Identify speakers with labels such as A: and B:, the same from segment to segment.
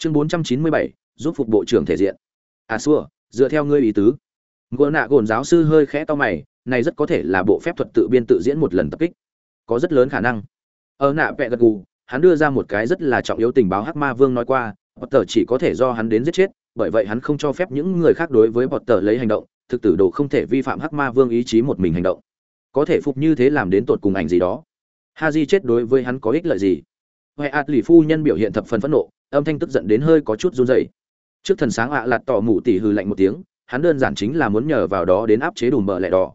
A: chương bốn trăm chín mươi bảy, giúp phục bộ trưởng thể diện. À xua, dựa theo ngươi ý tứ. Ngựa nạ gồn giáo sư hơi khẽ to mày, này rất có thể là bộ phép thuật tự biên tự diễn một lần tập kích. Có rất lớn khả năng. Ở nạ vẹ gật gù, hắn đưa ra một cái rất là trọng yếu tình báo hắc ma vương nói qua, Potter chỉ có thể do hắn đến giết chết, bởi vậy hắn không cho phép những người khác đối với Potter lấy hành động, thực tử đồ không thể vi phạm hắc ma vương ý chí một mình hành động. Có thể phục như thế làm đến tột cùng ảnh gì đó. Haji chết đối với hắn có ích lợi gì? Huệ ạt lì phu nhân biểu hiện thập phần phẫn nộ âm thanh tức giận đến hơi có chút run rẩy. Trước thần sáng ạ lạt tỏ mụ tỉ hư lạnh một tiếng, hắn đơn giản chính là muốn nhờ vào đó đến áp chế đùm mờ lẹ đỏ.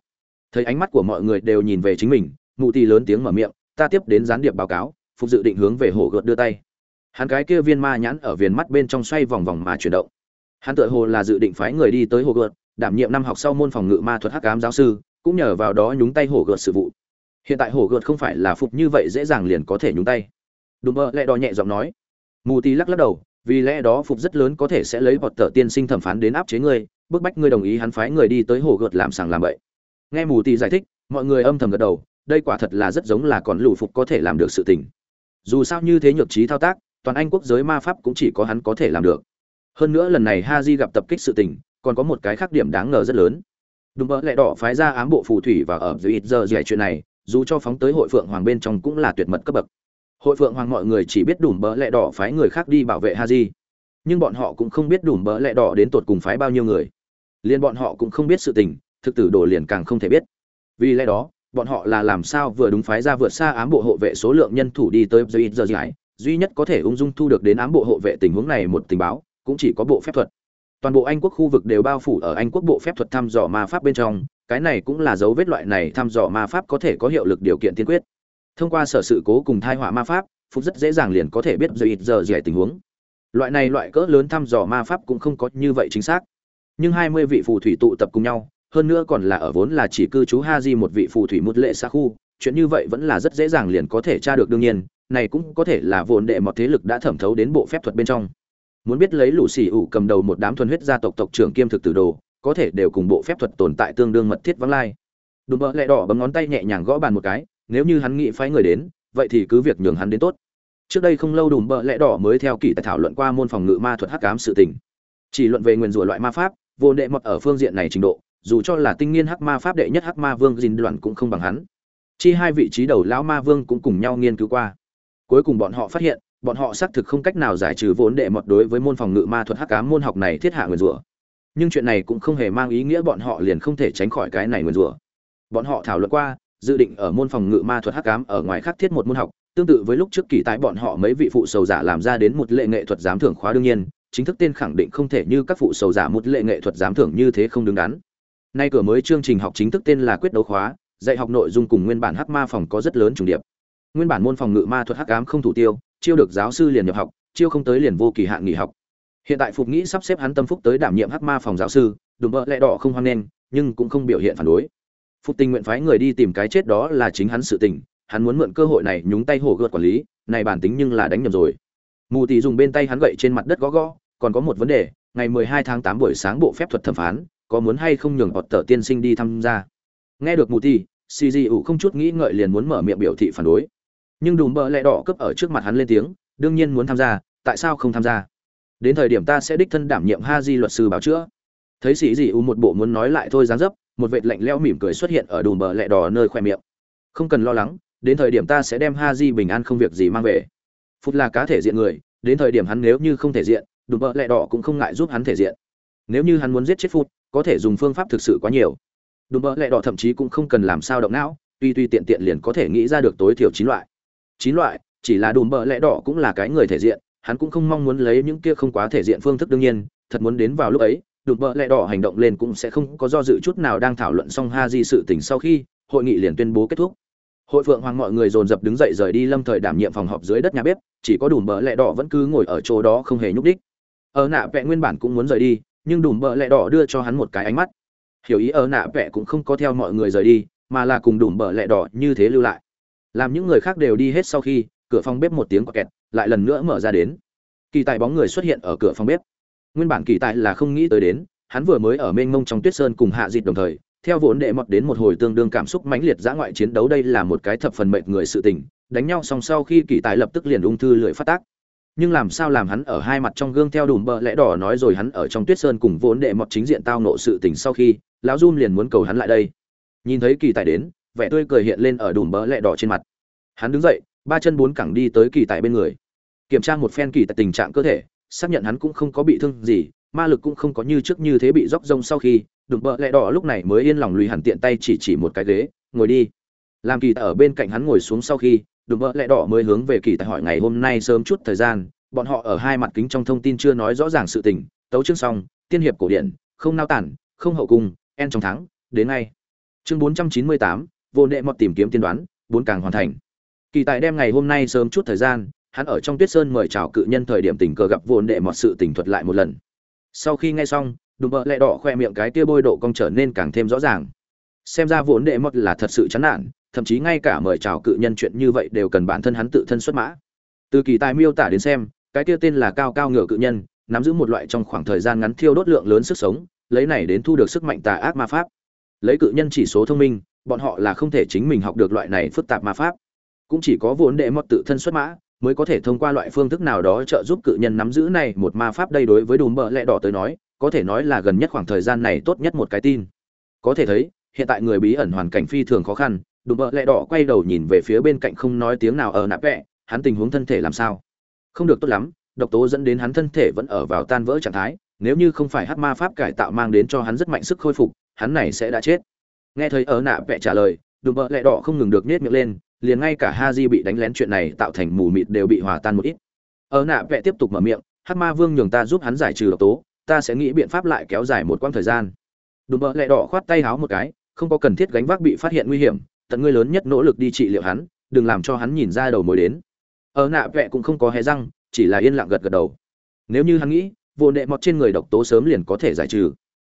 A: Thấy ánh mắt của mọi người đều nhìn về chính mình mụ tỉ lớn tiếng mở miệng, ta tiếp đến gián điệp báo cáo, phục dự định hướng về hổ gợt đưa tay. Hắn cái kia viên ma nhãn ở viền mắt bên trong xoay vòng vòng mà chuyển động. Hắn tựa hồ là dự định phái người đi tới hồ gợt, đảm nhiệm năm học sau môn phòng ngự ma thuật hắc ám giáo sư, cũng nhờ vào đó nhúng tay hồ gợt sự vụ. Hiện tại hồ gợt không phải là phục như vậy dễ dàng liền có thể nhúng tay. Đùm mơ lẹ đỏ nhẹ giọng nói mù tì lắc lắc đầu, vì lẽ đó phục rất lớn có thể sẽ lấy bọt tờ tiên sinh thẩm phán đến áp chế ngươi, bức bách ngươi đồng ý hắn phái người đi tới hồ gợt làm sàng làm bậy. Nghe mù tì giải thích, mọi người âm thầm gật đầu, đây quả thật là rất giống là còn lù phục có thể làm được sự tình. Dù sao như thế nhược trí thao tác, toàn anh quốc giới ma pháp cũng chỉ có hắn có thể làm được. Hơn nữa lần này ha di gặp tập kích sự tình, còn có một cái khác điểm đáng ngờ rất lớn. Đúng mơ lẽ đỏ phái ra ám bộ phù thủy và ở dưới ít giờ dạy chuyện này, dù cho phóng tới hội phượng hoàng bên trong cũng là tuyệt mật cấp bậc hội phượng hoàng mọi người chỉ biết đủ bỡ lẹ đỏ phái người khác đi bảo vệ ha di nhưng bọn họ cũng không biết đủ bỡ lẹ đỏ đến tột cùng phái bao nhiêu người. Liền bọn họ cũng không biết sự tình, thực tử đồ liền càng không thể biết. Vì lẽ đó, bọn họ là làm sao vừa đúng phái ra vượt xa ám bộ hộ vệ số lượng nhân thủ đi tới dưới giờ giải duy nhất có thể ung dung thu được đến ám bộ hộ vệ tình huống này một tình báo, cũng chỉ có bộ phép thuật. Toàn bộ anh quốc khu vực đều bao phủ ở anh quốc bộ phép thuật thăm dò ma pháp bên trong, cái này cũng là dấu vết loại này thăm dò ma pháp có thể có hiệu lực điều kiện tiên quyết thông qua sở sự cố cùng thai họa ma pháp phúc rất dễ dàng liền có thể biết giờ ít giờ dẻ tình huống. Loại này loại cỡ lớn thăm dò ma pháp cũng không có như vậy chính xác. Nhưng hai mươi vị phù thủy tụ tập cùng nhau, hơn nữa còn là ở vốn là chỉ cư trú ha di một vị phù thủy một lệ xa khu, chuyện như vậy vẫn là rất dễ dàng liền có thể tra được đương nhiên, này cũng có thể là vốn đệ một thế lực đã thẩm thấu đến bộ phép thuật bên trong. Muốn biết lấy lũ xì ủ cầm đầu một đám thuần huyết gia tộc tộc trưởng kiêm thực tử đồ, có thể đều cùng bộ phép thuật tồn tại tương đương mật thiết vắng lai. Đùm bỡ lẹ đỏ bấm ngón tay nhẹ nhàng gõ bàn một cái nếu như hắn nghĩ phái người đến, vậy thì cứ việc nhường hắn đến tốt. Trước đây không lâu đùm bợ lẽ đỏ mới theo kỳ tài thảo luận qua môn phòng ngự ma thuật hắc ám sự tình. Chỉ luận về nguyên rủa loại ma pháp, vô đệ mọt ở phương diện này trình độ, dù cho là tinh nghiên hắc ma pháp đệ nhất hắc ma vương dìn đoạn cũng không bằng hắn. Chi hai vị trí đầu lão ma vương cũng cùng nhau nghiên cứu qua. Cuối cùng bọn họ phát hiện, bọn họ xác thực không cách nào giải trừ vốn đệ mọt đối với môn phòng ngự ma thuật hắc ám môn học này thiết hạ nguyên rủa. Nhưng chuyện này cũng không hề mang ý nghĩa bọn họ liền không thể tránh khỏi cái này nguyên rủa. Bọn họ thảo luận qua dự định ở môn phòng ngự ma thuật hắc ám ở ngoài khắc thiết một môn học, tương tự với lúc trước kỳ tại bọn họ mấy vị phụ sầu giả làm ra đến một lệ nghệ thuật giám thưởng khóa đương nhiên, chính thức tên khẳng định không thể như các phụ sầu giả một lệ nghệ thuật giám thưởng như thế không đứng đắn. Nay cửa mới chương trình học chính thức tên là quyết đấu khóa, dạy học nội dung cùng nguyên bản hắc ma phòng có rất lớn trùng điệp. Nguyên bản môn phòng ngự ma thuật hắc ám không thủ tiêu, chiêu được giáo sư liền nhập học, chiêu không tới liền vô kỳ hạn nghỉ học. Hiện tại phục nghĩ sắp xếp hắn tâm phúc tới đảm nhiệm hắc ma phòng giáo sư, đùm bợ lẽ đỏ không hoan nghênh, nhưng cũng không biểu hiện phản đối phục tình nguyện phái người đi tìm cái chết đó là chính hắn sự tình hắn muốn mượn cơ hội này nhúng tay hổ gợt quản lý này bản tính nhưng là đánh nhầm rồi. Mù Tỷ dùng bên tay hắn gậy trên mặt đất gõ gõ còn có một vấn đề ngày 12 tháng 8 buổi sáng bộ phép thuật thẩm phán có muốn hay không nhường bọt tờ tiên sinh đi tham gia? Nghe được mù Tỷ, xì dị ủ không chút nghĩ ngợi liền muốn mở miệng biểu thị phản đối. Nhưng đùm bợ lẹ đỏ cấp ở trước mặt hắn lên tiếng đương nhiên muốn tham gia tại sao không tham gia? Đến thời điểm ta sẽ đích thân đảm nhiệm ha di luật sư báo chữa. Thấy sĩ dị u một bộ muốn nói lại thôi dáng dấp một vệt lạnh leo mỉm cười xuất hiện ở đùm bờ lẹ đỏ nơi khoe miệng. Không cần lo lắng, đến thời điểm ta sẽ đem ha di bình an không việc gì mang về. Phút là cá thể diện người, đến thời điểm hắn nếu như không thể diện, đùm bờ lẹ đỏ cũng không ngại giúp hắn thể diện. Nếu như hắn muốn giết chết phút có thể dùng phương pháp thực sự quá nhiều. Đùm bờ lẹ đỏ thậm chí cũng không cần làm sao động não, tuy tuy tiện tiện liền có thể nghĩ ra được tối thiểu chín loại. Chín loại, chỉ là đùm bờ lẹ đỏ cũng là cái người thể diện, hắn cũng không mong muốn lấy những kia không quá thể diện phương thức đương nhiên, thật muốn đến vào lúc ấy đùm bờ lẹ đỏ hành động lên cũng sẽ không có do dự chút nào đang thảo luận xong ha di sự tình sau khi hội nghị liền tuyên bố kết thúc. Hội phượng hoàng mọi người dồn dập đứng dậy rời đi lâm thời đảm nhiệm phòng họp dưới đất nhà bếp, chỉ có đùm bờ lẹ đỏ vẫn cứ ngồi ở chỗ đó không hề nhúc đích ở ờ nạ vẽ nguyên bản cũng muốn rời đi, nhưng đùm bờ lẹ đỏ đưa cho hắn một cái ánh mắt. Hiểu ý ở nạ vẽ cũng không có theo mọi người rời đi, mà là cùng đùm bờ lẹ đỏ như thế lưu lại. Làm những người khác đều đi hết sau khi, cửa phòng bếp một tiếng quạt kẹt, lại lần nữa mở ra đến. Kỳ tài bóng người xuất hiện ở cửa phòng bếp nguyên bản kỳ tài là không nghĩ tới đến, hắn vừa mới ở mênh mông trong tuyết sơn cùng hạ dịt đồng thời, theo vốn đệ mọt đến một hồi tương đương cảm xúc mãnh liệt giã ngoại chiến đấu đây là một cái thập phần mệnh người sự tình, đánh nhau xong sau khi kỳ tài lập tức liền ung thư lưỡi phát tác. Nhưng làm sao làm hắn ở hai mặt trong gương theo đùm bợ lẽ đỏ nói rồi hắn ở trong tuyết sơn cùng vốn đệ mọt chính diện tao nộ sự tình sau khi, lão run liền muốn cầu hắn lại đây. Nhìn thấy kỳ tài đến, vẻ tươi cười hiện lên ở đùm bợ lẽ đỏ trên mặt. Hắn đứng dậy, ba chân bốn cẳng đi tới kỳ tài bên người. Kiểm tra một phen kỳ tại tình trạng cơ thể xác nhận hắn cũng không có bị thương gì, ma lực cũng không có như trước như thế bị róc rông sau khi, đụng bợ lẹ đỏ lúc này mới yên lòng lùi hẳn tiện tay chỉ chỉ một cái ghế, ngồi đi. Làm kỳ tại ở bên cạnh hắn ngồi xuống sau khi, đụng bợ lẹ đỏ mới hướng về kỳ tại hỏi ngày hôm nay sớm chút thời gian, bọn họ ở hai mặt kính trong thông tin chưa nói rõ ràng sự tình, tấu chương xong, tiên hiệp cổ điển, không nao tản, không hậu cung, en trong tháng, đến ngay. Chương bốn trăm chín mươi tám, vô nệ mọt tìm kiếm tiên đoán, bốn càng hoàn thành. Kỳ tại đem ngày hôm nay sớm chút thời gian hắn ở trong tuyết sơn mời chào cự nhân thời điểm tình cờ gặp vốn đệ mọt sự tình thuật lại một lần. Sau khi nghe xong, đùm bợ lẹ đỏ khoe miệng cái tia bôi độ cong trở nên càng thêm rõ ràng. Xem ra vốn đệ mọt là thật sự chán nản, thậm chí ngay cả mời chào cự nhân chuyện như vậy đều cần bản thân hắn tự thân xuất mã. Từ kỳ tài miêu tả đến xem, cái tia tên là cao cao ngựa cự nhân, nắm giữ một loại trong khoảng thời gian ngắn thiêu đốt lượng lớn sức sống, lấy này đến thu được sức mạnh tà ác ma pháp. Lấy cự nhân chỉ số thông minh, bọn họ là không thể chính mình học được loại này phức tạp ma pháp. Cũng chỉ có vốn đệ mọt tự thân xuất mã mới có thể thông qua loại phương thức nào đó trợ giúp cự nhân nắm giữ này một ma pháp đây đối với đùm bợ lẹ đỏ tới nói, có thể nói là gần nhất khoảng thời gian này tốt nhất một cái tin. Có thể thấy, hiện tại người bí ẩn hoàn cảnh phi thường khó khăn, đùm bợ lẹ đỏ quay đầu nhìn về phía bên cạnh không nói tiếng nào ở nạp vẹ, hắn tình huống thân thể làm sao? Không được tốt lắm, độc tố dẫn đến hắn thân thể vẫn ở vào tan vỡ trạng thái, nếu như không phải hát ma pháp cải tạo mang đến cho hắn rất mạnh sức khôi phục, hắn này sẽ đã chết. Nghe thấy ở nạ vẹ trả lời, đùm bợ lẹ đỏ không ngừng được nết miệng lên liền ngay cả ha di bị đánh lén chuyện này tạo thành mù mịt đều bị hòa tan một ít. Ở nạ vẽ tiếp tục mở miệng hát ma vương nhường ta giúp hắn giải trừ độc tố, ta sẽ nghĩ biện pháp lại kéo dài một quãng thời gian. Đùm bợ lẹ đỏ khoát tay háo một cái, không có cần thiết gánh vác bị phát hiện nguy hiểm, tận ngươi lớn nhất nỗ lực đi trị liệu hắn, đừng làm cho hắn nhìn ra đầu mối đến. Ở nạ vẽ cũng không có hé răng, chỉ là yên lặng gật gật đầu. Nếu như hắn nghĩ, vô nệ mọt trên người độc tố sớm liền có thể giải trừ.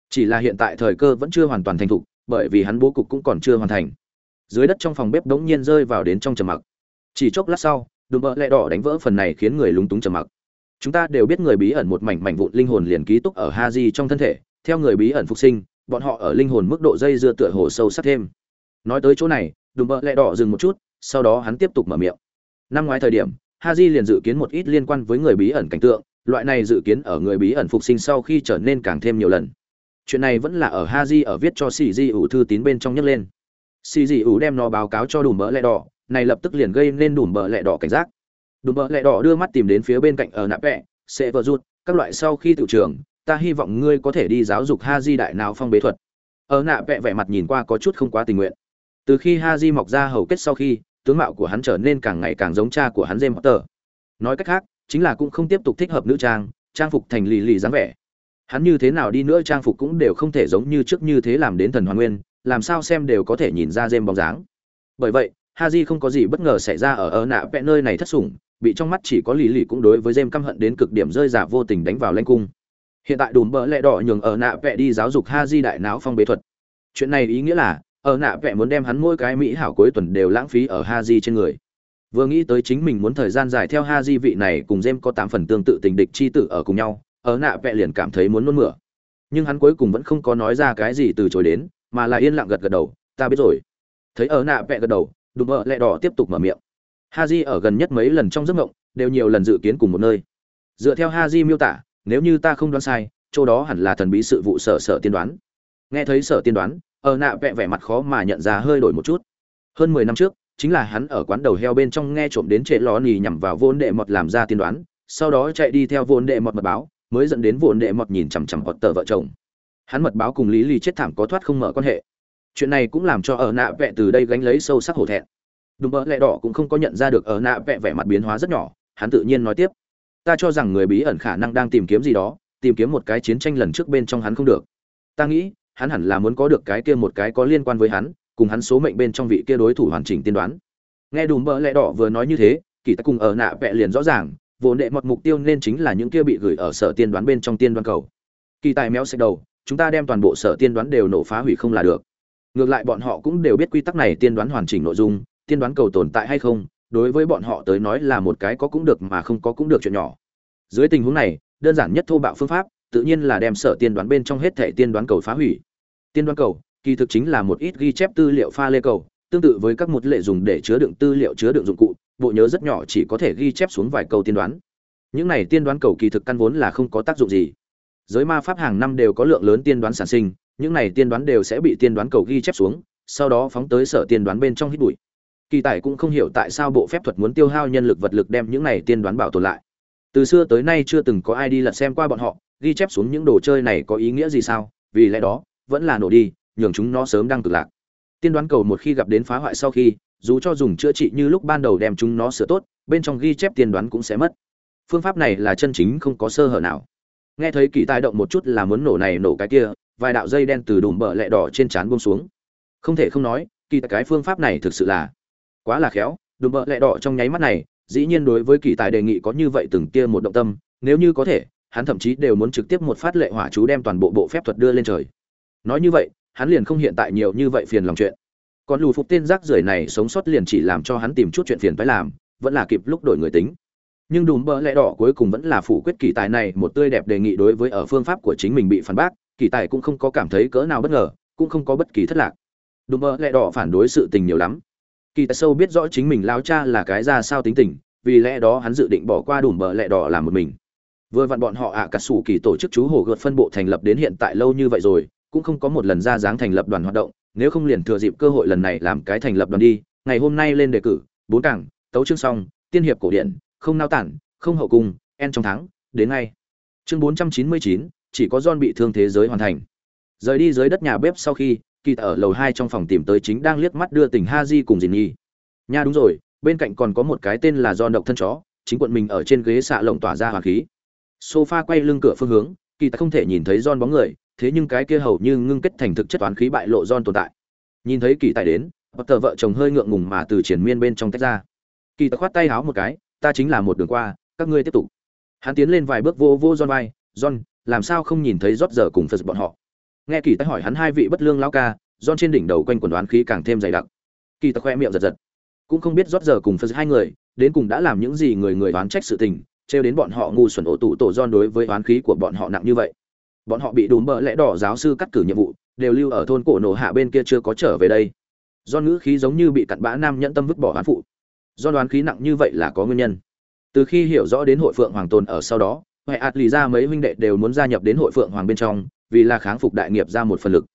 A: Chỉ là hiện tại thời cơ vẫn chưa hoàn toàn thành thục, bởi vì hắn bố cục cũng còn chưa hoàn thành dưới đất trong phòng bếp đống nhiên rơi vào đến trong trầm mặc. Chỉ chốc lát sau, đùm bợ lẹ đỏ đánh vỡ phần này khiến người lúng túng trầm mặc. Chúng ta đều biết người bí ẩn một mảnh mảnh vụn linh hồn liền ký túc ở ha di trong thân thể. Theo người bí ẩn phục sinh, bọn họ ở linh hồn mức độ dây dưa tựa hồ sâu sắc thêm. Nói tới chỗ này, đùm bợ lẹ đỏ dừng một chút, sau đó hắn tiếp tục mở miệng. Năm ngoái thời điểm ha di liền dự kiến một ít liên quan với người bí ẩn cảnh tượng. Loại này dự kiến ở người bí ẩn phục sinh sau khi trở nên càng thêm nhiều lần. Chuyện này vẫn là ở ha di ở viết cho sĩ di ủ thư tín bên trong nhấc lên xì dị ủ đem nó báo cáo cho đùm bỡ lẹ đỏ, này lập tức liền gây nên đùm bỡ lẹ đỏ cảnh giác. Đùm bỡ lẹ đỏ đưa mắt tìm đến phía bên cạnh ở nạp vẹ sẽ vợ rút các loại sau khi tự trường ta hy vọng ngươi có thể đi giáo dục ha di đại nào phong bế thuật. Ở nạ vẹ vẻ mặt nhìn qua có chút không quá tình nguyện. Từ khi ha di mọc ra hầu kết sau khi, tướng mạo của hắn trở nên càng ngày càng giống cha của hắn james potter. Nói cách khác, chính là cũng không tiếp tục thích hợp nữ trang trang phục thành lì lì dáng vẻ. Hắn như thế nào đi nữa trang phục cũng đều không thể giống như trước như thế làm đến thần hoàn nguyên làm sao xem đều có thể nhìn ra dêm bóng dáng. Bởi vậy, haji không có gì bất ngờ xảy ra ở ở nạ vẽ nơi này thất sủng, bị trong mắt chỉ có lì lì cũng đối với dêm căm hận đến cực điểm rơi giả vô tình đánh vào lanh cung. Hiện tại đùm bỡ lẹ đỏ nhường ở nạ vẽ đi giáo dục haji đại não phong bế thuật. Chuyện này ý nghĩa là, ở nạ vẽ muốn đem hắn mỗi cái mỹ hảo cuối tuần đều lãng phí ở haji trên người. Vừa nghĩ tới chính mình muốn thời gian dài theo haji vị này cùng dêm có tám phần tương tự tình địch chi tử ở cùng nhau, ở nạ vẽ liền cảm thấy muốn nôn mửa. Nhưng hắn cuối cùng vẫn không có nói ra cái gì từ chối đến mà là yên lặng gật gật đầu, ta biết rồi. Thấy ở nạ vẹ gật đầu, đùm vợ lẹ đỏ tiếp tục mở miệng. Ha j ở gần nhất mấy lần trong giấc mộng đều nhiều lần dự kiến cùng một nơi. Dựa theo ha j miêu tả, nếu như ta không đoán sai, chỗ đó hẳn là thần bí sự vụ sở sở tiên đoán. Nghe thấy sở tiên đoán, ở nạ vẹ vẻ mặt khó mà nhận ra hơi đổi một chút. Hơn mười năm trước, chính là hắn ở quán đầu heo bên trong nghe trộm đến trệ lò nì nhằm vào vốn đệ mọt làm ra tiên đoán, sau đó chạy đi theo vốn đệ mọt mật báo, mới dẫn đến vốn đệ mọt nhìn chằm chằm hoặc tờ vợ chồng hắn mật báo cùng lý lì chết thảm có thoát không mở quan hệ. Chuyện này cũng làm cho ở nạ vẹ từ đây gánh lấy sâu sắc hổ thẹn. Đùm bỡ lẹ đỏ cũng không có nhận ra được ở nạ vẹ vẻ mặt biến hóa rất nhỏ, hắn tự nhiên nói tiếp. Ta cho rằng người bí ẩn khả năng đang tìm kiếm gì đó, tìm kiếm một cái chiến tranh lần trước bên trong hắn không được. Ta nghĩ, hắn hẳn là muốn có được cái kia một cái có liên quan với hắn, cùng hắn số mệnh bên trong vị kia đối thủ hoàn chỉnh tiên đoán. Nghe đùm bỡ lẹ đỏ vừa nói như thế, kỳ ta cùng ở nạ vẹ liền rõ ràng vốn đệ một mục tiêu nên chính là những kia bị gửi ở sở tiên đoán bên trong tiên đoán cầu. Kỳ tài méo xẹt đầu chúng ta đem toàn bộ sở tiên đoán đều nổ phá hủy không là được. Ngược lại bọn họ cũng đều biết quy tắc này tiên đoán hoàn chỉnh nội dung, tiên đoán cầu tồn tại hay không, đối với bọn họ tới nói là một cái có cũng được mà không có cũng được chuyện nhỏ. Dưới tình huống này, đơn giản nhất thô bạo phương pháp, tự nhiên là đem sở tiên đoán bên trong hết thẻ tiên đoán cầu phá hủy. Tiên đoán cầu, kỳ thực chính là một ít ghi chép tư liệu pha lê cầu, tương tự với các một lệ dùng để chứa đựng tư liệu chứa đựng dụng cụ, bộ nhớ rất nhỏ chỉ có thể ghi chép xuống vài câu tiên đoán. Những này tiên đoán cầu kỳ thực căn vốn là không có tác dụng gì giới ma pháp hàng năm đều có lượng lớn tiên đoán sản sinh, những này tiên đoán đều sẽ bị tiên đoán cầu ghi chép xuống, sau đó phóng tới sở tiên đoán bên trong hít bụi. Kỳ tài cũng không hiểu tại sao bộ phép thuật muốn tiêu hao nhân lực vật lực đem những này tiên đoán bảo tồn lại. Từ xưa tới nay chưa từng có ai đi lật xem qua bọn họ, ghi chép xuống những đồ chơi này có ý nghĩa gì sao? Vì lẽ đó, vẫn là nổ đi, nhường chúng nó sớm đang cực lạc. Tiên đoán cầu một khi gặp đến phá hoại sau khi, dù cho dùng chữa trị như lúc ban đầu đem chúng nó sửa tốt, bên trong ghi chép tiên đoán cũng sẽ mất. Phương pháp này là chân chính không có sơ hở nào nghe thấy kỳ tài động một chút là muốn nổ này nổ cái kia, vài đạo dây đen từ đùm bờ lẹ đỏ trên trán buông xuống. Không thể không nói, kỳ tài cái phương pháp này thực sự là quá là khéo. Đùm bờ lẹ đỏ trong nháy mắt này, dĩ nhiên đối với kỳ tài đề nghị có như vậy từng tia một động tâm, nếu như có thể, hắn thậm chí đều muốn trực tiếp một phát lệ hỏa chú đem toàn bộ bộ phép thuật đưa lên trời. Nói như vậy, hắn liền không hiện tại nhiều như vậy phiền lòng chuyện. Còn lù phục tên rác rưởi này sống sót liền chỉ làm cho hắn tìm chút chuyện phiền phải làm, vẫn là kịp lúc đổi người tính nhưng đùm bỡ lẽ đỏ cuối cùng vẫn là phủ quyết kỳ tài này, một tươi đẹp đề nghị đối với ở phương pháp của chính mình bị phản bác, kỳ tài cũng không có cảm thấy cỡ nào bất ngờ, cũng không có bất kỳ thất lạc. Đùm bỡ lẽ đỏ phản đối sự tình nhiều lắm. Kỳ tài sâu biết rõ chính mình lao cha là cái ra sao tính tình, vì lẽ đó hắn dự định bỏ qua đùm bỡ lẽ đỏ làm một mình. Vừa vặn bọn họ ạ à cả sủ kỳ tổ chức chú hồ gợt phân bộ thành lập đến hiện tại lâu như vậy rồi, cũng không có một lần ra dáng thành lập đoàn hoạt động, nếu không liền thừa dịp cơ hội lần này làm cái thành lập đoàn đi. Ngày hôm nay lên đề cử, bốn cảng, tấu chương xong, tiên hiệp cổ điển không nao tản, không hậu cung, en trong tháng, đến ngay. Chương bốn trăm chín mươi chín, chỉ có don bị thương thế giới hoàn thành. Rời đi dưới đất nhà bếp sau khi, kỳ ở lầu hai trong phòng tìm tới chính đang liếc mắt đưa tình ha di cùng dì nhi. Nha đúng rồi, bên cạnh còn có một cái tên là do độc thân chó, chính quận mình ở trên ghế xạ lồng tỏa ra hoàng khí. Sofa quay lưng cửa phương hướng, kỳ ta không thể nhìn thấy don bóng người, thế nhưng cái kia hầu như ngưng kết thành thực chất toán khí bại lộ don tồn tại. Nhìn thấy kỳ tài đến bất tờ vợ chồng hơi ngượng ngùng mà từ triển miên bên trong tách ra. Kỳ ta khoát tay háo một cái ta chính là một đường qua, các ngươi tiếp tục. Hắn tiến lên vài bước vô vô John vai, John, làm sao không nhìn thấy rót giờ cùng phật bọn họ? Nghe kỳ ta hỏi hắn hai vị bất lương lão ca, John trên đỉnh đầu quanh quần đoán khí càng thêm dày đặc. Kỳ ta khoe miệng giật giật. Cũng không biết rót giờ cùng phật hai người, đến cùng đã làm những gì người người đoán trách sự tình, trêu đến bọn họ ngu xuẩn ổ tụ tổ John đối với đoán khí của bọn họ nặng như vậy. Bọn họ bị đùm bỡ lẽ đỏ giáo sư cắt cử nhiệm vụ, đều lưu ở thôn cổ nổ hạ bên kia chưa có trở về đây. Do ngữ khí giống như bị cặn bã nam nhẫn tâm vứt bỏ hoán phụ do đoán khí nặng như vậy là có nguyên nhân. Từ khi hiểu rõ đến hội phượng hoàng tồn ở sau đó huệ ạt lì ra mấy huynh đệ đều muốn gia nhập đến hội phượng hoàng bên trong vì là kháng phục đại nghiệp ra một phần lực.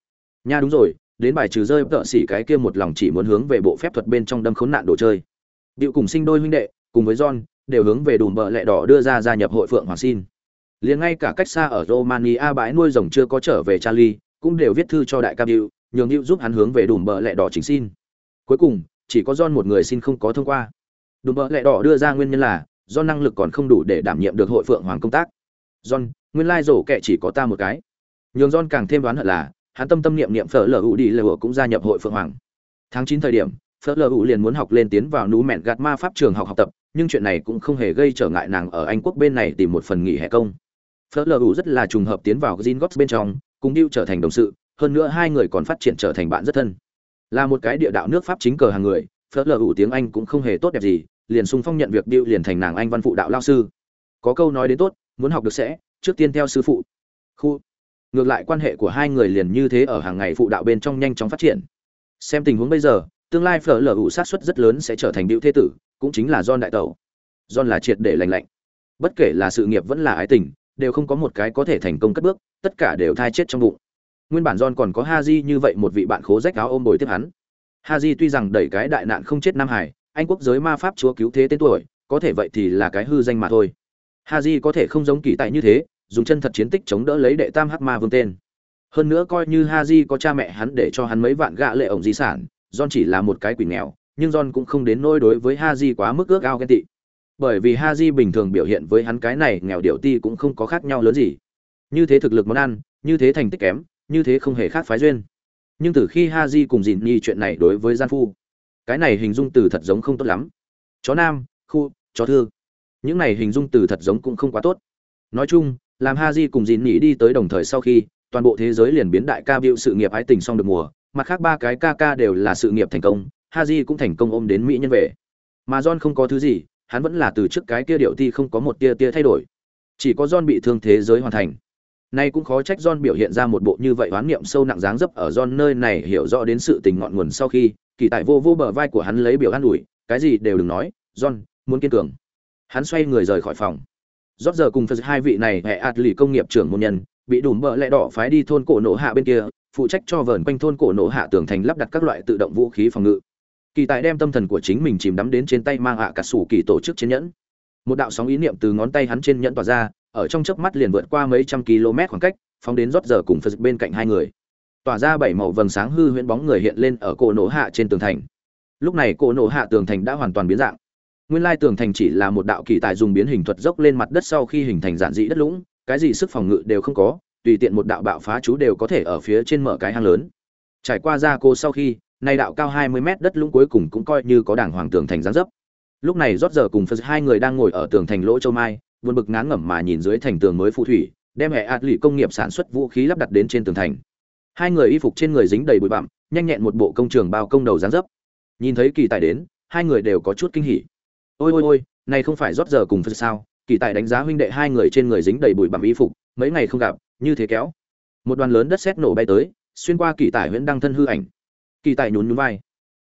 A: Nha đúng rồi đến bài trừ rơi tợ xỉ cái kia một lòng chỉ muốn hướng về bộ phép thuật bên trong đâm khốn nạn đồ chơi. Điệu cùng sinh đôi huynh đệ cùng với john đều hướng về đùm bợ lẹ đỏ đưa ra gia nhập hội phượng hoàng xin. Liền ngay cả cách xa ở romania bãi nuôi rồng chưa có trở về charlie cũng đều viết thư cho đại ca điệu nhường điệu giúp hắn hướng về đùm bờ lẹ đỏ chính xin. Cuối cùng, chỉ có John một người xin không có thông qua. Đúng vậy, lẹ đỏ đưa ra nguyên nhân là do năng lực còn không đủ để đảm nhiệm được hội phượng hoàng công tác. John, nguyên lai rổ kệ chỉ có ta một cái. Nhường John càng thêm đoán hận là, hắn tâm tâm niệm niệm phở lở U đi lở cũng gia nhập hội phượng hoàng. Tháng 9 thời điểm, phở lở U liền muốn học lên tiến vào núi mẹn gạt ma pháp trường học học tập, nhưng chuyện này cũng không hề gây trở ngại nàng ở Anh quốc bên này tìm một phần nghỉ hè công. Phở lở U rất là trùng hợp tiến vào Gringotts bên trong, cùng điêu trở thành đồng sự, hơn nữa hai người còn phát triển trở thành bạn rất thân. Là một cái địa đạo nước Pháp chính cờ hàng người, phớt lờ ủ tiếng Anh cũng không hề tốt đẹp gì, liền sung phong nhận việc điệu liền thành nàng Anh văn phụ đạo lao sư. Có câu nói đến tốt, muốn học được sẽ, trước tiên theo sư phụ. Khu. Ngược lại quan hệ của hai người liền như thế ở hàng ngày phụ đạo bên trong nhanh chóng phát triển. Xem tình huống bây giờ, tương lai phở lở ủ sát suất rất lớn sẽ trở thành điệu thế tử, cũng chính là John đại tẩu. John là triệt để lành lạnh. Bất kể là sự nghiệp vẫn là ái tình, đều không có một cái có thể thành công cất bước, tất cả đều thai chết trong bụng. Nguyên bản John còn có Haji như vậy một vị bạn khố rách áo ôm bồi tiếp hắn. Haji tuy rằng đẩy cái đại nạn không chết Nam Hải, Anh quốc giới ma pháp chúa cứu thế tên tuổi, có thể vậy thì là cái hư danh mà thôi. Haji có thể không giống kỳ tại như thế, dùng chân thật chiến tích chống đỡ lấy đệ tam hắc ma vương tên. Hơn nữa coi như Haji có cha mẹ hắn để cho hắn mấy vạn gạ lệ ổng di sản, John chỉ là một cái quỷ nghèo, nhưng John cũng không đến nỗi đối với Haji quá mức ước ao ghen tị. Bởi vì Haji bình thường biểu hiện với hắn cái này nghèo điệu ti cũng không có khác nhau lớn gì. Như thế thực lực món ăn, như thế thành tích kém, như thế không hề khác phái duyên. Nhưng từ khi ha di cùng dìn nhi chuyện này đối với gian phu, cái này hình dung từ thật giống không tốt lắm. Chó nam, khu, chó thư. Những này hình dung từ thật giống cũng không quá tốt. Nói chung, làm ha di cùng dìn nhi đi tới đồng thời sau khi, toàn bộ thế giới liền biến đại ca biểu sự nghiệp ái tình xong được mùa, mặt khác ba cái ca ca đều là sự nghiệp thành công ha di cũng thành công ôm đến mỹ nhân về. Mà john không có thứ gì, hắn vẫn là từ trước cái kia điệu ti không có một tia tia thay đổi. Chỉ có john bị thương thế giới hoàn thành. Nay cũng khó trách John biểu hiện ra một bộ như vậy oán niệm sâu nặng dáng dấp ở John nơi này hiểu rõ đến sự tình ngọn nguồn sau khi, kỳ tại vô vô bờ vai của hắn lấy biểu an ủi, cái gì đều đừng nói, John, muốn kiên cường. Hắn xoay người rời khỏi phòng. rót giờ cùng phật hai vị này hệ ạt lì công nghiệp trưởng môn nhân bị đủ bờ lẽ đỏ phái đi thôn cổ nổ hạ bên kia phụ trách cho vờn quanh thôn cổ nổ hạ tường thành lắp đặt các loại tự động vũ khí phòng ngự kỳ tài đem tâm thần của chính mình chìm đắm đến trên tay mang hạ cả sủ kỳ tổ chức chiến nhẫn một đạo sóng ý niệm từ ngón tay hắn trên nhẫn tỏa ra ở trong chớp mắt liền vượt qua mấy trăm km khoảng cách, phóng đến rót giờ cùng phật bên cạnh hai người. Tỏa ra bảy màu vầng sáng hư huyễn bóng người hiện lên ở cổ nổ hạ trên tường thành. Lúc này cổ nổ hạ tường thành đã hoàn toàn biến dạng. Nguyên lai tường thành chỉ là một đạo kỳ tài dùng biến hình thuật dốc lên mặt đất sau khi hình thành giản dị đất lũng, cái gì sức phòng ngự đều không có, tùy tiện một đạo bạo phá chú đều có thể ở phía trên mở cái hang lớn. Trải qua ra cô sau khi nay đạo cao 20 mét đất lũng cuối cùng cũng coi như có đảng hoàng tường thành dáng dấp. Lúc này rót giờ cùng phật hai người đang ngồi ở tường thành lỗ châu mai buồn bực ngán ngẩm mà nhìn dưới thành tường mới phù thủy, đem hệ ạt lì công nghiệp sản xuất vũ khí lắp đặt đến trên tường thành. Hai người y phục trên người dính đầy bụi bặm, nhanh nhẹn một bộ công trường bao công đầu giáng dấp. Nhìn thấy kỳ tài đến, hai người đều có chút kinh hỉ. Ôi ôi ôi, này không phải rót giờ cùng phật sao? Kỳ tài đánh giá huynh đệ hai người trên người dính đầy bụi bặm y phục, mấy ngày không gặp, như thế kéo. Một đoàn lớn đất sét nổ bay tới, xuyên qua kỳ tài huyễn đăng thân hư ảnh. Kỳ tài nhún nhún vai.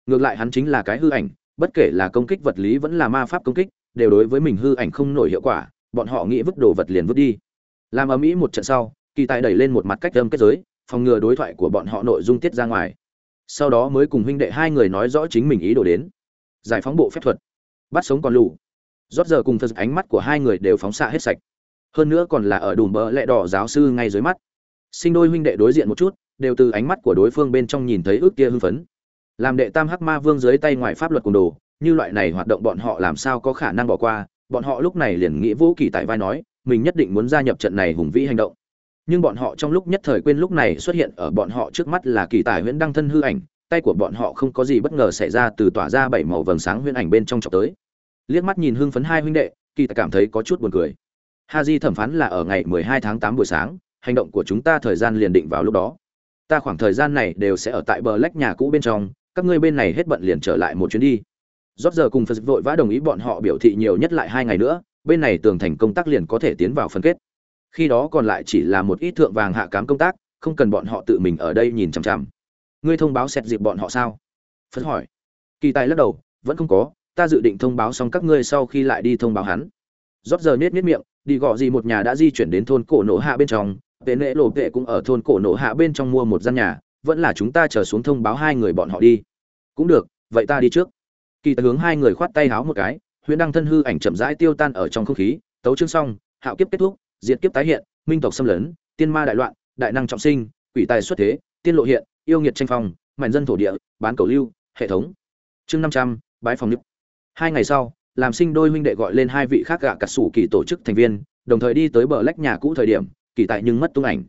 A: Ngược lại hắn chính là cái hư ảnh, bất kể là công kích vật lý vẫn là ma pháp công kích, đều đối với mình hư ảnh không nổi hiệu quả bọn họ nghĩ vứt đồ vật liền vứt đi. Làm ở mỹ một trận sau, kỳ tài đẩy lên một mặt cách âm kết giới, phòng ngừa đối thoại của bọn họ nội dung tiết ra ngoài. Sau đó mới cùng huynh đệ hai người nói rõ chính mình ý đồ đến. Giải phóng bộ phép thuật. Bắt sống con lù. Rót giờ cùng thật ánh mắt của hai người đều phóng xạ hết sạch. Hơn nữa còn là ở đùm bờ lẹ đỏ giáo sư ngay dưới mắt. Sinh đôi huynh đệ đối diện một chút, đều từ ánh mắt của đối phương bên trong nhìn thấy ước kia hưng phấn. Làm đệ tam hắc ma vương dưới tay ngoài pháp luật cùng đồ, như loại này hoạt động bọn họ làm sao có khả năng bỏ qua bọn họ lúc này liền nghĩ vũ kỳ tại vai nói, mình nhất định muốn gia nhập trận này hùng vĩ hành động. Nhưng bọn họ trong lúc nhất thời quên lúc này xuất hiện ở bọn họ trước mắt là kỳ tài huyễn đăng thân hư ảnh, tay của bọn họ không có gì bất ngờ xảy ra từ tỏa ra bảy màu vầng sáng huyễn ảnh bên trong chọc tới. Liếc mắt nhìn hưng phấn hai huynh đệ, kỳ tài cảm thấy có chút buồn cười. Ha di thẩm phán là ở ngày 12 tháng 8 buổi sáng, hành động của chúng ta thời gian liền định vào lúc đó. Ta khoảng thời gian này đều sẽ ở tại bờ lách nhà cũ bên trong, các ngươi bên này hết bận liền trở lại một chuyến đi rót giờ cùng phật vội vã đồng ý bọn họ biểu thị nhiều nhất lại hai ngày nữa, bên này tường thành công tác liền có thể tiến vào phân kết. Khi đó còn lại chỉ là một ít thượng vàng hạ cám công tác, không cần bọn họ tự mình ở đây nhìn chằm chằm. Ngươi thông báo xét dịp bọn họ sao? Phật hỏi. Kỳ tài lắc đầu, vẫn không có, ta dự định thông báo xong các ngươi sau khi lại đi thông báo hắn. Rót giờ nết nết miệng, đi gọ gì một nhà đã di chuyển đến thôn cổ nổ hạ bên trong, tệ nệ lộ tệ cũng ở thôn cổ nổ hạ bên trong mua một gian nhà, vẫn là chúng ta chờ xuống thông báo hai người bọn họ đi. Cũng được, vậy ta đi trước kỳ tài hướng hai người khoát tay háo một cái, huyễn đăng thân hư ảnh chậm rãi tiêu tan ở trong không khí, tấu chương xong, hạo kiếp kết thúc, diệt kiếp tái hiện, minh tộc xâm lấn, tiên ma đại loạn, đại năng trọng sinh, quỷ tài xuất thế, tiên lộ hiện, yêu nghiệt tranh phong mạnh dân thổ địa, bán cầu lưu, hệ thống. Chương năm trăm, bái phòng nhức hai ngày sau, làm sinh đôi huynh đệ gọi lên hai vị khác gạ cặt sủ kỳ tổ chức thành viên, đồng thời đi tới bờ lách nhà cũ thời điểm, kỳ tại nhưng mất tung ảnh.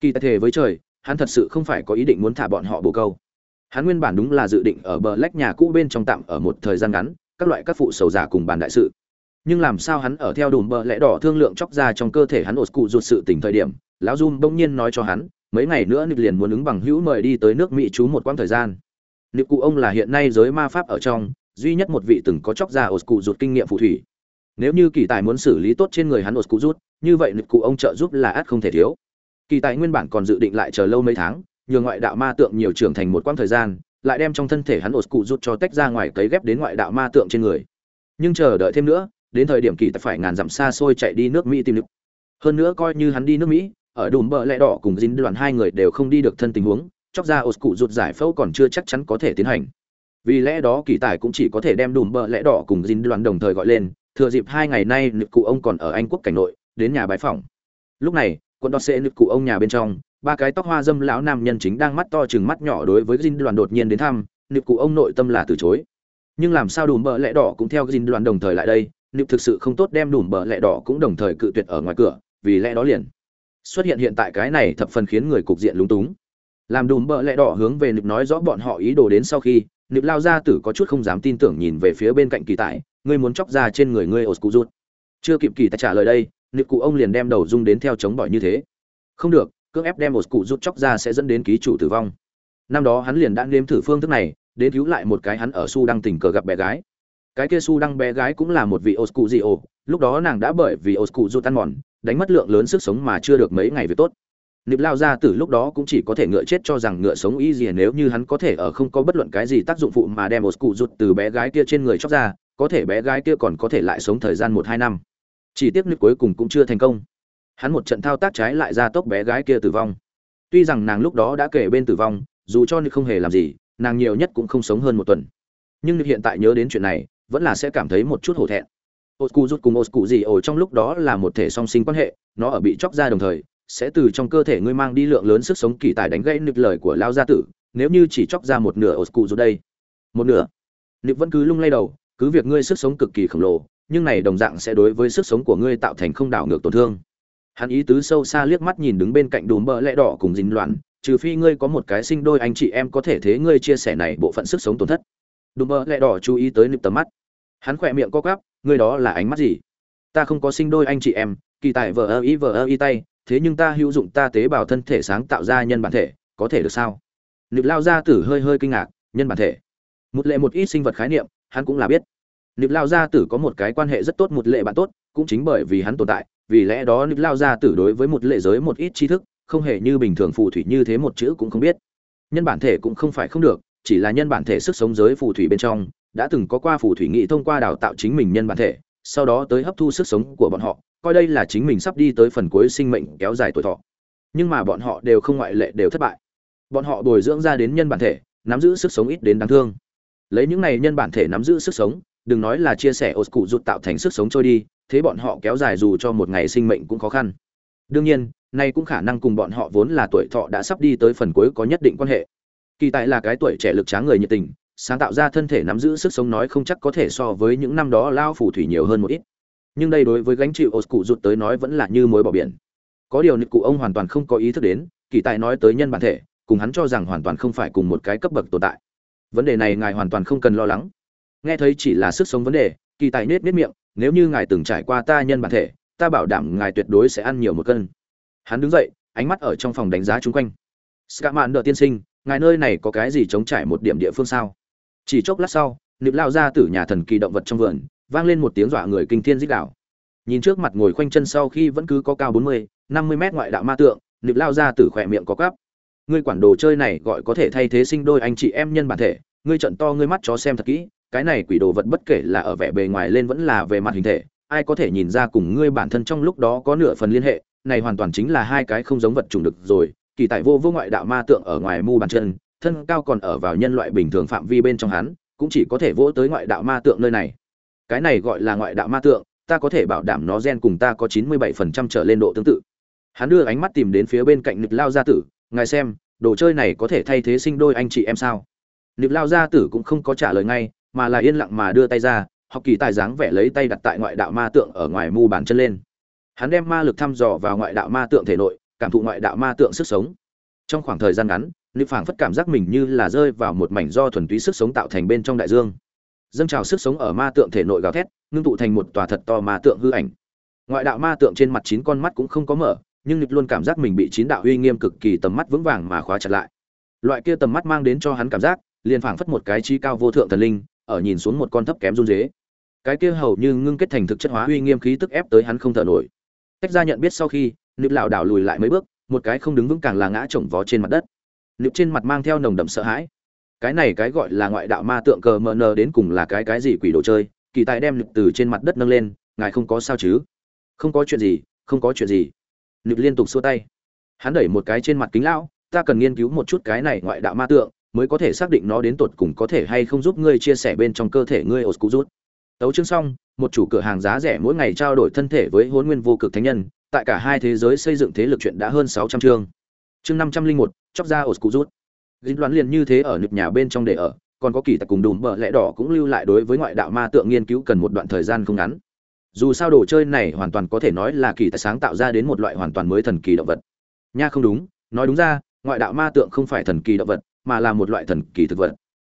A: Kỳ tại thề với trời, hắn thật sự không phải có ý định muốn thả bọn họ bồ câu hắn nguyên bản đúng là dự định ở bờ lách nhà cũ bên trong tạm ở một thời gian ngắn, các loại các phụ sầu giả cùng bàn đại sự. Nhưng làm sao hắn ở theo đùm bờ lẽ đỏ thương lượng chóc ra trong cơ thể hắn ột cụ ruột sự tỉnh thời điểm, lão dung bỗng nhiên nói cho hắn, mấy ngày nữa nịp liền muốn ứng bằng hữu mời đi tới nước mỹ trú một quãng thời gian. Nịp cụ ông là hiện nay giới ma pháp ở trong, duy nhất một vị từng có chóc ra ột cụ ruột kinh nghiệm phù thủy. Nếu như kỳ tài muốn xử lý tốt trên người hắn ột cụ rút như vậy nịp cụ ông trợ giúp là át không thể thiếu. Kỳ tài nguyên bản còn dự định lại chờ lâu mấy tháng nhờ ngoại đạo ma tượng nhiều trưởng thành một quãng thời gian, lại đem trong thân thể hắn ột cụ rút cho tách ra ngoài cấy ghép đến ngoại đạo ma tượng trên người. Nhưng chờ đợi thêm nữa, đến thời điểm kỳ tài phải ngàn dặm xa xôi chạy đi nước mỹ tìm lực hơn nữa coi như hắn đi nước mỹ, ở đùm bờ lẽ đỏ cùng dính đoàn hai người đều không đi được thân tình huống, chóc ra ột cụ rút giải phẫu còn chưa chắc chắn có thể tiến hành. Vì lẽ đó kỳ tài cũng chỉ có thể đem đùm bờ lẽ đỏ cùng dính đoàn đồng thời gọi lên, thừa dịp hai ngày nay nữ cụ ông còn ở anh quốc cảnh nội, đến nhà bái phòng lúc này quân đọt sẽ nữ cụ ông nhà bên trong ba cái tóc hoa dâm lão nam nhân chính đang mắt to chừng mắt nhỏ đối với Jin đoàn đột nhiên đến thăm nữ cụ ông nội tâm là từ chối. Nhưng làm sao đùm bờ lẽ đỏ cũng theo Jin đoàn đồng thời lại đây nữ thực sự không tốt đem đùm bờ lẽ đỏ cũng đồng thời cự tuyệt ở ngoài cửa, vì lẽ đó liền xuất hiện hiện tại cái này thập phần khiến người cục diện lúng túng. Làm đùm bờ lẽ đỏ hướng về nữ nói rõ bọn họ ý đồ đến sau khi nữ lao ra tử có chút không dám tin tưởng nhìn về phía bên cạnh kỳ tại ngươi muốn chọc ra trên người ngươi ột cụ rút chưa kịp kỳ tài trả lời đây nữ cụ ông liền đem đầu rung đến theo chống bỏi như thế. Không được cưỡng ép đem một cụ rút chóc ra sẽ dẫn đến ký chủ tử vong. Năm đó hắn liền đã nếm thử phương thức này đến cứu lại một cái hắn ở su đang tình cờ gặp bé gái. Cái kia su đang bé gái cũng là một vị ột cụ dị lúc đó nàng đã bởi vì ột cụ rút ăn mòn đánh mất lượng lớn sức sống mà chưa được mấy ngày về tốt. Nịp lao ra từ lúc đó cũng chỉ có thể ngựa chết cho rằng ngựa sống y gì nếu như hắn có thể ở không có bất luận cái gì tác dụng phụ mà đem một cụ rụt từ bé gái kia trên người chóc ra, có thể bé gái kia còn có thể lại sống thời gian một hai năm. Chỉ tiếc nịp cuối cùng cũng chưa thành công hắn một trận thao tác trái lại ra tốc bé gái kia tử vong tuy rằng nàng lúc đó đã kể bên tử vong dù cho nước không hề làm gì nàng nhiều nhất cũng không sống hơn một tuần nhưng hiện tại nhớ đến chuyện này vẫn là sẽ cảm thấy một chút hổ thẹn Oscu rút cùng Oscu gì ổ trong lúc đó là một thể song sinh quan hệ, nó ở bị chóc ra đồng thời, sẽ từ trong cơ thể ngươi mang đi lượng lớn sức sống kỳ tài đánh gãy nực lời của lao gia tử, nếu như chỉ chóc ra một nửa Oscu rút đây. Một nửa. Nực vẫn cứ lung lay đầu, cứ việc ngươi sức sống cực kỳ khổng lồ, nhưng này đồng dạng sẽ đối với sức sống của ngươi tạo thành không đảo ngược tổn thương. Hắn ý tứ sâu xa liếc mắt nhìn đứng bên cạnh đùm bờ lẽ đỏ cùng dính loạn, trừ phi ngươi có một cái sinh đôi anh chị em có thể thế ngươi chia sẻ này bộ phận sức sống tổn thất. Đùm bờ lẽ đỏ chú ý tới nịp tầm mắt. Hắn khỏe miệng co quắp, ngươi đó là ánh mắt gì? ta không có sinh đôi anh chị em kỳ tài vờ ơ ý vờ ơ ý tay thế nhưng ta hữu dụng ta tế bào thân thể sáng tạo ra nhân bản thể có thể được sao nịp lao gia tử hơi hơi kinh ngạc nhân bản thể một lệ một ít sinh vật khái niệm hắn cũng là biết nịp lao gia tử có một cái quan hệ rất tốt một lệ bạn tốt cũng chính bởi vì hắn tồn tại vì lẽ đó nịp lao ra tử đối với một lệ giới một ít tri thức, không hề như bình thường phù thủy như thế một chữ cũng không biết. Nhân bản thể cũng không phải không được, chỉ là nhân bản thể sức sống giới phù thủy bên trong, đã từng có qua phù thủy nghị thông qua đào tạo chính mình nhân bản thể, sau đó tới hấp thu sức sống của bọn họ, coi đây là chính mình sắp đi tới phần cuối sinh mệnh kéo dài tuổi thọ. Nhưng mà bọn họ đều không ngoại lệ, đều thất bại. Bọn họ bồi dưỡng ra đến nhân bản thể, nắm giữ sức sống ít đến đáng thương. Lấy những này nhân bản thể nắm giữ sức sống, đừng nói là chia sẻ ột cụ rụt tạo thành sức sống trôi đi thế bọn họ kéo dài dù cho một ngày sinh mệnh cũng khó khăn. Đương nhiên, nay cũng khả năng cùng bọn họ vốn là tuổi thọ đã sắp đi tới phần cuối có nhất định quan hệ. Kỳ tại là cái tuổi trẻ lực tráng người nhiệt tình, sáng tạo ra thân thể nắm giữ sức sống nói không chắc có thể so với những năm đó lao phù thủy nhiều hơn một ít. Nhưng đây đối với gánh chịu ột cụ rụt tới nói vẫn là như mối bỏ biển. Có điều nực cụ ông hoàn toàn không có ý thức đến, kỳ tài nói tới nhân bản thể, cùng hắn cho rằng hoàn toàn không phải cùng một cái cấp bậc tồn tại. Vấn đề này ngài hoàn toàn không cần lo lắng. Nghe thấy chỉ là sức sống vấn đề, kỳ tài nết nết miệng nếu như ngài từng trải qua ta nhân bản thể, ta bảo đảm ngài tuyệt đối sẽ ăn nhiều một cân. Hắn đứng dậy, ánh mắt ở trong phòng đánh giá chung quanh. Scamman đợi tiên sinh, ngài nơi này có cái gì chống trải một điểm địa phương sao? Chỉ chốc lát sau nịp lao ra từ nhà thần kỳ động vật trong vườn, vang lên một tiếng dọa người kinh thiên dích đạo nhìn trước mặt ngồi khoanh chân sau khi vẫn cứ có cao bốn mươi, năm mươi mét ngoại đạo ma tượng nịp lao ra từ khỏe miệng có cắp. Ngươi quản đồ chơi này gọi có thể thay thế sinh đôi anh chị em nhân bản thể, ngươi trận to ngươi mắt chó xem thật kỹ cái này quỷ đồ vật bất kể là ở vẻ bề ngoài lên vẫn là về mặt hình thể, ai có thể nhìn ra cùng ngươi bản thân trong lúc đó có nửa phần liên hệ, này hoàn toàn chính là hai cái không giống vật chủng được rồi, kỳ tại vô vô ngoại đạo ma tượng ở ngoài mu bàn chân, thân cao còn ở vào nhân loại bình thường phạm vi bên trong hắn, cũng chỉ có thể vỗ tới ngoại đạo ma tượng nơi này. Cái này gọi là ngoại đạo ma tượng, ta có thể bảo đảm nó gen cùng ta có chín mươi bảy phần trăm trở lên độ tương tự. Hắn đưa ánh mắt tìm đến phía bên cạnh nịch lao gia tử, ngài xem, đồ chơi này có thể thay thế sinh đôi anh chị em sao? Nịch lao gia tử cũng không có trả lời ngay mà là yên lặng mà đưa tay ra, học kỳ tài dáng vẻ lấy tay đặt tại ngoại đạo ma tượng ở ngoài mu bàn chân lên. Hắn đem ma lực thăm dò vào ngoại đạo ma tượng thể nội, cảm thụ ngoại đạo ma tượng sức sống. Trong khoảng thời gian ngắn, nữ phảng phất cảm giác mình như là rơi vào một mảnh do thuần túy sức sống tạo thành bên trong đại dương. Dâng trào sức sống ở ma tượng thể nội gào thét, ngưng tụ thành một tòa thật to ma tượng hư ảnh. Ngoại đạo ma tượng trên mặt chín con mắt cũng không có mở, nhưng nịp luôn cảm giác mình bị chín đạo uy nghiêm cực kỳ tầm mắt vững vàng mà khóa chặt lại. Loại kia tầm mắt mang đến cho hắn cảm giác, liền phảng phất một cái chi cao vô thượng thần linh ở nhìn xuống một con thấp kém run rế cái kia hầu như ngưng kết thành thực chất hóa uy nghiêm khí tức ép tới hắn không thở nổi. Tách ra nhận biết sau khi, nịp lảo đảo lùi lại mấy bước, một cái không đứng vững càng là ngã chồng vó trên mặt đất. Nịp trên mặt mang theo nồng đậm sợ hãi. Cái này cái gọi là ngoại đạo ma tượng cờ mờ nờ đến cùng là cái cái gì quỷ đồ chơi, kỳ tài đem nịp từ trên mặt đất nâng lên, ngài không có sao chứ? Không có chuyện gì, không có chuyện gì. Nịp liên tục xua tay. Hắn đẩy một cái trên mặt kính lão, ta cần nghiên cứu một chút cái này ngoại đạo ma tượng mới có thể xác định nó đến tột cùng có thể hay không giúp ngươi chia sẻ bên trong cơ thể ngươi ột cụ rút tấu chương xong, một chủ cửa hàng giá rẻ mỗi ngày trao đổi thân thể với hôn nguyên vô cực thánh nhân, tại cả hai thế giới xây dựng thế lực chuyện đã hơn sáu trăm chương. Chương năm trăm linh một, chóc ra ột cụ rút dính đoán liền như thế ở nực nhà bên trong để ở, còn có kỳ tặc cùng đùm bờ lẽ đỏ cũng lưu lại đối với ngoại đạo ma tượng nghiên cứu cần một đoạn thời gian không ngắn. Dù sao đồ chơi này hoàn toàn có thể nói là kỳ tài sáng tạo ra đến một loại hoàn toàn mới thần kỳ động vật. Nha không đúng, nói đúng ra, ngoại đạo ma tượng không phải thần kỳ động vật mà là một loại thần kỳ thực vật.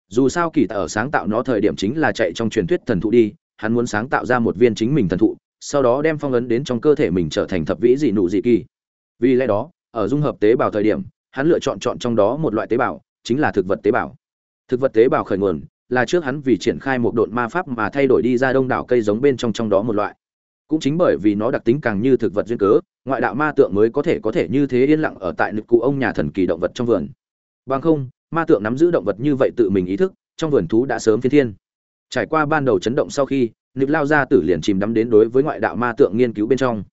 A: Dù sao kỳ tài ở sáng tạo nó thời điểm chính là chạy trong truyền thuyết thần thụ đi, hắn muốn sáng tạo ra một viên chính mình thần thụ, sau đó đem phong ấn đến trong cơ thể mình trở thành thập vĩ dị nụ dị kỳ. Vì lẽ đó, ở dung hợp tế bào thời điểm, hắn lựa chọn chọn trong đó một loại tế bào, chính là thực vật tế bào. Thực vật tế bào khởi nguồn là trước hắn vì triển khai một độn ma pháp mà thay đổi đi ra đông đảo cây giống bên trong trong đó một loại. Cũng chính bởi vì nó đặc tính càng như thực vật duyên cớ, ngoại đạo ma tượng mới có thể có thể như thế yên lặng ở tại nực cụ ông nhà thần kỳ động vật trong vườn bằng không, ma tượng nắm giữ động vật như vậy tự mình ý thức, trong vườn thú đã sớm phiên thiên. Trải qua ban đầu chấn động sau khi, nịp lao ra tử liền chìm đắm đến đối với ngoại đạo ma tượng nghiên cứu bên trong.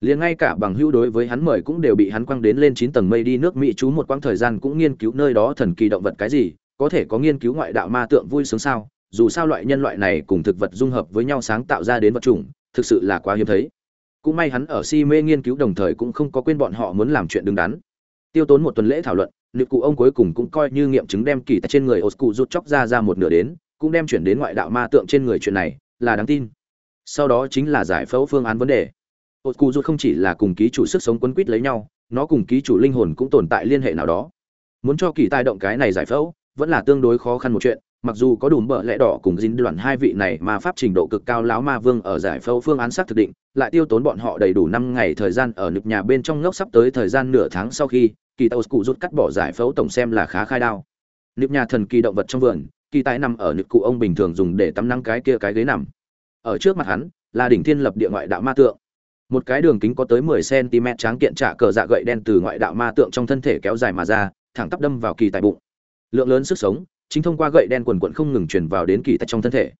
A: Liền ngay cả bằng hữu đối với hắn mời cũng đều bị hắn quăng đến lên chín tầng mây đi nước mỹ trú một quãng thời gian cũng nghiên cứu nơi đó thần kỳ động vật cái gì, có thể có nghiên cứu ngoại đạo ma tượng vui sướng sao? Dù sao loại nhân loại này cùng thực vật dung hợp với nhau sáng tạo ra đến vật chủng, thực sự là quá hiếm thấy. Cũng may hắn ở si mê nghiên cứu đồng thời cũng không có quên bọn họ muốn làm chuyện đứng đắn. Tiêu tốn một tuần lễ thảo luận nữ cụ ông cuối cùng cũng coi như nghiệm chứng đem kỳ tại trên người ô cụ rút chóc ra ra một nửa đến, cũng đem chuyển đến ngoại đạo ma tượng trên người chuyện này, là đáng tin. Sau đó chính là giải phẫu phương án vấn đề. Ô cụ rút không chỉ là cùng ký chủ sức sống quấn quýt lấy nhau, nó cùng ký chủ linh hồn cũng tồn tại liên hệ nào đó. Muốn cho kỳ tai động cái này giải phẫu, vẫn là tương đối khó khăn một chuyện, mặc dù có đủ bợ lẽ đỏ cùng dính đoạn hai vị này mà pháp trình độ cực cao láo ma vương ở giải phẫu phương án xác thực định, lại tiêu tốn bọn họ đầy đủ năm ngày thời gian ở nực nhà bên trong ngốc sắp tới thời gian nửa tháng sau khi kỳ tàu cụ rút cắt bỏ giải phẫu tổng xem là khá khai đao. Nếp nhà thần kỳ động vật trong vườn, kỳ tài nằm ở nực cụ ông bình thường dùng để tắm nắng cái kia cái ghế nằm. Ở trước mặt hắn, là đỉnh thiên lập địa ngoại đạo ma tượng. Một cái đường kính có tới 10 cm tráng kiện trả cờ dạ gậy đen từ ngoại đạo ma tượng trong thân thể kéo dài mà ra, thẳng tắp đâm vào kỳ tài bụng. Lượng lớn sức sống, chính thông qua gậy đen quần quận không ngừng truyền vào đến kỳ tài trong thân thể.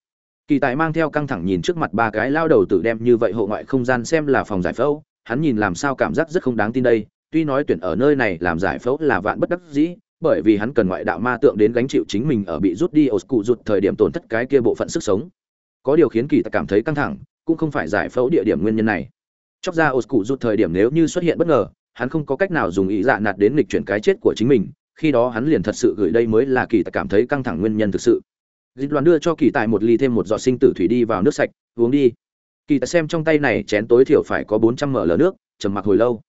A: Kỳ tài mang theo căng thẳng nhìn trước mặt ba cái lao đầu tử đem như vậy hộ ngoại không gian xem là phòng giải phẫu, hắn nhìn làm sao cảm giác rất không đáng tin đây tuy nói tuyển ở nơi này làm giải phẫu là vạn bất đắc dĩ, bởi vì hắn cần ngoại đạo ma tượng đến gánh chịu chính mình ở bị rút đi ổ cụ rụt thời điểm tổn thất cái kia bộ phận sức sống. Có điều khiến kỳ tài cảm thấy căng thẳng, cũng không phải giải phẫu địa điểm nguyên nhân này. Chóc ra ổ cụ rụt thời điểm nếu như xuất hiện bất ngờ, hắn không có cách nào dùng ý dạ nạt đến lịch chuyển cái chết của chính mình, khi đó hắn liền thật sự gửi đây mới là kỳ tài cảm thấy căng thẳng nguyên nhân thực sự. Dịch đoàn đưa cho kỳ tài một ly thêm một giọt sinh tử thủy đi vào nước sạch, uống đi. Kỳ tài xem trong tay này chén tối thiểu phải có bốn trăm ml nước, trầm mặc hồi lâu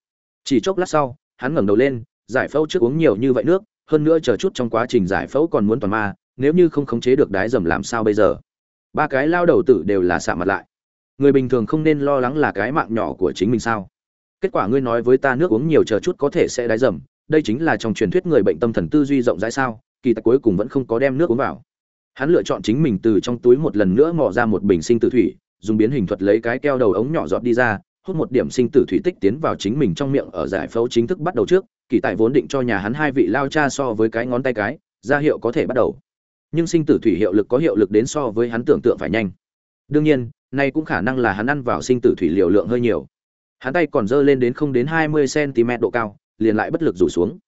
A: chỉ chốc lát sau, hắn ngẩng đầu lên, giải phẫu trước uống nhiều như vậy nước, hơn nữa chờ chút trong quá trình giải phẫu còn muốn toàn ma, nếu như không khống chế được đái dầm làm sao bây giờ? Ba cái lao đầu tử đều là xạ mặt lại. Người bình thường không nên lo lắng là cái mạng nhỏ của chính mình sao? Kết quả ngươi nói với ta nước uống nhiều chờ chút có thể sẽ đái dầm, đây chính là trong truyền thuyết người bệnh tâm thần tư duy rộng rãi sao? Kỳ tài cuối cùng vẫn không có đem nước uống vào. Hắn lựa chọn chính mình từ trong túi một lần nữa mò ra một bình sinh tử thủy, dùng biến hình thuật lấy cái keo đầu ống nhỏ giọt đi ra hút một điểm sinh tử thủy tích tiến vào chính mình trong miệng ở giải phẫu chính thức bắt đầu trước, kỳ tài vốn định cho nhà hắn hai vị lao cha so với cái ngón tay cái, ra hiệu có thể bắt đầu. Nhưng sinh tử thủy hiệu lực có hiệu lực đến so với hắn tưởng tượng phải nhanh. Đương nhiên, nay cũng khả năng là hắn ăn vào sinh tử thủy liều lượng hơi nhiều. Hắn tay còn dơ lên đến không đến hai mươi cm độ cao, liền lại bất lực rủ xuống.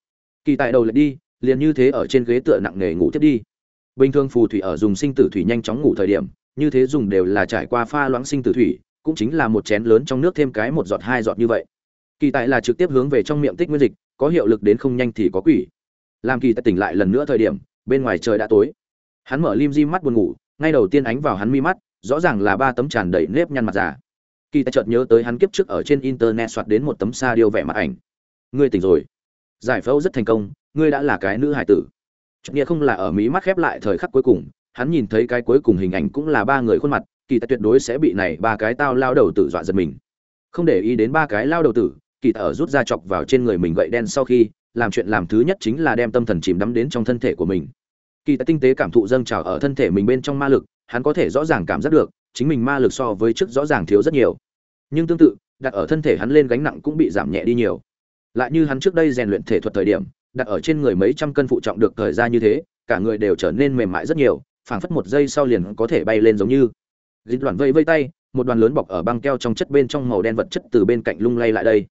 A: Kỳ tài đầu lại đi, liền như thế ở trên ghế tựa nặng nề ngủ tiếp đi. Bình thường phù thủy ở dùng sinh tử thủy nhanh chóng ngủ thời điểm, như thế dùng đều là trải qua pha loãng sinh tử thủy cũng chính là một chén lớn trong nước thêm cái một giọt hai giọt như vậy. Kỳ tại là trực tiếp hướng về trong miệng tích nguyên dịch, có hiệu lực đến không nhanh thì có quỷ. Làm kỳ tại tỉnh lại lần nữa thời điểm, bên ngoài trời đã tối. Hắn mở lim di mắt buồn ngủ, ngay đầu tiên ánh vào hắn mi mắt, rõ ràng là ba tấm tràn đầy nếp nhăn mặt già. Kỳ tại chợt nhớ tới hắn kiếp trước ở trên internet soạt đến một tấm sa điêu vẻ mặt ảnh. Ngươi tỉnh rồi. Giải phẫu rất thành công, ngươi đã là cái nữ hải tử. Nghĩa không là ở mí mắt khép lại thời khắc cuối cùng, hắn nhìn thấy cái cuối cùng hình ảnh cũng là ba người khuôn mặt kỳ tài tuyệt đối sẽ bị này ba cái tao lao đầu tử dọa giật mình. Không để ý đến ba cái lao đầu tử, kỳ tài ở rút ra chọc vào trên người mình gậy đen sau khi, làm chuyện làm thứ nhất chính là đem tâm thần chìm đắm đến trong thân thể của mình. Kỳ tài tinh tế cảm thụ dâng trào ở thân thể mình bên trong ma lực, hắn có thể rõ ràng cảm giác được, chính mình ma lực so với trước rõ ràng thiếu rất nhiều. Nhưng tương tự, đặt ở thân thể hắn lên gánh nặng cũng bị giảm nhẹ đi nhiều. Lại như hắn trước đây rèn luyện thể thuật thời điểm, đặt ở trên người mấy trăm cân phụ trọng được thời ra như thế, cả người đều trở nên mềm mại rất nhiều, phảng phất một giây sau liền có thể bay lên giống như dịch đoàn vây vây tay, một đoàn lớn bọc ở băng keo trong chất bên trong màu đen vật chất từ bên cạnh lung lay lại đây.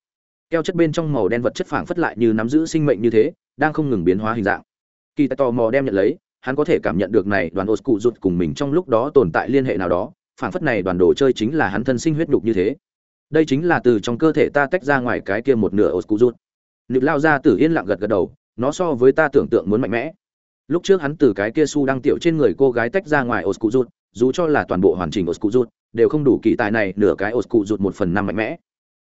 A: Keo chất bên trong màu đen vật chất phảng phất lại như nắm giữ sinh mệnh như thế, đang không ngừng biến hóa hình dạng. Kỳ tài tò mò đem nhận lấy, hắn có thể cảm nhận được này đoàn ô cụ rụt cùng mình trong lúc đó tồn tại liên hệ nào đó, phảng phất này đoàn đồ chơi chính là hắn thân sinh huyết nhục như thế. Đây chính là từ trong cơ thể ta tách ra ngoài cái kia một nửa ô cụ rụt. Nực lao ra tử yên lặng gật gật đầu, nó so với ta tưởng tượng muốn mạnh mẽ. Lúc trước hắn từ cái kia su đang tiểu trên người cô gái tách ra ngoài ô cụ rụt dù cho là toàn bộ hoàn chỉnh ô cụ rụt đều không đủ kỳ tài này nửa cái ô cụ rụt một phần năm mạnh mẽ.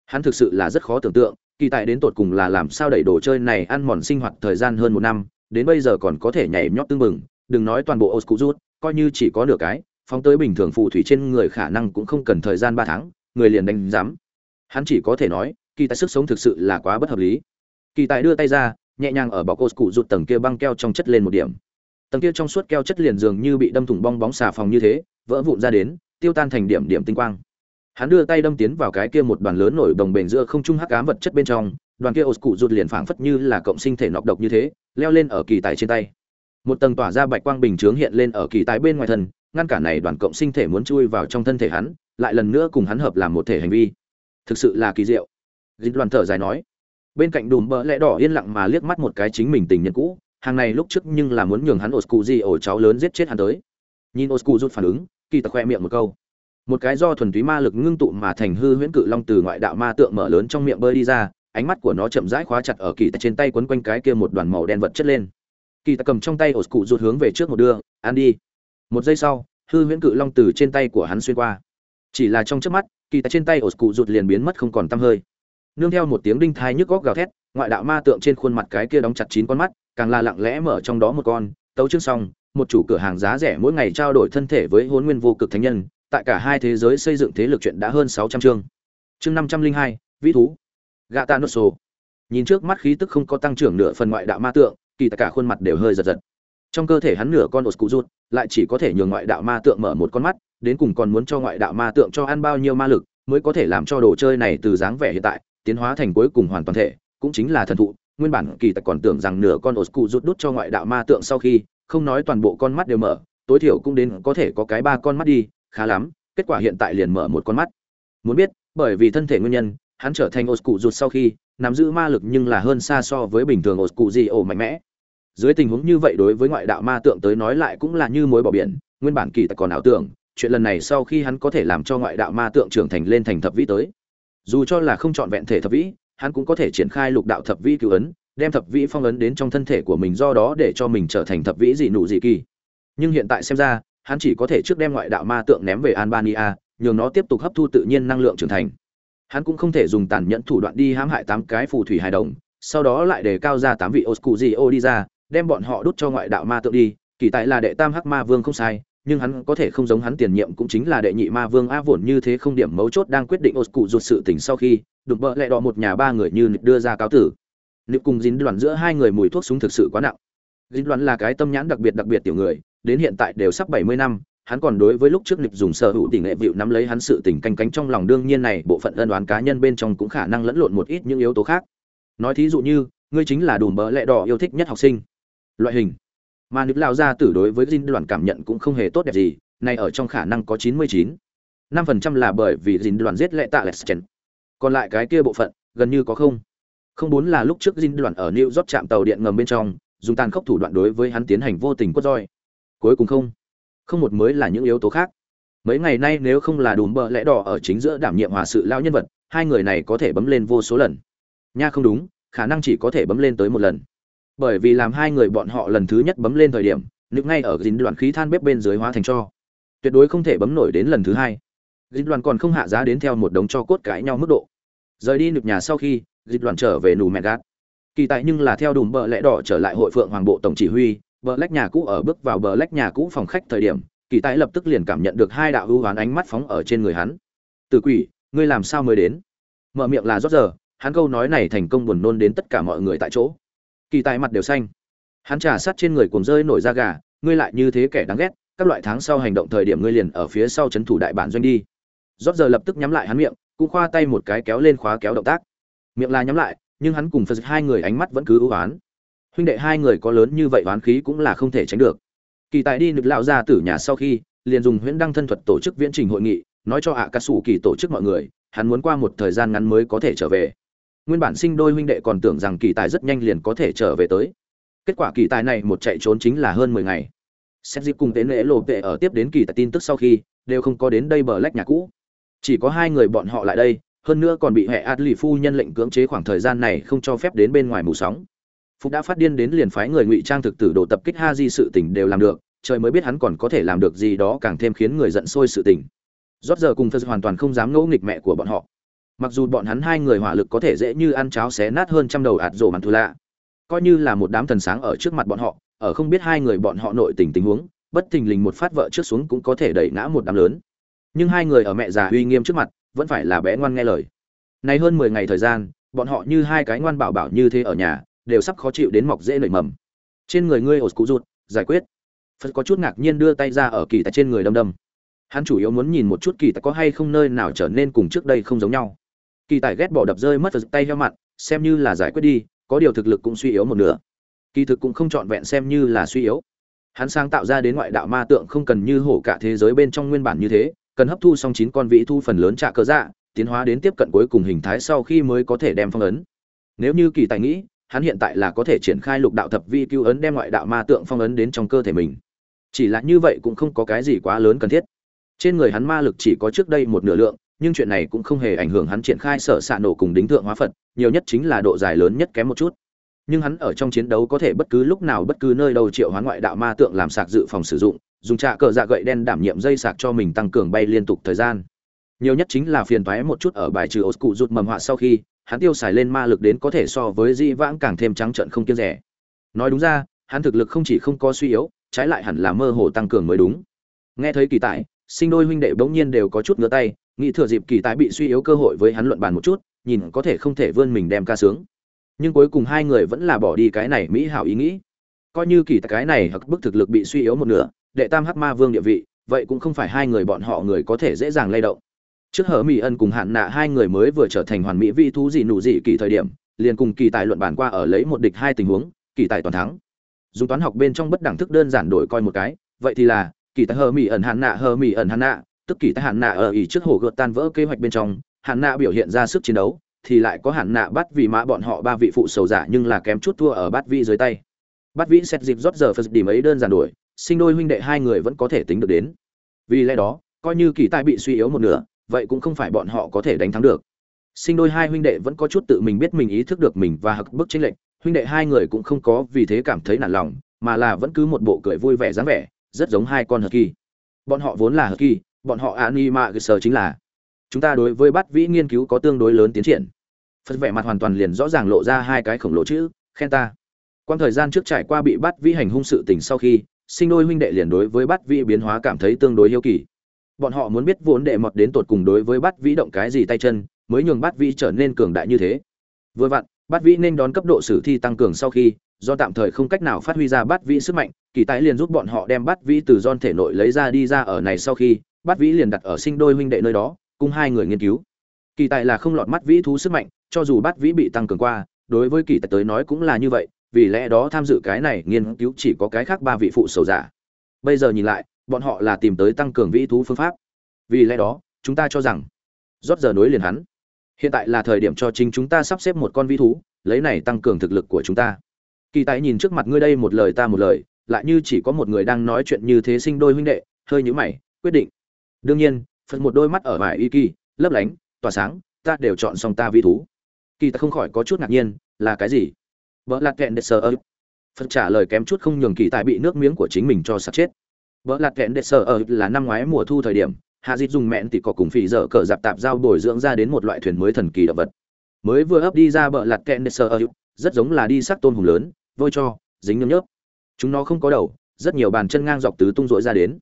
A: Hắn thực sự là rất khó tưởng tượng, kỳ tài đến tột cùng là làm sao đẩy đồ chơi này ăn mòn sinh hoạt thời gian hơn một năm, đến bây giờ còn có thể nhảy nhót tương mừng đừng nói toàn bộ ô cụ rụt coi như chỉ có nửa cái, phóng tới bình thường phù thủy trên người khả năng cũng không cần thời gian ba tháng, người liền đánh giám. Hắn chỉ có thể nói, kỳ tài sức sống thực sự là quá bất hợp lý. Kỳ tài đưa tay ra, nhẹ nhàng ở bọc ô cụ rụt tầng kia băng keo trong chất lên một điểm tầng kia trong suốt keo chất liền dường như bị đâm thủng bong bóng xà phòng như thế, vỡ vụn ra đến, tiêu tan thành điểm điểm tinh quang. Hắn đưa tay đâm tiến vào cái kia một đoàn lớn nổi đồng bền giữa không trung hắc ám vật chất bên trong, đoàn kia ô cụ rụt liền phảng phất như là cộng sinh thể nọc độc như thế, leo lên ở kỳ tài trên tay. Một tầng tỏa ra bạch quang bình chướng hiện lên ở kỳ tài bên ngoài thân, ngăn cản này đoàn cộng sinh thể muốn chui vào trong thân thể hắn, lại lần nữa cùng hắn hợp làm một thể hành vi. Thực sự là kỳ diệu. Dịch đoàn thở dài nói. Bên cạnh đùm bỡ lẽ đỏ yên lặng mà liếc mắt một cái chính mình tình nhân cũ hàng này lúc trước nhưng là muốn nhường hắn Oscuji ổ cháu lớn giết chết hắn tới. Nhìn oscu rút phản ứng, kỳ tặc khoe miệng một câu. Một cái do thuần túy ma lực ngưng tụ mà thành hư huyễn cự long từ ngoại đạo ma tượng mở lớn trong miệng bơi đi ra, ánh mắt của nó chậm rãi khóa chặt ở kỳ tặc trên tay quấn quanh cái kia một đoàn màu đen vật chất lên. Kỳ tặc cầm trong tay ổ rụt hướng về trước một đưa, ăn đi. Một giây sau, hư huyễn cự long từ trên tay của hắn xuyên qua. Chỉ là trong chớp mắt, kỳ tặc trên tay ổ rụt liền biến mất không còn tăm hơi. Nương theo một tiếng đinh thai nhức góc gào thét, ngoại đạo ma tượng trên khuôn mặt cái kia đóng chặt chín con mắt càng là lặng lẽ mở trong đó một con, tấu chương xong, một chủ cửa hàng giá rẻ mỗi ngày trao đổi thân thể với hôn nguyên vô cực thánh nhân, tại cả hai thế giới xây dựng thế lực chuyện đã hơn sáu trăm chương. Chương năm trăm linh hai, vĩ thú. Gạ ta nốt sổ. Nhìn trước mắt khí tức không có tăng trưởng nửa phần ngoại đạo ma tượng, kỳ tất cả khuôn mặt đều hơi giật giật. Trong cơ thể hắn nửa con ột cụ rút lại chỉ có thể nhường ngoại đạo ma tượng mở một con mắt, đến cùng còn muốn cho ngoại đạo ma tượng cho ăn bao nhiêu ma lực, mới có thể làm cho đồ chơi này từ dáng vẻ hiện tại, tiến hóa thành cuối cùng hoàn toàn thể, cũng chính là thần thụ nguyên bản kỳ tặc còn tưởng rằng nửa con ổ cụ rút đút cho ngoại đạo ma tượng sau khi, không nói toàn bộ con mắt đều mở, tối thiểu cũng đến có thể có cái ba con mắt đi, khá lắm, kết quả hiện tại liền mở một con mắt. Muốn biết, bởi vì thân thể nguyên nhân, hắn trở thành ổ cụ rút sau khi, nắm giữ ma lực nhưng là hơn xa so với bình thường ổ cụ gì ổ mạnh mẽ. Dưới tình huống như vậy đối với ngoại đạo ma tượng tới nói lại cũng là như mối bỏ biển, nguyên bản kỳ tặc còn ảo tưởng, chuyện lần này sau khi hắn có thể làm cho ngoại đạo ma tượng trưởng thành lên thành thập vĩ tới. Dù cho là không chọn vẹn thể thập vĩ hắn cũng có thể triển khai lục đạo thập vĩ cứu ấn, đem thập vĩ phong ấn đến trong thân thể của mình do đó để cho mình trở thành thập vĩ dị nụ dị kỳ. Nhưng hiện tại xem ra, hắn chỉ có thể trước đem ngoại đạo ma tượng ném về albania, nhường nó tiếp tục hấp thu tự nhiên năng lượng trưởng thành. Hắn cũng không thể dùng tàn nhẫn thủ đoạn đi hãm hại tám cái phù thủy hài đồng, sau đó lại đề cao ra tám vị oscuzio đi ra, đem bọn họ đút cho ngoại đạo ma tượng đi, kỳ tại là đệ tam hắc ma vương không sai, nhưng hắn có thể không giống hắn tiền nhiệm cũng chính là đệ nhị ma vương a vốn như thế không điểm mấu chốt đang quyết định oscu ruột sự tình sau khi đục bợ lẹ đỏ một nhà ba người như đưa ra cáo tử. Nịp cùng dính đoạn giữa hai người mùi thuốc súng thực sự quá nặng. Dính đoạn là cái tâm nhãn đặc biệt đặc biệt tiểu người, đến hiện tại đều sắp bảy mươi năm, hắn còn đối với lúc trước nịp dùng sở hữu tỷ nghệ vịu nắm lấy hắn sự tình canh cánh trong lòng đương nhiên này, bộ phận ân đoán cá nhân bên trong cũng khả năng lẫn lộn một ít những yếu tố khác. Nói thí dụ như, ngươi chính là đùm bỡ lẹ đỏ yêu thích nhất học sinh. Loại hình. Mà nịp lao ra tử đối với dinh đoàn cảm nhận cũng không hề tốt đẹp gì, này ở trong khả năng có chín mươi chín. Năm phần trăm là bởi vì dinh đoàn giết lệ tạ lệ chen còn lại cái kia bộ phận, gần như có không. Không bốn là lúc trước dinh đoàn ở new york chạm tàu điện ngầm bên trong, dùng tàn khốc thủ đoạn đối với hắn tiến hành vô tình quất roi. Cuối cùng không. Không một mới là những yếu tố khác. Mấy ngày nay nếu không là đùm bợ lẽ đỏ ở chính giữa đảm nhiệm hòa sự lao nhân vật, hai người này có thể bấm lên vô số lần. Nha không đúng, khả năng chỉ có thể bấm lên tới một lần. Bởi vì làm hai người bọn họ lần thứ nhất bấm lên thời điểm, nước ngay ở dính đoạn khí than bếp bên dưới hóa thành cho. Tuyệt đối không thể bấm nổi đến lần thứ hai. Dịch đoàn còn không hạ giá đến theo một đống cho cốt cãi nhau mức độ. Rời đi nực nhà sau khi, Dịch đoàn trở về nù mẹ gạt. Kỳ tại nhưng là theo đùm bợ lẽ đỏ trở lại hội phượng hoàng bộ tổng chỉ huy bờ lách nhà cũ ở bước vào bờ lách nhà cũ phòng khách thời điểm, kỳ Tại lập tức liền cảm nhận được hai đạo hưu hoán ánh mắt phóng ở trên người hắn. Từ quỷ, ngươi làm sao mới đến? Mở miệng là rót giờ, hắn câu nói này thành công buồn nôn đến tất cả mọi người tại chỗ. Kỳ Tại mặt đều xanh. Hắn trả sát trên người cuồng rơi nổi da gà, ngươi lại như thế kẻ đáng ghét, các loại tháng sau hành động thời điểm ngươi liền ở phía sau c thủ đại bản doanh đi rót giờ lập tức nhắm lại hắn miệng, cũng khoa tay một cái kéo lên khóa kéo động tác. Miệng là nhắm lại, nhưng hắn cùng phật hai người ánh mắt vẫn cứ ưu oán huynh đệ hai người có lớn như vậy oán khí cũng là không thể tránh được. Kỳ tài đi nực lão ra tử nhà sau khi, liền dùng huyễn đăng thân thuật tổ chức viễn trình hội nghị, nói cho ạ ca sủ kỳ tổ chức mọi người, hắn muốn qua một thời gian ngắn mới có thể trở về. Nguyên bản sinh đôi huynh đệ còn tưởng rằng kỳ tài rất nhanh liền có thể trở về tới. Kết quả kỳ tài này một chạy trốn chính là hơn mười ngày. Xét dịp cùng tế lễ lộ vệ ở tiếp đến kỳ tài tin tức sau khi, đều không có đến đây bờ lách nhà cũ chỉ có hai người bọn họ lại đây hơn nữa còn bị hệ ạt lì phu nhân lệnh cưỡng chế khoảng thời gian này không cho phép đến bên ngoài mù sóng Phúc đã phát điên đến liền phái người ngụy trang thực tử đồ tập kích Ha Di sự tình đều làm được, trời mới biết hắn còn có thể làm được gì đó càng thêm khiến người giận sôi sự tình. Rốt giờ cùng Phật hoàn toàn không dám ngẫu nghịch mẹ của bọn họ. Mặc dù bọn hắn hai người hỏa lực có thể dễ như ăn cháo xé nát hơn trăm đầu ạt rồ màn thù lạ, coi như là một đám thần sáng ở trước mặt bọn họ, ở không biết hai người bọn họ nội tình tình huống, bất thình lình một phát vợ trước xuống cũng có thể đẩy ngã một đám lớn. Nhưng hai người ở mẹ già uy nghiêm trước mặt, vẫn phải là bé ngoan nghe lời. Nay hơn mười ngày thời gian, bọn họ như hai cái ngoan bảo bảo như thế ở nhà, đều sắp khó chịu đến mọc dễ nảy mầm. Trên người ngươi ột cụ rụt giải quyết. Phật có chút ngạc nhiên đưa tay ra ở kỳ tại trên người đâm đâm. Hắn chủ yếu muốn nhìn một chút kỳ tại có hay không nơi nào trở nên cùng trước đây không giống nhau. Kỳ tài ghét bỏ đập rơi mất phật tay heo mặn xem như là giải quyết đi có điều thực lực cũng suy yếu một nửa. Kỳ thực cũng không trọn vẹn xem như là suy yếu. Hắn sáng tạo ra đến ngoại đạo ma tượng không cần như hổ cả thế giới bên trong nguyên bản như thế cần hấp thu xong chín con vĩ thu phần lớn trạ cơ dạ tiến hóa đến tiếp cận cuối cùng hình thái sau khi mới có thể đem phong ấn. Nếu như kỳ tài nghĩ, hắn hiện tại là có thể triển khai lục đạo thập vi cứu ấn đem ngoại đạo ma tượng phong ấn đến trong cơ thể mình. Chỉ là như vậy cũng không có cái gì quá lớn cần thiết. Trên người hắn ma lực chỉ có trước đây một nửa lượng, nhưng chuyện này cũng không hề ảnh hưởng hắn triển khai sở xạ nổ cùng đính thượng hóa phật, nhiều nhất chính là độ dài lớn nhất kém một chút. Nhưng hắn ở trong chiến đấu có thể bất cứ lúc nào bất cứ nơi đâu triệu hoán ngoại đạo ma tượng làm sạc dự phòng sử dụng dùng trạ cờ dạ gậy đen đảm nhiệm dây sạc cho mình tăng cường bay liên tục thời gian. Nhiều nhất chính là phiền thoái một chút ở bài trừ ô cụ rụt mầm họa sau khi, hắn tiêu xài lên ma lực đến có thể so với di vãng càng thêm trắng trận không kiêng rẻ. Nói đúng ra, hắn thực lực không chỉ không có suy yếu, trái lại hẳn là mơ hồ tăng cường mới đúng. Nghe thấy kỳ tại sinh đôi huynh đệ bỗng nhiên đều có chút ngứa tay, nghĩ thừa dịp kỳ tại bị suy yếu cơ hội với hắn luận bàn một chút, nhìn có thể không thể vươn mình đem ca sướng. Nhưng cuối cùng hai người vẫn là bỏ đi cái này mỹ hảo ý nghĩ. Coi như kỳ cái này hoặc bức thực lực bị suy yếu một nửa đệ tam hắc ma vương địa vị, vậy cũng không phải hai người bọn họ người có thể dễ dàng lay động. Trước hở mỹ ân cùng hạn nạ hai người mới vừa trở thành hoàn mỹ vị thú gì nụ gì kỳ thời điểm, liền cùng kỳ tài luận bàn qua ở lấy một địch hai tình huống, kỳ tài toàn thắng. Dùng toán học bên trong bất đẳng thức đơn giản đổi coi một cái, vậy thì là, kỳ tài hở mỹ ẩn hạn nạ hở mỹ ẩn hạn nạ, tức kỳ tài hạn nạ ở ý trước hồ gợt tan vỡ kế hoạch bên trong, hạn nạ biểu hiện ra sức chiến đấu, thì lại có hạn nạ bắt vì mã bọn họ ba vị phụ sầu giả nhưng là kém chút thua ở bắt vị dưới tay. Bắt vĩ xét dịp rót giờ phật điểm ấy đơn giản đổi sinh đôi huynh đệ hai người vẫn có thể tính được đến. Vì lẽ đó, coi như kỳ tài bị suy yếu một nửa, vậy cũng không phải bọn họ có thể đánh thắng được. Sinh đôi hai huynh đệ vẫn có chút tự mình biết mình ý thức được mình và hặc bức chênh lệnh huynh đệ hai người cũng không có vì thế cảm thấy nản lòng, mà là vẫn cứ một bộ cười vui vẻ dáng vẻ, rất giống hai con hờ kỳ. Bọn họ vốn là hờ kỳ, bọn họ anima sờ chính là. Chúng ta đối với bắt vĩ nghiên cứu có tương đối lớn tiến triển. Phật vẻ mặt hoàn toàn liền rõ ràng lộ ra hai cái khổng lồ chữ, khen ta. Quan thời gian trước trải qua bị bắt vĩ hành hung sự tình sau khi sinh đôi huynh đệ liền đối với bát vĩ biến hóa cảm thấy tương đối yêu kỳ. Bọn họ muốn biết vốn đệ mọt đến tột cùng đối với bát vĩ động cái gì tay chân, mới nhường bát vĩ trở nên cường đại như thế. Vừa vặn, bát vĩ nên đón cấp độ sử thi tăng cường sau khi, do tạm thời không cách nào phát huy ra bát vĩ sức mạnh, kỳ tái liền giúp bọn họ đem bát vĩ từ don thể nội lấy ra đi ra ở này sau khi, bát vĩ liền đặt ở sinh đôi huynh đệ nơi đó, cùng hai người nghiên cứu. Kỳ tài là không lọt mắt vĩ thú sức mạnh, cho dù bát vĩ bị tăng cường qua, đối với kỳ tài tới nói cũng là như vậy vì lẽ đó tham dự cái này nghiên cứu chỉ có cái khác ba vị phụ sầu giả. Bây giờ nhìn lại, bọn họ là tìm tới tăng cường vĩ thú phương pháp. Vì lẽ đó, chúng ta cho rằng, rót giờ nối liền hắn. Hiện tại là thời điểm cho chính chúng ta sắp xếp một con vĩ thú, lấy này tăng cường thực lực của chúng ta. Kỳ tài nhìn trước mặt ngươi đây một lời ta một lời, lại như chỉ có một người đang nói chuyện như thế sinh đôi huynh đệ, hơi nhữ mày, quyết định. Đương nhiên, phật một đôi mắt ở vải y kỳ, lấp lánh, tỏa sáng, ta đều chọn xong ta vĩ thú. Kỳ ta không khỏi có chút ngạc nhiên, là cái gì? Vợ lạt kẹn đệ sở ơ. Phật trả lời kém chút không nhường kỳ tài bị nước miếng của chính mình cho sạt chết. Vợ lạt kẹn đệ sở ơ là năm ngoái mùa thu thời điểm, hạ dịt dùng mẹn thì có cùng phì dở cờ dạp tạp giao bồi dưỡng ra đến một loại thuyền mới thần kỳ động vật. Mới vừa ấp đi ra bờ lạt kẹn đệ sở ơ, rất giống là đi sắc tôn hùng lớn, vôi cho, dính nhớm nhớp. Chúng nó không có đầu, rất nhiều bàn chân ngang dọc tứ tung rỗi ra đến.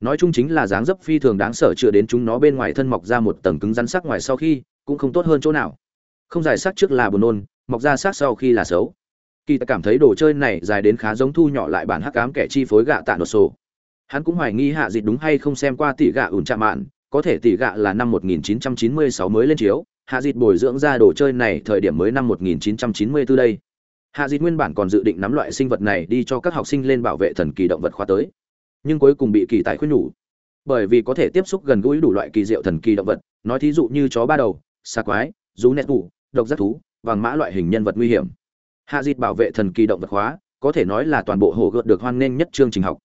A: Nói chung chính là dáng dấp phi thường đáng sợ chưa đến chúng nó bên ngoài thân mọc ra một tầng cứng rắn sắc ngoài sau khi, cũng không tốt hơn chỗ nào. Không dài sắc trước là buồn nôn, mọc ra sắc sau khi là xấu kỳ ta cảm thấy đồ chơi này dài đến khá giống thu nhỏ lại bản hắc cám kẻ chi phối gạ tạ nột sổ. Hắn cũng hoài nghi hạ dịch đúng hay không xem qua tỷ gạ ủn chạm mạn, có thể tỷ gạ là năm 1996 mới lên chiếu, hạ dịch bồi dưỡng ra đồ chơi này thời điểm mới năm 1994 đây. Hạ dịch nguyên bản còn dự định nắm loại sinh vật này đi cho các học sinh lên bảo vệ thần kỳ động vật khoa tới, nhưng cuối cùng bị kỳ tài khuyên nhủ. Bởi vì có thể tiếp xúc gần gũi đủ loại kỳ diệu thần kỳ động vật, nói thí dụ như chó ba đầu xa quái, rú nét ngủ độc giác thú, vàng mã loại hình nhân vật nguy hiểm hạ dịt bảo vệ thần kỳ động vật hóa, có thể nói là toàn bộ hồ gợt được hoan nghênh nhất chương trình học.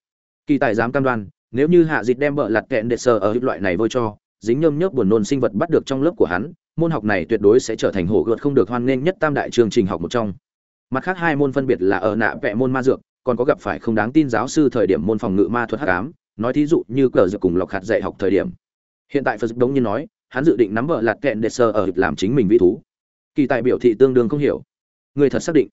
A: Kỳ tài dám cam đoan, nếu như hạ dịt đem bợ lặt kẹn đệ sờ ở loại này vôi cho, dính nhơm nhớp buồn nôn sinh vật bắt được trong lớp của hắn, môn học này tuyệt đối sẽ trở thành hồ gợt không được hoan nghênh nhất tam đại chương trình học một trong. Mặt khác hai môn phân biệt là ở nạ vẽ môn ma dược, còn có gặp phải không đáng tin giáo sư thời điểm môn phòng ngự ma thuật hắc ám, nói thí dụ như cờ dược cùng lọc hạt dạy học thời điểm. Hiện tại phật đống như nói, hắn dự định nắm vợ lạt kẹn đệ sơ ở làm chính mình vị thú. Kỳ tài biểu thị tương đương không hiểu người thật xác định.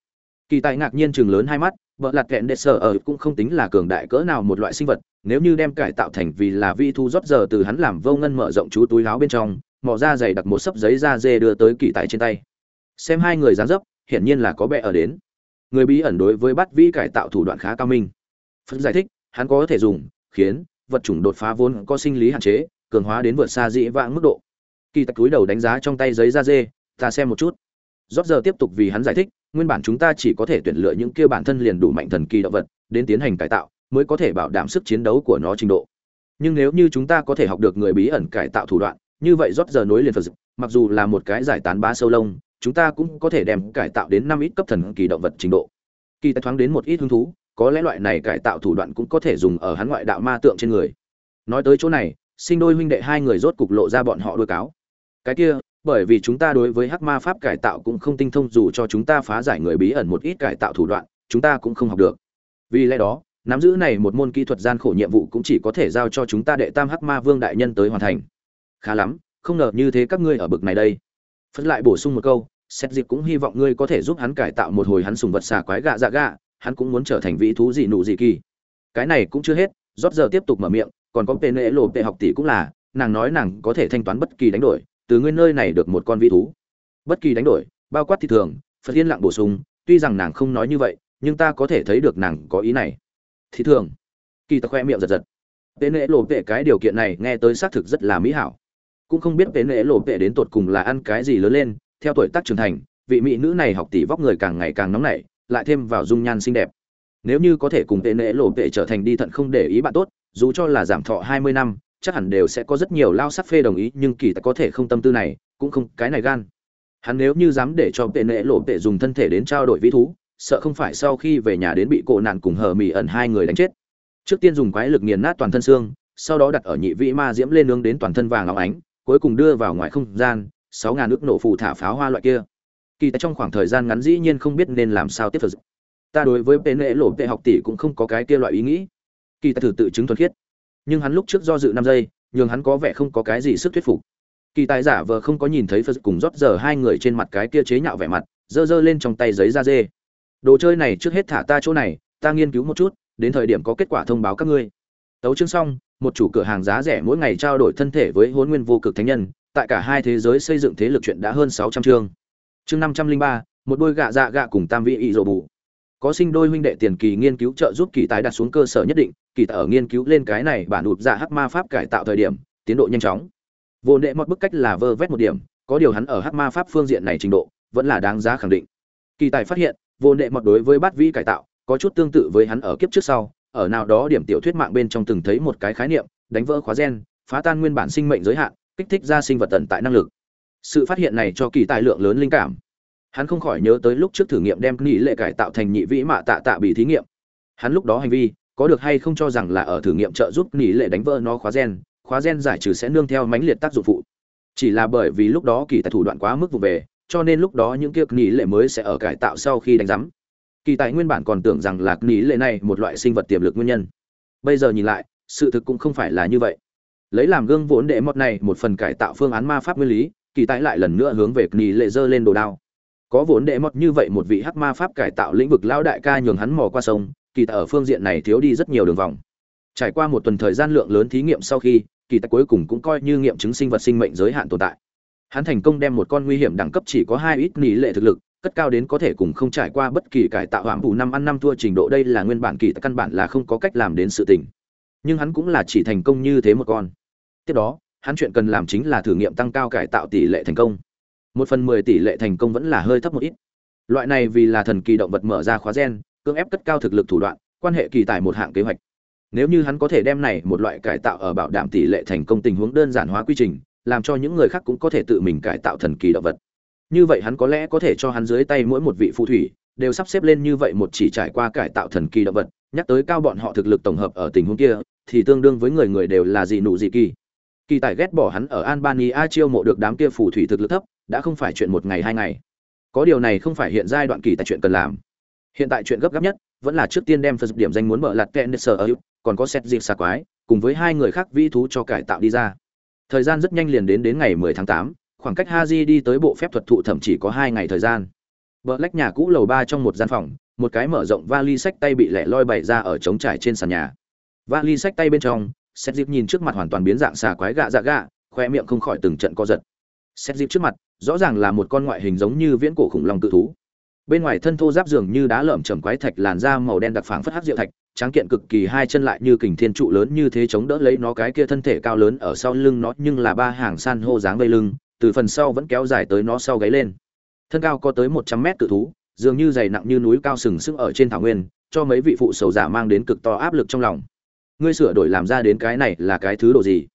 A: Kỳ tài ngạc nhiên chừng lớn hai mắt, vợ lạt kẹn đệ sở ở cũng không tính là cường đại cỡ nào một loại sinh vật, nếu như đem cải tạo thành vì là vi thu rót giờ từ hắn làm vô ngân mở rộng chú túi láo bên trong, mỏ ra giày đặt một sấp giấy da dê đưa tới kỳ tài trên tay. Xem hai người dán dấp, hiển nhiên là có bệ ở đến. Người bí ẩn đối với bắt vĩ cải tạo thủ đoạn khá cao minh. Phân giải thích, hắn có thể dùng, khiến, vật chủng đột phá vốn có sinh lý hạn chế, cường hóa đến vượt xa dĩ vãng mức độ. Kỳ tặc túi đầu đánh giá trong tay giấy da dê, ta xem một chút rót giờ tiếp tục vì hắn giải thích, nguyên bản chúng ta chỉ có thể tuyển lựa những kia bản thân liền đủ mạnh thần kỳ động vật, đến tiến hành cải tạo, mới có thể bảo đảm sức chiến đấu của nó trình độ. Nhưng nếu như chúng ta có thể học được người bí ẩn cải tạo thủ đoạn, như vậy rót giờ nối liền phật mặc dù là một cái giải tán ba sâu lông, chúng ta cũng có thể đem cải tạo đến năm ít cấp thần kỳ động vật trình độ. Kỳ tài thoáng đến một ít hứng thú, có lẽ loại này cải tạo thủ đoạn cũng có thể dùng ở hắn ngoại đạo ma tượng trên người. Nói tới chỗ này, sinh đôi huynh đệ hai người rốt cục lộ ra bọn họ đôi cáo. Cái kia bởi vì chúng ta đối với hắc ma pháp cải tạo cũng không tinh thông, dù cho chúng ta phá giải người bí ẩn một ít cải tạo thủ đoạn, chúng ta cũng không học được. Vì lẽ đó, nắm giữ này một môn kỹ thuật gian khổ nhiệm vụ cũng chỉ có thể giao cho chúng ta đệ tam hắc ma vương đại nhân tới hoàn thành. Khá lắm, không ngờ như thế các ngươi ở bực này đây. Phật lại bổ sung một câu xét dịp cũng hy vọng ngươi có thể giúp hắn cải tạo một hồi hắn sùng vật xà quái gạ dạ gạ, hắn cũng muốn trở thành vị thú gì nụ gì kỳ. Cái này cũng chưa hết rót giờ tiếp tục mở miệng, còn có tên lễ lộ pê học tỷ cũng là, nàng nói nàng có thể thanh toán bất kỳ đánh đổi từ nguyên nơi này được một con vị thú. Bất kỳ đánh đổi, bao quát thì thường, phật yên lặng bổ sung, tuy rằng nàng không nói như vậy, nhưng ta có thể thấy được nàng có ý này. Thì thường, kỳ tặc khoe miệng giật giật. Pê nệ lộ tệ cái điều kiện này nghe tới xác thực rất là mỹ hảo. Cũng không biết pê nệ lộ tệ đến tột cùng là ăn cái gì lớn lên, theo tuổi tác trưởng thành, vị mỹ nữ này học tỷ vóc người càng ngày càng nóng nảy, lại thêm vào dung nhan xinh đẹp. Nếu như có thể cùng tệ nệ lộ tệ trở thành đi thận không để ý bạn tốt, dù cho là giảm thọ hai mươi năm chắc hẳn đều sẽ có rất nhiều lao sắc phê đồng ý, nhưng kỳ ta có thể không tâm tư này, cũng không, cái này gan. Hắn nếu như dám để cho tệ nệ lộ tệ dùng thân thể đến trao đổi vĩ thú, sợ không phải sau khi về nhà đến bị cổ nạn cùng hờ mì ẩn hai người đánh chết. Trước tiên dùng quái lực nghiền nát toàn thân xương, sau đó đặt ở nhị vĩ ma diễm lên nướng đến toàn thân vàng óng ánh, cuối cùng đưa vào ngoài không gian, sáu ngàn nước nổ phù thả pháo hoa loại kia. Kỳ tại trong khoảng thời gian ngắn dĩ nhiên không biết nên làm sao tiếp tục. Ta đối với tên nệ lộ tệ học tỷ cũng không có cái kia loại ý nghĩ. Kỳ tài thử tự chứng thuần khiết nhưng hắn lúc trước do dự năm giây, nhường hắn có vẻ không có cái gì sức thuyết phục. Kỳ tài giả vờ không có nhìn thấy phật cùng rót giờ hai người trên mặt cái kia chế nhạo vẻ mặt, giơ giơ lên trong tay giấy da dê. Đồ chơi này trước hết thả ta chỗ này, ta nghiên cứu một chút, đến thời điểm có kết quả thông báo các ngươi. Tấu chương xong, một chủ cửa hàng giá rẻ mỗi ngày trao đổi thân thể với hôn nguyên vô cực thánh nhân, tại cả hai thế giới xây dựng thế lực chuyện đã hơn sáu trăm chương. Chương năm trăm linh ba, một đôi gạ dạ gạ cùng tam vị ị rộ bù có sinh đôi huynh đệ tiền kỳ nghiên cứu trợ giúp kỳ tái đặt xuống cơ sở nhất định, kỳ tại ở nghiên cứu lên cái này bản ụp dạ hắc ma pháp cải tạo thời điểm, tiến độ nhanh chóng. Vô nệ một bức cách là vơ vét một điểm, có điều hắn ở hắc ma pháp phương diện này trình độ, vẫn là đáng giá khẳng định. Kỳ tài phát hiện, vô nệ một đối với bát vĩ cải tạo, có chút tương tự với hắn ở kiếp trước sau, ở nào đó điểm tiểu thuyết mạng bên trong từng thấy một cái khái niệm, đánh vỡ khóa gen, phá tan nguyên bản sinh mệnh giới hạn, kích thích ra sinh vật tận tại năng lực. Sự phát hiện này cho kỳ tài lượng lớn linh cảm hắn không khỏi nhớ tới lúc trước thử nghiệm đem nghỉ lệ cải tạo thành nhị vĩ mạ tạ tạ bị thí nghiệm. Hắn lúc đó hành vi, có được hay không cho rằng là ở thử nghiệm trợ giúp nghỉ lệ đánh vỡ nó khóa gen khóa gen giải trừ sẽ nương theo mãnh liệt tác dụng phụ. Chỉ là bởi vì lúc đó kỳ tài thủ đoạn quá mức vụ về, cho nên lúc đó những kiếp nghỉ lệ mới sẽ ở cải tạo sau khi đánh giám. Kỳ tài nguyên bản còn tưởng rằng là nghỉ lệ này một loại sinh vật tiềm lực nguyên nhân. Bây giờ nhìn lại, sự thực cũng không phải là như vậy. Lấy làm gương vốn đệ mọt này một phần cải tạo phương án ma pháp nguyên lý, kỳ tài lại lần nữa hướng về nghỉ lệ dơ lên đồ đao có vốn đệ mọt như vậy một vị hắc ma pháp cải tạo lĩnh vực lão đại ca nhường hắn mò qua sông, kỳ tài ở phương diện này thiếu đi rất nhiều đường vòng. Trải qua một tuần thời gian lượng lớn thí nghiệm sau khi, kỳ tài cuối cùng cũng coi như nghiệm chứng sinh vật sinh mệnh giới hạn tồn tại. Hắn thành công đem một con nguy hiểm đẳng cấp chỉ có hai ít nỉ lệ thực lực, cất cao đến có thể cùng không trải qua bất kỳ cải tạo hãm phủ năm ăn năm thua trình độ đây là nguyên bản kỳ tài căn bản là không có cách làm đến sự tình. Nhưng hắn cũng là chỉ thành công như thế một con. Tiếp đó, hắn chuyện cần làm chính là thử nghiệm tăng cao cải tạo tỷ lệ thành công một phần mười tỷ lệ thành công vẫn là hơi thấp một ít. Loại này vì là thần kỳ động vật mở ra khóa gen, cưỡng ép cất cao thực lực thủ đoạn, quan hệ kỳ tài một hạng kế hoạch. Nếu như hắn có thể đem này một loại cải tạo ở bảo đảm tỷ lệ thành công tình huống đơn giản hóa quy trình, làm cho những người khác cũng có thể tự mình cải tạo thần kỳ động vật. Như vậy hắn có lẽ có thể cho hắn dưới tay mỗi một vị phù thủy, đều sắp xếp lên như vậy một chỉ trải qua cải tạo thần kỳ động vật, nhắc tới cao bọn họ thực lực tổng hợp ở tình huống kia, thì tương đương với người người đều là gì nụ gì kỳ. Kỳ tài ghét bỏ hắn ở albania chiêu mộ được đám kia phù thủy thực lực thấp đã không phải chuyện một ngày hai ngày có điều này không phải hiện giai đoạn kỳ tại chuyện cần làm hiện tại chuyện gấp gáp nhất vẫn là trước tiên đem phần điểm danh muốn mở lạt kẹn sở ở còn có xét dịp xà quái cùng với hai người khác vi thú cho cải tạo đi ra thời gian rất nhanh liền đến đến ngày 10 tháng 8, khoảng cách Haji đi tới bộ phép thuật thụ thẩm chỉ có hai ngày thời gian. Bờ lách nhà cũ lầu ba trong một gian phòng, một cái mở rộng vali sách tay bị lẻ loi bày ra ở trống trải trên sàn nhà. Vali sách tay bên trong, Sét Dịp nhìn trước mặt hoàn toàn biến dạng xà quái gạ dạ gạ, khoe miệng không khỏi từng trận co giật. Sét Dịp trước mặt, rõ ràng là một con ngoại hình giống như viễn cổ khủng long tự thú. Bên ngoài thân thô giáp dường như đá lởm chởm quái thạch làn da màu đen đặc phảng phất hắc diệu thạch, tráng kiện cực kỳ hai chân lại như kình thiên trụ lớn như thế chống đỡ lấy nó cái kia thân thể cao lớn ở sau lưng nó nhưng là ba hàng san hô dáng vây lưng, từ phần sau vẫn kéo dài tới nó sau gáy lên. Thân cao có tới 100 mét tự thú, dường như dày nặng như núi cao sừng sững ở trên thảo nguyên, cho mấy vị phụ sầu giả mang đến cực to áp lực trong lòng ngươi sửa đổi làm ra đến cái này là cái thứ đồ gì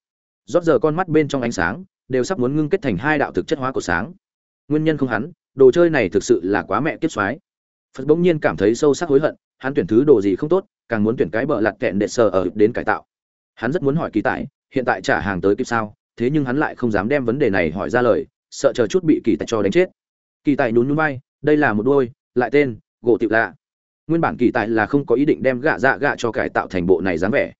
A: rót giờ con mắt bên trong ánh sáng đều sắp muốn ngưng kết thành hai đạo thực chất hóa của sáng. Nguyên nhân không hắn, đồ chơi này thực sự là quá mẹ kiếp xoái. Phật bỗng nhiên cảm thấy sâu sắc hối hận, hắn tuyển thứ đồ gì không tốt, càng muốn tuyển cái bợ lặt kẹn để sờ ở đến cải tạo. Hắn rất muốn hỏi kỳ tại hiện tại trả hàng tới kịp sao, thế nhưng hắn lại không dám đem vấn đề này hỏi ra lời, sợ chờ chút bị kỳ tại cho đánh chết. Kỳ tại nhún nhún vai, đây là một đôi, lại tên, gỗ tiểu lạ. Nguyên bản kỳ tại là không có ý định đem gạ dạ gạ cho cải tạo thành bộ này dáng vẻ.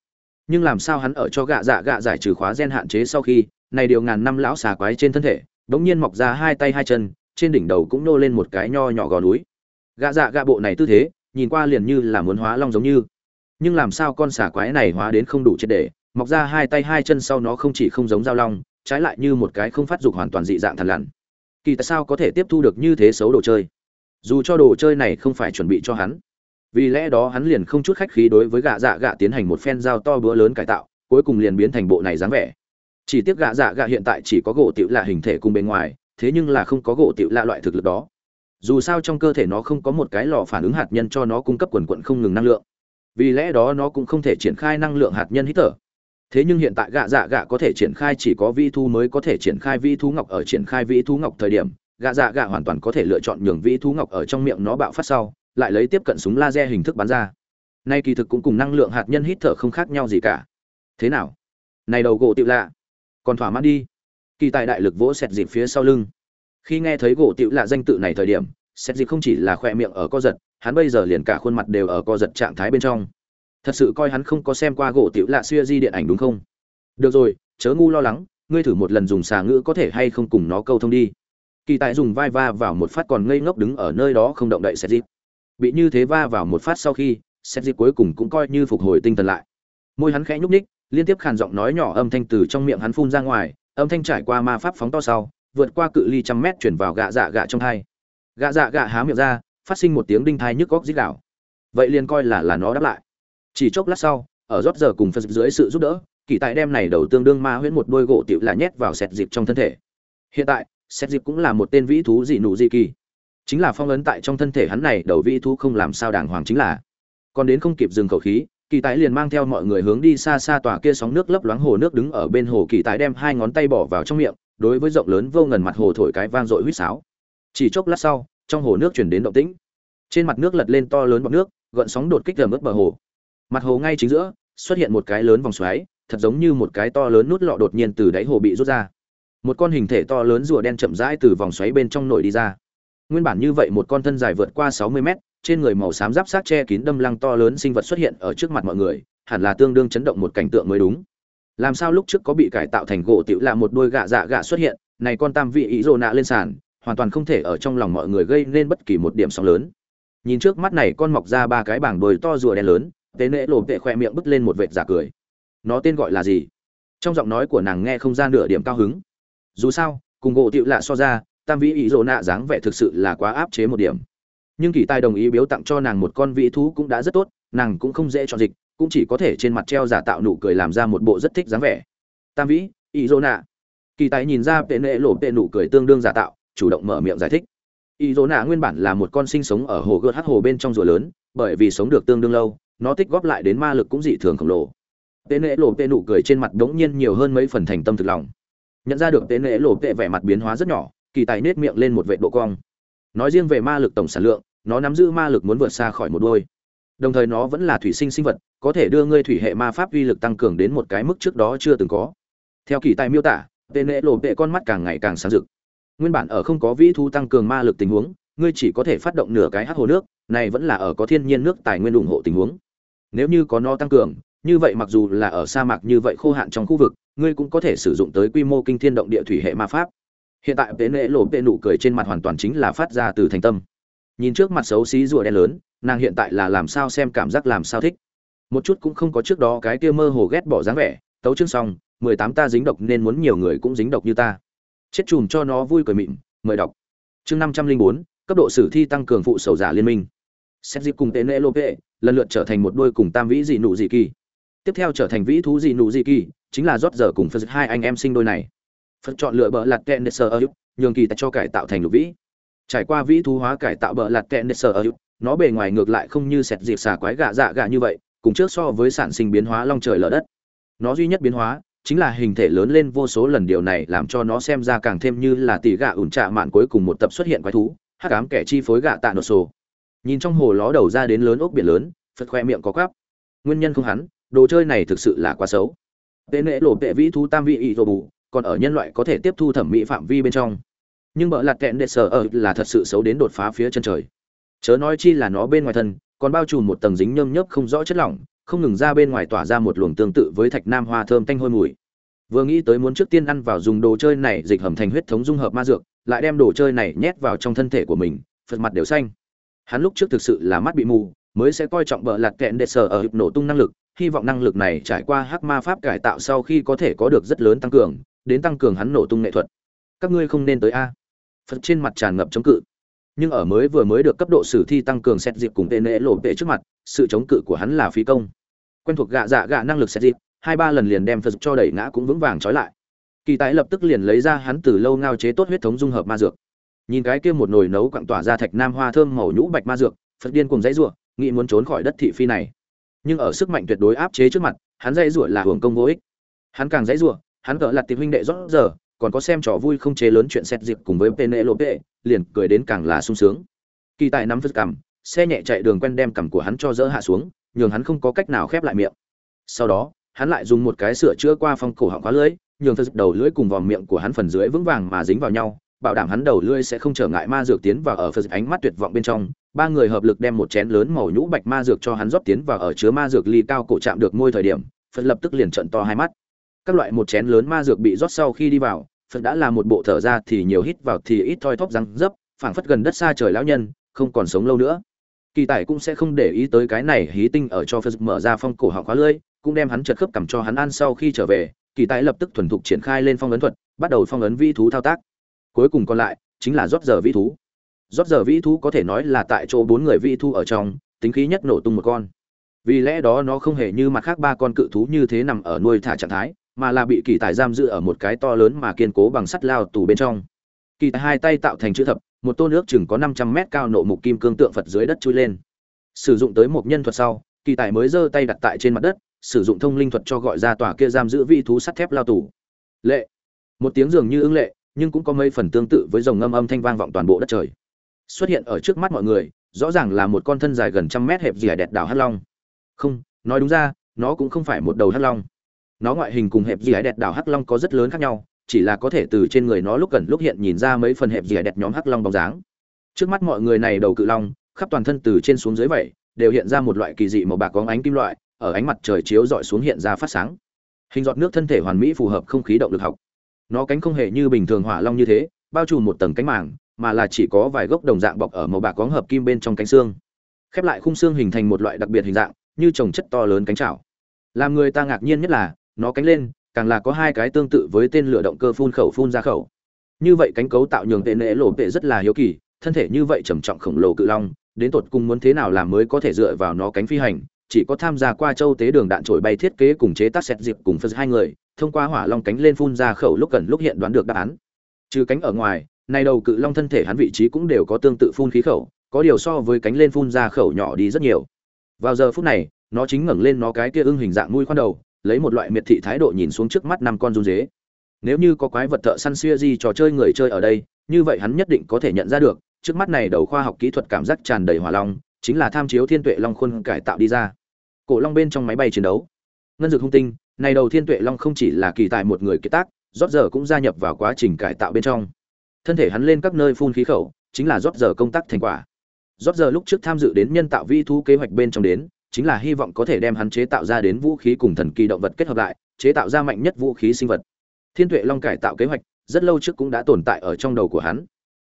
A: Nhưng làm sao hắn ở cho gạ dạ gạ giải trừ khóa gen hạn chế sau khi này điều ngàn năm lão xà quái trên thân thể bỗng nhiên mọc ra hai tay hai chân, trên đỉnh đầu cũng nô lên một cái nho nhỏ gò núi. Gạ dạ gạ bộ này tư thế, nhìn qua liền như là muốn hóa long giống như. Nhưng làm sao con xà quái này hóa đến không đủ triệt để, mọc ra hai tay hai chân sau nó không chỉ không giống dao long, trái lại như một cái không phát dục hoàn toàn dị dạng thằn lằn. Kỳ tại sao có thể tiếp thu được như thế xấu đồ chơi? Dù cho đồ chơi này không phải chuẩn bị cho hắn, vì lẽ đó hắn liền không chút khách khí đối với gạ dạ gạ tiến hành một phen dao to bữa lớn cải tạo, cuối cùng liền biến thành bộ này dáng vẻ chỉ tiếc gạ dạ gạ hiện tại chỉ có gỗ tiểu lạ hình thể cùng bên ngoài, thế nhưng là không có gỗ tiểu lạ loại thực lực đó. Dù sao trong cơ thể nó không có một cái lò phản ứng hạt nhân cho nó cung cấp quần quận không ngừng năng lượng. Vì lẽ đó nó cũng không thể triển khai năng lượng hạt nhân hít thở. Thế nhưng hiện tại gạ dạ gạ có thể triển khai chỉ có vi thu mới có thể triển khai vi thú ngọc ở triển khai vi thú ngọc thời điểm gạ dạ gạ hoàn toàn có thể lựa chọn nhường vi thú ngọc ở trong miệng nó bạo phát sau, lại lấy tiếp cận súng laser hình thức bắn ra. Nay kỳ thực cũng cùng năng lượng hạt nhân hít thở không khác nhau gì cả. Thế nào? Này đầu gỗ tiểu lạ còn thỏa mãn đi. Kỳ tài đại lực vỗ sẹt dịp phía sau lưng. Khi nghe thấy gỗ tiểu lạ danh tự này thời điểm, sẹt dịp không chỉ là khoe miệng ở co giật, hắn bây giờ liền cả khuôn mặt đều ở co giật trạng thái bên trong. Thật sự coi hắn không có xem qua gỗ tiểu lạ xuya di điện ảnh đúng không? Được rồi, chớ ngu lo lắng, ngươi thử một lần dùng xà ngữ có thể hay không cùng nó câu thông đi. Kỳ tài dùng vai va vào một phát còn ngây ngốc đứng ở nơi đó không động đậy sẹt dịp bị như thế va vào một phát sau khi, sẹt dịp cuối cùng cũng coi như phục hồi tinh thần lại. Môi hắn khẽ nhúc ních liên tiếp khàn giọng nói nhỏ âm thanh từ trong miệng hắn phun ra ngoài, âm thanh trải qua ma pháp phóng to sau, vượt qua cự ly trăm mét chuyển vào gạ dạ gạ trong thai. Gạ dạ gạ há miệng ra, phát sinh một tiếng đinh thai nhức góc dít đảo vậy liền coi là là nó đáp lại. Chỉ chốc lát sau, ở rót giờ cùng phật dưới sự giúp đỡ, kỳ tại đem này đầu tương đương ma huyễn một đôi gỗ tiểu là nhét vào sẹt dịp trong thân thể. Hiện tại sẹt dịp cũng là một tên vĩ thú dị nụ dị kỳ. Chính là phong ấn tại trong thân thể hắn này, đầu vĩ thú không làm sao đàng hoàng chính là. Còn đến không kịp dừng khẩu khí kỳ tài liền mang theo mọi người hướng đi xa xa tòa kia sóng nước lấp loáng hồ nước đứng ở bên hồ kỳ tài đem hai ngón tay bỏ vào trong miệng, đối với rộng lớn vô ngần mặt hồ thổi cái vang dội huýt sáo. Chỉ chốc lát sau, trong hồ nước chuyển đến động tĩnh. Trên mặt nước lật lên to lớn bọt nước, gợn sóng đột kích gần ướt bờ hồ. Mặt hồ ngay chính giữa, xuất hiện một cái lớn vòng xoáy, thật giống như một cái to lớn nút lọ đột nhiên từ đáy hồ bị rút ra. Một con hình thể to lớn rùa đen chậm rãi từ vòng xoáy bên trong nổi đi ra. Nguyên bản như vậy một con thân dài vượt qua sáu mươi mét trên người màu xám giáp sát che kín đâm lăng to lớn sinh vật xuất hiện ở trước mặt mọi người, hẳn là tương đương chấn động một cảnh tượng mới đúng. Làm sao lúc trước có bị cải tạo thành gỗ tiểu là một đôi gạ dạ gạ xuất hiện, này con tam vị ý rồ nạ lên sàn, hoàn toàn không thể ở trong lòng mọi người gây nên bất kỳ một điểm sóng lớn. Nhìn trước mắt này con mọc ra ba cái bảng đồi to rùa đen lớn, tế nễ lộ tệ khoe miệng bứt lên một vệt giả cười. Nó tên gọi là gì? Trong giọng nói của nàng nghe không ra nửa điểm cao hứng. Dù sao, cùng gỗ tiệu lạ so ra, tam vĩ ý rồ nạ dáng vẻ thực sự là quá áp chế một điểm nhưng kỳ tài đồng ý biếu tặng cho nàng một con vĩ thú cũng đã rất tốt nàng cũng không dễ chọn dịch cũng chỉ có thể trên mặt treo giả tạo nụ cười làm ra một bộ rất thích dáng vẻ tam vĩ ý dô nạ kỳ tài nhìn ra vệ nệ lộ vệ nụ cười tương đương giả tạo chủ động mở miệng giải thích ý dô nạ nguyên bản là một con sinh sống ở hồ gợt hát hồ bên trong rùa lớn bởi vì sống được tương đương lâu nó tích góp lại đến ma lực cũng dị thường khổng lồ Tế nệ lộ tệ nụ cười trên mặt đống nhiên nhiều hơn mấy phần thành tâm thực lòng. Nhận ra được tế nệ lộ tệ vẻ mặt biến hóa rất nhỏ, kỳ tài nết miệng lên một vệ độ cong. Nói riêng về ma lực tổng sản lượng, nó nắm giữ ma lực muốn vượt xa khỏi một đôi. Đồng thời nó vẫn là thủy sinh sinh vật, có thể đưa ngươi thủy hệ ma pháp uy lực tăng cường đến một cái mức trước đó chưa từng có. Theo kỳ tài miêu tả, tên nễ lộ vệ con mắt càng ngày càng sáng rực. Nguyên bản ở không có vĩ thu tăng cường ma lực tình huống, ngươi chỉ có thể phát động nửa cái hát hồ nước, này vẫn là ở có thiên nhiên nước tài nguyên ủng hộ tình huống. Nếu như có nó tăng cường, như vậy mặc dù là ở sa mạc như vậy khô hạn trong khu vực ngươi cũng có thể sử dụng tới quy mô kinh thiên động địa thủy hệ ma pháp hiện tại tế nệ lộ tệ nụ cười trên mặt hoàn toàn chính là phát ra từ thành tâm. Nhìn trước mặt xấu xí rùa đen lớn, nàng hiện tại là làm sao xem cảm giác làm sao thích. Một chút cũng không có trước đó cái kia mơ hồ ghét bỏ dáng vẻ, tấu chương xong, mười tám ta dính độc nên muốn nhiều người cũng dính độc như ta. Chết chùm cho nó vui cười mịn, mời đọc. Chương năm trăm linh bốn, cấp độ sử thi tăng cường phụ sầu giả liên minh. Xét dịp cùng tế nệ lộ tệ, lần lượt trở thành một đôi cùng tam vĩ dị nụ dị kỳ. Tiếp theo trở thành vĩ thú dị nụ dị kỳ, chính là rót giờ cùng phật hai anh em sinh đôi này phật chọn lựa bờ lạt kẹn để sờ ở nhường kỳ cho cải tạo thành lục vĩ. Trải qua vĩ thú hóa cải tạo bờ lạt kẹn để sờ ở nó bề ngoài ngược lại không như sẹt dịp xà quái gạ dạ gạ như vậy, cùng trước so với sản sinh biến hóa long trời lở đất. Nó duy nhất biến hóa chính là hình thể lớn lên vô số lần, điều này làm cho nó xem ra càng thêm như là tỷ gạ ủn trạ mạn cuối cùng một tập xuất hiện quái thú, hắc ám kẻ chi phối gạ tạ nổ sổ. Nhìn trong hồ ló đầu ra đến lớn ốc biển lớn, phật khoe miệng có quắp nguyên nhân không hắn, đồ chơi này thực sự là quá xấu. Tên lễ lộ tệ vĩ thú tam vị ý rồ bù còn ở nhân loại có thể tiếp thu thẩm mỹ phạm vi bên trong. Nhưng bợ lạt kẹn đệ sở ở là thật sự xấu đến đột phá phía chân trời. Chớ nói chi là nó bên ngoài thân, còn bao trùm một tầng dính nhơm nhớp không rõ chất lỏng, không ngừng ra bên ngoài tỏa ra một luồng tương tự với thạch nam hoa thơm tanh hôi mùi. Vừa nghĩ tới muốn trước tiên ăn vào dùng đồ chơi này dịch hầm thành huyết thống dung hợp ma dược, lại đem đồ chơi này nhét vào trong thân thể của mình, phật mặt đều xanh. Hắn lúc trước thực sự là mắt bị mù, mới sẽ coi trọng bợ lạt kẹn đệ sở ở hiệp nổ tung năng lực, hy vọng năng lực này trải qua hắc ma pháp cải tạo sau khi có thể có được rất lớn tăng cường đến tăng cường hắn nổ tung nghệ thuật. Các ngươi không nên tới a. Phật trên mặt tràn ngập chống cự. Nhưng ở mới vừa mới được cấp độ sử thi tăng cường xét dịp cùng tên lễ lộ vệ trước mặt, sự chống cự của hắn là phí công. Quen thuộc gạ dạ gạ năng lực xét dịp, hai ba lần liền đem phật cho đẩy ngã cũng vững vàng trói lại. Kỳ tái lập tức liền lấy ra hắn từ lâu ngao chế tốt huyết thống dung hợp ma dược. Nhìn cái kia một nồi nấu quặng tỏa ra thạch nam hoa thơm màu nhũ bạch ma dược, phật điên cùng dãy rủa, nghĩ muốn trốn khỏi đất thị phi này. Nhưng ở sức mạnh tuyệt đối áp chế trước mặt, hắn dãy rủa là hưởng công vô ích. Hắn càng dãy rủa hắn cỡ lặt tìm huynh đệ rót giờ còn có xem trò vui không chế lớn chuyện xét dịp cùng với Penelope, liền cười đến càng là sung sướng. Kỳ tài nắm phất cằm, xe nhẹ chạy đường quen đem cằm của hắn cho dỡ hạ xuống, nhường hắn không có cách nào khép lại miệng. Sau đó, hắn lại dùng một cái sửa chữa qua phong cổ họng khóa lưỡi, nhường phật đầu lưỡi cùng vòng miệng của hắn phần dưới vững vàng mà dính vào nhau, bảo đảm hắn đầu lưỡi sẽ không trở ngại ma dược tiến vào ở phật ánh mắt tuyệt vọng bên trong. Ba người hợp lực đem một chén lớn màu nhũ bạch ma dược cho hắn rót tiến vào ở chứa ma dược ly cao cổ chạm được môi thời điểm, phật lập tức liền trận to hai mắt các loại một chén lớn ma dược bị rót sau khi đi vào, phật đã là một bộ thở ra thì nhiều hít vào thì ít thoi thóp răng dấp, phảng phất gần đất xa trời lão nhân, không còn sống lâu nữa. Kỳ tài cũng sẽ không để ý tới cái này hí tinh ở cho phật mở ra phong cổ họng khóa lưỡi, cũng đem hắn chật khớp cầm cho hắn ăn sau khi trở về, kỳ tài lập tức thuần thục triển khai lên phong ấn thuật, bắt đầu phong ấn vi thú thao tác. Cuối cùng còn lại, chính là rót giờ vi thú. Rót giờ vi thú có thể nói là tại chỗ bốn người vi thú ở trong, tính khí nhất nổ tung một con. Vì lẽ đó nó không hề như mặt khác ba con cự thú như thế nằm ở nuôi thả trạng thái mà là bị kỳ tài giam giữ ở một cái to lớn mà kiên cố bằng sắt lao tù bên trong. Kỳ tài hai tay tạo thành chữ thập, một tôn nước chừng có năm trăm mét cao nộ mục kim cương tượng phật dưới đất chui lên. Sử dụng tới một nhân thuật sau, kỳ tài mới giơ tay đặt tại trên mặt đất, sử dụng thông linh thuật cho gọi ra tòa kia giam giữ vị thú sắt thép lao tù. Lệ. Một tiếng dường như ứng lệ, nhưng cũng có mấy phần tương tự với dòng ngâm âm thanh vang vọng toàn bộ đất trời. Xuất hiện ở trước mắt mọi người, rõ ràng là một con thân dài gần trăm mét hẹp dì đẹp đảo hắt long. Không, nói đúng ra, nó cũng không phải một đầu hắt long nó ngoại hình cùng hẹp dì đẹp đảo hắc long có rất lớn khác nhau, chỉ là có thể từ trên người nó lúc gần lúc hiện nhìn ra mấy phần hẹp dì đẹp nhóm hắc long bóng dáng. Trước mắt mọi người này đầu cự long, khắp toàn thân từ trên xuống dưới vậy, đều hiện ra một loại kỳ dị màu bạc có ánh kim loại, ở ánh mặt trời chiếu dọi xuống hiện ra phát sáng. Hình giọt nước thân thể hoàn mỹ phù hợp không khí động lực học. Nó cánh không hề như bình thường hỏa long như thế, bao trùm một tầng cánh màng, mà là chỉ có vài gốc đồng dạng bọc ở màu bạc có hợp kim bên trong cánh xương. Khép lại khung xương hình thành một loại đặc biệt hình dạng, như trồng chất to lớn cánh chảo. Làm người ta ngạc nhiên nhất là nó cánh lên, càng là có hai cái tương tự với tên lửa động cơ phun khẩu phun ra khẩu. Như vậy cánh cấu tạo nhường tệ nệ lộ tệ rất là hiếu kỳ, thân thể như vậy trầm trọng khổng lồ cự long, đến tột cùng muốn thế nào làm mới có thể dựa vào nó cánh phi hành, chỉ có tham gia qua châu tế đường đạn trổi bay thiết kế cùng chế tác xét dịp cùng phân hai người, thông qua hỏa long cánh lên phun ra khẩu lúc cần lúc hiện đoán được đáp án. Trừ cánh ở ngoài nay đầu cự long thân thể hắn vị trí cũng đều có tương tự phun khí khẩu, có điều so với cánh lên phun ra khẩu nhỏ đi rất nhiều. Vào giờ phút này, nó chính ngẩng lên nó cái kia ưng hình dạng mũi khoan đầu lấy một loại miệt thị thái độ nhìn xuống trước mắt năm con run dế. Nếu như có quái vật thợ săn xuya di trò chơi người chơi ở đây, như vậy hắn nhất định có thể nhận ra được, trước mắt này đầu khoa học kỹ thuật cảm giác tràn đầy hỏa long, chính là tham chiếu thiên tuệ long khuôn cải tạo đi ra. Cổ long bên trong máy bay chiến đấu. Ngân dược hung tinh, này đầu thiên tuệ long không chỉ là kỳ tài một người kiệt tác, rót giờ cũng gia nhập vào quá trình cải tạo bên trong. Thân thể hắn lên các nơi phun khí khẩu, chính là rót giờ công tác thành quả. Rót giờ lúc trước tham dự đến nhân tạo vi thú kế hoạch bên trong đến chính là hy vọng có thể đem hắn chế tạo ra đến vũ khí cùng thần kỳ động vật kết hợp lại, chế tạo ra mạnh nhất vũ khí sinh vật. Thiên Tuệ Long cải tạo kế hoạch, rất lâu trước cũng đã tồn tại ở trong đầu của hắn.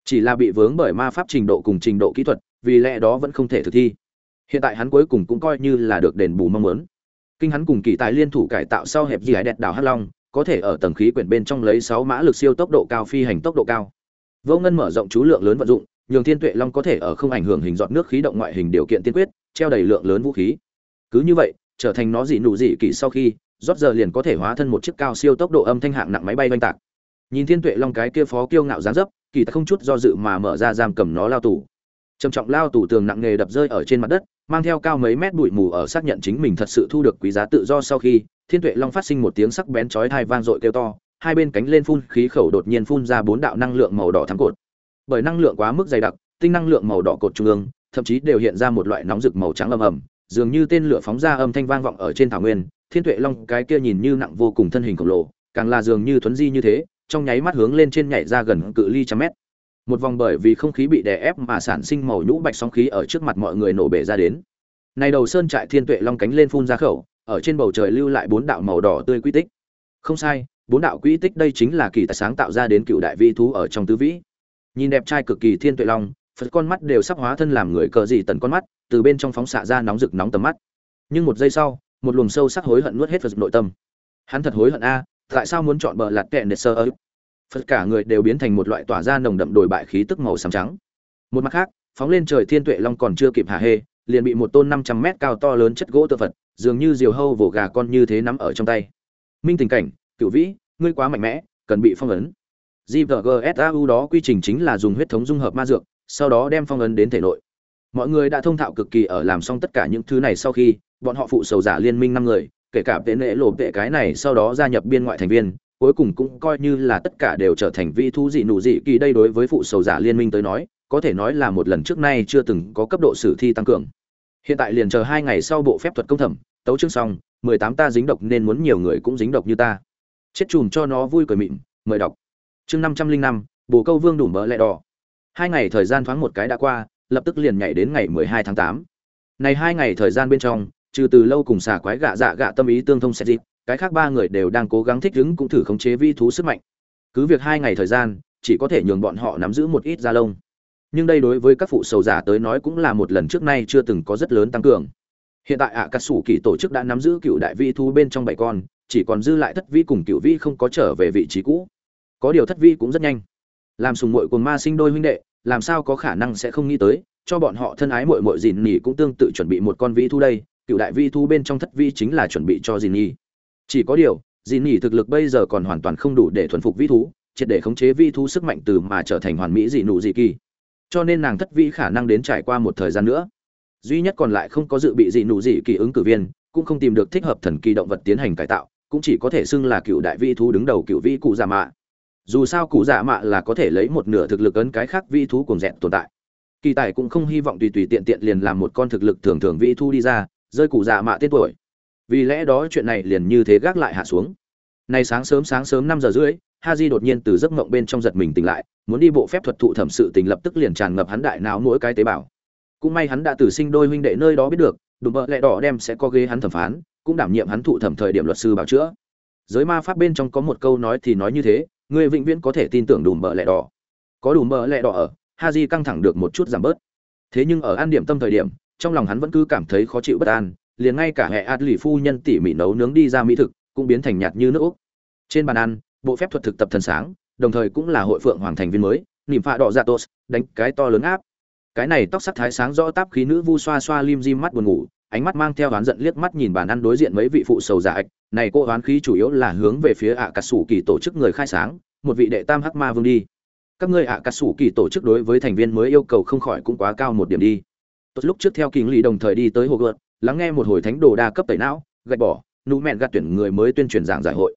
A: Chỉ là bị vướng bởi ma pháp trình độ cùng trình độ kỹ thuật, vì lẽ đó vẫn không thể thực thi. Hiện tại hắn cuối cùng cũng coi như là được đền bù mong muốn. Kinh hắn cùng kỳ tài liên thủ cải tạo sau hẹp gì đẹp đảo Hắc Long, có thể ở tầng khí quyển bên trong lấy 6 mã lực siêu tốc độ cao phi hành tốc độ cao. Vô ngân mở rộng chú lượng lớn vận dụng, nhường Thiên Tuệ Long có thể ở không ảnh hưởng hình giọt nước khí động ngoại hình điều kiện tiên quyết, treo đầy lượng lớn vũ khí. Cứ như vậy, trở thành nó dị nụ dị kỳ sau khi rót giờ liền có thể hóa thân một chiếc cao siêu tốc độ âm thanh hạng nặng máy bay oanh tạc. Nhìn thiên tuệ long cái kia phó kiêu ngạo dáng dấp, kỳ ta không chút do dự mà mở ra giam cầm nó lao tù. Trầm trọng lao tủ tường nặng nề đập rơi ở trên mặt đất, mang theo cao mấy mét bụi mù ở xác nhận chính mình thật sự thu được quý giá tự do sau khi, thiên tuệ long phát sinh một tiếng sắc bén chói thai vang dội kêu to, hai bên cánh lên phun khí khẩu đột nhiên phun ra bốn đạo năng lượng màu đỏ thắng cột. Bởi năng lượng quá mức dày đặc, tinh năng lượng màu đỏ cột trung ương thậm chí đều hiện ra một loại nóng rực màu trắng ầm ầm, dường như tên lửa phóng ra âm thanh vang vọng ở trên thảo nguyên, thiên tuệ long cái kia nhìn như nặng vô cùng thân hình khổng lồ, càng là dường như thuấn di như thế, trong nháy mắt hướng lên trên nhảy ra gần cự ly trăm mét. Một vòng bởi vì không khí bị đè ép mà sản sinh màu nhũ bạch sóng khí ở trước mặt mọi người nổ bể ra đến. Này đầu sơn trại thiên tuệ long cánh lên phun ra khẩu, ở trên bầu trời lưu lại bốn đạo màu đỏ tươi quy tích. Không sai, bốn đạo quy tích đây chính là kỳ tài sáng tạo ra đến cựu đại vi thú ở trong tứ vĩ. Nhìn đẹp trai cực kỳ thiên tuệ long phật con mắt đều sắp hóa thân làm người cờ gì tần con mắt, từ bên trong phóng xạ ra nóng rực nóng tầm mắt. Nhưng một giây sau, một luồng sâu sắc hối hận nuốt hết phật nội tâm. Hắn thật hối hận a, tại sao muốn chọn bờ lạt kẹn để sơ ấy phật cả người đều biến thành một loại tỏa ra nồng đậm đồi bại khí tức màu xám trắng. Một mặt khác, phóng lên trời thiên tuệ long còn chưa kịp hạ hê, liền bị một tôn năm trăm mét cao to lớn chất gỗ tự phật, dường như diều hâu vồ gà con như thế nắm ở trong tay. Minh tình cảnh cựu vĩ, ngươi quá mạnh mẽ, cần bị phong ấn. Gvgsau đó quy trình chính là dùng huyết thống dung hợp ma dược sau đó đem phong ấn đến thể nội. Mọi người đã thông thạo cực kỳ ở làm xong tất cả những thứ này sau khi, bọn họ phụ sầu giả liên minh năm người, kể cả tệ nệ lộ tệ cái này sau đó gia nhập biên ngoại thành viên, cuối cùng cũng coi như là tất cả đều trở thành vi thú dị nụ dị kỳ đây đối với phụ sầu giả liên minh tới nói, có thể nói là một lần trước nay chưa từng có cấp độ sử thi tăng cường. Hiện tại liền chờ hai ngày sau bộ phép thuật công thẩm, tấu chương xong, mười tám ta dính độc nên muốn nhiều người cũng dính độc như ta. Chết chùm cho nó vui cười mịn, mời đọc. Chương năm trăm linh năm, bồ câu vương đủ mỡ lẹ đỏ hai ngày thời gian thoáng một cái đã qua lập tức liền nhảy đến ngày mười hai tháng tám. Này hai ngày thời gian bên trong trừ từ lâu cùng xà quái gạ dạ gạ tâm ý tương thông sẽ dịp cái khác ba người đều đang cố gắng thích ứng cũng thử khống chế vi thú sức mạnh. Cứ việc hai ngày thời gian chỉ có thể nhường bọn họ nắm giữ một ít da lông. Nhưng đây đối với các phụ sầu giả tới nói cũng là một lần trước nay chưa từng có rất lớn tăng cường. Hiện tại ạ à, cà sủ kỳ tổ chức đã nắm giữ cựu đại vi thú bên trong bảy con chỉ còn dư lại thất vi cùng cựu vi không có trở về vị trí cũ. Có điều thất vi cũng rất nhanh làm sùng muội cùng ma sinh đôi huynh đệ, làm sao có khả năng sẽ không nghĩ tới, cho bọn họ thân ái muội muội dìn nhỉ cũng tương tự chuẩn bị một con vĩ thu đây, cựu đại vi thu bên trong thất vi chính là chuẩn bị cho dìn nhỉ chỉ có điều, dìn nhỉ thực lực bây giờ còn hoàn toàn không đủ để thuần phục vi thú, triệt để khống chế vi thú sức mạnh từ mà trở thành hoàn mỹ dị nụ dị kỳ. Cho nên nàng thất vi khả năng đến trải qua một thời gian nữa. Duy nhất còn lại không có dự bị dị nụ dị kỳ ứng cử viên, cũng không tìm được thích hợp thần kỳ động vật tiến hành cải tạo, cũng chỉ có thể xưng là cựu đại vi thú đứng đầu cựu vi cụ giả mạ dù sao cụ dạ mạ là có thể lấy một nửa thực lực ấn cái khác vi thú cùng dẹn tồn tại. Kỳ tài cũng không hy vọng tùy tùy tiện tiện liền làm một con thực lực thường thường vi thu đi ra, rơi cụ dạ mạ tên tuổi. Vì lẽ đó chuyện này liền như thế gác lại hạ xuống. Nay sáng sớm sáng sớm năm giờ rưỡi ha di đột nhiên từ giấc mộng bên trong giật mình tỉnh lại, muốn đi bộ phép thuật thụ thẩm sự tình lập tức liền tràn ngập hắn đại não mỗi cái tế bào. Cũng may hắn đã từ sinh đôi huynh đệ nơi đó biết được, đùm bợ lẹ đỏ đem sẽ có ghế hắn thẩm phán, cũng đảm nhiệm hắn thụ thẩm thời điểm luật sư bảo chữa. Giới ma pháp bên trong có một câu nói thì nói như thế Ngươi vĩnh viễn có thể tin tưởng đùm bợ lẹ đỏ. Có đùm bợ lẹ đỏ ở ha di căng thẳng được một chút giảm bớt. Thế nhưng ở an điểm tâm thời điểm, trong lòng hắn vẫn cứ cảm thấy khó chịu bất an, liền ngay cả hệ ạt lì phu nhân tỉ mỉ nấu nướng đi ra mỹ thực, cũng biến thành nhạt như nước úc. Trên bàn ăn, bộ phép thuật thực tập thần sáng, đồng thời cũng là hội phượng hoàng thành viên mới, nỉm phạ đỏ dạ tos đánh cái to lớn áp. Cái này tóc sắc thái sáng rõ táp khí nữ vu xoa xoa lim di mắt buồn ngủ ánh mắt mang theo oán giận liếc mắt nhìn bàn ăn đối diện mấy vị phụ sầu giả ạch này cô oán khí chủ yếu là hướng về phía ạ cà sủ kỳ tổ chức người khai sáng, một vị đệ tam hắc ma vương đi. Các ngươi ạ cà sủ kỳ tổ chức đối với thành viên mới yêu cầu không khỏi cũng quá cao một điểm đi. Tốt, lúc trước theo kỳ lý đồng thời đi tới hồ gợt, lắng nghe một hồi thánh đồ đa cấp tẩy não, gạch bỏ nụ mẹn gạt tuyển người mới tuyên truyền giảng giải hội.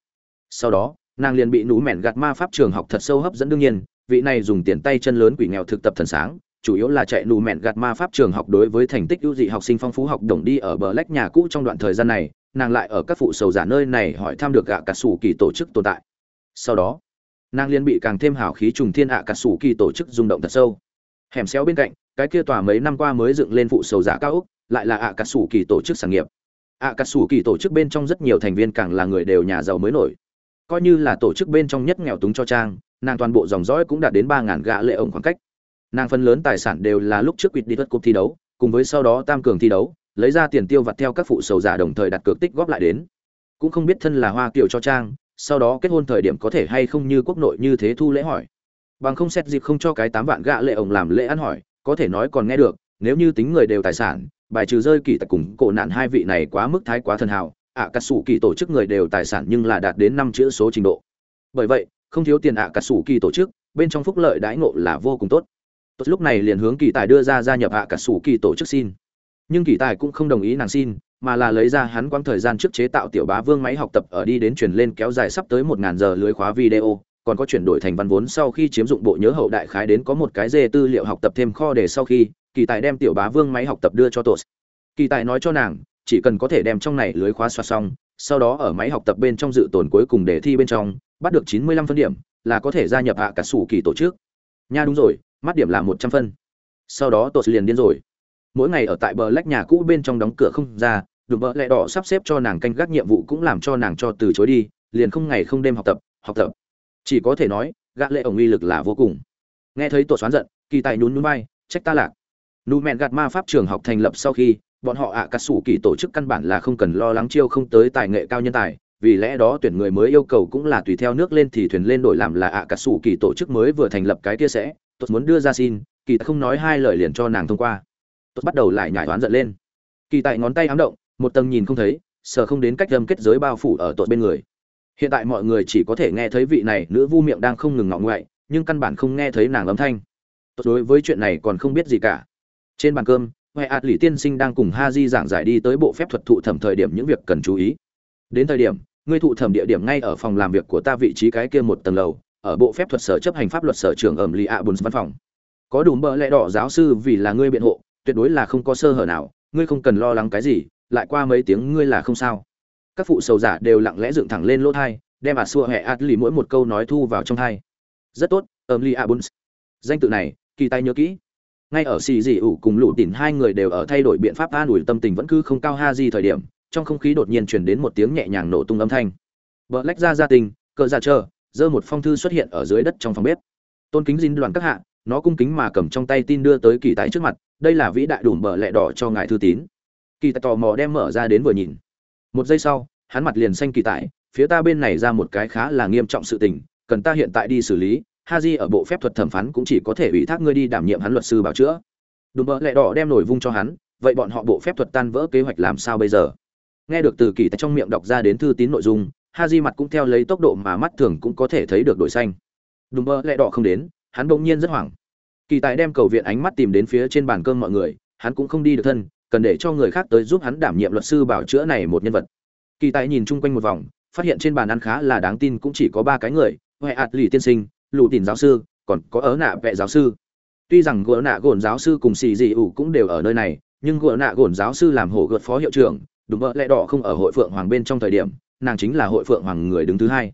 A: Sau đó, nàng liền bị nụ mẹn gạt ma pháp trường học thật sâu hấp dẫn đương nhiên, vị này dùng tiền tay chân lớn quỷ nghèo thực tập thần sáng chủ yếu là chạy nù mẹn gạt ma pháp trường học đối với thành tích ưu dị học sinh phong phú học đồng đi ở bờ lách nhà cũ trong đoạn thời gian này, nàng lại ở các phụ sầu giả nơi này hỏi thăm được gạ cà sủ kỳ tổ chức tồn tại. Sau đó, nàng liền bị càng thêm hào khí trùng thiên ạ cà sủ kỳ tổ chức rung động thật sâu. Hẻm xéo bên cạnh, cái kia tòa mấy năm qua mới dựng lên phụ sầu giả cao úc lại là ạ cà sủ kỳ tổ chức sản nghiệp. Ạ cà sủ kỳ tổ chức bên trong rất nhiều thành viên càng là người đều nhà giàu mới nổi. Coi như là tổ chức bên trong nhất nghèo túng cho trang, nàng toàn bộ dòng dõi cũng đạt đến ba ngàn gạ lệ ổng khoảng cách nàng phần lớn tài sản đều là lúc trước quỵt đi thuật cúp thi đấu, cùng với sau đó tam cường thi đấu, lấy ra tiền tiêu vặt theo các phụ sầu giả đồng thời đặt cược tích góp lại đến. Cũng không biết thân là hoa kiều cho trang, sau đó kết hôn thời điểm có thể hay không như quốc nội như thế thu lễ hỏi. Bằng không xét dịp không cho cái tám vạn gạ lệ ổng làm lễ ăn hỏi, có thể nói còn nghe được, nếu như tính người đều tài sản, bài trừ rơi kỳ tại cùng cổ nạn hai vị này quá mức thái quá thần hào ạ cà sủ kỳ tổ chức người đều tài sản nhưng là đạt đến năm chữ số trình độ. Bởi vậy, không thiếu tiền ạ cà sủ kỳ tổ chức, bên trong phúc lợi đãi ngộ là vô cùng tốt tốt, lúc này liền hướng kỳ tài đưa ra gia nhập hạ cả sủ kỳ tổ chức xin. Nhưng kỳ tài cũng không đồng ý nàng xin, mà là lấy ra hắn quãng thời gian trước chế tạo tiểu bá vương máy học tập ở đi đến truyền lên kéo dài sắp tới một ngàn giờ lưới khóa video, còn có chuyển đổi thành văn vốn sau khi chiếm dụng bộ nhớ hậu đại khái đến có một cái dê tư liệu học tập thêm kho để sau khi, kỳ tài đem tiểu bá vương máy học tập đưa cho tổ kỳ tài nói cho nàng, chỉ cần có thể đem trong này lưới khóa soạt xong, sau đó ở máy học tập bên trong dự tồn cuối cùng để thi bên trong, bắt được chín mươi lăm phân điểm, là có thể gia nhập hạ cả sủ kỳ tổ chức. Nha, đúng rồi mắt điểm là một trăm phân. Sau đó tos liền điên rồi. Mỗi ngày ở tại bờ lách nhà cũ bên trong đóng cửa không ra, đùm bỡ lẹ đỏ sắp xếp cho nàng canh gác nhiệm vụ cũng làm cho nàng cho từ chối đi, liền không ngày không đêm học tập học tập. Chỉ có thể nói, gã lệ ổng uy lực là vô cùng. Nghe thấy tổ xoán giận, kỳ tài nhún nhún vai, trách ta lạc. Nụ mẹn gạt ma pháp trường học thành lập sau khi, bọn họ ạ à cắt sủ kỳ tổ chức căn bản là không cần lo lắng chiêu không tới tài nghệ cao nhân tài, vì lẽ đó tuyển người mới yêu cầu cũng là tùy theo nước lên thì thuyền lên đổi làm là ạ à cắt sủ kỳ tổ chức mới vừa thành lập cái kia sẽ. Tôi muốn đưa ra xin, kỳ tài không nói hai lời liền cho nàng thông qua. Tôi bắt đầu lại nhảy toán giận lên. Kỳ tài ngón tay ám động, một tầng nhìn không thấy, sờ không đến cách đâm kết giới bao phủ ở tội bên người. Hiện tại mọi người chỉ có thể nghe thấy vị này nữ vu miệng đang không ngừng ngọng ngoại, nhưng căn bản không nghe thấy nàng âm thanh. Đối với chuyện này còn không biết gì cả. Trên bàn cơm huệ ạt lỷ tiên sinh đang cùng ha di giảng giải đi tới bộ phép thuật thụ thẩm thời điểm những việc cần chú ý. Đến thời điểm, ngươi thụ thẩm địa điểm ngay ở phòng làm việc của ta vị trí cái kia một tầng lầu ở bộ phép thuật sở chấp hành pháp luật sở trưởng ẩm lì ạ bùn văn phòng. Có đủ bợ lẽ đỏ giáo sư vì là ngươi biện hộ, tuyệt đối là không có sơ hở nào, ngươi không cần lo lắng cái gì, lại qua mấy tiếng ngươi là không sao. Các phụ sầu giả đều lặng lẽ dựng thẳng lên lỗ thai, đem ạt xua hẹ ạt lì mỗi một câu nói thu vào trong thai. Rất tốt, ẩm lì ạ bùn. Danh tự này, kỳ tay nhớ kỹ. Ngay ở xì dị ủ cùng lũ tỉn hai người đều ở thay đổi biện pháp an ủi tâm tình vẫn cứ không cao ha di thời điểm, trong không khí đột nhiên chuyển đến một tiếng nhẹ nhàng nổ tung âm thanh. Vợ lách ra gia tình, cờ ra chờ giơ một phong thư xuất hiện ở dưới đất trong phòng bếp. Tôn kính dính đoàn các hạ, nó cung kính mà cầm trong tay tin đưa tới kỳ tài trước mặt, đây là vĩ đại đùm bờ lẹ đỏ cho ngài thư tín. Kỳ tài tò mò đem mở ra đến vừa nhìn. Một giây sau, hắn mặt liền xanh kỳ tài. phía ta bên này ra một cái khá là nghiêm trọng sự tình, cần ta hiện tại đi xử lý Haji ở bộ phép thuật thẩm phán cũng chỉ có thể ủy thác ngươi đi đảm nhiệm hắn luật sư bảo chữa. Đùm bỡ lẹ đỏ đem nổi vung cho hắn, vậy bọn họ bộ phép thuật tan vỡ kế hoạch làm sao bây giờ? Nghe được từ kỳ tại trong miệng đọc ra đến thư tín nội dung Haji mặt cũng theo lấy tốc độ mà mắt thường cũng có thể thấy được đổi xanh. Đúng mơ lẹ đỏ không đến, hắn bỗng nhiên rất hoảng. Kỳ tài đem cầu viện ánh mắt tìm đến phía trên bàn cơm mọi người, hắn cũng không đi được thân, cần để cho người khác tới giúp hắn đảm nhiệm luật sư bảo chữa này một nhân vật. Kỳ tài nhìn chung quanh một vòng, phát hiện trên bàn ăn khá là đáng tin cũng chỉ có ba cái người, huệ ạt lì tiên sinh Lũ tìm giáo sư, còn có ớ nạ vệ giáo sư. Tuy rằng gỡ nạ gồn giáo sư cùng xì dị ủ cũng đều ở nơi này, nhưng gỡ nạ gồn giáo sư làm hổ gợt phó hiệu trưởng, đúng vợ lẽ đỏ không ở hội phượng hoàng bên trong thời điểm nàng chính là hội phượng hoàng người đứng thứ hai.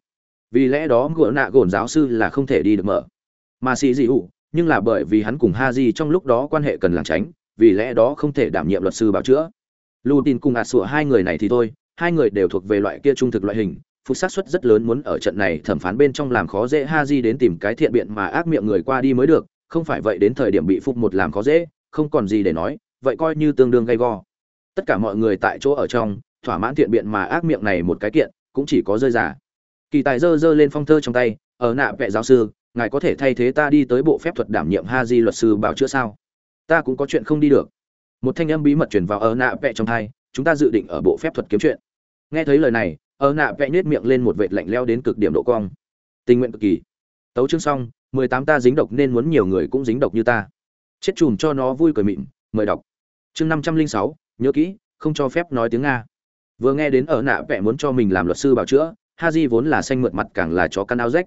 A: Vì lẽ đó gỡ nạ gồn giáo sư là không thể đi được mở. Mà xì dị ủ, nhưng là bởi vì hắn cùng ha di trong lúc đó quan hệ cần làng tránh, vì lẽ đó không thể đảm nhiệm luật sư bảo chữa. Lu tin cùng ạt sủa hai người này thì thôi, hai người đều thuộc về loại kia trung thực loại hình phút xác suất rất lớn muốn ở trận này thẩm phán bên trong làm khó dễ ha di đến tìm cái thiện biện mà ác miệng người qua đi mới được, không phải vậy đến thời điểm bị phục một làm khó dễ, không còn gì để nói, vậy coi như tương đương gay go. Tất cả mọi người tại chỗ ở trong thỏa mãn thiện biện mà ác miệng này một cái kiện, cũng chỉ có rơi giả kỳ tài dơ dơ lên phong thơ trong tay ở nạ, vệ giáo sư, ngài có thể thay thế ta đi tới bộ phép thuật đảm nhiệm ha di luật sư bảo chữa sao? Ta cũng có chuyện không đi được. Một thanh âm bí mật truyền vào ở nạ, vệ trong thai, chúng ta dự định ở bộ phép thuật kiếm chuyện. Nghe thấy lời này ở nạ vẽ nhếch miệng lên một vệt lạnh leo đến cực điểm độ cong. Tình nguyện cực kỳ. Tấu chương xong, mười tám ta dính độc nên muốn nhiều người cũng dính độc như ta. Chết chùm cho nó vui cười mịn, mời đọc. Chương năm trăm linh sáu, nhớ kỹ, không cho phép nói tiếng nga vừa nghe đến ở nạ vẽ muốn cho mình làm luật sư bảo chữa ha di vốn là xanh mượt mặt càng là chó căn áo rách.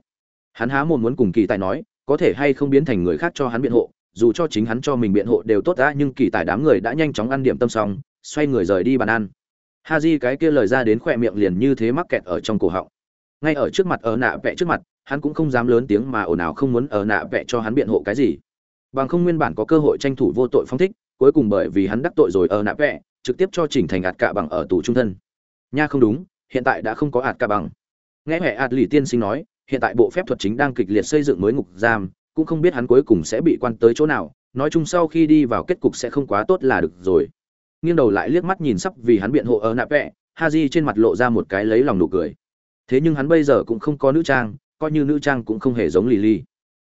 A: Hắn há mồm muốn cùng kỳ tài nói, có thể hay không biến thành người khác cho hắn biện hộ, dù cho chính hắn cho mình biện hộ đều tốt đã nhưng kỳ tài đám người đã nhanh chóng ăn điểm tâm xong, xoay người rời đi bàn ăn. Ha di cái kia lời ra đến khỏe miệng liền như thế mắc kẹt ở trong cổ họng. Ngay ở trước mặt ở nạ vẽ trước mặt, hắn cũng không dám lớn tiếng mà ồn ào không muốn ở nạ vẽ cho hắn biện hộ cái gì. Bằng không nguyên bản có cơ hội tranh thủ vô tội phong thích, cuối cùng bởi vì hắn đắc tội rồi ở nạ vẽ trực tiếp cho chỉnh thành ạt cạ bằng ở tù trung thân nha không đúng, hiện tại đã không có ạt ca bằng. Nghe mẹ ạt lì tiên sinh nói, hiện tại bộ phép thuật chính đang kịch liệt xây dựng mới ngục giam, cũng không biết hắn cuối cùng sẽ bị quan tới chỗ nào, nói chung sau khi đi vào kết cục sẽ không quá tốt là được rồi. Nghiêng đầu lại liếc mắt nhìn sắp vì hắn biện hộ ở nạ vẽ Haji trên mặt lộ ra một cái lấy lòng nụ cười. Thế nhưng hắn bây giờ cũng không có nữ trang, coi như nữ trang cũng không hề giống lì lì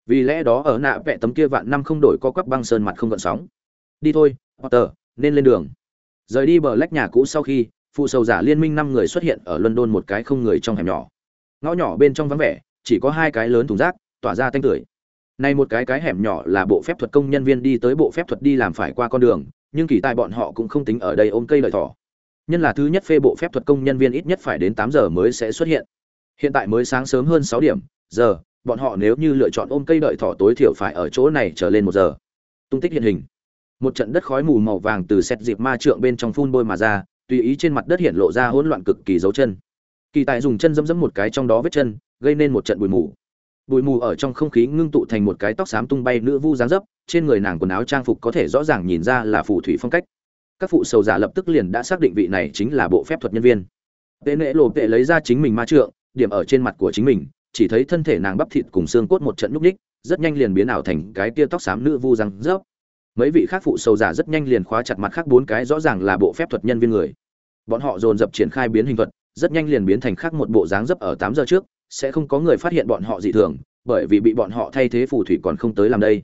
A: vì lẽ đó ở nạ vẽ tấm kia vạn năm không đổi co quắp băng sơn mặt không gợn sóng. Đi thôi, potter, nên lên đường. Rời đi bờ lách nhà cũ sau khi phụ sầu giả liên minh năm người xuất hiện ở london một cái không người trong hẻm nhỏ ngõ nhỏ bên trong vắng vẻ chỉ có hai cái lớn thùng rác tỏa ra tanh tưởi Này một cái cái hẻm nhỏ là bộ phép thuật công nhân viên đi tới bộ phép thuật đi làm phải qua con đường, nhưng kỳ tài bọn họ cũng không tính ở đây ôm cây lợi thỏ. Nhân là thứ nhất phê bộ phép thuật công nhân viên ít nhất phải đến tám giờ mới sẽ xuất hiện. Hiện tại mới sáng sớm hơn sáu điểm, giờ, bọn họ nếu như lựa chọn ôm cây đợi thỏ tối thiểu phải ở chỗ này chờ lên một giờ. Tung tích hiện hình. Một trận đất khói mù màu vàng từ xét dịp ma trượng bên trong phun bôi mà ra, tùy ý trên mặt đất hiện lộ ra hỗn loạn cực kỳ dấu chân. Kỳ tài dùng chân dẫm dẫm một cái trong đó vết chân, gây nên một trận bụi mù. Bụi mù ở trong không khí ngưng tụ thành một cái tóc xám tung bay nữ vu dáng dấp trên người nàng quần áo trang phục có thể rõ ràng nhìn ra là phù thủy phong cách. Các phụ sầu giả lập tức liền đã xác định vị này chính là bộ phép thuật nhân viên. Tệ nệ lộ tệ lấy ra chính mình ma trượng điểm ở trên mặt của chính mình chỉ thấy thân thể nàng bắp thịt cùng xương cốt một trận núp ních rất nhanh liền biến ảo thành cái tia tóc xám nữ vu răng rớp mấy vị khác phụ sầu giả rất nhanh liền khóa chặt mặt khác bốn cái, rõ ràng là bộ phép thuật nhân viên người. Bọn họ dồn dập triển khai biến hình thuật, rất nhanh liền biến thành khác một bộ dáng dấp ở tám giờ trước, sẽ không có người phát hiện bọn họ dị thường, bởi vì bị bọn họ thay thế phù thủy còn không tới làm đây.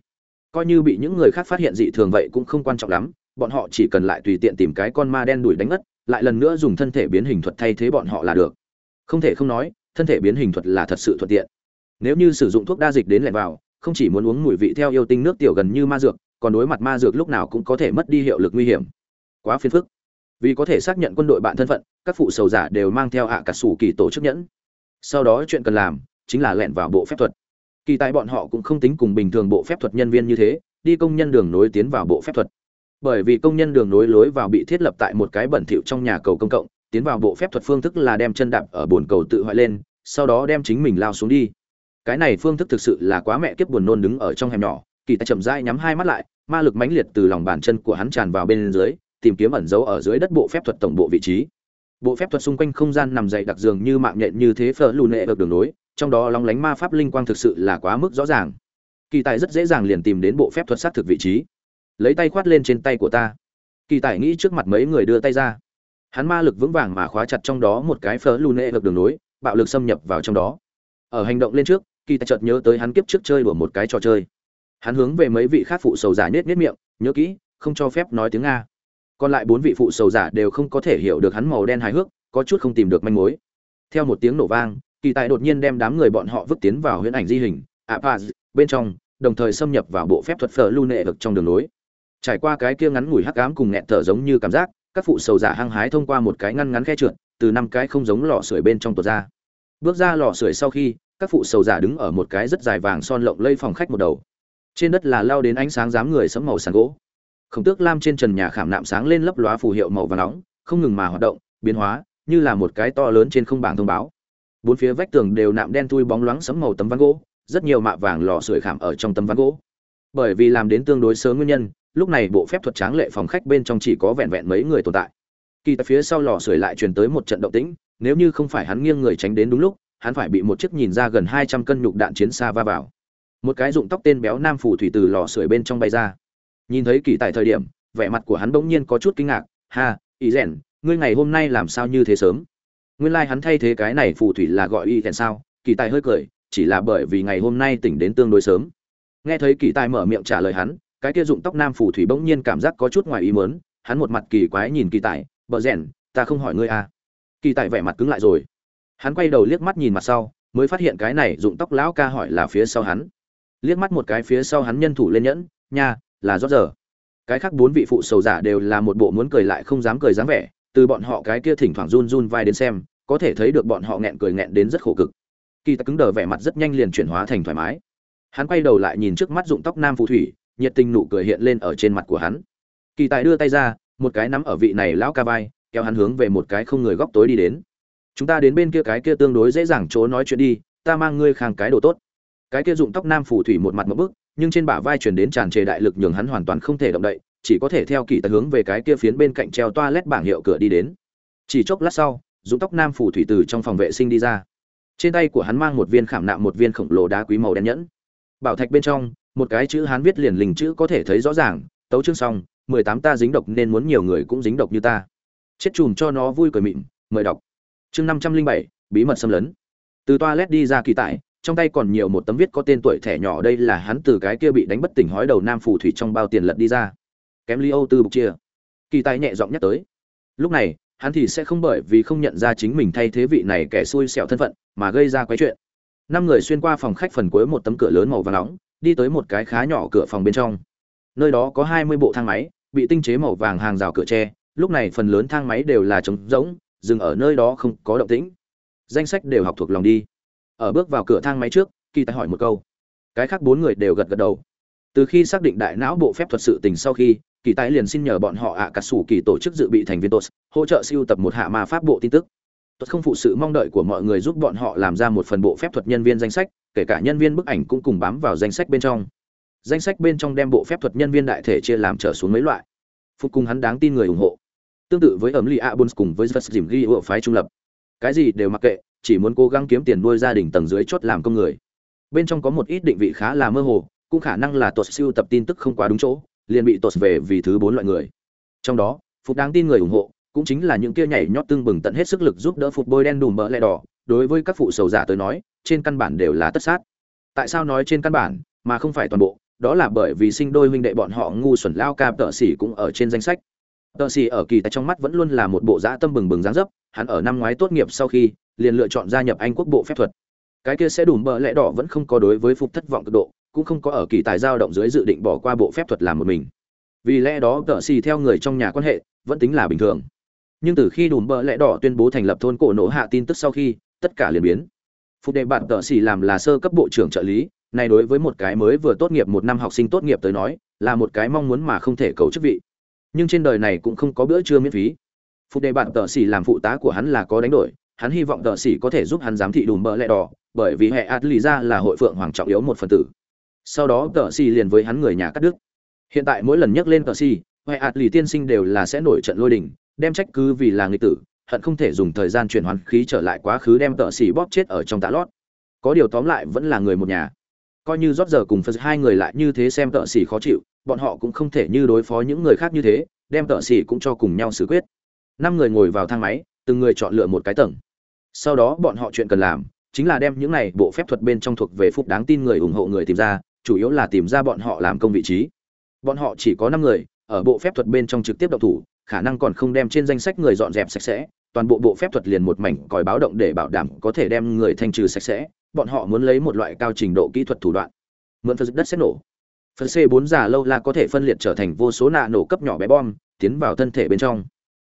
A: Coi như bị những người khác phát hiện dị thường vậy cũng không quan trọng lắm, bọn họ chỉ cần lại tùy tiện tìm cái con ma đen đuổi đánh ngất, lại lần nữa dùng thân thể biến hình thuật thay thế bọn họ là được. Không thể không nói, thân thể biến hình thuật là thật sự thuận tiện. Nếu như sử dụng thuốc đa dịch đến lẻn vào, không chỉ muốn uống mùi vị theo yêu tinh nước tiểu gần như ma dược còn đối mặt ma dược lúc nào cũng có thể mất đi hiệu lực nguy hiểm. Quá phiền phức. Vì có thể xác nhận quân đội bạn thân phận, các phụ sầu giả đều mang theo hạ cả sủ kỳ tổ chức nhẫn. Sau đó chuyện cần làm chính là lẹn vào bộ phép thuật. Kỳ tại bọn họ cũng không tính cùng bình thường bộ phép thuật nhân viên như thế, đi công nhân đường nối tiến vào bộ phép thuật. Bởi vì công nhân đường nối lối vào bị thiết lập tại một cái bẩn thỉu trong nhà cầu công cộng, tiến vào bộ phép thuật phương thức là đem chân đạp ở bồn cầu tự hoại lên, sau đó đem chính mình lao xuống đi. Cái này phương thức thực sự là quá mẹ kiếp buồn nôn đứng ở trong hẻm nhỏ kỳ tài chậm rãi nhắm hai mắt lại, ma lực mãnh liệt từ lòng bàn chân của hắn tràn vào bên dưới, tìm kiếm ẩn dấu ở dưới đất bộ phép thuật tổng bộ vị trí. Bộ phép thuật xung quanh không gian nằm dày đặc dường như mạng nhện như thế phở lù nệ được đường nối, trong đó lóng lánh ma pháp linh quang thực sự là quá mức rõ ràng. Kỳ tài rất dễ dàng liền tìm đến bộ phép thuật xác thực vị trí. Lấy tay khoát lên trên tay của ta. Kỳ tài nghĩ trước mặt mấy người đưa tay ra. Hắn ma lực vững vàng mà khóa chặt trong đó một cái phở lù nệ được đường nối, bạo lực xâm nhập vào trong đó. Ở hành động lên trước, kỳ tài chợt nhớ tới hắn kiếp trước chơi đùa một cái trò chơi hắn hướng về mấy vị khác phụ sầu giả nết nết miệng, nhớ kỹ, không cho phép nói tiếng nga. Còn lại bốn vị phụ sầu giả đều không có thể hiểu được hắn màu đen hài hước, có chút không tìm được manh mối. Theo một tiếng nổ vang, kỳ tài đột nhiên đem đám người bọn họ vứt tiến vào huyễn ảnh di hình, apaz, bên trong, đồng thời xâm nhập vào bộ phép thuật phở lưu nệ được trong đường lối. Trải qua cái kia ngắn ngủi hắc ám cùng nghẹn thở giống như cảm giác, các phụ sầu giả hăng hái thông qua một cái ngăn ngắn khe trượt, từ năm cái không giống lò sưởi bên trong tuột ra. Bước ra lò sưởi sau khi, các phụ sầu giả đứng ở một cái rất dài vàng son lộng lây phòng khách một đầu trên đất là lao đến ánh sáng dám người sẫm màu sàn gỗ. Khổng tước lam trên trần nhà khảm nạm sáng lên lấp lóa phù hiệu màu và nóng, không ngừng mà hoạt động, biến hóa, như là một cái to lớn trên không bảng thông báo. Bốn phía vách tường đều nạm đen thui bóng loáng sẫm màu tấm ván gỗ, rất nhiều mạ vàng lò sưởi khảm ở trong tấm ván gỗ. Bởi vì làm đến tương đối sớm nguyên nhân, lúc này bộ phép thuật tráng lệ phòng khách bên trong chỉ có vẹn vẹn mấy người tồn tại. Kỳ tại phía sau lò sưởi lại truyền tới một trận động tĩnh, nếu như không phải hắn nghiêng người tránh đến đúng lúc, hắn phải bị một chiếc nhìn ra gần hai trăm cân nhục đạn chiến xa va vào một cái rụng tóc tên béo nam phủ thủy từ lò sưởi bên trong bay ra. Nhìn thấy kỳ tại thời điểm, vẻ mặt của hắn bỗng nhiên có chút kinh ngạc. Ha ý rèn, ngươi ngày hôm nay làm sao như thế sớm? Nguyên lai hắn thay thế cái này phù thủy là gọi y rèn sao? Kỳ tài hơi cười, chỉ là bởi vì ngày hôm nay tỉnh đến tương đối sớm. Nghe thấy kỳ tài mở miệng trả lời hắn, cái kia dụng tóc nam phù thủy bỗng nhiên cảm giác có chút ngoài ý mớn hắn một mặt kỳ quái nhìn kỳ tài bờ rèn, ta không hỏi ngươi à? Kỳ tài vẻ mặt cứng lại rồi. Hắn quay đầu liếc mắt nhìn mặt sau, mới phát hiện cái này dụng tóc lão ca hỏi là phía sau hắn liếc mắt một cái phía sau hắn nhân thủ lên nhẫn, nha, là rót giờ. Cái khác bốn vị phụ sầu giả đều là một bộ muốn cười lại không dám cười dáng vẻ, từ bọn họ cái kia thỉnh thoảng run run vai đến xem, có thể thấy được bọn họ nghẹn cười nghẹn đến rất khổ cực. Kỳ ta cứng đờ vẻ mặt rất nhanh liền chuyển hóa thành thoải mái. Hắn quay đầu lại nhìn trước mắt dụng tóc nam phù thủy, nhiệt tình nụ cười hiện lên ở trên mặt của hắn. Kỳ tài đưa tay ra, một cái nắm ở vị này lão ca vai, kéo hắn hướng về một cái không người góc tối đi đến. Chúng ta đến bên kia cái kia tương đối dễ dàng chỗ nói chuyện đi, ta mang ngươi khang cái đồ tốt cái kia dụng tóc nam phù thủy một mặt một bức, nhưng trên bả vai chuyển đến tràn trề đại lực nhường hắn hoàn toàn không thể động đậy, chỉ có thể theo kỳ tài hướng về cái kia phiến bên cạnh treo toa lét bảng hiệu cửa đi đến. Chỉ chốc lát sau, dụng tóc nam phủ thủy từ trong phòng vệ sinh đi ra. Trên tay của hắn mang một viên khảm nạm một viên khổng lồ đá quý màu đen nhẫn. Bảo thạch bên trong, một cái chữ hắn viết liền lình chữ có thể thấy rõ ràng, tấu chương xong, mười tám ta dính độc nên muốn nhiều người cũng dính độc như ta. Chết chùm cho nó vui cười mịn, mời đọc. Chương năm trăm linh bảy, bí mật xâm lấn. Từ toa lét đi ra kỳ tải trong tay còn nhiều một tấm viết có tên tuổi thẻ nhỏ, đây là hắn từ cái kia bị đánh bất tỉnh hói đầu nam phù thủy trong bao tiền lật đi ra. Kém ly âu tư bục chia. Kỳ tài nhẹ giọng nhắc tới. Lúc này, hắn thì sẽ không bởi vì không nhận ra chính mình thay thế vị này kẻ xui xẻo thân phận, mà gây ra quái chuyện. Năm người xuyên qua phòng khách phần cuối một tấm cửa lớn màu vàng nóng, đi tới một cái khá nhỏ cửa phòng bên trong. Nơi đó có hai mươi bộ thang máy, bị tinh chế màu vàng hàng rào cửa tre lúc này phần lớn thang máy đều là trống rỗng, dừng ở nơi đó không có động tĩnh. Danh sách đều học thuộc lòng đi ở bước vào cửa thang máy trước, kỳ tài hỏi một câu. Cái khác bốn người đều gật gật đầu. Từ khi xác định đại não bộ phép thuật sự tình sau khi, kỳ tài liền xin nhờ bọn họ ạ à cà sủ kỳ tổ chức dự bị thành viên tốt, hỗ trợ siêu tập một hạ ma pháp bộ tin tức. Tốt không phụ sự mong đợi của mọi người giúp bọn họ làm ra một phần bộ phép thuật nhân viên danh sách, kể cả nhân viên bức ảnh cũng cùng bám vào danh sách bên trong. Danh sách bên trong đem bộ phép thuật nhân viên đại thể chia làm trở xuống mấy loại. Phục cùng hắn đáng tin người ủng hộ. Tương tự với ẩm lì a buns cùng với vật dìm ghi ở phái trung lập. Cái gì đều mặc kệ chỉ muốn cố gắng kiếm tiền nuôi gia đình tầng dưới chốt làm công người. Bên trong có một ít định vị khá là mơ hồ, cũng khả năng là tột siêu tập tin tức không quá đúng chỗ, liền bị tột về vì thứ bốn loại người. Trong đó, phục đáng tin người ủng hộ, cũng chính là những kia nhảy nhót tương bừng tận hết sức lực giúp đỡ phục bôi đen đùm mỡ lẹ đỏ, đối với các phụ sầu giả tới nói, trên căn bản đều là tất sát. Tại sao nói trên căn bản, mà không phải toàn bộ, đó là bởi vì sinh đôi huynh đệ bọn họ ngu xuẩn lao ca tợ xỉ cũng ở trên danh sách. Tợ xỉ ở kỳ tại trong mắt vẫn luôn là một bộ dã tâm bừng bừng dáng dấp, hắn ở năm ngoái tốt nghiệp sau khi liền lựa chọn gia nhập anh quốc bộ phép thuật. Cái kia sẽ đùm bợ lẽ đỏ vẫn không có đối với phục thất vọng cực độ, cũng không có ở kỳ tài giao động dưới dự định bỏ qua bộ phép thuật làm một mình. Vì lẽ đó, tợ xì theo người trong nhà quan hệ, vẫn tính là bình thường. Nhưng từ khi đùm bợ lẽ đỏ tuyên bố thành lập thôn cổ nổ hạ tin tức sau khi, tất cả liền biến. Phục đệ bạn tợ xì làm là sơ cấp bộ trưởng trợ lý, này đối với một cái mới vừa tốt nghiệp một năm học sinh tốt nghiệp tới nói, là một cái mong muốn mà không thể cầu chức vị. Nhưng trên đời này cũng không có bữa trưa miễn phí. Phục đệ bạn tợ xì làm phụ tá của hắn là có đánh đổi hắn hy vọng tờ sĩ có thể giúp hắn giám thị đùm bờ lẽ đỏ, bởi vì hệ ạt lì ra là hội phượng hoàng trọng yếu một phần tử. Sau đó tờ sĩ liền với hắn người nhà cắt đứt. Hiện tại mỗi lần nhắc lên tờ sĩ, hệ ạt lì tiên sinh đều là sẽ nổi trận lôi đình, đem trách cứ vì là người tử, hận không thể dùng thời gian chuyển hoàn khí trở lại quá khứ đem tờ sĩ bóp chết ở trong tạ lót. Có điều tóm lại vẫn là người một nhà. Coi như rót giờ cùng phật hai người lại như thế xem tợ xỉ khó chịu, bọn họ cũng không thể như đối phó những người khác như thế, đem tợ xỉ cũng cho cùng nhau xử quyết. Năm người ngồi vào thang máy, từng người chọn lựa một cái tầng sau đó bọn họ chuyện cần làm chính là đem những này bộ phép thuật bên trong thuộc về phúc đáng tin người ủng hộ người tìm ra, chủ yếu là tìm ra bọn họ làm công vị trí. Bọn họ chỉ có năm người, ở bộ phép thuật bên trong trực tiếp độc thủ, khả năng còn không đem trên danh sách người dọn dẹp sạch sẽ, toàn bộ bộ phép thuật liền một mảnh còi báo động để bảo đảm có thể đem người thanh trừ sạch sẽ, bọn họ muốn lấy một loại cao trình độ kỹ thuật thủ đoạn. Mượn phật đất xét nổ. Phần c 4 giả lâu là có thể phân liệt trở thành vô số nạ nổ cấp nhỏ bé bom, tiến vào thân thể bên trong.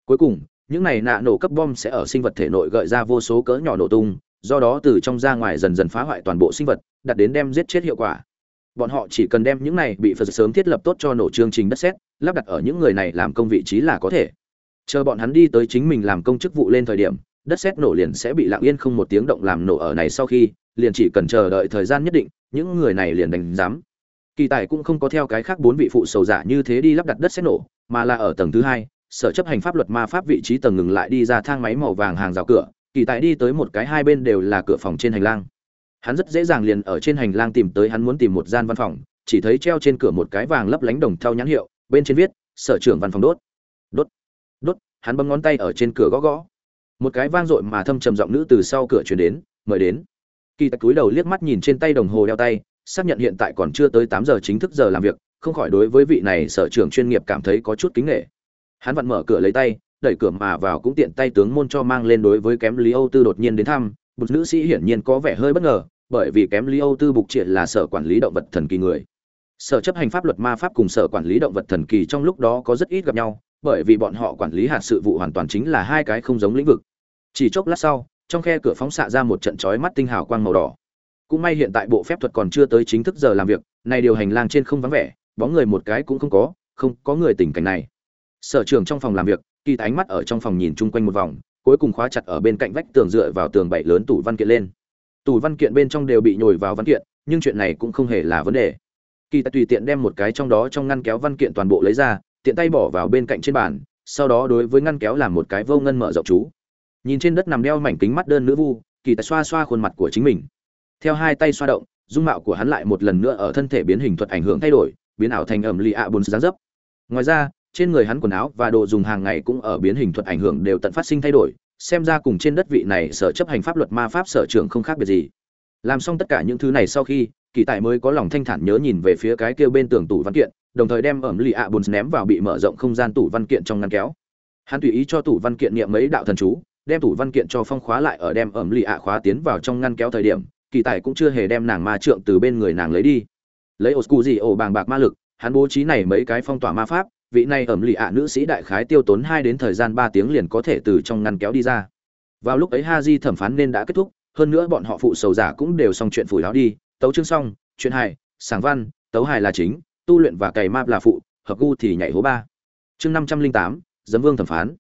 A: Cuối cùng những này nạ nổ cấp bom sẽ ở sinh vật thể nội gợi ra vô số cỡ nhỏ nổ tung, do đó từ trong ra ngoài dần dần phá hoại toàn bộ sinh vật, đặt đến đem giết chết hiệu quả. Bọn họ chỉ cần đem những này bị phật sớm thiết lập tốt cho nổ chương trình đất xét lắp đặt ở những người này làm công vị trí là có thể. Chờ bọn hắn đi tới chính mình làm công chức vụ lên thời điểm, đất xét nổ liền sẽ bị lặng yên không một tiếng động làm nổ ở này sau khi, liền chỉ cần chờ đợi thời gian nhất định, những người này liền đánh giám. Kỳ tài cũng không có theo cái khác bốn vị phụ sầu giả như thế đi lắp đặt đất xét nổ, mà là ở tầng thứ hai sở chấp hành pháp luật ma pháp vị trí tầng ngừng lại đi ra thang máy màu vàng hàng rào cửa, kỳ tại đi tới một cái hai bên đều là cửa phòng trên hành lang. Hắn rất dễ dàng liền ở trên hành lang tìm tới hắn muốn tìm một gian văn phòng, chỉ thấy treo trên cửa một cái vàng lấp lánh đồng thau nhãn hiệu, bên trên viết, sở trưởng văn phòng đốt. Đốt. Đốt, hắn bấm ngón tay ở trên cửa gõ gõ. Một cái vang dội mà thâm trầm giọng nữ từ sau cửa chuyển đến, mời đến. Kỳ tạch túi đầu liếc mắt nhìn trên tay đồng hồ đeo tay, xác nhận hiện tại còn chưa tới tám giờ chính thức giờ làm việc, không khỏi đối với vị này sở trưởng chuyên nghiệp cảm thấy có chút kính nghệ hắn vặn mở cửa lấy tay, đẩy cửa mà vào cũng tiện tay tướng môn cho mang lên đối với kém lý âu tư đột nhiên đến thăm. Một nữ sĩ hiển nhiên có vẻ hơi bất ngờ, bởi vì kém lý âu tư bục triệt là sở quản lý động vật thần kỳ người. Sở chấp hành pháp luật ma pháp cùng sở quản lý động vật thần kỳ trong lúc đó có rất ít gặp nhau, bởi vì bọn họ quản lý hạt sự vụ hoàn toàn chính là hai cái không giống lĩnh vực. Chỉ chốc lát sau, trong khe cửa phóng xạ ra một trận chói mắt tinh hào quang màu đỏ. Cũng may hiện tại bộ phép thuật còn chưa tới chính thức giờ làm việc, này điều hành lang trên không vắng vẻ, bóng người một cái cũng không có không có người tình cảnh này sở trường trong phòng làm việc, kỳ ánh mắt ở trong phòng nhìn chung quanh một vòng, cuối cùng khóa chặt ở bên cạnh vách tường dựa vào tường bảy lớn tủ văn kiện lên. Tủ văn kiện bên trong đều bị nhồi vào văn kiện, nhưng chuyện này cũng không hề là vấn đề. Kỳ tài tùy tiện đem một cái trong đó trong ngăn kéo văn kiện toàn bộ lấy ra, tiện tay bỏ vào bên cạnh trên bàn, sau đó đối với ngăn kéo làm một cái vô ngân mở rộng chú. Nhìn trên đất nằm đeo mảnh kính mắt đơn nữ vu, kỳ tài xoa xoa khuôn mặt của chính mình. Theo hai tay xoa động, dung mạo của hắn lại một lần nữa ở thân thể biến hình thuật ảnh hưởng thay đổi, biến ảo thành ẩm lì ạ bùn dáng dấp. Ngoài ra trên người hắn quần áo và đồ dùng hàng ngày cũng ở biến hình thuật ảnh hưởng đều tận phát sinh thay đổi, xem ra cùng trên đất vị này sở chấp hành pháp luật ma pháp sở trường không khác biệt gì. Làm xong tất cả những thứ này sau khi, kỳ tài mới có lòng thanh thản nhớ nhìn về phía cái kia bên tường tủ văn kiện, đồng thời đem ẩm lì ạ bùn ném vào bị mở rộng không gian tủ văn kiện trong ngăn kéo. Hắn tùy ý cho tủ văn kiện niệm mấy đạo thần chú, đem tủ văn kiện cho phong khóa lại ở đem ẩm lì ạ khóa tiến vào trong ngăn kéo thời điểm, kỳ tài cũng chưa hề đem nàng ma trượng từ bên người nàng lấy đi. Lấy ô scu gì ổ bàng bạc ma lực, hắn bố trí này mấy cái phong tỏa ma pháp vị này ẩm lì ạ nữ sĩ đại khái tiêu tốn hai đến thời gian ba tiếng liền có thể từ trong ngăn kéo đi ra. Vào lúc ấy ha di thẩm phán nên đã kết thúc, hơn nữa bọn họ phụ sầu giả cũng đều xong chuyện phủi láo đi. Tấu chương xong, chuyện hài, sảng văn, tấu hài là chính, tu luyện và cày map là phụ, hợp gu thì nhảy hố ba. Chương năm trăm linh tám, dấm vương thẩm phán.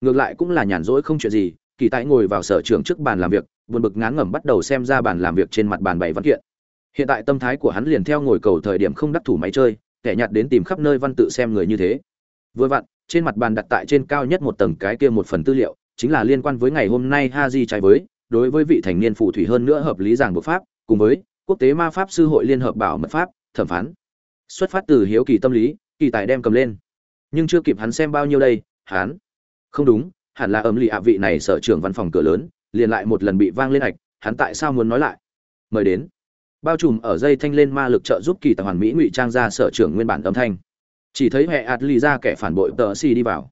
A: Ngược lại cũng là nhàn rỗi không chuyện gì, kỳ tại ngồi vào sở trường trước bàn làm việc, buồn bực ngán ngẩm bắt đầu xem ra bàn làm việc trên mặt bàn bảy văn kiện. Hiện tại tâm thái của hắn liền theo ngồi cầu thời điểm không đắc thủ máy chơi kẻ nhặt đến tìm khắp nơi văn tự xem người như thế. Vừa vặn, trên mặt bàn đặt tại trên cao nhất một tầng cái kia một phần tư liệu, chính là liên quan với ngày hôm nay ha di trái với, đối với vị thành niên phù thủy hơn nữa hợp lý giảng bộ pháp, cùng với quốc tế ma pháp sư hội liên hợp bảo mật pháp, thẩm phán. Xuất phát từ hiếu kỳ tâm lý, kỳ tài đem cầm lên. Nhưng chưa kịp hắn xem bao nhiêu đây, hắn. Không đúng, hẳn là ấm lì ạ vị này sở trưởng văn phòng cửa lớn, liền lại một lần bị vang lên ạch, hắn tại sao muốn nói lại? Mời đến bao trùm ở dây thanh lên ma lực trợ giúp kỳ tài hoàn mỹ ngụy trang ra sở trưởng nguyên bản âm thanh. Chỉ thấy hệ ạt lì ra kẻ phản bội tờ xì đi vào.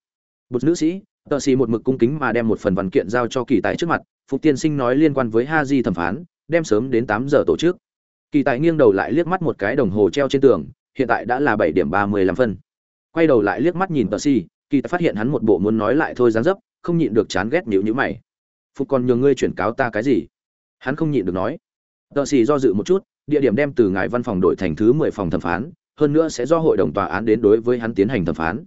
A: Bột nữ sĩ, tờ xì một mực cung kính mà đem một phần văn kiện giao cho kỳ tài trước mặt, phục tiên sinh nói liên quan với ha di thẩm phán, đem sớm đến tám giờ tổ chức. Kỳ tài nghiêng đầu lại liếc mắt một cái đồng hồ treo trên tường, hiện tại đã là bảy điểm ba mươi lăm phân. Quay đầu lại liếc mắt nhìn tờ xì, kỳ tài phát hiện hắn một bộ muốn nói lại thôi dáng dấp, không nhịn được chán ghét nhịu nhữ mày. Phục còn nhường ngươi chuyển cáo ta cái gì? Hắn không nhịn được nói tờ xì do dự một chút, địa điểm đem từ ngài văn phòng đổi thành thứ mười phòng thẩm phán, hơn nữa sẽ do hội đồng tòa án đến đối với hắn tiến hành thẩm phán.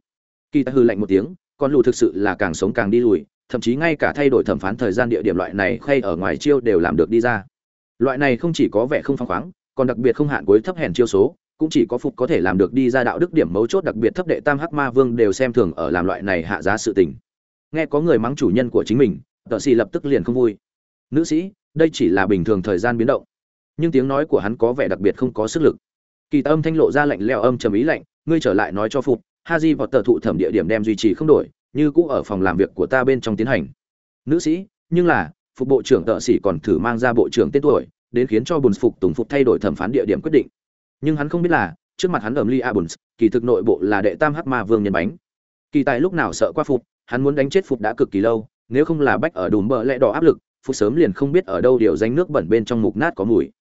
A: Kỳ ta hư lạnh một tiếng con lù thực sự là càng sống càng đi lùi, thậm chí ngay cả thay đổi thẩm phán thời gian địa điểm loại này khay ở ngoài chiêu đều làm được đi ra. Loại này không chỉ có vẻ không phăng khoáng, còn đặc biệt không hạn cuối thấp hèn chiêu số, cũng chỉ có phục có thể làm được đi ra đạo đức điểm mấu chốt đặc biệt thấp đệ tam hắc ma vương đều xem thường ở làm loại này hạ giá sự tình. Nghe có người mắng chủ nhân của chính mình tợ xì lập tức liền không vui. Nữ sĩ đây chỉ là bình thường thời gian biến động. Nhưng tiếng nói của hắn có vẻ đặc biệt không có sức lực. Kỳ âm thanh lộ ra lạnh leo âm trầm ý lạnh, ngươi trở lại nói cho phục ha di vào tờ thụ thẩm địa điểm đem duy trì không đổi, như cũ ở phòng làm việc của ta bên trong tiến hành. Nữ sĩ, nhưng là phục bộ trưởng tợ sĩ còn thử mang ra bộ trưởng tên tuổi, đến khiến cho bùn phục tùng phục thay đổi thẩm phán địa điểm quyết định. Nhưng hắn không biết là, trước mặt hắn ẩm ly a bùn, kỳ thực nội bộ là đệ tam hắc ma vương nhân bánh. Kỳ tài lúc nào sợ qua phục hắn muốn đánh chết phục đã cực kỳ lâu, nếu không là bách ở đùm bờ lẽ đỏ áp lực phục sớm liền không biết ở đâu điều danh nước bẩn bên trong mục nát có mùi.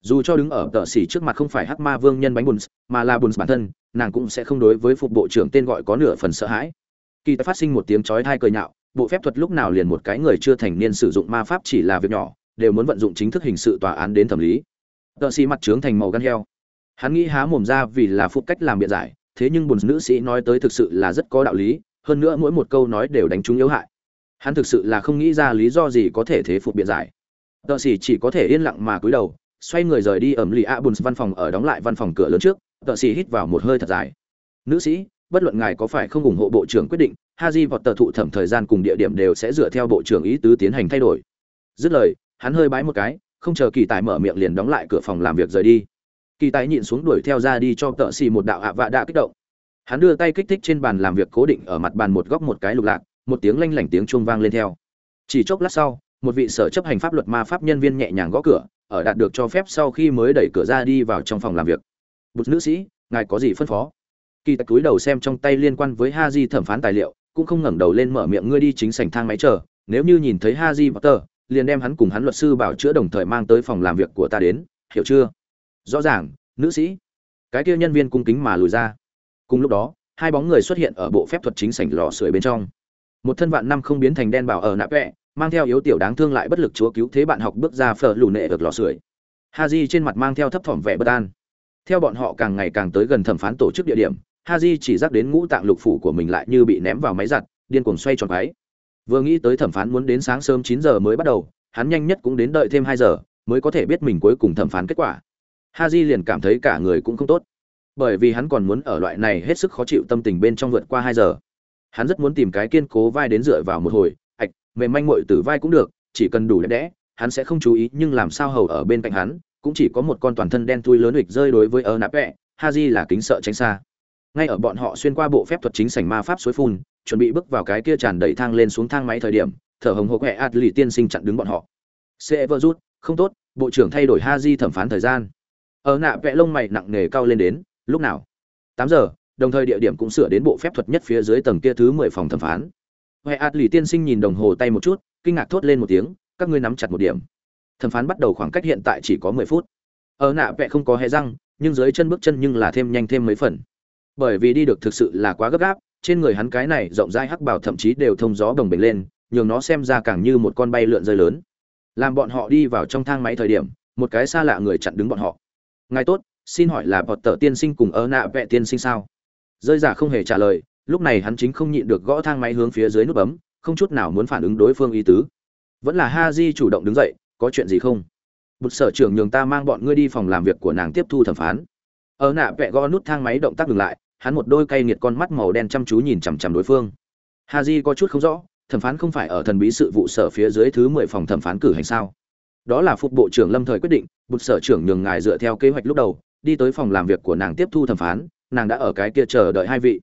A: Dù cho đứng ở tờ xỉ trước mặt không phải hắc ma vương nhân bánh bùn mà là bùn bản thân, nàng cũng sẽ không đối với phục bộ trưởng tên gọi có nửa phần sợ hãi. Kỳ tài phát sinh một tiếng chói thai cười nhạo, bộ phép thuật lúc nào liền một cái người chưa thành niên sử dụng ma pháp chỉ là việc nhỏ, đều muốn vận dụng chính thức hình sự tòa án đến thẩm lý. Tờ xỉ mặt trướng thành màu gan heo. Hắn nghĩ há mồm ra vì là phục cách làm biện giải, thế nhưng bùn nữ sĩ nói tới thực sự là rất có đạo lý, hơn nữa mỗi một câu nói đều đánh trúng yếu hại hắn thực sự là không nghĩ ra lý do gì có thể thế phục biện giải. Tợ xỉ chỉ có thể yên lặng mà cúi đầu, xoay người rời đi ẩm lì a bùn văn phòng ở đóng lại văn phòng cửa lớn trước, tợ xỉ hít vào một hơi thật dài. Nữ sĩ, bất luận ngài có phải không ủng hộ bộ trưởng quyết định haji vọt tờ thụ thẩm thời gian cùng địa điểm đều sẽ dựa theo bộ trưởng ý tứ tiến hành thay đổi. Dứt lời, hắn hơi bái một cái, không chờ kỳ tài mở miệng liền đóng lại cửa phòng làm việc rời đi. Kỳ tài nhịn xuống đuổi theo ra đi cho tợ xì một đạo ạ vạ đã kích động. Hắn đưa tay kích thích trên bàn làm việc cố định ở mặt bàn một góc một cái lục lạc một tiếng lanh lảnh tiếng chuông vang lên theo. Chỉ chốc lát sau, một vị sở chấp hành pháp luật ma pháp nhân viên nhẹ nhàng gõ cửa, ở đạt được cho phép sau khi mới đẩy cửa ra đi vào trong phòng làm việc. Bụt nữ sĩ, ngài có gì phân phó? Kỳ tặc túi đầu xem trong tay liên quan với ha di thẩm phán tài liệu, cũng không ngẩng đầu lên mở miệng, ngươi đi chính sảnh thang máy chờ, nếu như nhìn thấy ha di potter liền đem hắn cùng hắn luật sư bảo chữa đồng thời mang tới phòng làm việc của ta đến, hiểu chưa? Rõ ràng, nữ sĩ. Cái kia nhân viên cung kính mà lùi ra. Cùng lúc đó, hai bóng người xuất hiện ở bộ phép thuật chính sảnh lò sưởi bên trong một thân vạn năm không biến thành đen bảo ở nạ vẽ mang theo yếu tiểu đáng thương lại bất lực chúa cứu thế bạn học bước ra phở lù nệ được lò sưởi. Haji trên mặt mang theo thấp thỏm vẻ bất an. Theo bọn họ càng ngày càng tới gần thẩm phán tổ chức địa điểm, haji chỉ dắt đến ngũ tạng lục phủ của mình lại như bị ném vào máy giặt, điên cuồng xoay tròn máy vừa nghĩ tới thẩm phán muốn đến sáng sớm chín giờ mới bắt đầu, hắn nhanh nhất cũng đến đợi thêm hai giờ, mới có thể biết mình cuối cùng thẩm phán kết quả. Haji liền cảm thấy cả người cũng không tốt. Bởi vì hắn còn muốn ở loại này hết sức khó chịu tâm tình bên trong vượt qua hai giờ hắn rất muốn tìm cái kiên cố vai đến dựa vào một hồi mềm manh muội từ vai cũng được, chỉ cần đủ đẹp đẽ, hắn sẽ không chú ý, nhưng làm sao hầu ở bên cạnh hắn, cũng chỉ có một con toàn thân đen thui lớn hịch rơi đối với ơ nạp vẹ, Haji là kính sợ tránh xa. Ngay ở bọn họ xuyên qua bộ phép thuật chính sảnh ma pháp suối phun, chuẩn bị bước vào cái kia tràn đầy thang lên xuống thang máy thời điểm, thở hồng hộc hẹ lì tiên sinh chặn đứng bọn họ. Severus, không tốt, bộ trưởng thay đổi Haji thẩm phán thời gian. Ở nạ vẽ lông mày nặng nề cao lên đến, lúc nào? Tám giờ, đồng thời địa điểm cũng sửa đến bộ phép thuật nhất phía dưới tầng kia thứ 10 phòng thẩm phán. Hoè Át lì tiên sinh nhìn đồng hồ tay một chút, kinh ngạc thốt lên một tiếng, các ngươi nắm chặt một điểm. Thẩm phán bắt đầu khoảng cách hiện tại chỉ có mười phút. Ở nạ vẽ không có hé răng, nhưng dưới chân bước chân nhưng là thêm nhanh thêm mấy phần. Bởi vì đi được thực sự là quá gấp gáp, trên người hắn cái này rộng rãi hắc bảo thậm chí đều thông gió đồng bềnh lên, nhường nó xem ra càng như một con bay lượn rơi lớn. Làm bọn họ đi vào trong thang máy thời điểm, một cái xa lạ người chặn đứng bọn họ. Ngài tốt, xin hỏi là Potter tiên sinh cùng ơ nạ vẹ tiên sinh sao? Rơi giả không hề trả lời, lúc này hắn chính không nhịn được gõ thang máy hướng phía dưới nút bấm, không chút nào muốn phản ứng đối phương ý tứ. Vẫn là ha di chủ động đứng dậy, có chuyện gì không? Bụt sở trưởng nhường ta mang bọn ngươi đi phòng làm việc của nàng tiếp thu thẩm phán. Ở nạ vẹ gõ nút thang máy động tác ngừng lại, hắn một đôi cay nghiệt con mắt màu đen chăm chú nhìn chằm chằm đối phương. Ha di có chút không rõ, thẩm phán không phải ở thần bí sự vụ sở phía dưới thứ mười phòng thẩm phán cử hành sao? Đó là phục bộ trưởng lâm thời quyết định, bụt sở trưởng nhường ngài dựa theo kế hoạch lúc đầu, đi tới phòng làm việc của nàng tiếp thu thẩm phán nàng đã ở cái kia chờ đợi hai vị.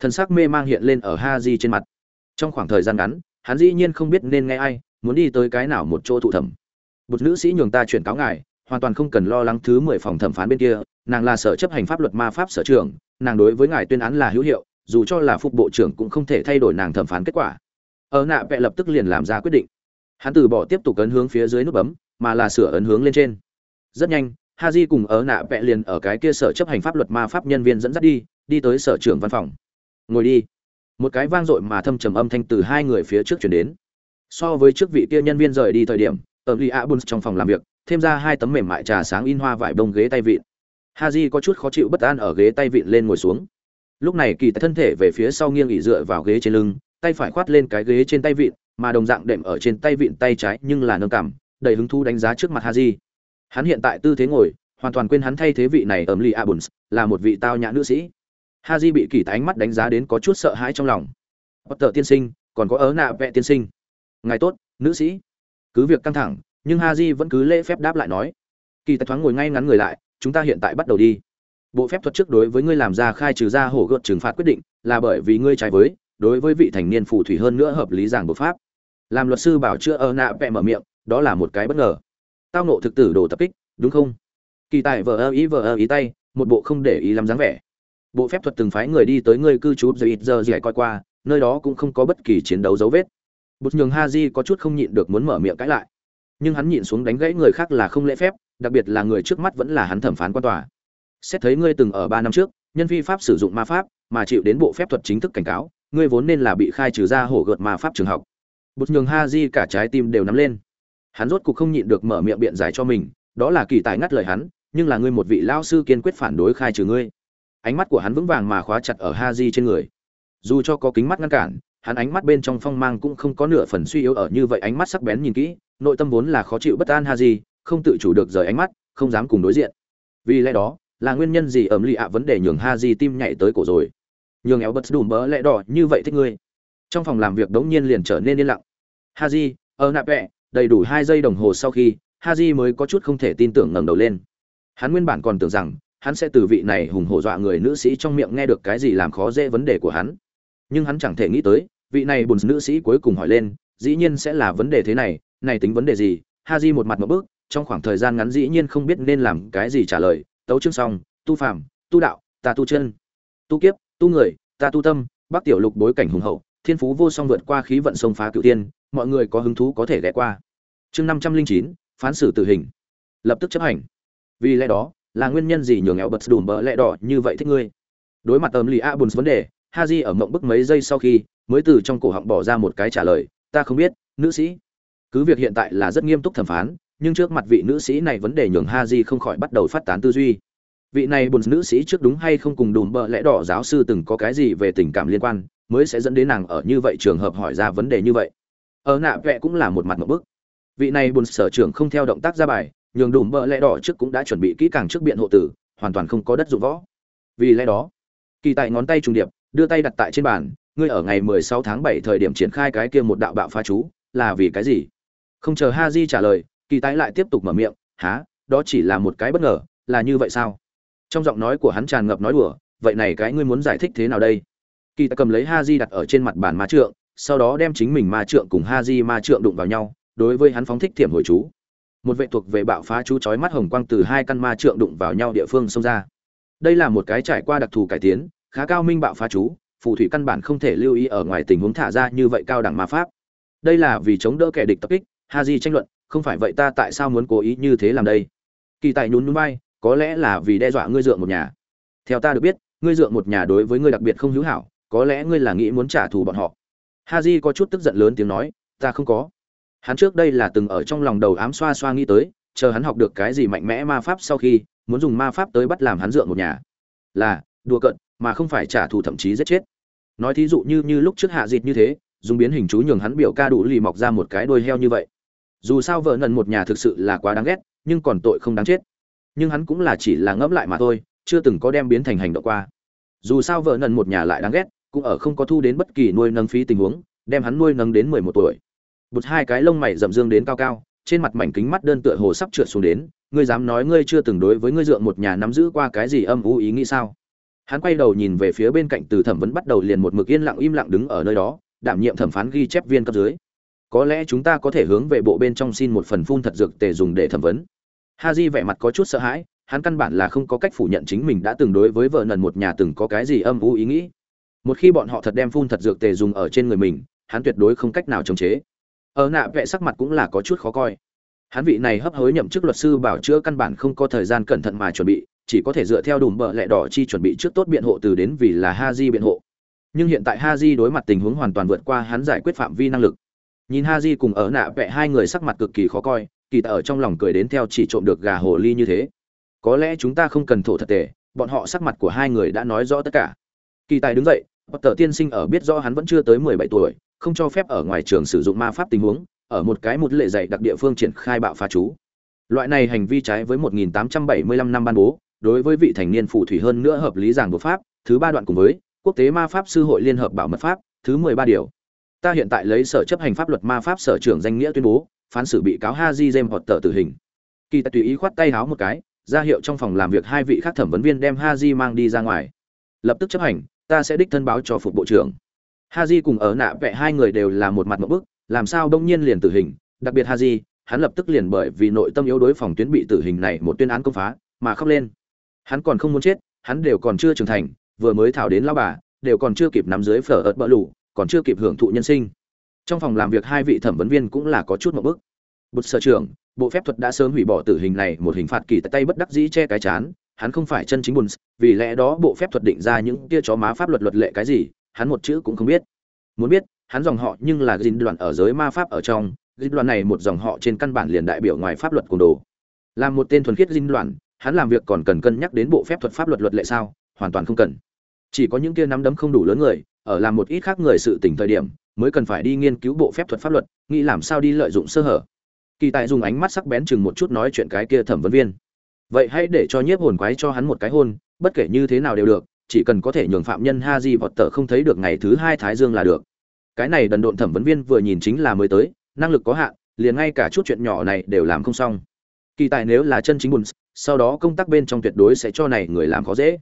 A: Thân xác mê mang hiện lên ở ha di trên mặt. Trong khoảng thời gian ngắn, hắn dĩ nhiên không biết nên nghe ai, muốn đi tới cái nào một chỗ thụ thẩm. Một nữ sĩ nhường ta chuyển cáo ngài, hoàn toàn không cần lo lắng thứ mười phòng thẩm phán bên kia, nàng là sở chấp hành pháp luật ma pháp sở trưởng nàng đối với ngài tuyên án là hữu hiệu, dù cho là phục bộ trưởng cũng không thể thay đổi nàng thẩm phán kết quả. Ở nạ vẽ lập tức liền làm ra quyết định. Hắn từ bỏ tiếp tục ấn hướng phía dưới nút bấm, mà là sửa ấn hướng lên trên. Rất nhanh ha di cùng ở nạ vẽ liền ở cái kia sở chấp hành pháp luật ma pháp nhân viên dẫn dắt đi đi tới sở trưởng văn phòng. Ngồi đi. Một cái vang dội mà thâm trầm âm thanh từ hai người phía trước chuyển đến. So với trước vị kia nhân viên rời đi thời điểm, ở li buns trong phòng làm việc, thêm ra hai tấm mềm mại trà sáng in hoa vải bông ghế tay vịn. Haji có chút khó chịu bất an ở ghế tay vịn lên ngồi xuống. Lúc này kỳ thân thể về phía sau nghiêng ỉ dựa vào ghế trên lưng, tay phải khoát lên cái ghế trên tay vịn, mà đồng dạng đệm ở trên tay vịn tay trái nhưng là nâng cảm đầy hứng thú đánh giá trước mặt Ha haji hắn hiện tại tư thế ngồi, hoàn toàn quên hắn thay thế vị này ở li abuns là một vị tao nhã nữ sĩ. Haji bị kỳ ánh mắt đánh giá đến có chút sợ hãi trong lòng. Potter tiên sinh, còn có ớ nạ vẹ tiên sinh. Ngài tốt, nữ sĩ. Cứ việc căng thẳng, nhưng ha di vẫn cứ lễ phép đáp lại nói. Kỳ tá thoáng ngồi ngay ngắn người lại, chúng ta hiện tại bắt đầu đi. Bộ phép thuật trước đối với ngươi làm ra khai trừ ra hổ gợt trừng phạt quyết định, là bởi vì ngươi trái với, đối với vị thành niên phù thủy hơn nữa hợp lý giảng bộ pháp. Làm luật sư bảo chữa ơ nạ vẹ mở miệng, đó là một cái bất ngờ tao nộ thực tử đồ tập kích, đúng không? Kỳ tài vờ ơ ý vờ ơ ý tay, một bộ không để ý làm dáng vẻ. Bộ phép thuật từng phái người đi tới ngươi cư trú giờ ít giờ gì coi qua, nơi đó cũng không có bất kỳ chiến đấu dấu vết. Bụt nhường ha di có chút không nhịn được muốn mở miệng cãi lại. Nhưng hắn nhịn xuống đánh gãy người khác là không lễ phép, đặc biệt là người trước mắt vẫn là hắn thẩm phán quan tòa. Xét thấy ngươi từng ở ba năm trước, nhân vi pháp sử dụng ma pháp, mà chịu đến bộ phép thuật chính thức cảnh cáo, ngươi vốn nên là bị khai trừ ra hổ gợt ma pháp trường học. Bụt nhường ha di cả trái tim đều nắm lên hắn rốt cuộc không nhịn được mở miệng biện giải cho mình, đó là kỳ tài ngắt lời hắn, nhưng là ngươi một vị lao sư kiên quyết phản đối khai trừ ngươi. Ánh mắt của hắn vững vàng mà khóa chặt ở ha di trên người. Dù cho có kính mắt ngăn cản, hắn ánh mắt bên trong phong mang cũng không có nửa phần suy yếu ở như vậy ánh mắt sắc bén nhìn kỹ, nội tâm vốn là khó chịu bất an ha di không tự chủ được rời ánh mắt, không dám cùng đối diện. Vì lẽ đó, là nguyên nhân gì ẩm lì ạ vấn đề nhường ha di tim nhảy tới cổ rồi. Nhường éo bật đùm bỡ lẽ đỏ như vậy thích ngươi. Trong phòng làm việc đống nhiên liền trở nên yên lặng. Ha di ở nạp vẹ đầy đủ hai giây đồng hồ sau khi, Haji mới có chút không thể tin tưởng ngẩng đầu lên. Hắn nguyên bản còn tưởng rằng, hắn sẽ từ vị này hùng hổ dọa người nữ sĩ trong miệng nghe được cái gì làm khó dễ vấn đề của hắn. Nhưng hắn chẳng thể nghĩ tới, vị này bùn nữ sĩ cuối cùng hỏi lên, dĩ nhiên sẽ là vấn đề thế này này tính vấn đề gì? Haji một mặt một bước, trong khoảng thời gian ngắn dĩ nhiên không biết nên làm cái gì trả lời, tấu chương xong, tu phàm, tu đạo, ta tu chân. Tu kiếp, tu người, ta tu tâm bắc tiểu lục bối cảnh hùng hậu, thiên phú vô song vượt qua khí vận sông phá cựu tiên mọi người có hứng thú có thể ghé qua chương năm trăm linh chín phán xử tử hình lập tức chấp hành vì lẽ đó là nguyên nhân gì nhường nghèo bật đùm bỡ lẽ đỏ như vậy thích ngươi đối mặt ấm lì a bùn vấn đề Haji ở mộng bức mấy giây sau khi, mới từ trong cổ họng bỏ ra một cái trả lời, "Ta không biết, nữ sĩ." Cứ việc hiện tại là rất nghiêm túc thẩm phán, nhưng trước mặt vị nữ sĩ này vấn đề nhường Haji không khỏi bắt đầu phát tán tư duy. Vị này buồn nữ sĩ trước đúng hay không cùng đùm bờ lẽ đỏ giáo sư từng có cái gì về tình cảm liên quan, mới sẽ dẫn đến nàng ở như vậy trường hợp hỏi ra vấn đề như vậy. Ở nạ vẽ cũng là một mặt một bức. Vị này buồn sở trưởng không theo động tác ra bài, nhường đùm bờ lẽ đỏ trước cũng đã chuẩn bị kỹ càng trước biện hộ tử, hoàn toàn không có đất dụng võ. Vì lẽ đó, kỳ tại ngón tay trùng điệp, đưa tay đặt tại trên bàn ngươi ở ngày 16 tháng 7 thời điểm triển khai cái kia một đạo bạo phá chú là vì cái gì không chờ ha di trả lời kỳ tái lại tiếp tục mở miệng há đó chỉ là một cái bất ngờ là như vậy sao trong giọng nói của hắn tràn ngập nói đùa vậy này cái ngươi muốn giải thích thế nào đây kỳ tài cầm lấy ha di đặt ở trên mặt bàn ma trượng sau đó đem chính mình ma trượng cùng ha di ma trượng đụng vào nhau, đối với hắn phóng thích thiểm hồi chú. Một vệ thuộc về bạo phá chú chói mắt hồng quang từ hai căn ma trượng đụng vào nhau địa phương xông ra. Đây là một cái trải qua đặc thù cải tiến, khá cao minh bạo phá chú, phù thủy căn bản không thể lưu ý ở ngoài tình huống thả ra như vậy cao đẳng ma pháp. Đây là vì chống đỡ kẻ địch tập kích ha di tranh luận, không phải vậy ta tại sao muốn cố ý như thế làm đây? Kỳ tài nhún núi bay có lẽ là vì đe dọa ngươi dượng một nhà. Theo ta được biết, ngươi dượng một nhà đối với ngươi đặc biệt không hữu hảo, có lẽ ngươi là nghĩ muốn trả thù bọn họ. Haji có chút tức giận lớn tiếng nói, ta không có. Hắn trước đây là từng ở trong lòng đầu ám xoa xoa nghĩ tới, chờ hắn học được cái gì mạnh mẽ ma pháp sau khi, muốn dùng ma pháp tới bắt làm hắn dựa một nhà. Là, đùa cận mà không phải trả thù thậm chí giết chết. Nói thí dụ như như lúc trước hạ dịt như thế, dùng biến hình chú nhường hắn biểu ca đủ lì mọc ra một cái đuôi heo như vậy. Dù sao vợ nần một nhà thực sự là quá đáng ghét, nhưng còn tội không đáng chết. Nhưng hắn cũng là chỉ là ngẫm lại mà thôi, chưa từng có đem biến thành hành động qua. Dù sao vợ nần một nhà lại đáng ghét cũng ở không có thu đến bất kỳ nuôi nâng phí tình huống, đem hắn nuôi nâng đến mười một tuổi. Bụt hai cái lông mày rậm dương đến cao cao, trên mặt mảnh kính mắt đơn tựa hồ sắp trượt xuống đến, ngươi dám nói ngươi chưa từng đối với ngươi dượng một nhà nắm giữ qua cái gì âm u ý nghĩ sao? Hắn quay đầu nhìn về phía bên cạnh từ thẩm vấn bắt đầu liền một mực yên lặng im lặng đứng ở nơi đó, đảm nhiệm thẩm phán ghi chép viên cấp dưới. Có lẽ chúng ta có thể hướng về bộ bên trong xin một phần phun thật dược tề dùng để thẩm vấn. Ha di vẻ mặt có chút sợ hãi, hắn căn bản là không có cách phủ nhận chính mình đã từng đối với vợ nần một nhà từng có cái gì âm u ý nghĩ một khi bọn họ thật đem phun thật dược tề dùng ở trên người mình, hắn tuyệt đối không cách nào chống chế. Ở nạ vẽ sắc mặt cũng là có chút khó coi. Hắn vị này hấp hối nhậm chức luật sư bảo chữa căn bản không có thời gian cẩn thận mà chuẩn bị, chỉ có thể dựa theo đùm bợ lẹ đỏ chi chuẩn bị trước tốt biện hộ từ đến vì là ha di biện hộ. Nhưng hiện tại ha di đối mặt tình huống hoàn toàn vượt qua hắn giải quyết phạm vi năng lực. Nhìn ha di cùng ở nạ vẽ hai người sắc mặt cực kỳ khó coi, kỳ tạ ở trong lòng cười đến theo chỉ trộm được gà hồ ly như thế. Có lẽ chúng ta không cần thổ thật tệ bọn họ sắc mặt của hai người đã nói rõ tất cả. Kỳ tài đứng dậy bất tờ tiên sinh ở biết rõ hắn vẫn chưa tới mười bảy tuổi không cho phép ở ngoài trường sử dụng ma pháp tình huống ở một cái một lệ dạy đặc địa phương triển khai bạo phá chú loại này hành vi trái với 1875 năm ban bố đối với vị thành niên phù thủy hơn nữa hợp lý giảng bộ pháp thứ ba đoạn cùng với quốc tế ma pháp sư hội liên hợp bảo mật pháp thứ mười ba điều ta hiện tại lấy sở chấp hành pháp luật ma pháp sở trưởng danh nghĩa tuyên bố phán xử bị cáo Haji James Potter tử hình. Kỳ tài tùy ý khoát tay háo một cái, ra hiệu trong phòng làm việc hai vị khác thẩm vấn viên đem Haji mang đi ra ngoài. Lập tức chấp hành, ta sẽ đích thân báo cho phục bộ trưởng. Haji cùng ở nạ vẽ hai người đều là một mặt một bức, làm sao đông nhiên liền tử hình, đặc biệt Haji, hắn lập tức liền bởi vì nội tâm yếu đối phòng tuyến bị tử hình này một tuyên án công phá, mà khóc lên. Hắn còn không muốn chết, hắn đều còn chưa trưởng thành, vừa mới thảo đến lão bà, đều còn chưa kịp nắm dưới phở ớt bỡ lũ, còn chưa kịp hưởng thụ nhân sinh trong phòng làm việc hai vị thẩm vấn viên cũng là có chút một bức bụt sở trưởng bộ phép thuật đã sớm hủy bỏ tử hình này một hình phạt kỳ tại tay bất đắc dĩ che cái chán hắn không phải chân chính bùn, vì lẽ đó bộ phép thuật định ra những tia chó má pháp luật luật lệ cái gì hắn một chữ cũng không biết. Muốn biết hắn dòng họ nhưng là dinh đoạn ở giới ma pháp ở trong dinh đoạn này một dòng họ trên căn bản liền đại biểu ngoài pháp luật cùng đồ. Làm một tên thuần khiết dinh đoạn hắn làm việc còn cần cân nhắc đến bộ phép thuật pháp luật luật lệ sao hoàn toàn không cần. Chỉ có những kia nắm đấm không đủ lớn người ở làm một ít khác người sự tỉnh thời điểm mới cần phải đi nghiên cứu bộ phép thuật pháp luật nghĩ làm sao đi lợi dụng sơ hở. Kỳ tài dùng ánh mắt sắc bén chừng một chút nói chuyện cái kia thẩm vấn viên vậy hãy để cho nhiếp hồn quái cho hắn một cái hôn, bất kể như thế nào đều được, chỉ cần có thể nhường phạm nhân ha di vọt tờ không thấy được ngày thứ hai thái dương là được. Cái này đần độn thẩm vấn viên vừa nhìn chính là mới tới, năng lực có hạn, liền ngay cả chút chuyện nhỏ này đều làm không xong. Kỳ tài nếu là chân chính buồn, sau đó công tác bên trong tuyệt đối sẽ cho này người làm khó dễ.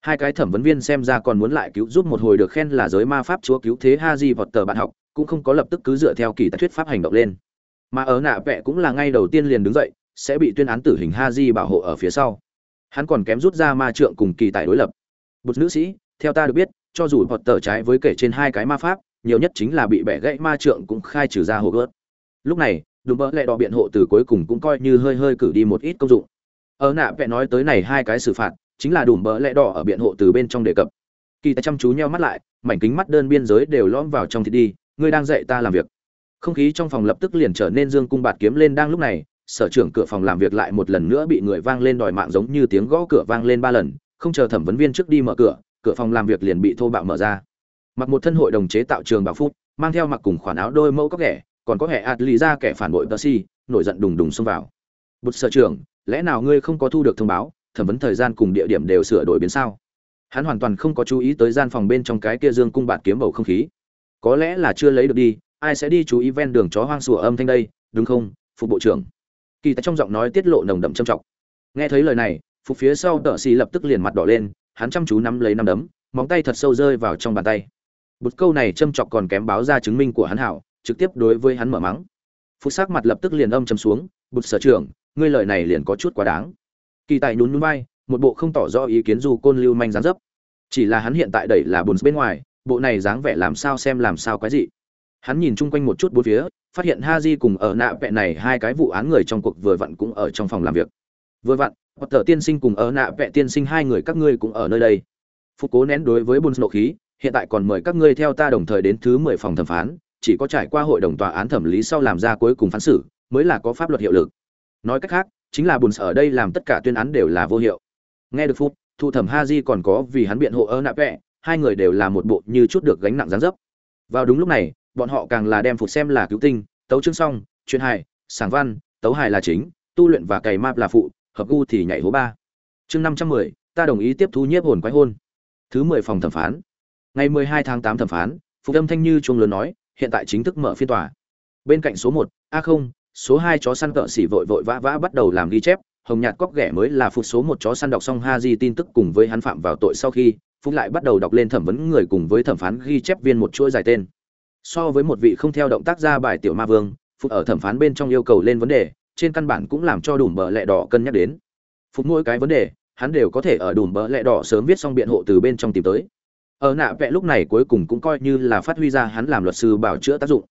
A: Hai cái thẩm vấn viên xem ra còn muốn lại cứu giúp một hồi được khen là giới ma pháp chúa cứu thế ha di vọt tờ bạn học, cũng không có lập tức cứ dựa theo kỳ tài thuyết pháp hành động lên. Mà ở nạ vẽ cũng là ngay đầu tiên liền đứng dậy sẽ bị tuyên án tử hình ha di bảo hộ ở phía sau. Hắn còn kém rút ra ma trượng cùng kỳ tài đối lập. Bột nữ sĩ, theo ta được biết, cho dù vọt tờ trái với kể trên hai cái ma pháp, nhiều nhất chính là bị bẻ gãy ma trượng cũng khai trừ ra hồ gớt. Lúc này đúng bỡ lẹ đỏ biện hộ từ cuối cùng cũng coi như hơi hơi cử đi một ít công dụng. Ở nạ vẽ nói tới này hai cái xử phạt, chính là đủ bỡ lẽ đỏ ở biện hộ từ bên trong đề cập. Kỳ tài chăm chú nheo mắt lại, mảnh kính mắt đơn biên giới đều lõm vào trong thịt đi, ngươi đang dạy ta làm việc. Không khí trong phòng lập tức liền trở nên dương cung bạt kiếm lên đang lúc này sở trưởng cửa phòng làm việc lại một lần nữa bị người vang lên đòi mạng giống như tiếng gõ cửa vang lên ba lần, không chờ thẩm vấn viên trước đi mở cửa cửa phòng làm việc liền bị thô bạo mở ra. Mặc một thân hội đồng chế tạo trường bảo phút mang theo mặc cùng khoản áo đôi mẫu cóc ghẻ còn có hệ ạt lì ra kẻ phản bội tờ si, nổi giận đùng đùng xông vào. Bụt sở trưởng, lẽ nào ngươi không có thu được thông báo, thẩm vấn thời gian cùng địa điểm đều sửa đổi biến sao? Hắn hoàn toàn không có chú ý tới gian phòng bên trong cái kia dương cung bạt kiếm bầu không khí. Có lẽ là chưa lấy được đi, ai sẽ đi chú ý ven đường chó hoang sủa âm thanh đây, đúng không phục bộ trưởng? Kỳ tại trong giọng nói tiết lộ nồng đậm trầm trọng. Nghe thấy lời này, phục phía sau tợ xì lập tức liền mặt đỏ lên, hắn chăm chú nắm lấy nắm đấm, móng tay thật sâu rơi vào trong bàn tay. Bút câu này châm chọc còn kém báo ra chứng minh của hắn hảo, trực tiếp đối với hắn mở mắng. Phút sắc mặt lập tức liền âm chầm xuống bút sở trưởng, ngươi lời này liền có chút quá đáng. Kỳ tài nhún nhún vai, một bộ không tỏ rõ ý kiến dù côn lưu manh dáng dấp. Chỉ là hắn hiện tại đẩy là bùn bên ngoài, bộ này dáng vẻ làm sao xem làm sao quái dị hắn nhìn chung quanh một chút bốn phía phát hiện ha di cùng ở nạ vẹ này hai cái vụ án người trong cuộc vừa vặn cũng ở trong phòng làm việc vừa vặn Potter tiên sinh cùng ở nạ vẽ tiên sinh hai người các ngươi cũng ở nơi đây. Phục cố nén đối với bùn nộ khí, hiện tại còn mời các ngươi theo ta đồng thời đến thứ mười phòng thẩm phán, chỉ có trải qua hội đồng tòa án thẩm lý sau làm ra cuối cùng phán xử, mới là có pháp luật hiệu lực. Nói cách khác, chính là bùn ở đây làm tất cả tuyên án đều là vô hiệu. Nghe được phút thu thẩm ha di còn có vì hắn biện hộ ở nạ vẽ, hai người đều là một bộ như chút được gánh nặng giáng dấp. Vào đúng lúc này, bọn họ càng là đem Phục xem là cứu tinh, tấu chương xong, chuyện hài, sảng văn, tấu hài là chính, tu luyện và cày map là phụ, hợp gu thì nhảy hố ba. Chương năm trăm mười ta đồng ý tiếp thu nhiếp hồn quái hôn. Thứ mười phòng thẩm phán. Ngày mười hai tháng tám thẩm phán phục âm thanh như chuông lớn nói hiện tại chính thức mở phiên tòa. Bên cạnh số một a không số hai chó săn cỡ xỉ vội vội vã vã bắt đầu làm ghi chép hồng nhạt cóc ghẻ mới là phục số một chó săn đọc xong ha di tin tức cùng với hắn phạm vào tội sau khi phúc lại bắt đầu đọc lên thẩm vấn người cùng với thẩm phán ghi chép viên một chuỗi dài tên so với một vị không theo động tác ra bài tiểu ma vương, phục ở thẩm phán bên trong yêu cầu lên vấn đề, trên căn bản cũng làm cho đủ bờ lẹ đỏ cân nhắc đến. Phục mỗi cái vấn đề, hắn đều có thể ở đủ bờ lẹ đỏ sớm viết xong biện hộ từ bên trong tìm tới. Ở nạ vẽ lúc này cuối cùng cũng coi như là phát huy ra hắn làm luật sư bảo chữa tác dụng.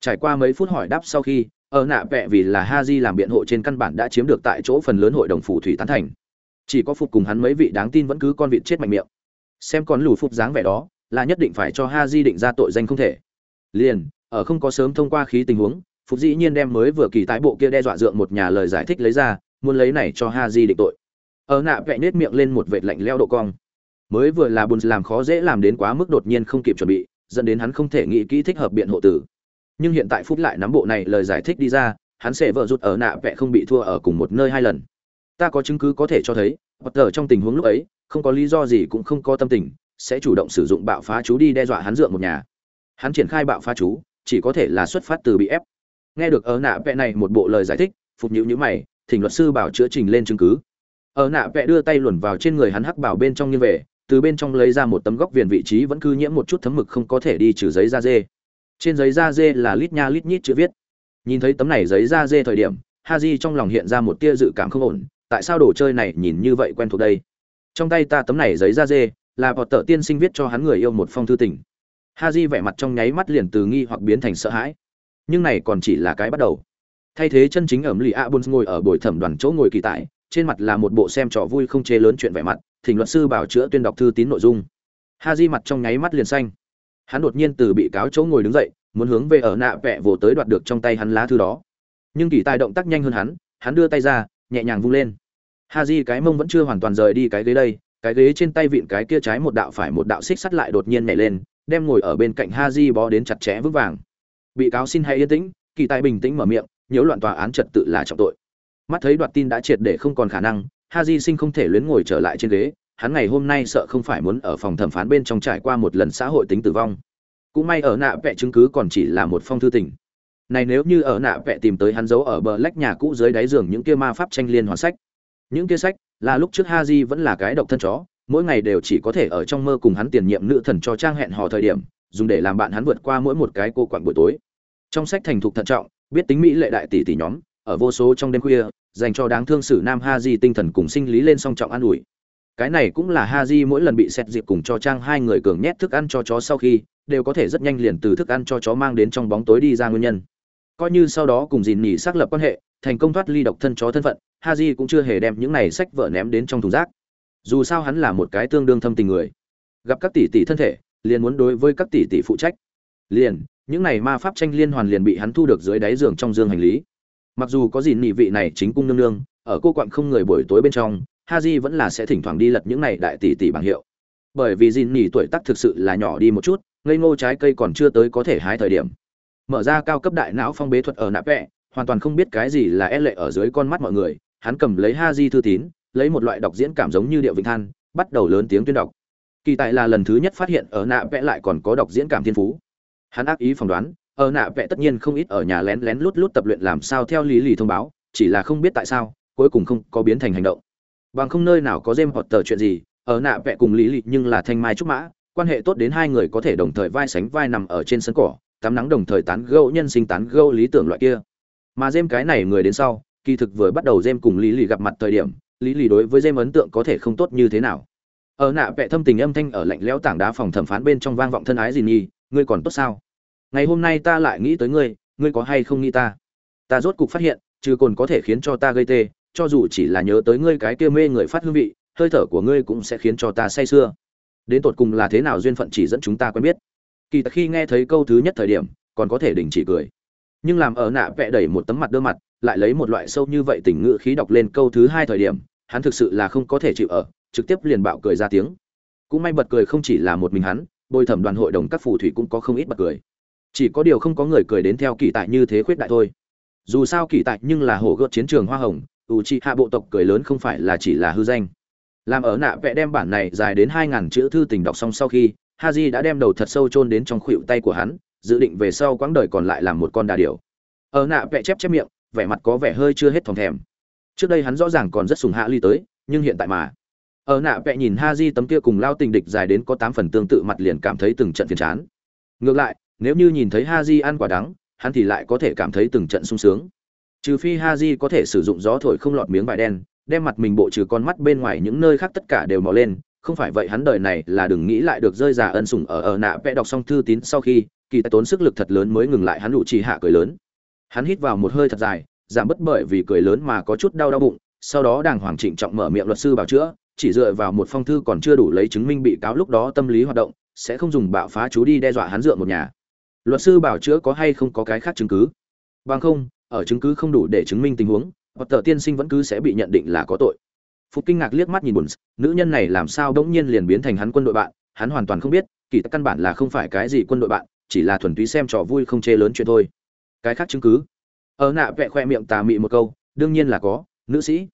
A: Trải qua mấy phút hỏi đáp sau khi, ở nạ vẽ vì là ha di làm biện hộ trên căn bản đã chiếm được tại chỗ phần lớn hội đồng phủ thủy tán thành. Chỉ có phục cùng hắn mấy vị đáng tin vẫn cứ con vịt chết mạnh miệng. Xem con lù phục dáng vẻ đó, là nhất định phải cho ha di định ra tội danh không thể liền, ở không có sớm thông qua khí tình huống, phục dĩ nhiên đem mới vừa kỳ tái bộ kia đe dọa dượng một nhà lời giải thích lấy ra, muốn lấy này cho ha di định tội. Ở nạ vẽ nết miệng lên một vệt lạnh leo độ cong. Mới vừa là bùn làm khó dễ làm đến quá mức đột nhiên không kịp chuẩn bị, dẫn đến hắn không thể nghĩ kỹ thích hợp biện hộ tử. Nhưng hiện tại phúc lại nắm bộ này lời giải thích đi ra, hắn sẽ vợ rút ở nạ vẽ không bị thua ở cùng một nơi hai lần. Ta có chứng cứ có thể cho thấy hoặc ở trong tình huống lúc ấy, không có lý do gì cũng không có tâm tình, sẽ chủ động sử dụng bạo phá chú đi đe dọa hắn dượng một nhà hắn triển khai bạo phá chú, chỉ có thể là xuất phát từ bị ép. Nghe được ở nạ vẽ này một bộ lời giải thích, phục nhữ nhữ mày, thỉnh luật sư bảo chữa trình lên chứng cứ. Ở nạ vẽ đưa tay luồn vào trên người hắn hắc bảo bên trong như về, từ bên trong lấy ra một tấm góc viền vị trí vẫn cứ nhiễm một chút thấm mực không có thể đi trừ giấy da dê. Trên giấy da dê là lít nha lít nhít chữ viết. Nhìn thấy tấm này giấy da dê thời điểm ha di trong lòng hiện ra một tia dự cảm không ổn, tại sao đồ chơi này nhìn như vậy quen thuộc đây? Trong tay ta tấm này giấy da dê, là bọt tợ tiên sinh viết cho hắn người yêu một phong thư tình ha di vẻ mặt trong nháy mắt liền từ nghi hoặc biến thành sợ hãi. Nhưng này còn chỉ là cái bắt đầu. Thay thế chân chính ẩm lì a bôn ngồi ở buổi thẩm đoàn chỗ ngồi kỳ tại, trên mặt là một bộ xem trò vui không chê lớn chuyện vẻ mặt, thỉnh luật sư bảo chữa tuyên đọc thư tín nội dung. Ha di mặt trong nháy mắt liền xanh. Hắn đột nhiên từ bị cáo chỗ ngồi đứng dậy, muốn hướng về ở nạ vẹ vồ tới đoạt được trong tay hắn lá thư đó. Nhưng kỳ tài động tác nhanh hơn hắn hắn đưa tay ra, nhẹ nhàng vung lên. Ha di cái mông vẫn chưa hoàn toàn rời đi cái ghế đây, cái ghế trên tay vịn cái kia trái một đạo phải một đạo xích sắt lại đột nhiên nhảy lên đem ngồi ở bên cạnh Haji bó đến chặt chẽ vững vàng. Bị cáo xin hãy yên tĩnh, kỳ tài bình tĩnh mở miệng, nhiễu loạn tòa án trật tự là trọng tội. Mắt thấy đoạt tin đã triệt để không còn khả năng, Haji sinh không thể luyến ngồi trở lại trên ghế, hắn ngày hôm nay sợ không phải muốn ở phòng thẩm phán bên trong trải qua một lần xã hội tính tử vong. Cũng may ở nạ vẽ chứng cứ còn chỉ là một phong thư tình. Này nếu như ở nạ vẽ tìm tới hắn giấu ở bờ lách nhà cũ dưới đáy giường những kia ma pháp tranh liên hoàn sách. Những kia sách là lúc trước Haji vẫn là cái độc thân chó mỗi ngày đều chỉ có thể ở trong mơ cùng hắn tiền nhiệm nữ thần cho trang hẹn hò thời điểm, dùng để làm bạn hắn vượt qua mỗi một cái cô quặn buổi tối. Trong sách thành thục thận trọng, biết tính mỹ lệ đại tỷ tỷ nhóm, ở vô số trong đêm khuya, dành cho đáng thương sử nam ha di tinh thần cùng sinh lý lên song trọng an ủi. Cái này cũng là ha di mỗi lần bị xét dịp cùng cho trang hai người cường nhét thức ăn cho chó sau khi, đều có thể rất nhanh liền từ thức ăn cho chó mang đến trong bóng tối đi ra nguyên nhân. Coi như sau đó cùng dìn nhỉ xác lập quan hệ, thành công thoát ly độc thân chó thân phận, ha di cũng chưa hề đem những này sách vở ném đến trong thùng rác dù sao hắn là một cái tương đương thâm tình người. Gặp các tỷ tỷ thân thể, liền muốn đối với các tỷ tỷ phụ trách. Liền, những này ma pháp tranh liên hoàn liền bị hắn thu được dưới đáy giường trong dương hành lý. Mặc dù có gì nị vị này chính cung nương nương, ở cô quặng không người buổi tối bên trong, ha di vẫn là sẽ thỉnh thoảng đi lật những này đại tỷ tỷ bằng hiệu. Bởi vì dìn nỉ tuổi tác thực sự là nhỏ đi một chút, ngây ngô trái cây còn chưa tới có thể hái thời điểm. Mở ra cao cấp đại não phong bế thuật ở nạp vẹ, hoàn toàn không biết cái gì là e lệ ở dưới con mắt mọi người, hắn cầm lấy ha di thư tín lấy một loại đọc diễn cảm giống như điệu vịnh than, bắt đầu lớn tiếng tuyên đọc. Kỳ tại là lần thứ nhất phát hiện ở nạ vẽ lại còn có đọc diễn cảm thiên phú. Hắn ác ý phỏng đoán, ở nạ vẽ tất nhiên không ít ở nhà lén lén lút lút tập luyện làm sao theo lý lì thông báo, chỉ là không biết tại sao, cuối cùng không có biến thành hành động. Bằng không nơi nào có dêm hoặc tờ chuyện gì, ở nạ vẽ cùng lý lì nhưng là thanh mai trúc mã, quan hệ tốt đến hai người có thể đồng thời vai sánh vai nằm ở trên sân cỏ, tắm nắng đồng thời tán gẫu nhân sinh tán gẫu lý tưởng loại kia. Mà dêm cái này người đến sau, kỳ thực vừa bắt đầu dêm cùng lý lì gặp mặt thời điểm lý lì đối với dêm ấn tượng có thể không tốt như thế nào? Ở nạ vẽ thâm tình âm thanh ở lạnh lẽo tảng đá phòng thẩm phán bên trong vang vọng thân ái gì nhi ngươi còn tốt sao? Ngày hôm nay ta lại nghĩ tới ngươi ngươi có hay không nghĩ ta? Ta rốt cục phát hiện, trừ cồn có thể khiến cho ta gây tê, cho dù chỉ là nhớ tới ngươi cái kia mê người phát hương vị, hơi thở của ngươi cũng sẽ khiến cho ta say sưa. Đến tột cùng là thế nào duyên phận chỉ dẫn chúng ta quen biết. Kỳ thật khi nghe thấy câu thứ nhất thời điểm, còn có thể đình chỉ cười. Nhưng làm ở nạ vẽ đẩy một tấm mặt đơ mặt, lại lấy một loại sâu như vậy tình ngữ khí đọc lên câu thứ hai thời điểm hắn thực sự là không có thể chịu ở, trực tiếp liền bạo cười ra tiếng. Cũng may bật cười không chỉ là một mình hắn, bồi thẩm đoàn hội đồng các phù thủy cũng có không ít bật cười. Chỉ có điều không có người cười đến theo kỳ tại như thế khuyết đại thôi. Dù sao kỳ tại nhưng là hổ gợt chiến trường hoa hồng u chi hạ bộ tộc cười lớn không phải là chỉ là hư danh. Làm ở nạ vẽ đem bản này dài đến hai ngàn chữ thư tình đọc xong sau khi, haji đã đem đầu thật sâu chôn đến trong khuỷu tay của hắn, dự định về sau quãng đời còn lại làm một con đà điểu. Ở nạ vẽ chép chép miệng, vẻ mặt có vẻ hơi chưa hết thòng thèm trước đây hắn rõ ràng còn rất sùng hạ ly tới, nhưng hiện tại mà. Ở nạ vẽ nhìn ha di tấm kia cùng lao tình địch dài đến có tám phần tương tự mặt liền cảm thấy từng trận phiền chán. Ngược lại, nếu như nhìn thấy ha di ăn quả đắng, hắn thì lại có thể cảm thấy từng trận sung sướng. Trừ phi ha di có thể sử dụng gió thổi không lọt miếng vải đen, đem mặt mình bộ trừ con mắt bên ngoài những nơi khác tất cả đều mò lên, không phải vậy hắn đời này là đừng nghĩ lại được rơi giả ân sủng ở ở nạ vẽ đọc xong thư tín sau khi, kỳ tài tốn sức lực thật lớn mới ngừng lại hắn đủ trì hạ cười lớn. Hắn hít vào một hơi thật dài giảm bất bởi vì cười lớn mà có chút đau đau bụng, sau đó đàng hoàng trịnh trọng mở miệng luật sư bảo chữa, chỉ dựa vào một phong thư còn chưa đủ lấy chứng minh bị cáo lúc đó tâm lý hoạt động, sẽ không dùng bạo phá chú đi đe dọa hắn dựa một nhà. Luật sư bảo chữa có hay không có cái khác chứng cứ? Bằng không, ở chứng cứ không đủ để chứng minh tình huống, hoặc tờ tiên sinh vẫn cứ sẽ bị nhận định là có tội. Phục kinh ngạc liếc mắt nhìn bùn nữ nhân này làm sao bỗng nhiên liền biến thành hắn quân đội bạn, hắn hoàn toàn không biết, kỳ tất căn bản là không phải cái gì quân đội bạn, chỉ là thuần túy xem trò vui không chê lớn chuyện thôi. Cái khác chứng cứ? Ở nạ vẽ khoe miệng tà mị một câu, đương nhiên là có, nữ sĩ.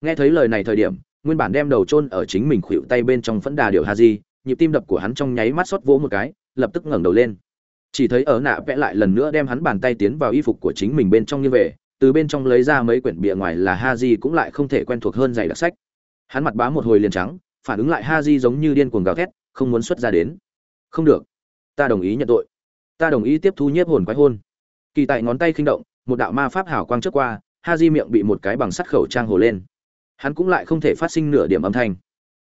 A: Nghe thấy lời này thời điểm, nguyên bản đem đầu chôn ở chính mình khuỵu tay bên trong phẫn đà điều ha di nhịp tim đập của hắn trong nháy mắt xót vỗ một cái, lập tức ngẩng đầu lên. Chỉ thấy ở nạ vẽ lại lần nữa đem hắn bàn tay tiến vào y phục của chính mình bên trong như vậy, từ bên trong lấy ra mấy quyển bìa ngoài là ha di cũng lại không thể quen thuộc hơn giày đặc sách. Hắn mặt bá một hồi liền trắng, phản ứng lại ha di giống như điên cuồng gào thét, không muốn xuất ra đến. Không được, ta đồng ý nhận tội. Ta đồng ý tiếp thu nhiếp hồn quái hôn. Kỳ tại ngón tay khinh động một đạo ma pháp hảo quang trước qua ha di miệng bị một cái bằng sắt khẩu trang hồ lên. Hắn cũng lại không thể phát sinh nửa điểm âm thanh.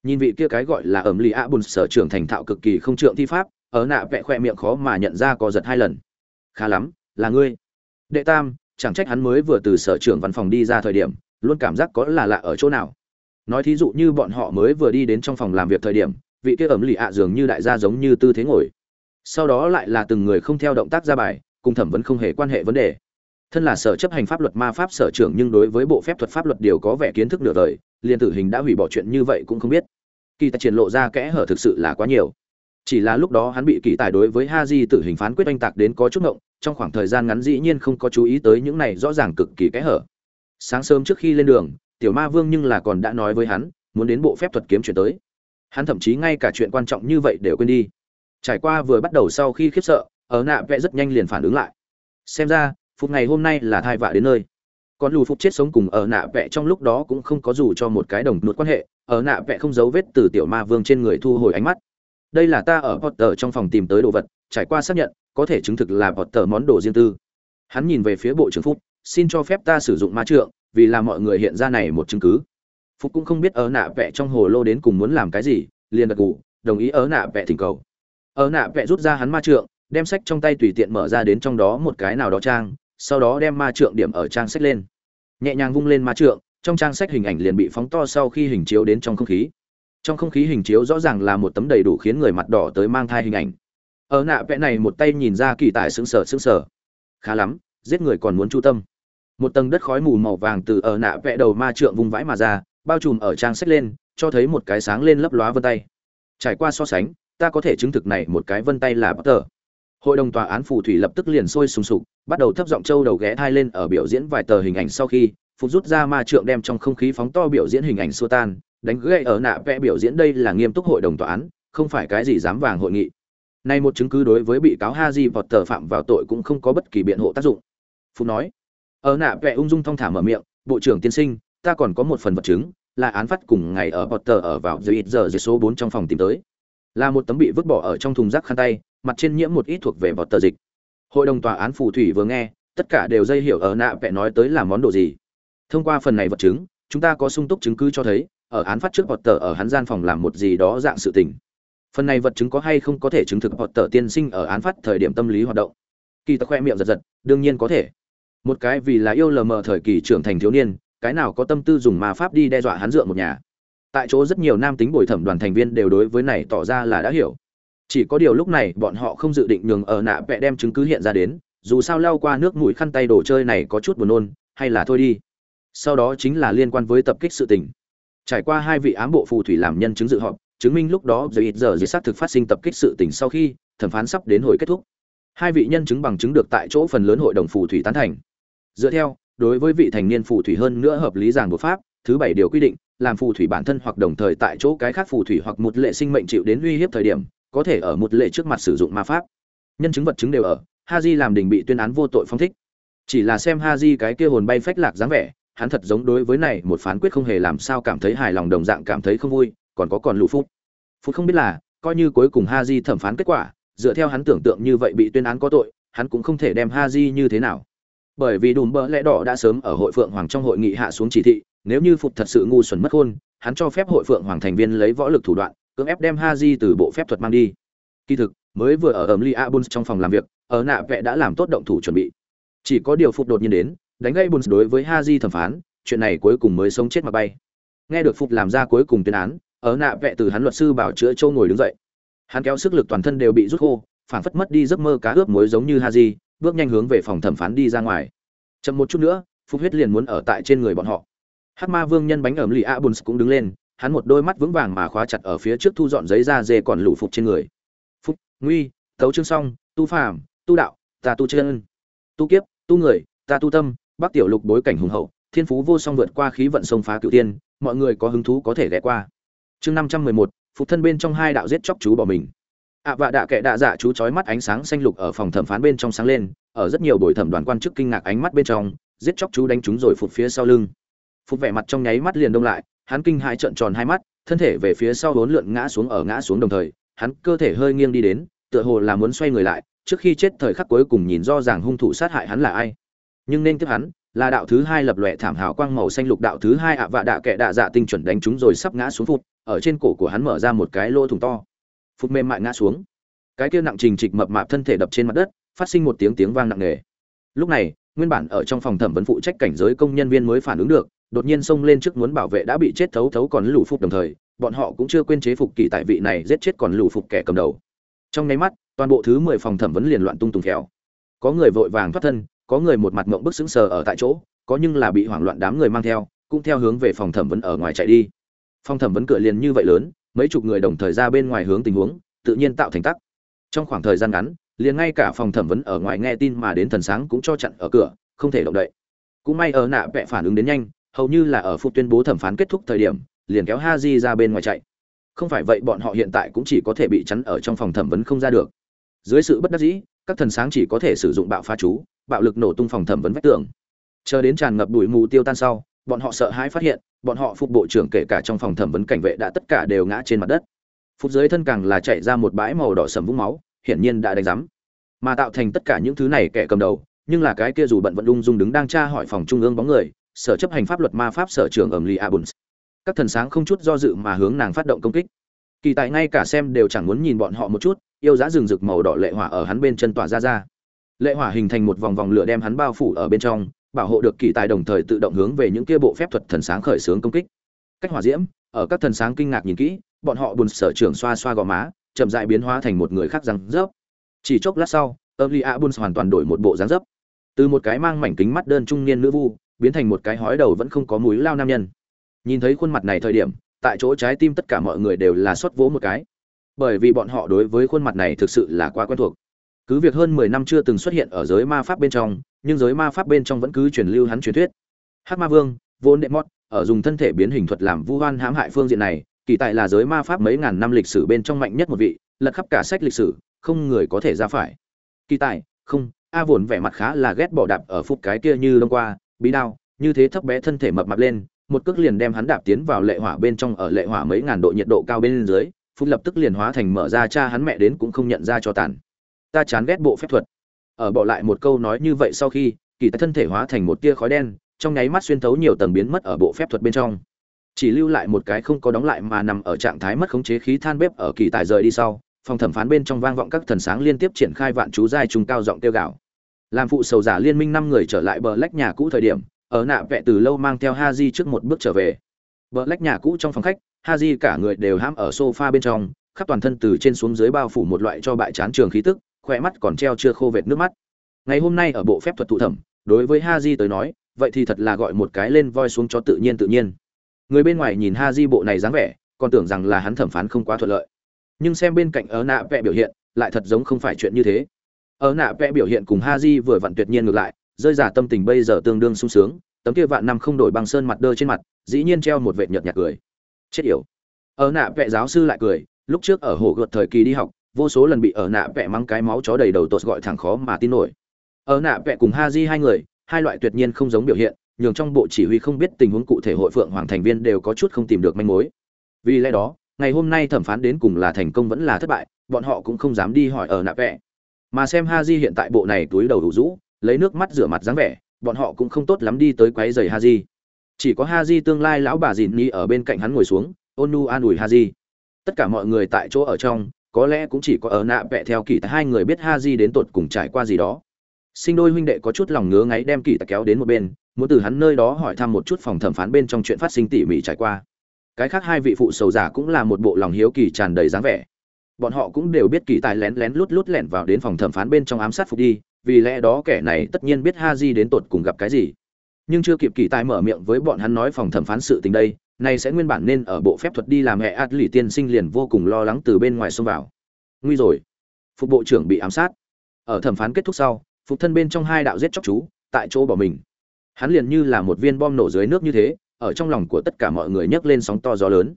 A: Nhìn vị kia cái gọi là ẩm lì a bùn sở trưởng thành thạo cực kỳ không trượng thi pháp, ở nạ vẽ khoe miệng khó mà nhận ra có giật hai lần. Khá lắm, là ngươi. Đệ tam, chẳng trách hắn mới vừa từ sở trưởng văn phòng đi ra thời điểm, luôn cảm giác có là lạ ở chỗ nào. Nói thí dụ như bọn họ mới vừa đi đến trong phòng làm việc thời điểm, vị kia ẩm lì ạ dường như đại gia giống như tư thế ngồi. Sau đó lại là từng người không theo động tác ra bài, cùng thẩm vấn không hề quan hệ vấn đề thân là sở chấp hành pháp luật ma pháp sở trưởng nhưng đối với bộ phép thuật pháp luật đều có vẻ kiến thức nửa đời, liền tử hình đã hủy bỏ chuyện như vậy cũng không biết. Kỳ tài triển lộ ra kẽ hở thực sự là quá nhiều. Chỉ là lúc đó hắn bị kỳ tài đối với ha di tử hình phán quyết oanh tạc đến có chút ngộng, trong khoảng thời gian ngắn dĩ nhiên không có chú ý tới những này rõ ràng cực kỳ kẽ hở. Sáng sớm trước khi lên đường, tiểu ma vương nhưng là còn đã nói với hắn, muốn đến bộ phép thuật kiếm chuyển tới. Hắn thậm chí ngay cả chuyện quan trọng như vậy đều quên đi. Trải qua vừa bắt đầu sau khi khiếp sợ, ở nạ vẽ rất nhanh liền phản ứng lại. Xem ra phục ngày hôm nay là thai vạ đến nơi. Còn lù phục chết sống cùng ở nạ vẽ trong lúc đó cũng không có dù cho một cái đồng nuốt quan hệ, ở nạ vẽ không giấu vết từ tiểu ma vương trên người thu hồi ánh mắt. Đây là ta ở potter trong phòng tìm tới đồ vật, trải qua xác nhận, có thể chứng thực là potter món đồ riêng tư. Hắn nhìn về phía bộ trưởng phúc, xin cho phép ta sử dụng ma trượng, vì là mọi người hiện ra này một chứng cứ. Phúc cũng không biết ở nạ vẽ trong hồ lô đến cùng muốn làm cái gì, liền gật gù, đồng ý ở nạ vẽ thỉnh cầu. Ở nạ vẽ rút ra hắn ma trượng, đem sách trong tay tùy tiện mở ra đến trong đó một cái nào đó trang sau đó đem ma trượng điểm ở trang sách lên. Nhẹ nhàng vung lên ma trượng, trong trang sách hình ảnh liền bị phóng to sau khi hình chiếu đến trong không khí. Trong không khí hình chiếu rõ ràng là một tấm đầy đủ khiến người mặt đỏ tới mang thai hình ảnh. Ở nạ vẽ này một tay nhìn ra kỳ tài xứng sở xứng sở khá lắm, giết người còn muốn chu tâm. Một tầng đất khói mù màu vàng từ ở nạ vẽ đầu ma trượng vung vãi mà ra, bao trùm ở trang sách lên, cho thấy một cái sáng lên lấp lóa vân tay. Trải qua so sánh, ta có thể chứng thực này một cái vân tay là bất tờ hội đồng tòa án phù thủy lập tức liền sôi sùng sục bắt đầu thấp giọng châu đầu ghé thai lên ở biểu diễn vài tờ hình ảnh sau khi phục rút ra ma trượng đem trong không khí phóng to biểu diễn hình ảnh xua tan đánh gậy ở nạ vẽ biểu diễn đây là nghiêm túc hội đồng tòa án không phải cái gì dám vàng hội nghị Nay một chứng cứ đối với bị cáo Haji vọt tờ phạm vào tội cũng không có bất kỳ biện hộ tác dụng. Phù nói, ở nạ vẽ ung dung thong thả mở miệng, bộ trưởng tiên sinh, ta còn có một phần vật chứng, là án phát cùng ngày ở vọt tờ ở vào giờ ít giờ giờ số 4 trong phòng tìm tới. Là một tấm bị vứt bỏ ở trong thùng rác khăn tay, mặt trên nhiễm một ít thuộc về Potter dịch. Hội đồng tòa án phù thủy vừa nghe, tất cả đều dây hiểu ở nạ vẽ nói tới là món đồ gì. Thông qua phần này vật chứng, chúng ta có sung túc chứng cứ cho thấy, ở án phát trước Potter ở hắn gian phòng làm một gì đó dạng sự tình. Phần này vật chứng có hay không có thể chứng thực Potter tiên sinh ở án phát thời điểm tâm lý hoạt động. Kỳ ta khoe miệng giật giật, đương nhiên có thể. Một cái vì là yêu lờ mờ thời kỳ trưởng thành thiếu niên, cái nào có tâm tư dùng ma pháp đi đe dọa hắn dựa một nhà tại chỗ rất nhiều nam tính bồi thẩm đoàn thành viên đều đối với này tỏ ra là đã hiểu chỉ có điều lúc này bọn họ không dự định nhường ở nạ vẽ đem chứng cứ hiện ra đến, dù sao lao qua nước mũi khăn tay đồ chơi này có chút buồn nôn, hay là thôi đi. Sau đó chính là liên quan với tập kích sự tình. Trải qua hai vị ám bộ phù thủy làm nhân chứng dự họp, chứng minh lúc đó giờ ít giờ dưới xác thực phát sinh tập kích sự tình sau khi thẩm phán sắp đến hồi kết thúc. Hai vị nhân chứng bằng chứng được tại chỗ phần lớn hội đồng phù thủy tán thành. Dựa theo, đối với vị thành niên phù thủy hơn nữa hợp lý giảng bộ pháp, thứ bảy điều quy định, làm phù thủy bản thân hoặc đồng thời tại chỗ cái khác phù thủy hoặc một lệ sinh mệnh chịu đến uy hiếp thời điểm có thể ở một lệ trước mặt sử dụng ma pháp. Nhân chứng vật chứng đều ở, haji làm đình bị tuyên án vô tội phong thích. Chỉ là xem haji cái kia hồn bay phách lạc dáng vẻ, hắn thật giống đối với này một phán quyết không hề làm sao cảm thấy hài lòng đồng dạng cảm thấy không vui, còn có còn lũ phúc. Phúc không biết là, coi như cuối cùng haji thẩm phán kết quả, dựa theo hắn tưởng tượng như vậy bị tuyên án có tội, hắn cũng không thể đem haji như thế nào. Bởi vì đùm bỡ lẽ đỏ đã sớm ở hội phượng hoàng trong hội nghị hạ xuống chỉ thị, nếu như phục thật sự ngu xuẩn mất hôn, hắn cho phép hội phượng hoàng thành viên lấy võ lực thủ đoạn cưỡng ép đem haji từ bộ phép thuật mang đi. Kỳ thực, mới vừa ở ẩm li Abuns trong phòng làm việc, ở nạ vẽ đã làm tốt động thủ chuẩn bị. Chỉ có điều phục đột nhiên đến, đánh gây bùn đối với haji thẩm phán, chuyện này cuối cùng mới sống chết mà bay. Nghe được phục làm ra cuối cùng tuyên án, ở nạ vẽ từ hắn luật sư bảo chữa châu ngồi đứng dậy. Hắn kéo sức lực toàn thân đều bị rút khô, phảng phất mất đi giấc mơ cá ướp muối giống như haji, bước nhanh hướng về phòng thẩm phán đi ra ngoài. Chậm một chút nữa phục huyết liền muốn ở tại trên người bọn họ. Hát ma vương nhân bánh ẩm lì a bùn cũng đứng lên hắn một đôi mắt vững vàng mà khóa chặt ở phía trước thu dọn giấy da dê còn lủ phục trên người. Phúc, nguy, tấu chương xong tu phàm, tu đạo, ta tu chân. Tu kiếp, tu người, ta tu tâm bác tiểu lục bối cảnh hùng hậu, thiên phú vô song vượt qua khí vận sông phá cựu tiên mọi người có hứng thú có thể ghé qua. Chương năm trăm mười một, phục thân bên trong hai đạo giết chóc chú bỏ mình. Ạ vạ đạ kệ đạ dạ chú chói mắt ánh sáng xanh lục ở phòng thẩm phán bên trong sáng lên, ở rất nhiều buổi thẩm đoàn quan chức kinh ngạc ánh mắt bên trong, giết chóc chú đánh chúng rồi phục phía sau lưng. Phục vẻ mặt trong nháy mắt liền đông lại hắn kinh hãi trợn tròn hai mắt, thân thể về phía sau hốn lượn ngã xuống ở ngã xuống đồng thời, hắn cơ thể hơi nghiêng đi đến, tựa hồ là muốn xoay người lại, trước khi chết thời khắc cuối cùng nhìn rõ ràng hung thủ sát hại hắn là ai. Nhưng nên tiếp hắn, là đạo thứ hai lập lòe thảm hào quang màu xanh lục đạo thứ hai ạ vạ đạ kệ đạ dạ tinh chuẩn đánh chúng rồi sắp ngã xuống phụt, ở trên cổ của hắn mở ra một cái lỗ thủng to. Phụt mềm mại ngã xuống. Cái kia nặng trình trịch mập mạp thân thể đập trên mặt đất, phát sinh một tiếng tiếng vang nặng nề. Lúc này, nguyên bản ở trong phòng thẩm vấn phụ trách cảnh giới công nhân viên mới phản ứng được đột nhiên xông lên trước muốn bảo vệ đã bị chết thấu thấu còn lũ phục đồng thời, bọn họ cũng chưa quên chế phục kỳ tại vị này giết chết còn lũ phục kẻ cầm đầu. Trong nháy mắt, toàn bộ thứ mười phòng thẩm vấn liền loạn tung tùng khéo có người vội vàng thoát thân, có người một mặt mộng bức sững sờ ở tại chỗ, có nhưng là bị hoảng loạn đám người mang theo, cũng theo hướng về phòng thẩm vấn ở ngoài chạy đi. Phòng thẩm vấn cửa liền như vậy lớn, mấy chục người đồng thời ra bên ngoài hướng tình huống, tự nhiên tạo thành tắc. Trong khoảng thời gian ngắn, liền ngay cả phòng thẩm vấn ở ngoài nghe tin mà đến thần sáng cũng cho chặn ở cửa, không thể động đậy. Cũng may ở nạ vẽ phản ứng đến nhanh hầu như là ở phục tuyên bố thẩm phán kết thúc thời điểm, liền kéo ha di ra bên ngoài chạy. Không phải vậy bọn họ hiện tại cũng chỉ có thể bị chắn ở trong phòng thẩm vấn không ra được. Dưới sự bất đắc dĩ, các thần sáng chỉ có thể sử dụng bạo phá chú, bạo lực nổ tung phòng thẩm vấn vách tường. Chờ đến tràn ngập bụi mù tiêu tan sau, bọn họ sợ hãi phát hiện, bọn họ phục bộ trưởng kể cả trong phòng thẩm vấn cảnh vệ đã tất cả đều ngã trên mặt đất. Phục dưới thân càng là chạy ra một bãi màu đỏ sầm vũng máu, hiển nhiên đã đánh rắm mà tạo thành tất cả những thứ này kẻ cầm đầu, nhưng là cái kia dù bận vận ung dung đứng đang tra hỏi phòng trung ương bóng người sở chấp hành pháp luật ma pháp sở trưởng ẩm lì a bùn. Các thần sáng không chút do dự mà hướng nàng phát động công kích. Kỳ tại ngay cả xem đều chẳng muốn nhìn bọn họ một chút, yêu giá rừng rực màu đỏ lệ hỏa ở hắn bên chân tỏa ra ra. Lệ hỏa hình thành một vòng vòng lửa đem hắn bao phủ ở bên trong, bảo hộ được kỳ tài đồng thời tự động hướng về những kia bộ phép thuật thần sáng khởi xướng công kích. Cách hỏa diễm, ở các thần sáng kinh ngạc nhìn kỹ, bọn họ buồn sở trưởng xoa xoa gò má, chậm dại biến hóa thành một người khác răng rớp chỉ chốc lát sau âm li a buns hoàn toàn đổi một bộ dáng dấp. Từ một cái mang mảnh kính mắt đơn trung niên nữ vu biến thành một cái hói đầu vẫn không có múi lao nam nhân. Nhìn thấy khuôn mặt này thời điểm, tại chỗ trái tim tất cả mọi người đều là xót vỗ một cái. Bởi vì bọn họ đối với khuôn mặt này thực sự là quá quen thuộc. Cứ việc hơn mười năm chưa từng xuất hiện ở giới ma pháp bên trong, nhưng giới ma pháp bên trong vẫn cứ truyền lưu hắn truyền thuyết. Hát ma vương vốn đệ mót, ở dùng thân thể biến hình thuật làm vu hoan hãm hại phương diện này, kỳ tại là giới ma pháp mấy ngàn năm lịch sử bên trong mạnh nhất một vị, lật khắp cả sách lịch sử, không người có thể ra phải. Kỳ tại không, a vốn vẻ mặt khá là ghét bỏ đạp ở phút cái kia như đông qua bí đao, như thế thấp bé thân thể mập mạp lên, một cước liền đem hắn đạp tiến vào lệ hỏa bên trong ở lệ hỏa mấy ngàn độ nhiệt độ cao bên dưới, phút lập tức liền hóa thành mở ra cha hắn mẹ đến cũng không nhận ra cho tàn. Ta chán ghét bộ phép thuật. Ở bỏ lại một câu nói như vậy sau khi, kỳ tài thân thể hóa thành một tia khói đen, trong nháy mắt xuyên thấu nhiều tầng biến mất ở bộ phép thuật bên trong. Chỉ lưu lại một cái không có đóng lại mà nằm ở trạng thái mất khống chế khí than bếp ở kỳ tài rời đi sau, phòng thẩm phán bên trong vang vọng các thần sáng liên tiếp triển khai vạn chú giai trùng cao giọng tiêu gạo làm phụ sầu giả liên minh năm người trở lại bờ lách nhà cũ thời điểm ở nạ vẽ từ lâu mang theo Haji trước một bước trở về. Bờ lách nhà cũ trong phòng khách, Haji cả người đều hãm ở sofa bên trong, khắp toàn thân từ trên xuống dưới bao phủ một loại cho bại chán trường khí tức, khỏe mắt còn treo chưa khô vệt nước mắt. Ngày hôm nay ở bộ phép thuật thụ thẩm, đối với Haji tới nói, vậy thì thật là gọi một cái lên voi xuống chó tự nhiên tự nhiên. Người bên ngoài nhìn Haji bộ này dáng vẻ, còn tưởng rằng là hắn thẩm phán không quá thuận lợi. Nhưng xem bên cạnh ở nạ vẽ biểu hiện, lại thật giống không phải chuyện như thế. Ở nạ vẽ biểu hiện cùng Haji vừa vặn tuyệt nhiên ngược lại, rơi giả tâm tình bây giờ tương đương sung sướng, tấm kia vạn năm không đổi bằng sơn mặt đơ trên mặt, dĩ nhiên treo một vệt nhợt nhạt cười. Chết yểu. Ở nạ vẽ giáo sư lại cười, lúc trước ở hồ gợt thời kỳ đi học, vô số lần bị ở nạ vẽ mắng cái máu chó đầy đầu tột gọi thẳng khó mà tin nổi. Ở nạ vẽ cùng Haji hai người, hai loại tuyệt nhiên không giống biểu hiện, nhường trong bộ chỉ huy không biết tình huống cụ thể hội phượng hoàng thành viên đều có chút không tìm được manh mối. Vì lẽ đó, ngày hôm nay thẩm phán đến cùng là thành công vẫn là thất bại, bọn họ cũng không dám đi hỏi ở nạ vẽ. Mà xem ha di hiện tại bộ này túi đầu đủ rũ, lấy nước mắt rửa mặt dáng vẻ, bọn họ cũng không tốt lắm đi tới quấy ha di Chỉ có ha di tương lai lão bà dìn Nhi ở bên cạnh hắn ngồi xuống, ôn nu an ủi ha di Tất cả mọi người tại chỗ ở trong, có lẽ cũng chỉ có ở nạ vẽ theo kỳ hai người biết ha di đến tột cùng trải qua gì đó. Sinh đôi huynh đệ có chút lòng ngứa ngáy đem kỳ kéo đến một bên, muốn từ hắn nơi đó hỏi thăm một chút phòng thẩm phán bên trong chuyện phát sinh tỉ mỉ trải qua. Cái khác hai vị phụ sầu giả cũng là một bộ lòng hiếu kỳ tràn đầy dáng vẻ. Bọn họ cũng đều biết kỳ tài lén lén lút lút lẻn vào đến phòng thẩm phán bên trong ám sát phục đi, vì lẽ đó kẻ này tất nhiên biết ha di đến tột cùng gặp cái gì. Nhưng chưa kịp kỳ tài mở miệng với bọn hắn nói phòng thẩm phán sự tình đây, này sẽ nguyên bản nên ở bộ phép thuật đi làm hệ ạt lì tiên sinh liền vô cùng lo lắng từ bên ngoài xông vào. Nguy rồi, phục bộ trưởng bị ám sát. Ở thẩm phán kết thúc sau, phục thân bên trong hai đạo giết chóc chú, tại chỗ bỏ mình. Hắn liền như là một viên bom nổ dưới nước như thế, ở trong lòng của tất cả mọi người nhấc lên sóng to gió lớn.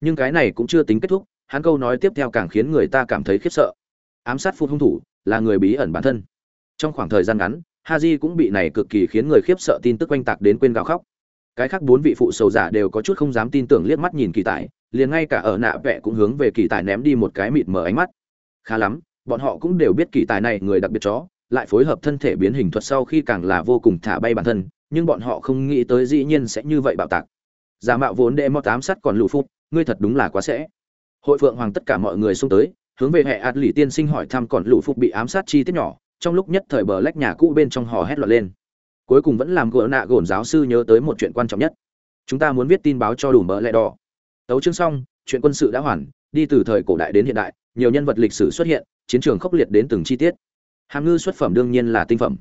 A: Nhưng cái này cũng chưa tính kết thúc, hắn câu nói tiếp theo càng khiến người ta cảm thấy khiếp sợ. Ám sát phun hung thủ là người bí ẩn bản thân. Trong khoảng thời gian ngắn, haji cũng bị này cực kỳ khiến người khiếp sợ tin tức quanh tạc đến quên gào khóc. Cái khác bốn vị phụ sầu giả đều có chút không dám tin tưởng liếc mắt nhìn kỳ tài, liền ngay cả ở nạ vẽ cũng hướng về kỳ tài ném đi một cái mịt mờ ánh mắt. Khá lắm, bọn họ cũng đều biết kỳ tài này người đặc biệt chó, lại phối hợp thân thể biến hình thuật sau khi càng là vô cùng thả bay bản thân, nhưng bọn họ không nghĩ tới dĩ nhiên sẽ như vậy bạo tạc. Giả mạo vốn đệ mọt ám sát còn lụ phút ngươi thật đúng là quá sẽ hội phượng hoàng tất cả mọi người xông tới, hướng về hệ ạt lì tiên sinh hỏi thăm còn lũ phúc bị ám sát chi tiết nhỏ, trong lúc nhất thời bờ lách nhà cũ bên trong hò hét loạn lên. Cuối cùng vẫn làm gỡ nạ gồn giáo sư nhớ tới một chuyện quan trọng nhất. Chúng ta muốn viết tin báo cho đủ mỡ lẹ đỏ. Tấu chương xong, chuyện quân sự đã hoàn, đi từ thời cổ đại đến hiện đại, nhiều nhân vật lịch sử xuất hiện, chiến trường khốc liệt đến từng chi tiết. Hàm ngư xuất phẩm đương nhiên là tinh phẩm.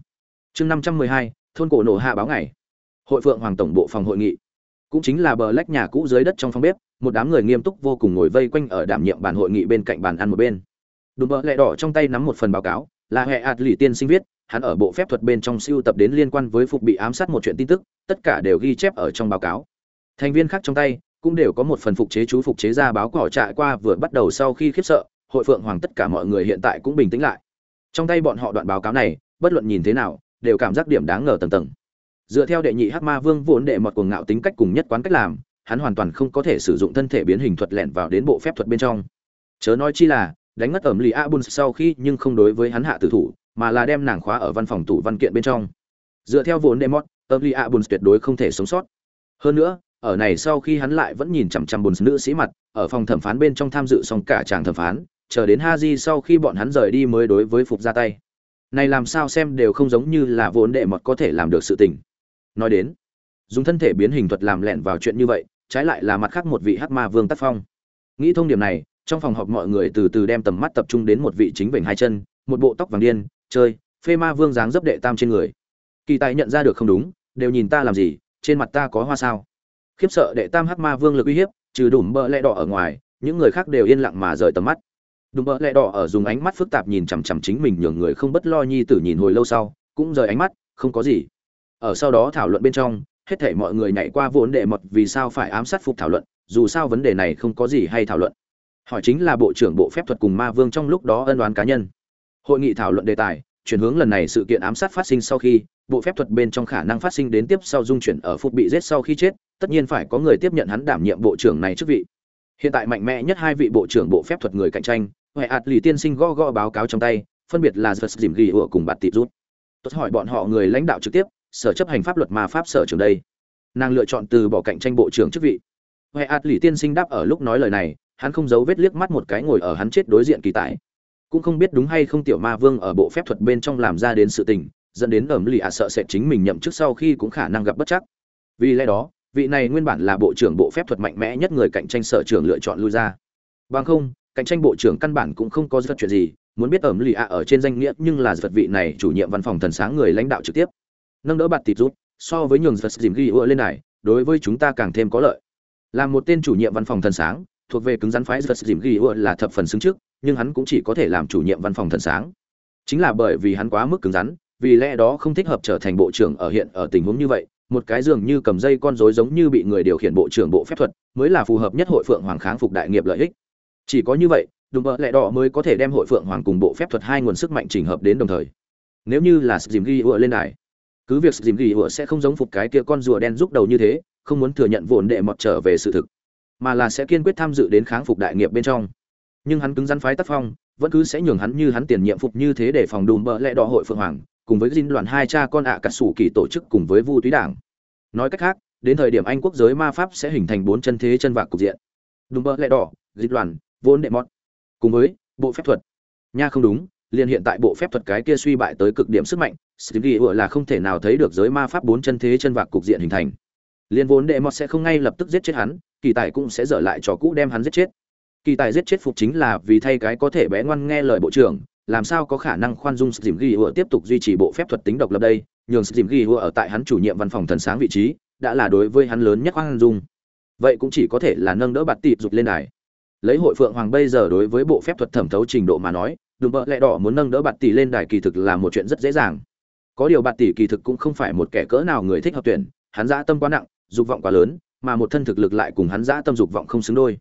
A: Chương năm trăm mười hai, thôn cổ nổ hạ báo ngày. Hội phượng hoàng tổng bộ phòng hội nghị. Cũng chính là bờ lách nhà cũ dưới đất trong phòng bếp một đám người nghiêm túc vô cùng ngồi vây quanh ở đảm nhiệm bàn hội nghị bên cạnh bàn ăn một bên. Đùm bợ lẹ đỏ trong tay nắm một phần báo cáo, là hệ ạt lì tiên sinh viết, hắn ở bộ phép thuật bên trong siêu tập đến liên quan với phục bị ám sát một chuyện tin tức, tất cả đều ghi chép ở trong báo cáo. Thành viên khác trong tay cũng đều có một phần phục chế chú phục chế ra báo cỏ trại qua vừa bắt đầu sau khi khiếp sợ, hội phượng hoàng tất cả mọi người hiện tại cũng bình tĩnh lại. Trong tay bọn họ đoạn báo cáo này, bất luận nhìn thế nào, đều cảm giác điểm đáng ngờ tầng tầng. Dựa theo đệ nhị hắc ma vương vốn đệ mọt cuồng ngạo tính cách cùng nhất quán cách làm hắn hoàn toàn không có thể sử dụng thân thể biến hình thuật lẻn vào đến bộ phép thuật bên trong. Chớ nói chi là, đánh ngất ẩm lì a bun sau khi nhưng không đối với hắn hạ tử thủ, mà là đem nàng khóa ở văn phòng tủ văn kiện bên trong. Dựa theo vốn demot, ẩm lì a bun tuyệt đối không thể sống sót. Hơn nữa, ở này sau khi hắn lại vẫn nhìn chằm chằm bùn nữ sĩ mặt, ở phòng thẩm phán bên trong tham dự xong cả chàng thẩm phán, chờ đến ha di sau khi bọn hắn rời đi mới đối với phục ra tay. Này làm sao xem đều không giống như là vốn đệ mọt có thể làm được sự tình. Nói đến, dùng thân thể biến hình thuật làm lẹn vào chuyện như vậy trái lại là mặt khác một vị hắc ma vương tác phong. Nghĩ thông điểm này, trong phòng họp mọi người từ từ đem tầm mắt tập trung đến một vị chính vểnh hai chân, một bộ tóc vàng điên, chơi, phê ma vương dáng dấp đệ tam trên người. Kỳ tài nhận ra được không đúng, đều nhìn ta làm gì, trên mặt ta có hoa sao? Khiếp sợ đệ tam hắc ma vương lực uy hiếp, trừ đủm bợ lẹ đỏ ở ngoài, những người khác đều yên lặng mà rời tầm mắt. Đùm bợ lẹ đỏ ở dùng ánh mắt phức tạp nhìn chằm chằm chính mình nhường người không bất lo nhi tử nhìn hồi lâu sau, cũng rời ánh mắt, không có gì. Ở sau đó thảo luận bên trong hết thảy mọi người nhảy qua vốn đệ mật vì sao phải ám sát phục thảo luận, dù sao vấn đề này không có gì hay thảo luận. Hỏi chính là bộ trưởng bộ phép thuật cùng ma vương trong lúc đó ân đoán cá nhân. Hội nghị thảo luận đề tài, chuyển hướng lần này sự kiện ám sát phát sinh sau khi, bộ phép thuật bên trong khả năng phát sinh đến tiếp sau dung chuyển ở phục bị giết sau khi chết, tất nhiên phải có người tiếp nhận hắn đảm nhiệm bộ trưởng này chức vị. Hiện tại mạnh mẽ nhất hai vị bộ trưởng bộ phép thuật người cạnh tranh, huệ ạt lì tiên sinh go go báo cáo trong tay, phân biệt là giật dìm ghi ủa cùng bạt tịp rút. Tốt hỏi bọn họ người lãnh đạo trực tiếp sở chấp hành pháp luật mà pháp sở trường đây. Nàng lựa chọn từ bỏ cạnh tranh bộ trưởng chức vị. Huệ ạt lì tiên sinh đáp ở lúc nói lời này, hắn không giấu vết liếc mắt một cái ngồi ở hắn chết đối diện kỳ tài. Cũng không biết đúng hay không tiểu ma vương ở bộ phép thuật bên trong làm ra đến sự tình, dẫn đến ẩm lì ạ sợ sẽ chính mình nhậm chức sau khi cũng khả năng gặp bất chắc. Vì lẽ đó, vị này nguyên bản là bộ trưởng bộ phép thuật mạnh mẽ nhất người cạnh tranh sở trưởng lựa chọn lui ra. Bằng không, cạnh tranh bộ trưởng căn bản cũng không có rất chuyện gì, muốn biết ẩm lì ạ ở trên danh nghĩa nhưng là giật vị này chủ nhiệm văn phòng thần sáng người lãnh đạo trực tiếp nâng đỡ bạt tịt rút, so với nhường vật dìm ghi ựa lên này đối với chúng ta càng thêm có lợi. Là một tên chủ nhiệm văn phòng thần sáng, thuộc về cứng rắn phái vật dìm ghi ựa là thập phần xứng trước, nhưng hắn cũng chỉ có thể làm chủ nhiệm văn phòng thần sáng. Chính là bởi vì hắn quá mức cứng rắn, vì lẽ đó không thích hợp trở thành bộ trưởng ở hiện ở tình huống như vậy, một cái dường như cầm dây con rối giống như bị người điều khiển bộ trưởng bộ phép thuật, mới là phù hợp nhất hội phượng hoàng kháng phục đại nghiệp lợi ích. Chỉ có như vậy, đùm bợ lẹ đỏ mới có thể đem hội phượng hoàng cùng bộ phép thuật hai nguồn sức mạnh chỉnh hợp đến đồng thời. Nếu như là dìm ghi ựa lên đài cứ việc dìm ghi ựa sẽ không giống phục cái kia con rùa đen rút đầu như thế, không muốn thừa nhận vồn đệ mọt trở về sự thực, mà là sẽ kiên quyết tham dự đến kháng phục đại nghiệp bên trong. Nhưng hắn cứng rắn phái tác phong, vẫn cứ sẽ nhường hắn như hắn tiền nhiệm phục như thế để phòng đùm bợ lẹ đỏ hội phượng hoàng, cùng với dinh đoàn hai cha con ạ à cà sủ kỳ tổ chức cùng với vu túy đảng. Nói cách khác, đến thời điểm anh quốc giới ma pháp sẽ hình thành bốn chân thế chân vạc cục diện. Đùm bợ lẹ đỏ, dinh đoàn vốn đệ mọt. Cùng với bộ phép thuật. Nha không đúng, liền hiện tại bộ phép thuật cái kia suy bại tới cực điểm sức mạnh Stevie là không thể nào thấy được giới ma pháp bốn chân thế chân vạc cục diện hình thành. Liên vốn đệ mọt sẽ không ngay lập tức giết chết hắn, kỳ tài cũng sẽ dở lại trò cũ đem hắn giết chết. Kỳ tài giết chết phục chính là vì thay cái có thể bé ngoan nghe lời bộ trưởng, làm sao có khả năng khoan dung dìm ghi tiếp tục duy trì bộ phép thuật tính độc lập đây, nhường dìm ghi ở tại hắn chủ nhiệm văn phòng thần sáng vị trí, đã là đối với hắn lớn nhất khoan dung. Vậy cũng chỉ có thể là nâng đỡ bạt tịp dục lên đài. Lấy hội phượng hoàng bây giờ đối với bộ phép thuật thẩm thấu trình độ mà nói đúng bợ lẽ đỏ muốn nâng đỡ bạt tỷ lên đài kỳ thực là một chuyện rất dễ dàng có điều bạt tỷ kỳ thực cũng không phải một kẻ cỡ nào người thích hợp tuyển, hắn dã tâm quá nặng, dục vọng quá lớn, mà một thân thực lực lại cùng hắn dã tâm dục vọng không xứng đôi.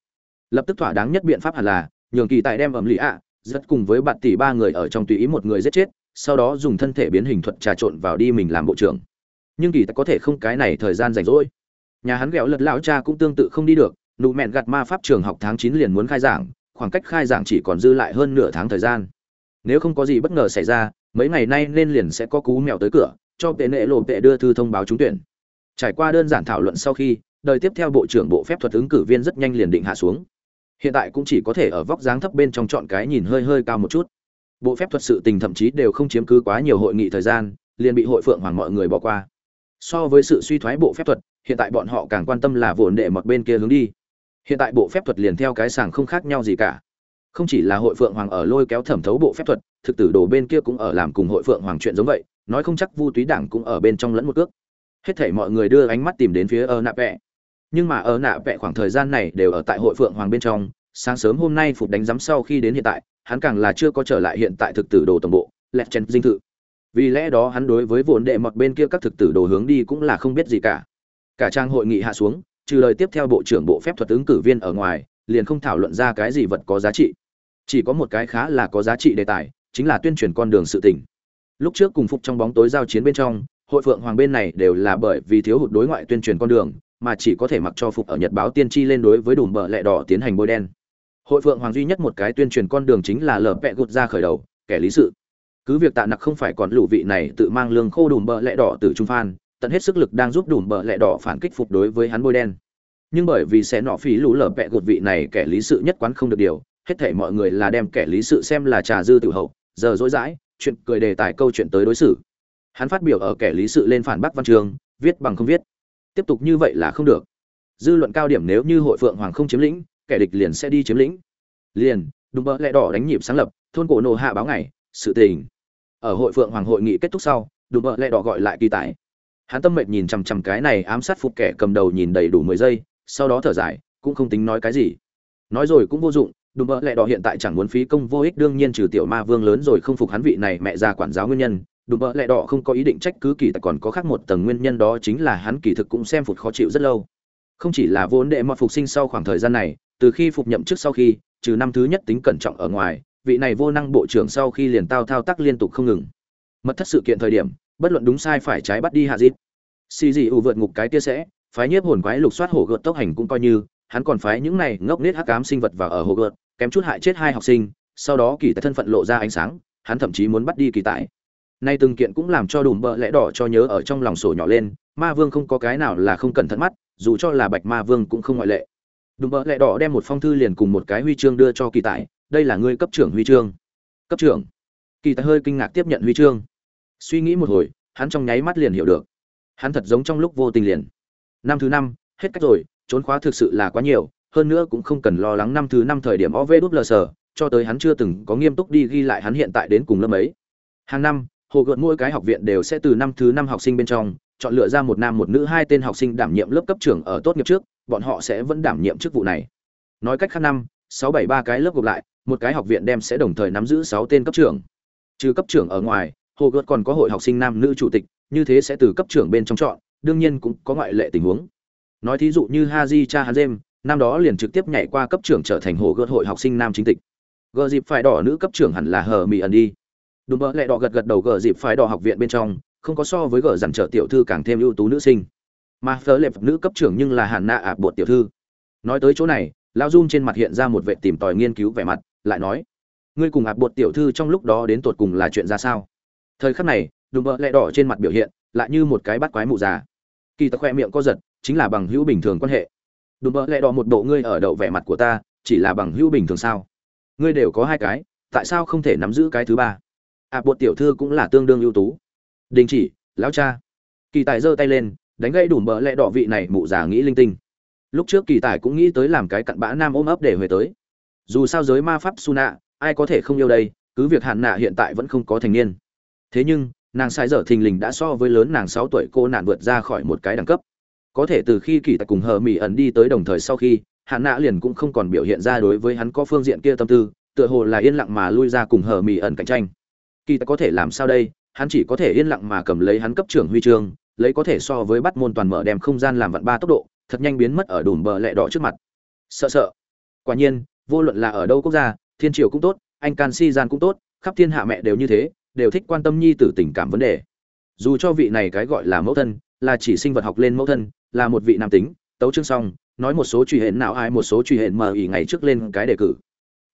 A: Lập tức thỏa đáng nhất biện pháp hẳn là, nhường kỳ tài đem ẩm lì ạ, rất cùng với bạt tỷ ba người ở trong tùy ý một người giết chết, sau đó dùng thân thể biến hình thuật trà trộn vào đi mình làm bộ trưởng. Nhưng kỳ tài có thể không cái này thời gian rảnh rỗi. Nhà hắn ghẹo lật lão cha cũng tương tự không đi được, nụ mẹn gặt ma pháp trường học tháng chín liền muốn khai giảng, khoảng cách khai giảng chỉ còn dư lại hơn nửa tháng thời gian. Nếu không có gì bất ngờ xảy ra mấy ngày nay nên liền sẽ có cú mèo tới cửa, cho tệ nệ lộ tệ đưa thư thông báo trúng tuyển. Trải qua đơn giản thảo luận sau khi, đời tiếp theo bộ trưởng bộ phép thuật ứng cử viên rất nhanh liền định hạ xuống. Hiện tại cũng chỉ có thể ở vóc dáng thấp bên trong chọn cái nhìn hơi hơi cao một chút. Bộ phép thuật sự tình thậm chí đều không chiếm cứ quá nhiều hội nghị thời gian, liền bị hội phượng hoàng mọi người bỏ qua. So với sự suy thoái bộ phép thuật, hiện tại bọn họ càng quan tâm là vồn đệ một bên kia hướng đi. Hiện tại bộ phép thuật liền theo cái sàng không khác nhau gì cả. Không chỉ là hội phượng hoàng ở lôi kéo thẩm thấu bộ phép thuật thực tử đồ bên kia cũng ở làm cùng hội phượng hoàng chuyện giống vậy, nói không chắc vu túy đảng cũng ở bên trong lẫn một cước. Hết thảy mọi người đưa ánh mắt tìm đến phía ơ nạ vẹ nhưng mà ơ nạ vẹ khoảng thời gian này đều ở tại hội phượng hoàng bên trong, sáng sớm hôm nay phục đánh giám sau khi đến hiện tại, hắn càng là chưa có trở lại hiện tại thực tử đồ tổng bộ, lẹt chen dinh thự. Vì lẽ đó hắn đối với vốn đệ mọt bên kia các thực tử đồ hướng đi cũng là không biết gì cả. Cả trang hội nghị hạ xuống, trừ lời tiếp theo bộ trưởng bộ phép thuật ứng cử viên ở ngoài, liền không thảo luận ra cái gì vật có giá trị. Chỉ có một cái khá là có giá trị đề tài chính là tuyên truyền con đường sự tỉnh lúc trước cùng phục trong bóng tối giao chiến bên trong, hội phượng hoàng bên này đều là bởi vì thiếu hụt đối ngoại tuyên truyền con đường, mà chỉ có thể mặc cho phục ở nhật báo tiên tri lên đối với đùm bờ lẹ đỏ tiến hành bôi đen. Hội phượng hoàng duy nhất một cái tuyên truyền con đường chính là lờ vẹ gột ra khởi đầu, kẻ lý sự. Cứ việc tạ nặc không phải còn lũ vị này tự mang lương khô đùm bờ lẹ đỏ từ trung phan, tận hết sức lực đang giúp đùm bờ lẹ đỏ phản kích phục đối với hắn bôi đen. Nhưng bởi vì sẽ nọ phí lũ lở vẹ gột vị này kẻ lý sự nhất quán không được điều, hết thể mọi người là đem kẻ lý sự xem là trà dư tiểu hậu giờ dối dãi, chuyện cười đề tài câu chuyện tới đối xử. Hắn phát biểu ở kẻ lý sự lên phản bác văn trường, viết bằng không viết. Tiếp tục như vậy là không được. Dư luận cao điểm nếu như hội phượng hoàng không chiếm lĩnh, kẻ địch liền sẽ đi chiếm lĩnh. Liền đúng bơ lẹ đỏ đánh nhịp sáng lập, thôn cổ nổ hạ báo ngày, sự tình. Ở hội phượng hoàng hội nghị kết thúc sau, đùm bơ lẹ đỏ gọi lại kỳ tài. Hắn tâm mệt nhìn chằm chằm cái này ám sát phục kẻ cầm đầu nhìn đầy đủ mười giây, sau đó thở dài, cũng không tính nói cái gì. Nói rồi cũng vô dụng đùm bợ lẹ đỏ hiện tại chẳng muốn phí công vô ích, đương nhiên trừ tiểu ma vương lớn rồi không phục hắn vị này mẹ già quản giáo nguyên nhân. Đùm bợ lẹ đỏ không có ý định trách cứ kỳ tài, còn có khác một tầng nguyên nhân đó chính là hắn kỳ thực cũng xem phục khó chịu rất lâu. Không chỉ là vốn đệ mọt phục sinh sau khoảng thời gian này, từ khi phục nhậm trước sau khi, trừ năm thứ nhất tính cẩn trọng ở ngoài, vị này vô năng bộ trưởng sau khi liền tao thao tác liên tục không ngừng. Mất thất sự kiện thời điểm, bất luận đúng sai phải trái bắt đi hạ dịp xì dị ủ vượt ngục cái kia sẽ, phái nhiếp hồn quái lục soát hổ gợt tốc hành cũng coi như hắn còn phái những này ngốc nết hắc ám sinh vật vào ở hồ gợt kém chút hại chết hai học sinh, sau đó kỳ tại thân phận lộ ra ánh sáng, hắn thậm chí muốn bắt đi kỳ tại nay từng kiện cũng làm cho đùm bợ lẽ đỏ cho nhớ ở trong lòng sổ nhỏ lên, ma vương không có cái nào là không cẩn thận mắt, dù cho là bạch ma vương cũng không ngoại lệ. Đùm bợ lẽ đỏ đem một phong thư liền cùng một cái huy chương đưa cho kỳ tại đây là ngươi cấp trưởng huy chương. Cấp trưởng? Kỳ tại hơi kinh ngạc tiếp nhận huy chương. Suy nghĩ một hồi, hắn trong nháy mắt liền hiểu được. Hắn thật giống trong lúc vô tình liền. Năm thứ năm, hết cách rồi trốn khóa thực sự là quá nhiều hơn nữa cũng không cần lo lắng năm thứ năm thời điểm OVWS, cho tới hắn chưa từng có nghiêm túc đi ghi lại hắn hiện tại đến cùng lớp ấy. Hàng năm, hồ gợn mỗi cái học viện đều sẽ từ năm thứ năm học sinh bên trong chọn lựa ra một nam một nữ hai tên học sinh đảm nhiệm lớp cấp trưởng ở tốt nghiệp trước, bọn họ sẽ vẫn đảm nhiệm chức vụ này. Nói cách khác năm, sáu bảy ba cái lớp gộp lại, một cái học viện đem sẽ đồng thời nắm giữ sáu tên cấp trưởng. Trừ cấp trưởng ở ngoài, hồ gợt còn có hội học sinh nam nữ chủ tịch, như thế sẽ từ cấp trưởng bên trong chọn, đương nhiên cũng có ngoại lệ tình huống. Nói thí dụ như Haji Cha Hazem, năm đó liền trực tiếp nhảy qua cấp trưởng trở thành hồ gợt hội học sinh nam chính tịch. Gờ dịp phải đỏ nữ cấp trưởng hẳn là hờ mỹ ẩn đi. đùm bỡ lẹ đỏ gật gật đầu gờ dịp phải đỏ học viện bên trong, không có so với gờ dặn trở tiểu thư càng thêm ưu tú nữ sinh. Mà phớ lệp nữ cấp trưởng nhưng là hàn nạ ạp bột tiểu thư. Nói tới chỗ này, Lao Dung trên mặt hiện ra một vẻ tìm tòi nghiên cứu vẻ mặt, lại nói: "Ngươi cùng ạp bột tiểu thư trong lúc đó đến tột cùng là chuyện ra sao?" Thời khắc này, đùm bỡ lẹ đỏ trên mặt biểu hiện, lại như một cái bắt quái mụ già. Kỳ tật khoe miệng co giật, chính là bằng hữu bình thường quan hệ. Đùm bỡ lẹ đỏ một bộ ngươi ở đậu vẻ mặt của ta, chỉ là bằng hữu bình thường sao? Ngươi đều có hai cái, tại sao không thể nắm giữ cái thứ ba? À bột tiểu thư cũng là tương đương ưu tú. Đình chỉ, lão cha. Kỳ tài giơ tay lên, đánh gây đùm bỡ lẹ đỏ vị này mụ già nghĩ linh tinh. Lúc trước kỳ tài cũng nghĩ tới làm cái cặn bã nam ôm ấp để về tới. Dù sao giới ma pháp su nạ ai có thể không yêu đây, cứ việc hạn nạ hiện tại vẫn không có thành niên. Thế nhưng, nàng sai dở thình lình đã so với lớn nàng sáu tuổi cô nạn vượt ra khỏi một cái đẳng cấp có thể từ khi kỳ tài cùng hờ mỹ ẩn đi tới đồng thời sau khi hạn nạ liền cũng không còn biểu hiện ra đối với hắn có phương diện kia tâm tư, tựa hồ là yên lặng mà lui ra cùng hờ mỹ ẩn cạnh tranh. Kỳ tài có thể làm sao đây? Hắn chỉ có thể yên lặng mà cầm lấy hắn cấp trưởng huy chương, lấy có thể so với bắt môn toàn mở đem không gian làm vặn ba tốc độ, thật nhanh biến mất ở đùm bờ lẹ đỏ trước mặt. Sợ sợ. Quả nhiên, vô luận là ở đâu quốc gia, thiên triều cũng tốt, anh can si gian cũng tốt, khắp thiên hạ mẹ đều như thế, đều thích quan tâm nhi tử tình cảm vấn đề. Dù cho vị này cái gọi là mẫu thân, là chỉ sinh vật học lên mẫu thân là một vị nam tính, tấu chương xong, nói một số truy hển nào ai, một số truy hển mờ ỉ ngày trước lên cái đề cử.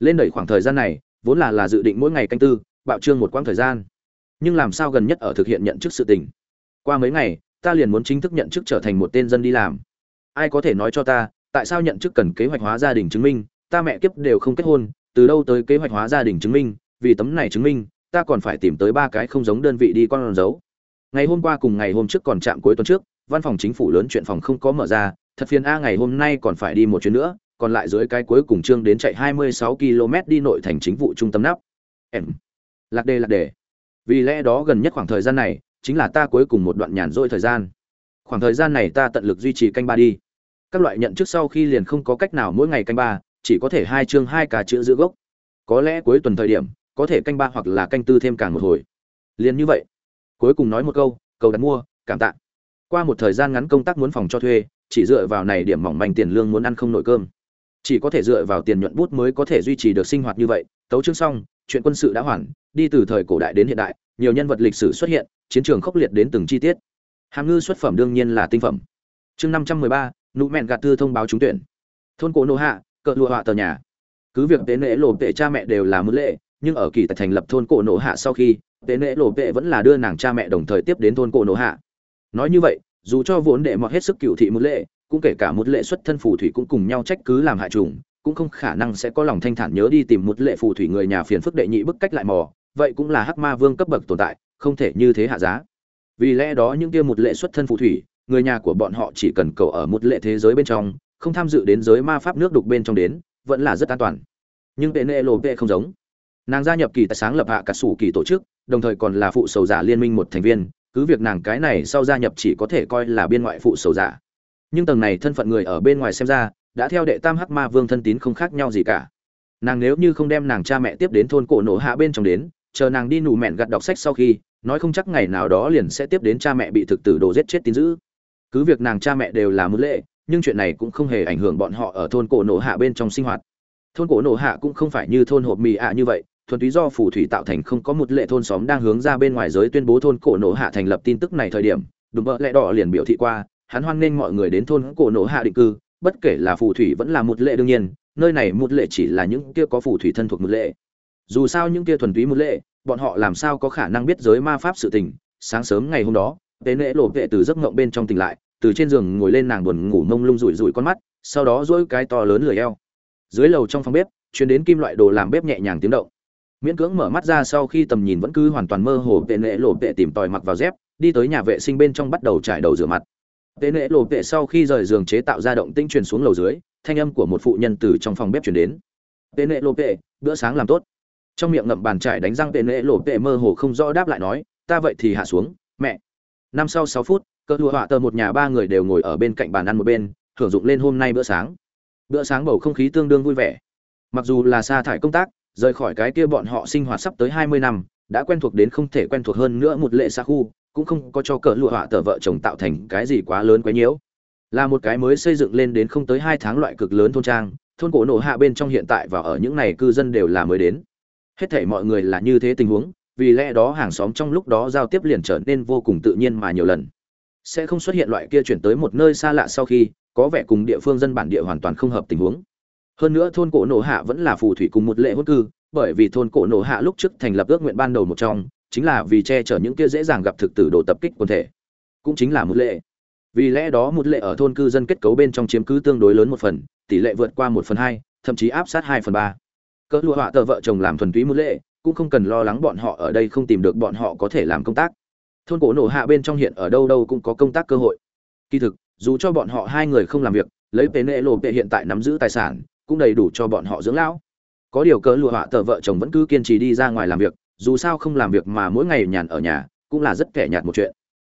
A: Lên đẩy khoảng thời gian này, vốn là là dự định mỗi ngày canh tư, bạo trương một quãng thời gian. Nhưng làm sao gần nhất ở thực hiện nhận chức sự tình? Qua mấy ngày, ta liền muốn chính thức nhận chức trở thành một tên dân đi làm. Ai có thể nói cho ta, tại sao nhận chức cần kế hoạch hóa gia đình chứng minh, ta mẹ kiếp đều không kết hôn, từ đâu tới kế hoạch hóa gia đình chứng minh, vì tấm này chứng minh, ta còn phải tìm tới ba cái không giống đơn vị đi con dấu ngày hôm qua cùng ngày hôm trước còn chạm cuối tuần trước văn phòng chính phủ lớn chuyện phòng không có mở ra, thật phiền a ngày hôm nay còn phải đi một chuyến nữa, còn lại dưới cái cuối cùng chương đến chạy 26 km đi nội thành chính vụ trung tâm nắp. Em. Lạc đề lạc đề. Vì lẽ đó gần nhất khoảng thời gian này, chính là ta cuối cùng một đoạn nhàn rỗi thời gian. Khoảng thời gian này ta tận lực duy trì canh ba đi. Các loại nhận trước sau khi liền không có cách nào mỗi ngày canh ba, chỉ có thể hai chương hai cả chữ giữ gốc. Có lẽ cuối tuần thời điểm, có thể canh ba hoặc là canh tư thêm càng một hồi. Liền như vậy. Cuối cùng nói một câu, cầu đặt mua, cảm tạ qua một thời gian ngắn công tác muốn phòng cho thuê, chỉ dựa vào này điểm mỏng manh tiền lương muốn ăn không nổi cơm. Chỉ có thể dựa vào tiền nhuận bút mới có thể duy trì được sinh hoạt như vậy. Tấu chương xong, chuyện quân sự đã hoàn, đi từ thời cổ đại đến hiện đại, nhiều nhân vật lịch sử xuất hiện, chiến trường khốc liệt đến từng chi tiết. Hàm ngư xuất phẩm đương nhiên là tinh phẩm. Chương năm trăm mười ba, nụ mẹn gạt thư thông báo trúng tuyển. Thôn cổ nô hạ cỡ lụa họa tờ nhà. Cứ việc tế nễ lộ tệ cha mẹ đều là mưu lệ, nhưng ở kỳ tại thành lập thôn cổ nổ hạ sau khi, tế nễ lộ tệ vẫn là đưa nàng cha mẹ đồng thời tiếp đến thôn cổ nổ hạ nói như vậy, dù cho vốn đệ mọt hết sức cựu thị một lệ, cũng kể cả một lệ xuất thân phù thủy cũng cùng nhau trách cứ làm hại trùng, cũng không khả năng sẽ có lòng thanh thản nhớ đi tìm một lệ phù thủy người nhà phiền phức đệ nhị bức cách lại mò, vậy cũng là hắc ma vương cấp bậc tồn tại, không thể như thế hạ giá. Vì lẽ đó những kia một lệ xuất thân phù thủy, người nhà của bọn họ chỉ cần cầu ở một lệ thế giới bên trong, không tham dự đến giới ma pháp nước đục bên trong đến, vẫn là rất an toàn. Nhưng tệ nệ lộ tệ không giống. Nàng gia nhập kỳ tài sáng lập hạ cả sủ kỳ tổ chức, đồng thời còn là phụ sầu giả liên minh một thành viên cứ việc nàng cái này sau gia nhập chỉ có thể coi là biên ngoại phụ sầu giả. Nhưng tầng này thân phận người ở bên ngoài xem ra, đã theo đệ tam hắc ma vương thân tín không khác nhau gì cả. Nàng nếu như không đem nàng cha mẹ tiếp đến thôn cổ nổ hạ bên trong đến, chờ nàng đi nụ mẹn gặt đọc sách sau khi, nói không chắc ngày nào đó liền sẽ tiếp đến cha mẹ bị thực tử đồ giết chết tín dữ cứ việc nàng cha mẹ đều là mưu lệ, nhưng chuyện này cũng không hề ảnh hưởng bọn họ ở thôn cổ nổ hạ bên trong sinh hoạt. Thôn cổ nổ hạ cũng không phải như thôn hộp mì ạ như vậy thuần túy do phù thủy tạo thành không có một lệ thôn xóm đang hướng ra bên ngoài giới tuyên bố thôn cổ nổ hạ thành lập tin tức này thời điểm, đùm bợ lẹ đỏ liền biểu thị qua, hắn hoan nghênh mọi người đến thôn cổ nổ hạ định cư, bất kể là phù thủy vẫn là một lệ đương nhiên, nơi này một lệ chỉ là những kia có phù thủy thân thuộc một lệ. Dù sao những kia thuần túy một lệ, bọn họ làm sao có khả năng biết giới ma pháp sự tình. Sáng sớm ngày hôm đó, tế nễ lộ vệ từ giấc ngộng bên trong tỉnh lại, từ trên giường ngồi lên nàng buồn ngủ mông lung rủi rủi con mắt, sau đó dỗi cái to lớn lười eo. Dưới lầu trong phòng bếp chuyến đến kim loại đồ làm bếp nhẹ nhàng tiếng động miễn cưỡng mở mắt ra sau khi tầm nhìn vẫn cứ hoàn toàn mơ hồ, tệ nệ lộ tệ tìm tòi mặc vào dép, đi tới nhà vệ sinh bên trong bắt đầu trải đầu rửa mặt. Tệ nệ lộ tệ sau khi rời giường chế tạo ra động tĩnh truyền xuống lầu dưới, thanh âm của một phụ nhân từ trong phòng bếp chuyển đến. Tệ nệ lộ tệ, bữa sáng làm tốt. Trong miệng ngậm bàn trải đánh răng tệ nệ lộ tệ mơ hồ không rõ đáp lại nói, ta vậy thì hạ xuống, mẹ. Năm sau sáu phút cỡ thua họa tờ một nhà ba người đều ngồi ở bên cạnh bàn ăn một bên, thưởng dụng lên hôm nay bữa sáng. Bữa sáng bầu không khí tương đương vui vẻ. Mặc dù là sa thải công tác rời khỏi cái kia bọn họ sinh hoạt sắp tới hai mươi năm, đã quen thuộc đến không thể quen thuộc hơn nữa một lệ xa khu, cũng không có cho cỡ lụa họa tờ vợ chồng tạo thành cái gì quá lớn quá nhiễu. Là một cái mới xây dựng lên đến không tới hai tháng loại cực lớn thôn trang, thôn cổ nổ hạ bên trong hiện tại và ở những này cư dân đều là mới đến. Hết thảy mọi người là như thế tình huống, vì lẽ đó hàng xóm trong lúc đó giao tiếp liền trở nên vô cùng tự nhiên mà nhiều lần. Sẽ không xuất hiện loại kia chuyển tới một nơi xa lạ sau khi, có vẻ cùng địa phương dân bản địa hoàn toàn không hợp tình huống hơn nữa thôn cổ nổ hạ vẫn là phù thủy cùng một lệ hốt cư, bởi vì thôn cổ nổ hạ lúc trước thành lập ước nguyện ban đầu một trong, chính là vì che chở những kia dễ dàng gặp thực tử đồ tập kích quần thể. Cũng chính là một lệ. Vì lẽ đó một lệ ở thôn cư dân kết cấu bên trong chiếm cứ tương đối lớn một phần, tỷ lệ vượt qua một phần hai, thậm chí áp sát hai phần ba. Cỡ lụa họa tờ vợ chồng làm thuần túy một lệ, cũng không cần lo lắng bọn họ ở đây không tìm được bọn họ có thể làm công tác. Thôn cổ nổ hạ bên trong hiện ở đâu đâu cũng có công tác cơ hội. Kỳ thực, dù cho bọn họ hai người không làm việc, lấy tế nệ lộ tệ hiện tại nắm giữ tài sản cũng đầy đủ cho bọn họ dưỡng lão. Có điều cớ lụa họa tờ vợ chồng vẫn cứ kiên trì đi ra ngoài làm việc dù sao không làm việc mà mỗi ngày nhàn ở nhà cũng là rất kẻ nhạt một chuyện.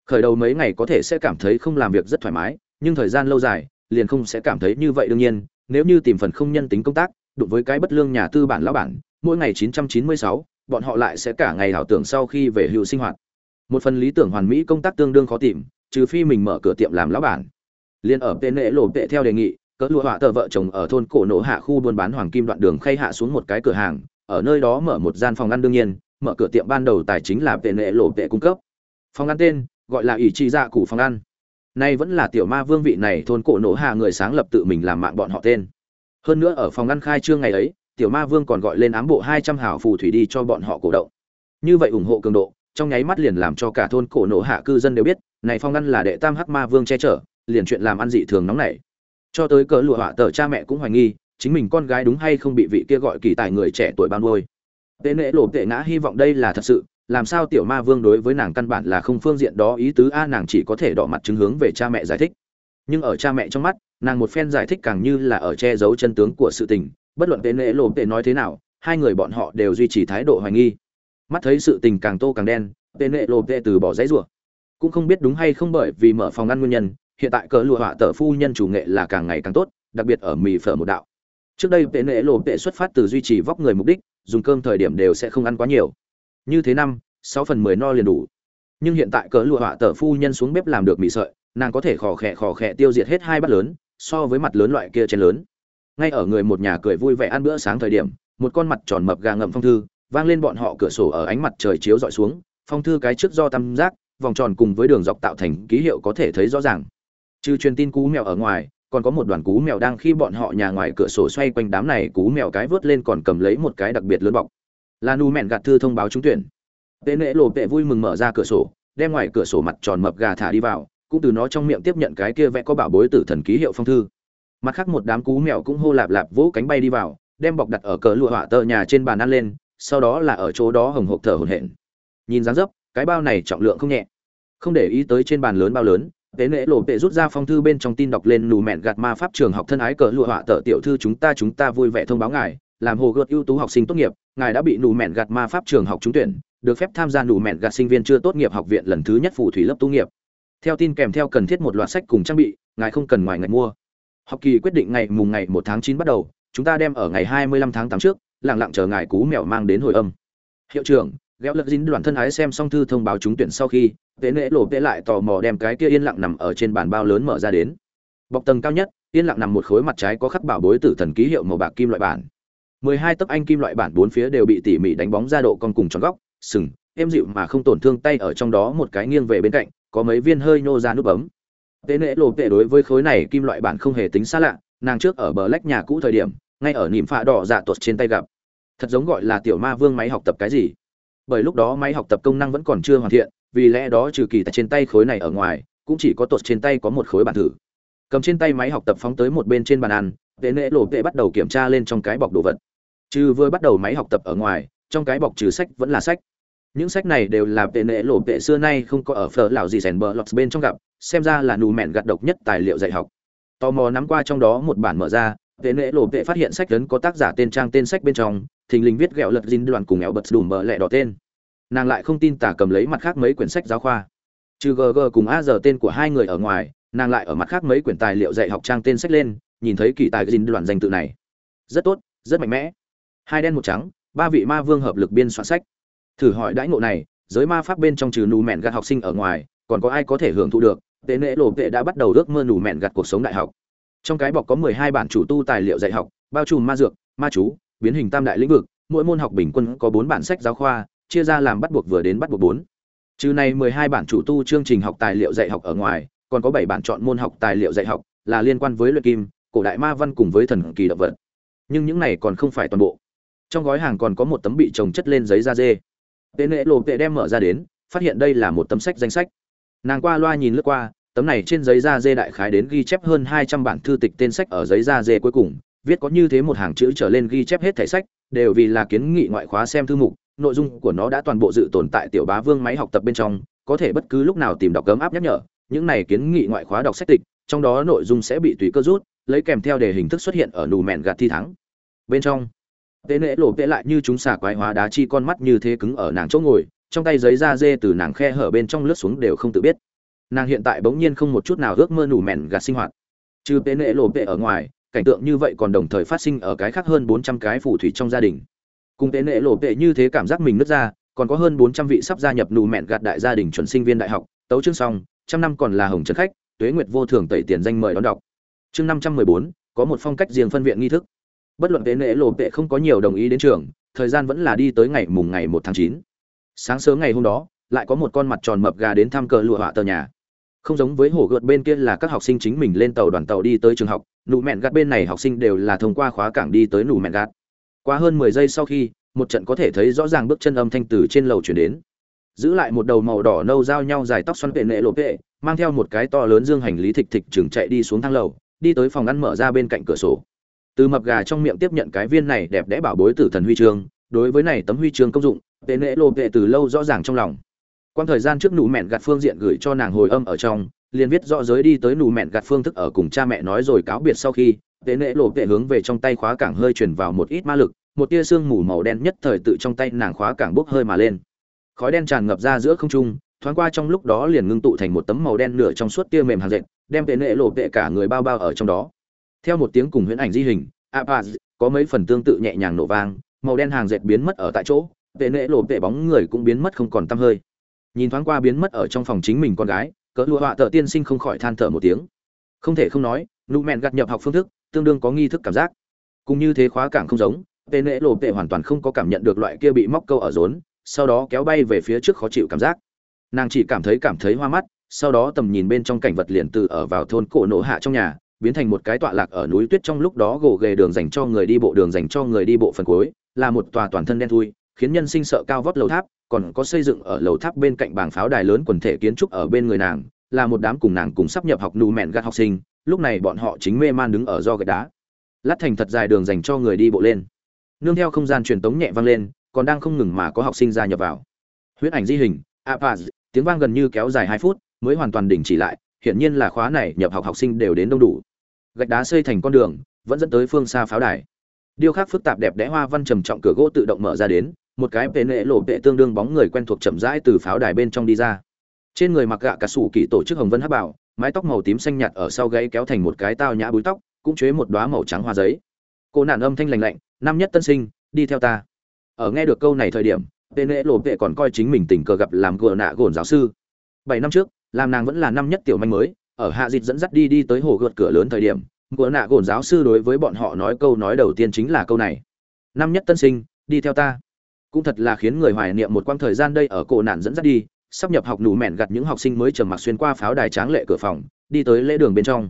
A: Khởi đầu mấy ngày có thể sẽ cảm thấy không làm việc rất thoải mái nhưng thời gian lâu dài liền không sẽ cảm thấy như vậy đương nhiên nếu như tìm phần không nhân tính công tác đụng với cái bất lương nhà tư bản lão bản mỗi ngày 996, bọn họ lại sẽ cả ngày ảo tưởng sau khi về hưu sinh hoạt. Một phần lý tưởng hoàn mỹ công tác tương đương khó tìm trừ phi mình mở cửa tiệm làm lão bản. Liên ở tên lễ lộ tệ theo đề nghị cỡ lụa họa tờ vợ chồng ở thôn cổ nổ hạ khu buôn bán hoàng kim đoạn đường khay hạ xuống một cái cửa hàng, ở nơi đó mở một gian phòng ăn đương nhiên, mở cửa tiệm ban đầu tài chính là vệ nệ lộ tệ cung cấp. Phòng ăn tên, gọi là ỷ trị dạ cụ phòng ăn. Nay vẫn là tiểu ma vương vị này thôn cổ nổ hạ người sáng lập tự mình làm mạng bọn họ tên. Hơn nữa ở phòng ăn khai trương ngày ấy, tiểu ma vương còn gọi lên ám bộ hai trăm hảo phù thủy đi cho bọn họ cổ động. Như vậy ủng hộ cường độ, trong nháy mắt liền làm cho cả thôn cổ nổ hạ cư dân đều biết, này phong ăn là đệ tam hắc ma vương che chở, liền chuyện làm ăn dị thường nóng nảy cho tới cỡ lụa họa tờ cha mẹ cũng hoài nghi, chính mình con gái đúng hay không bị vị kia gọi kỳ tài người trẻ tuổi ban nuôi. Tệ nệ lộ tệ ngã hy vọng đây là thật sự, làm sao tiểu ma vương đối với nàng căn bản là không phương diện đó, ý tứ a, nàng chỉ có thể đỏ mặt chứng hướng về cha mẹ giải thích. Nhưng ở cha mẹ trong mắt, nàng một phen giải thích càng như là ở che giấu chân tướng của sự tình, bất luận tệ nệ lộ tệ nói thế nào, hai người bọn họ đều duy trì thái độ hoài nghi. Mắt thấy sự tình càng tô càng đen tệ nệ lộ tệ từ bỏ giấy rủa. Cũng không biết đúng hay không bởi vì mở phòng ăn nguyên nhân hiện tại cỡ lụa họa tờ phu nhân chủ nghệ là càng ngày càng tốt, đặc biệt ở mì phở một đạo. Trước đây tệ nệ lộ tệ xuất phát từ duy trì vóc người mục đích, dùng cơm thời điểm đều sẽ không ăn quá nhiều. Như thế năm, sáu phần mười no liền đủ. Nhưng hiện tại cỡ lụa họa tờ phu nhân xuống bếp làm được mì sợi, nàng có thể khò khẽ khò khẽ tiêu diệt hết hai bát lớn, so với mặt lớn loại kia chén lớn. Ngay ở người một nhà cười vui vẻ ăn bữa sáng thời điểm, một con mặt tròn mập gà ngậm phong thư, vang lên bọn họ cửa sổ ở ánh mặt trời chiếu dọi xuống, phong thư cái trước do tam giác, vòng tròn cùng với đường dọc tạo thành ký hiệu có thể thấy rõ ràng trừ truyền tin cú mèo ở ngoài, còn có một đoàn cú mèo đang khi bọn họ nhà ngoài cửa sổ xoay quanh đám này cú mèo cái vớt lên còn cầm lấy một cái đặc biệt lớn bọc. Là nu mẹn gạt thư thông báo trúng tuyển. Tệ nệ lộ tệ vui mừng mở ra cửa sổ, đem ngoài cửa sổ mặt tròn mập gà thả đi vào, cũng từ nó trong miệng tiếp nhận cái kia vẽ có bảo bối tử thần ký hiệu phong thư. Mặt khác một đám cú mèo cũng hô lạp lạp vỗ cánh bay đi vào, đem bọc đặt ở cờ lụa họa tờ nhà trên bàn ăn lên, sau đó là ở chỗ đó hồng hộp thở hổn hển. Nhìn dáng dấp, cái bao này trọng lượng không nhẹ. Không để ý tới trên bàn lớn bao lớn tế nễ lộ tệ rút ra phong thư bên trong tin đọc lên nù mẹn gạt ma pháp trường học thân ái cờ lụa họa tờ tiểu thư chúng ta chúng ta vui vẻ thông báo ngài, làm hồ gợt ưu tú học sinh tốt nghiệp, ngài đã bị nù mẹn gạt ma pháp trường học trúng tuyển, được phép tham gia nù mẹn gạt sinh viên chưa tốt nghiệp học viện lần thứ nhất phù thủy lớp tu nghiệp. Theo tin kèm theo cần thiết một loạt sách cùng trang bị, ngài không cần ngoài ngạch mua. Học kỳ quyết định ngày mùng ngày một tháng chín bắt đầu, chúng ta đem ở ngày hai mươi lăm tháng tám trước, lặng lặng chờ ngài cú mèo mang đến hồi âm. Hiệu trưởng ghéo lật dính đoàn thân ái xem xong thư thông báo trúng tuyển sau khi, tế nễ lộ tế lại tò mò đem cái kia yên lặng nằm ở trên bàn bao lớn mở ra đến. Bọc tầng cao nhất, yên lặng nằm một khối mặt trái có khắc bảo bối tử thần ký hiệu màu bạc kim loại bản. Mười hai tấc anh kim loại bản bốn phía đều bị tỉ mỉ đánh bóng ra độ cong cùng tròn góc, sừng, êm dịu mà không tổn thương tay ở trong đó một cái nghiêng về bên cạnh, có mấy viên hơi nhô ra nút bấm. Tế nễ lộ tệ đối với khối này kim loại bản không hề tính xa lạ, nàng trước ở bờ lách nhà cũ thời điểm, ngay ở nỉm phạ đỏ dạ tuột trên tay gặp. Thật giống gọi là tiểu ma vương máy học tập cái gì bởi lúc đó máy học tập công năng vẫn còn chưa hoàn thiện, vì lẽ đó trừ kỳ tại trên tay khối này ở ngoài, cũng chỉ có tột trên tay có một khối bản thử. Cầm trên tay máy học tập phóng tới một bên trên bàn ăn vệ nệ lộ vệ bắt đầu kiểm tra lên trong cái bọc đồ vật. Trừ vừa bắt đầu máy học tập ở ngoài, trong cái bọc trừ sách vẫn là sách. Những sách này đều là tệ nệ lộ tệ xưa nay không có ở phở lão gì rèn bờ lọt bên trong gặp, xem ra là nù mẹn gặt độc nhất tài liệu dạy học. Tò mò nắm qua trong đó một bản mở ra tệ nệ lộ tệ phát hiện sách lớn có tác giả tên trang tên sách bên trong thình lình viết ghẹo lật dinh đoàn cùng éo bật đùm bờ lẹ đỏ tên. Nàng lại không tin tả cầm lấy mặt khác mấy quyển sách giáo khoa. Trừ gg cùng a giờ tên của hai người ở ngoài, nàng lại ở mặt khác mấy quyển tài liệu dạy học trang tên sách lên, nhìn thấy kỳ tài dinh đoàn danh tự này. Rất tốt, rất mạnh mẽ. Hai đen một trắng, ba vị ma vương hợp lực biên soạn sách. Thử hỏi đãi ngộ này, giới ma pháp bên trong trừ nù mẹn gạt học sinh ở ngoài, còn có ai có thể hưởng thụ được? Tệ nệ lộ tệ đã bắt đầu ước mơ nù mẹn gạt cuộc sống đại học. Trong cái bọc có mười hai bản chủ tu tài liệu dạy học, bao trùm ma dược, ma chú biến hình tam đại lĩnh vực, mỗi môn học bình quân có bốn bản sách giáo khoa, chia ra làm bắt buộc vừa đến bắt buộc bốn. Trừ này mười hai bản chủ tu chương trình học tài liệu dạy học ở ngoài, còn có bảy bản chọn môn học tài liệu dạy học, là liên quan với luyện kim, cổ đại ma văn cùng với thần kỳ động vật. Nhưng những này còn không phải toàn bộ. Trong gói hàng còn có một tấm bị trồng chất lên giấy da dê. Tên lệ lộ tệ đem mở ra đến, phát hiện đây là một tấm sách danh sách. Nàng qua loa nhìn lướt qua, tấm này trên giấy da dê đại khái đến ghi chép hơn hai trăm bản thư tịch tên sách ở giấy da dê cuối cùng viết có như thế một hàng chữ trở lên ghi chép hết thể sách, đều vì là kiến nghị ngoại khóa xem thư mục, nội dung của nó đã toàn bộ dự tồn tại tiểu bá vương máy học tập bên trong, có thể bất cứ lúc nào tìm đọc cấm áp nhắc nhở, những này kiến nghị ngoại khóa đọc sách tịch, trong đó nội dung sẽ bị tùy cơ rút, lấy kèm theo để hình thức xuất hiện ở nù mẹn gạt thi thắng. Bên trong, tế nễ lộ tệ lại như chúng xả quái hóa đá chi con mắt như thế cứng ở nàng chỗ ngồi, trong tay giấy da dê từ nàng khe hở bên trong lướt xuống đều không tự biết. Nàng hiện tại bỗng nhiên không một chút nào ước mơ nù mèn gạt sinh hoạt. Trừ tế nễ lộ tệ ở ngoài cảnh tượng như vậy còn đồng thời phát sinh ở cái khác hơn bốn trăm cái phù thủy trong gia đình. Cùng tế nệ lộ tệ như thế cảm giác mình nứt ra, còn có hơn bốn trăm vị sắp gia nhập nụ mẹn gạt đại gia đình chuẩn sinh viên đại học, tấu chương xong, trăm năm còn là hồng trần khách, tuế nguyệt vô thường tẩy tiền danh mời đón đọc. Chương năm trăm mười bốn, có một phong cách riêng phân viện nghi thức. Bất luận tế nệ lộ tệ không có nhiều đồng ý đến trường, thời gian vẫn là đi tới ngày mùng ngày một tháng chín. Sáng sớm ngày hôm đó, lại có một con mặt tròn mập gà đến thăm cờ lụa họa tờ nhà không giống với hổ gợt bên kia là các học sinh chính mình lên tàu đoàn tàu đi tới trường học, nụ mẹn gạt bên này học sinh đều là thông qua khóa cảng đi tới nụ mẹn gạt. Qua hơn mười giây sau khi, một trận có thể thấy rõ ràng bước chân âm thanh từ trên lầu chuyển đến. Giữ lại một đầu màu đỏ nâu giao nhau dài tóc xoăn vệ nệ lộ vệ mang theo một cái to lớn dương hành lý thịch thịch chừng chạy đi xuống thang lầu, đi tới phòng ăn mở ra bên cạnh cửa sổ. Từ mập gà trong miệng tiếp nhận cái viên này đẹp đẽ bảo bối tử thần huy chương, đối với này tấm huy chương công dụng vệ nệ lộ vệ từ lâu rõ ràng trong lòng quan thời gian trước nụ mẹn gạt phương diện gửi cho nàng hồi âm ở trong, liền viết rõ giới đi tới nụ mẹn gạt phương thức ở cùng cha mẹ nói rồi cáo biệt sau khi Tệ nệ lộ tệ hướng về trong tay khóa cảng hơi chuyển vào một ít ma lực, một tia sương mù màu đen nhất thời tự trong tay nàng khóa cảng bốc hơi mà lên. Khói đen tràn ngập ra giữa không trung, thoáng qua trong lúc đó liền ngưng tụ thành một tấm màu đen nửa trong suốt tia mềm hàng dệt, đem tệ nệ lộ tệ cả người bao bao ở trong đó. Theo một tiếng cùng huyễn ảnh di hình apaz có mấy phần tương tự nhẹ nhàng nổ vang, màu đen hàng dệt biến mất ở tại chỗ tệ nệ lộ tệ bóng người cũng biến mất không còn tăm hơi nhìn thoáng qua biến mất ở trong phòng chính mình con gái, cỡ lụa họa tợ tiên sinh không khỏi than thở một tiếng. Không thể không nói, nụ mẹn gặt nhập học phương thức, tương đương có nghi thức cảm giác. Cũng như thế khóa cảng không giống tên lễ lộ tệ hoàn toàn không có cảm nhận được loại kia bị móc câu ở rốn, sau đó kéo bay về phía trước khó chịu cảm giác. Nàng chỉ cảm thấy cảm thấy hoa mắt, sau đó tầm nhìn bên trong cảnh vật liền từ ở vào thôn cổ nổ hạ trong nhà, biến thành một cái tọa lạc ở núi tuyết trong lúc đó gồ ghề đường dành cho người đi bộ đường dành cho người đi bộ phần cuối, là một tòa toàn thân đen thui, khiến nhân sinh sợ cao vót lầu tháp còn có xây dựng ở lầu tháp bên cạnh bảng pháo đài lớn quần thể kiến trúc ở bên người nàng, là một đám cùng nàng cùng sắp nhập học nù mẹn gạt học sinh, lúc này bọn họ chính mê man đứng ở do gạch đá. Lát thành thật dài đường dành cho người đi bộ lên. Nương theo không gian truyền tống nhẹ vang lên, còn đang không ngừng mà có học sinh gia nhập vào. Huyết ảnh di hình apaz tiếng vang gần như kéo dài hai phút, mới hoàn toàn đình chỉ lại, hiển nhiên là khóa này nhập học học sinh đều đến đông đủ. Gạch đá xây thành con đường, vẫn dẫn tới phương xa pháo đài. Điêu khắc phức tạp đẹp đẽ hoa văn trầm trọng cửa gỗ tự động mở ra đến một cái vệ nệ lộ vệ tương đương bóng người quen thuộc chậm rãi từ pháo đài bên trong đi ra. Trên người mặc gạ cả sủ kỳ tổ chức hồng vân hắc bảo, mái tóc màu tím xanh nhạt ở sau gáy kéo thành một cái tao nhã búi tóc, cũng chế một đóa màu trắng hoa giấy. Cô nạn âm thanh lành lạnh năm nhất tân sinh, đi theo ta. Ở nghe được câu này thời điểm, vệ nệ lộ vệ còn coi chính mình tình cờ gặp làm gờ nạ gồn giáo sư. Bảy năm trước, làm nàng vẫn là năm nhất tiểu manh mới, ở hạ dịch dẫn dắt đi đi tới hồ gợt cửa lớn thời điểm, gờ nạ gồn giáo sư đối với bọn họ nói câu nói đầu tiên chính là câu này. Năm nhất tân sinh, đi theo ta cũng thật là khiến người hoài niệm một quãng thời gian đây ở cổ nạn dẫn dắt đi, sắp nhập học nụ mẹn gặt những học sinh mới trầm mặc xuyên qua pháo đài tráng lệ cửa phòng, đi tới lễ đường bên trong.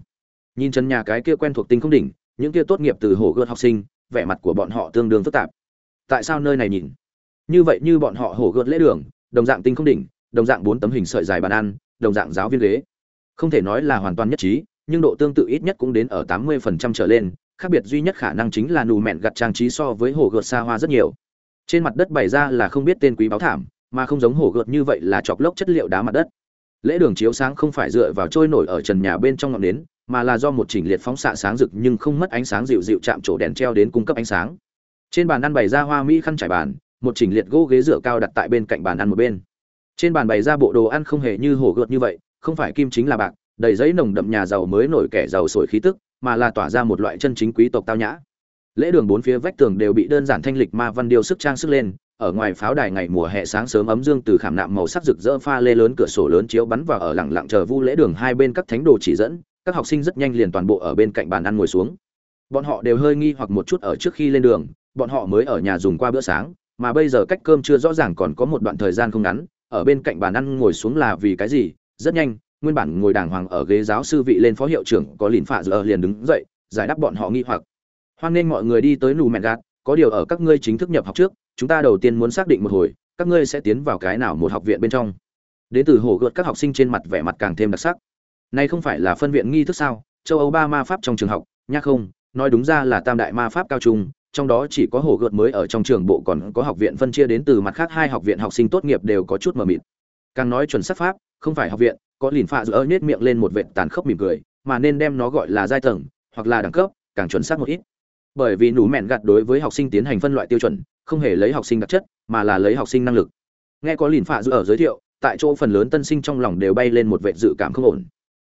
A: Nhìn chân nhà cái kia quen thuộc tinh không đỉnh, những kia tốt nghiệp từ hồ gươm học sinh, vẻ mặt của bọn họ tương đương phức tạp. Tại sao nơi này nhìn? Như vậy như bọn họ hồ gươm lễ đường, đồng dạng tinh không đỉnh, đồng dạng bốn tấm hình sợi dài bàn ăn, đồng dạng giáo viên ghế. Không thể nói là hoàn toàn nhất trí, nhưng độ tương tự ít nhất cũng đến ở tám mươi phần trăm trở lên, khác biệt duy nhất khả năng chính là nụ mẹn gặt trang trí so với hồ gươm xa hoa rất nhiều trên mặt đất bày ra là không biết tên quý báo thảm, mà không giống hổ gợt như vậy là chọc lốc chất liệu đá mặt đất. Lễ đường chiếu sáng không phải dựa vào trôi nổi ở trần nhà bên trong ngọn nến, mà là do một chỉnh liệt phóng xạ sáng rực nhưng không mất ánh sáng dịu dịu chạm trổ đèn treo đến cung cấp ánh sáng. Trên bàn ăn bày ra hoa mỹ khăn trải bàn, một chỉnh liệt gỗ ghế dựa cao đặt tại bên cạnh bàn ăn một bên. Trên bàn bày ra bộ đồ ăn không hề như hổ gợt như vậy, không phải kim chính là bạc, đầy giấy nồng đậm nhà giàu mới nổi kẻ giàu sổi khí tức, mà là tỏa ra một loại chân chính quý tộc tao nhã lễ đường bốn phía vách tường đều bị đơn giản thanh lịch ma văn điêu sức trang sức lên, ở ngoài pháo đài ngày mùa hè sáng sớm ấm dương từ khảm nạm màu sắc rực rỡ pha lê lớn cửa sổ lớn chiếu bắn vào ở lẳng lặng chờ vu lễ đường hai bên các thánh đồ chỉ dẫn, các học sinh rất nhanh liền toàn bộ ở bên cạnh bàn ăn ngồi xuống. Bọn họ đều hơi nghi hoặc một chút ở trước khi lên đường, bọn họ mới ở nhà dùng qua bữa sáng, mà bây giờ cách cơm chưa rõ ràng còn có một đoạn thời gian không ngắn, ở bên cạnh bàn ăn ngồi xuống là vì cái gì? Rất nhanh, nguyên bản ngồi đàng hoàng ở ghế giáo sư vị lên phó hiệu trưởng có lìn phạ giờ liền đứng dậy, giải đáp bọn họ nghi hoặc hoan nghênh mọi người đi tới nù mẹn gạt, có điều ở các ngươi chính thức nhập học trước, chúng ta đầu tiên muốn xác định một hồi, các ngươi sẽ tiến vào cái nào một học viện bên trong. Đến từ hồ gợt các học sinh trên mặt vẻ mặt càng thêm đặc sắc. Này không phải là phân viện nghi thức sao? Châu âu ba ma pháp trong trường học nhắc không, nói đúng ra là tam đại ma pháp cao trung, trong đó chỉ có hồ gợt mới ở trong trường bộ còn có học viện phân chia đến từ mặt khác hai học viện học sinh tốt nghiệp đều có chút mờ mịt. Càng nói chuẩn xác pháp, không phải học viện, có lìn phạ giữa nết miệng lên một vệt tàn khốc mỉm cười, mà nên đem nó gọi là giai tầng, hoặc là đẳng cấp, càng chuẩn xác một ít bởi vì nủ mẹn gạt đối với học sinh tiến hành phân loại tiêu chuẩn, không hề lấy học sinh đặc chất, mà là lấy học sinh năng lực. Nghe có lìn phạ dự ở giới thiệu, tại chỗ phần lớn tân sinh trong lòng đều bay lên một vệ dự cảm không ổn.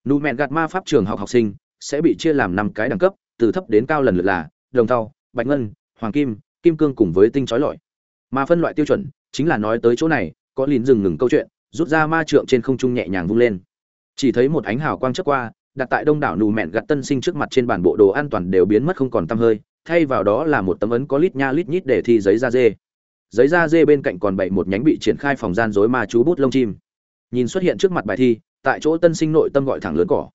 A: Nụ mẹn gạt ma pháp trường học học sinh sẽ bị chia làm năm cái đẳng cấp, từ thấp đến cao lần lượt là đồng thau, bạch ngân, hoàng kim kim cương cùng với tinh trói lọi. Mà phân loại tiêu chuẩn chính là nói tới chỗ này, có lìn dừng ngừng câu chuyện, rút ra ma trượng trên không trung nhẹ nhàng vung lên. Chỉ thấy một ánh hào quang chớp qua, đặt tại đông đảo nù mẹn gặt tân sinh trước mặt trên bản bộ đồ an toàn đều biến mất không còn tăm hơi thay vào đó là một tấm ấn có lít nha lít nhít để thi giấy da dê. Giấy da dê bên cạnh còn bày một nhánh bị triển khai phòng gian rối ma chú bút lông chim. Nhìn xuất hiện trước mặt bài thi, tại chỗ tân sinh nội tâm gọi thẳng lớn cỏ.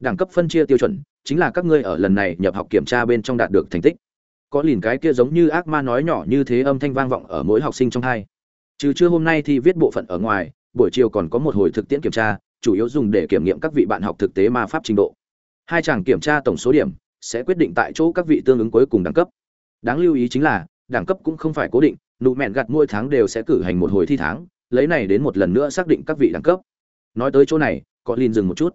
A: Đẳng cấp phân chia tiêu chuẩn, chính là các ngươi ở lần này nhập học kiểm tra bên trong đạt được thành tích. Có liền cái kia giống như ác ma nói nhỏ như thế âm thanh vang vọng ở mỗi học sinh trong hai. Trừ chưa hôm nay thì viết bộ phận ở ngoài, buổi chiều còn có một hồi thực tiễn kiểm tra, chủ yếu dùng để kiểm nghiệm các vị bạn học thực tế ma pháp trình độ. Hai chàng kiểm tra tổng số điểm sẽ quyết định tại chỗ các vị tương ứng cuối cùng đẳng cấp. Đáng lưu ý chính là, đẳng cấp cũng không phải cố định, nụ mẹn gặt mỗi tháng đều sẽ cử hành một hồi thi tháng, lấy này đến một lần nữa xác định các vị đẳng cấp. Nói tới chỗ này, có lin dừng một chút.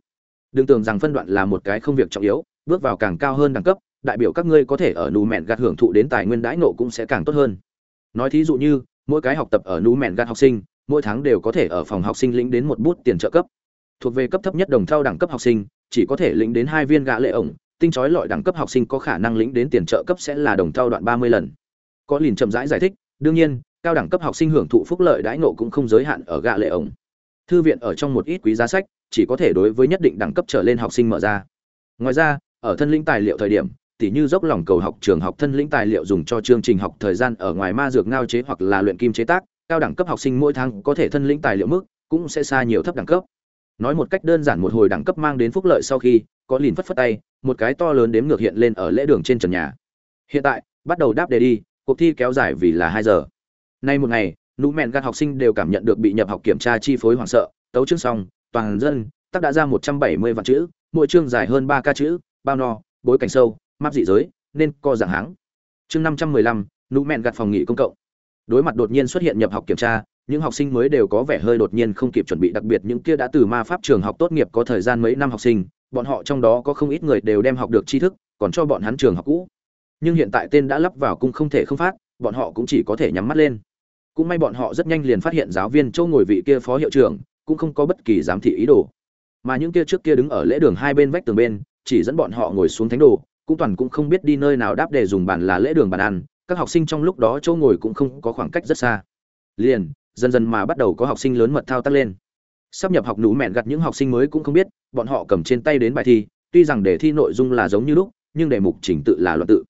A: Đừng tưởng rằng phân đoạn là một cái không việc trọng yếu, bước vào càng cao hơn đẳng cấp, đại biểu các ngươi có thể ở nụ mẹn gặt hưởng thụ đến tài nguyên đãi nộ cũng sẽ càng tốt hơn. Nói thí dụ như, mỗi cái học tập ở nụ mẹn gặt học sinh, mỗi tháng đều có thể ở phòng học sinh lĩnh đến một bút tiền trợ cấp. Thuộc về cấp thấp nhất đồng thao đẳng cấp học sinh, chỉ có thể lĩnh đến hai viên gã lệ ổng tinh chói lọi đẳng cấp học sinh có khả năng lĩnh đến tiền trợ cấp sẽ là đồng thao đoạn ba mươi lần. Có liền chậm rãi giải thích, đương nhiên, cao đẳng cấp học sinh hưởng thụ phúc lợi đãi ngộ cũng không giới hạn ở gạ lệ ổng. Thư viện ở trong một ít quý giá sách, chỉ có thể đối với nhất định đẳng cấp trở lên học sinh mở ra. Ngoài ra, ở thân lĩnh tài liệu thời điểm, tỉ như dốc lòng cầu học trường học thân lĩnh tài liệu dùng cho chương trình học thời gian ở ngoài ma dược ngao chế hoặc là luyện kim chế tác, cao đẳng cấp học sinh mỗi tháng có thể thân lĩnh tài liệu mức cũng sẽ xa nhiều thấp đẳng cấp nói một cách đơn giản một hồi đẳng cấp mang đến phúc lợi sau khi, có lìn phất phất tay, một cái to lớn đếm ngược hiện lên ở lễ đường trên trần nhà. Hiện tại, bắt đầu đáp đề đi, cuộc thi kéo dài vì là hai giờ. Nay một ngày, nụ mẹn gạt học sinh đều cảm nhận được bị nhập học kiểm tra chi phối hoảng sợ, tấu chương xong, toàn dân tắc đã ra một trăm bảy mươi vạn chữ, mỗi chương dài hơn ba ca chữ, bao no, bối cảnh sâu, map dị giới, nên co dạng háng. Chương năm trăm mười lăm, nụ mẹn gặt phòng nghỉ công cộng đối mặt đột nhiên xuất hiện nhập học kiểm tra, những học sinh mới đều có vẻ hơi đột nhiên không kịp chuẩn bị, đặc biệt những kia đã từ ma pháp trường học tốt nghiệp có thời gian mấy năm học sinh, bọn họ trong đó có không ít người đều đem học được tri thức, còn cho bọn hắn trường học cũ. Nhưng hiện tại tên đã lắp vào cung không thể không phát, bọn họ cũng chỉ có thể nhắm mắt lên. Cũng may bọn họ rất nhanh liền phát hiện giáo viên châu ngồi vị kia phó hiệu trưởng, cũng không có bất kỳ giám thị ý đồ. Mà những kia trước kia đứng ở lễ đường hai bên vách tường bên, chỉ dẫn bọn họ ngồi xuống thánh đồ, cũng toàn cũng không biết đi nơi nào đáp để dùng bàn là lễ đường bàn ăn các học sinh trong lúc đó chỗ ngồi cũng không có khoảng cách rất xa. Liền, dần dần mà bắt đầu có học sinh lớn mật thao tác lên. Sắp nhập học nú mẹn gặt những học sinh mới cũng không biết, bọn họ cầm trên tay đến bài thi, tuy rằng đề thi nội dung là giống như lúc, nhưng đề mục trình tự là luận tự.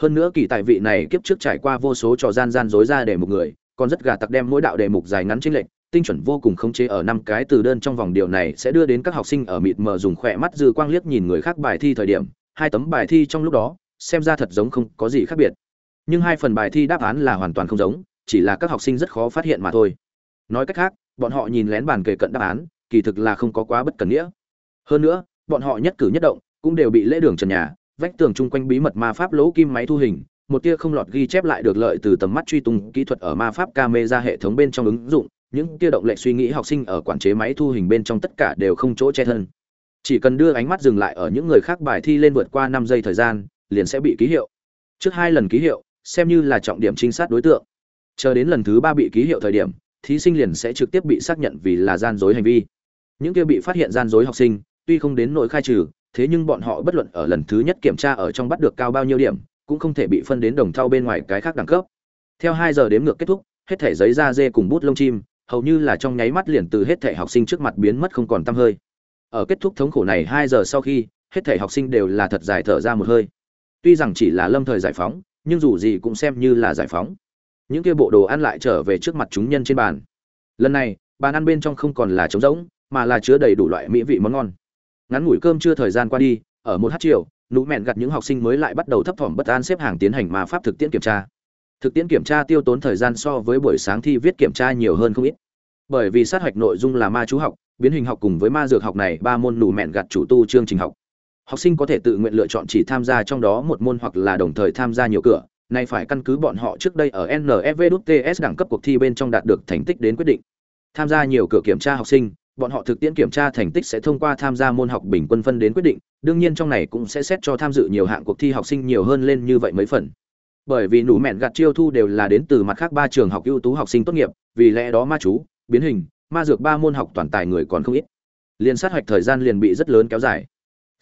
A: Hơn nữa kỳ tài vị này kiếp trước trải qua vô số trò gian gian dối ra để một người, còn rất gà tặc đem mỗi đạo đề mục dài ngắn trên lệnh tinh chuẩn vô cùng khống chế ở năm cái từ đơn trong vòng điều này sẽ đưa đến các học sinh ở mịt mờ dùng khỏe mắt dư quang liếc nhìn người khác bài thi thời điểm, hai tấm bài thi trong lúc đó, xem ra thật giống không có gì khác biệt nhưng hai phần bài thi đáp án là hoàn toàn không giống, chỉ là các học sinh rất khó phát hiện mà thôi. Nói cách khác, bọn họ nhìn lén bàn kề cận đáp án, kỳ thực là không có quá bất cần nghĩa. Hơn nữa, bọn họ nhất cử nhất động cũng đều bị lễ đường trần nhà, vách tường chung quanh bí mật ma pháp lỗ kim máy thu hình, một tia không lọt ghi chép lại được lợi từ tầm mắt truy tung kỹ thuật ở ma pháp camera hệ thống bên trong ứng dụng, những tia động lệ suy nghĩ học sinh ở quản chế máy thu hình bên trong tất cả đều không chỗ che thân. Chỉ cần đưa ánh mắt dừng lại ở những người khác bài thi lên vượt qua năm giây thời gian, liền sẽ bị ký hiệu. Trước hai lần ký hiệu xem như là trọng điểm trinh sát đối tượng. Chờ đến lần thứ ba bị ký hiệu thời điểm, thí sinh liền sẽ trực tiếp bị xác nhận vì là gian dối hành vi. Những kia bị phát hiện gian dối học sinh, tuy không đến nỗi khai trừ, thế nhưng bọn họ bất luận ở lần thứ nhất kiểm tra ở trong bắt được cao bao nhiêu điểm, cũng không thể bị phân đến đồng thau bên ngoài cái khác đẳng cấp. Theo hai giờ đếm ngược kết thúc, hết thẻ giấy da dê cùng bút lông chim, hầu như là trong nháy mắt liền từ hết thẻ học sinh trước mặt biến mất không còn tăm hơi. Ở kết thúc thống khổ này hai giờ sau khi, hết thẻ học sinh đều là thật dài thở ra một hơi. Tuy rằng chỉ là lâm thời giải phóng nhưng dù gì cũng xem như là giải phóng. Những kia bộ đồ ăn lại trở về trước mặt chúng nhân trên bàn. Lần này, bàn ăn bên trong không còn là trống rỗng, mà là chứa đầy đủ loại mỹ vị món ngon. Ngắn ngủi cơm chưa thời gian qua đi, ở một h chiều nụ mẹn gặt những học sinh mới lại bắt đầu thấp thỏm bất an xếp hàng tiến hành mà pháp thực tiễn kiểm tra. Thực tiễn kiểm tra tiêu tốn thời gian so với buổi sáng thi viết kiểm tra nhiều hơn không ít. Bởi vì sát hạch nội dung là ma chú học, biến hình học cùng với ma dược học này, ba môn nụ mẹn gặt chủ tu chương trình học học sinh có thể tự nguyện lựa chọn chỉ tham gia trong đó một môn hoặc là đồng thời tham gia nhiều cửa Nay phải căn cứ bọn họ trước đây ở NFVTS đẳng cấp cuộc thi bên trong đạt được thành tích đến quyết định. Tham gia nhiều cửa kiểm tra học sinh, bọn họ thực tiễn kiểm tra thành tích sẽ thông qua tham gia môn học bình quân phân đến quyết định, đương nhiên trong này cũng sẽ xét cho tham dự nhiều hạng cuộc thi học sinh nhiều hơn lên như vậy mấy phần. Bởi vì nụ mẹn gạt chiêu thu đều là đến từ mặt khác ba trường học ưu tú học sinh tốt nghiệp, vì lẽ đó ma chú, biến hình, ma dược ba môn học toàn tài người còn không ít. Liên sát hoạch thời gian liền bị rất lớn kéo dài.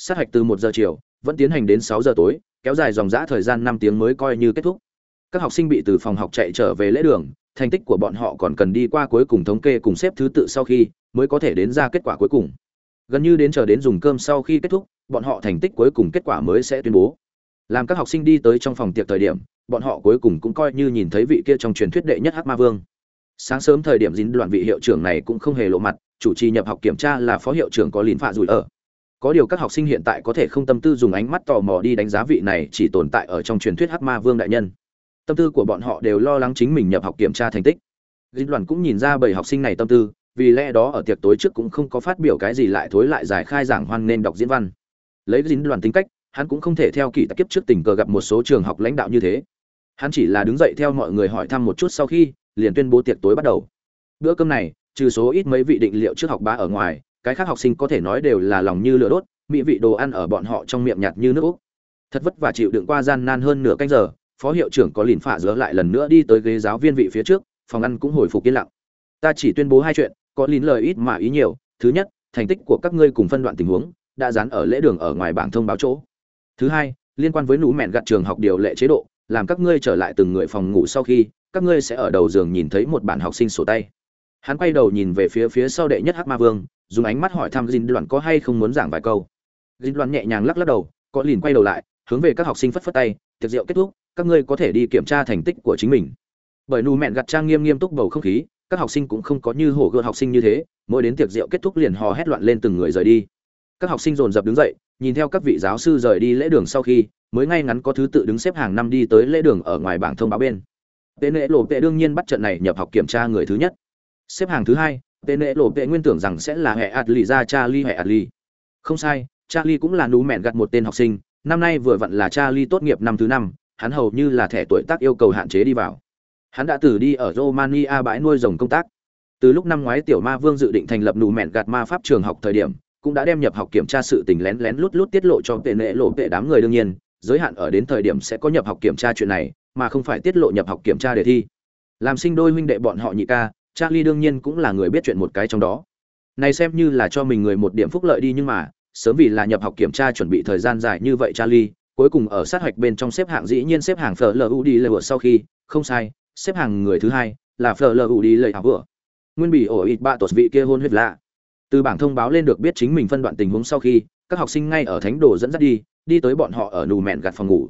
A: Sát hạch từ một giờ chiều vẫn tiến hành đến sáu giờ tối, kéo dài dòng dã thời gian năm tiếng mới coi như kết thúc. Các học sinh bị từ phòng học chạy trở về lễ đường, thành tích của bọn họ còn cần đi qua cuối cùng thống kê cùng xếp thứ tự sau khi mới có thể đến ra kết quả cuối cùng. Gần như đến chờ đến dùng cơm sau khi kết thúc, bọn họ thành tích cuối cùng kết quả mới sẽ tuyên bố. Làm các học sinh đi tới trong phòng tiệc thời điểm, bọn họ cuối cùng cũng coi như nhìn thấy vị kia trong truyền thuyết đệ nhất Hắc Ma Vương. Sáng sớm thời điểm dính đoạn vị hiệu trưởng này cũng không hề lộ mặt, chủ trì nhập học kiểm tra là phó hiệu trưởng có lín phạ rủi ở có điều các học sinh hiện tại có thể không tâm tư dùng ánh mắt tò mò đi đánh giá vị này chỉ tồn tại ở trong truyền thuyết hắc ma vương đại nhân. Tâm tư của bọn họ đều lo lắng chính mình nhập học kiểm tra thành tích. Dinh đoàn cũng nhìn ra bảy học sinh này tâm tư, vì lẽ đó ở tiệc tối trước cũng không có phát biểu cái gì lại thối lại giải khai giảng hoan nên đọc diễn văn. Lấy dính đoàn tính cách, hắn cũng không thể theo kỳ kiếp trước tình cờ gặp một số trường học lãnh đạo như thế. Hắn chỉ là đứng dậy theo mọi người hỏi thăm một chút sau khi liền tuyên bố tiệc tối bắt đầu. Bữa cơm này, trừ số ít mấy vị định liệu trước học bá ở ngoài cái khác học sinh có thể nói đều là lòng như lửa đốt, mỹ vị đồ ăn ở bọn họ trong miệng nhạt như nước úc. Thật vất vả chịu đựng qua gian nan hơn nửa canh giờ, phó hiệu trưởng có lìn phả dỡ lại lần nữa đi tới ghế giáo viên vị phía trước, phòng ăn cũng hồi phục yên lặng. Ta chỉ tuyên bố hai chuyện, có lìn lời ít mà ý nhiều. Thứ nhất, thành tích của các ngươi cùng phân đoạn tình huống đã dán ở lễ đường ở ngoài bảng thông báo chỗ. Thứ hai, liên quan với nụ mẹn gặt trường học điều lệ chế độ, làm các ngươi trở lại từng người phòng ngủ sau khi, các ngươi sẽ ở đầu giường nhìn thấy một bản học sinh sổ tay hắn quay đầu nhìn về phía phía sau đệ nhất hắc ma vương, dùng ánh mắt hỏi thăm dinh đoạn có hay không muốn giảng vài câu. Dinh đoạn nhẹ nhàng lắc lắc đầu, có liền quay đầu lại, hướng về các học sinh phất phất tay, tiệc rượu kết thúc, các ngươi có thể đi kiểm tra thành tích của chính mình. Bởi nụ mẹn gặt trang nghiêm nghiêm túc bầu không khí, các học sinh cũng không có như hổ gợn học sinh như thế, mỗi đến tiệc rượu kết thúc liền hò hét loạn lên từng người rời đi. Các học sinh dồn dập đứng dậy, nhìn theo các vị giáo sư rời đi lễ đường sau khi, mới ngay ngắn có thứ tự đứng xếp hàng năm đi tới lễ đường ở ngoài bảng thông báo bên. Tệ nệ lộ tệ đương nhiên bắt trận này nhập học kiểm tra người thứ nhất xếp hàng thứ hai, tệ nệ lộ tệ nguyên tưởng rằng sẽ là hệ adli ra cha ly hệ adli không sai cha ly cũng là nú mẹn gặt một tên học sinh, năm nay vừa vặn là cha ly tốt nghiệp năm thứ năm, hắn hầu như là thẻ tuổi tác yêu cầu hạn chế đi vào. Hắn đã từ đi ở romania bãi nuôi rồng công tác. Từ lúc năm ngoái tiểu ma vương dự định thành lập nù mẹn gạt ma pháp trường học thời điểm, cũng đã đem nhập học kiểm tra sự tình lén lén lút lút tiết lộ cho tệ nệ lộ tệ đám người đương nhiên, giới hạn ở đến thời điểm sẽ có nhập học kiểm tra chuyện này, mà không phải tiết lộ nhập học kiểm tra đề thi. Làm sinh đôi huynh đệ bọn họ nhị ca Charlie đương nhiên cũng là người biết chuyện một cái trong đó. Này xem như là cho mình người một điểm phúc lợi đi nhưng mà, sớm vì là nhập học kiểm tra chuẩn bị thời gian dài như vậy Charlie, cuối cùng ở sát hoạch bên trong xếp hạng dĩ nhiên xếp hạng FLU đi lệ sau khi, không sai, xếp hạng người thứ hai là FLU đi lệ vừa. Nguyên bị ổ ít bạ tuột vị kia hôn huyết lạ. Từ bảng thông báo lên được biết chính mình phân đoạn tình huống sau khi, các học sinh ngay ở thánh đồ dẫn dắt đi, đi tới bọn họ ở nù mẹn gạt phòng ngủ.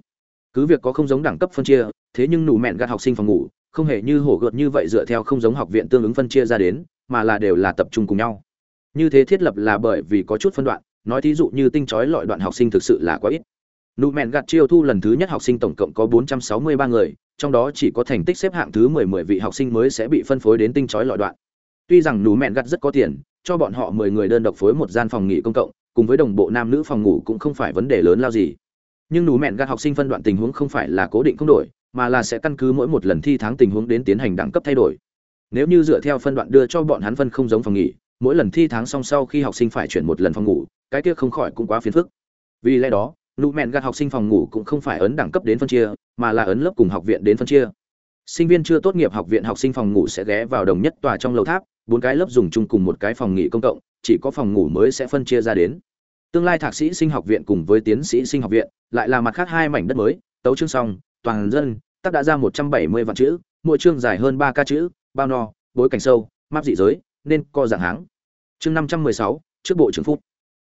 A: Cứ việc có không giống đẳng cấp phân chia, thế nhưng nù mẹn gạt học sinh phòng ngủ, không hề như hổ gợt như vậy dựa theo không giống học viện tương ứng phân chia ra đến, mà là đều là tập trung cùng nhau. Như thế thiết lập là bởi vì có chút phân đoạn, nói thí dụ như tinh chói loại đoạn học sinh thực sự là quá ít. Nụ mẹn gạt chiêu thu lần thứ nhất học sinh tổng cộng có 463 người, trong đó chỉ có thành tích xếp hạng thứ 10 10 vị học sinh mới sẽ bị phân phối đến tinh chói loại đoạn. Tuy rằng nụ mẹn gạt rất có tiền, cho bọn họ 10 người đơn độc phối một gian phòng nghỉ công cộng, cùng với đồng bộ nam nữ phòng ngủ cũng không phải vấn đề lớn lao gì. Nhưng nụ mẹn gạt học sinh phân đoạn tình huống không phải là cố định không đổi mà là sẽ căn cứ mỗi một lần thi tháng tình huống đến tiến hành đẳng cấp thay đổi. Nếu như dựa theo phân đoạn đưa cho bọn hắn phân không giống phòng nghỉ, mỗi lần thi tháng xong sau khi học sinh phải chuyển một lần phòng ngủ, cái kia không khỏi cũng quá phiền phức. Vì lẽ đó lũ mẹn gạt học sinh phòng ngủ cũng không phải ấn đẳng cấp đến phân chia, mà là ấn lớp cùng học viện đến phân chia. Sinh viên chưa tốt nghiệp học viện học sinh phòng ngủ sẽ ghé vào đồng nhất tòa trong lầu tháp, bốn cái lớp dùng chung cùng một cái phòng nghỉ công cộng, chỉ có phòng ngủ mới sẽ phân chia ra đến. Tương lai thạc sĩ sinh học viện cùng với tiến sĩ sinh học viện, lại là mặt khác hai mảnh đất mới, tấu chương xong toàn dân tác đã ra một trăm bảy mươi vạn chữ mỗi chương dài hơn ba ca chữ bao no bối cảnh sâu map dị giới nên co dạng háng. Chương năm trăm mười sáu trước bộ trưởng phúc.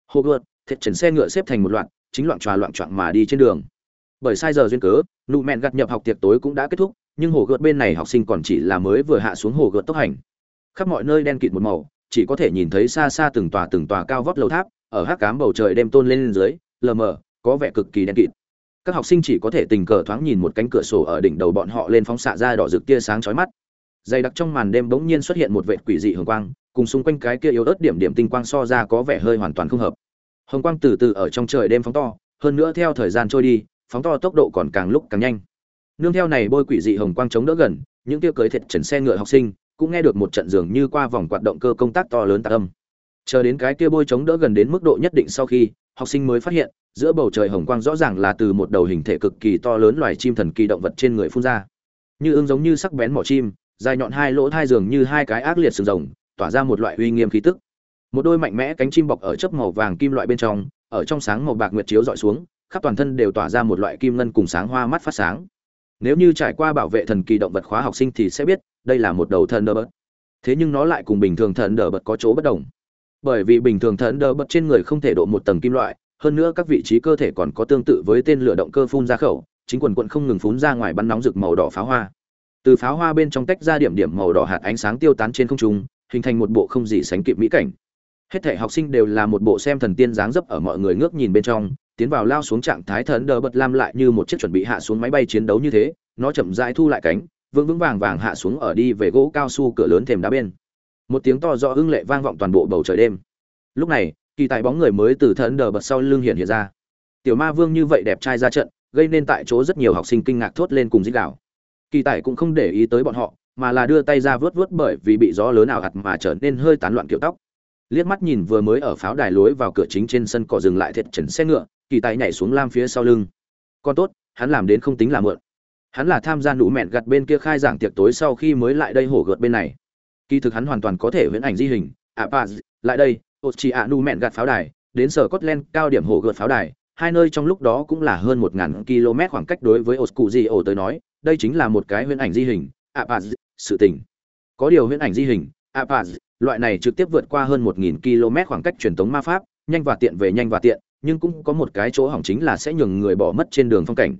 A: Hồ gợt thiệt trần xe ngựa xếp thành một loạt chính loạn tròa loạn trọn mà đi trên đường. Bởi sai giờ duyên cớ nụ mẹn gặt nhập học tiệc tối cũng đã kết thúc nhưng hồ gợt bên này học sinh còn chỉ là mới vừa hạ xuống hồ gợt tốc hành. Khắp mọi nơi đen kịt một màu chỉ có thể nhìn thấy xa xa từng tòa từng tòa cao vóc lầu tháp ở hắc cám bầu trời đêm tôn lên, lên dưới lờ mờ có vẻ cực kỳ đen kịt các học sinh chỉ có thể tình cờ thoáng nhìn một cánh cửa sổ ở đỉnh đầu bọn họ lên phóng xạ ra đỏ rực tia sáng chói mắt. Dày đặc trong màn đêm bỗng nhiên xuất hiện một vệt quỷ dị hồng quang, cùng xung quanh cái kia yếu ớt điểm điểm tinh quang so ra có vẻ hơi hoàn toàn không hợp. Hồng quang từ từ ở trong trời đêm phóng to, hơn nữa theo thời gian trôi đi, phóng to tốc độ còn càng lúc càng nhanh. Nương theo này bôi quỷ dị hồng quang chống đỡ gần, những tia cưới thiệt trần xe ngựa học sinh cũng nghe được một trận dường như qua vòng quạt động cơ công tác to lớn tạc âm. Chờ đến cái kia bôi chống đỡ gần đến mức độ nhất định sau khi, học sinh mới phát hiện giữa bầu trời hồng quang rõ ràng là từ một đầu hình thể cực kỳ to lớn loài chim thần kỳ động vật trên người phun ra. Như ương giống như sắc bén mỏ chim, dài nhọn hai lỗ thai dường như hai cái ác liệt sừng rồng, tỏa ra một loại uy nghiêm khí tức. Một đôi mạnh mẽ cánh chim bọc ở chớp màu vàng kim loại bên trong, ở trong sáng màu bạc nguyệt chiếu dọi xuống, khắp toàn thân đều tỏa ra một loại kim ngân cùng sáng hoa mắt phát sáng. Nếu như trải qua bảo vệ thần kỳ động vật khóa học sinh thì sẽ biết, đây là một đầu thần đờ bật thế nhưng nó lại cùng bình thường thần đờ bật có chỗ bất đồng. Bởi vì bình thường thần đờ bật trên người không thể độ một tầng kim loại hơn nữa các vị trí cơ thể còn có tương tự với tên lửa động cơ phun ra khẩu, chính quần quận không ngừng phun ra ngoài bắn nóng rực màu đỏ pháo hoa. Từ pháo hoa bên trong tách ra điểm điểm màu đỏ hạt ánh sáng tiêu tán trên không trung, hình thành một bộ không gì sánh kịp mỹ cảnh. Hết thể học sinh đều là một bộ xem thần tiên dáng dấp ở mọi người ngước nhìn bên trong, tiến vào lao xuống trạng thái thần đờ bật lam lại như một chiếc chuẩn bị hạ xuống máy bay chiến đấu như thế, nó chậm rãi thu lại cánh, vững vững vàng vàng hạ xuống ở đi về gỗ cao su cửa lớn thềm đá bên. Một tiếng to rõ hưng lệ vang vọng toàn bộ bầu trời đêm. Lúc này kỳ tài bóng người mới từ thần đờ bật sau lưng hiện hiện ra. Tiểu ma vương như vậy đẹp trai ra trận gây nên tại chỗ rất nhiều học sinh kinh ngạc thốt lên cùng dích đạo. Kỳ tài cũng không để ý tới bọn họ mà là đưa tay ra vớt vớt bởi vì bị gió lớn ảo hạt mà trở nên hơi tán loạn kiểu tóc. Liếc mắt nhìn vừa mới ở pháo đài lối vào cửa chính trên sân cỏ dừng lại thiệt trần xe ngựa kỳ tài nhảy xuống lam phía sau lưng. Con tốt hắn làm đến không tính là mượn. Hắn là tham gia nụ mẹn gặt bên kia khai giảng tiệc tối sau khi mới lại đây hổ gợt bên này. Kỳ thực hắn hoàn toàn có thể viễn ảnh di hình. Ạ à, lại đây ô chỉ ạ gạt mẹn pháo đài, đến sở Scotland cao điểm hổ gợt pháo đài, hai nơi trong lúc đó cũng là hơn một ngàn km khoảng cách đối với ô cụ ổ tới nói, đây chính là một cái huyễn ảnh di hình, apaz, sự tình. Có điều huyễn ảnh di hình, apaz, loại này trực tiếp vượt qua hơn một nghìn km khoảng cách truyền tống ma pháp, nhanh và tiện về nhanh và tiện, nhưng cũng có một cái chỗ hỏng chính là sẽ nhường người bỏ mất trên đường phong cảnh.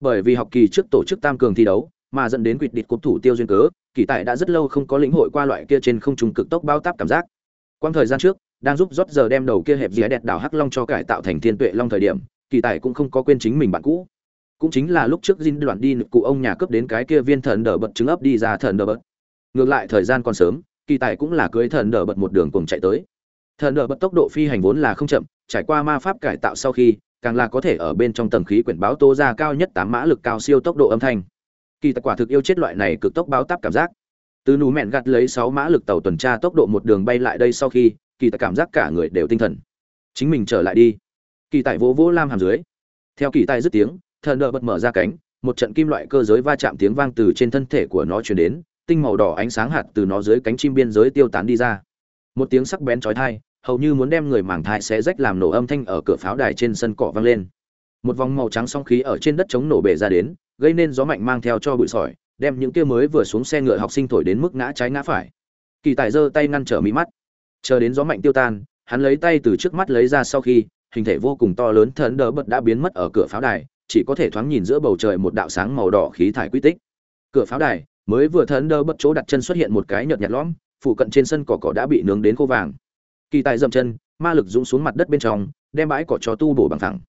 A: Bởi vì học kỳ trước tổ chức tam cường thi đấu, mà dẫn đến quyết định cúp thủ tiêu duyên cớ, kỳ tại đã rất lâu không có lĩnh hội qua loại kia trên không trung cực tốc bao táp cảm giác. Quang thời gian trước đang giúp rót giờ đem đầu kia hẹp dĩa đẹp đảo hắc long cho cải tạo thành thiên tuệ long thời điểm, kỳ tài cũng không có quên chính mình bạn cũ. Cũng chính là lúc trước Jin đoạn đi cụ ông nhà cướp đến cái kia viên thần đỡ bật trứng ấp đi ra thần đỡ bật. Ngược lại thời gian còn sớm, kỳ tài cũng là cưới thần đỡ bật một đường cùng chạy tới. Thần đỡ bật tốc độ phi hành vốn là không chậm, trải qua ma pháp cải tạo sau khi, càng là có thể ở bên trong tầng khí quyển báo tố ra cao nhất tám mã lực cao siêu tốc độ âm thanh. Kỳ tài quả thực yêu chết loại này cực tốc báo táp cảm giác. Từ nù mẹn gặt lấy sáu mã lực tàu tuần tra tốc độ một đường bay lại đây sau khi kỳ tài cảm giác cả người đều tinh thần. Chính mình trở lại đi. Kỳ tài vỗ vỗ lam hàm dưới. Theo kỳ tài dứt tiếng, thần đỡ bật mở ra cánh, một trận kim loại cơ giới va chạm tiếng vang từ trên thân thể của nó truyền đến, tinh màu đỏ ánh sáng hạt từ nó dưới cánh chim biên giới tiêu tán đi ra. Một tiếng sắc bén chói tai, hầu như muốn đem người màng thai xé rách làm nổ âm thanh ở cửa pháo đài trên sân cỏ vang lên. Một vòng màu trắng song khí ở trên đất chống nổ bể ra đến, gây nên gió mạnh mang theo cho bụi sỏi, đem những kia mới vừa xuống xe ngựa học sinh thổi đến mức ngã trái ngã phải. Kỳ tài giơ tay ngăn trở mí mắt chờ đến gió mạnh tiêu tan, hắn lấy tay từ trước mắt lấy ra sau khi, hình thể vô cùng to lớn thần đỡ bật đã biến mất ở cửa pháo đài, chỉ có thể thoáng nhìn giữa bầu trời một đạo sáng màu đỏ khí thải quy tích. Cửa pháo đài, mới vừa thần đỡ bật chỗ đặt chân xuất hiện một cái nhợt nhạt lõm, phụ cận trên sân cỏ cỏ đã bị nướng đến khô vàng. Kỳ tài dậm chân, ma lực dũng xuống mặt đất bên trong, đem bãi cỏ cho tu bổ bằng thẳng.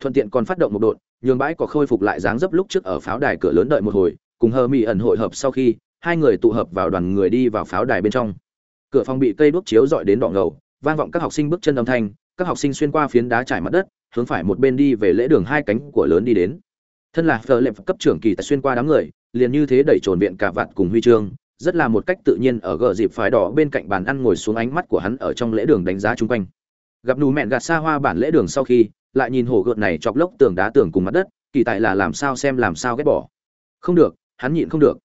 A: Thuận tiện còn phát động một đột nhường bãi cỏ khôi phục lại dáng dấp lúc trước ở pháo đài cửa lớn đợi một hồi, cùng hờ mỹ ẩn hội hợp sau khi, hai người tụ hợp vào đoàn người đi vào pháo đài bên trong cửa phòng bị cây đuốc chiếu dọi đến đỏ ngầu, vang vọng các học sinh bước chân âm thanh, các học sinh xuyên qua phiến đá trải mặt đất, hướng phải một bên đi về lễ đường hai cánh của lớn đi đến. Thân là phờ lệp cấp trưởng kỳ tại xuyên qua đám người, liền như thế đẩy trồn viện cả vạt cùng huy chương, rất là một cách tự nhiên ở gờ dịp phái đỏ bên cạnh bàn ăn ngồi xuống ánh mắt của hắn ở trong lễ đường đánh giá chung quanh. Gặp nù mẹn gạt xa hoa bản lễ đường sau khi, lại nhìn hồ gợt này chọc lốc tường đá tường cùng mặt đất, kỳ tại là làm sao xem làm sao ghét bỏ. Không được, hắn nhịn không được.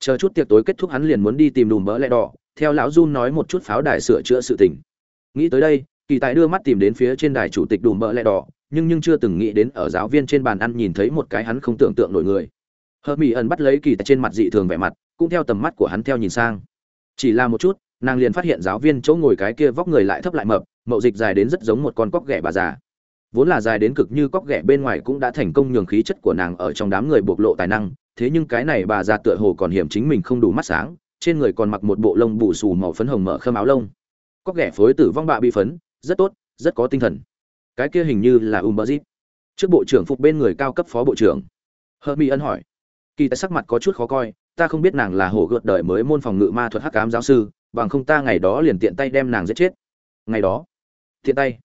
A: Chờ chút tiệc tối kết thúc hắn liền muốn đi tìm đùm mỡ lẽ đỏ theo lão jun nói một chút pháo đài sửa chữa sự tình. Nghĩ tới đây, kỳ tại đưa mắt tìm đến phía trên đài chủ tịch đùm bợ lẽ đỏ, nhưng nhưng chưa từng nghĩ đến ở giáo viên trên bàn ăn nhìn thấy một cái hắn không tưởng tượng nổi người. Hợp mỹ ẩn bắt lấy kỳ tại trên mặt dị thường vẻ mặt, cũng theo tầm mắt của hắn theo nhìn sang. Chỉ là một chút, nàng liền phát hiện giáo viên chỗ ngồi cái kia vóc người lại thấp lại mập, mậu dịch dài đến rất giống một con cóc ghẻ bà già. Vốn là dài đến cực như cóc ghẻ bên ngoài cũng đã thành công nhường khí chất của nàng ở trong đám người bộc lộ tài năng, thế nhưng cái này bà già tựa hồ còn hiểm chính mình không đủ mắt sáng trên người còn mặc một bộ lông bù xù màu phấn hồng mở khâm áo lông. Cóc ghẻ phối tử vong bạ bị phấn, rất tốt, rất có tinh thần. Cái kia hình như là umberzit trước bộ trưởng phục bên người cao cấp phó bộ trưởng. Hơ mỹ ân hỏi. Kỳ tại sắc mặt có chút khó coi, ta không biết nàng là hổ gợt đời mới môn phòng ngự ma thuật hắc ám giáo sư, bằng không ta ngày đó liền tiện tay đem nàng giết chết. Ngày đó, tiện tay.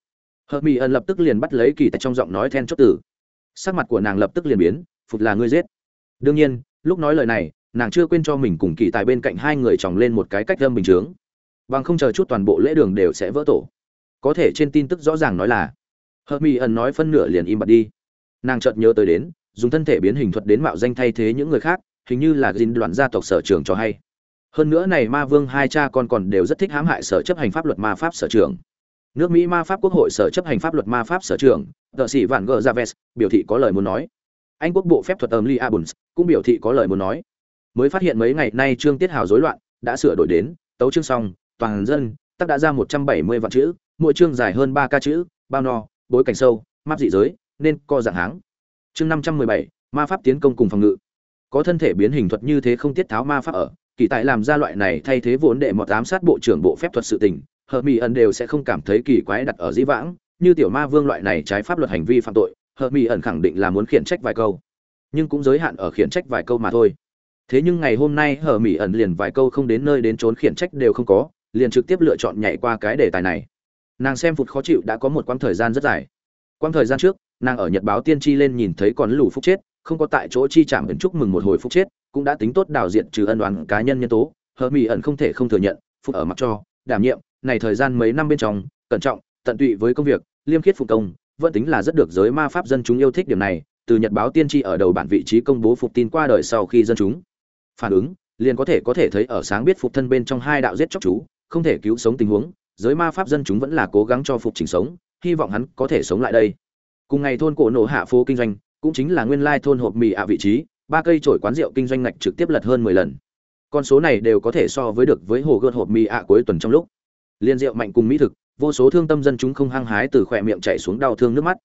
A: Hờ mỹ ân lập tức liền bắt lấy kỳ tại trong giọng nói then chốt tử sắc mặt của nàng lập tức liền biến, phục là ngươi giết. Đương nhiên, lúc nói lời này nàng chưa quên cho mình cùng kỳ tài bên cạnh hai người chồng lên một cái cách âm bình chướng. Bằng không chờ chút toàn bộ lễ đường đều sẽ vỡ tổ. Có thể trên tin tức rõ ràng nói là hờ mỹ ẩn nói phân nửa liền im bặt đi. Nàng chợt nhớ tới đến, dùng thân thể biến hình thuật đến mạo danh thay thế những người khác, hình như là dinh đoạn gia tộc sở trường cho hay. Hơn nữa này ma vương hai cha con còn đều rất thích hãm hại sở chấp hành pháp luật ma pháp sở trường. Nước mỹ ma pháp quốc hội sở chấp hành pháp luật ma pháp sở trường, tờ sĩ vạn gờ javes biểu thị có lời muốn nói. Anh quốc bộ phép thuật âm li abuns cũng biểu thị có lời muốn nói mới phát hiện mấy ngày nay trương tiết hào rối loạn, đã sửa đổi đến, tấu chương xong, toàn dân tắc đã ra một trăm bảy mươi vạn chữ, mỗi chương dài hơn ba ca chữ, bao no, bối cảnh sâu, map dị giới, nên co dạng háng. Chương năm trăm mười bảy, ma pháp tiến công cùng phòng ngự. Có thân thể biến hình thuật như thế không tiết tháo ma pháp ở, kỳ tại làm ra loại này thay thế vốn đệ một ám sát bộ trưởng bộ phép thuật sự tình hờ mỹ ẩn đều sẽ không cảm thấy kỳ quái đặt ở dĩ vãng, như tiểu ma vương loại này trái pháp luật hành vi phạm tội hờ mỹ ẩn khẳng định là muốn khiển trách vài câu. Nhưng cũng giới hạn ở khiển trách vài câu mà thôi thế nhưng ngày hôm nay hờ mỹ ẩn liền vài câu không đến nơi đến trốn khiển trách đều không có, liền trực tiếp lựa chọn nhảy qua cái đề tài này. Nàng xem phụt khó chịu đã có một quãng thời gian rất dài. Quãng thời gian trước, nàng ở nhật báo tiên tri lên nhìn thấy còn lù phúc chết, không có tại chỗ chi chạm ẩn chúc mừng một hồi phúc chết, cũng đã tính tốt đào diện trừ ân đoán cá nhân nhân tố hờ mỹ ẩn không thể không thừa nhận phúc ở mặt cho, đảm nhiệm, này thời gian mấy năm bên trong, cẩn trọng, tận tụy với công việc, liêm khiết phục công, vẫn tính là rất được giới ma pháp dân chúng yêu thích điểm này, từ nhật báo tiên tri ở đầu bản vị trí công bố phục tin qua đời sau khi dân chúng phản ứng, liền có thể có thể thấy ở sáng biết phục thân bên trong hai đạo giết chóc chú, không thể cứu sống tình huống, giới ma pháp dân chúng vẫn là cố gắng cho phục chỉnh sống, hy vọng hắn có thể sống lại đây. Cùng ngày thôn cổ nổ hạ phố kinh doanh, cũng chính là nguyên lai thôn hộp mì ạ vị trí, ba cây chổi quán rượu kinh doanh ngạch trực tiếp lật hơn mười lần. Con số này đều có thể so với được với hồ gợt hộp mì ạ cuối tuần trong lúc. Liên rượu mạnh cùng mỹ thực, vô số thương tâm dân chúng không hăng hái từ khỏe miệng chảy xuống đau thương nước mắt.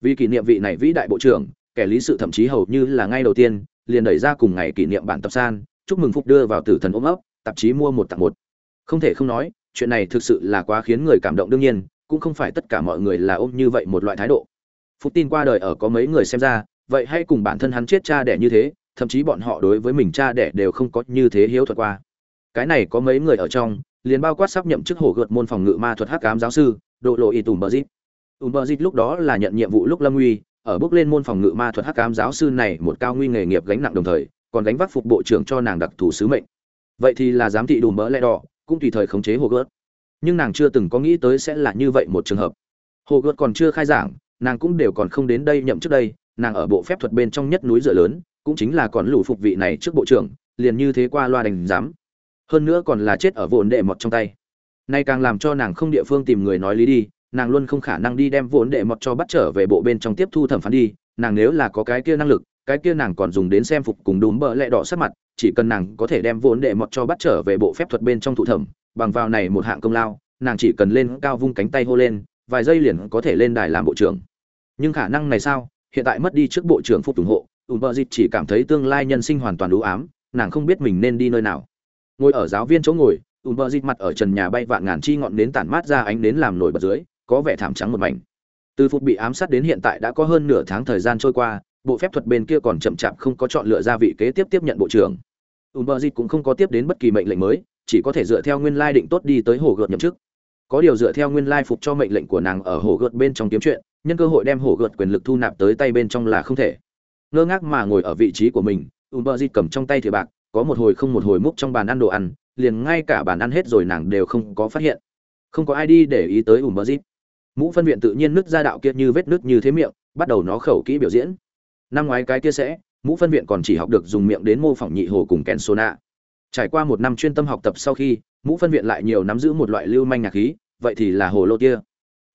A: Vì kỷ niệm vị này vĩ đại bộ trưởng, kẻ lý sự thậm chí hầu như là ngay đầu tiên liền đẩy ra cùng ngày kỷ niệm bản tập san, chúc mừng phúc đưa vào tử thần ôm ấp, tạp chí mua một tặng một. Không thể không nói, chuyện này thực sự là quá khiến người cảm động đương nhiên, cũng không phải tất cả mọi người là ôm như vậy một loại thái độ. Phúc tin qua đời ở có mấy người xem ra, vậy hay cùng bản thân hắn chết cha đẻ như thế, thậm chí bọn họ đối với mình cha đẻ đều không có như thế hiếu thuật qua. Cái này có mấy người ở trong, liền bao quát sắp nhậm chức hổ gợt môn phòng ngự ma thuật hắc ám giáo sư, độ lộ y tùm bờ dít. Tùm bờ dít lúc đó là nhận nhiệm vụ lúc lâm uy ở bước lên môn phòng ngự ma thuật hắc ám giáo sư này một cao nguy nghề nghiệp gánh nặng đồng thời, còn gánh vác phục bộ trưởng cho nàng đặc thù sứ mệnh. Vậy thì là giám thị đùm bỡ lẽ đỏ, cũng tùy thời khống chế hồ gớt nhưng nàng chưa từng có nghĩ tới sẽ là như vậy một trường hợp. Hồ gớt còn chưa khai giảng, nàng cũng đều còn không đến đây nhậm trước đây, nàng ở bộ phép thuật bên trong nhất núi dựa lớn, cũng chính là còn lũ phục vị này trước bộ trưởng, liền như thế qua loa đành giám. Hơn nữa còn là chết ở vốn đệ mọt trong tay. Nay càng làm cho nàng không địa phương tìm người nói lý đi nàng luôn không khả năng đi đem vốn đệ mọt cho bắt trở về bộ bên trong tiếp thu thẩm phán đi, nàng nếu là có cái kia năng lực, cái kia nàng còn dùng đến xem phục cùng đúng bợ lẹ đỏ sát mặt, chỉ cần nàng có thể đem vốn đệ mọt cho bắt trở về bộ phép thuật bên trong thụ thẩm, bằng vào này một hạng công lao, nàng chỉ cần lên cao vung cánh tay hô lên, vài giây liền có thể lên đài làm bộ trưởng. Nhưng khả năng này sao? Hiện tại mất đi trước bộ trưởng phục ủng hộ ủng bợ dịch chỉ cảm thấy tương lai nhân sinh hoàn toàn đủ ám, nàng không biết mình nên đi nơi nào. Ngồi ở giáo viên chỗ ngồi ủng bợ dịt mặt ở trần nhà bay vạn ngàn chi ngọn nến tản mát ra ánh nến làm nổi bật dưới có vẻ thảm trắng một mảnh. Từ phục bị ám sát đến hiện tại đã có hơn nửa tháng thời gian trôi qua, bộ phép thuật bên kia còn chậm chạp không có chọn lựa ra vị kế tiếp tiếp nhận bộ trưởng. Ùm bờ cũng không có tiếp đến bất kỳ mệnh lệnh mới, chỉ có thể dựa theo nguyên lai định tốt đi tới hồ gợt nhậm chức. Có điều dựa theo nguyên lai phục cho mệnh lệnh của nàng ở hồ gợt bên trong kiếm chuyện, nhân cơ hội đem hồ gợt quyền lực thu nạp tới tay bên trong là không thể. Ngơ ngác mà ngồi ở vị trí của mình ùm cầm trong tay thìa bạc, có một hồi không một hồi múc trong bàn ăn đồ ăn, liền ngay cả bàn ăn hết rồi nàng đều không có phát hiện. Không có ai đi để ý tới ùm mũ phân viện tự nhiên nứt ra đạo kia như vết nứt như thế miệng, bắt đầu nó khẩu kỹ biểu diễn. Năm ngoái cái kia sẽ, mũ phân viện còn chỉ học được dùng miệng đến mô phỏng nhị hồ cùng kèn sô nạ. Trải qua một năm chuyên tâm học tập sau khi, mũ phân viện lại nhiều nắm giữ một loại lưu manh nhạc khí, vậy thì là hồ lô tia.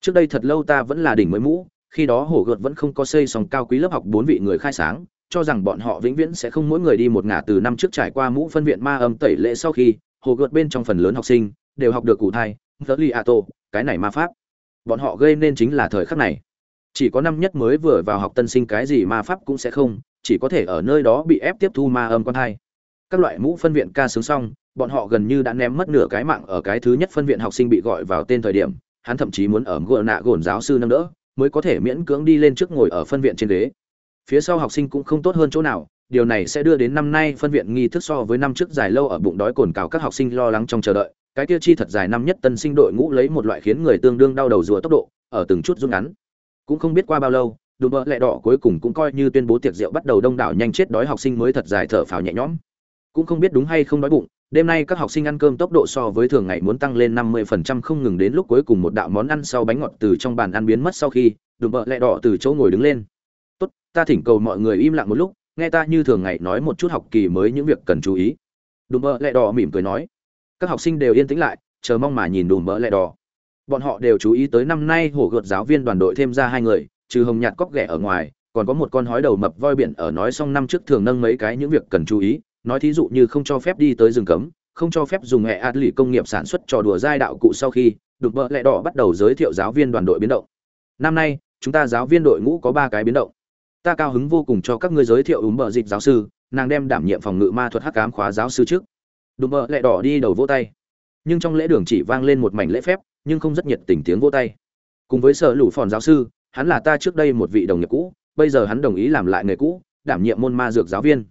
A: Trước đây thật lâu ta vẫn là đỉnh mới mũ, khi đó hồ gợt vẫn không có xây sòng cao quý lớp học bốn vị người khai sáng, cho rằng bọn họ vĩnh viễn sẽ không mỗi người đi một ngả từ năm trước trải qua mũ phân viện ma âm tẩy lệ sau khi, hồ gợt bên trong phần lớn học sinh, đều học được cụ thai thơ li a tô cái này ma pháp bọn họ gây nên chính là thời khắc này. Chỉ có năm nhất mới vừa vào học tân sinh cái gì ma pháp cũng sẽ không, chỉ có thể ở nơi đó bị ép tiếp thu ma âm con hai các loại mũ phân viện ca sướng xong, bọn họ gần như đã ném mất nửa cái mạng ở cái thứ nhất phân viện học sinh bị gọi vào tên thời điểm, hắn thậm chí muốn ở gỡ nạ gồn giáo sư nâng đỡ, mới có thể miễn cưỡng đi lên trước ngồi ở phân viện trên ghế. Phía sau học sinh cũng không tốt hơn chỗ nào, điều này sẽ đưa đến năm nay phân viện nghi thức so với năm trước dài lâu ở bụng đói cồn cào các học sinh lo lắng trong chờ đợi cái tiêu chi thật dài năm nhất tân sinh đội ngũ lấy một loại khiến người tương đương đau đầu rùa tốc độ, ở từng chút rút ngắn. Cũng không biết qua bao lâu, đùm bợ lẹ đỏ cuối cùng cũng coi như tuyên bố tiệc rượu bắt đầu đông đảo nhanh chết đói học sinh mới thật dài thở phào nhẹ nhõm. Cũng không biết đúng hay không đói bụng, đêm nay các học sinh ăn cơm tốc độ so với thường ngày muốn tăng lên 50% không ngừng đến lúc cuối cùng một đạo món ăn sau bánh ngọt từ trong bàn ăn biến mất sau khi, đùm bợ lẹ đỏ từ chỗ ngồi đứng lên. Tốt, ta thỉnh cầu mọi người im lặng một lúc, nghe ta như thường ngày nói một chút học kỳ mới những việc cần chú ý. Đùm bợ lẹ đỏ mỉm cười nói các học sinh đều yên tĩnh lại, chờ mong mà nhìn đùm bỡ lẹ đỏ. Bọn họ đều chú ý tới năm nay hổ gợt giáo viên đoàn đội thêm ra hai người, trừ hồng nhạt cóc ghẻ ở ngoài, còn có một con hói đầu mập voi biển ở nói xong năm trước thường nâng mấy cái những việc cần chú ý, nói thí dụ như không cho phép đi tới rừng cấm, không cho phép dùng hệ ạt lì công nghiệp sản xuất trò đùa giai đạo cụ sau khi đục bỡ lẹ đỏ bắt đầu giới thiệu giáo viên đoàn đội biến động. Năm nay, chúng ta giáo viên đội ngũ có ba cái biến động. Ta cao hứng vô cùng cho các ngươi giới thiệu úng Bờ dịch giáo sư, nàng đem đảm nhiệm phòng ngự ma thuật hắc cám khóa giáo sư trước đùm bợ lẹ đỏ đi đầu vỗ tay. Nhưng trong lễ đường chỉ vang lên một mảnh lễ phép, nhưng không rất nhiệt tình tiếng vỗ tay. Cùng với sở lũ phòn giáo sư, hắn là ta trước đây một vị đồng nghiệp cũ, bây giờ hắn đồng ý làm lại nghề cũ, đảm nhiệm môn ma dược giáo viên.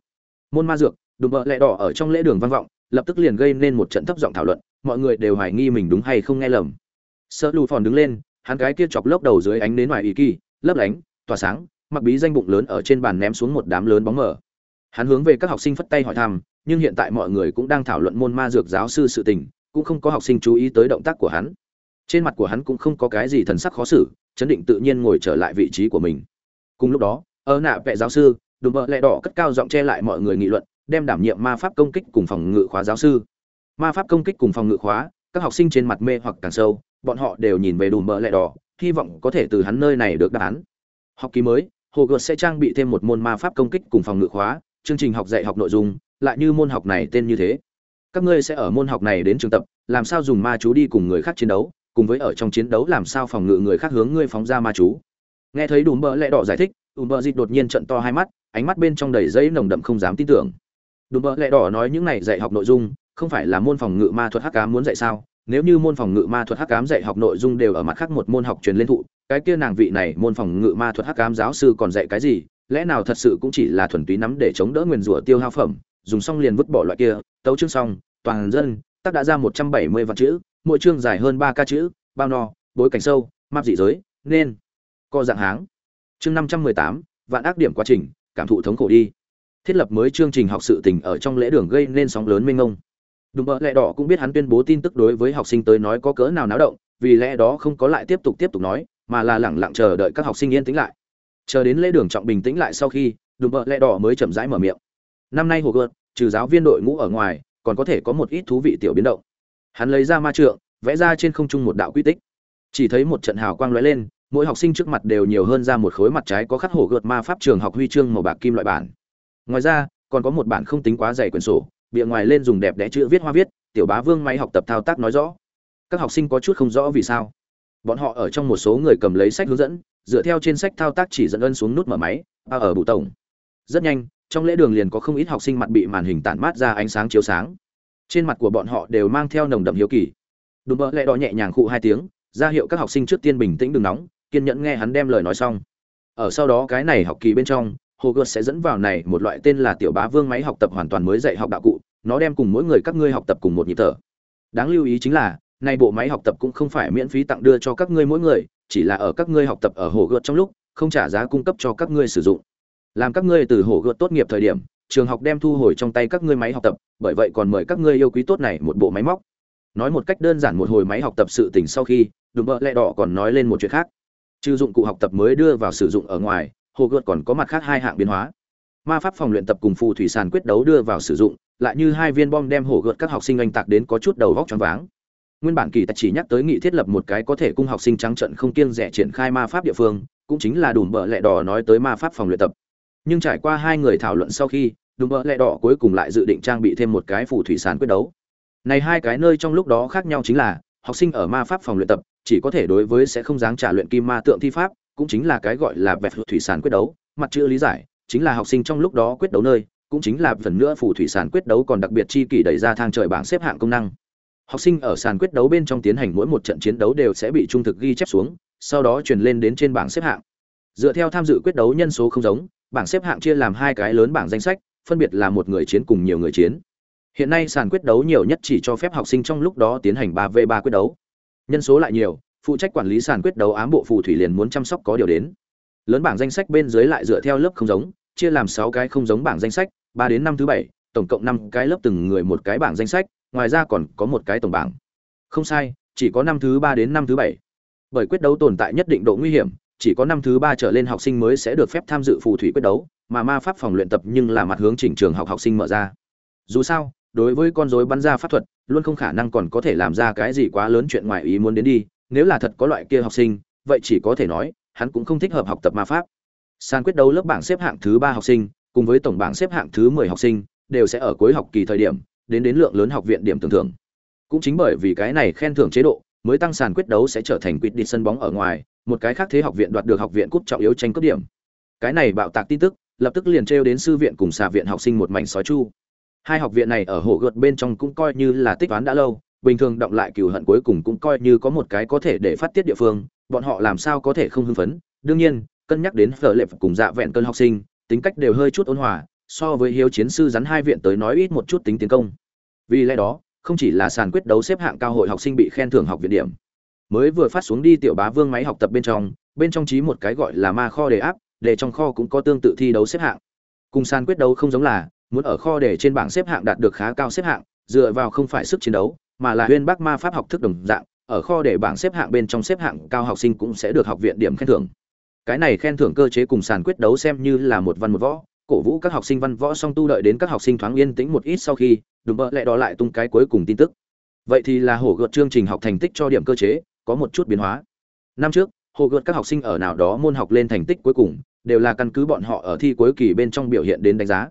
A: Môn ma dược, đùm bợ lẹ đỏ ở trong lễ đường vang vọng, lập tức liền gây nên một trận thấp giọng thảo luận, mọi người đều hoài nghi mình đúng hay không nghe lầm. Sợ lù phòn đứng lên, hắn cái kia chọc lốc đầu dưới ánh đến ngoài ý kỳ, lấp lánh, tỏa sáng, mặc bí danh bụng lớn ở trên bàn ném xuống một đám lớn bóng mờ. Hắn hướng về các học sinh phất tay hỏi thăm nhưng hiện tại mọi người cũng đang thảo luận môn ma dược giáo sư sự tình, cũng không có học sinh chú ý tới động tác của hắn. Trên mặt của hắn cũng không có cái gì thần sắc khó xử, chấn định tự nhiên ngồi trở lại vị trí của mình. Cùng lúc đó, ở nạ vệ giáo sư, đùm bợ lẹ đỏ cất cao giọng che lại mọi người nghị luận, đem đảm nhiệm ma pháp công kích cùng phòng ngự khóa giáo sư. Ma pháp công kích cùng phòng ngự khóa, các học sinh trên mặt mê hoặc càng sâu, bọn họ đều nhìn về đùm bợ lẹ đỏ, hy vọng có thể từ hắn nơi này được đáp án. Học kỳ mới hồ gợt sẽ trang bị thêm một môn ma pháp công kích cùng phòng ngự khóa, chương trình học dạy học nội dung lại như môn học này tên như thế. Các ngươi sẽ ở môn học này đến trường tập, làm sao dùng ma chú đi cùng người khác chiến đấu, cùng với ở trong chiến đấu làm sao phòng ngự người khác hướng ngươi phóng ra ma chú. Nghe thấy đùm bợ Lệ đỏ giải thích, đùm bợ dịt đột nhiên trận to hai mắt, ánh mắt bên trong đầy giấy nồng đậm không dám tin tưởng. Đùm bợ Lệ đỏ nói những này dạy học nội dung, không phải là môn phòng ngự ma thuật hắc ám muốn dạy sao? Nếu như môn phòng ngự ma thuật hắc ám dạy học nội dung đều ở mặt khác một môn học truyền lên thụ, cái kia nàng vị này môn phòng ngự ma thuật hắc ám giáo sư còn dạy cái gì? Lẽ nào thật sự cũng chỉ là thuần túy nắm để chống đỡ nguyền rủa tiêu hao phẩm? Dùng xong liền vứt bỏ loại kia, tấu chương xong, toàn dân, tác đã ra một trăm bảy mươi vạn chữ, mỗi chương dài hơn ba ca chữ, bao no, bối cảnh sâu, map dị giới, nên, co dạng háng. Chương năm trăm mười tám, vạn ác điểm quá trình, cảm thụ thống khổ đi. Thiết lập mới chương trình học sự tình ở trong lễ đường gây nên sóng lớn mênh mông. Đùm bợ lẹ đỏ cũng biết hắn tuyên bố tin tức đối với học sinh tới nói có cỡ nào náo động, vì lẽ đó không có lại tiếp tục tiếp tục nói, mà là lẳng lặng chờ đợi các học sinh yên tĩnh lại. Chờ đến lễ đường trọng bình tĩnh lại sau khi đùm bợ lẹ đỏ mới chậm rãi mở miệng năm nay hồ gợt, trừ giáo viên đội ngũ ở ngoài, còn có thể có một ít thú vị tiểu biến động. Hắn lấy ra ma trượng, vẽ ra trên không trung một đạo quy tích. Chỉ thấy một trận hào quang lóe lên, mỗi học sinh trước mặt đều nhiều hơn ra một khối mặt trái có khắc hổ gợt ma pháp trường học huy chương màu bạc kim loại bản. Ngoài ra, còn có một bản không tính quá dày quyển sổ, bìa ngoài lên dùng đẹp đẽ chữ viết hoa viết, tiểu bá vương máy học tập thao tác nói rõ. Các học sinh có chút không rõ vì sao. Bọn họ ở trong một số người cầm lấy sách hướng dẫn, dựa theo trên sách thao tác chỉ dẫn ân xuống nút mở máy ba ở bụ tổng. Rất nhanh trong lễ đường liền có không ít học sinh mặt bị màn hình tản mát ra ánh sáng chiếu sáng. Trên mặt của bọn họ đều mang theo nồng đậm hiếu kỳ. Đùm bỡ lẹ đỏ nhẹ nhàng khụ hai tiếng, ra hiệu các học sinh trước tiên bình tĩnh đừng nóng, kiên nhẫn nghe hắn đem lời nói xong. Ở sau đó cái này học kỳ bên trong hồ gợt sẽ dẫn vào này một loại tên là tiểu bá vương máy học tập hoàn toàn mới dạy học đạo cụ, nó đem cùng mỗi người các ngươi học tập cùng một nhịp thở. Đáng lưu ý chính là, nay bộ máy học tập cũng không phải miễn phí tặng đưa cho các ngươi mỗi người, chỉ là ở các ngươi học tập ở hồ gợt trong lúc, không trả giá cung cấp cho các ngươi sử dụng làm các ngươi từ hổ gợt tốt nghiệp thời điểm, trường học đem thu hồi trong tay các ngươi máy học tập, bởi vậy còn mời các ngươi yêu quý tốt này một bộ máy móc. Nói một cách đơn giản một hồi máy học tập sự tình sau khi, đùm bợ lẹ đỏ còn nói lên một chuyện khác. Trừ dụng cụ học tập mới đưa vào sử dụng ở ngoài hồ gợt còn có mặt khác hai hạng biến hóa. Ma pháp phòng luyện tập cùng phù thủy sàn quyết đấu đưa vào sử dụng, lại như hai viên bom đem hổ gợt các học sinh anh tạc đến có chút đầu vóc choáng váng. Nguyên bản kỳ tạch chỉ nhắc tới nghị thiết lập một cái có thể cung học sinh trắng trận không kiêng rẻ triển khai ma pháp địa phương, cũng chính là đùm bợ lẹ đỏ nói tới ma pháp phòng luyện tập nhưng trải qua hai người thảo luận sau khi đùm bợ lẹ đỏ cuối cùng lại dự định trang bị thêm một cái phù thủy sàn quyết đấu. Này hai cái nơi trong lúc đó khác nhau chính là, học sinh ở ma pháp phòng luyện tập, chỉ có thể đối với sẽ không dáng trả luyện kim ma tượng thi pháp, cũng chính là cái gọi là vẹt thủy sản quyết đấu, mặt chữ lý giải, chính là học sinh trong lúc đó quyết đấu nơi, cũng chính là phần nữa phù thủy sản quyết đấu còn đặc biệt chi kỷ đẩy ra thang trời bảng xếp hạng công năng. Học sinh ở sàn quyết đấu bên trong tiến hành mỗi một trận chiến đấu đều sẽ bị trung thực ghi chép xuống, sau đó truyền lên đến trên bảng xếp hạng. Dựa theo tham dự quyết đấu nhân số không giống bảng xếp hạng chia làm hai cái lớn bảng danh sách, phân biệt là một người chiến cùng nhiều người chiến. Hiện nay sàn quyết đấu nhiều nhất chỉ cho phép học sinh trong lúc đó tiến hành ba v ba quyết đấu. Nhân số lại nhiều, phụ trách quản lý sàn quyết đấu ám bộ phù thủy liền muốn chăm sóc có điều đến. Lớn bảng danh sách bên dưới lại dựa theo lớp không giống, chia làm sáu cái không giống bảng danh sách, ba đến năm thứ bảy, tổng cộng năm cái lớp từng người một cái bảng danh sách, ngoài ra còn có một cái tổng bảng. Không sai, chỉ có năm thứ ba đến năm thứ bảy. Bởi quyết đấu tồn tại nhất định độ nguy hiểm chỉ có năm thứ ba trở lên học sinh mới sẽ được phép tham dự phù thủy quyết đấu, mà ma pháp phòng luyện tập nhưng là mặt hướng chỉnh trường học học sinh mở ra. Dù sao, đối với con rối bắn ra pháp thuật, luôn không khả năng còn có thể làm ra cái gì quá lớn chuyện ngoài ý muốn đến đi, nếu là thật có loại kia học sinh, vậy chỉ có thể nói, hắn cũng không thích hợp học tập ma pháp. Sàn quyết đấu lớp bảng xếp hạng thứ ba học sinh, cùng với tổng bảng xếp hạng thứ mười học sinh, đều sẽ ở cuối học kỳ thời điểm, đến đến lượng lớn học viện điểm tưởng thưởng. Cũng chính bởi vì cái này khen thưởng chế độ, mới tăng sàn quyết đấu sẽ trở thành quyết đi sân bóng ở ngoài một cái khác thế học viện đoạt được học viện cúp trọng yếu tranh cướp điểm. Cái này bạo tạc tin tức, lập tức liền trêu đến sư viện cùng xà viện học sinh một mảnh sói chu. Hai học viện này ở hồ gợt bên trong cũng coi như là tích toán đã lâu, bình thường động lại cừu hận cuối cùng cũng coi như có một cái có thể để phát tiết địa phương, bọn họ làm sao có thể không hưng phấn. Đương nhiên, cân nhắc đến phở lệp cùng dạ vẹn cơn học sinh, tính cách đều hơi chút ôn hòa, so với hiếu chiến sư rắn hai viện tới nói ít một chút tính tiến công. Vì lẽ đó, không chỉ là sàn quyết đấu xếp hạng cao hội học sinh bị khen thưởng học viện điểm mới vừa phát xuống đi tiểu bá vương máy học tập bên trong bên trong trí một cái gọi là ma kho đề áp, để trong kho cũng có tương tự thi đấu xếp hạng. Cùng sàn quyết đấu không giống là, muốn ở kho để trên bảng xếp hạng đạt được khá cao xếp hạng, dựa vào không phải sức chiến đấu, mà là huyên bác ma pháp học thức đồng dạng, ở kho để bảng xếp hạng bên trong xếp hạng cao học sinh cũng sẽ được học viện điểm khen thưởng. Cái này khen thưởng cơ chế cùng sàn quyết đấu xem như là một văn một võ, cổ vũ các học sinh văn võ song tu đợi đến các học sinh thoáng yên tĩnh một ít sau khi, đùm bợ lại đó lại tung cái cuối cùng tin tức. Vậy thì là hổ gợt chương trình học thành tích cho điểm cơ chế có một chút biến hóa. Năm trước hồ gợt các học sinh ở nào đó môn học lên thành tích cuối cùng, đều là căn cứ bọn họ ở thi cuối kỳ bên trong biểu hiện đến đánh giá.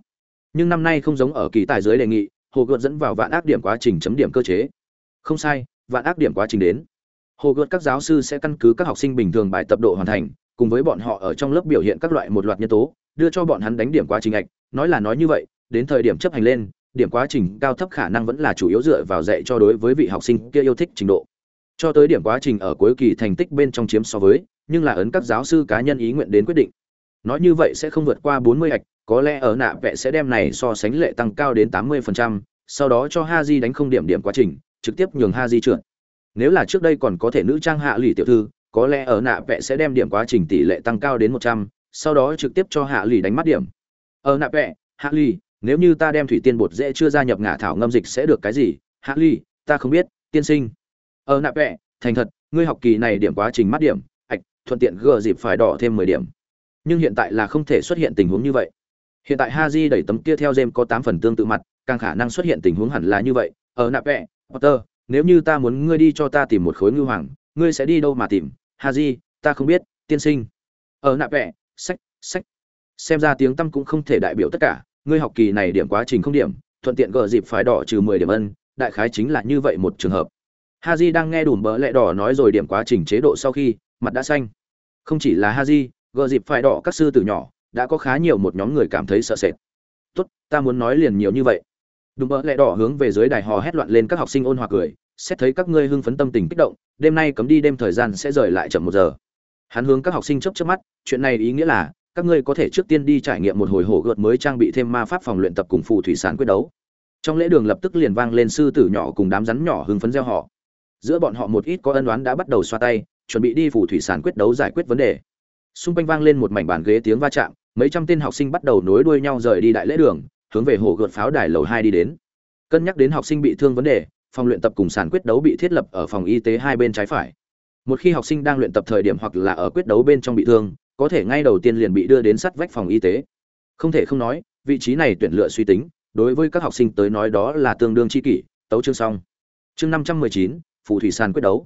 A: Nhưng năm nay không giống ở kỳ tài giới đề nghị hồ gợt dẫn vào vạn ác điểm quá trình chấm điểm cơ chế. Không sai, vạn ác điểm quá trình đến. Hồ gợt các giáo sư sẽ căn cứ các học sinh bình thường bài tập độ hoàn thành, cùng với bọn họ ở trong lớp biểu hiện các loại một loạt nhân tố, đưa cho bọn hắn đánh điểm quá trình ạch. Nói là nói như vậy, đến thời điểm chấp hành lên, điểm quá trình cao thấp khả năng vẫn là chủ yếu dựa vào dạy cho đối với vị học sinh kia yêu thích trình độ cho tới điểm quá trình ở cuối kỳ thành tích bên trong chiếm so với nhưng là ấn các giáo sư cá nhân ý nguyện đến quyết định nói như vậy sẽ không vượt qua 40 hạch, có lẽ ở nạ vẽ sẽ đem này so sánh lệ tăng cao đến 80%, sau đó cho ha di đánh không điểm điểm quá trình, trực tiếp nhường ha di trượt. Nếu là trước đây còn có thể nữ trang hạ lì tiểu thư, có lẽ ở nạ vẽ sẽ đem điểm quá trình tỷ lệ tăng cao đến 100, sau đó trực tiếp cho hạ lì đánh mắt điểm. Ở nạ vẽ, hạ lì, nếu như ta đem thủy tiên bột dễ chưa gia nhập ngả thảo ngâm dịch sẽ được cái gì? Hạ lì, ta không biết, tiên sinh. Ở nạp vẽ, thành thật, ngươi học kỳ này điểm quá trình mắt điểm, ạch, thuận tiện gờ dịp phải đỏ thêm 10 điểm. Nhưng hiện tại là không thể xuất hiện tình huống như vậy. Hiện tại Haji đẩy tấm kia theo Gem có 8 phần tương tự mặt, càng khả năng xuất hiện tình huống hẳn là như vậy. Ở nạp vẽ, Potter, nếu như ta muốn ngươi đi cho ta tìm một khối ngư hoàng, ngươi sẽ đi đâu mà tìm? Haji, ta không biết, tiên sinh. Ở nạp vẽ, sách, sách. Xem ra tiếng tâm cũng không thể đại biểu tất cả, ngươi học kỳ này điểm quá trình không điểm, thuận tiện gỡ dịp phải đỏ trừ 10 điểm ân, đại khái chính là như vậy một trường hợp. Haji đang nghe đùm bỡ lẹ đỏ nói rồi điểm quá trình chế độ sau khi, mặt đã xanh. Không chỉ là Haji, gờ dịp phải đỏ các sư tử nhỏ, đã có khá nhiều một nhóm người cảm thấy sợ sệt tốt ta muốn nói liền nhiều như vậy đùm bỡ lẹ đỏ hướng về dưới đài hò hét loạn lên các học sinh ôn hòa cười xét thấy các ngươi hưng phấn tâm tình kích động đêm nay cấm đi đêm thời gian sẽ rời lại chậm một giờ hắn hướng các học sinh chớp chớp mắt chuyện này ý nghĩa là các ngươi có thể trước tiên đi trải nghiệm một hồi hổ gợt mới trang bị thêm ma pháp phòng luyện tập cùng phù thủy sản quyết đấu trong lễ đường lập tức liền vang lên sư tử nhỏ cùng đám rắn nhỏ hưng phấn reo hò giữa bọn họ một ít có ân oán đã bắt đầu xoa tay, chuẩn bị đi phủ thủy sản quyết đấu giải quyết vấn đề. Xung quanh vang lên một mảnh bàn ghế tiếng va chạm, mấy trăm tên học sinh bắt đầu nối đuôi nhau rời đi đại lễ đường, hướng về hồ gợt pháo đài lầu hai đi đến. Cân nhắc đến học sinh bị thương vấn đề, phòng luyện tập cùng sản quyết đấu bị thiết lập ở phòng y tế hai bên trái phải. Một khi học sinh đang luyện tập thời điểm hoặc là ở quyết đấu bên trong bị thương, có thể ngay đầu tiên liền bị đưa đến sát vách phòng y tế. Không thể không nói, vị trí này tuyển lựa suy tính, đối với các học sinh tới nói đó là tương đương chi kỷ, tấu chương xong. Chương năm trăm mười chín phù thủy sàn quyết đấu.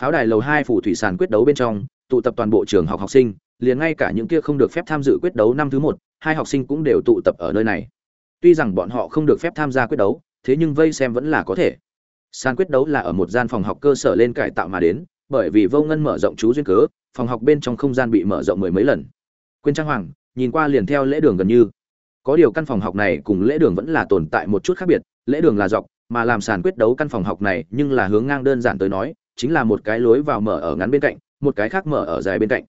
A: Pháo đài lầu hai phù thủy sàn quyết đấu bên trong, tụ tập toàn bộ trường học học sinh, liền ngay cả những kia không được phép tham dự quyết đấu năm thứ một, hai học sinh cũng đều tụ tập ở nơi này. Tuy rằng bọn họ không được phép tham gia quyết đấu, thế nhưng vây xem vẫn là có thể. Sàn quyết đấu là ở một gian phòng học cơ sở lên cải tạo mà đến, bởi vì vô ngân mở rộng chú duyên cớ, phòng học bên trong không gian bị mở rộng mười mấy lần. Quyên trang hoàng, nhìn qua liền theo lễ đường gần như. Có điều căn phòng học này cùng lễ đường vẫn là tồn tại một chút khác biệt, lễ đường là dọc mà làm sàn quyết đấu căn phòng học này nhưng là hướng ngang đơn giản tới nói, chính là một cái lối vào mở ở ngắn bên cạnh, một cái khác mở ở dài bên cạnh.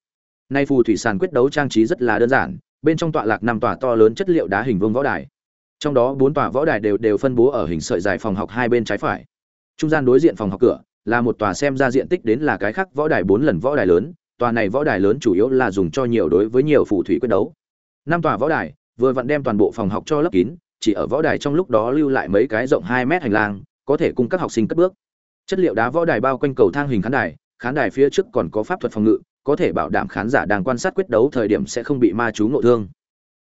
A: Nay phù thủy sàn quyết đấu trang trí rất là đơn giản, bên trong tọa lạc năm tòa to lớn chất liệu đá hình vuông võ đài. Trong đó bốn tòa võ đài đều đều phân bố ở hình sợi dài phòng học hai bên trái phải. Trung gian đối diện phòng học cửa là một tòa xem ra diện tích đến là cái khác võ đài bốn lần võ đài lớn, tòa này võ đài lớn chủ yếu là dùng cho nhiều đối với nhiều phù thủy quyết đấu. Năm tòa võ đài vừa vặn đem toàn bộ phòng học cho lấp kín chỉ ở võ đài trong lúc đó lưu lại mấy cái rộng hai mét hành lang, có thể cung các học sinh cất bước. Chất liệu đá võ đài bao quanh cầu thang hình khán đài khán đài phía trước còn có pháp thuật phòng ngự, có thể bảo đảm khán giả đang quan sát quyết đấu thời điểm sẽ không bị ma chú ngộ thương.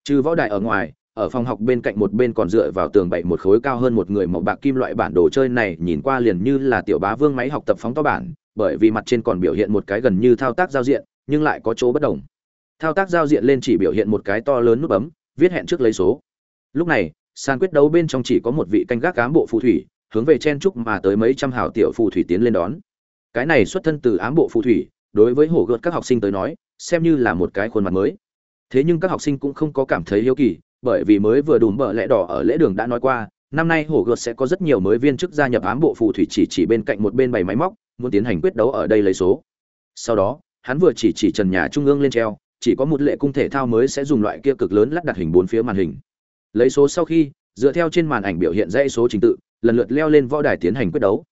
A: Trừ võ đài ở ngoài, ở phòng học bên cạnh một bên còn dựa vào tường bậy một khối cao hơn một người màu bạc kim loại bản đồ chơi này, nhìn qua liền như là tiểu bá vương máy học tập phóng to bản, bởi vì mặt trên còn biểu hiện một cái gần như thao tác giao diện, nhưng lại có chỗ bất đồng. Thao tác giao diện lên chỉ biểu hiện một cái to lớn nút bấm, viết hẹn trước lấy số. Lúc này sàn quyết đấu bên trong chỉ có một vị canh gác cán bộ phù thủy, hướng về chen trúc mà tới mấy trăm hảo tiểu phù thủy tiến lên đón. Cái này xuất thân từ ám bộ phù thủy, đối với hổ gợt các học sinh tới nói, xem như là một cái khuôn mặt mới. Thế nhưng các học sinh cũng không có cảm thấy hiếu kỳ, bởi vì mới vừa đùm bợ lẽ đỏ ở lễ đường đã nói qua, năm nay hổ gợt sẽ có rất nhiều mới viên chức gia nhập ám bộ phù thủy chỉ chỉ bên cạnh một bên bày máy móc, muốn tiến hành quyết đấu ở đây lấy số. Sau đó, hắn vừa chỉ chỉ trần nhà trung ương lên treo, chỉ có một lệ cung thể thao mới sẽ dùng loại kia cực lớn lắp đặt hình bốn phía màn hình lấy số sau khi, dựa theo trên màn ảnh biểu hiện dãy số trình tự, lần lượt leo lên võ đài tiến hành quyết đấu.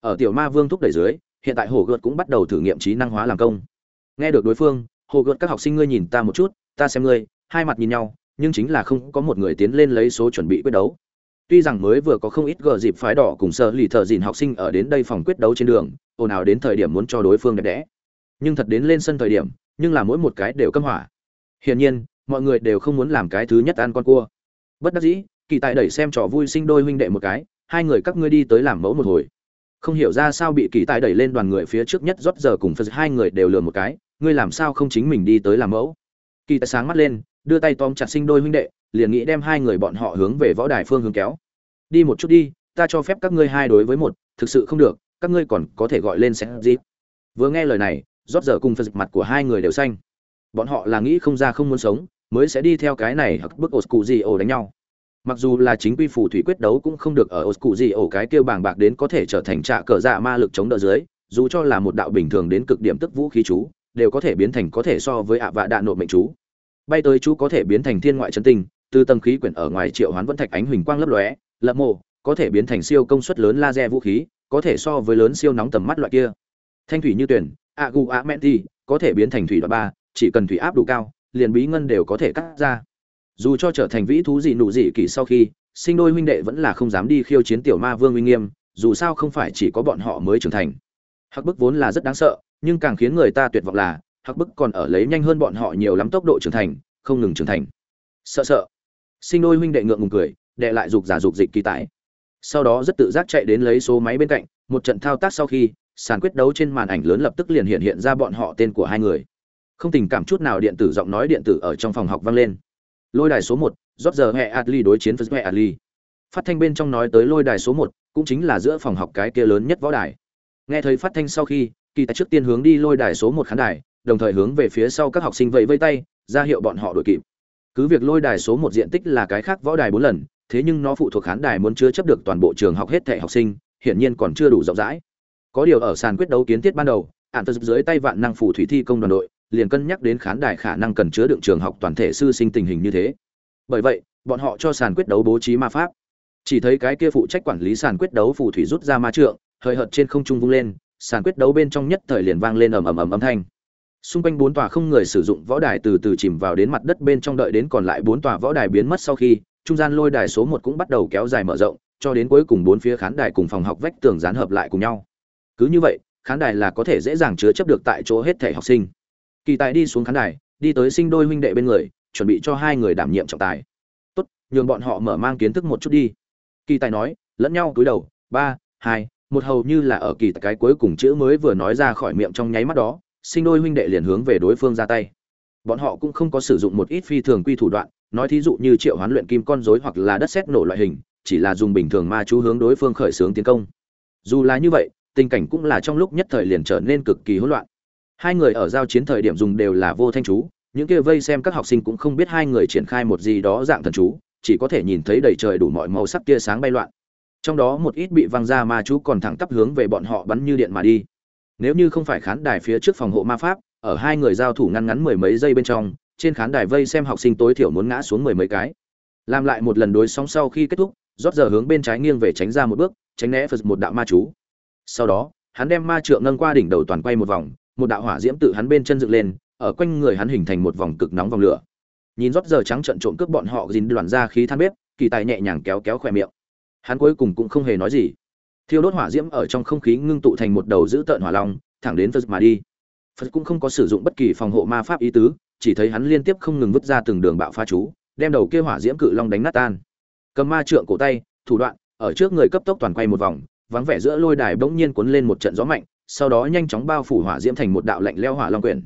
A: Ở tiểu ma vương thúc đẩy dưới, hiện tại hồ gợt cũng bắt đầu thử nghiệm trí năng hóa làm công. Nghe được đối phương, hồ gợt, các học sinh ngươi nhìn ta một chút, ta xem ngươi, hai mặt nhìn nhau, nhưng chính là không có một người tiến lên lấy số chuẩn bị quyết đấu. Tuy rằng mới vừa có không ít gờ dịp phái đỏ cùng sợ lì thợ dìn học sinh ở đến đây phòng quyết đấu trên đường, ồn ào đến thời điểm muốn cho đối phương đẹp đẽ. Nhưng thật đến lên sân thời điểm, nhưng là mỗi một cái đều câm hỏa hiển nhiên, mọi người đều không muốn làm cái thứ nhất ăn con cua bất đắc dĩ, kỳ tài đẩy xem trò vui sinh đôi huynh đệ một cái, hai người các ngươi đi tới làm mẫu một hồi. Không hiểu ra sao bị kỳ tài đẩy lên đoàn người phía trước nhất rót giờ cùng phật hai người đều lừa một cái, ngươi làm sao không chính mình đi tới làm mẫu? Kỳ tài sáng mắt lên, đưa tay tóm chặt sinh đôi huynh đệ, liền nghĩ đem hai người bọn họ hướng về võ đài phương hướng kéo. Đi một chút đi, ta cho phép các ngươi hai đối với một, thực sự không được, các ngươi còn có thể gọi lên sẽ dịp vừa nghe lời này, rót giờ cùng phật mặt của hai người đều xanh. Bọn họ là nghĩ không ra không muốn sống mới sẽ đi theo cái này hoặc bức ổ đánh nhau. Mặc dù là chính quy phù thủy quyết đấu cũng không được ở ổ cái kêu bàng bạc đến có thể trở thành trạ cờ dạ ma lực chống đỡ dưới dù cho là một đạo bình thường đến cực điểm tức vũ khí chú đều có thể biến thành có thể so với ạ vạ đạn nộp mệnh chú. Bay tới chú có thể biến thành thiên ngoại chân tinh từ tầng khí quyển ở ngoài triệu hoán vẫn thạch ánh huỳnh quang lấp lóe lập mộ có thể biến thành siêu công suất lớn laser vũ khí có thể so với lớn siêu nóng tầm mắt loại kia. Thanh thủy như tuyển agu Amenti, có thể biến thành thủy đoạn ba chỉ cần thủy áp đủ cao liền bí ngân đều có thể cắt ra. Dù cho trở thành vĩ thú gì nụ gì kỳ sau khi, sinh đôi huynh đệ vẫn là không dám đi khiêu chiến tiểu ma vương uy nghiêm, dù sao không phải chỉ có bọn họ mới trưởng thành. Hắc bức vốn là rất đáng sợ, nhưng càng khiến người ta tuyệt vọng là, hắc bức còn ở lấy nhanh hơn bọn họ nhiều lắm tốc độ trưởng thành, không ngừng trưởng thành. Sợ sợ. Sinh đôi huynh đệ ngượng ngùng cười, đệ lại dục giả dục dịch kỳ tải sau đó rất tự giác chạy đến lấy số máy bên cạnh, một trận thao tác sau khi, sàn quyết đấu trên màn ảnh lớn lập tức liền hiện hiện ra bọn họ tên của hai người không tình cảm chút nào điện tử, giọng nói điện tử ở trong phòng học vang lên. Lôi đài số một, rót giờ hệ adli đối chiến với hệ adli. Phát thanh bên trong nói tới lôi đài số một, cũng chính là giữa phòng học cái kia lớn nhất võ đài. Nghe thấy phát thanh sau khi, kỳ tài trước tiên hướng đi lôi đài số một khán đài, đồng thời hướng về phía sau các học sinh vẫy vây tay, ra hiệu bọn họ đuổi kịp. Cứ việc lôi đài số một diện tích là cái khác võ đài bốn lần, thế nhưng nó phụ thuộc khán đài muốn chứa chấp được toàn bộ trường học hết thể học sinh, hiển nhiên còn chưa đủ rộng rãi. Có điều ở sàn quyết đấu kiến thiết ban đầu ạn tật dưới tay vạn năng phủ thủy thi công đoàn đội liền cân nhắc đến khán đài khả năng cần chứa đựng trường học toàn thể sư sinh tình hình như thế. Bởi vậy, bọn họ cho sàn quyết đấu bố trí ma pháp. Chỉ thấy cái kia phụ trách quản lý sàn quyết đấu phù thủy rút ra ma trượng hơi hợt trên không trung vung lên, sàn quyết đấu bên trong nhất thời liền vang lên ầm ầm ầm âm thanh. Xung quanh bốn tòa không người sử dụng võ đài từ từ chìm vào đến mặt đất bên trong đợi đến còn lại bốn tòa võ đài biến mất sau khi, trung gian lôi đài số một cũng bắt đầu kéo dài mở rộng, cho đến cuối cùng bốn phía khán đài cùng phòng học vách tường dán hợp lại cùng nhau. Cứ như vậy, khán đài là có thể dễ dàng chứa chấp được tại chỗ hết thể học sinh kỳ tài đi xuống khán đài, đi tới sinh đôi huynh đệ bên người, chuẩn bị cho hai người đảm nhiệm trọng tài. Tốt, nhường bọn họ mở mang kiến thức một chút đi. Kỳ tài nói, lẫn nhau cúi đầu, ba, hai, một hầu như là ở kỳ cái cuối cùng chữ mới vừa nói ra khỏi miệng trong nháy mắt đó, sinh đôi huynh đệ liền hướng về đối phương ra tay. Bọn họ cũng không có sử dụng một ít phi thường quy thủ đoạn, nói thí dụ như triệu hoán luyện kim con rối hoặc là đất xét nổ loại hình, chỉ là dùng bình thường ma chú hướng đối phương khởi xướng tiến công. Dù là như vậy, tình cảnh cũng là trong lúc nhất thời liền trở nên cực kỳ hỗn loạn hai người ở giao chiến thời điểm dùng đều là vô thanh chú, những kia vây xem các học sinh cũng không biết hai người triển khai một gì đó dạng thần chú, chỉ có thể nhìn thấy đầy trời đủ mọi màu sắc tia sáng bay loạn. Trong đó một ít bị văng ra ma chú còn thẳng tắp hướng về bọn họ bắn như điện mà đi. Nếu như không phải khán đài phía trước phòng hộ ma pháp, ở hai người giao thủ ngăn ngắn mười mấy giây bên trong, trên khán đài vây xem học sinh tối thiểu muốn ngã xuống mười mấy cái. Làm lại một lần đối sóng sau khi kết thúc, rót giờ hướng bên trái nghiêng về tránh ra một bước, tránh né phật một đạo ma chú. Sau đó, hắn đem ma trượng nâng qua đỉnh đầu toàn quay một vòng một đạo hỏa diễm tự hắn bên chân dựng lên, ở quanh người hắn hình thành một vòng cực nóng vòng lửa. Nhìn rót giờ trắng trận trộm cướp bọn họ dính đoàn ra khí than bếp, kỳ tài nhẹ nhàng kéo kéo khỏe miệng. Hắn cuối cùng cũng không hề nói gì. Thiêu đốt hỏa diễm ở trong không khí ngưng tụ thành một đầu dữ tợn hỏa long, thẳng đến phật mà đi. Phật cũng không có sử dụng bất kỳ phòng hộ ma pháp ý tứ, chỉ thấy hắn liên tiếp không ngừng vứt ra từng đường bạo phá chú, đem đầu kia hỏa diễm cự long đánh nát tan. Cầm ma trượng cổ tay, thủ đoạn, ở trước người cấp tốc toàn quay một vòng, vắng vẻ giữa lôi đài bỗng nhiên cuốn lên một trận gió mạnh sau đó nhanh chóng bao phủ hỏa diễm thành một đạo lạnh leo hỏa long quyển.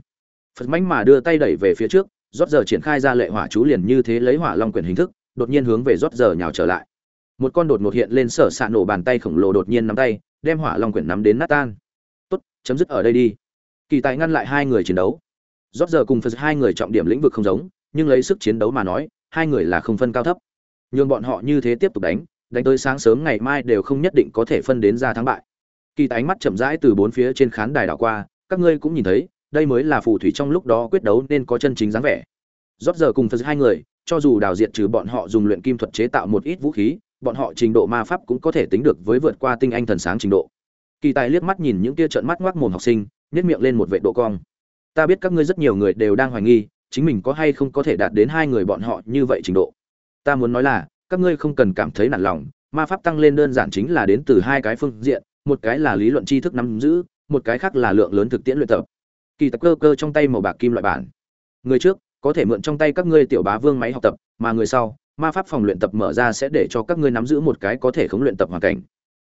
A: Phật mánh mà đưa tay đẩy về phía trước, rót giờ triển khai ra lệ hỏa chú liền như thế lấy hỏa long quyển hình thức, đột nhiên hướng về rót giờ nhào trở lại. Một con đột ngột hiện lên sở xạ nổ bàn tay khổng lồ đột nhiên nắm tay, đem hỏa long quyển nắm đến nát tan. Tốt, chấm dứt ở đây đi. Kỳ tài ngăn lại hai người chiến đấu. Rót giờ cùng phật hai người trọng điểm lĩnh vực không giống, nhưng lấy sức chiến đấu mà nói, hai người là không phân cao thấp. Nhưng bọn họ như thế tiếp tục đánh đánh tới sáng sớm ngày mai đều không nhất định có thể phân đến ra thắng bại kỳ tài ánh mắt chậm rãi từ bốn phía trên khán đài đảo qua, các ngươi cũng nhìn thấy, đây mới là phù thủy trong lúc đó quyết đấu nên có chân chính dáng vẻ. Rót giờ cùng phật hai người, cho dù đào diệt trừ bọn họ dùng luyện kim thuật chế tạo một ít vũ khí, bọn họ trình độ ma pháp cũng có thể tính được với vượt qua tinh anh thần sáng trình độ. Kỳ tài liếc mắt nhìn những tia trợn mắt ngoác mồm học sinh nếp miệng lên một vệ độ cong. Ta biết các ngươi rất nhiều người đều đang hoài nghi, chính mình có hay không có thể đạt đến hai người bọn họ như vậy trình độ. Ta muốn nói là, các ngươi không cần cảm thấy nản lòng, ma pháp tăng lên đơn giản chính là đến từ hai cái phương diện một cái là lý luận tri thức nắm giữ, một cái khác là lượng lớn thực tiễn luyện tập. Kỳ tập cơ cơ trong tay màu bạc kim loại bản. Người trước, có thể mượn trong tay các ngươi tiểu bá vương máy học tập, mà người sau, ma pháp phòng luyện tập mở ra sẽ để cho các ngươi nắm giữ một cái có thể khống luyện tập hoàn cảnh.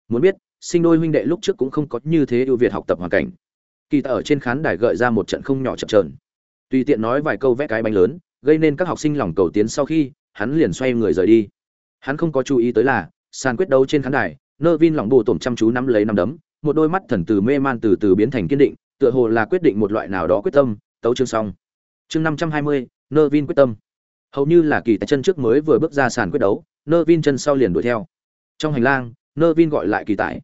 A: Muốn biết, sinh đôi huynh đệ lúc trước cũng không có như thế ưu việt học tập hoàn cảnh. Kỳ tạ ở trên khán đài gợi ra một trận không nhỏ chập trờn tùy tiện nói vài câu vẽ cái bánh lớn, gây nên các học sinh lòng cầu tiến sau khi, hắn liền xoay người rời đi. Hắn không có chú ý tới là, sàn quyết đấu trên khán đài nơ vin lòng bù tổm chăm chú nắm lấy nắm đấm, một đôi mắt thần từ mê man từ từ biến thành kiên định, tựa hồ là quyết định một loại nào đó quyết tâm, tấu chương xong. Chương năm trăm hai mươi, nơ vin quyết tâm. Hầu như là kỳ tại chân trước mới vừa bước ra sàn quyết đấu, nơ vin chân sau liền đuổi theo. Trong hành lang, nơ vin gọi lại kỳ tại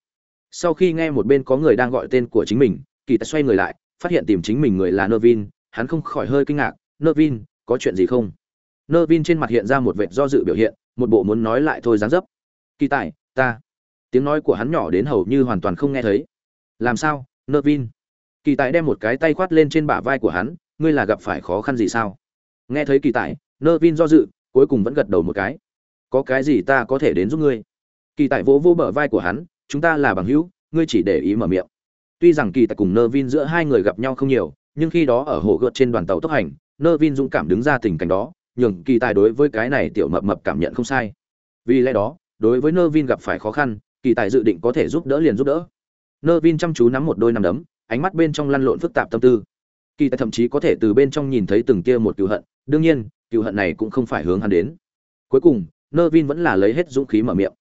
A: sau khi nghe một bên có người đang gọi tên của chính mình, kỳ tại xoay người lại, phát hiện tìm chính mình người là nơ vin, hắn không khỏi hơi kinh ngạc, nơ vin, có chuyện gì không? Nơ vin trên mặt hiện ra một vệt do dự biểu hiện, một bộ muốn nói lại thôi dáng dấp. Kỳ tại ta tiếng nói của hắn nhỏ đến hầu như hoàn toàn không nghe thấy. Làm sao nơ vin kỳ tại đem một cái tay khoát lên trên bả vai của hắn, ngươi là gặp phải khó khăn gì sao? Nghe thấy kỳ tại nơ vin do dự, cuối cùng vẫn gật đầu một cái. Có cái gì ta có thể đến giúp ngươi? Kỳ tại vỗ vỗ bờ vai của hắn, chúng ta là bằng hữu, ngươi chỉ để ý mở miệng. Tuy rằng kỳ tại cùng nơ vin giữa hai người gặp nhau không nhiều, nhưng khi đó ở hồ gợt trên đoàn tàu tốc hành nơ vin dũng cảm đứng ra tình cảnh đó, nhường kỳ tài đối với cái này tiểu mập mập cảm nhận không sai. Vì lẽ đó, đối với nơ vin gặp phải khó khăn kỳ tài dự định có thể giúp đỡ liền giúp đỡ. Nơ vin chăm chú nắm một đôi nắm đấm, ánh mắt bên trong lăn lộn phức tạp tâm tư. Kỳ tài thậm chí có thể từ bên trong nhìn thấy từng tia một cựu hận, đương nhiên cựu hận này cũng không phải hướng hắn đến. Cuối cùng nơ vin vẫn là lấy hết dũng khí mở miệng.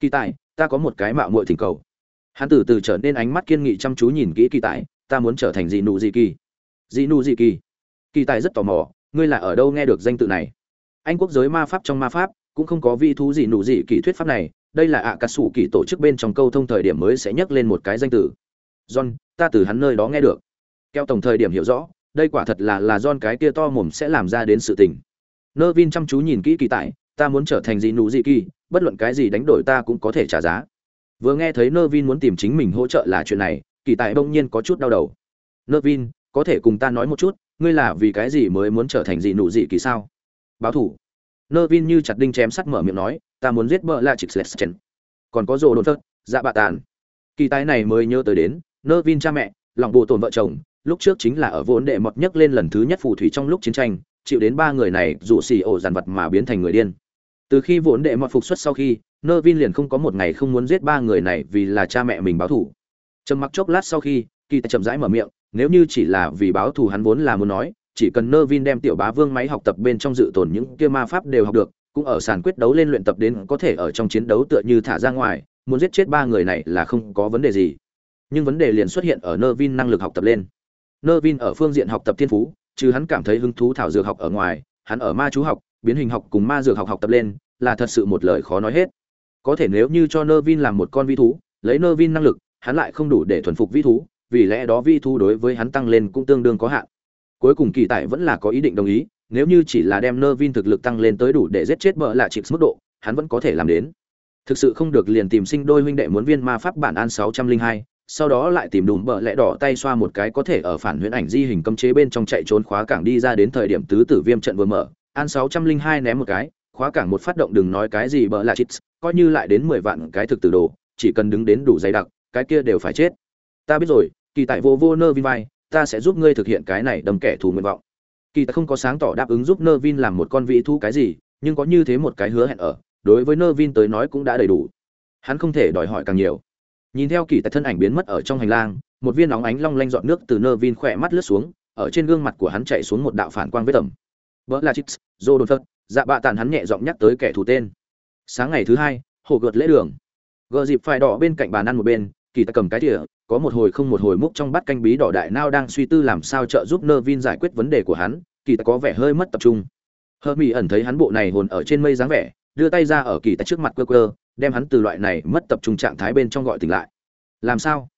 A: Kỳ tài, ta có một cái mạo muội thỉnh cầu. Hắn từ từ trở nên ánh mắt kiên nghị chăm chú nhìn kỹ kỳ tài, ta muốn trở thành dị nụ dị kỳ. Dị nụ dị kỳ? Kỳ tài rất tò mò, ngươi là ở đâu nghe được danh tự này? Anh quốc giới ma pháp trong ma pháp, cũng không có vi thú gì nụ gì kỳ thuyết pháp này đây là ạ à cà sủ kỳ tổ chức bên trong câu thông thời điểm mới sẽ nhắc lên một cái danh từ. John ta từ hắn nơi đó nghe được. Keo tổng thời điểm hiểu rõ đây quả thật là là John cái kia to mồm sẽ làm ra đến sự tình. Nơ Vin chăm chú nhìn kỹ kỳ tại, ta muốn trở thành gì nụ gì kỳ, bất luận cái gì đánh đổi ta cũng có thể trả giá. Vừa nghe thấy Nơ Vin muốn tìm chính mình hỗ trợ là chuyện này, kỳ tài bỗng nhiên có chút đau đầu. Nơ vin có thể cùng ta nói một chút ngươi là vì cái gì mới muốn trở thành gì nụ gì kỳ sao? Báo thủ nơ vin như chặt đinh chém sắt mở miệng nói, ta muốn giết bợ lạ chịp sletchen còn có rồ đồn thớt dạ bạ tàn. Kỳ tài này mới nhớ tới đến, nơ vin cha mẹ, lòng bộ tổn vợ chồng, lúc trước chính là ở vốn đệ mọt nhất lên lần thứ nhất phù thủy trong lúc chiến tranh, chịu đến ba người này dụ xì ổ dàn vật mà biến thành người điên. Từ khi vốn đệ mọt phục xuất sau khi, nơ vin liền không có một ngày không muốn giết ba người này vì là cha mẹ mình báo thủ trầm mặc chốc lát sau khi, kỳ tài chậm rãi mở miệng, nếu như chỉ là vì báo thù hắn vốn là muốn nói chỉ cần nơ vin đem tiểu bá vương máy học tập bên trong dự tồn những kia ma pháp đều học được, cũng ở sàn quyết đấu lên luyện tập đến có thể ở trong chiến đấu tựa như thả ra ngoài, muốn giết chết ba người này là không có vấn đề gì. Nhưng vấn đề liền xuất hiện ở nơ vin năng lực học tập lên. Nơ vin ở phương diện học tập thiên phú chứ hắn cảm thấy hứng thú thảo dược học ở ngoài, hắn ở ma chú học, biến hình học cùng ma dược học học tập lên, là thật sự một lời khó nói hết. Có thể nếu như cho nơ vin làm một con vi thú, lấy nơ vin năng lực, hắn lại không đủ để thuần phục vi thú, vì lẽ đó vi thú đối với hắn tăng lên cũng tương đương có hạn cuối cùng kỳ tại vẫn là có ý định đồng ý, nếu như chỉ là đem nơ vin thực lực tăng lên tới đủ để giết chết bợ lạ chịt mức độ, hắn vẫn có thể làm đến. Thực sự không được liền tìm sinh đôi huynh đệ muốn viên ma pháp bản an sáu trăm linh hai, sau đó lại tìm đùm bợ lẽ đỏ tay xoa một cái có thể ở phản huyễn ảnh di hình cấm chế bên trong chạy trốn khóa cảng đi ra đến thời điểm tứ tử viêm trận vừa mở, an sáu trăm linh hai ném một cái, khóa cảng một phát động đừng nói cái gì bợ lạ chít coi như lại đến mười vạn cái thực tử đồ, chỉ cần đứng đến đủ dày đặc, cái kia đều phải chết. Ta biết rồi, kỳ tại vô vô nơ vin vai ta sẽ giúp ngươi thực hiện cái này đâm kẻ thù nguyện vọng. Kỳ ta không có sáng tỏ đáp ứng giúp nơ vin làm một con vị thu cái gì, nhưng có như thế một cái hứa hẹn ở, đối với nơ vin tới nói cũng đã đầy đủ. Hắn không thể đòi hỏi càng nhiều. Nhìn theo kỳ tại thân ảnh biến mất ở trong hành lang, một viên óng ánh long lanh dọn nước từ nơ vin khỏe mắt lướt xuống, ở trên gương mặt của hắn chạy xuống một đạo phản quang vết tầm vỡ là chips dô đồn phật dạ bạ tàn hắn nhẹ giọng nhắc tới kẻ thù tên. Sáng ngày thứ hai, hồ gợt lễ đường. Gợ dịp phải đỏ bên cạnh bàn ăn một bên, kỳ ta cầm cái thìa có một hồi không một hồi múc trong bát canh bí đỏ đại nao đang suy tư làm sao trợ giúp nơ vin giải quyết vấn đề của hắn, kỳ ta có vẻ hơi mất tập trung. Hơ mỹ ẩn thấy hắn bộ này hồn ở trên mây dáng vẻ, đưa tay ra ở kỳ ta trước mặt cơ cơ đem hắn từ loại này mất tập trung trạng thái bên trong gọi tỉnh lại. Làm sao?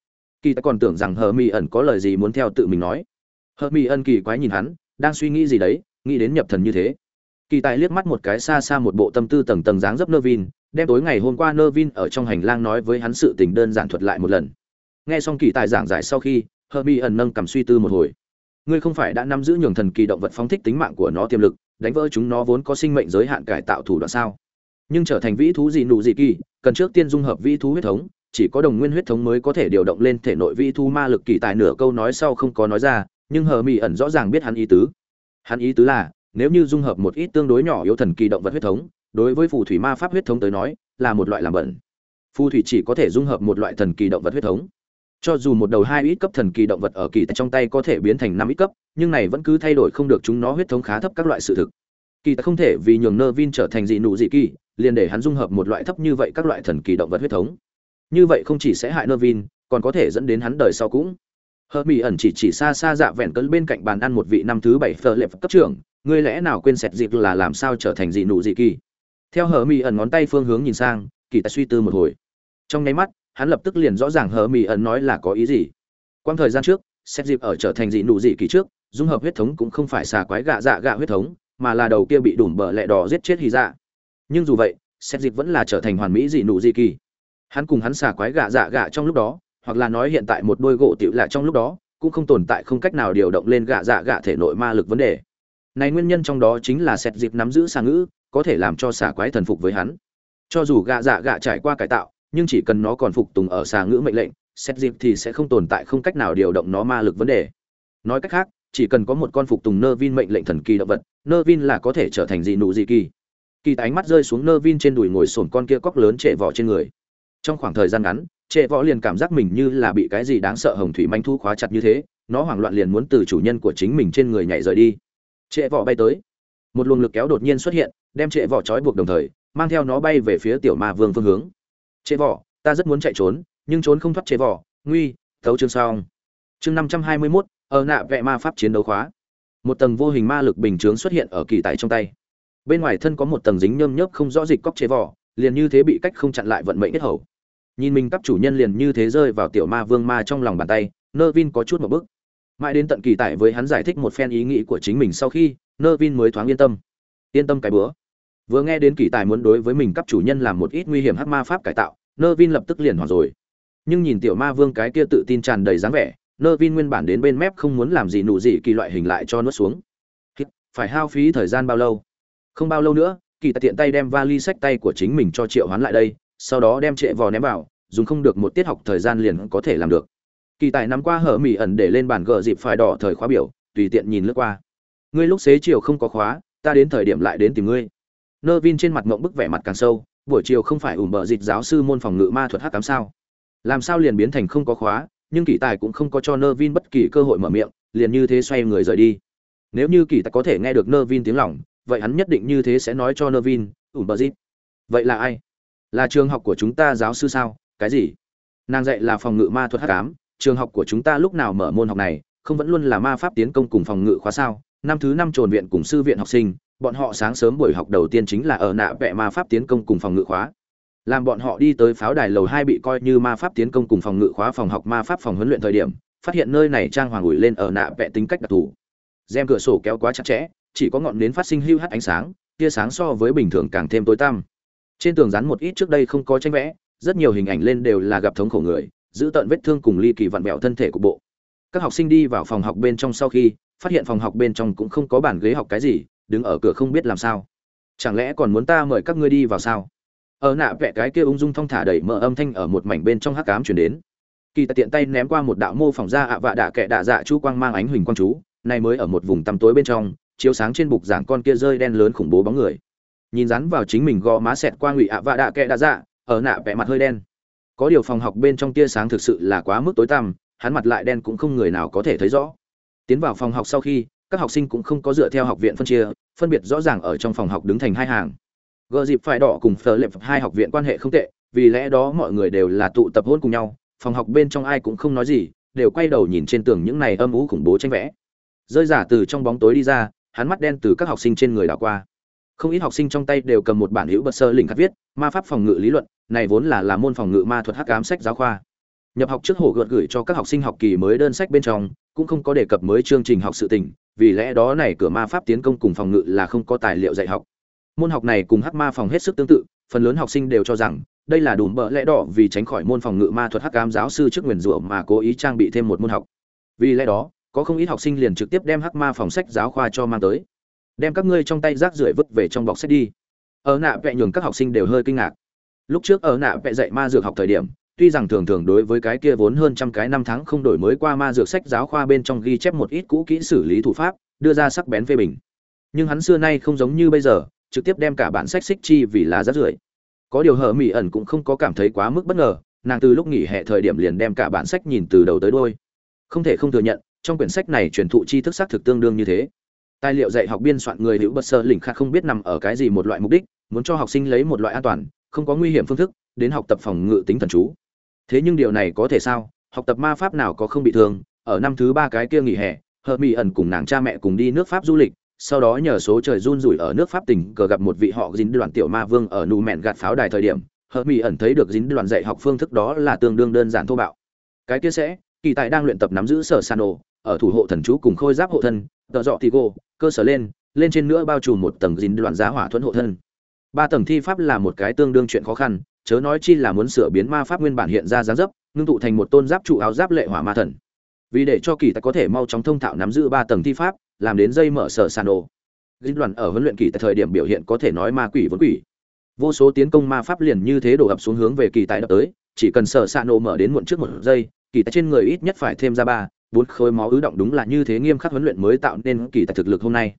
A: Kỳ ta còn tưởng rằng hơ mỹ ẩn có lời gì muốn theo tự mình nói. Hơ mỹ ẩn kỳ quái nhìn hắn, đang suy nghĩ gì đấy, nghĩ đến nhập thần như thế. Kỳ tài liếc mắt một cái xa xa một bộ tâm tư tầng tầng dáng dấp nơ vin, đem tối ngày hôm qua nơ vin ở trong hành lang nói với hắn sự tình đơn giản thuật lại một lần nghe xong kỳ tài giảng giải sau khi hơ mi ẩn nâng cầm suy tư một hồi. Ngươi không phải đã nắm giữ nhường thần kỳ động vật phóng thích tính mạng của nó tiềm lực, đánh vỡ chúng nó vốn có sinh mệnh giới hạn cải tạo thủ đoạn sao? Nhưng trở thành vĩ thú gì nụ gì kỳ, cần trước tiên dung hợp vĩ thú huyết thống, chỉ có đồng nguyên huyết thống mới có thể điều động lên thể nội vĩ thú ma lực kỳ tài nửa câu nói sau không có nói ra, nhưng hờ mỹ ẩn rõ ràng biết hắn ý tứ. Hắn ý tứ là, nếu như dung hợp một ít tương đối nhỏ yếu thần kỳ động vật huyết thống, đối với phù thủy ma pháp huyết thống tới nói, là một loại làm bẩn. Phù thủy chỉ có thể dung hợp một loại thần kỳ động vật huyết thống cho dù một đầu hai ít cấp thần kỳ động vật ở kỳ trong tay có thể biến thành năm ít cấp, nhưng này vẫn cứ thay đổi không được chúng nó huyết thống khá thấp các loại sự thực. Kỳ ta không thể vì nhường nơ vin trở thành dị nụ dị kỳ, liền để hắn dung hợp một loại thấp như vậy các loại thần kỳ động vật huyết thống. Như vậy không chỉ sẽ hại nơ vin còn có thể dẫn đến hắn đời sau cũng. Hơ mỹ ẩn chỉ chỉ xa xa dạ vẹn cơn bên cạnh bàn ăn một vị năm thứ bảy phờ lệp cấp trưởng, ngươi lẽ nào quên sẹt dịp là làm sao trở thành dị nụ dị kỳ? Theo hờ mỹ ẩn ngón tay phương hướng nhìn sang, kỳ ta suy tư một hồi. Trong nháy mắt hắn lập tức liền rõ ràng hờ mỹ ẩn nói là có ý gì. Quang thời gian trước, xét dịp ở trở thành dị nụ dị kỳ trước, dung hợp huyết thống cũng không phải xà quái gạ dạ gạ huyết thống, mà là đầu kia bị đủm bờ lẹ đỏ giết chết hy dạ. Nhưng dù vậy, xét dịp vẫn là trở thành hoàn mỹ dị nụ dị kỳ. Hắn cùng hắn xà quái gạ dạ gạ trong lúc đó, hoặc là nói hiện tại một đôi gỗ tiểu lạ trong lúc đó, cũng không tồn tại không cách nào điều động lên gạ dạ gạ thể nội ma lực vấn đề. Này nguyên nhân trong đó chính là xét dịp nắm giữ xà ngữ, có thể làm cho xà quái thần phục với hắn. Cho dù gạ dạ gạ trải qua cải tạo nhưng chỉ cần nó còn phục tùng ở xà ngữ mệnh lệnh, xét dịp thì sẽ không tồn tại không cách nào điều động nó ma lực vấn đề. Nói cách khác, chỉ cần có một con phục tùng nơ vin mệnh lệnh thần kỳ động vật nơ vin là có thể trở thành dị nụ dị kỳ. Kỳ ánh mắt rơi xuống nơ vin trên đùi ngồi sồn con kia cóc lớn trệ vỏ trên người. Trong khoảng thời gian ngắn trệ võ liền cảm giác mình như là bị cái gì đáng sợ hồng thủy manh thu khóa chặt như thế, nó hoảng loạn liền muốn từ chủ nhân của chính mình trên người nhảy rời đi. Trệ võ bay tới. Một luồng lực kéo đột nhiên xuất hiện, đem trệ vỏ trói buộc đồng thời, mang theo nó bay về phía tiểu ma vương phương hướng chế vỏ, ta rất muốn chạy trốn, nhưng trốn không thoát chế vỏ. Nguy, thấu chương xong. Chương năm trăm hai mươi mốt, ở nạ vẽ ma pháp chiến đấu khóa. Một tầng vô hình ma lực bình chướng xuất hiện ở kỳ tài trong tay. Bên ngoài thân có một tầng dính nhơm nhớp không rõ dịch cóc chế vỏ, liền như thế bị cách không chặn lại vận mệnh kết hầu. Nhìn mình các chủ nhân liền như thế rơi vào tiểu ma vương ma trong lòng bàn tay nơ vin có chút một bức mãi đến tận kỳ tại với hắn giải thích một phen ý nghĩ của chính mình sau khi nơ vin mới thoáng yên tâm. Yên tâm cái bữa vừa nghe đến kỳ tài muốn đối với mình cấp chủ nhân làm một ít nguy hiểm hắc ma pháp cải tạo, nơ vin lập tức liền hoảng rồi. Nhưng nhìn tiểu ma vương cái kia tự tin tràn đầy dáng vẻ, nơ vin nguyên bản đến bên mép không muốn làm gì nụ gì kỳ loại hình lại cho nuốt xuống. Phải hao phí thời gian bao lâu? Không bao lâu nữa, kỳ tài tiện tay đem vali sách tay của chính mình cho triệu hoán lại đây, sau đó đem trệ vò ném vào, dùng không được một tiết học thời gian liền có thể làm được. Kỳ tài nắm qua hở mỹ ẩn để lên bàn gờ dịp phải đỏ thời khóa biểu, tùy tiện nhìn lướt qua. Ngươi lúc xế chiều không có khóa, ta đến thời điểm lại đến tìm ngươi nơ vin trên mặt mộng bức vẻ mặt càng sâu buổi chiều không phải ủ bờ dịch giáo sư môn phòng ngự ma thuật hắc cám sao? Làm sao liền biến thành không có khóa nhưng kỳ tài cũng không có cho nơ vin bất kỳ cơ hội mở miệng liền như thế xoay người rời đi. Nếu như kỳ tài có thể nghe được nơ vin tiếng lỏng, vậy hắn nhất định như thế sẽ nói cho nơ vin ủ bờ dịch vậy là ai? Là trường học của chúng ta giáo sư sao? Cái gì? Nàng dạy là phòng ngự ma thuật hắc cám. trường học của chúng ta lúc nào mở môn học này không vẫn luôn là ma pháp tiến công cùng phòng ngự khóa sao? Năm thứ năm trồn viện cùng sư viện học sinh bọn họ sáng sớm buổi học đầu tiên chính là ở nạ vẽ ma pháp tiến công cùng phòng ngự khóa. Làm bọn họ đi tới pháo đài lầu hai bị coi như ma pháp tiến công cùng phòng ngự khóa phòng học ma pháp phòng huấn luyện thời điểm, phát hiện nơi này trang hoàng ủi lên ở nạ vẽ tính cách đặc thù. Rèm cửa sổ kéo quá chặt chẽ, chỉ có ngọn nến phát sinh hưu hắt ánh sáng, tia sáng so với bình thường càng thêm tối tăm. Trên tường dán một ít trước đây không có tranh vẽ, rất nhiều hình ảnh lên đều là gặp thống khổ người, giữ tận vết thương cùng ly kỳ vặn vẹo thân thể của bộ. Các học sinh đi vào phòng học bên trong sau khi, phát hiện phòng học bên trong cũng không có bàn ghế học cái gì đứng ở cửa không biết làm sao. Chẳng lẽ còn muốn ta mời các ngươi đi vào sao? Ở nạ vẽ cái kia ung dung thong thả đẩy mở âm thanh ở một mảnh bên trong hắc cám chuyển đến. Kỳ tài tiện tay ném qua một đạo mô phỏng ra ạ vạ đạ kệ đạ dạ chu quang mang ánh huỳnh quang chú, này mới ở một vùng tăm tối bên trong, chiếu sáng trên bục giảng con kia rơi đen lớn khủng bố bóng người. Nhìn rắn vào chính mình gò má xẹt qua ngụy ạ vạ đạ kệ đạ dạ ở nạ vẽ mặt hơi đen. Có điều phòng học bên trong tia sáng thực sự là quá mức tối tăm, hắn mặt lại đen cũng không người nào có thể thấy rõ. Tiến vào phòng học sau khi, các học sinh cũng không có dựa theo học viện phân chia phân biệt rõ ràng ở trong phòng học đứng thành hai hàng. Gờ dịp phải đỏ cùng phờ lệp hai học viện quan hệ không tệ, vì lẽ đó mọi người đều là tụ tập hôn cùng nhau, phòng học bên trong ai cũng không nói gì, đều quay đầu nhìn trên tường những này âm ú khủng bố tranh vẽ. Rơi giả từ trong bóng tối đi ra, hắn mắt đen từ các học sinh trên người đảo qua. Không ít học sinh trong tay đều cầm một bản hữu bật sơ lỉnh khắc viết, ma pháp phòng ngự lý luận, này vốn là là môn phòng ngự ma thuật hắc ám sách giáo khoa. Nhập học trước hổ gợt gửi cho các học sinh học kỳ mới đơn sách bên trong cũng không có đề cập mới chương trình học sự tình, vì lẽ đó này cửa ma pháp tiến công cùng phòng ngự là không có tài liệu dạy học. Môn học này cùng hắc ma phòng hết sức tương tự, phần lớn học sinh đều cho rằng, đây là đủ bỡ lẽ đỏ vì tránh khỏi môn phòng ngự ma thuật hắc ám giáo sư trước nguyền rủa mà cố ý trang bị thêm một môn học. Vì lẽ đó, có không ít học sinh liền trực tiếp đem hắc ma phòng sách giáo khoa cho mang tới. Đem các ngươi trong tay rác rưởi vứt về trong bọc sách đi. Ở nạ vẽ nhường các học sinh đều hơi kinh ngạc. Lúc trước ở nạ vẽ dạy ma dược học thời điểm tuy rằng thường thường đối với cái kia vốn hơn trăm cái năm tháng không đổi mới qua ma dược sách giáo khoa bên trong ghi chép một ít cũ kỹ xử lý thủ pháp, đưa ra sắc bén phê bình. Nhưng hắn xưa nay không giống như bây giờ, trực tiếp đem cả bản sách xích chi vì là rác rưởi. Có điều hở mỹ ẩn cũng không có cảm thấy quá mức bất ngờ, nàng từ lúc nghỉ hè thời điểm liền đem cả bản sách nhìn từ đầu tới đôi không thể không thừa nhận, trong quyển sách này truyền thụ tri thức xác thực tương đương như thế. Tài liệu dạy học biên soạn người hữu bất sơ lỉnh khắc không biết nằm ở cái gì một loại mục đích, muốn cho học sinh lấy một loại an toàn, không có nguy hiểm phương thức, đến học tập phòng ngự tính thần chú thế nhưng điều này có thể sao? Học tập ma pháp nào có không bị thương? Ở năm thứ ba cái kia nghỉ hè hờ mỹ ẩn cùng nàng cha mẹ cùng đi nước pháp du lịch, sau đó nhờ số trời run rủi ở nước pháp tình cờ gặp một vị họ dính đoàn tiểu ma vương ở nù mẹn gạt pháo đài thời điểm hờ mỹ ẩn thấy được dính đoàn dạy học phương thức đó là tương đương đơn giản thô bạo. Cái kia sẽ, kỳ tại đang luyện tập nắm giữ sở san ồ ở thủ hộ thần chú cùng khôi giáp hộ thân, tợ dọ thì cô cơ sở lên lên trên nữa bao trùm một tầng dính đoàn giá hỏa thuẫn hộ thân ba tầng thi pháp là một cái tương đương chuyện khó khăn, chớ nói chi là muốn sửa biến ma pháp nguyên bản hiện ra dáng dấp, ngưng tụ thành một tôn giáp trụ áo giáp lệ hỏa ma thần. Vì để cho kỳ tài có thể mau chóng thông thạo nắm giữ ba tầng thi pháp, làm đến dây mở sở sàn đồ. Dính đoàn ở huấn luyện kỳ tại thời điểm biểu hiện có thể nói ma quỷ vốn quỷ. Vô số tiến công ma pháp liền như thế đổ ập xuống hướng về kỳ tài đập tới, chỉ cần sở sàn đồ mở đến muộn trước một giây, kỳ tài trên người ít nhất phải thêm ra ba, bốn khối máu ứ động đúng là như thế nghiêm khắc huấn luyện mới tạo nên kỳ tài thực lực hôm nay.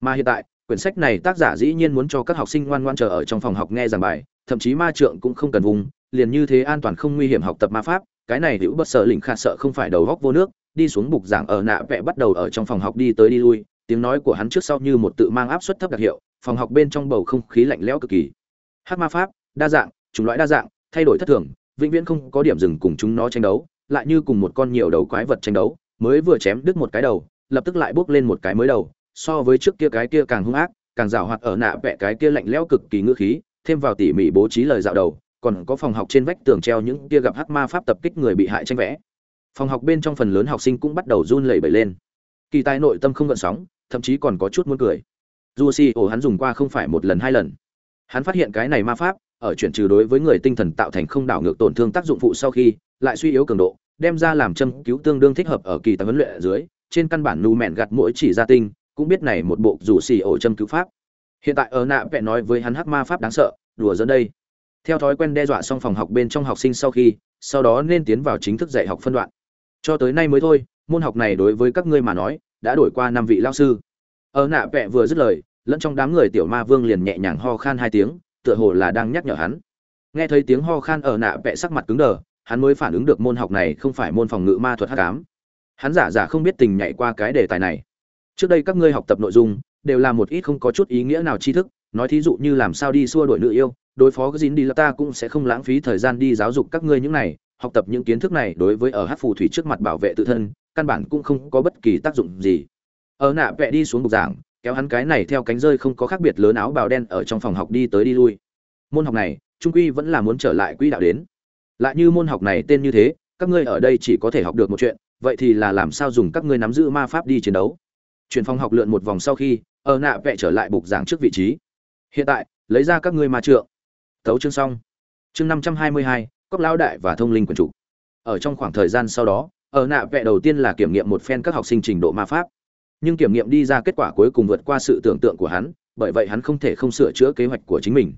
A: Mà hiện tại quyển sách này tác giả dĩ nhiên muốn cho các học sinh ngoan ngoan chờ ở trong phòng học nghe giảng bài, thậm chí ma trượng cũng không cần vùng, liền như thế an toàn không nguy hiểm học tập ma pháp, cái này hữu bất sợ lỉnh khả sợ không phải đầu góc vô nước, đi xuống bục giảng ở nạ vẽ bắt đầu ở trong phòng học đi tới đi lui, tiếng nói của hắn trước sau như một tự mang áp suất thấp đặc hiệu, phòng học bên trong bầu không khí lạnh lẽo cực kỳ. Hát ma pháp, đa dạng, chủng loại đa dạng, thay đổi thất thường, vĩnh viễn không có điểm dừng cùng chúng nó tranh đấu, lại như cùng một con nhiều đầu quái vật tranh đấu, mới vừa chém đứt một cái đầu, lập tức lại bốc lên một cái mới đầu so với trước kia cái kia càng hung ác, càng rào hoạt ở nạ vẽ cái kia lạnh lẽo cực kỳ ngữ khí, thêm vào tỉ mỉ bố trí lời dạo đầu, còn có phòng học trên vách tường treo những kia gặp hắc ma pháp tập kích người bị hại tranh vẽ. Phòng học bên trong phần lớn học sinh cũng bắt đầu run lẩy bẩy lên. Kỳ tài nội tâm không gợn sóng, thậm chí còn có chút muốn cười. Dù si ổ hắn dùng qua không phải một lần hai lần. Hắn phát hiện cái này ma pháp, ở chuyển trừ đối với người tinh thần tạo thành không đảo ngược tổn thương tác dụng phụ sau khi, lại suy yếu cường độ, đem ra làm châm cứu tương đương thích hợp ở kỳ tài huấn luyện ở dưới, trên căn bản nu mẹn gặt mỗi chỉ gia tinh cũng biết này một bộ rủ xì ổ châm cứu pháp. Hiện tại ở nạ vẽ nói với hắn hắc ma pháp đáng sợ, đùa dẫn đây. Theo thói quen đe dọa xong phòng học bên trong học sinh sau khi, sau đó nên tiến vào chính thức dạy học phân đoạn. Cho tới nay mới thôi, môn học này đối với các ngươi mà nói, đã đổi qua năm vị lao sư. Ở nạ vẽ vừa dứt lời, lẫn trong đám người tiểu ma vương liền nhẹ nhàng ho khan hai tiếng, tựa hồ là đang nhắc nhở hắn. Nghe thấy tiếng ho khan ở nạ vẽ sắc mặt cứng đờ, hắn mới phản ứng được môn học này không phải môn phòng ngự ma thuật hắc ám. Hắn giả giả không biết tình nhảy qua cái đề tài này trước đây các ngươi học tập nội dung, đều là một ít không có chút ý nghĩa nào tri thức, nói thí dụ như làm sao đi xua đuổi nữ yêu, đối phó cái dính đi là ta cũng sẽ không lãng phí thời gian đi giáo dục các ngươi những này, học tập những kiến thức này đối với ở hát phù thủy trước mặt bảo vệ tự thân, căn bản cũng không có bất kỳ tác dụng gì. Ở nạ vẽ đi xuống bục giảng, kéo hắn cái này theo cánh rơi không có khác biệt lớn áo bào đen ở trong phòng học đi tới đi lui. Môn học này, trung quy vẫn là muốn trở lại quỹ đạo đến. Lại như môn học này tên như thế, các ngươi ở đây chỉ có thể học được một chuyện, vậy thì là làm sao dùng các ngươi nắm giữ ma pháp đi chiến đấu? Chuyển phòng học lượn một vòng sau khi ở nạ vẽ trở lại bục giảng trước vị trí. Hiện tại, lấy ra các ngươi ma trượng. Tấu chương xong. Chương năm trăm hai mươi hai, cốc lao đại và thông linh quần chủ. Ở trong khoảng thời gian sau đó ở nạ vẽ đầu tiên là kiểm nghiệm một phen các học sinh trình độ ma pháp. Nhưng kiểm nghiệm đi ra kết quả cuối cùng vượt qua sự tưởng tượng của hắn, bởi vậy hắn không thể không sửa chữa kế hoạch của chính mình.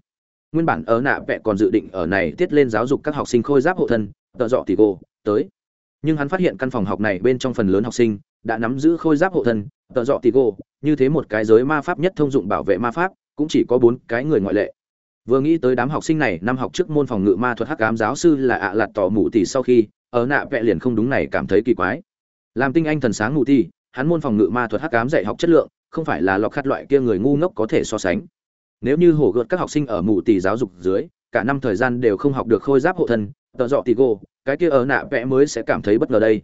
A: Nguyên bản ở nạ vẽ còn dự định ở này tiết lên giáo dục các học sinh khôi giáp hộ thân, tợ dọ thì cô tới nhưng hắn phát hiện căn phòng học này bên trong phần lớn học sinh đã nắm giữ khôi giáp hộ thân, tợ dọ tì cô như thế một cái giới ma pháp nhất thông dụng bảo vệ ma pháp, cũng chỉ có bốn cái người ngoại lệ. Vừa nghĩ tới đám học sinh này, năm học trước môn phòng ngự ma thuật hắc ám giáo sư là ạ lạt tỏ mù tỷ sau khi, ở nạ vẽ liền không đúng này cảm thấy kỳ quái. Làm tinh anh thần sáng mù tì, hắn môn phòng ngự ma thuật hắc ám dạy học chất lượng, không phải là lọc khát loại kia người ngu ngốc có thể so sánh. Nếu như hổ gợt các học sinh ở mù tỷ giáo dục dưới, cả năm thời gian đều không học được khôi giáp hộ thân, tợ dọ tì gô cái kia ở nạ vẽ mới sẽ cảm thấy bất ngờ đây.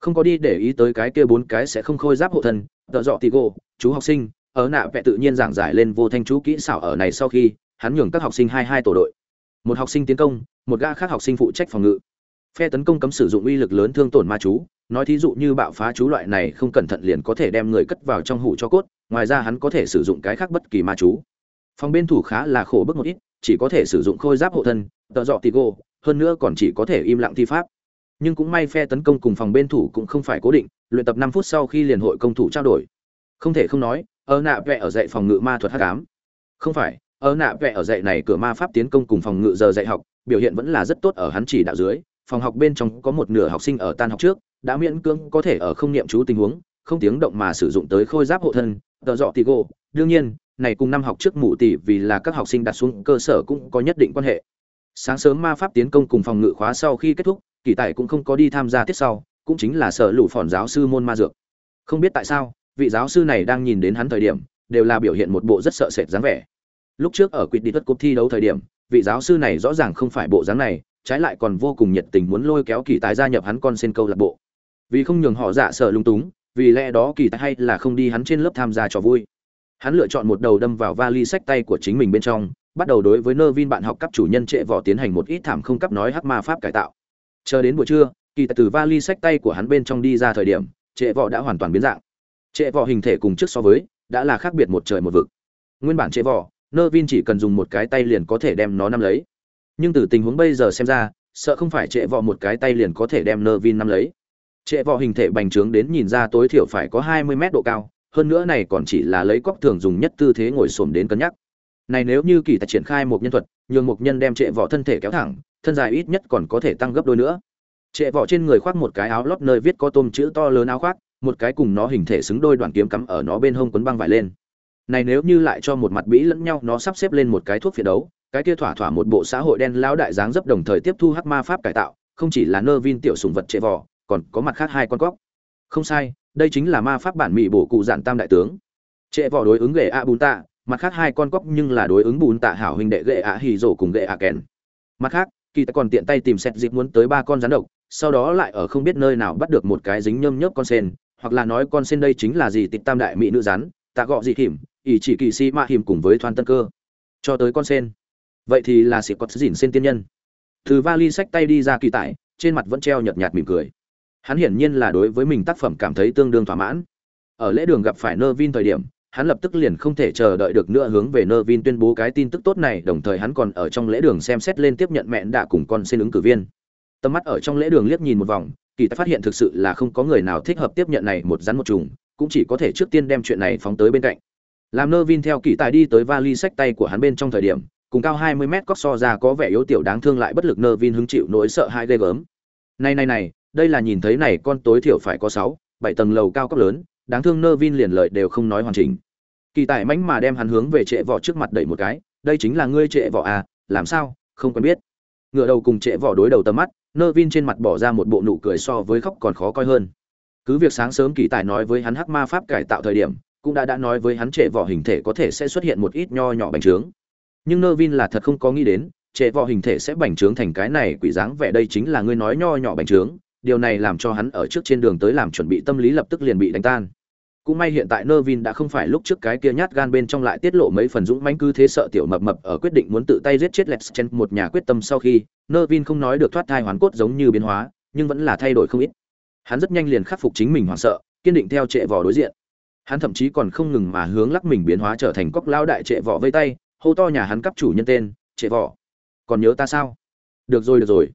A: Không có đi để ý tới cái kia bốn cái sẽ không khôi giáp hộ thân, tợ dọ tì gô chú học sinh, ở nạ vẽ tự nhiên giảng giải lên vô thanh chú kỹ xảo ở này sau khi, hắn nhường các học sinh hai hai tổ đội. Một học sinh tiến công, một gã khác học sinh phụ trách phòng ngự. Phe tấn công cấm sử dụng uy lực lớn thương tổn ma chú, nói thí dụ như bạo phá chú loại này không cẩn thận liền có thể đem người cất vào trong hủ cho cốt, ngoài ra hắn có thể sử dụng cái khác bất kỳ ma chú. Phòng bên thủ khá là khổ bức một ít, chỉ có thể sử dụng khôi giáp hộ thân, tợ dọ tì gô hơn nữa còn chỉ có thể im lặng thi pháp. Nhưng cũng may phe tấn công cùng phòng bên thủ cũng không phải cố định, luyện tập năm phút sau khi liền hội công thủ trao đổi. Không thể không nói ở nạ vẽ ở dạy phòng ngự ma thuật hắc ám. Không phải ở nạ vẽ ở dạy này cửa ma pháp tiến công cùng phòng ngự giờ dạy học, biểu hiện vẫn là rất tốt ở hắn chỉ đạo dưới. Phòng học bên trong có một nửa học sinh ở tan học trước, đã miễn cưỡng có thể ở không niệm chú tình huống, không tiếng động mà sử dụng tới khôi giáp hộ thân tờ dọ tì gô. Đương nhiên, này cùng năm học trước mụ tỷ vì là các học sinh đặt xuống cơ sở cũng có nhất định quan hệ sáng sớm ma pháp tiến công cùng phòng ngự khóa sau khi kết thúc, kỳ tài cũng không có đi tham gia tiết sau, cũng chính là sở lũ phòn giáo sư môn ma dược. Không biết tại sao, vị giáo sư này đang nhìn đến hắn thời điểm, đều là biểu hiện một bộ rất sợ sệt dáng vẻ. Lúc trước ở quyết đi tuất cúp thi đấu thời điểm, vị giáo sư này rõ ràng không phải bộ dáng này, trái lại còn vô cùng nhiệt tình muốn lôi kéo kỳ tài gia nhập hắn con sen câu lạc bộ. Vì không nhường họ dạ sợ lung túng, vì lẽ đó kỳ tài hay là không đi hắn trên lớp tham gia trò vui. Hắn lựa chọn một đầu đâm vào vali sách tay của chính mình bên trong bắt đầu đối với nơ vin bạn học cấp chủ nhân trệ vỏ tiến hành một ít thảm không cấp nói hắc ma pháp cải tạo. Chờ đến buổi trưa, kỳ tài từ vali sách tay của hắn bên trong đi ra thời điểm, trệ vỏ đã hoàn toàn biến dạng. Trệ vỏ hình thể cùng trước so với, đã là khác biệt một trời một vực. Nguyên bản trệ vỏ nơ vin chỉ cần dùng một cái tay liền có thể đem nó nắm lấy. Nhưng từ tình huống bây giờ xem ra, sợ không phải trệ vỏ một cái tay liền có thể đem nơ vin nắm lấy. Trệ vỏ hình thể bành trướng đến nhìn ra tối thiểu phải có hai mươi mét độ cao, hơn nữa này còn chỉ là lấy cóc thường dùng nhất tư thế ngồi xổm đến cân nhắc này nếu như kỳ tài triển khai một nhân thuật, nhường một nhân đem trệ vỏ thân thể kéo thẳng, thân dài ít nhất còn có thể tăng gấp đôi nữa. Trệ vỏ trên người khoác một cái áo lót nơi viết có tôm chữ to lớn áo khoác, một cái cùng nó hình thể xứng đôi đoạn kiếm cắm ở nó bên hông quấn băng vải lên. Này nếu như lại cho một mặt bĩ lẫn nhau, nó sắp xếp lên một cái thuốc phiện đấu, cái kia thỏa thỏa một bộ xã hội đen lão đại dáng dấp đồng thời tiếp thu hắc ma pháp cải tạo, không chỉ là nơ vin tiểu sùng vật trệ vỏ, còn có mặt khác hai con cóc. Không sai, đây chính là ma pháp bản mỹ bổ cụ giản tam đại tướng. Trệ vỏ đối ứng ghệ a bùn tạ mặt khác hai con cóc nhưng là đối ứng bùn tạ hảo huynh đệ gệ ạ hì rổ cùng gệ ạ kèn. Mặt khác, kỳ ta còn tiện tay tìm xét dịp muốn tới ba con rắn độc, sau đó lại ở không biết nơi nào bắt được một cái dính nhơm nhớp con sen, hoặc là nói con sen đây chính là gì tịch tam đại mỹ nữ rắn, tạ gọ dị hiểm, ỷ chỉ kỳ si ma hiểm cùng với thoan tân cơ. Cho tới con sen. Vậy thì là sĩ có dỉn sen tiên nhân. Từ vali sách tay đi ra kỳ tải, trên mặt vẫn treo nhợt nhạt mỉm cười. Hắn hiển nhiên là đối với mình tác phẩm cảm thấy tương đương thỏa mãn. Ở lễ đường gặp phải nơ vin thời điểm hắn lập tức liền không thể chờ đợi được nữa hướng về Nervin tuyên bố cái tin tức tốt này, đồng thời hắn còn ở trong lễ đường xem xét lên tiếp nhận mẹn đã cùng con xin ứng cử viên. Tầm mắt ở trong lễ đường liếc nhìn một vòng, kỳ ta phát hiện thực sự là không có người nào thích hợp tiếp nhận này một rắn một trùng, cũng chỉ có thể trước tiên đem chuyện này phóng tới bên cạnh. Làm Nervin theo kỳ tài đi tới vali sách tay của hắn bên trong thời điểm, cùng cao 20 mét cóc so ra có vẻ yếu tiểu đáng thương lại bất lực Nervin hứng chịu nỗi sợ hai ghê gớm. Này này này, đây là nhìn thấy này con tối thiểu phải có 6, 7 tầng lầu cao cấp lớn, đáng thương Nơ Vin liền lời đều không nói hoàn chỉnh. Kỳ tài mánh mà đem hắn hướng về trệ vỏ trước mặt đẩy một cái, đây chính là ngươi trệ vỏ à làm sao, không quen biết. Ngựa đầu cùng trệ vỏ đối đầu tầm mắt, nơ vin trên mặt bỏ ra một bộ nụ cười so với khóc còn khó coi hơn. Cứ việc sáng sớm kỳ tài nói với hắn hắc ma pháp cải tạo thời điểm, cũng đã đã nói với hắn trệ vỏ hình thể có thể sẽ xuất hiện một ít nho nhỏ bành trướng. Nhưng nơ vin là thật không có nghĩ đến, trệ vỏ hình thể sẽ bành trướng thành cái này quỷ dáng vẻ đây chính là ngươi nói nho nhỏ bành trướng, điều này làm cho hắn ở trước trên đường tới làm chuẩn bị tâm lý lập tức liền bị đánh tan cũng may hiện tại Nervin đã không phải lúc trước cái kia nhát gan bên trong lại tiết lộ mấy phần dũng mãnh cứ thế sợ tiểu mập mập ở quyết định muốn tự tay giết chết Letchen một nhà quyết tâm sau khi, Nervin không nói được thoát thai hoàn cốt giống như biến hóa, nhưng vẫn là thay đổi không ít. Hắn rất nhanh liền khắc phục chính mình hoảng sợ, kiên định theo trệ vỏ đối diện. Hắn thậm chí còn không ngừng mà hướng lắc mình biến hóa trở thành cốc lao đại trệ vỏ vây tay, hô to nhà hắn cấp chủ nhân tên, trệ vỏ. Còn nhớ ta sao? Được rồi được rồi.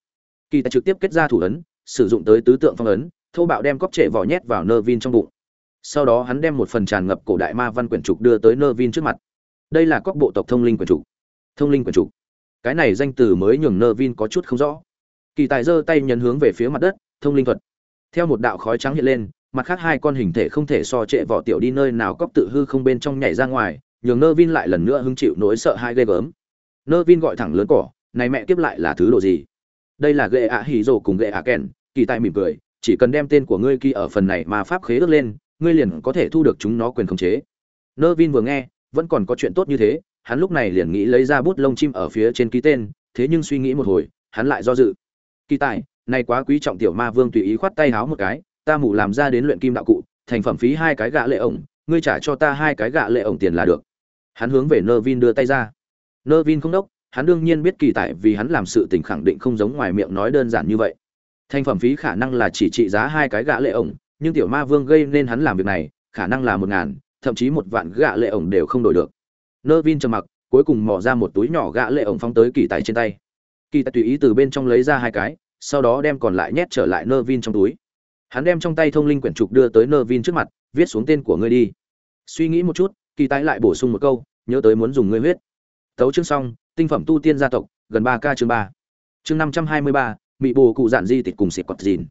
A: Kỳ ta trực tiếp kết ra thủ ấn, sử dụng tới tứ tượng phong ấn, thô bạo đem cốc trệ vỏ nhét vào Nervin trong bụng sau đó hắn đem một phần tràn ngập cổ đại ma văn quyển trục đưa tới nơ vin trước mặt. Đây là các bộ tộc thông linh quyển trục. Thông linh quyển trục. Cái này danh từ mới nhường nơ vin có chút không rõ. Kỳ tài giơ tay nhấn hướng về phía mặt đất, thông linh thuật. Theo một đạo khói trắng hiện lên, mặt khác hai con hình thể không thể so trệ vỏ tiểu đi nơi nào cóc tự hư không bên trong nhảy ra ngoài, nhường nơ vin lại lần nữa hứng chịu nỗi sợ hai ghê gớm. Nơ vin gọi thẳng lớn cỏ, này mẹ kiếp lại là thứ đồ gì? Đây là ghệ ạ hỉ rồ cùng ghệ ạ kèn. Kỳ tài mỉm cười, chỉ cần đem tên của ngươi kỳ ở phần này mà pháp khế ước lên ngươi liền có thể thu được chúng nó quyền khống chế. Nơ vin vừa nghe, vẫn còn có chuyện tốt như thế, hắn lúc này liền nghĩ lấy ra bút lông chim ở phía trên ký tên, thế nhưng suy nghĩ một hồi, hắn lại do dự. Kỳ tài, này quá quý trọng tiểu ma vương tùy ý khoát tay háo một cái, ta mù làm ra đến luyện kim đạo cụ, thành phẩm phí hai cái gạ lệ ổng, ngươi trả cho ta hai cái gạ lệ ổng tiền là được. Hắn hướng về nơ vin đưa tay ra. Nơ vin không đốc, hắn đương nhiên biết kỳ tài vì hắn làm sự tình khẳng định không giống ngoài miệng nói đơn giản như vậy. Thành phẩm phí khả năng là chỉ trị giá hai cái gạ lệ ổng nhưng tiểu ma vương gây nên hắn làm việc này, khả năng là một ngàn, thậm chí một vạn gạ lệ ổng đều không đổi được. Nơ vin trầm mặc, cuối cùng mò ra một túi nhỏ gạ lệ ổng phóng tới kỳ tài trên tay. Kỳ tài tùy ý từ bên trong lấy ra hai cái, sau đó đem còn lại nhét trở lại nơ vin trong túi. Hắn đem trong tay thông linh quyển trục đưa tới nơ vin trước mặt, viết xuống tên của ngươi đi. Suy nghĩ một chút, kỳ tài lại bổ sung một câu, nhớ tới muốn dùng ngươi huyết. Tấu chương xong, tinh phẩm tu tiên gia tộc, gần ba k chương ba. Chương năm trăm hai mươi ba, mị bồ cụ giản di tịch cùng xịt quạt dìn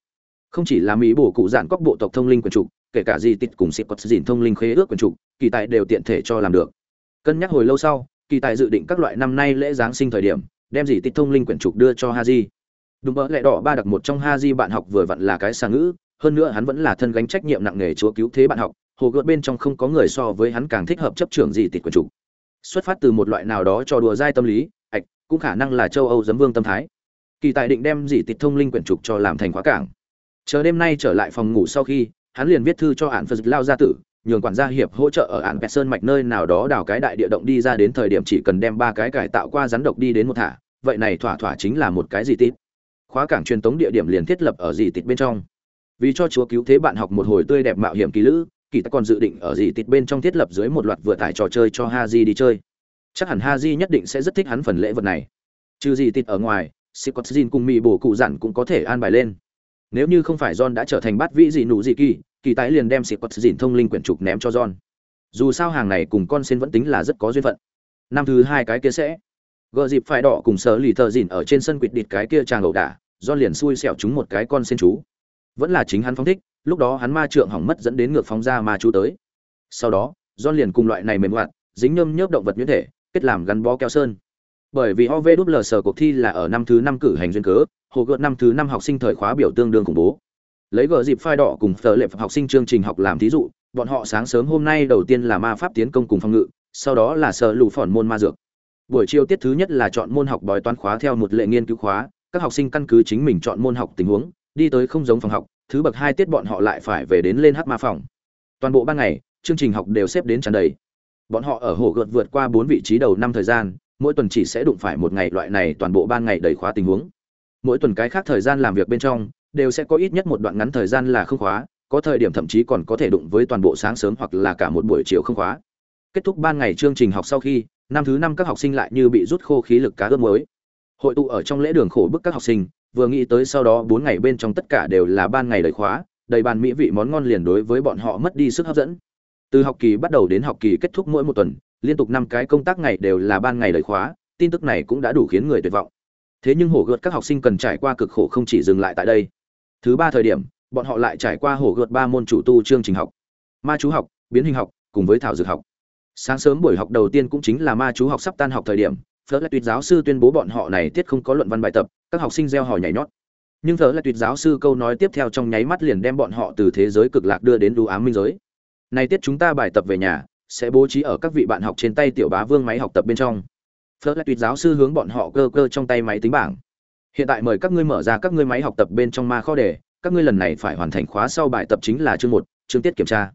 A: không chỉ là mỹ bổ cụ dạn các bộ tộc thông linh quyền trục, kể cả di tịt cùng xịt quật dìn thông linh khế ước quyền trục, kỳ tài đều tiện thể cho làm được. Cân nhắc hồi lâu sau, kỳ tài dự định các loại năm nay lễ giáng sinh thời điểm, đem di tịt thông linh quyển trục đưa cho ha di đúng bỡ lẽ đỏ ba đặc một trong ha di bạn học vừa vặn là cái sang ngữ, hơn nữa hắn vẫn là thân gánh trách nhiệm nặng nề chúa cứu thế bạn học, hồ gợt bên trong không có người so với hắn càng thích hợp chấp trưởng di tịt quyển trục. Xuất phát từ một loại nào đó cho đùa dai tâm lý, ạch, cũng khả năng là châu âu giấm vương tâm thái. Kỳ tài định đem di tịt thông linh quyển trục cho làm thành khóa cảng chờ đêm nay trở lại phòng ngủ sau khi, hắn liền viết thư cho ạn phật lao gia tử, nhường quản gia hiệp hỗ trợ ở ạn pẹt sơn mạch nơi nào đó đào cái đại địa động đi ra đến thời điểm chỉ cần đem ba cái cải tạo qua rắn độc đi đến một thả, vậy này thỏa thỏa chính là một cái gì tít. Khóa cảng truyền tống địa điểm liền thiết lập ở gì tít bên trong. Vì cho chúa cứu thế bạn học một hồi tươi đẹp mạo hiểm kỳ lữ, kỳ ta còn dự định ở gì tít bên trong thiết lập dưới một loạt vừa tải trò chơi cho ha di đi chơi. Chắc hẳn ha di nhất định sẽ rất thích hắn phần lễ vật này. Trừ gì tít ở ngoài, Scott Jin cùng mì bổ cụ dặn cũng có thể an bài lên nếu như không phải John đã trở thành bát vĩ gì nụ gì kỳ, kỳ tái liền đem xịt quật dịn thông linh quyển trục ném cho John. Dù sao hàng này cùng con sen vẫn tính là rất có duyên phận. Năm thứ hai cái kia sẽ gờ dịp phải đỏ cùng sở lì thợ dịn ở trên sân quỵt địt cái kia chàng ẩu đả, John liền xui xẻo chúng một cái con sen chú. Vẫn là chính hắn phóng thích, lúc đó hắn ma trượng hỏng mất dẫn đến ngược phóng ra ma chú tới. Sau đó, John liền cùng loại này mềm hoạt, dính nhâm nhớp động vật nhuyễn thể, kết làm gắn bó keo sơn. Bởi vì OVW sở cuộc thi là ở năm thứ năm cử hành duyên cớ, hồ gợt năm thứ năm học sinh thời khóa biểu tương đương khủng bố. Lấy gờ dịp phai đỏ cùng tờ lệ học sinh chương trình học làm thí dụ bọn họ sáng sớm hôm nay đầu tiên là ma pháp tiến công cùng phòng ngự sau đó là sở lù phỏn môn ma dược. Buổi chiều tiết thứ nhất là chọn môn học bói toán khóa theo một lệ nghiên cứu khóa các học sinh căn cứ chính mình chọn môn học tình huống đi tới không giống phòng học thứ bậc hai tiết bọn họ lại phải về đến lên hát ma phòng. Toàn bộ ban ngày chương trình học đều xếp đến tràn đầy. Bọn họ ở hồ gợt vượt qua bốn vị trí đầu năm thời gian mỗi tuần chỉ sẽ đụng phải một ngày, loại này toàn bộ ban ngày đầy khóa tình huống. Mỗi tuần cái khác thời gian làm việc bên trong, đều sẽ có ít nhất một đoạn ngắn thời gian là không khóa, có thời điểm thậm chí còn có thể đụng với toàn bộ sáng sớm hoặc là cả một buổi chiều không khóa. Kết thúc ban ngày chương trình học sau khi, năm thứ năm các học sinh lại như bị rút khô khí lực cá ướp mới hội tụ ở trong lễ đường khổ bức các học sinh, vừa nghĩ tới sau đó bốn ngày bên trong tất cả đều là ban ngày đầy khóa, đầy bàn mỹ vị món ngon liền đối với bọn họ mất đi sức hấp dẫn. Từ học kỳ bắt đầu đến học kỳ kết thúc mỗi một tuần liên tục năm cái công tác ngày đều là ban ngày lời khóa, tin tức này cũng đã đủ khiến người tuyệt vọng. Thế nhưng hổ gợt các học sinh cần trải qua cực khổ không chỉ dừng lại tại đây. Thứ ba thời điểm, bọn họ lại trải qua hổ gợt ba môn chủ tu chương trình học. Ma chú học, biến hình học, cùng với thảo dược học. Sáng sớm buổi học đầu tiên cũng chính là ma chú học sắp tan học thời điểm phớt lại tuyệt giáo sư tuyên bố bọn họ này tiết không có luận văn bài tập, các học sinh gieo hỏi nhảy nhót. Nhưng phớt lại tuyệt giáo sư câu nói tiếp theo trong nháy mắt liền đem bọn họ từ thế giới cực lạc đưa đến đủ ám minh giới. Này tiết chúng ta bài tập về nhà sẽ bố trí ở các vị bạn học trên tay tiểu bá vương máy học tập bên trong. Phớt lại tuyệt giáo sư hướng bọn họ cơ cơ trong tay máy tính bảng. Hiện tại mời các ngươi mở ra các ngươi máy học tập bên trong ma kho đề các ngươi lần này phải hoàn thành khóa sau bài tập chính là chương một, chương tiết kiểm tra.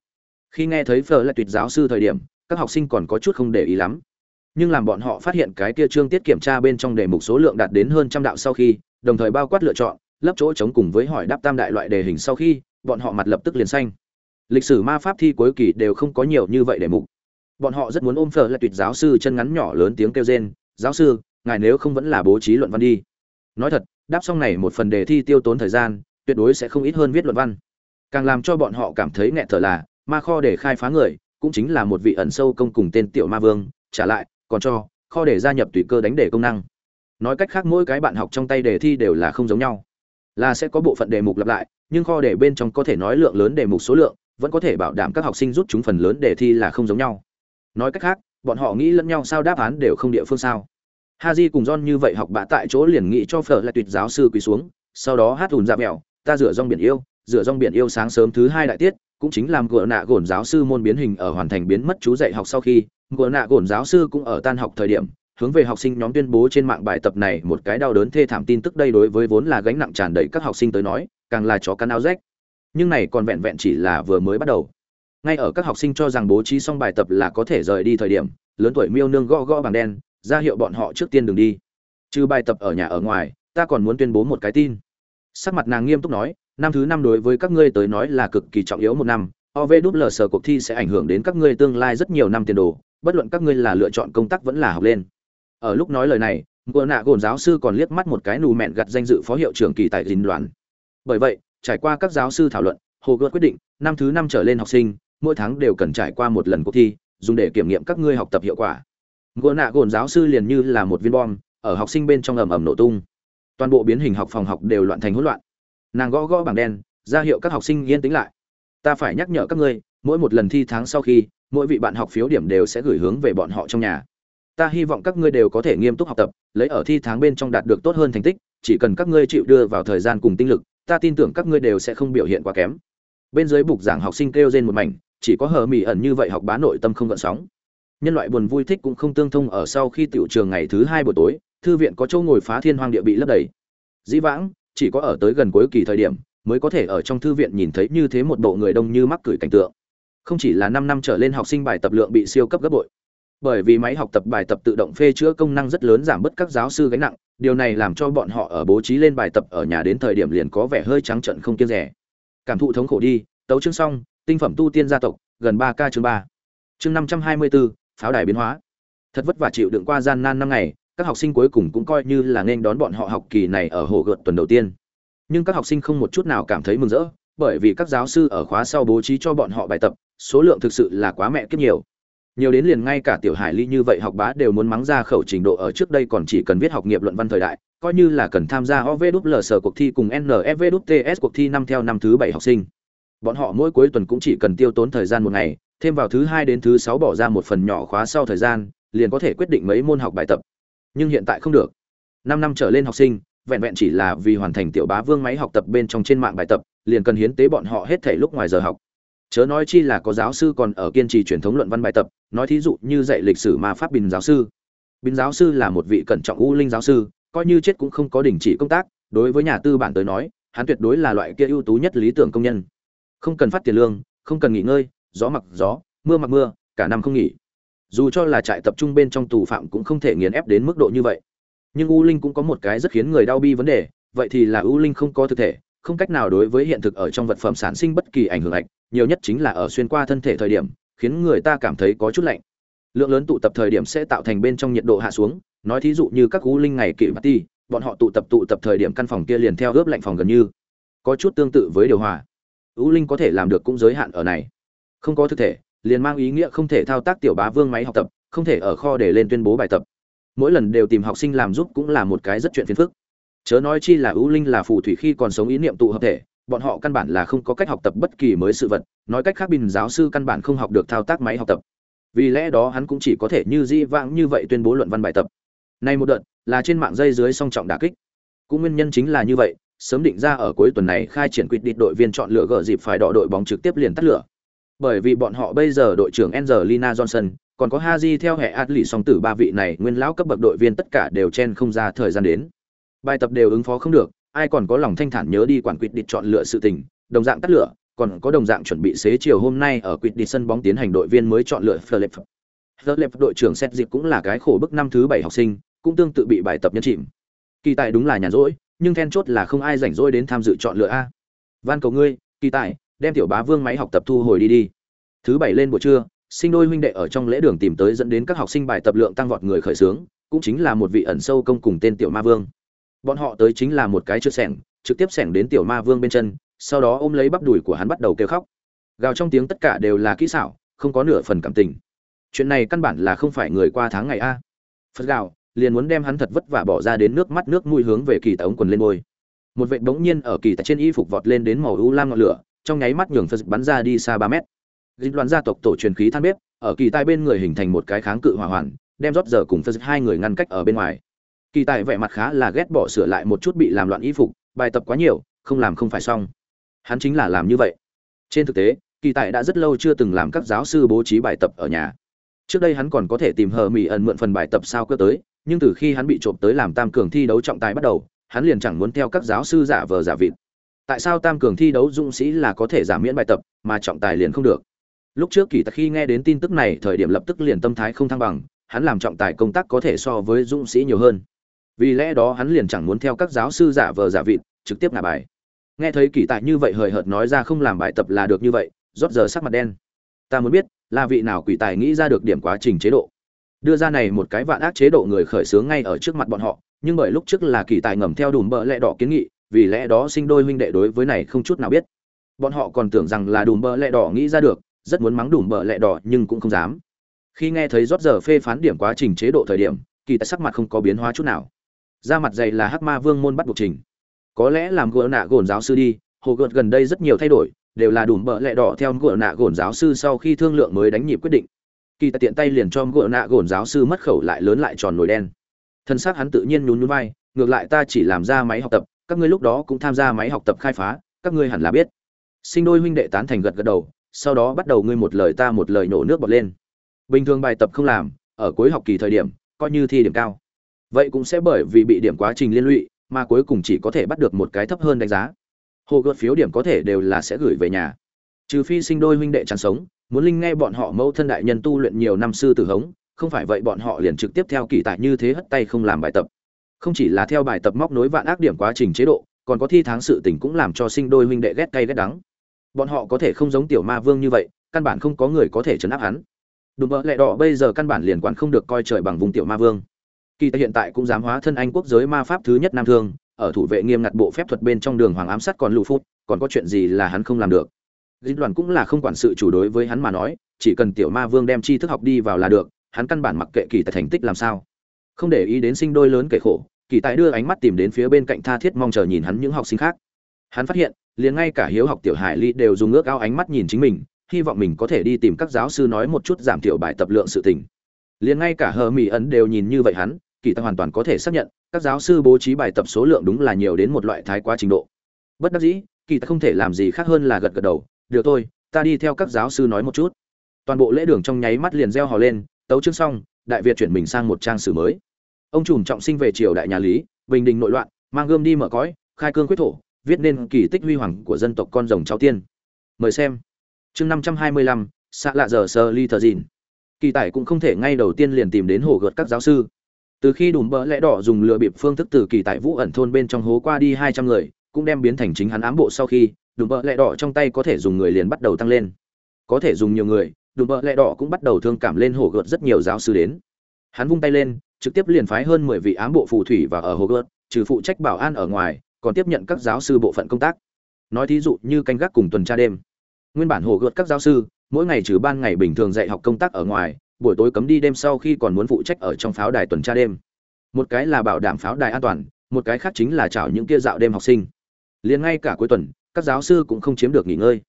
A: Khi nghe thấy phở lại tuyệt giáo sư thời điểm, các học sinh còn có chút không để ý lắm. Nhưng làm bọn họ phát hiện cái kia chương tiết kiểm tra bên trong đề mục số lượng đạt đến hơn trăm đạo sau khi, đồng thời bao quát lựa chọn lấp chỗ trống cùng với hỏi đáp tam đại loại đề hình sau khi, bọn họ mặt lập tức liền xanh lịch sử ma pháp thi cuối kỳ đều không có nhiều như vậy đề mục. Bọn họ rất muốn ôm phở lại tuyệt giáo sư chân ngắn nhỏ lớn tiếng kêu rên, giáo sư, ngài nếu không vẫn là bố trí luận văn đi. Nói thật, đáp xong này một phần đề thi tiêu tốn thời gian, tuyệt đối sẽ không ít hơn viết luận văn. Càng làm cho bọn họ cảm thấy nghẹn thở là, ma kho để khai phá người, cũng chính là một vị ẩn sâu công cùng tên tiểu ma vương, trả lại, còn cho, kho để gia nhập tùy cơ đánh đề công năng. Nói cách khác mỗi cái bạn học trong tay đề thi đều là không giống nhau. Là sẽ có bộ phận đề mục lặp lại, nhưng kho để bên trong có thể nói lượng lớn đề mục số lượng vẫn có thể bảo đảm các học sinh rút chúng phần lớn đề thi là không giống nhau nói cách khác bọn họ nghĩ lẫn nhau sao đáp án đều không địa phương sao Haji cùng John như vậy học bạ tại chỗ liền nghĩ cho Phở là tuyệt giáo sư quỳ xuống, sau đó hát hùn ra dạ mèo, ta rửa rong biển yêu, rửa rong biển yêu sáng sớm thứ hai đại tiết, cũng chính làm gỡ nạ gổn giáo sư môn biến hình ở hoàn thành biến mất chú dạy học sau khi, gỡ nạ gổn giáo sư cũng ở tan học thời điểm, hướng về học sinh nhóm tuyên bố trên mạng bài tập này một cái đau đớn thê thảm tin tức đây đối với vốn là gánh nặng tràn đầy các học sinh tới nói, càng là chó cắn áo rách. Nhưng này còn vẹn vẹn chỉ là vừa mới bắt đầu. Ngay ở các học sinh cho rằng bố trí xong bài tập là có thể rời đi thời điểm, lớn tuổi miêu nương gõ gõ bằng đen, ra hiệu bọn họ trước tiên đừng đi. Trừ bài tập ở nhà ở ngoài ta còn muốn tuyên bố một cái tin. Sắc mặt nàng nghiêm túc nói năm thứ năm đối với các ngươi tới nói là cực kỳ trọng yếu một năm ovl sở cuộc thi sẽ ảnh hưởng đến các ngươi tương lai rất nhiều năm tiền đồ bất luận các ngươi là lựa chọn công tác vẫn là học lên. Ở lúc nói lời này ngựa nạ gồn giáo sư còn liếc mắt một cái nù mẹn gặt danh dự phó hiệu trưởng kỳ tại dinh đoàn bởi vậy trải qua các giáo sư thảo luận hồ gợt quyết định, năm thứ năm trở lên học sinh, mỗi tháng đều cần trải qua một lần cuộc thi, dùng để kiểm nghiệm các ngươi học tập hiệu quả. Gỗ nạ gồn giáo sư liền như là một viên bom, ở học sinh bên trong ầm ầm nổ tung. Toàn bộ biến hình học phòng học đều loạn thành hỗn loạn. Nàng gõ gõ bảng đen, ra hiệu các học sinh yên tĩnh lại. Ta phải nhắc nhở các ngươi, mỗi một lần thi tháng sau khi, mỗi vị bạn học phiếu điểm đều sẽ gửi hướng về bọn họ trong nhà. Ta hy vọng các ngươi đều có thể nghiêm túc học tập, lấy ở thi tháng bên trong đạt được tốt hơn thành tích, chỉ cần các ngươi chịu đưa vào thời gian cùng tinh lực ta tin tưởng các ngươi đều sẽ không biểu hiện quá kém. Bên dưới bục giảng học sinh kêu trên một mảnh, chỉ có hờ mỉ ẩn như vậy học bá nội tâm không gợn sóng. Nhân loại buồn vui thích cũng không tương thông ở sau khi tiểu trường ngày thứ hai buổi tối, thư viện có chỗ ngồi phá thiên hoang địa bị lấp đầy. Dĩ vãng, chỉ có ở tới gần cuối kỳ thời điểm, mới có thể ở trong thư viện nhìn thấy như thế một bộ người đông như mắc cửi cảnh tượng. Không chỉ là năm năm trở lên học sinh bài tập lượng bị siêu cấp gấp bội bởi vì máy học tập bài tập tự động phê chữa công năng rất lớn giảm bớt các giáo sư gánh nặng, điều này làm cho bọn họ ở bố trí lên bài tập ở nhà đến thời điểm liền có vẻ hơi trắng trận không kiêng rẻ. Cảm thụ thống khổ đi, tấu chương xong, tinh phẩm tu tiên gia tộc, gần ba k chương ba. Chương năm trăm hai mươi bốn pháo đài biến hóa. Thật vất vả chịu đựng qua gian nan năm ngày, các học sinh cuối cùng cũng coi như là nên đón bọn họ học kỳ này ở hồ gợt tuần đầu tiên. Nhưng các học sinh không một chút nào cảm thấy mừng rỡ, bởi vì các giáo sư ở khóa sau bố trí cho bọn họ bài tập, số lượng thực sự là quá mẹ kiếp nhiều nhiều đến liền ngay cả tiểu hải ly như vậy học bá đều muốn mắng ra khẩu trình độ ở trước đây còn chỉ cần viết học nghiệp luận văn thời đại, coi như là cần tham gia OVWL cuộc thi cùng NFVTS cuộc thi năm theo năm thứ bảy học sinh. Bọn họ mỗi cuối tuần cũng chỉ cần tiêu tốn thời gian một ngày, thêm vào thứ hai đến thứ sáu bỏ ra một phần nhỏ khóa sau thời gian, liền có thể quyết định mấy môn học bài tập. Nhưng hiện tại không được. Năm năm trở lên học sinh, vẹn vẹn chỉ là vì hoàn thành tiểu bá vương máy học tập bên trong trên mạng bài tập, liền cần hiến tế bọn họ hết thể lúc ngoài giờ học. Chớ nói chi là có giáo sư còn ở kiên trì truyền thống luận văn bài tập nói thí dụ như dạy lịch sử ma pháp bình giáo sư. Bình giáo sư là một vị cẩn trọng u linh giáo sư, coi như chết cũng không có đình chỉ công tác, đối với nhà tư bản tới nói, hắn tuyệt đối là loại kia ưu tú nhất lý tưởng công nhân. Không cần phát tiền lương, không cần nghỉ ngơi, gió mặc gió, mưa mặc mưa, cả năm không nghỉ. Dù cho là trại tập trung bên trong tù phạm cũng không thể nghiền ép đến mức độ như vậy. Nhưng u linh cũng có một cái rất khiến người đau bi vấn đề, vậy thì là u linh không có thực thể, không cách nào đối với hiện thực ở trong vật phẩm sản sinh bất kỳ ảnh hưởng ạch, nhiều nhất chính là ở xuyên qua thân thể thời điểm khiến người ta cảm thấy có chút lạnh. Lượng lớn tụ tập thời điểm sẽ tạo thành bên trong nhiệt độ hạ xuống, nói thí dụ như các cú linh ngày kỵ party bọn họ tụ tập tụ tập thời điểm căn phòng kia liền theo ướp lạnh phòng gần như. Có chút tương tự với điều hòa. Ú linh có thể làm được cũng giới hạn ở này. Không có thực thể, liền mang ý nghĩa không thể thao tác tiểu bá vương máy học tập, không thể ở kho để lên tuyên bố bài tập. Mỗi lần đều tìm học sinh làm giúp cũng là một cái rất chuyện phiền phức. Chớ nói chi là ưu linh là phù thủy khi còn sống ý niệm tụ hợp thể bọn họ căn bản là không có cách học tập bất kỳ mới sự vật, nói cách khác bình giáo sư căn bản không học được thao tác máy học tập. Vì lẽ đó hắn cũng chỉ có thể như di vãng như vậy tuyên bố luận văn bài tập. Nay một đợt, là trên mạng dây dưới song trọng đả kích. Cũng nguyên nhân chính là như vậy, sớm định ra ở cuối tuần này khai triển quyết định đội viên chọn lựa gỡ dịp phải đỏ đội bóng trực tiếp liền tắt lửa. Bởi vì bọn họ bây giờ đội trưởng Angelina Johnson, còn có Haji theo hệ Atli song tử ba vị này nguyên lão cấp bậc đội viên tất cả đều chen không ra thời gian đến. Bài tập đều ứng phó không được ai còn có lòng thanh thản nhớ đi quản quyết định chọn lựa sự tình đồng dạng tắt lửa còn có đồng dạng chuẩn bị xế chiều hôm nay ở quyết định sân bóng tiến hành đội viên mới chọn lựa Philip Philip đội trưởng xét dịp cũng là cái khổ bức năm thứ bảy học sinh cũng tương tự bị bài tập nhân chìm. Kỳ tài đúng là nhàn rỗi nhưng then chốt là không ai rảnh rỗi đến tham dự chọn lựa a. Van cầu ngươi kỳ tài đem tiểu bá vương máy học tập thu hồi đi đi. Thứ bảy lên buổi trưa sinh đôi huynh đệ ở trong lễ đường tìm tới dẫn đến các học sinh bài tập lượng tăng vọt người khởi sướng, cũng chính là một vị ẩn sâu công cùng tên tiểu ma vương bọn họ tới chính là một cái chưa sẻng, trực tiếp sẻng đến tiểu ma vương bên chân, sau đó ôm lấy bắp đùi của hắn bắt đầu kêu khóc. Gào trong tiếng tất cả đều là kỹ xảo, không có nửa phần cảm tình. Chuyện này căn bản là không phải người qua tháng ngày a. Phật gào, liền muốn đem hắn thật vất vả bỏ ra đến nước mắt nước mũi hướng về kỳ tạ ống quần lên môi một vệt bỗng nhiên ở kỳ tạ trên y phục vọt lên đến màu u lam ngọn lửa, trong nháy mắt nhường phật bắn ra đi xa ba mét. Dịch đoàn gia tộc tổ truyền khí than bếp, ở kỳ tai bên người hình thành một cái kháng cự hỏa hoàn, đem rót giờ cùng phật hai người ngăn cách ở bên ngoài kỳ tài vẻ mặt khá là ghét bỏ sửa lại một chút bị làm loạn y phục, bài tập quá nhiều, không làm không phải xong. Hắn chính là làm như vậy. Trên thực tế, kỳ tài đã rất lâu chưa từng làm các giáo sư bố trí bài tập ở nhà. Trước đây hắn còn có thể tìm hờ mỹ ẩn mượn phần bài tập sao cơ tới, nhưng từ khi hắn bị trộm tới làm tam cường thi đấu trọng tài bắt đầu, hắn liền chẳng muốn theo các giáo sư giả vờ giả vịt. Tại sao tam cường thi đấu dũng sĩ là có thể giảm miễn bài tập, mà trọng tài liền không được? Lúc trước kỳ tặc khi nghe đến tin tức này, thời điểm lập tức liền tâm thái không thăng bằng, hắn làm trọng tài công tác có thể so với dũng sĩ nhiều hơn vì lẽ đó hắn liền chẳng muốn theo các giáo sư giả vờ giả vịt, trực tiếp ngả bài. Nghe thấy kỳ tại như vậy hời hợt nói ra không làm bài tập là được như vậy, rót giờ sắc mặt đen. Ta muốn biết, là vị nào quỷ tài nghĩ ra được điểm quá trình chế độ? Đưa ra này một cái vạn ác chế độ người khởi xướng ngay ở trước mặt bọn họ, nhưng bởi lúc trước là kỳ tài ngầm theo đùm bợ lẹ đỏ kiến nghị, vì lẽ đó sinh đôi huynh đệ đối với này không chút nào biết. Bọn họ còn tưởng rằng là đùm bợ lẹ đỏ nghĩ ra được, rất muốn mắng đùm bợ lẹ đỏ nhưng cũng không dám. Khi nghe thấy rót giờ phê phán điểm quá trình chế độ thời điểm, kỳ tài sắc mặt không có biến hóa chút nào ra mặt dày là hắc ma vương môn bắt buộc trình. Có lẽ làm gỡ nạ gồn giáo sư đi, hồ gợt gần đây rất nhiều thay đổi, đều là đùm bợ lẹ đỏ theo gỡ nạ gồn giáo sư sau khi thương lượng mới đánh nhịp quyết định. Kỳ tài tiện tay liền cho gỡ nạ gồn giáo sư mất khẩu lại lớn lại tròn nổi đen. Thân xác hắn tự nhiên nhún nhún vai, ngược lại ta chỉ làm ra máy học tập, các ngươi lúc đó cũng tham gia máy học tập khai phá, các ngươi hẳn là biết. Sinh đôi huynh đệ tán thành gật gật đầu, sau đó bắt đầu ngươi một lời ta một lời nổ nước bọt lên. Bình thường bài tập không làm, ở cuối học kỳ thời điểm, coi như thi điểm cao vậy cũng sẽ bởi vì bị điểm quá trình liên lụy mà cuối cùng chỉ có thể bắt được một cái thấp hơn đánh giá. Hồ gợt phiếu điểm có thể đều là sẽ gửi về nhà. Trừ phi sinh đôi huynh đệ chẳng sống, muốn linh nghe bọn họ mẫu thân đại nhân tu luyện nhiều năm sư tử hống, không phải vậy bọn họ liền trực tiếp theo kỳ tại như thế hất tay không làm bài tập. Không chỉ là theo bài tập móc nối vạn ác điểm quá trình chế độ, còn có thi tháng sự tình cũng làm cho sinh đôi huynh đệ ghét cay ghét đắng. Bọn họ có thể không giống tiểu ma vương như vậy, căn bản không có người có thể chấn áp hắn. Đùm bỡ lẹ đỏ bây giờ căn bản liền quản không được coi trời bằng vùng tiểu ma vương kỳ tại hiện tại cũng dám hóa thân anh quốc giới ma pháp thứ nhất nam thương, ở thủ vệ nghiêm ngặt bộ phép thuật bên trong đường hoàng ám sát còn lù phút còn có chuyện gì là hắn không làm được? Dịch đoàn cũng là không quản sự chủ đối với hắn mà nói, chỉ cần tiểu ma vương đem tri thức học đi vào là được, hắn căn bản mặc kệ kỳ tại thành tích làm sao. Không để ý đến sinh đôi lớn kể khổ, kỳ tại đưa ánh mắt tìm đến phía bên cạnh tha thiết mong chờ nhìn hắn những học sinh khác. Hắn phát hiện, liền ngay cả hiếu học tiểu hải ly đều dùng ước ao ánh mắt nhìn chính mình, hy vọng mình có thể đi tìm các giáo sư nói một chút giảm thiểu bài tập lượng sự tình. Liền ngay cả hờ mỹ ấn đều nhìn như vậy hắn kỳ ta hoàn toàn có thể xác nhận, các giáo sư bố trí bài tập số lượng đúng là nhiều đến một loại thái quá trình độ. Bất đắc dĩ, kỳ ta không thể làm gì khác hơn là gật gật đầu, được thôi, ta đi theo các giáo sư nói một chút. Toàn bộ lễ đường trong nháy mắt liền reo hò lên, tấu chương xong, đại việt chuyển mình sang một trang sử mới. Ông trùm trọng sinh về triều đại nhà lý, bình định nội loạn, mang gươm đi mở cõi, khai cương quyết thổ, viết nên kỳ tích huy hoàng của dân tộc con rồng cháu tiên. Mời xem. Chương năm trăm hai mươi lăm xạ lạ giờ sơ ly thờ dìn. Kỳ tài cũng không thể ngay đầu tiên liền tìm đến hồ gợt các giáo sư từ khi đùm bỡ lẽ đỏ dùng lựa bịp phương thức từ kỳ tại vũ ẩn thôn bên trong hố qua đi hai trăm người, cũng đem biến thành chính hắn ám bộ sau khi, đùm bỡ lẽ đỏ trong tay có thể dùng người liền bắt đầu tăng lên. Có thể dùng nhiều người, đùm bỡ lẹ đỏ cũng bắt đầu thương cảm lên hồ gợt rất nhiều giáo sư đến. Hắn vung tay lên, trực tiếp liền phái hơn mười vị ám bộ phù thủy và ở hồ gợt, trừ phụ trách bảo an ở ngoài, còn tiếp nhận các giáo sư bộ phận công tác. Nói thí dụ như canh gác cùng tuần tra đêm. Nguyên bản hồ gợt các giáo sư, mỗi ngày trừ ban ngày bình thường dạy học công tác ở ngoài buổi tối cấm đi đêm sau khi còn muốn phụ trách ở trong pháo đài tuần tra đêm. Một cái là bảo đảm pháo đài an toàn, một cái khác chính là chào những kia dạo đêm học sinh. Liền ngay cả cuối tuần, các giáo sư cũng không chiếm được nghỉ ngơi.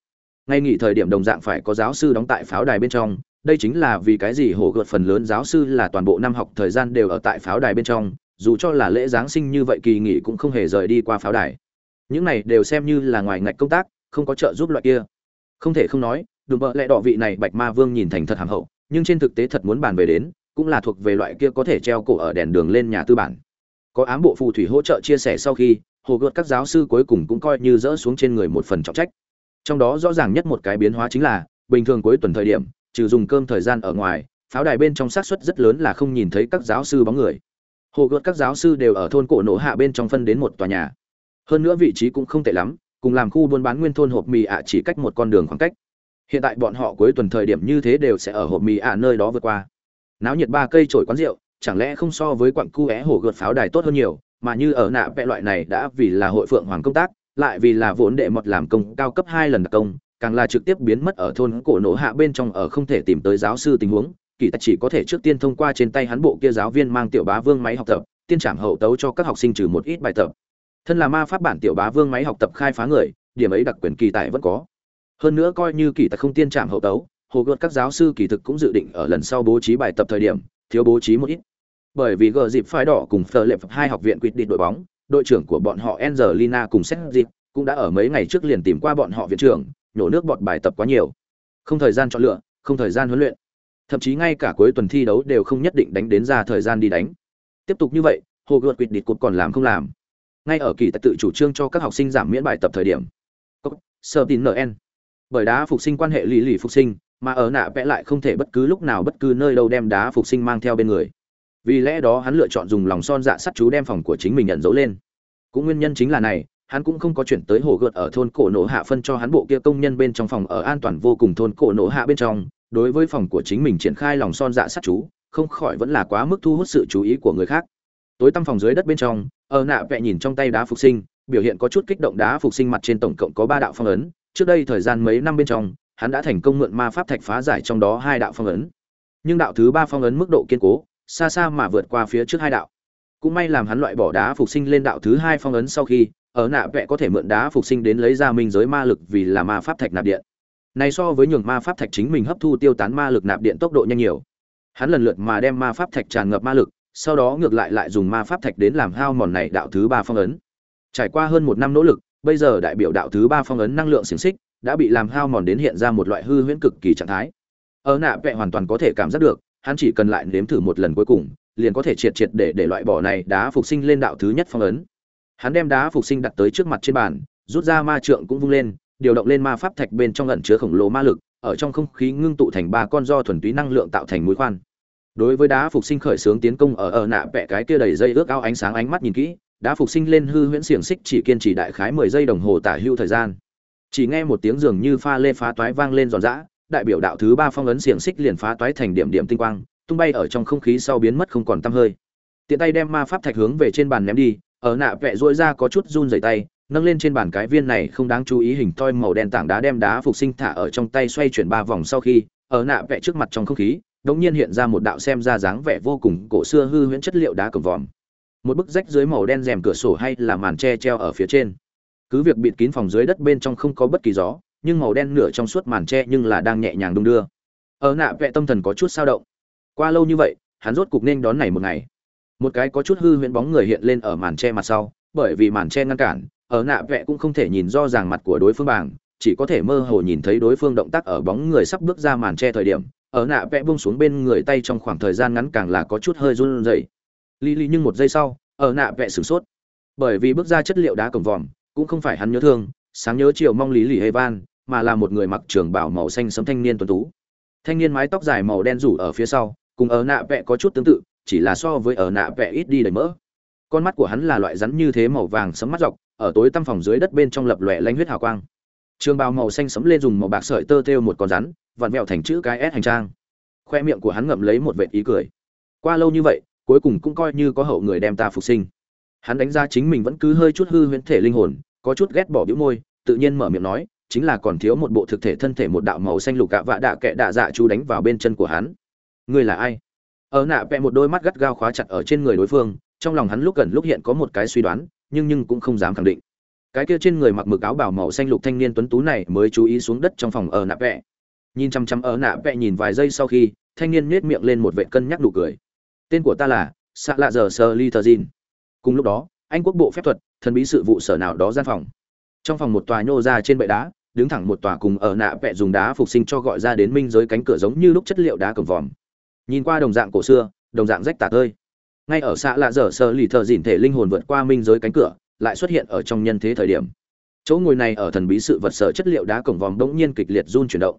A: Ngay nghỉ thời điểm đồng dạng phải có giáo sư đóng tại pháo đài bên trong, đây chính là vì cái gì hổ gợt phần lớn giáo sư là toàn bộ năm học thời gian đều ở tại pháo đài bên trong, dù cho là lễ giáng sinh như vậy kỳ nghỉ cũng không hề rời đi qua pháo đài. Những này đều xem như là ngoài ngạch công tác, không có trợ giúp loại kia. Không thể không nói, đùm bợ lẽ đỏ vị này bạch ma vương nhìn thành thật hàm hậu nhưng trên thực tế thật muốn bàn về đến, cũng là thuộc về loại kia có thể treo cổ ở đèn đường lên nhà tư bản. Có ám bộ phù thủy hỗ trợ chia sẻ sau khi, hồ gợt các giáo sư cuối cùng cũng coi như dỡ xuống trên người một phần trọng trách. Trong đó rõ ràng nhất một cái biến hóa chính là, bình thường cuối tuần thời điểm, trừ dùng cơm thời gian ở ngoài, pháo đài bên trong xác suất rất lớn là không nhìn thấy các giáo sư bóng người. Hồ gợt các giáo sư đều ở thôn cổ nổ hạ bên trong phân đến một tòa nhà. Hơn nữa vị trí cũng không tệ lắm, cùng làm khu buôn bán nguyên thôn hộp mì ạ chỉ cách một con đường khoảng cách hiện tại bọn họ cuối tuần thời điểm như thế đều sẽ ở hộp mì ạ nơi đó vượt qua. Náo nhiệt ba cây trổi quán rượu, chẳng lẽ không so với quặng cu é hồ gợt pháo đài tốt hơn nhiều, mà như ở nạ vẽ loại này đã vì là hội phượng hoàng công tác, lại vì là vốn đệ mật làm công cao cấp hai lần đặc công, càng là trực tiếp biến mất ở thôn cổ nổ hạ bên trong ở không thể tìm tới giáo sư tình huống, kỳ ta chỉ có thể trước tiên thông qua trên tay hắn bộ kia giáo viên mang tiểu bá vương máy học tập, tiên trảm hậu tấu cho các học sinh trừ một ít bài tập. Thân là ma pháp bản tiểu bá vương máy học tập khai phá người, điểm ấy đặc quyền kỳ tại vẫn có hơn nữa coi như kỳ tài không tiên trạm hậu tấu hồ gợt các giáo sư kỳ thực cũng dự định ở lần sau bố trí bài tập thời điểm thiếu bố trí một ít bởi vì gờ dịp phái đỏ cùng phờ lệp hai học viện quyết định đội bóng đội trưởng của bọn họ Angelina cùng Seth Dịp cũng đã ở mấy ngày trước liền tìm qua bọn họ viện trưởng, nhổ nước bọt bài tập quá nhiều. Không thời gian chọn lựa, không thời gian huấn luyện. Thậm chí ngay cả cuối tuần thi đấu đều không nhất định đánh đến ra thời gian đi đánh. Tiếp tục như vậy, Hồ Gợt quyết định còn làm không làm. Ngay ở kỳ tự chủ trương cho các học sinh giảm miễn bài tập thời điểm. Sở tin NN. Bởi đá phục sinh quan hệ lì lì phục sinh, mà ở nạ vẽ lại không thể bất cứ lúc nào bất cứ nơi đâu đem đá phục sinh mang theo bên người. Vì lẽ đó hắn lựa chọn dùng lòng son dạ sắt chú đem phòng của chính mình nhận dấu lên. Cũng nguyên nhân chính là này hắn cũng không có chuyển tới hồ gợt ở thôn cổ nổ hạ phân cho hắn bộ kia công nhân bên trong phòng ở an toàn vô cùng thôn cổ nổ hạ bên trong. Đối với phòng của chính mình triển khai lòng son dạ sắt chú không khỏi vẫn là quá mức thu hút sự chú ý của người khác. Tối tăm phòng dưới đất bên trong ở nạ vẽ nhìn trong tay đá phục sinh biểu hiện có chút kích động đá phục sinh mặt trên tổng cộng có ba đạo phong ấn trước đây thời gian mấy năm bên trong, hắn đã thành công mượn ma pháp thạch phá giải trong đó hai đạo phong ấn. Nhưng đạo thứ ba phong ấn mức độ kiên cố, xa xa mà vượt qua phía trước hai đạo. Cũng may làm hắn loại bỏ đá phục sinh lên đạo thứ hai phong ấn sau khi, ở nạ vẽ có thể mượn đá phục sinh đến lấy ra minh giới ma lực vì là ma pháp thạch nạp điện. Này so với nhường ma pháp thạch chính mình hấp thu tiêu tán ma lực nạp điện tốc độ nhanh nhiều. Hắn lần lượt mà đem ma pháp thạch tràn ngập ma lực, sau đó ngược lại lại dùng ma pháp thạch đến làm hao mòn này đạo thứ ba phong ấn. Trải qua hơn một năm nỗ lực bây giờ đại biểu đạo thứ ba phong ấn năng lượng xiềng xích đã bị làm hao mòn đến hiện ra một loại hư huyễn cực kỳ trạng thái ở nạ vẹ hoàn toàn có thể cảm giác được hắn chỉ cần lại nếm thử một lần cuối cùng, liền có thể triệt triệt để để loại bỏ này đá phục sinh lên đạo thứ nhất phong ấn. Hắn đem đá phục sinh đặt tới trước mặt trên bàn, rút ra ma trượng cũng vung lên, điều động lên ma pháp thạch bên trong ẩn chứa khổng lồ ma lực, ở trong không khí ngưng tụ thành ba con do thuần túy năng lượng tạo thành mũi khoan. Đối với đá phục sinh khởi sướng tiến công ở ở nạ vẽ cái kia đầy dây ước ao ánh sáng ánh mắt nhìn kỹ, đã phục sinh lên hư huyễn xiềng xích chỉ kiên trì đại khái mười giây đồng hồ tả hưu thời gian. Chỉ nghe một tiếng dường như pha lê phá toái vang lên giòn giã, đại biểu đạo thứ ba phong ấn xiềng xích liền phá toái thành điểm điểm tinh quang, tung bay ở trong không khí sau biến mất không còn tăm hơi. Tiện tay đem ma pháp thạch hướng về trên bàn ném đi, ở nạ vẽ rũa ra có chút run rẩy tay, nâng lên trên bàn cái viên này không đáng chú ý hình toi màu đen tảng đá đem đá phục sinh thả ở trong tay xoay chuyển ba vòng sau khi, ở nạ vẽ trước mặt trong không khí, đột nhiên hiện ra một đạo xem ra dáng vẻ vô cùng cổ xưa hư huyễn chất liệu đá cẩm vòm. Một bức rách dưới màu đen rèm cửa sổ hay là màn che treo ở phía trên. Cứ việc bịt kín phòng dưới đất bên trong không có bất kỳ gió, nhưng màu đen nửa trong suốt màn tre nhưng là đang nhẹ nhàng đung đưa. Ở nạ vẽ tâm thần có chút sao động. Qua lâu như vậy hắn rốt cục nên đón này một ngày. Một cái có chút hư huyễn bóng người hiện lên ở màn tre mặt sau bởi vì màn tre ngăn cản ở nạ vẽ cũng không thể nhìn do ràng mặt của đối phương bảng chỉ có thể mơ hồ nhìn thấy đối phương động tác ở bóng người sắp bước ra màn tre thời điểm ở nạ vẽ buông xuống bên người tay trong khoảng thời gian ngắn càng là có chút hơi run rẩy. Lý Lý nhưng một giây sau ở nạ vẽ sửng sốt bởi vì bước ra chất liệu đá cổng vòm cũng không phải hắn nhớ thương sáng nhớ chiều mong lý Lý hay van mà là một người mặc trường bảo màu xanh sẫm thanh niên tuấn tú. Thanh niên mái tóc dài màu đen rủ ở phía sau, cùng ở nạ vẽ có chút tương tự, chỉ là so với ở nạ vẽ ít đi đầy mỡ. Con mắt của hắn là loại rắn như thế màu vàng sẫm mắt dọc, ở tối tăm phòng dưới đất bên trong lập lòe lanh huyết hào quang. trường bào màu xanh sẫm lên dùng màu bạc sợi tơ thêu một con rắn vặn vẹo thành chữ cái s hành trang khoe miệng của hắn ngậm lấy một vệt ý cười qua lâu như vậy cuối cùng cũng coi như có hậu người đem ta phục sinh. Hắn đánh giá chính mình vẫn cứ hơi chút hư huyễn thể linh hồn, có chút ghét bỏ bĩu môi, tự nhiên mở miệng nói, chính là còn thiếu một bộ thực thể thân thể một đạo màu xanh lục gạ vạ đạ kệ đạ dạ chú đánh vào bên chân của hắn. Ngươi là ai? Ở nạ vẽ một đôi mắt gắt gao khóa chặt ở trên người đối phương, trong lòng hắn lúc gần lúc hiện có một cái suy đoán, nhưng nhưng cũng không dám khẳng định. Cái kia trên người mặc mực áo bảo màu xanh lục thanh niên tuấn tú này mới chú ý xuống đất trong phòng ở nạ vẽ nhìn chăm chăm ở nạ vẽ nhìn vài giây sau khi, thanh niên nhếch miệng lên một vệ cân nhắc nụ cười tên của ta là xạ lạ giờ sơ li thờ dìn. Cùng lúc đó, anh quốc bộ phép thuật, thần bí sự vụ sở nào đó gian phòng. Trong phòng một tòa nhô ra trên bệ đá, đứng thẳng một tòa cùng ở nạ vẽ dùng đá phục sinh cho gọi ra đến minh giới cánh cửa giống như lúc chất liệu đá cổng vòm. Nhìn qua đồng dạng cổ xưa, đồng dạng rách tạc hơi. ngay ở xạ lạ dở sơ lì thợ dìn thể linh hồn vượt qua minh giới cánh cửa, lại xuất hiện ở trong nhân thế thời điểm. Chỗ ngồi này ở thần bí sự vật sở chất liệu đá cổng vòm đống nhiên kịch liệt run chuyển động.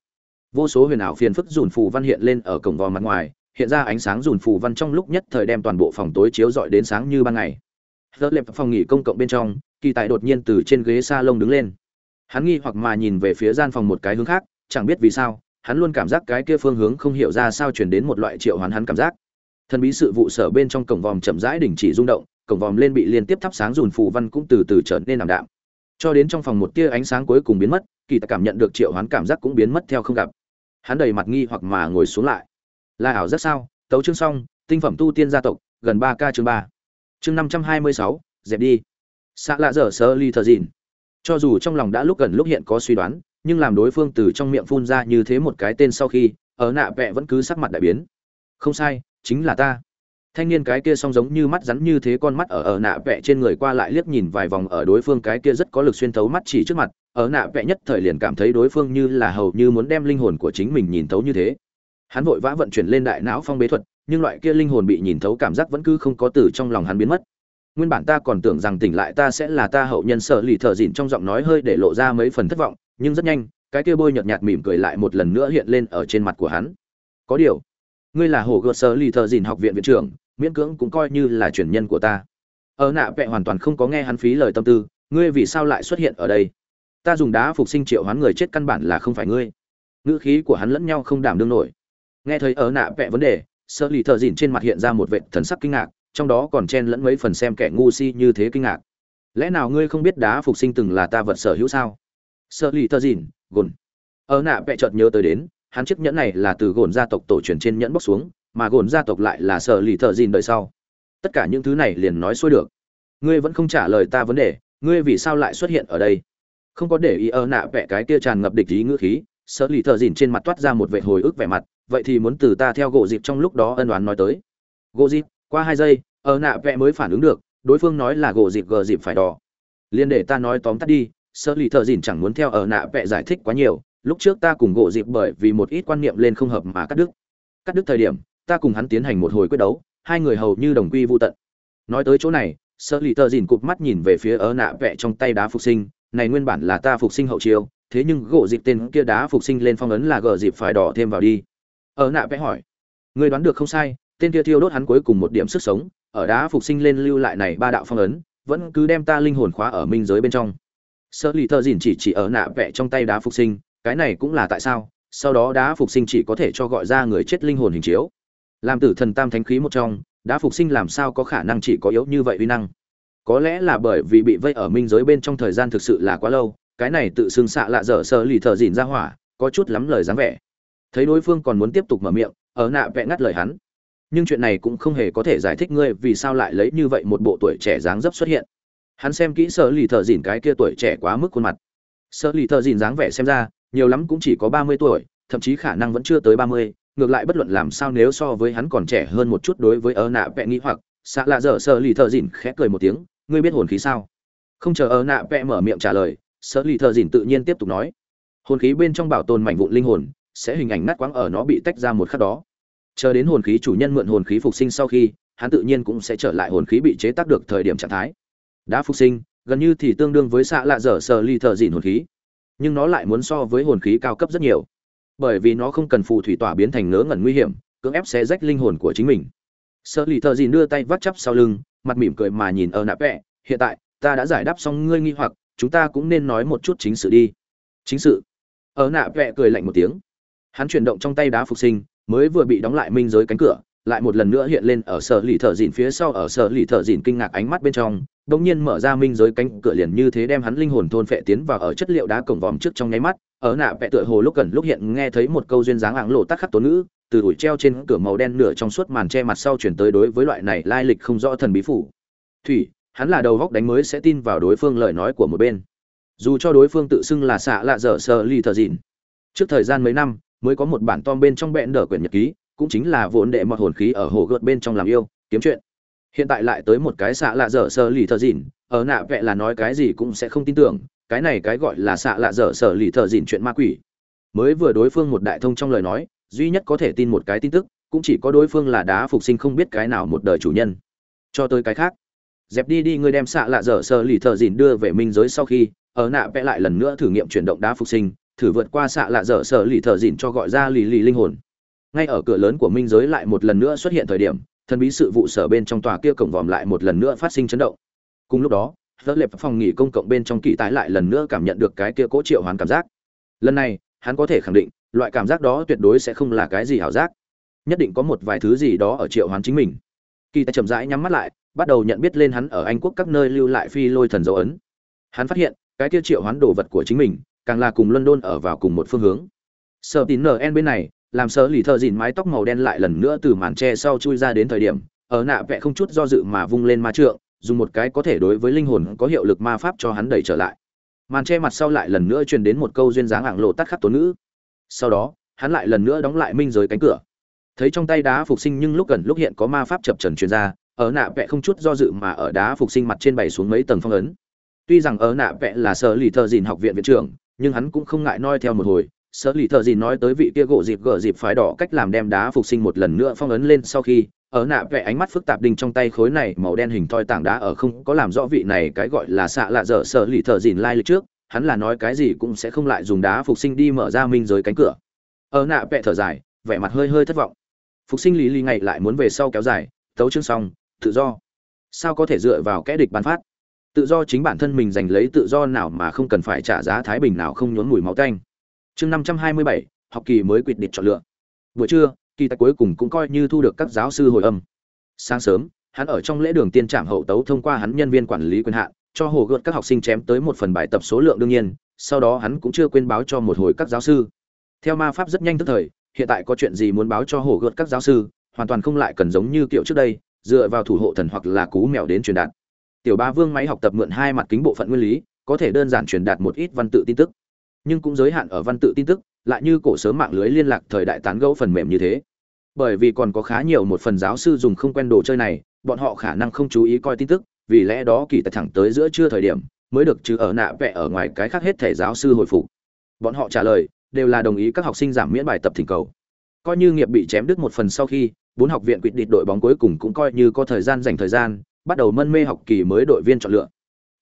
A: Vô số huyền ảo phiền phức dùn phù văn hiện lên ở cổng vòm mặt ngoài hiện ra ánh sáng dùn phù văn trong lúc nhất thời đem toàn bộ phòng tối chiếu rọi đến sáng như ban ngày Giờ lẹp phòng nghỉ công cộng bên trong, kỳ tài đột nhiên từ trên ghế salon đứng lên. Hắn nghi hoặc mà nhìn về phía gian phòng một cái hướng khác, chẳng biết vì sao, hắn luôn cảm giác cái kia phương hướng không hiểu ra sao truyền đến một loại triệu hoán hắn cảm giác. Thần bí sự vụ sở bên trong cổng vòm chậm rãi đình chỉ rung động, cổng vòm lên bị liên tiếp thắp sáng dùn phù văn cũng từ từ trở nên làm đạm. Cho đến trong phòng một tia ánh sáng cuối cùng biến mất, kỳ tài cảm nhận được triệu hoán cảm giác cũng biến mất theo không gặp. Hắn đầy mặt nghi hoặc mà ngồi xuống lại. Là ảo rất sao? Tấu chương xong, tinh phẩm tu tiên gia tộc, gần ba k chương ba, chương năm trăm hai mươi sáu dẹp đi. Xạ lạ dở sơ ly thờ dìn cho dù trong lòng đã lúc gần lúc hiện có suy đoán nhưng làm đối phương từ trong miệng phun ra như thế một cái tên sau khi ở nạ vẹ vẫn cứ sắc mặt đại biến. Không sai chính là ta. Thanh niên cái kia song giống như mắt rắn như thế con mắt ở ở nạ vẹ trên người qua lại liếc nhìn vài vòng ở đối phương cái kia rất có lực xuyên thấu mắt chỉ trước mặt ở nạ vẹ nhất thời liền cảm thấy đối phương như là hầu như muốn đem linh hồn của chính mình nhìn thấu như thế hắn vội vã vận chuyển lên đại não phong bế thuật, nhưng loại kia linh hồn bị nhìn thấu cảm giác vẫn cứ không có từ trong lòng hắn biến mất. Nguyên bản ta còn tưởng rằng tỉnh lại ta sẽ là ta hậu nhân sợ lì thở dịn trong giọng nói hơi để lộ ra mấy phần thất vọng, nhưng rất nhanh, cái kia bôi nhợt nhạt mỉm cười lại một lần nữa hiện lên ở trên mặt của hắn. Có điều, ngươi là hồ gợt sợ lì thở dịn học viện viện trưởng, miễn cưỡng cũng coi như là truyền nhân của ta. Ở nạ vẹ hoàn toàn không có nghe hắn phí lời tâm tư, ngươi vì sao lại xuất hiện ở đây? Ta dùng đá phục sinh triệu hoán người chết căn bản là không phải ngươi. Ngữ khí của hắn lẫn nhau không đảm đương nổi nghe thấy ở nạ vẽ vấn đề sợ lì thợ dìn trên mặt hiện ra một vệ thần sắc kinh ngạc, trong đó còn chen lẫn mấy phần xem kẻ ngu si như thế kinh ngạc. Lẽ nào ngươi không biết đá phục sinh từng là ta vật sở hữu sao? Sợ lì thợ dìn, gồn. Ở nạ vẽ chợt nhớ tới đến, hắn chiếc nhẫn này là từ gồn gia tộc tổ truyền trên nhẫn bóc xuống, mà gồn gia tộc lại là sợ lì thợ dìn đời sau. Tất cả những thứ này liền nói xuôi được. Ngươi vẫn không trả lời ta vấn đề, ngươi vì sao lại xuất hiện ở đây? Không có để ý ở nạ vẽ cái kia tràn ngập địch ý ngữ khí sợ lì thợ dìn trên mặt toát ra một vệ hồi ức vẻ mặt vậy thì muốn từ ta theo gỗ dịp trong lúc đó ân đoán nói tới. Gỗ dịp, qua hai giây, ở nạ vẽ mới phản ứng được, đối phương nói là gỗ dịp gờ dịp phải đỏ. Liên để ta nói tóm tắt đi sơ lì thợ dìn chẳng muốn theo ở nạ vẽ giải thích quá nhiều, lúc trước ta cùng gỗ dịp bởi vì một ít quan niệm lên không hợp mà cắt đứt. Cắt đứt thời điểm, ta cùng hắn tiến hành một hồi quyết đấu, hai người hầu như đồng quy vô tận. Nói tới chỗ này sơ lì thợ dìn cụp mắt nhìn về phía ở nạ vẽ trong tay đá phục sinh, này nguyên bản là ta phục sinh hậu chiêu, thế nhưng gỗ dịp tên kia đá phục sinh lên phong ấn là gờ dịp phải đỏ thêm vào đi ở nạ vẽ hỏi. Người đoán được không sai, tên kia thiêu đốt hắn cuối cùng một điểm sức sống, ở đá phục sinh lên lưu lại này ba đạo phong ấn, vẫn cứ đem ta linh hồn khóa ở minh giới bên trong. Sơ lì thợ dìn chỉ chỉ ở nạ vẽ trong tay đá phục sinh, cái này cũng là tại sao? Sau đó đá phục sinh chỉ có thể cho gọi ra người chết linh hồn hình chiếu. Làm tử thần tam thánh khí một trong, đá phục sinh làm sao có khả năng chỉ có yếu như vậy uy năng? Có lẽ là bởi vì bị vây ở minh giới bên trong thời gian thực sự là quá lâu, cái này tự xưng xạ lạ dở sơ lì thợ dìn ra hỏa, có chút lắm lời dáng vẻ thấy đối phương còn muốn tiếp tục mở miệng, ở nạ vẽ ngắt lời hắn. Nhưng chuyện này cũng không hề có thể giải thích ngươi vì sao lại lấy như vậy một bộ tuổi trẻ dáng dấp xuất hiện. Hắn xem kỹ sợ lì thợ dìn cái kia tuổi trẻ quá mức khuôn mặt. Sợ lì thợ dìn dáng vẻ xem ra, nhiều lắm cũng chỉ có ba mươi tuổi, thậm chí khả năng vẫn chưa tới ba mươi, ngược lại bất luận làm sao nếu so với hắn còn trẻ hơn một chút đối với ơ nạ vẽ nghĩ hoặc, xạ lạ dở sợ lì thợ dìn khẽ cười một tiếng, ngươi biết hồn khí sao? Không chờ ơ nạ vẽ mở miệng trả lời sợ lì thợ dìn tự nhiên tiếp tục nói, hồn khí bên trong bảo tồn mảnh vụn linh hồn sẽ hình ảnh nát quãng ở nó bị tách ra một khắc đó. Chờ đến hồn khí chủ nhân mượn hồn khí phục sinh sau khi, hắn tự nhiên cũng sẽ trở lại hồn khí bị chế tác được thời điểm trạng thái. Đã phục sinh, gần như thì tương đương với xạ lạ dở sờ ly thợ dịn hồn khí. Nhưng nó lại muốn so với hồn khí cao cấp rất nhiều. Bởi vì nó không cần phù thủy tỏa biến thành ngớ ngẩn nguy hiểm, cưỡng ép sẽ rách linh hồn của chính mình. Sơ lì thợ dịn đưa tay vắt chắp sau lưng, mặt mỉm cười mà nhìn ở nạp vẹ. Hiện tại, ta đã giải đáp xong ngươi nghi hoặc, chúng ta cũng nên nói một chút chính sự đi. Chính sự. Ở nạ vẽ cười lạnh một tiếng hắn chuyển động trong tay đá phục sinh, mới vừa bị đóng lại minh giới cánh cửa, lại một lần nữa hiện lên ở sở lì thợ dìn phía sau ở sở lì thợ dìn kinh ngạc ánh mắt bên trong đ ỗ n g nhiên mở ra minh giới cánh cửa liền như thế đem hắn linh hồn thôn phệ tiến vào ở chất liệu đá cổng vòm trước trong nháy mắt, ở nạ vẽ tựa hồ lúc gần lúc hiện nghe thấy một câu duyên dáng áng lộ tắc khắc tố nữ từ đuổi treo trên cửa màu đen nửa trong suốt màn che mặt sau chuyển tới đối với loại này lai lịch không rõ thần bí phủ. Thủy, hắn là đầu góc đánh mới sẽ tin vào đối phương lời nói của một bên. Dù cho đối phương tự xưng là xạ lạ dở sở lì thợ dìn trước thời gian mấy năm mới có một bản tom bên trong bẹn đỡ quyển nhật ký, cũng chính là vốn đệ mọt hồn khí ở hồ gợt bên trong làm yêu, kiếm chuyện. Hiện tại lại tới một cái xạ lạ dở sơ lì thợ dịn ở nạ vẹ là nói cái gì cũng sẽ không tin tưởng, cái này cái gọi là xạ lạ dở sơ lì thợ dịn chuyện ma quỷ. Mới vừa đối phương một đại thông trong lời nói, duy nhất có thể tin một cái tin tức, cũng chỉ có đối phương là đá phục sinh không biết cái nào một đời chủ nhân. Cho tới cái khác, dẹp đi đi, ngươi đem xạ lạ dở sơ lì thợ dịn đưa về minh giới sau khi, ở nạ vẽ lại lần nữa thử nghiệm chuyển động đá phục sinh thử vượt qua xạ lạ dở sở lì thợ dịn cho gọi ra lì lì linh hồn. Ngay ở cửa lớn của minh giới lại một lần nữa xuất hiện thời điểm, thần bí sự vụ sở bên trong tòa kia cổng vòm lại một lần nữa phát sinh chấn động. Cùng lúc đó, phớt lệp phòng nghỉ công cộng bên trong kỳ tái lại lần nữa cảm nhận được cái kia cố triệu hoán cảm giác. Lần này, hắn có thể khẳng định, loại cảm giác đó tuyệt đối sẽ không là cái gì ảo giác. Nhất định có một vài thứ gì đó ở triệu hoán chính mình. Kỳ tài chậm rãi nhắm mắt lại, bắt đầu nhận biết lên hắn ở anh quốc các nơi lưu lại phi lôi thần dấu ấn. Hắn phát hiện, cái kia triệu hoán đồ vật của chính mình càng là cùng london ở vào cùng một phương hướng. Sở tín nn bên này, làm Sở lì thợ dìn mái tóc màu đen lại lần nữa từ màn tre sau chui ra đến thời điểm, ở nạ vẽ không chút do dự mà vung lên ma trượng, dùng một cái có thể đối với linh hồn có hiệu lực ma pháp cho hắn đẩy trở lại. Màn che mặt sau lại lần nữa truyền đến một câu duyên dáng ảng lộ tắt khắc tố nữ sau đó, hắn lại lần nữa đóng lại minh giới cánh cửa. Thấy trong tay đá phục sinh nhưng lúc gần lúc hiện có ma pháp chập chẩn truyền ra, ở nạ vẽ không chút do dự mà ở đá phục sinh mặt trên bày xuống mấy tầng phong ấn. Tuy rằng ở nạ vẽ là sở lì thợ dìn học viện viện trưởng nhưng hắn cũng không ngại noi theo một hồi. Sở lì thợ gì nói tới vị kia gỗ dịp gỡ dịp phái đỏ cách làm đem đá phục sinh một lần nữa phong ấn lên sau khi, ở nạ vẽ ánh mắt phức tạp đinh trong tay khối này màu đen hình thoi tảng đá ở không có làm rõ vị này cái gọi là xạ lạ dở sở lì thợ dìn lai lịch trước, hắn là nói cái gì cũng sẽ không lại dùng đá phục sinh đi mở ra minh giới cánh cửa. Ở nạ vẽ thở dài, vẻ mặt hơi hơi thất vọng. Phục sinh lý lý ngày lại muốn về sau kéo dài, tấu chương xong, tự do. Sao có thể dựa vào kẽ địch bán phát? Tự do chính bản thân mình giành lấy tự do nào mà không cần phải trả giá thái bình nào không nhốn mùi máu tanh. Chương năm trăm hai mươi bảy, học kỳ mới quyết định chọn lựa. Buổi trưa, kỳ tài cuối cùng cũng coi như thu được các giáo sư hồi âm. Sáng sớm, hắn ở trong lễ đường tiên trạm hậu tấu thông qua hắn nhân viên quản lý quyền hạn, cho hồ gợt các học sinh chém tới một phần bài tập số lượng đương nhiên, sau đó hắn cũng chưa quên báo cho một hồi các giáo sư. Theo ma pháp rất nhanh tức thời, hiện tại có chuyện gì muốn báo cho hồ gợt các giáo sư, hoàn toàn không lại cần giống như kiểu trước đây, dựa vào thủ hộ thần hoặc là cú mèo đến truyền đạt tiểu ba vương máy học tập mượn hai mặt kính bộ phận nguyên lý, có thể đơn giản truyền đạt một ít văn tự tin tức. Nhưng cũng giới hạn ở văn tự tin tức, lại như cổ sớm mạng lưới liên lạc thời đại tán gẫu phần mềm như thế. Bởi vì còn có khá nhiều một phần giáo sư dùng không quen đồ chơi này, bọn họ khả năng không chú ý coi tin tức, vì lẽ đó kỳ tài thẳng tới giữa trưa thời điểm, mới được trừ ở nạ vẽ ở ngoài cái khác hết thể giáo sư hồi phục. Bọn họ trả lời, đều là đồng ý các học sinh giảm miễn bài tập thỉnh cầu. Coi như nghiệp bị chém đứt một phần sau khi, bốn học viện quyết định đội bóng cuối cùng cũng coi như có thời gian dành thời gian bắt đầu mân mê học kỳ mới đội viên chọn lựa.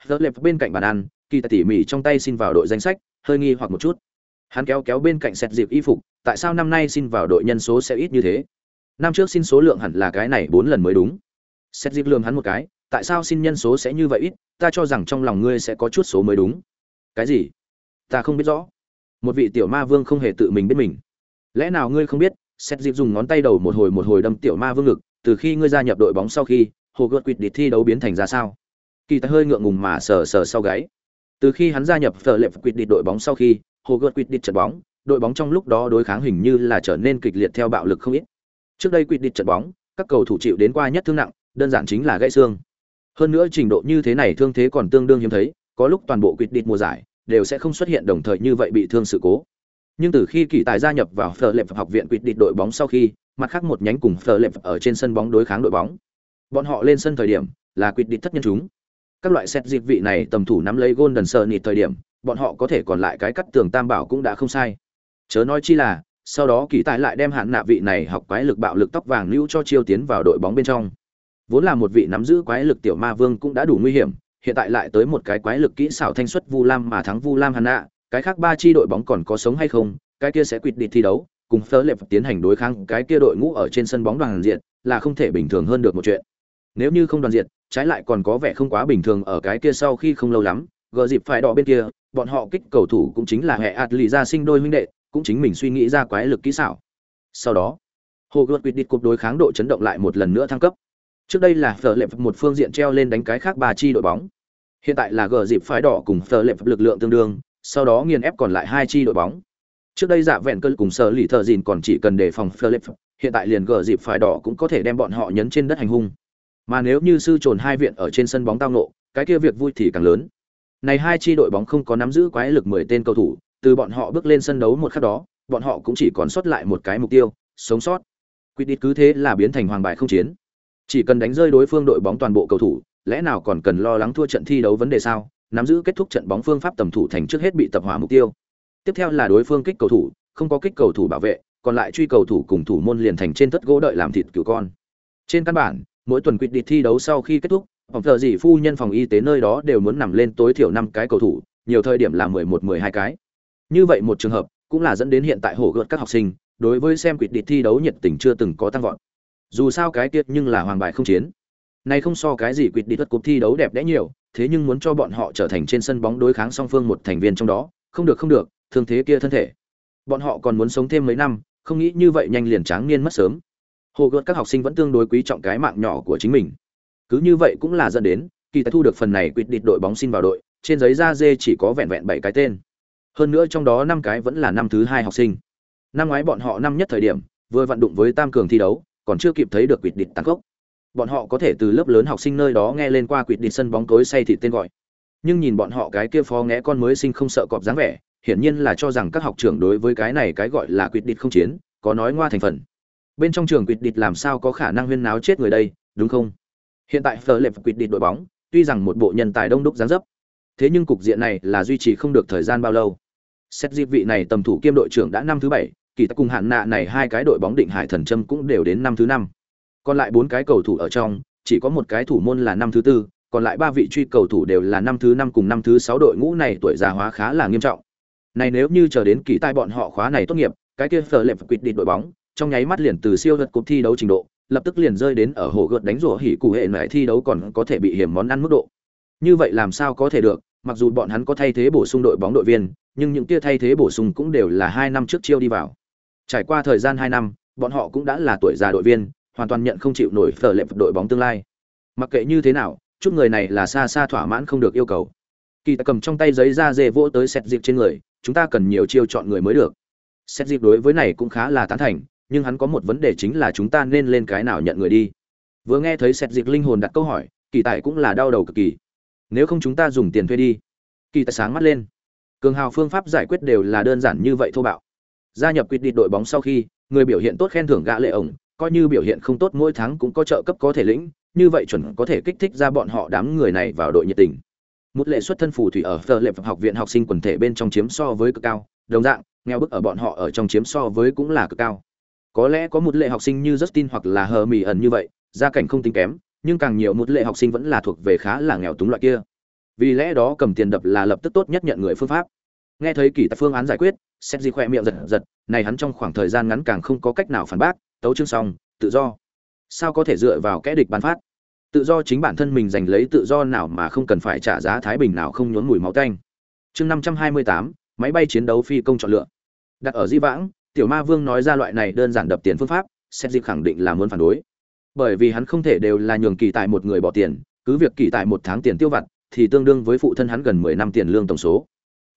A: Giờ lệp bên cạnh bàn ăn, kỳ tài tỉ mỉ trong tay xin vào đội danh sách, hơi nghi hoặc một chút. Hắn kéo kéo bên cạnh xét dịp y phục tại sao năm nay xin vào đội nhân số sẽ ít như thế? Năm trước xin số lượng hẳn là cái này bốn lần mới đúng. Xét dịp lường hắn một cái tại sao xin nhân số sẽ như vậy ít? Ta cho rằng trong lòng ngươi sẽ có chút số mới đúng. Cái gì? Ta không biết rõ. Một vị tiểu ma vương không hề tự mình biết mình. Lẽ nào ngươi không biết xét dịp dùng ngón tay đầu một hồi một hồi đâm tiểu ma vương ngực từ khi ngươi gia nhập đội bóng sau khi hồ gợt quỵt địch thi đấu biến thành ra sao kỳ tài hơi ngượng ngùng mà sờ sờ sau gáy từ khi hắn gia nhập phở lệp quyết định đội bóng sau khi, Hồ Gợt quyết định trận bóng, đội bóng trong lúc đó đối kháng hình như là trở nên kịch liệt theo bạo lực không ít. Trước đây quyết định trận bóng, các cầu thủ chịu đến qua nhất thương nặng, đơn giản chính là gãy xương. Hơn nữa trình độ như thế này thương thế còn tương đương hiếm thấy, có lúc toàn bộ quyết định mùa giải đều sẽ không xuất hiện đồng thời như vậy bị thương sự cố. Nhưng từ khi kỳ tài gia nhập vào Phở Lệp học viện quyết định đội bóng sau khi, mặt khác một nhánh cùng Phở Lệp ở trên sân bóng đối kháng đội bóng. Bọn họ lên sân thời điểm là quyết định thất nhân chúng. Các loại xét dịp vị này tầm thủ nắm lấy golden sợ nịt thời điểm, bọn họ có thể còn lại cái cắt tường tam bảo cũng đã không sai. Chớ nói chi là, sau đó kỳ tài lại đem hạn nạ vị này học quái lực bạo lực tóc vàng lưu cho chiêu tiến vào đội bóng bên trong. Vốn là một vị nắm giữ quái lực tiểu ma vương cũng đã đủ nguy hiểm, hiện tại lại tới một cái quái lực kỹ xảo thanh xuất vu lam mà thắng vu lam hạn nạ, cái khác ba chi đội bóng còn có sống hay không, cái kia sẽ quyết định thi đấu, cùng phớ Lệ tiến hành đối kháng cái kia đội ngũ ở trên sân bóng đoàn diện là không thể bình thường hơn được một chuyện nếu như không đoàn diện trái lại còn có vẻ không quá bình thường ở cái kia sau khi không lâu lắm, gờ dịp phải đỏ bên kia, bọn họ kích cầu thủ cũng chính là hệ ạt lì ra sinh đôi huynh đệ, cũng chính mình suy nghĩ ra quái lực kỹ xảo. Sau đó hồ gợt quyết định cuộc đối kháng độ chấn động lại một lần nữa thăng cấp. Trước đây là phở lệ một phương diện treo lên đánh cái khác ba chi đội bóng. Hiện tại là gờ dịp phái đỏ cùng phở lệ lực lượng tương đương, sau đó nghiền ép còn lại hai chi đội bóng. Trước đây dạ vẹn cơn cùng sở lì thợ dìn còn chỉ cần đề phòng phở lệ hiện tại liền gờ dịp phái đỏ cũng có thể đem bọn họ nhấn trên đất hành hung mà nếu như sư trồn hai viện ở trên sân bóng tao nộ cái kia việc vui thì càng lớn. Này hai chi đội bóng không có nắm giữ quái lực mười tên cầu thủ, từ bọn họ bước lên sân đấu một khắc đó, bọn họ cũng chỉ còn sót lại một cái mục tiêu, sống sót. Quyết định cứ thế là biến thành hoàng bài không chiến. Chỉ cần đánh rơi đối phương đội bóng toàn bộ cầu thủ, lẽ nào còn cần lo lắng thua trận thi đấu vấn đề sao? Nắm giữ kết thúc trận bóng phương pháp tầm thủ thành trước hết bị tập hỏa mục tiêu. Tiếp theo là đối phương kích cầu thủ, không có kích cầu thủ bảo vệ, còn lại truy cầu thủ cùng thủ môn liền thành trên tất gỗ đợi làm thịt cửu con. Trên căn bản mỗi tuần quyết định thi đấu sau khi kết thúc, phòng thờ gì phu nhân phòng y tế nơi đó đều muốn nằm lên tối thiểu năm cái cầu thủ, nhiều thời điểm là mười một, mười hai cái. Như vậy một trường hợp cũng là dẫn đến hiện tại hổ gợt các học sinh, đối với xem quyết định thi đấu nhiệt tình chưa từng có tăng vọt. Dù sao cái tiết nhưng là hoàng bài không chiến. Này không so cái gì quyết định tất cuộc thi đấu đẹp đẽ nhiều, thế nhưng muốn cho bọn họ trở thành trên sân bóng đối kháng song phương một thành viên trong đó, không được không được, thương thế kia thân thể. Bọn họ còn muốn sống thêm mấy năm, không nghĩ như vậy nhanh liền tráng niên mất sớm hồ gợt các học sinh vẫn tương đối quý trọng cái mạng nhỏ của chính mình. Cứ như vậy cũng là dẫn đến, kỳ tài thu được phần này quyết định đội bóng xin vào đội, trên giấy da dê chỉ có vẹn vẹn bảy cái tên. Hơn nữa trong đó năm cái vẫn là năm thứ hai học sinh. Năm ngoái bọn họ năm nhất thời điểm, vừa vận đụng với tam cường thi đấu, còn chưa kịp thấy được quyết định tăng cốc bọn họ có thể từ lớp lớn học sinh nơi đó nghe lên qua quyết định sân bóng tối say thịt tên gọi. Nhưng nhìn bọn họ cái kia phó ngẽ con mới sinh không sợ cọp dáng vẻ, hiển nhiên là cho rằng các học trưởng đối với cái này cái gọi là quyết định không chiến, có nói ngoa thành phần bên trong trường quyết địch làm sao có khả năng huyên náo chết người đây, đúng không? Hiện tại phở lệp quyết địch đội bóng, tuy rằng một bộ nhân tài đông đúc giáng dấp, thế nhưng cục diện này là duy trì không được thời gian bao lâu. Xét dịp vị này tầm thủ kiêm đội trưởng đã năm thứ bảy, kỳ tắc cùng hạn nạ này hai cái đội bóng định hải thần trâm cũng đều đến năm thứ năm. Còn lại bốn cái cầu thủ ở trong, chỉ có một cái thủ môn là năm thứ tư, còn lại ba vị truy cầu thủ đều là năm thứ năm cùng năm thứ sáu đội ngũ này tuổi già hóa khá là nghiêm trọng. Này nếu như chờ đến kỳ tai bọn họ khóa này tốt nghiệp, cái kia phở lệp quyết địch đội bóng trong nháy mắt liền từ siêu vật cuộc thi đấu trình độ, lập tức liền rơi đến ở hồ gợt đánh rủa hỉ cụ hệ mẹ thi đấu còn có thể bị hiểm món ăn mức độ. Như vậy làm sao có thể được, mặc dù bọn hắn có thay thế bổ sung đội bóng đội viên, nhưng những kia thay thế bổ sung cũng đều là hai năm trước chiêu đi vào. Trải qua thời gian hai năm, bọn họ cũng đã là tuổi già đội viên, hoàn toàn nhận không chịu nổi phở lệ đội bóng tương lai. Mặc kệ như thế nào, chút người này là xa xa thỏa mãn không được yêu cầu. Kỳ ta cầm trong tay giấy da dê vỗ tới xét dịp trên người, chúng ta cần nhiều chiêu chọn người mới được. Xét dịp đối với này cũng khá là tán thành nhưng hắn có một vấn đề chính là chúng ta nên lên cái nào nhận người đi. Vừa nghe thấy sẹt dịp linh hồn đặt câu hỏi, kỳ tài cũng là đau đầu cực kỳ. Nếu không chúng ta dùng tiền thuê đi. Kỳ tài sáng mắt lên. Cường hào phương pháp giải quyết đều là đơn giản như vậy thô bạo. Gia nhập quyết định đội bóng sau khi, người biểu hiện tốt khen thưởng gã lệ ổng, coi như biểu hiện không tốt mỗi tháng cũng có trợ cấp có thể lĩnh, như vậy chuẩn có thể kích thích ra bọn họ đám người này vào đội nhiệt tình. Một lệ xuất thân phù thủy ở phờ lệ học viện học sinh quần thể bên trong chiếm so với cực cao, đồng dạng, nghèo bức ở bọn họ ở trong chiếm so với cũng là cực cao có lẽ có một lệ học sinh như Justin hoặc là Hờ Mì ẩn như vậy, gia cảnh không tính kém, nhưng càng nhiều một lệ học sinh vẫn là thuộc về khá là nghèo túng loại kia. Vì lẽ đó cầm tiền đập là lập tức tốt nhất nhận người phương pháp. Nghe thấy kỳ tài phương án giải quyết, xét gì khỏe miệng giật giật, này hắn trong khoảng thời gian ngắn càng không có cách nào phản bác, tấu chương xong, tự do. Sao có thể dựa vào kẻ địch ban phát? Tự do chính bản thân mình giành lấy tự do nào mà không cần phải trả giá thái bình nào không nhốn mùi máu tanh. Chương 528, máy bay chiến đấu phi công chọn lựa. Đặt ở Di Vãng, tiểu ma vương nói ra loại này đơn giản đập tiền phương pháp xét dịp khẳng định là muốn phản đối. Bởi vì hắn không thể đều là nhường kỳ tài một người bỏ tiền cứ việc kỳ tài một tháng tiền tiêu vặt thì tương đương với phụ thân hắn gần mười năm tiền lương tổng số.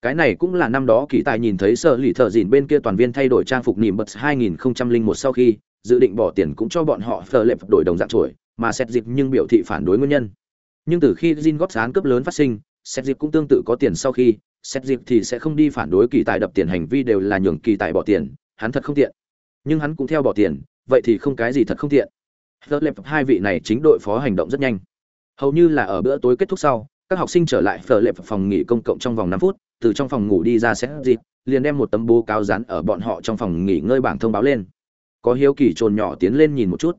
A: Cái này cũng là năm đó kỳ tài nhìn thấy sợ lì thợ dìn bên kia toàn viên thay đổi trang phục nỉm bật 2001 sau khi dự định bỏ tiền cũng cho bọn họ phờ lệp đổi đồng dạng chuỗi, mà xét dịp nhưng biểu thị phản đối nguyên nhân. Nhưng từ khi Jin góp án cấp lớn phát sinh xét dịp cũng tương tự có tiền sau khi xét dịp thì sẽ không đi phản đối kỳ tài đập tiền hành vi đều là nhường kỳ tài bỏ tiền hắn thật không tiện. Nhưng hắn cũng theo bỏ tiền, vậy thì không cái gì thật không tiện. Giờ lệp hai vị này chính đội phó hành động rất nhanh. Hầu như là ở bữa tối kết thúc sau, các học sinh trở lại phở lệp phòng nghỉ công cộng trong vòng năm phút, từ trong phòng ngủ đi ra sẽ dịp, liền đem một tấm bố cáo dán ở bọn họ trong phòng nghỉ ngơi bảng thông báo lên. Có hiếu kỳ trồn nhỏ tiến lên nhìn một chút.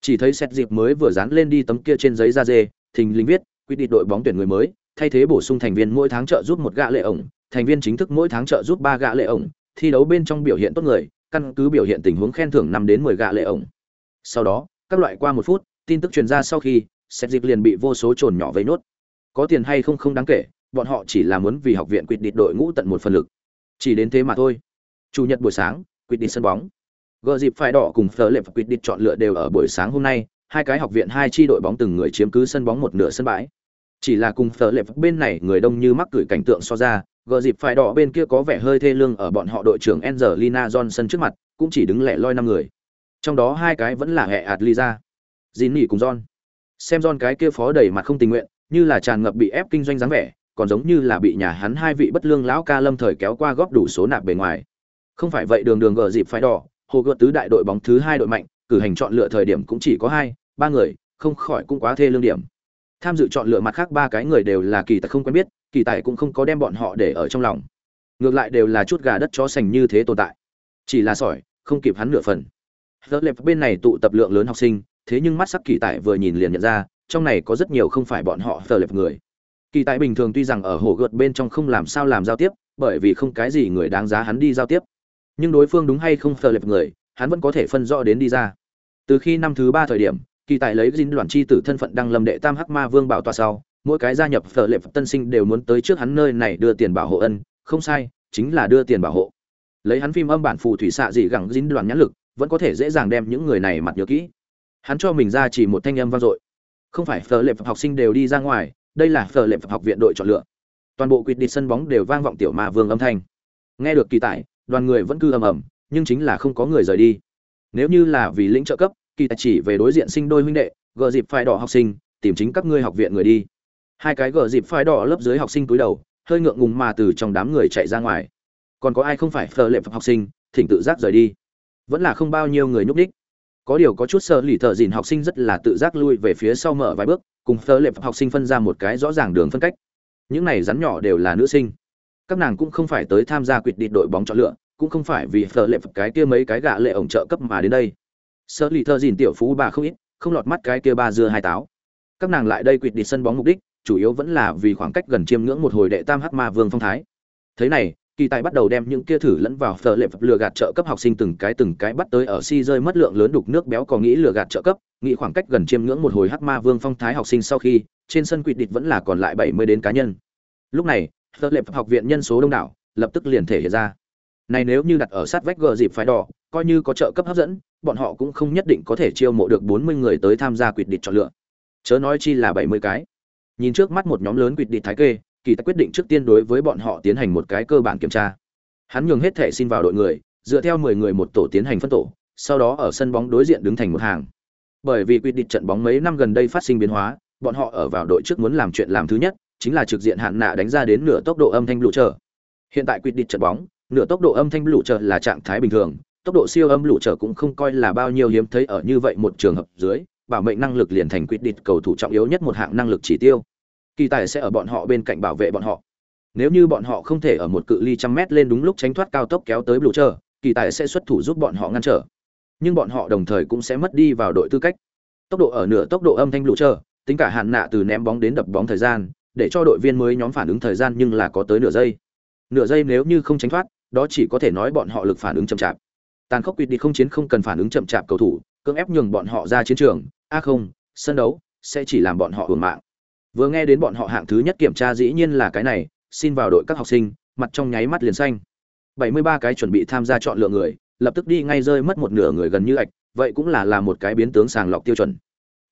A: Chỉ thấy xét dịp mới vừa dán lên đi tấm kia trên giấy da dê, thình lình viết quyết định đội bóng tuyển người mới, thay thế bổ sung thành viên mỗi tháng trợ giúp một gã lệ ổng, thành viên chính thức mỗi tháng trợ giúp ba gã lệ ổng thi đấu bên trong biểu hiện tốt người, căn cứ biểu hiện tình huống khen thưởng năm đến mười gạ lệ ổng. Sau đó, các loại qua một phút, tin tức truyền ra sau khi, Sét Dịch liền bị vô số trồn nhỏ vây nốt. Có tiền hay không không đáng kể, bọn họ chỉ là muốn vì học viện quyết định đội ngũ tận một phần lực chỉ đến thế mà thôi chủ nhật buổi sáng quyết định sân bóng gờ dịp phải đỏ cùng phở lệ và quyết định chọn lựa đều ở buổi sáng hôm nay hai cái học viện hai chi đội bóng từng người chiếm cứ sân bóng một nửa sân bãi chỉ là cùng phở lệ bên này người đông như mắc cười cảnh tượng so ra gờ dịp phải đỏ bên kia có vẻ hơi thê lương ở bọn họ đội trưởng Angelina Johnson trước mặt, cũng chỉ đứng lẻ loi năm người. Trong đó hai cái vẫn là hệ Adliza Jin Nỉ cùng John. Xem John cái kia phó đầy mặt không tình nguyện, như là tràn ngập bị ép kinh doanh dáng vẻ, còn giống như là bị nhà hắn hai vị bất lương lão ca lâm thời kéo qua góp đủ số nạp bề ngoài. Không phải vậy đường đường gờ dịp phải đỏ, hồ gợt tứ đại đội bóng thứ hai đội mạnh, cử hành chọn lựa thời điểm cũng chỉ có hai, ba người, không khỏi cũng quá thê lương điểm. Tham dự chọn lựa mặt khác ba cái người đều là kỳ tài không quen biết kỳ tài cũng không có đem bọn họ để ở trong lòng. Ngược lại đều là chút gà đất chó sành như thế tồn tại. Chỉ là sỏi, không kịp hắn nửa phần. Giờ lệp bên này tụ tập lượng lớn học sinh, thế nhưng mắt sắc kỳ tài vừa nhìn liền nhận ra, trong này có rất nhiều không phải bọn họ giờ lệp người. Kỳ tài bình thường tuy rằng ở hồ gợt bên trong không làm sao làm giao tiếp, bởi vì không cái gì người đáng giá hắn đi giao tiếp. Nhưng đối phương đúng hay không giờ lệp người, hắn vẫn có thể phân rõ đến đi ra. Từ khi năm thứ ba thời điểm, kỳ tài lấy dinh đoàn chi tử thân phận đăng lâm đệ tam hắc ma vương bảo tọa sau mỗi cái gia nhập phở lệ tân sinh đều muốn tới trước hắn nơi này đưa tiền bảo hộ ân, không sai, chính là đưa tiền bảo hộ. Lấy hắn phim âm bản phù thủy xạ dị gẳng dính đoàn nhãn lực, vẫn có thể dễ dàng đem những người này mặt nhớ kỹ. Hắn cho mình ra chỉ một thanh âm vang dội. Không phải phở lệ học sinh đều đi ra ngoài, đây là phở lệ học viện đội chọn lựa. Toàn bộ quyết định sân bóng đều vang vọng tiểu ma vương âm thanh. Nghe được kỳ tài, đoàn người vẫn cứ ầm ầm, nhưng chính là không có người rời đi. Nếu như là vì lĩnh trợ cấp, kỳ tài chỉ về đối diện sinh đôi huynh đệ, gờ dịp phải đỏ học sinh, tìm chính các ngươi học viện người đi hai cái gờ dịp phai đỏ lớp dưới học sinh túi đầu, hơi ngượng ngùng mà từ trong đám người chạy ra ngoài. Còn có ai không phải phờ lệ học sinh, thỉnh tự giác rời đi. Vẫn là không bao nhiêu người nhúc đích có điều có chút sợ lì thợ dìn học sinh rất là tự giác lui về phía sau mở vài bước, cùng phờ lệ học sinh phân ra một cái rõ ràng đường phân cách. Những này rắn nhỏ đều là nữ sinh. Các nàng cũng không phải tới tham gia quyết định đội bóng chọn lựa, cũng không phải vì phờ lệ cái kia mấy cái gạ lệ ổng trợ cấp mà đến đây. Sợ lì thợ dìn tiểu phú bà không ít, không lọt mắt cái kia ba dưa hai táo. Các nàng lại đây quyết định sân bóng mục đích chủ yếu vẫn là vì khoảng cách gần chiêm ngưỡng một hồi đệ tam hắc ma vương phong thái. Thế này, kỳ tài bắt đầu đem những kia thử lẫn vào phở lệ lừa gạt trợ cấp học sinh từng cái từng cái bắt tới ở si rơi mất lượng lớn đục nước béo có nghĩ lừa gạt trợ cấp, nghĩ khoảng cách gần chiêm ngưỡng một hồi hắc ma vương phong thái học sinh sau khi, trên sân quyết địch vẫn là còn lại bảy mươi đến cá nhân. Lúc này phở lệ học viện nhân số đông đảo, lập tức liền thể hiện ra. Này nếu như đặt ở sát vách gờ dịp phải đỏ, coi như có trợ cấp hấp dẫn, bọn họ cũng không nhất định có thể chiêu mộ được bốn mươi người tới tham gia quyết địch chọn lựa. Chớ nói chi là bảy mươi cái nhìn trước mắt một nhóm lớn quyết định thái kê, kỳ tài quyết định trước tiên đối với bọn họ tiến hành một cái cơ bản kiểm tra. Hắn nhường hết thẻ xin vào đội người, dựa theo mười người một tổ tiến hành phân tổ, sau đó ở sân bóng đối diện đứng thành một hàng. Bởi vì quy định trận bóng mấy năm gần đây phát sinh biến hóa, bọn họ ở vào đội trước muốn làm chuyện làm thứ nhất, chính là trực diện hạn nạ đánh ra đến nửa tốc độ âm thanh lũ trở. Hiện tại quy định trận bóng, nửa tốc độ âm thanh lũ trở là trạng thái bình thường, tốc độ siêu âm lũ trở cũng không coi là bao nhiêu hiếm thấy ở như vậy một trường hợp dưới bảo mệnh năng lực liền thành quyết định cầu thủ trọng yếu nhất một hạng năng lực chỉ tiêu. Kỳ tài sẽ ở bọn họ bên cạnh bảo vệ bọn họ. Nếu như bọn họ không thể ở một cự ly trăm mét lên đúng lúc tránh thoát cao tốc kéo tới lũ chờ, kỳ tài sẽ xuất thủ giúp bọn họ ngăn trở. Nhưng bọn họ đồng thời cũng sẽ mất đi vào đội tư cách. Tốc độ ở nửa tốc độ âm thanh lũ chờ, tính cả hạn nạ từ ném bóng đến đập bóng thời gian để cho đội viên mới nhóm phản ứng thời gian nhưng là có tới nửa giây. Nửa giây nếu như không tránh thoát đó chỉ có thể nói bọn họ lực phản ứng chậm chạp. Tàn khốc quyết định không chiến không cần phản ứng chậm chạp cầu thủ cưỡng ép nhường bọn họ ra chiến trường a không, sân đấu sẽ chỉ làm bọn họ hưởng mạng. Vừa nghe đến bọn họ hạng thứ nhất kiểm tra dĩ nhiên là cái này, xin vào đội các học sinh, mặt trong nháy mắt liền xanh. 73 cái chuẩn bị tham gia chọn lựa người, lập tức đi ngay rơi mất một nửa người gần như ạch, vậy cũng là là một cái biến tướng sàng lọc tiêu chuẩn.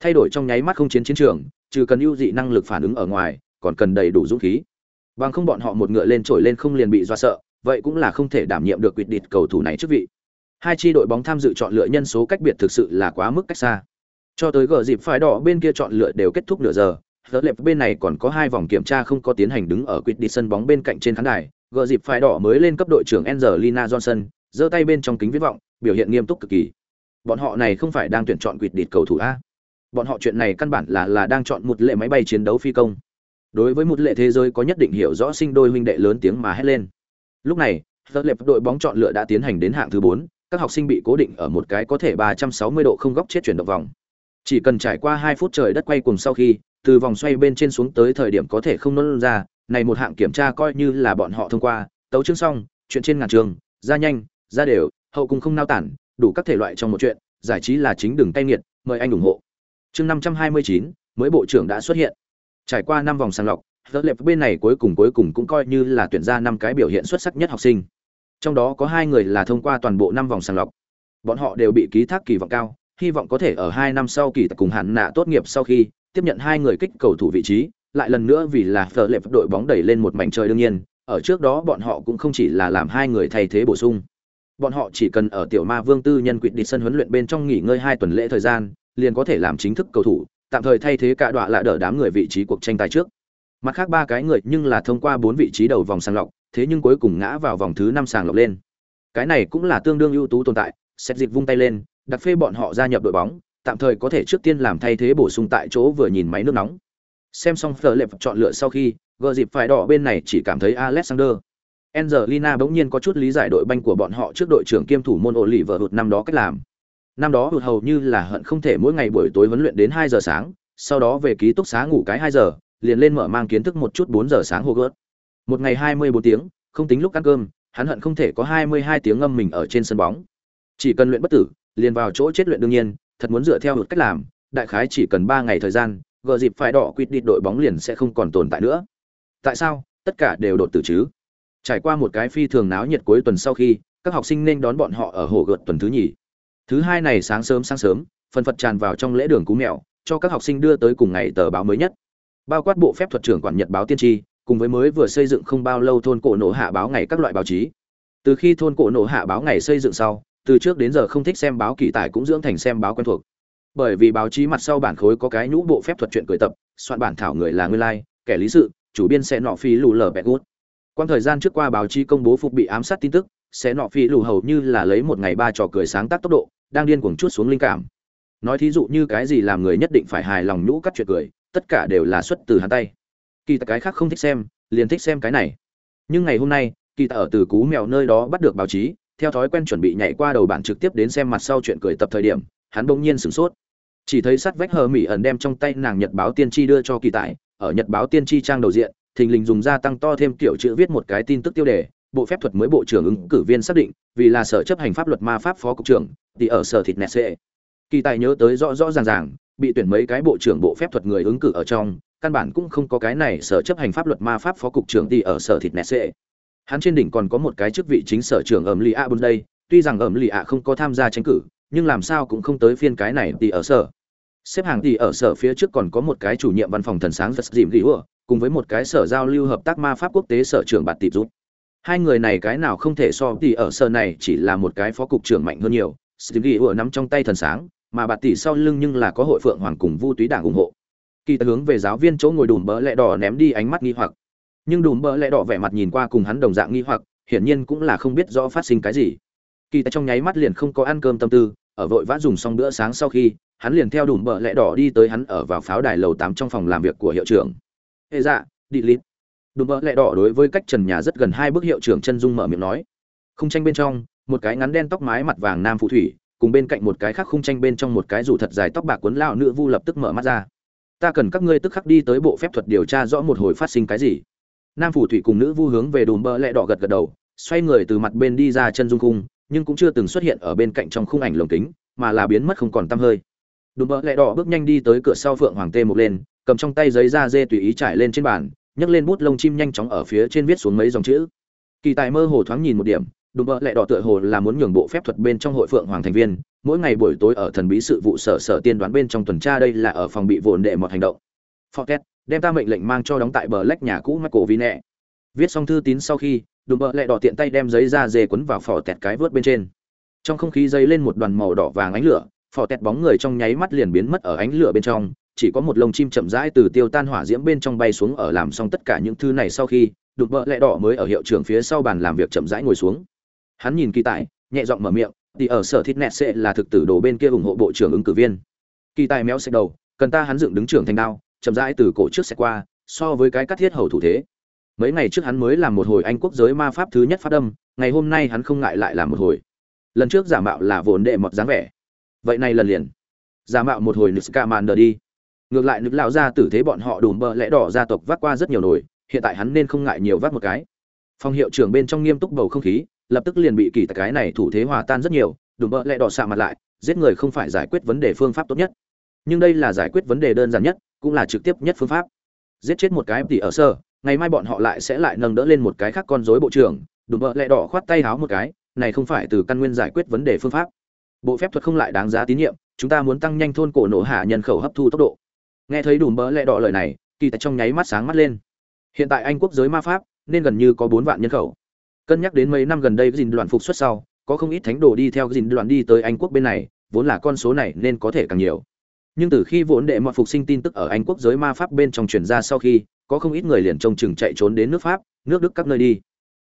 A: Thay đổi trong nháy mắt không chiến chiến trường, trừ cần ưu dị năng lực phản ứng ở ngoài, còn cần đầy đủ dũng khí. Bằng không bọn họ một ngựa lên trổi lên không liền bị do sợ, vậy cũng là không thể đảm nhiệm được quyết định cầu thủ này chức vị. Hai chi đội bóng tham dự chọn lựa nhân số cách biệt thực sự là quá mức cách xa cho tới gờ dịp phải đỏ bên kia chọn lựa đều kết thúc nửa giờ Gờ lệp bên này còn có hai vòng kiểm tra không có tiến hành đứng ở quýt đi sân bóng bên cạnh trên khán đài, gờ dịp phải đỏ mới lên cấp đội trưởng Angelina Johnson, giơ tay bên trong kính viết vọng, biểu hiện nghiêm túc cực kỳ. Bọn họ này không phải đang tuyển chọn quýt địch cầu thủ a. Bọn họ chuyện này căn bản là là đang chọn một lệ máy bay chiến đấu phi công. Đối với một lệ thế giới có nhất định hiểu rõ sinh đôi huynh đệ lớn tiếng mà hét lên. Lúc này, Gờ lệp đội bóng chọn lựa đã tiến hành đến hạng thứ bốn. các học sinh bị cố định ở một cái có thể 360 độ không góc chết chuyển động vòng. Chỉ cần trải qua hai phút trời đất quay cùng sau khi, từ vòng xoay bên trên xuống tới thời điểm có thể không nôn ra này một hạng kiểm tra coi như là bọn họ thông qua tấu chương xong chuyện trên ngàn trường ra nhanh ra đều hậu cùng không nao tản đủ các thể loại trong một chuyện giải trí là chính đường tay nghiệt mời anh ủng hộ chương năm trăm hai mươi chín mới bộ trưởng đã xuất hiện trải qua năm vòng sàng lọc Tớ lệp bên này cuối cùng cuối cùng cũng coi như là tuyển ra năm cái biểu hiện xuất sắc nhất học sinh. Trong đó có hai người là thông qua toàn bộ năm vòng sàng lọc. Bọn họ đều bị ký thác kỳ vọng cao, hy vọng có thể ở hai năm sau kỳ cùng hạn nạ tốt nghiệp sau khi tiếp nhận hai người kích cầu thủ vị trí, lại lần nữa vì là phở lệp đội bóng đẩy lên một mảnh trời đương nhiên, ở trước đó bọn họ cũng không chỉ là làm hai người thay thế bổ sung. Bọn họ chỉ cần ở tiểu ma vương tư nhân quyết định sân huấn luyện bên trong nghỉ ngơi hai tuần lễ thời gian, liền có thể làm chính thức cầu thủ, tạm thời thay thế cả đọa lại đỡ đám người vị trí cuộc tranh tài trước mặt khác ba cái người nhưng là thông qua bốn vị trí đầu vòng sàng lọc thế nhưng cuối cùng ngã vào vòng thứ năm sàng lọc lên cái này cũng là tương đương ưu tú tồn tại xét dịch vung tay lên đặc phê bọn họ gia nhập đội bóng tạm thời có thể trước tiên làm thay thế bổ sung tại chỗ vừa nhìn máy nước nóng. Xem xong Fleur lệp chọn lựa sau khi gờ dịp phải đỏ bên này chỉ cảm thấy alexander Angelina bỗng nhiên có chút lý giải đội banh của bọn họ trước đội trưởng kiêm thủ môn ổ lì vợ hụt năm đó cách làm. Năm đó hụt hầu như là hận không thể mỗi ngày buổi tối huấn luyện đến hai giờ sáng, sau đó về ký túc xá ngủ cái hai giờ, liền lên mở mang kiến thức một chút bốn giờ sáng hồ gớt một ngày hai mươi bốn tiếng không tính lúc ăn cơm hắn hận không thể có hai mươi hai tiếng ngâm mình ở trên sân bóng. Chỉ cần luyện bất tử liền vào chỗ chết luyện đương nhiên, thật muốn dựa theo một cách làm, đại khái chỉ cần ba ngày thời gian, gờ dịp phải đỏ quýt đi đội bóng liền sẽ không còn tồn tại nữa. Tại sao? Tất cả đều đột tử chứ. Trải qua một cái phi thường náo nhiệt cuối tuần sau khi, các học sinh nên đón bọn họ ở hồ gợt tuần thứ nhì. Thứ hai này sáng sớm sáng sớm, phần phật tràn vào trong lễ đường cú mèo, cho các học sinh đưa tới cùng ngày tờ báo mới nhất. Bao quát bộ phép thuật trưởng quản nhật báo tiên tri, cùng với mới vừa xây dựng không bao lâu thôn cổ nổ hạ báo ngày các loại báo chí. Từ khi thôn cổ nổ hạ báo ngày xây dựng sau từ trước đến giờ không thích xem báo kỳ tài cũng dưỡng thành xem báo quen thuộc. Bởi vì báo chí mặt sau bản khối có cái nhũ bộ phép thuật chuyện cười tập, soạn bản thảo người là nguyên lai, kẻ lý sự, chủ biên sẽ nọ phi lù lờ bẹt gút. Quan thời gian trước qua báo chí công bố phục bị ám sát tin tức, sẽ nọ phi lù hầu như là lấy một ngày ba trò cười sáng tác tốc độ, đang điên cuồng chút xuống linh cảm. Nói thí dụ như cái gì làm người nhất định phải hài lòng nhũ cắt chuyện cười, tất cả đều là xuất từ hắn tay. Kỳ tài cái khác không thích xem, liền thích xem cái này. Nhưng ngày hôm nay, kỳ tài ở từ cú mèo nơi đó bắt được báo chí theo thói quen chuẩn bị nhảy qua đầu bản trực tiếp đến xem mặt sau chuyện cười tập thời điểm, hắn bỗng nhiên sửng sốt. Chỉ thấy sắt vách hờ mỹ ẩn đem trong tay nàng nhật báo tiên tri đưa cho kỳ tài, ở nhật báo tiên tri trang đầu diện, thình lình dùng gia tăng to thêm kiểu chữ viết một cái tin tức tiêu đề, bộ phép thuật mới bộ trưởng ứng cử viên xác định, vì là sở chấp hành pháp luật ma pháp phó cục trưởng, thì ở sở thịt nẹt xệ. Kỳ tài nhớ tới rõ rõ ràng ràng, bị tuyển mấy cái bộ trưởng bộ phép thuật người ứng cử ở trong, căn bản cũng không có cái này sở chấp hành pháp luật ma pháp phó cục trưởng thì ở sở thịt nẹt xệ hắn trên đỉnh còn có một cái chức vị chính sở trưởng ẩm lì ạ bun đây, tuy rằng ẩm lì ạ không có tham gia tranh cử, nhưng làm sao cũng không tới phiên cái này thì ở sở. Xếp hàng thì ở sở phía trước còn có một cái chủ nhiệm văn phòng thần sáng giật dìm ghi ủa, cùng với một cái sở giao lưu hợp tác ma pháp quốc tế sở trưởng bạt tịp rút. Hai người này cái nào không thể so thì ở sở này chỉ là một cái phó cục trưởng mạnh hơn nhiều. Dìm ghi ủa nắm trong tay thần sáng, mà bạt tỷ sau lưng nhưng là có hội phượng hoàng cùng vu túy đảng ủng hộ. Kỳ hướng về giáo viên chỗ ngồi đùm bỡ lẹ đỏ ném đi ánh mắt nghi hoặc nhưng đùm bỡ lẹ đỏ vẻ mặt nhìn qua cùng hắn đồng dạng nghi hoặc, hiển nhiên cũng là không biết rõ phát sinh cái gì. Kỳ tại trong nháy mắt liền không có ăn cơm tâm tư, ở vội vã dùng xong bữa sáng sau khi, hắn liền theo đùm bỡ lẹ đỏ đi tới hắn ở vào pháo đài lầu tám trong phòng làm việc của hiệu trưởng. Ê dạ đi lít. Đùm bỡ lẹ đỏ đối với cách trần nhà rất gần hai bước hiệu trưởng chân dung mở miệng nói. Không tranh bên trong, một cái ngắn đen tóc mái mặt vàng nam phù thủy, cùng bên cạnh một cái khác khung tranh bên trong một cái rủ thật dài tóc bạc cuốn lao nữ vu lập tức mở mắt ra. Ta cần các ngươi tức khắc đi tới bộ phép thuật điều tra rõ một hồi phát sinh cái gì nam phủ thủy cùng nữ vu hướng về đùm bơ lẹ đỏ gật gật đầu xoay người từ mặt bên đi ra chân dung khung nhưng cũng chưa từng xuất hiện ở bên cạnh trong khung ảnh lồng kính mà là biến mất không còn tăm hơi. Đùm bơ lẹ đỏ bước nhanh đi tới cửa sau phượng hoàng tê một lên cầm trong tay giấy da dê tùy ý trải lên trên bàn nhấc lên bút lông chim nhanh chóng ở phía trên viết xuống mấy dòng chữ. Kỳ tài mơ hồ thoáng nhìn một điểm đùm bơ lẹ đỏ tựa hồ là muốn nhường bộ phép thuật bên trong hội phượng hoàng thành viên mỗi ngày buổi tối ở thần bí sự vụ sở sở tiên đoán bên trong tuần tra đây là ở phòng bị vồn đệ một hành động. Forget, đem ta mệnh lệnh mang cho đóng tại bờ lách nhà cũ mắc cổ vi nẹ Viết xong thư tín sau khi, đùm bợ lẹ đỏ tiện tay đem giấy ra dề quấn vào phỏ tẹt cái vớt bên trên. Trong không khí dây lên một đoàn màu đỏ vàng ánh lửa, phỏ tẹt bóng người trong nháy mắt liền biến mất ở ánh lửa bên trong, chỉ có một lông chim chậm rãi từ tiêu tan hỏa diễm bên trong bay xuống ở làm xong tất cả những thứ này sau khi, đùm bợ lẹ đỏ mới ở hiệu trưởng phía sau bàn làm việc chậm rãi ngồi xuống. Hắn nhìn kỳ tài nhẹ giọng mở miệng thì ở sở thịt nẹt sẽ là thực tử đồ bên kia ủng hộ bộ trưởng ứng cử viên. Kỳ tài méo xẹt đầu cần ta hắn dựng đứng trưởng thành đao chậm rãi từ cổ trước xe qua, so với cái cắt thiết hầu thủ thế. Mấy ngày trước hắn mới làm một hồi anh quốc giới ma pháp thứ nhất phát đâm, ngày hôm nay hắn không ngại lại làm một hồi. Lần trước giả mạo là vốn đệ mọt dáng vẻ. Vậy này lần liền. Giả mạo một hồi nứt ca màn đi. Ngược lại nứt lão ra tử thế bọn họ đùm bợ lẽ đỏ gia tộc vác qua rất nhiều nổi hiện tại hắn nên không ngại nhiều vác một cái. Phòng hiệu trưởng bên trong nghiêm túc bầu không khí, lập tức liền bị kỳ tài cái này thủ thế hòa tan rất nhiều, đùm bợ lẹ đỏ xạ mặt lại, giết người không phải giải quyết vấn đề phương pháp tốt nhất. Nhưng đây là giải quyết vấn đề đơn giản nhất cũng là trực tiếp nhất phương pháp. Giết chết một cái tỷ ở sơ, ngày mai bọn họ lại sẽ lại nâng đỡ lên một cái khác con rối bộ trưởng, đùm bợ lẹ đỏ khoát tay háo một cái, này không phải từ căn nguyên giải quyết vấn đề phương pháp. Bộ phép thuật không lại đáng giá tín nhiệm, chúng ta muốn tăng nhanh thôn cổ nổ hạ nhân khẩu hấp thu tốc độ. Nghe thấy đùm bợ lẹ đỏ lời này, kỳ tại trong nháy mắt sáng mắt lên. Hiện tại anh quốc giới ma pháp, nên gần như có bốn vạn nhân khẩu. Cân nhắc đến mấy năm gần đây dìn đoàn phục xuất sau, có không ít thánh đồ đi theo dìn đoàn đi tới anh quốc bên này, vốn là con số này nên có thể càng nhiều nhưng từ khi vốn đệ mọi phục sinh tin tức ở anh quốc giới ma pháp bên trong truyền ra sau khi, có không ít người liền trông chừng chạy trốn đến nước pháp, nước đức các nơi đi.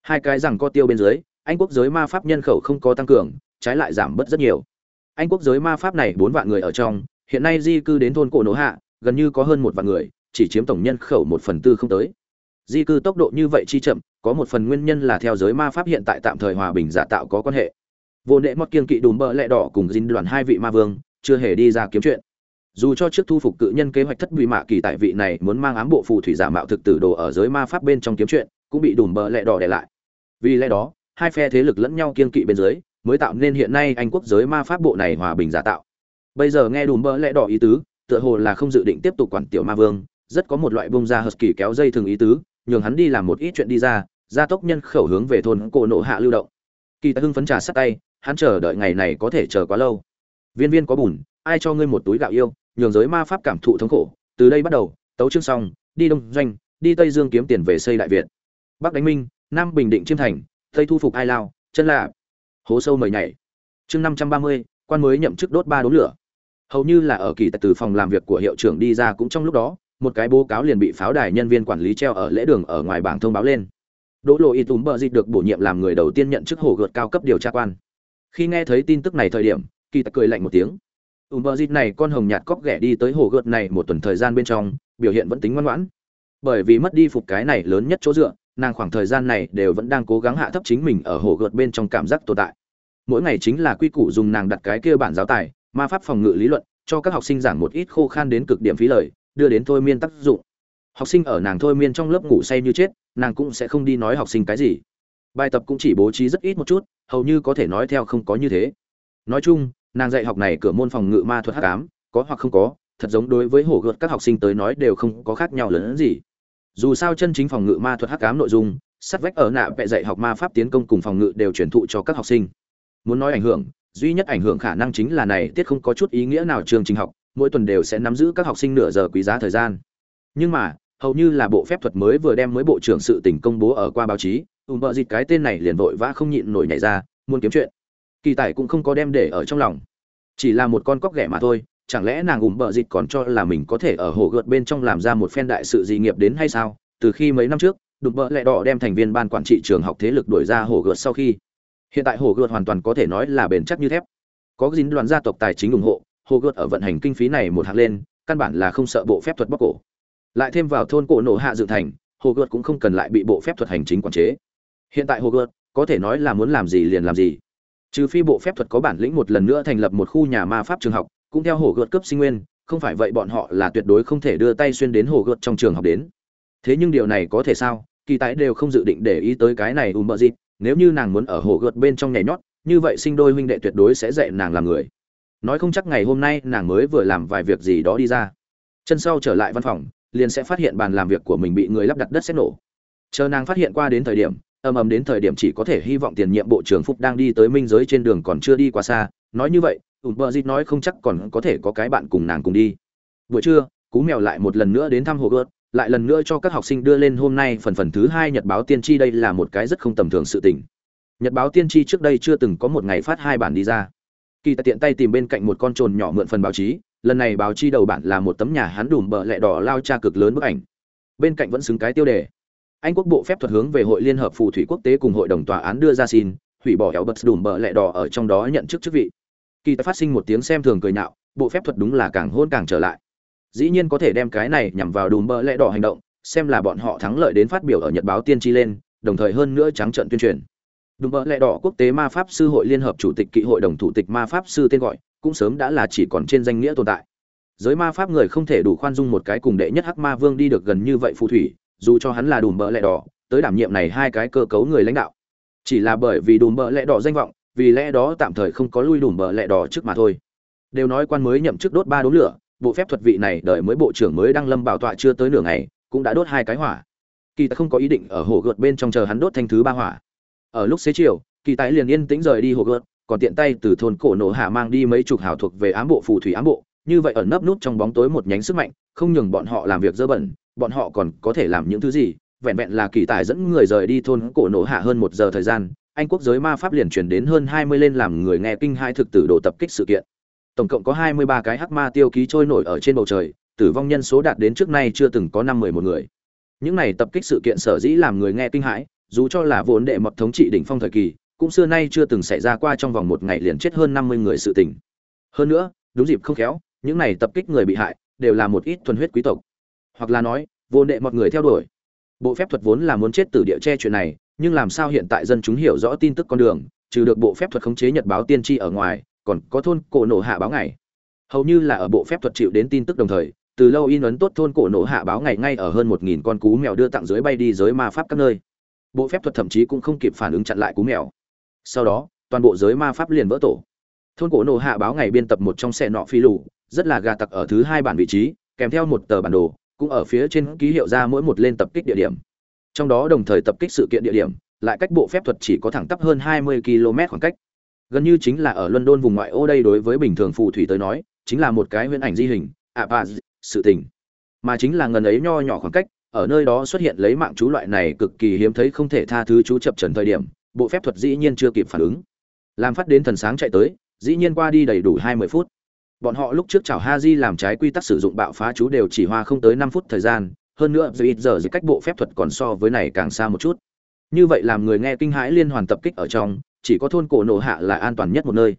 A: Hai cái rằng co tiêu bên dưới, anh quốc giới ma pháp nhân khẩu không có tăng cường, trái lại giảm bớt rất nhiều. Anh quốc giới ma pháp này bốn vạn người ở trong, hiện nay di cư đến thôn cổ nổ hạ, gần như có hơn một vạn người, chỉ chiếm tổng nhân khẩu một phần tư không tới. Di cư tốc độ như vậy chi chậm, có một phần nguyên nhân là theo giới ma pháp hiện tại tạm thời hòa bình giả tạo có quan hệ. Vô nệ mọt kiên kỵ đùm bợ lẹ đỏ cùng dinh đoàn hai vị ma vương, chưa hề đi ra kiếm chuyện dù cho trước thu phục cự nhân kế hoạch thất bị mạ kỳ tại vị này muốn mang ám bộ phù thủy giả mạo thực tử đồ ở giới ma pháp bên trong kiếm chuyện, cũng bị đùm bờ lẹ đỏ để lại. Vì lẽ đó, hai phe thế lực lẫn nhau kiên kỵ bên dưới, mới tạo nên hiện nay anh quốc giới ma pháp bộ này hòa bình giả tạo. Bây giờ nghe đùm bờ lẹ đỏ ý tứ, tựa hồ là không dự định tiếp tục quản tiểu ma vương, rất có một loại bông ra hờt kỳ kéo dây thường ý tứ, nhường hắn đi làm một ít chuyện đi ra, gia tốc nhân khẩu hướng về thôn cổ nộ hạ lưu động. Kỳ ta hưng phấn trà sát tay, hắn chờ đợi ngày này có thể chờ quá lâu. Viên viên có bùn, ai cho ngươi một túi gạo yêu? Nhường giới ma pháp cảm thụ thống khổ. Từ đây bắt đầu, tấu chương xong, đi đông doanh, đi tây dương kiếm tiền về xây đại việt. Bắc đánh minh, nam bình định chiêm thành, tây thu phục ai lao, chân lạ hố sâu mời nhảy. Chương năm trăm ba mươi, quan mới nhậm chức đốt ba đốm lửa. Hầu như là ở kỳ tại từ phòng làm việc của hiệu trưởng đi ra cũng trong lúc đó, một cái bố cáo liền bị pháo đài nhân viên quản lý treo ở lễ đường ở ngoài bảng thông báo lên. Đỗ lộ y túm bờ dịch được bổ nhiệm làm người đầu tiên nhận chức hồ gợt cao cấp điều tra quan. Khi nghe thấy tin tức này thời điểm, kỳ tặc cười lạnh một tiếng ùm bờ dịt này con hồng nhạt cóc ghẻ đi tới hồ gợt này một tuần thời gian bên trong, biểu hiện vẫn tính ngoan ngoãn. Bởi vì mất đi phục cái này lớn nhất chỗ dựa, nàng khoảng thời gian này đều vẫn đang cố gắng hạ thấp chính mình ở hồ gợt bên trong cảm giác tồn tại. Mỗi ngày chính là quy củ dùng nàng đặt cái kia bản giáo tài, ma pháp phòng ngự lý luận, cho các học sinh giảng một ít khô khan đến cực điểm phí lời, đưa đến thôi miên tác dụng. Học sinh ở nàng thôi miên trong lớp ngủ say như chết, nàng cũng sẽ không đi nói học sinh cái gì. Bài tập cũng chỉ bố trí rất ít một chút, hầu như có thể nói theo không có như thế. Nói chung nàng dạy học này cửa môn phòng ngự ma thuật hắc ám, có hoặc không có, thật giống đối với hổ gợt các học sinh tới nói đều không có khác nhau lớn hơn gì. Dù sao chân chính phòng ngự ma thuật hắc ám nội dung, sắt vách ở nạ vẽ dạy học ma pháp tiến công cùng phòng ngự đều truyền thụ cho các học sinh. Muốn nói ảnh hưởng, duy nhất ảnh hưởng khả năng chính là này tiết không có chút ý nghĩa nào trường trình học, mỗi tuần đều sẽ nắm giữ các học sinh nửa giờ quý giá thời gian. Nhưng mà, hầu như là bộ phép thuật mới vừa đem mới bộ trưởng sự tình công bố ở qua báo chí ùm bợ dịt cái tên này liền vội vã không nhịn nổi nhảy ra, muốn kiếm chuyện kỳ tài cũng không có đem để ở trong lòng. Chỉ là một con cóc ghẻ mà thôi, chẳng lẽ nàng ùm bợ dịt còn cho là mình có thể ở hồ gợt bên trong làm ra một phen đại sự gì nghiệp đến hay sao? Từ khi mấy năm trước, đục bợ lẹ đỏ đem thành viên ban quản trị trường học thế lực đổi ra hồ gợt sau khi, hiện tại hồ gợt hoàn toàn có thể nói là bền chắc như thép. Có dính đoàn gia tộc tài chính ủng hộ, hồ gợt ở vận hành kinh phí này một hạt lên, căn bản là không sợ bộ phép thuật bóc cổ. Lại thêm vào thôn cổ nổ hạ dự thành, hồ gợt cũng không cần lại bị bộ phép thuật hành chính quản chế. Hiện tại hồ gợt, có thể nói là muốn làm gì liền làm gì trừ phi bộ phép thuật có bản lĩnh một lần nữa thành lập một khu nhà ma pháp trường học, cũng theo hồ gợt cấp sinh nguyên, không phải vậy bọn họ là tuyệt đối không thể đưa tay xuyên đến hồ gợt trong trường học đến. Thế nhưng điều này có thể sao? Kỳ tái đều không dự định để ý tới cái này ùm bợ dịp nếu như nàng muốn ở hồ gợt bên trong nhảy nhót, như vậy sinh đôi huynh đệ tuyệt đối sẽ dạy nàng làm người. Nói không chắc ngày hôm nay nàng mới vừa làm vài việc gì đó đi ra. Chân sau trở lại văn phòng, liền sẽ phát hiện bàn làm việc của mình bị người lắp đặt đất xét nổ. Chờ nàng phát hiện qua đến thời điểm ầm ầm đến thời điểm chỉ có thể hy vọng tiền nhiệm bộ trưởng phúc đang đi tới minh giới trên đường còn chưa đi quá xa. Nói như vậy Ùn bờ dịt nói không chắc còn có thể có cái bạn cùng nàng cùng đi. Buổi trưa, cú mèo lại một lần nữa đến thăm hồ gợt, lại lần nữa cho các học sinh đưa lên hôm nay phần phần thứ hai nhật báo tiên tri đây là một cái rất không tầm thường sự tình. Nhật báo tiên tri trước đây chưa từng có một ngày phát hai bản đi ra. Kỳ ta tiện tay tìm bên cạnh một con trồn nhỏ mượn phần báo chí, lần này báo chi đầu bản là một tấm nhà hắn đùm bờ lẹ đỏ lao cha cực lớn bức ảnh. Bên cạnh vẫn xứng cái tiêu đề anh quốc bộ phép thuật hướng về hội liên hợp phù thủy quốc tế cùng hội đồng tòa án đưa ra xin, hủy bỏ héo bật đùm bờ lẹ đỏ ở trong đó nhận chức chức vị. Kỳ tài phát sinh một tiếng xem thường cười nhạo, bộ phép thuật đúng là càng hôn càng trở lại. Dĩ nhiên có thể đem cái này nhằm vào đùm bờ lẹ đỏ hành động, xem là bọn họ thắng lợi đến phát biểu ở nhật báo tiên tri lên, đồng thời hơn nữa trắng trận tuyên truyền. Đùm bờ lẹ đỏ quốc tế ma pháp sư hội liên hợp chủ tịch kỵ hội đồng thủ tịch ma pháp sư tên gọi, cũng sớm đã là chỉ còn trên danh nghĩa tồn tại. Giới ma pháp người không thể đủ khoan dung một cái cùng đệ nhất hắc ma vương đi được gần như vậy phù thủy dù cho hắn là đùm bỡ lẹ đỏ, tới đảm nhiệm này hai cái cơ cấu người lãnh đạo. Chỉ là bởi vì đùm bỡ lẹ đỏ danh vọng, vì lẽ đó tạm thời không có lui đùm bỡ lẹ đỏ trước mà thôi. Đều nói quan mới nhậm chức đốt ba đốm lửa, bộ phép thuật vị này đợi mới bộ trưởng mới đăng lâm bảo tọa chưa tới nửa ngày, cũng đã đốt hai cái hỏa. Kỳ tài không có ý định ở hồ gợt bên trong chờ hắn đốt thanh thứ ba hỏa. Ở lúc xế chiều, kỳ tài liền yên tĩnh rời đi hồ gợt, còn tiện tay từ thôn cổ nổ hạ mang đi mấy chục hảo thuộc về ám bộ phù thủy ám bộ, như vậy ở nấp nút trong bóng tối một nhánh sức mạnh, không nhường bọn họ làm việc dơ bẩn bọn họ còn có thể làm những thứ gì? Vẹn vẹn là kỳ tài dẫn người rời đi thôn cổ nổ hạ hơn một giờ thời gian, anh quốc giới ma pháp liền chuyển đến hơn hai mươi lên làm người nghe kinh hai thực tử đồ tập kích sự kiện. Tổng cộng có hai mươi ba cái hắc ma tiêu ký trôi nổi ở trên bầu trời, tử vong nhân số đạt đến trước nay chưa từng có năm mười một người. Những này tập kích sự kiện sở dĩ làm người nghe kinh hãi, dù cho là vốn đệ mật thống trị đỉnh phong thời kỳ, cũng xưa nay chưa từng xảy ra qua trong vòng một ngày liền chết hơn năm mươi người sự tình. Hơn nữa, đúng dịp không khéo, những này tập kích người bị hại, đều là một ít thuần huyết quý tộc hoặc là nói, vô đệ một người theo đuổi. Bộ phép thuật vốn là muốn chết từ địa che chuyện này, nhưng làm sao hiện tại dân chúng hiểu rõ tin tức con đường, trừ được bộ phép thuật khống chế nhật báo tiên tri ở ngoài, còn có thôn cổ nổ hạ báo ngày. Hầu như là ở bộ phép thuật chịu đến tin tức đồng thời, từ lâu in ấn tốt thôn cổ nổ hạ báo ngày ngay ở hơn một nghìn con cú mèo đưa tặng dưới bay đi giới ma pháp các nơi. Bộ phép thuật thậm chí cũng không kịp phản ứng chặn lại cú mèo. Sau đó, toàn bộ giới ma pháp liền vỡ tổ. Thôn cổ nổ hạ báo ngày biên tập một trong xe nọ phi lù, rất là gà tặc ở thứ hai bản vị trí, kèm theo một tờ bản đồ cũng ở phía trên ký hiệu ra mỗi một lên tập kích địa điểm. Trong đó đồng thời tập kích sự kiện địa điểm, lại cách bộ phép thuật chỉ có thẳng tắp hơn 20 km khoảng cách. Gần như chính là ở london vùng ngoại ô đây đối với bình thường phù thủy tới nói, chính là một cái huyễn ảnh di hình à bà sự tình. Mà chính là ngần ấy nho nhỏ khoảng cách, ở nơi đó xuất hiện lấy mạng chú loại này cực kỳ hiếm thấy không thể tha thứ chú chập trần thời điểm, bộ phép thuật dĩ nhiên chưa kịp phản ứng. Làm phát đến thần sáng chạy tới, dĩ nhiên qua đi đầy đủ hai mươi phút bọn họ lúc trước chảo ha di làm trái quy tắc sử dụng bạo phá chú đều chỉ hoa không tới năm phút thời gian, hơn nữa giờ ít giờ dưới cách bộ phép thuật còn so với này càng xa một chút. Như vậy làm người nghe kinh hãi liên hoàn tập kích ở trong, chỉ có thôn cổ nổ hạ là an toàn nhất một nơi.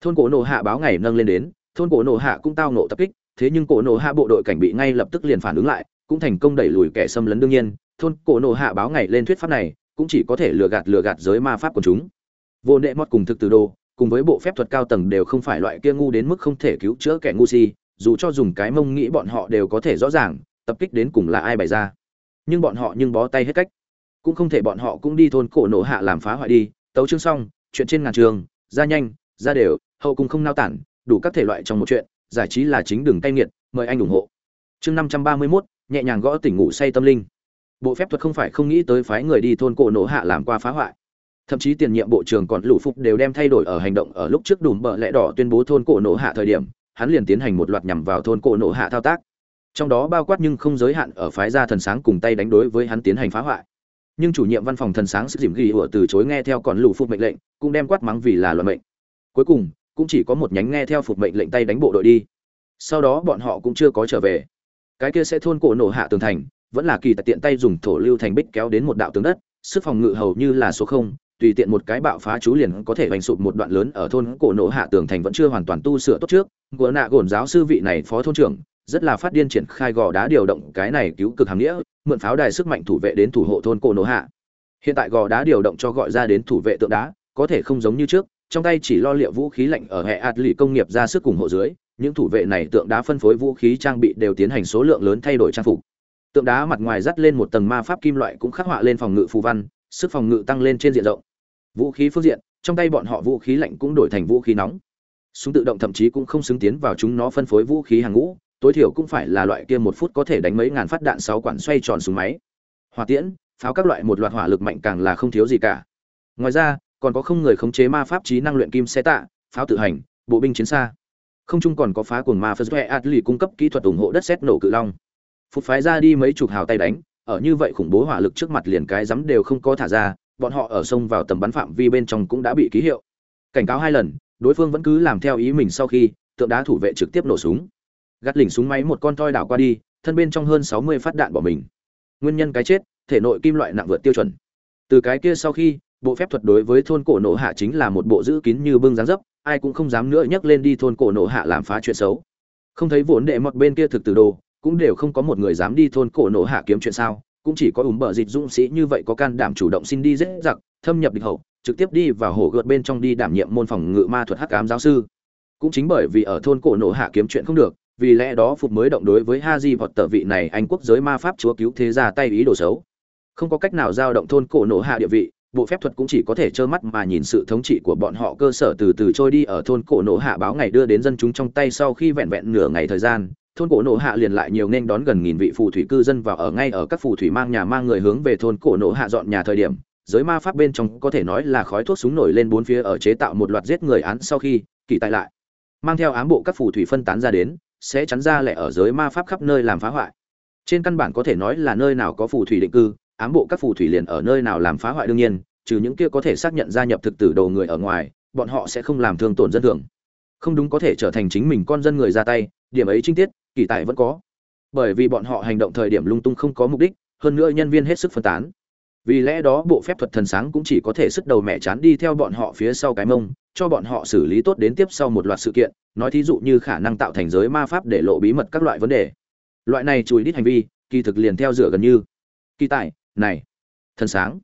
A: Thôn cổ nổ hạ báo ngày nâng lên đến, thôn cổ nổ hạ cũng tao nổ tập kích, thế nhưng cổ nổ hạ bộ đội cảnh bị ngay lập tức liền phản ứng lại, cũng thành công đẩy lùi kẻ xâm lấn đương nhiên. Thôn cổ nổ hạ báo ngày lên thuyết pháp này, cũng chỉ có thể lừa gạt lừa gạt giới ma pháp của chúng. Vô nệ mót cùng thực từ đồ cùng với bộ phép thuật cao tầng đều không phải loại kia ngu đến mức không thể cứu chữa kẻ ngu si dù cho dùng cái mông nghĩ bọn họ đều có thể rõ ràng tập kích đến cùng là ai bày ra. Nhưng bọn họ nhưng bó tay hết cách. Cũng không thể bọn họ cũng đi thôn cổ nổ hạ làm phá hoại đi. Tấu chương xong chuyện trên ngàn trường ra nhanh ra đều hậu cùng không nao tản đủ các thể loại trong một chuyện giải trí là chính đường tay nghiệt mời anh ủng hộ. Chương năm trăm ba mươi 531, nhẹ nhàng gõ tỉnh ngủ say tâm linh. Bộ phép thuật không phải không nghĩ tới phái người đi thôn cổ nổ hạ làm qua phá hoại thậm chí tiền nhiệm bộ trưởng còn lũ phục đều đem thay đổi ở hành động ở lúc trước đùm bợ lẽ đỏ tuyên bố thôn cổ nổ hạ thời điểm, hắn liền tiến hành một loạt nhằm vào thôn cổ nổ hạ thao tác. Trong đó bao quát nhưng không giới hạn ở phái gia thần sáng cùng tay đánh đối với hắn tiến hành phá hoại. Nhưng chủ nhiệm văn phòng thần sáng sức dìm ghi ủa từ chối nghe theo còn lũ phục mệnh lệnh, cũng đem quát mắng vì là luận mệnh. Cuối cùng, cũng chỉ có một nhánh nghe theo phục mệnh lệnh tay đánh bộ đội đi. Sau đó bọn họ cũng chưa có trở về. Cái kia sẽ thôn cổ nổ hạ tường thành, vẫn là kỳ tại tiện tay dùng thổ lưu thành bích kéo đến một đạo tường đất, sức phòng ngự hầu như là số không tùy tiện một cái bạo phá chú liền có thể vành sụp một đoạn lớn ở thôn cổ nổ hạ tường thành vẫn chưa hoàn toàn tu sửa tốt trước. Gỗ nạ gồn giáo sư vị này phó thôn trưởng, rất là phát điên triển khai gò đá điều động cái này cứu cực hàm nghĩa, mượn pháo đài sức mạnh thủ vệ đến thủ hộ thôn cổ nổ hạ. Hiện tại gò đá điều động cho gọi ra đến thủ vệ tượng đá, có thể không giống như trước, trong tay chỉ lo liệu vũ khí lạnh ở hệ ạt lì công nghiệp ra sức cùng hộ dưới, những thủ vệ này tượng đá phân phối vũ khí trang bị đều tiến hành số lượng lớn thay đổi trang phục. Tượng đá mặt ngoài dắt lên một tầng ma pháp kim loại cũng khắc họa lên phòng ngự phù văn, sức phòng ngự tăng lên trên diện rộng vũ khí phương diện, trong tay bọn họ vũ khí lạnh cũng đổi thành vũ khí nóng. Súng tự động thậm chí cũng không xứng tiến vào chúng nó phân phối vũ khí hàng ngũ, tối thiểu cũng phải là loại kia một phút có thể đánh mấy ngàn phát đạn sáu quản xoay tròn súng máy. Hỏa tiễn, pháo các loại một loạt hỏa lực mạnh càng là không thiếu gì cả. Ngoài ra, còn có không người khống chế ma pháp trí năng luyện kim xe tạ, pháo tự hành, bộ binh chiến xa. Không chung còn có phá cuồng ma phật huệ adli cung cấp kỹ thuật ủng hộ đất xét nổ cự long. Phục phái ra đi mấy chục hào tay đánh, ở như vậy khủng bố hỏa lực trước mặt liền cái rắm đều không có thả ra bọn họ ở sông vào tầm bắn phạm vi bên trong cũng đã bị ký hiệu. Cảnh cáo hai lần, đối phương vẫn cứ làm theo ý mình sau khi tượng đá thủ vệ trực tiếp nổ súng. Gắt lỉnh súng máy một con toi đảo qua đi, thân bên trong hơn sáu mươi phát đạn bỏ mình. Nguyên nhân cái chết, thể nội kim loại nặng vượt tiêu chuẩn. Từ cái kia sau khi, bộ phép thuật đối với thôn cổ nổ hạ chính là một bộ giữ kín như bưng dáng dấp, ai cũng không dám nữa nhắc lên đi thôn cổ nổ hạ làm phá chuyện xấu. Không thấy vốn đệ mọt bên kia thực từ đồ, cũng đều không có một người dám đi thôn cổ nổ hạ kiếm chuyện sao cũng chỉ có ủng bờ dịch dũng sĩ như vậy có can đảm chủ động xin đi dễ giặc thâm nhập địch hậu, trực tiếp đi vào hồ gợt bên trong đi đảm nhiệm môn phòng ngự ma thuật hắc ám giáo sư. Cũng chính bởi vì ở thôn cổ nổ hạ kiếm chuyện không được, vì lẽ đó phục mới động đối với ha di vọt tờ vị này anh quốc giới ma pháp chúa cứu thế ra tay ý đồ xấu. Không có cách nào giao động thôn cổ nổ hạ địa vị, bộ phép thuật cũng chỉ có thể trơ mắt mà nhìn sự thống trị của bọn họ cơ sở từ từ trôi đi ở thôn cổ nổ hạ báo ngày đưa đến dân chúng trong tay sau khi vẹn vẹn nửa ngày thời gian thôn cổ Nộ hạ liền lại nhiều nên đón gần nghìn vị phù thủy cư dân vào ở ngay ở các phù thủy mang nhà mang người hướng về thôn cổ Nộ hạ dọn nhà thời điểm, giới ma pháp bên trong có thể nói là khói thuốc súng nổi lên bốn phía ở chế tạo một loạt giết người án sau khi, kỳ tại lại. Mang theo ám bộ các phù thủy phân tán ra đến, sẽ chắn ra lẻ ở giới ma pháp khắp nơi làm phá hoại. Trên căn bản có thể nói là nơi nào có phù thủy định cư, ám bộ các phù thủy liền ở nơi nào làm phá hoại đương nhiên, trừ những kia có thể xác nhận gia nhập thực tử đồ người ở ngoài, bọn họ sẽ không làm thương tổn dân thường. Không đúng có thể trở thành chính mình con dân người ra tay, điểm ấy trinh tiết kỳ tài vẫn có. Bởi vì bọn họ hành động thời điểm lung tung không có mục đích, hơn nữa nhân viên hết sức phân tán. Vì lẽ đó bộ phép thuật thần sáng cũng chỉ có thể sức đầu mẹ chán đi theo bọn họ phía sau cái mông, cho bọn họ xử lý tốt đến tiếp sau một loạt sự kiện, nói thí dụ như khả năng tạo thành giới ma pháp để lộ bí mật các loại vấn đề. Loại này chùi đít hành vi, kỳ thực liền theo rửa gần như. Kỳ tài, này, thần sáng,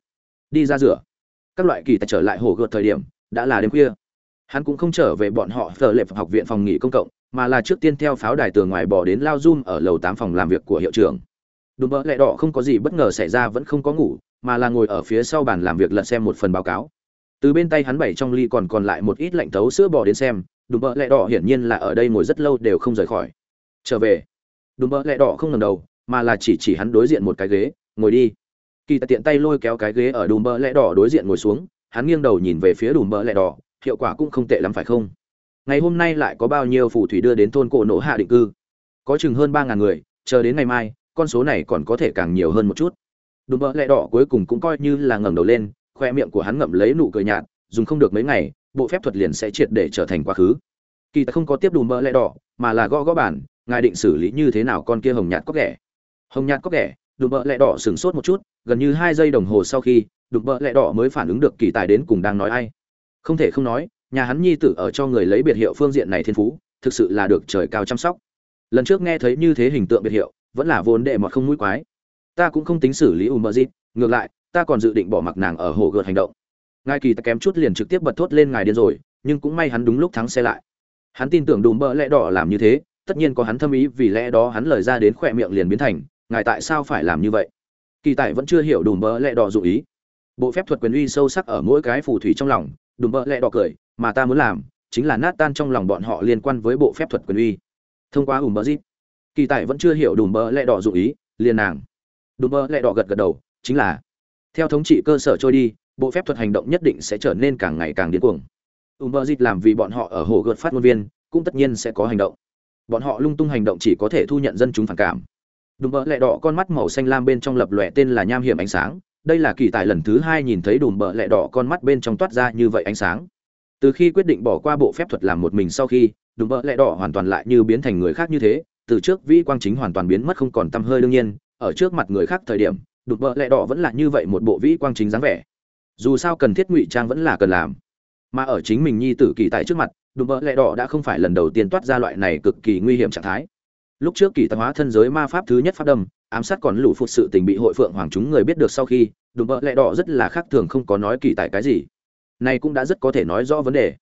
A: đi ra rửa. Các loại kỳ tài trở lại hồ gợt thời điểm, đã là đêm khuya. Hắn cũng không trở về bọn họ thờ lệ học viện phòng nghỉ công cộng mà là trước tiên theo pháo đài tường ngoài bỏ đến lao zoom ở lầu tám phòng làm việc của hiệu trưởng. Đùm bỡ lẹ đỏ không có gì bất ngờ xảy ra vẫn không có ngủ, mà là ngồi ở phía sau bàn làm việc lật xem một phần báo cáo. Từ bên tay hắn bảy trong ly còn còn lại một ít lạnh tấu sữa bò đến xem, đùm bỡ lẹ đỏ hiển nhiên là ở đây ngồi rất lâu đều không rời khỏi. Trở về. Đùm bỡ lẹ đỏ không ngầm đầu, mà là chỉ chỉ hắn đối diện một cái ghế, ngồi đi. Kỳ tiện tay lôi kéo cái ghế ở đùm bỡ lẹ đỏ đối diện ngồi xuống, hắn nghiêng đầu nhìn về phía đùm bỡ lẹ đỏ, hiệu quả cũng không tệ lắm phải không? Ngày hôm nay lại có bao nhiêu phù thủy đưa đến thôn cổ nổ hạ định cư? Có chừng hơn ba ngàn người chờ đến ngày mai con số này còn có thể càng nhiều hơn một chút. Đùm bỡ lẹ đỏ cuối cùng cũng coi như là ngẩng đầu lên khoe miệng của hắn ngậm lấy nụ cười nhạt dùng không được mấy ngày bộ phép thuật liền sẽ triệt để trở thành quá khứ. Kỳ ta không có tiếp đùm bỡ lẹ đỏ mà là gõ gõ bản ngài định xử lý như thế nào con kia hồng nhạt có kẻ? hồng nhạt có kẻ, đùm bỡ lẹ đỏ sửng sốt một chút gần như hai giây đồng hồ sau khi đùm bỡ lẹ đỏ mới phản ứng được kỳ tài đến cùng đang nói ai. Không thể không nói nhà hắn nhi tử ở cho người lấy biệt hiệu phương diện này thiên phú, thực sự là được trời cao chăm sóc. Lần trước nghe thấy như thế hình tượng biệt hiệu, vẫn là vốn đệ mọt không mũi quái. Ta cũng không tính xử lý u mờ dịp ngược lại, ta còn dự định bỏ mặc nàng ở hồ gợt hành động. Ngài kỳ ta kém chút liền trực tiếp bật thốt lên ngài điên rồi, nhưng cũng may hắn đúng lúc thắng xe lại. Hắn tin tưởng đùm bỡ lẽ đỏ làm như thế, tất nhiên có hắn thâm ý vì lẽ đó hắn lời ra đến khỏe miệng liền biến thành, ngài tại sao phải làm như vậy? Kỳ tại vẫn chưa hiểu đùm bỡ lẽ đỏ dụ ý. Bộ phép thuật quyền uy sâu sắc ở mỗi cái phù thủy trong lòng, đùm bỡ lẽ đỏ cười mà ta muốn làm chính là nát tan trong lòng bọn họ liên quan với bộ phép thuật quyền uy. Thông qua ùm bỡ zip, kỳ tại vẫn chưa hiểu đùm bỡ lẹ đỏ dụ ý, liền nàng. Đùm bỡ lẹ đỏ gật gật đầu, chính là, theo thống trị cơ sở trôi đi, bộ phép thuật hành động nhất định sẽ trở nên càng ngày càng điên cuồng. Ùm bỡ zip làm vì bọn họ ở hồ gợt phát ngôn viên, cũng tất nhiên sẽ có hành động. Bọn họ lung tung hành động chỉ có thể thu nhận dân chúng phản cảm. Đùm bỡ lẹ đỏ con mắt màu xanh lam bên trong lập lòe tên là nham hiểm ánh sáng, đây là kỳ tài lần thứ hai nhìn thấy đùm bỡ lẹ đỏ con mắt bên trong toát ra như vậy ánh sáng từ khi quyết định bỏ qua bộ phép thuật làm một mình sau khi đúng vợ lẽ đỏ hoàn toàn lại như biến thành người khác như thế, từ trước vĩ quang chính hoàn toàn biến mất không còn tăm hơi đương nhiên, ở trước mặt người khác thời điểm, đùm vợ lẽ đỏ vẫn là như vậy một bộ vĩ quang chính dáng vẻ. Dù sao cần thiết ngụy trang vẫn là cần làm. Mà ở chính mình nhi tử kỳ tại trước mặt, đùm vợ lẽ đỏ đã không phải lần đầu tiên toát ra loại này cực kỳ nguy hiểm trạng thái. Lúc trước kỳ tài hóa thân giới ma pháp thứ nhất pháp đâm, ám sát còn lũ phục sự tình bị hội phượng hoàng chúng người biết được sau khi, đùm vợ lẽ đỏ rất là khác thường không có nói kỳ tại cái gì này cũng đã rất có thể nói rõ vấn đề.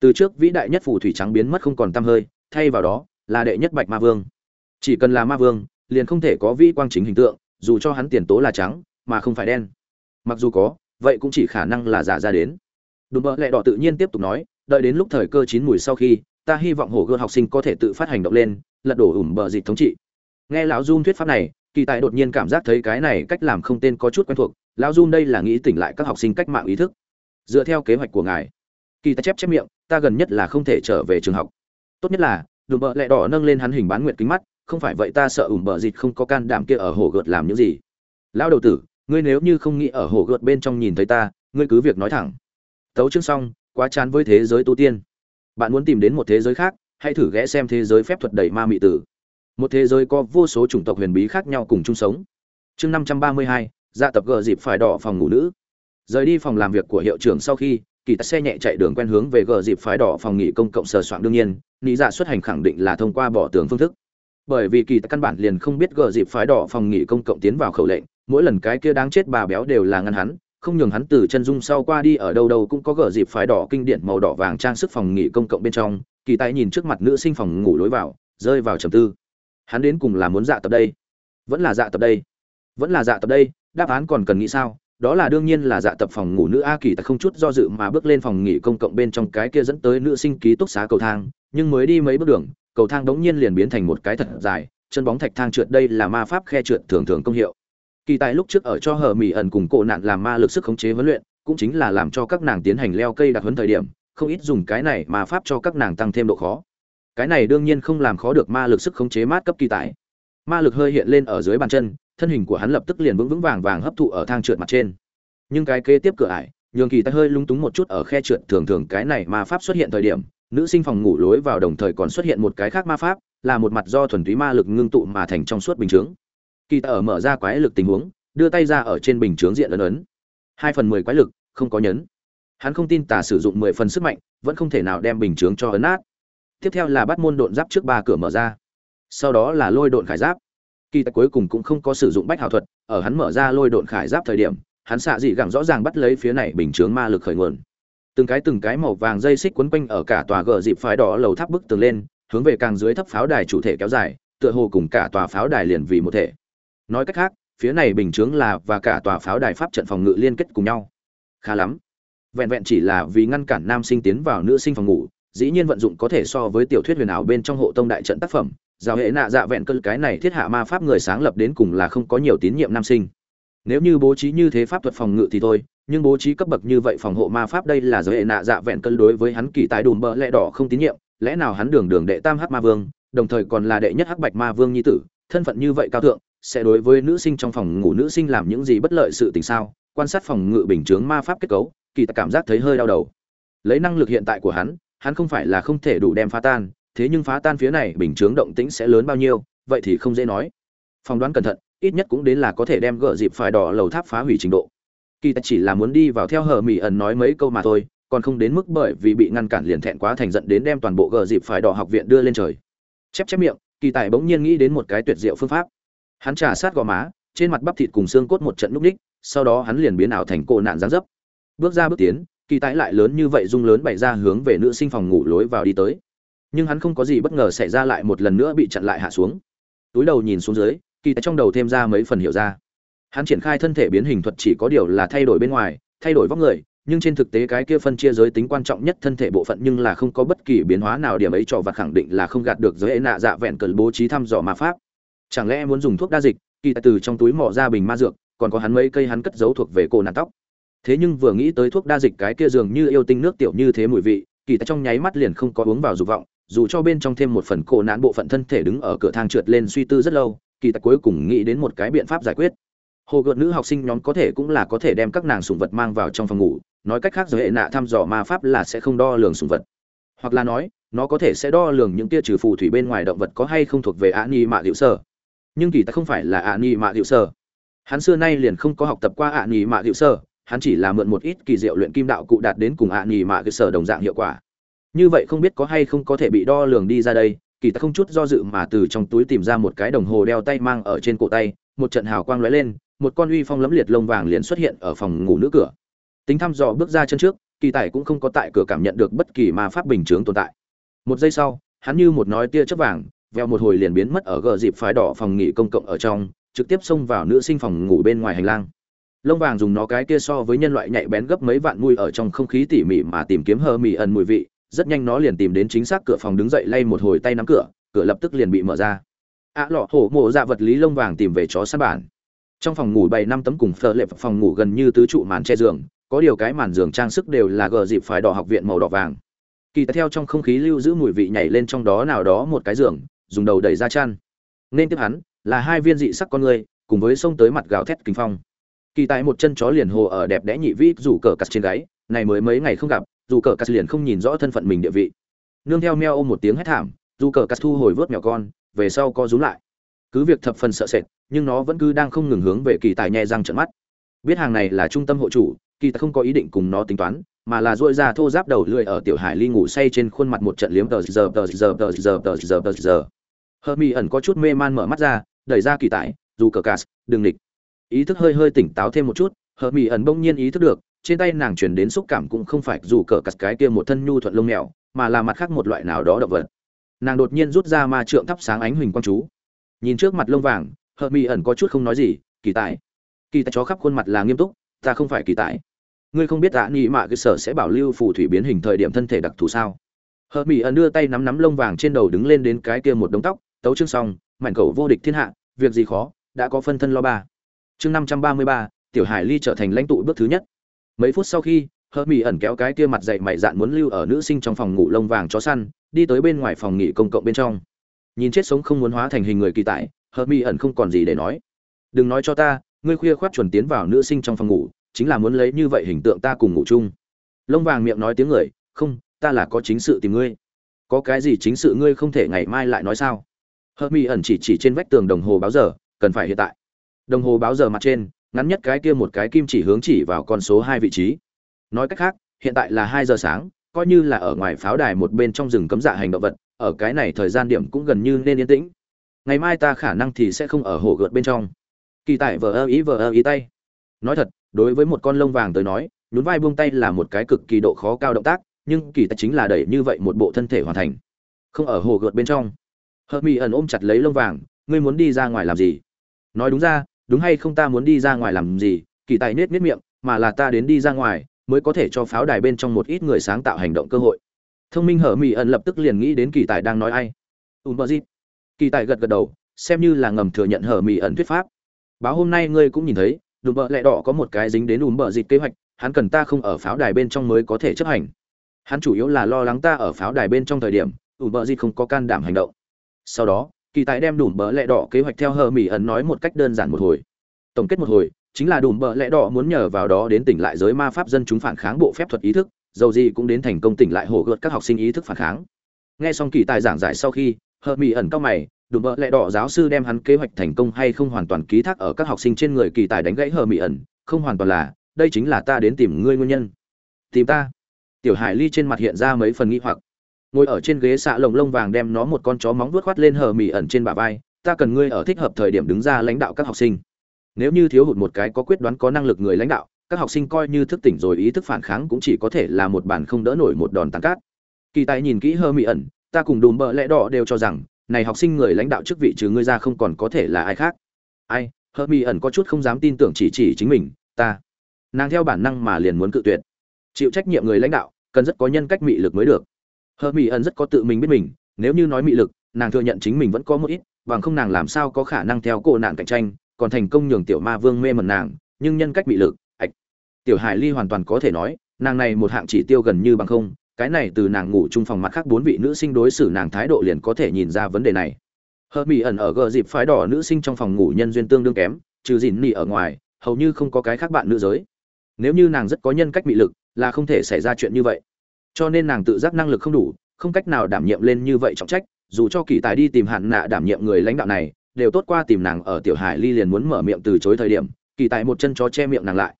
A: Từ trước vĩ đại nhất phù thủy trắng biến mất không còn tăm hơi thay vào đó là đệ nhất bạch ma vương. Chỉ cần là ma vương liền không thể có vĩ quang chính hình tượng dù cho hắn tiền tố là trắng mà không phải đen. Mặc dù có vậy cũng chỉ khả năng là giả ra đến. Đùm vậy, lẹ đỏ tự nhiên tiếp tục nói đợi đến lúc thời cơ chín mùi sau khi ta hy vọng hồ gươm học sinh có thể tự phát hành động lên lật đổ ủm bờ dịch thống trị. Nghe lão dung thuyết pháp này kỳ tài đột nhiên cảm giác thấy cái này cách làm không tên có chút quen thuộc. Lão dung đây là nghĩ tỉnh lại các học sinh cách mạng ý thức dựa theo kế hoạch của ngài. Kỳ ta chép chép miệng, ta gần nhất là không thể trở về trường học. Tốt nhất là, đùm bợ lẹ đỏ nâng lên hắn hình bán nguyện kính mắt, không phải vậy ta sợ ủm bợ dịt không có can đảm kia ở hồ gợt làm những gì. Lão đầu tử, ngươi nếu như không nghĩ ở hồ gợt bên trong nhìn thấy ta, ngươi cứ việc nói thẳng. Tấu chương xong, quá chán với thế giới tu tiên. Bạn muốn tìm đến một thế giới khác, hãy thử ghé xem thế giới phép thuật đầy ma mị tử. Một thế giới có vô số chủng tộc huyền bí khác nhau cùng chung sống. Chương năm trăm ba mươi hai, gia tập gờ dịp phải đỏ phòng ngủ nữ rời đi phòng làm việc của hiệu trưởng sau khi, kỳ tài xe nhẹ chạy đường quen hướng về gờ dịp phái đỏ phòng nghỉ công cộng sờ soạn đương nhiên lý dạ xuất hành khẳng định là thông qua bỏ tường phương thức. Bởi vì kỳ tài căn bản liền không biết gờ dịp phái đỏ phòng nghỉ công cộng tiến vào khẩu lệnh, mỗi lần cái kia đáng chết bà béo đều là ngăn hắn, không nhường hắn từ chân dung sau qua đi ở đâu đâu cũng có gờ dịp phái đỏ kinh điển màu đỏ vàng trang sức phòng nghỉ công cộng bên trong, kỳ tài nhìn trước mặt nữ sinh phòng ngủ lối vào, rơi vào trầm tư. Hắn đến cùng là muốn dạ tập đây? Vẫn là dạ tập đây? Vẫn là dạ tập đây? Đáp án còn cần nghĩ sao? Đó là đương nhiên là dạ tập phòng ngủ nữ a kỳ ta không chút do dự mà bước lên phòng nghỉ công cộng bên trong cái kia dẫn tới nữ sinh ký túc xá cầu thang, nhưng mới đi mấy bước đường, cầu thang đống nhiên liền biến thành một cái thật dài, chân bóng thạch thang trượt đây là ma pháp khe trượt thường thường công hiệu. Kỳ tài lúc trước ở cho hờ mỹ ẩn cùng cổ nạn làm ma lực sức khống chế huấn luyện, cũng chính là làm cho các nàng tiến hành leo cây đặc huấn thời điểm, không ít dùng cái này mà pháp cho các nàng tăng thêm độ khó. Cái này đương nhiên không làm khó được ma lực sức khống chế mát cấp kỳ tài. Ma lực hơi hiện lên ở dưới bàn chân thân hình của hắn lập tức liền vững vững vàng vàng hấp thụ ở thang trượt mặt trên. Nhưng cái kế tiếp cửa ải, nhường kỳ tài hơi lung túng một chút ở khe trượt thường thường cái này ma pháp xuất hiện thời điểm, nữ sinh phòng ngủ lối vào đồng thời còn xuất hiện một cái khác ma pháp, là một mặt do thuần túy ma lực ngưng tụ mà thành trong suốt bình chướng. Kỳ tài ở mở ra quái lực tình huống, đưa tay ra ở trên bình chướng diện ấn ấn. Hai phần mười quái lực, không có nhấn. Hắn không tin tà sử dụng mười phần sức mạnh, vẫn không thể nào đem bình chướng cho ấn nát. Tiếp theo là bắt môn độn giáp trước ba cửa mở ra. Sau đó là lôi độn khải giáp kỳ tài cuối cùng cũng không có sử dụng bách hào thuật, ở hắn mở ra lôi độn khải giáp thời điểm, hắn xạ dị gẳng rõ ràng bắt lấy phía này bình chướng ma lực khởi nguồn. Từng cái từng cái màu vàng dây xích quấn quanh ở cả tòa gờ dịp phái đỏ lầu tháp bức tường lên, hướng về càng dưới thấp pháo đài chủ thể kéo dài, tựa hồ cùng cả tòa pháo đài liền vì một thể. Nói cách khác, phía này bình chướng là và cả tòa pháo đài pháp trận phòng ngự liên kết cùng nhau. Khá lắm. Vẹn vẹn chỉ là vì ngăn cản nam sinh tiến vào nữ sinh phòng ngủ, dĩ nhiên vận dụng có thể so với tiểu thuyết huyền ảo bên trong hộ tông đại trận tác phẩm giao hệ nạ dạ vẹn cơn cái này thiết hạ ma pháp người sáng lập đến cùng là không có nhiều tín nhiệm nam sinh. Nếu như bố trí như thế pháp thuật phòng ngự thì thôi, nhưng bố trí cấp bậc như vậy phòng hộ ma pháp đây là giới hệ nạ dạ vẹn cân đối với hắn kỳ tài đùm bỡ lẽ đỏ không tín nhiệm, lẽ nào hắn đường đường đệ tam hắc ma vương, đồng thời còn là đệ nhất hắc bạch ma vương nhi tử, thân phận như vậy cao thượng, sẽ đối với nữ sinh trong phòng ngủ nữ sinh làm những gì bất lợi sự tình sao? Quan sát phòng ngự bình chướng ma pháp kết cấu, kỳ tài cảm giác thấy hơi đau đầu. Lấy năng lực hiện tại của hắn hắn không phải là không thể đủ đem phá tan thế nhưng phá tan phía này, bình chướng động tĩnh sẽ lớn bao nhiêu, vậy thì không dễ nói. Phỏng đoán cẩn thận, ít nhất cũng đến là có thể đem gỡ dịp phải đỏ lầu tháp phá hủy trình độ. Kỳ tài chỉ là muốn đi vào theo hờ mỉ ẩn nói mấy câu mà thôi, còn không đến mức bởi vì bị ngăn cản liền thẹn quá thành giận đến đem toàn bộ gờ dịp phải đỏ học viện đưa lên trời. Chép chép miệng, kỳ tài bỗng nhiên nghĩ đến một cái tuyệt diệu phương pháp. Hắn trả sát gò má, trên mặt bắp thịt cùng xương cốt một trận núp ních, sau đó hắn liền biến ảo thành cổ nạn giáng dấp. Bước ra bước tiến, kỳ tài lại lớn như vậy rung lớn bày ra hướng về nữ sinh phòng ngủ lối vào đi tới nhưng hắn không có gì bất ngờ xảy ra lại một lần nữa bị chặn lại hạ xuống. Túi đầu nhìn xuống dưới, kỳ tài trong đầu thêm ra mấy phần hiểu ra. Hắn triển khai thân thể biến hình thuật chỉ có điều là thay đổi bên ngoài, thay đổi vóc người, nhưng trên thực tế cái kia phân chia giới tính quan trọng nhất thân thể bộ phận nhưng là không có bất kỳ biến hóa nào điểm ấy cho và khẳng định là không gạt được giới nạ dạ vẹn cần bố trí thăm dò ma pháp. Chẳng lẽ muốn dùng thuốc đa dịch, kỳ tài từ trong túi mỏ ra bình ma dược, còn có hắn mấy cây hắn cất giấu thuộc về cổ nạn tóc. Thế nhưng vừa nghĩ tới thuốc đa dịch cái kia dường như yêu tinh nước tiểu như thế mùi vị, kỳ tài trong nháy mắt liền không có uống vào dục vọng dù cho bên trong thêm một phần cổ nạn bộ phận thân thể đứng ở cửa thang trượt lên suy tư rất lâu, kỳ tài cuối cùng nghĩ đến một cái biện pháp giải quyết. Hồ gợt nữ học sinh nhóm có thể cũng là có thể đem các nàng sùng vật mang vào trong phòng ngủ, nói cách khác giới hệ nạ thăm dò ma pháp là sẽ không đo lường sùng vật. Hoặc là nói, nó có thể sẽ đo lường những tia trừ phù thủy bên ngoài động vật có hay không thuộc về ạ ni mạ liệu sơ nhưng kỳ ta không phải là ạ ni mạ liệu sơ hắn xưa nay liền không có học tập qua ạ ni mạ liệu sơ hắn chỉ là mượn một ít kỳ diệu luyện kim đạo cụ đạt đến cùng ạ ni mạ liệu sơ đồng dạng hiệu quả như vậy không biết có hay không có thể bị đo lường đi ra đây, kỳ ta không chút do dự mà từ trong túi tìm ra một cái đồng hồ đeo tay mang ở trên cổ tay, một trận hào quang lóe lên, một con uy phong lẫm liệt lông vàng liền xuất hiện ở phòng ngủ nữ cửa. Tính thăm dò bước ra chân trước, kỳ tài cũng không có tại cửa cảm nhận được bất kỳ ma pháp bình chướng tồn tại. Một giây sau, hắn như một nói tia chớp vàng veo một hồi liền biến mất ở gờ dịp phái đỏ phòng nghỉ công cộng ở trong, trực tiếp xông vào nữ sinh phòng ngủ bên ngoài hành lang. Lông vàng dùng nó cái kia so với nhân loại nhạy bén gấp mấy vạn mùi ở trong không khí tỉ mỉ mà tìm kiếm hơ mỉ ẩn mùi vị rất nhanh nó liền tìm đến chính xác cửa phòng đứng dậy lay một hồi tay nắm cửa cửa lập tức liền bị mở ra. Ạ à, lọ hổ mộ dạ vật lý lông vàng tìm về chó săn bản. Trong phòng ngủ bày năm tấm cùng phở lệ phòng ngủ gần như tứ trụ màn che giường có điều cái màn giường trang sức đều là gờ dịp phải đỏ học viện màu đỏ vàng. Kỳ theo trong không khí lưu giữ mùi vị nhảy lên trong đó nào đó một cái giường dùng đầu đẩy ra chăn. Nên tiếp hắn là hai viên dị sắc con người cùng với xông tới mặt gào thét kinh phong. Kỳ tại một chân chó liền hồ ở đẹp đẽ nhị vĩ rủ cờ cắt trên gáy này mới mấy ngày không gặp dù cờ cắt liền không nhìn rõ thân phận mình địa vị. Nương theo meo ôm một tiếng hét thảm, dù cờ cắt thu hồi vớt mèo con, về sau co rúm lại. Cứ việc thập phần sợ sệt, nhưng nó vẫn cứ đang không ngừng hướng về kỳ tài nhẹ răng trận mắt. Biết hàng này là trung tâm hộ chủ, kỳ tài không có ý định cùng nó tính toán, mà là dội ra thô giáp đầu lưỡi ở tiểu hải ly ngủ say trên khuôn mặt một trận liếm tờ giờ tờ giờ tờ giờ tờ giờ tờ giờ. Hơ mi ẩn có chút mê man mở mắt ra, đẩy ra kỳ tài, dù cờ cắt, đừng địch ý thức hơi hơi tỉnh táo thêm một chút hơ mi ẩn bỗng nhiên ý thức được trên tay nàng truyền đến xúc cảm cũng không phải dù cờ cặt cái kia một thân nhu thuận lông mèo, mà là mặt khác một loại nào đó động vật. Nàng đột nhiên rút ra ma trượng thắp sáng ánh huỳnh quang chú. Nhìn trước mặt lông vàng, Hợp mỹ ẩn có chút không nói gì, kỳ tài kỳ tài chó khắp khuôn mặt là nghiêm túc, ta không phải kỳ tài. Ngươi không biết tạ nghị mạ cơ sở sẽ bảo lưu phù thủy biến hình thời điểm thân thể đặc thù sao? Hợp mỹ ẩn đưa tay nắm nắm lông vàng trên đầu đứng lên đến cái kia một đống tóc, tấu chương xong, mảnh cầu vô địch thiên hạ, việc gì khó, đã có phân thân lo ba. Chương năm trăm ba mươi ba, tiểu hải ly trở thành lãnh tụ bước thứ nhất mấy phút sau khi hờ mỹ ẩn kéo cái kia mặt dậy mày dạn muốn lưu ở nữ sinh trong phòng ngủ lông vàng chó săn, đi tới bên ngoài phòng nghỉ công cộng bên trong. Nhìn chết sống không muốn hóa thành hình người kỳ tại hờ mỹ ẩn không còn gì để nói. Đừng nói cho ta, ngươi khuya khoác chuẩn tiến vào nữ sinh trong phòng ngủ, chính là muốn lấy như vậy hình tượng ta cùng ngủ chung. Lông vàng miệng nói tiếng người, không, ta là có chính sự tìm ngươi. Có cái gì chính sự ngươi không thể ngày mai lại nói sao? Hờ mỹ ẩn chỉ chỉ trên vách tường đồng hồ báo giờ, cần phải hiện tại. Đồng hồ báo giờ mặt trên ngắn nhất cái kia một cái kim chỉ hướng chỉ vào con số hai vị trí. Nói cách khác, hiện tại là hai giờ sáng, coi như là ở ngoài pháo đài một bên trong rừng cấm dạ hành động vật, ở cái này thời gian điểm cũng gần như nên yên tĩnh. Ngày mai ta khả năng thì sẽ không ở hồ gợt bên trong. Kỳ tại vờ ơ ý vờ ơ ý tay. Nói thật, đối với một con lông vàng tới nói, nhún vai buông tay là một cái cực kỳ độ khó cao động tác, nhưng kỳ tài chính là đẩy như vậy một bộ thân thể hoàn thành. Không ở hồ gợt bên trong. Hợp mỹ ẩn ôm chặt lấy lông vàng, ngươi muốn đi ra ngoài làm gì? Nói đúng ra đúng hay không ta muốn đi ra ngoài làm gì, kỳ tài nết nết miệng, mà là ta đến đi ra ngoài, mới có thể cho pháo đài bên trong một ít người sáng tạo hành động cơ hội. Thông minh hở mỹ ẩn lập tức liền nghĩ đến kỳ tài đang nói ai. Ùm bờ dịp. Kỳ tài gật gật đầu, xem như là ngầm thừa nhận hở mỹ ẩn thuyết pháp. Báo hôm nay ngươi cũng nhìn thấy, đùm bờ lẹ đỏ có một cái dính đến ùm bờ dịp kế hoạch, hắn cần ta không ở pháo đài bên trong mới có thể chấp hành. Hắn chủ yếu là lo lắng ta ở pháo đài bên trong thời điểm ùm bờ dịp không có can đảm hành động. Sau đó kỳ tài đem đùm bờ lẹ đỏ kế hoạch theo hờ mỹ ẩn nói một cách đơn giản một hồi. Tổng kết một hồi, chính là đùm bờ lẽ đỏ muốn nhờ vào đó đến tỉnh lại giới ma pháp dân chúng phản kháng bộ phép thuật ý thức, dầu gì cũng đến thành công tỉnh lại hổ gợt các học sinh ý thức phản kháng. Nghe xong kỳ tài giảng giải sau khi hờ mỹ ẩn cao mày, đùm bờ lẽ đỏ giáo sư đem hắn kế hoạch thành công hay không hoàn toàn ký thác ở các học sinh trên người kỳ tài đánh gãy hờ mỹ ẩn không hoàn toàn là, đây chính là ta đến tìm ngươi nguyên nhân. Tìm ta. Tiểu hải ly trên mặt hiện ra mấy phần nghi hoặc ngồi ở trên ghế xạ lồng lông vàng đem nó một con chó móng vuốt khoát lên hờ mỉ ẩn trên bả vai, ta cần ngươi ở thích hợp thời điểm đứng ra lãnh đạo các học sinh. Nếu như thiếu hụt một cái có quyết đoán có năng lực người lãnh đạo, các học sinh coi như thức tỉnh rồi ý thức phản kháng cũng chỉ có thể là một bản không đỡ nổi một đòn tàn cát. Kỳ tài nhìn kỹ hơ mỹ ẩn, ta cùng đùm bợ lẽ đỏ đều cho rằng, này học sinh người lãnh đạo chức vị trừ ngươi ra không còn có thể là ai khác. Ai hơ mỹ ẩn có chút không dám tin tưởng chỉ chỉ chính mình, ta. Nàng theo bản năng mà liền muốn cự tuyệt. Chịu trách nhiệm người lãnh đạo, cần rất có nhân cách mị lực mới được hờ mỹ ẩn rất có tự mình biết mình, nếu như nói mị lực, nàng thừa nhận chính mình vẫn có một ít, bằng không nàng làm sao có khả năng theo cổ nạn cạnh tranh, còn thành công nhường tiểu ma vương mê mẩn nàng, nhưng nhân cách bị lực, ạch. Tiểu hải ly hoàn toàn có thể nói, nàng này một hạng chỉ tiêu gần như bằng không, cái này từ nàng ngủ chung phòng mặt khác bốn vị nữ sinh đối xử nàng thái độ liền có thể nhìn ra vấn đề này. Hờ mỹ ẩn ở gờ dịp phái đỏ nữ sinh trong phòng ngủ nhân duyên tương đương kém, trừ dìn nỉ ở ngoài, hầu như không có cái khác bạn nữ giới. Nếu như nàng rất có nhân cách bị lực, là không thể xảy ra chuyện như vậy cho nên nàng tự giác năng lực không đủ, không cách nào đảm nhiệm lên như vậy trọng trách, dù cho kỳ tài đi tìm hạn nạ đảm nhiệm người lãnh đạo này, đều tốt qua tìm nàng ở tiểu hải ly liền muốn mở miệng từ chối thời điểm, kỳ tài một chân chó che miệng nàng lại.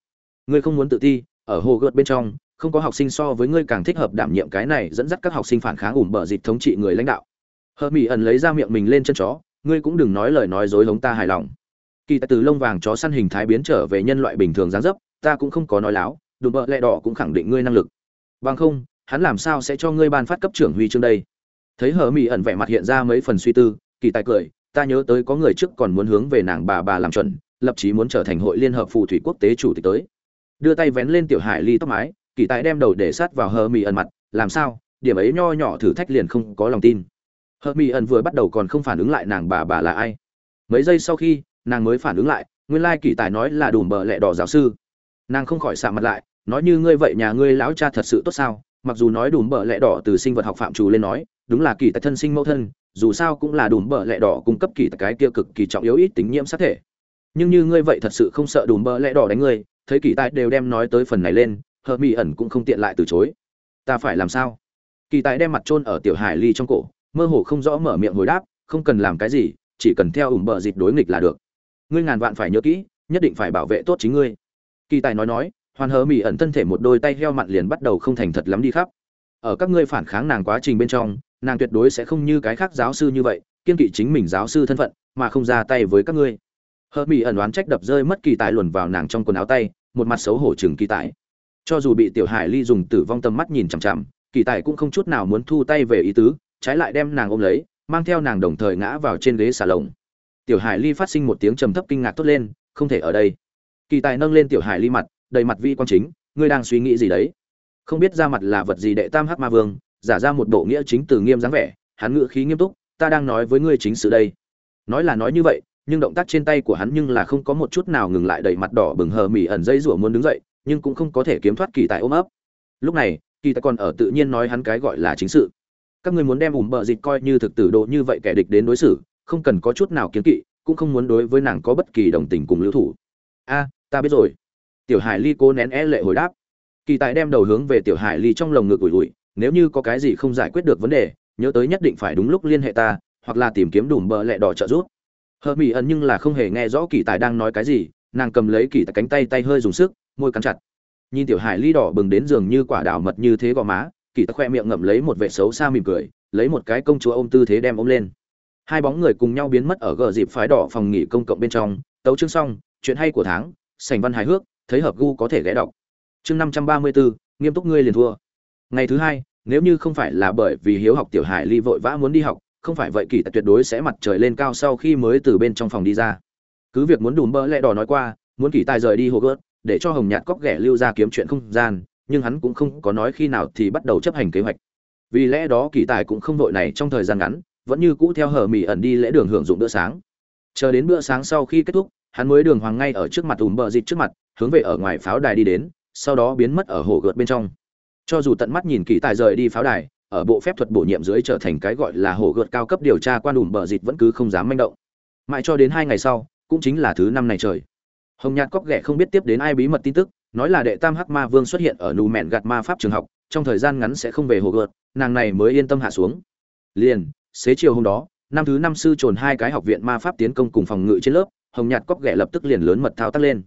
A: Ngươi không muốn tự ti, ở hồ gợt bên trong, không có học sinh so với ngươi càng thích hợp đảm nhiệm cái này dẫn dắt các học sinh phản kháng ủm bở dịch thống trị người lãnh đạo. Hờ mỹ ẩn lấy ra miệng mình lên chân chó, ngươi cũng đừng nói lời nói dối hống ta hài lòng. Kỳ tài từ lông vàng chó săn hình thái biến trở về nhân loại bình thường dáng dấp, ta cũng không có nói láo, đùm bợ lẹ đỏ cũng khẳng định ngươi năng lực. Bằng không hắn làm sao sẽ cho ngươi ban phát cấp trưởng huy chương đây? Thấy hờ mỹ ẩn vẻ mặt hiện ra mấy phần suy tư, kỳ tài cười, ta nhớ tới có người trước còn muốn hướng về nàng bà bà làm chuẩn, lập chí muốn trở thành hội liên hợp phù thủy quốc tế chủ tịch tới. Đưa tay vén lên tiểu hải ly tóc mái, kỳ tài đem đầu để sát vào hờ mỹ ẩn mặt, làm sao? Điểm ấy nho nhỏ thử thách liền không có lòng tin. Hờ mỹ ẩn vừa bắt đầu còn không phản ứng lại nàng bà bà là ai. Mấy giây sau khi, nàng mới phản ứng lại, nguyên lai kỳ tài nói là đùm bờ lẹ đỏ giáo sư. Nàng không khỏi xạ mặt lại, nói như ngươi vậy nhà ngươi lão cha thật sự tốt sao? Mặc dù nói đùm bờ lẹ đỏ từ sinh vật học phạm trù lên nói, đúng là kỳ tài thân sinh mẫu thân, dù sao cũng là đùm bờ lẹ đỏ cung cấp kỳ cái kia cực kỳ trọng yếu ít tính nhiễm sát thể. Nhưng như ngươi vậy thật sự không sợ đùm bờ lẹ đỏ đánh ngươi, thấy kỳ tài đều đem nói tới phần này lên hờ mỹ ẩn cũng không tiện lại từ chối. Ta phải làm sao? Kỳ tài đem mặt trôn ở tiểu hải ly trong cổ, mơ hồ không rõ mở miệng hồi đáp, không cần làm cái gì, chỉ cần theo ủng bờ dịp đối nghịch là được. Ngươi ngàn vạn phải nhớ kỹ, nhất định phải bảo vệ tốt chính ngươi. Kỳ tài nói nói hoàn hờ mỹ ẩn thân thể một đôi tay heo mặn liền bắt đầu không thành thật lắm đi khắp. Ở các ngươi phản kháng nàng quá trình bên trong, nàng tuyệt đối sẽ không như cái khác giáo sư như vậy, kiên kỵ chính mình giáo sư thân phận, mà không ra tay với các ngươi. Hờ mỹ ẩn đoán trách đập rơi mất kỳ tài luồn vào nàng trong quần áo tay, một mặt xấu hổ chừng kỳ tài. Cho dù bị tiểu hải ly dùng tử vong tầm mắt nhìn chằm chằm, kỳ tài cũng không chút nào muốn thu tay về ý tứ, trái lại đem nàng ôm lấy, mang theo nàng đồng thời ngã vào trên ghế xà lồng. Tiểu hải ly phát sinh một tiếng trầm thấp kinh ngạc tốt lên, không thể ở đây. Kỳ tài nâng lên tiểu hải ly mặt đầy mặt vi quan chính, ngươi đang suy nghĩ gì đấy? Không biết ra mặt là vật gì đệ tam hắc ma vương, giả ra một bộ nghĩa chính từ nghiêm dáng vẻ, hắn ngựa khí nghiêm túc, ta đang nói với ngươi chính sự đây. Nói là nói như vậy, nhưng động tác trên tay của hắn nhưng là không có một chút nào ngừng lại đầy mặt đỏ bừng hờ mỉ ẩn dây rủa muốn đứng dậy, nhưng cũng không có thể kiếm thoát kỳ tài ôm ấp. Lúc này, kỳ tài còn ở tự nhiên nói hắn cái gọi là chính sự. Các ngươi muốn đem ủm bợ dịch coi như thực tử độ như vậy kẻ địch đến đối xử, không cần có chút nào kiến kỵ, cũng không muốn đối với nàng có bất kỳ đồng tình cùng lưu thủ. A, ta biết rồi tiểu hải ly cố nén é lệ hồi đáp. Kỳ tài đem đầu hướng về tiểu hải ly trong lồng ngực ủi ủi, nếu như có cái gì không giải quyết được vấn đề, nhớ tới nhất định phải đúng lúc liên hệ ta, hoặc là tìm kiếm đủ bờ lẹ đỏ trợ giúp. Hờ mỹ ẩn nhưng là không hề nghe rõ kỳ tài đang nói cái gì, nàng cầm lấy kỳ tài cánh tay tay hơi dùng sức, môi cắn chặt. Nhìn tiểu hải ly đỏ bừng đến giường như quả đảo mật như thế gò má, kỳ tài khoe miệng ngậm lấy một vệ xấu xa mỉm cười, lấy một cái công chúa ôm tư thế đem ôm lên. Hai bóng người cùng nhau biến mất ở gờ dịp phái đỏ phòng nghỉ công cộng bên trong. Tấu chương xong, chuyện hay của tháng, sành văn hài hước thấy hợp gu có thể ghé đọc. Chương năm trăm ba mươi bốn nghiêm túc ngươi liền thua. Ngày thứ hai, nếu như không phải là bởi vì hiếu học tiểu hải ly vội vã muốn đi học, không phải vậy kỳ tài tuyệt đối sẽ mặt trời lên cao sau khi mới từ bên trong phòng đi ra. Cứ việc muốn đùm bỡ lẽ đỏ nói qua, muốn kỳ tài rời đi hồ gớt để cho hồng nhạt cóc ghẻ lưu ra kiếm chuyện không gian, nhưng hắn cũng không có nói khi nào thì bắt đầu chấp hành kế hoạch. Vì lẽ đó kỳ tài cũng không vội này trong thời gian ngắn, vẫn như cũ theo hờ mỹ ẩn đi lễ đường hưởng dụng bữa sáng. Chờ đến bữa sáng sau khi kết thúc hắn mới đường hoàng ngay ở trước mặt ùm bờ dịt trước mặt, hướng về ở ngoài pháo đài đi đến, sau đó biến mất ở hồ gợt bên trong. Cho dù tận mắt nhìn kỳ tài rời đi pháo đài, ở bộ phép thuật bổ nhiệm dưới trở thành cái gọi là hồ gợt cao cấp điều tra quan ùm bờ dịt vẫn cứ không dám manh động. Mãi cho đến hai ngày sau, cũng chính là thứ năm này trời. Hồng nhạt cóc ghẻ không biết tiếp đến ai bí mật tin tức, nói là đệ tam hắc ma vương xuất hiện ở nù mẹn gạt ma pháp trường học, trong thời gian ngắn sẽ không về hồ gợt, nàng này mới yên tâm hạ xuống. Liền, xế chiều hôm đó, năm thứ năm sư trồn hai cái học viện ma pháp tiến công cùng phòng ngự trên lớp hồng nhạt cóc ghẻ lập tức liền lớn mật thao tác lên.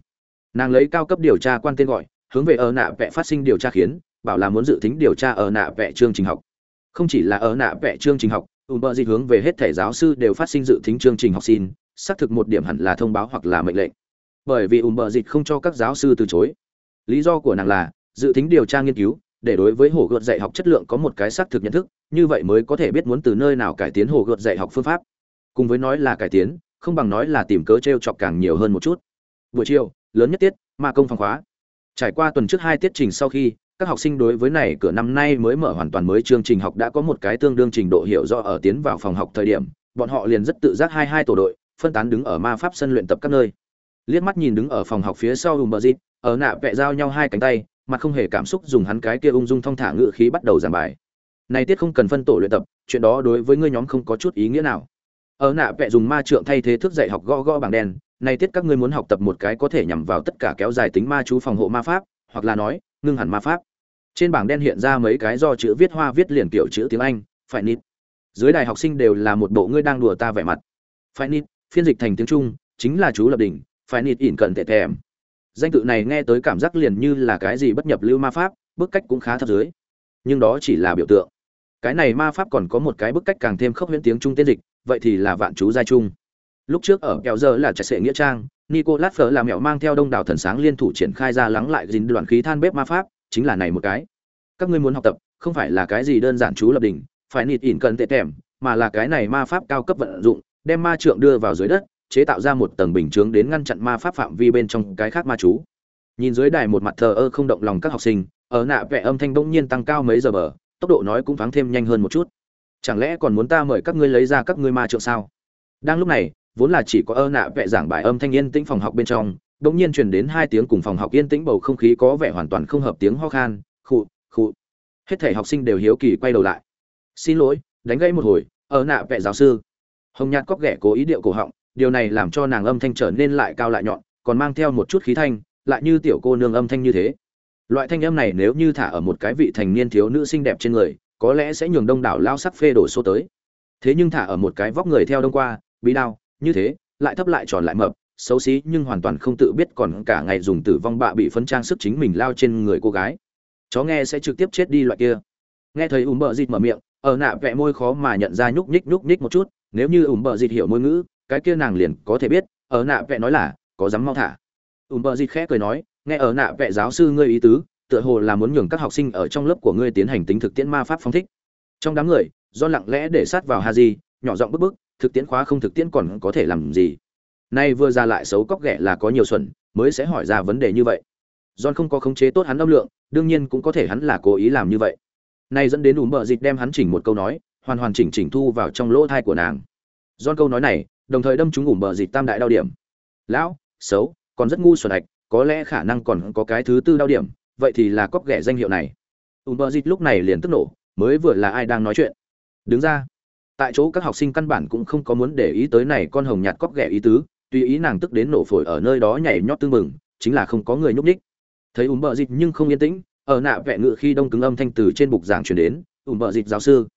A: Nàng lấy cao cấp điều tra quan tên gọi, hướng về ở nạ vẽ phát sinh điều tra khiến, bảo là muốn dự tính điều tra ở nạ vẽ chương trình học. Không chỉ là ở nạ vẽ chương trình học ùm bờ dịch hướng về hết thể giáo sư đều phát sinh dự tính chương trình học xin, xác thực một điểm hẳn là thông báo hoặc là mệnh lệnh. Bởi vì ùm bờ dịch không cho các giáo sư từ chối. Lý do của nàng là, dự tính điều tra nghiên cứu, để đối với hồ gợt dạy học chất lượng có một cái xác thực nhận thức, như vậy mới có thể biết muốn từ nơi nào cải tiến hồ gợt dạy học phương pháp. Cùng với nói là cải tiến không bằng nói là tìm cớ t r e o chọc càng nhiều hơn một chút. Buổi chiều, lớn nhất tiết, ma công phòng khóa. Trải qua tuần trước hai tiết trình sau khi, các học sinh đối với này cửa năm nay mới mở hoàn toàn mới chương trình học đã có một cái tương đương trình độ hiểu rõ ở tiến vào phòng học thời điểm. Bọn họ liền rất tự giác hai hai tổ đội, phân tán đứng ở ma pháp sân luyện tập các nơi. Liếc mắt nhìn đứng ở phòng học phía sau hùm bờ dịt ở nạ vẹ giao nhau hai cánh tay, mặt không hề cảm xúc dùng hắn cái kia ung dung thong thả ngự khí bắt đầu giảng bài. Này tiết không cần phân tổ luyện tập, chuyện đó đối với ngươi nhóm không có chút ý nghĩa nào ở nạ vẽ dùng ma trượng thay thế thức dạy học gõ gõ bảng đen Nay tiết các ngươi muốn học tập một cái có thể nhằm vào tất cả kéo dài tính ma chú phòng hộ ma pháp, hoặc là nói, ngưng hẳn ma pháp. Trên bảng đen hiện ra mấy cái do chữ viết hoa viết liền kiểu chữ tiếng anh, phải nít dưới đài học sinh đều là một bộ ngươi đang đùa ta vẻ mặt. Phải nít phiên dịch thành tiếng trung, chính là chú lập đỉnh, phải nít ỉn cận tệ thèm danh tự này nghe tới cảm giác liền như là cái gì bất nhập lưu ma pháp, bức cách cũng khá thấp dưới. Nhưng đó chỉ là biểu tượng. Cái này ma pháp còn có một cái bức cách càng thêm khốc huyễn tiếng trung tiên dịch vậy thì là vạn chú giai trung. Lúc trước ở kẹo giờ là trạch sệ nghĩa trang, nicolas phở là mẹo mang theo đông đảo thần sáng liên thủ triển khai ra lắng lại dính đoạn khí than bếp ma pháp, chính là này một cái. Các ngươi muốn học tập, không phải là cái gì đơn giản chú lập đỉnh, phải nịt ỉn cần tệ tèm mà là cái này ma pháp cao cấp vận dụng, đem ma trượng đưa vào dưới đất, chế tạo ra một tầng bình chướng đến ngăn chặn ma pháp phạm vi bên trong cái khác ma chú. Nhìn dưới đài một mặt thờ ơ không động lòng các học sinh, ở nạ vẽ âm thanh bỗng nhiên tăng cao mấy giờ bờ, tốc độ nói cũng thoáng thêm nhanh hơn một chút chẳng lẽ còn muốn ta mời các ngươi lấy ra các ngươi ma trượng sao? Đang lúc này, vốn là chỉ có ơ nạ vẽ giảng bài âm thanh yên tĩnh phòng học bên trong bỗng nhiên truyền đến hai tiếng cùng phòng học yên tĩnh bầu không khí có vẻ hoàn toàn không hợp tiếng ho khan, khụ khụ. Hết thể học sinh đều hiếu kỳ quay đầu lại. Xin lỗi, đánh gãy một hồi, ơ nạ vẽ giáo sư. Hồng nhạt cóc ghẻ cố ý điệu cổ họng, điều này làm cho nàng âm thanh trở nên lại cao lại nhọn, còn mang theo một chút khí thanh, lại như tiểu cô nương âm thanh như thế. Loại thanh âm này nếu như thả ở một cái vị thành niên thiếu nữ xinh đẹp trên người có lẽ sẽ nhường đông đảo lao sắc phê đổ số tới. Thế nhưng thả ở một cái vóc người theo đông qua, bí đao, như thế, lại thấp lại tròn lại mập, xấu xí nhưng hoàn toàn không tự biết còn cả ngày dùng tử vong bạ bị phấn trang sức chính mình lao trên người cô gái. Chó nghe sẽ trực tiếp chết đi loại kia. Nghe thấy ùm bợ dịt mở miệng, ở nạ vẽ môi khó mà nhận ra nhúc nhích nhúc nhích một chút, nếu như ùm bợ dịt hiểu môi ngữ, cái kia nàng liền có thể biết, ở nạ vẽ nói là, có dám mau thả. Ùm bợ dịt khẽ cười nói, nghe ở nạ vẽ giáo sư ngươi ý tứ tựa hồ là muốn nhường các học sinh ở trong lớp của ngươi tiến hành tính thực tiễn ma pháp phong thích. Trong đám người, do lặng lẽ để sát vào haji, nhỏ giọng bức bức, thực tiễn khóa không thực tiễn còn có thể làm gì? Nay vừa ra lại xấu cóc ghẻ là có nhiều xuẩn, mới sẽ hỏi ra vấn đề như vậy. John không có khống chế tốt hắn âm lượng, đương nhiên cũng có thể hắn là cố ý làm như vậy. Nay dẫn đến ủ bờ dịch đem hắn chỉnh một câu nói, hoàn hoàn chỉnh chỉnh thu vào trong lỗ thai của nàng. John câu nói này, đồng thời đâm chúng ủ bờ dịch tam đại đau điểm. Lão, xấu, còn rất ngu xuẩn ạch có lẽ khả năng còn có cái thứ tư đau điểm vậy thì là cóp ghẻ danh hiệu này. Ủ bờ dịt lúc này liền tức nổ, mới vừa là ai đang nói chuyện? Đứng ra. Tại chỗ các học sinh căn bản cũng không có muốn để ý tới này con hồng nhạt cóp ghẻ ý tứ tùy ý nàng tức đến nổ phổi ở nơi đó nhảy nhót tương mừng chính là không có người nhúc ních thấy ủ bờ dịt nhưng không yên tĩnh, ở nạ vẹ ngự khi đông cứng âm thanh từ trên bục giảng truyền đến ủ bờ dịt giáo sư.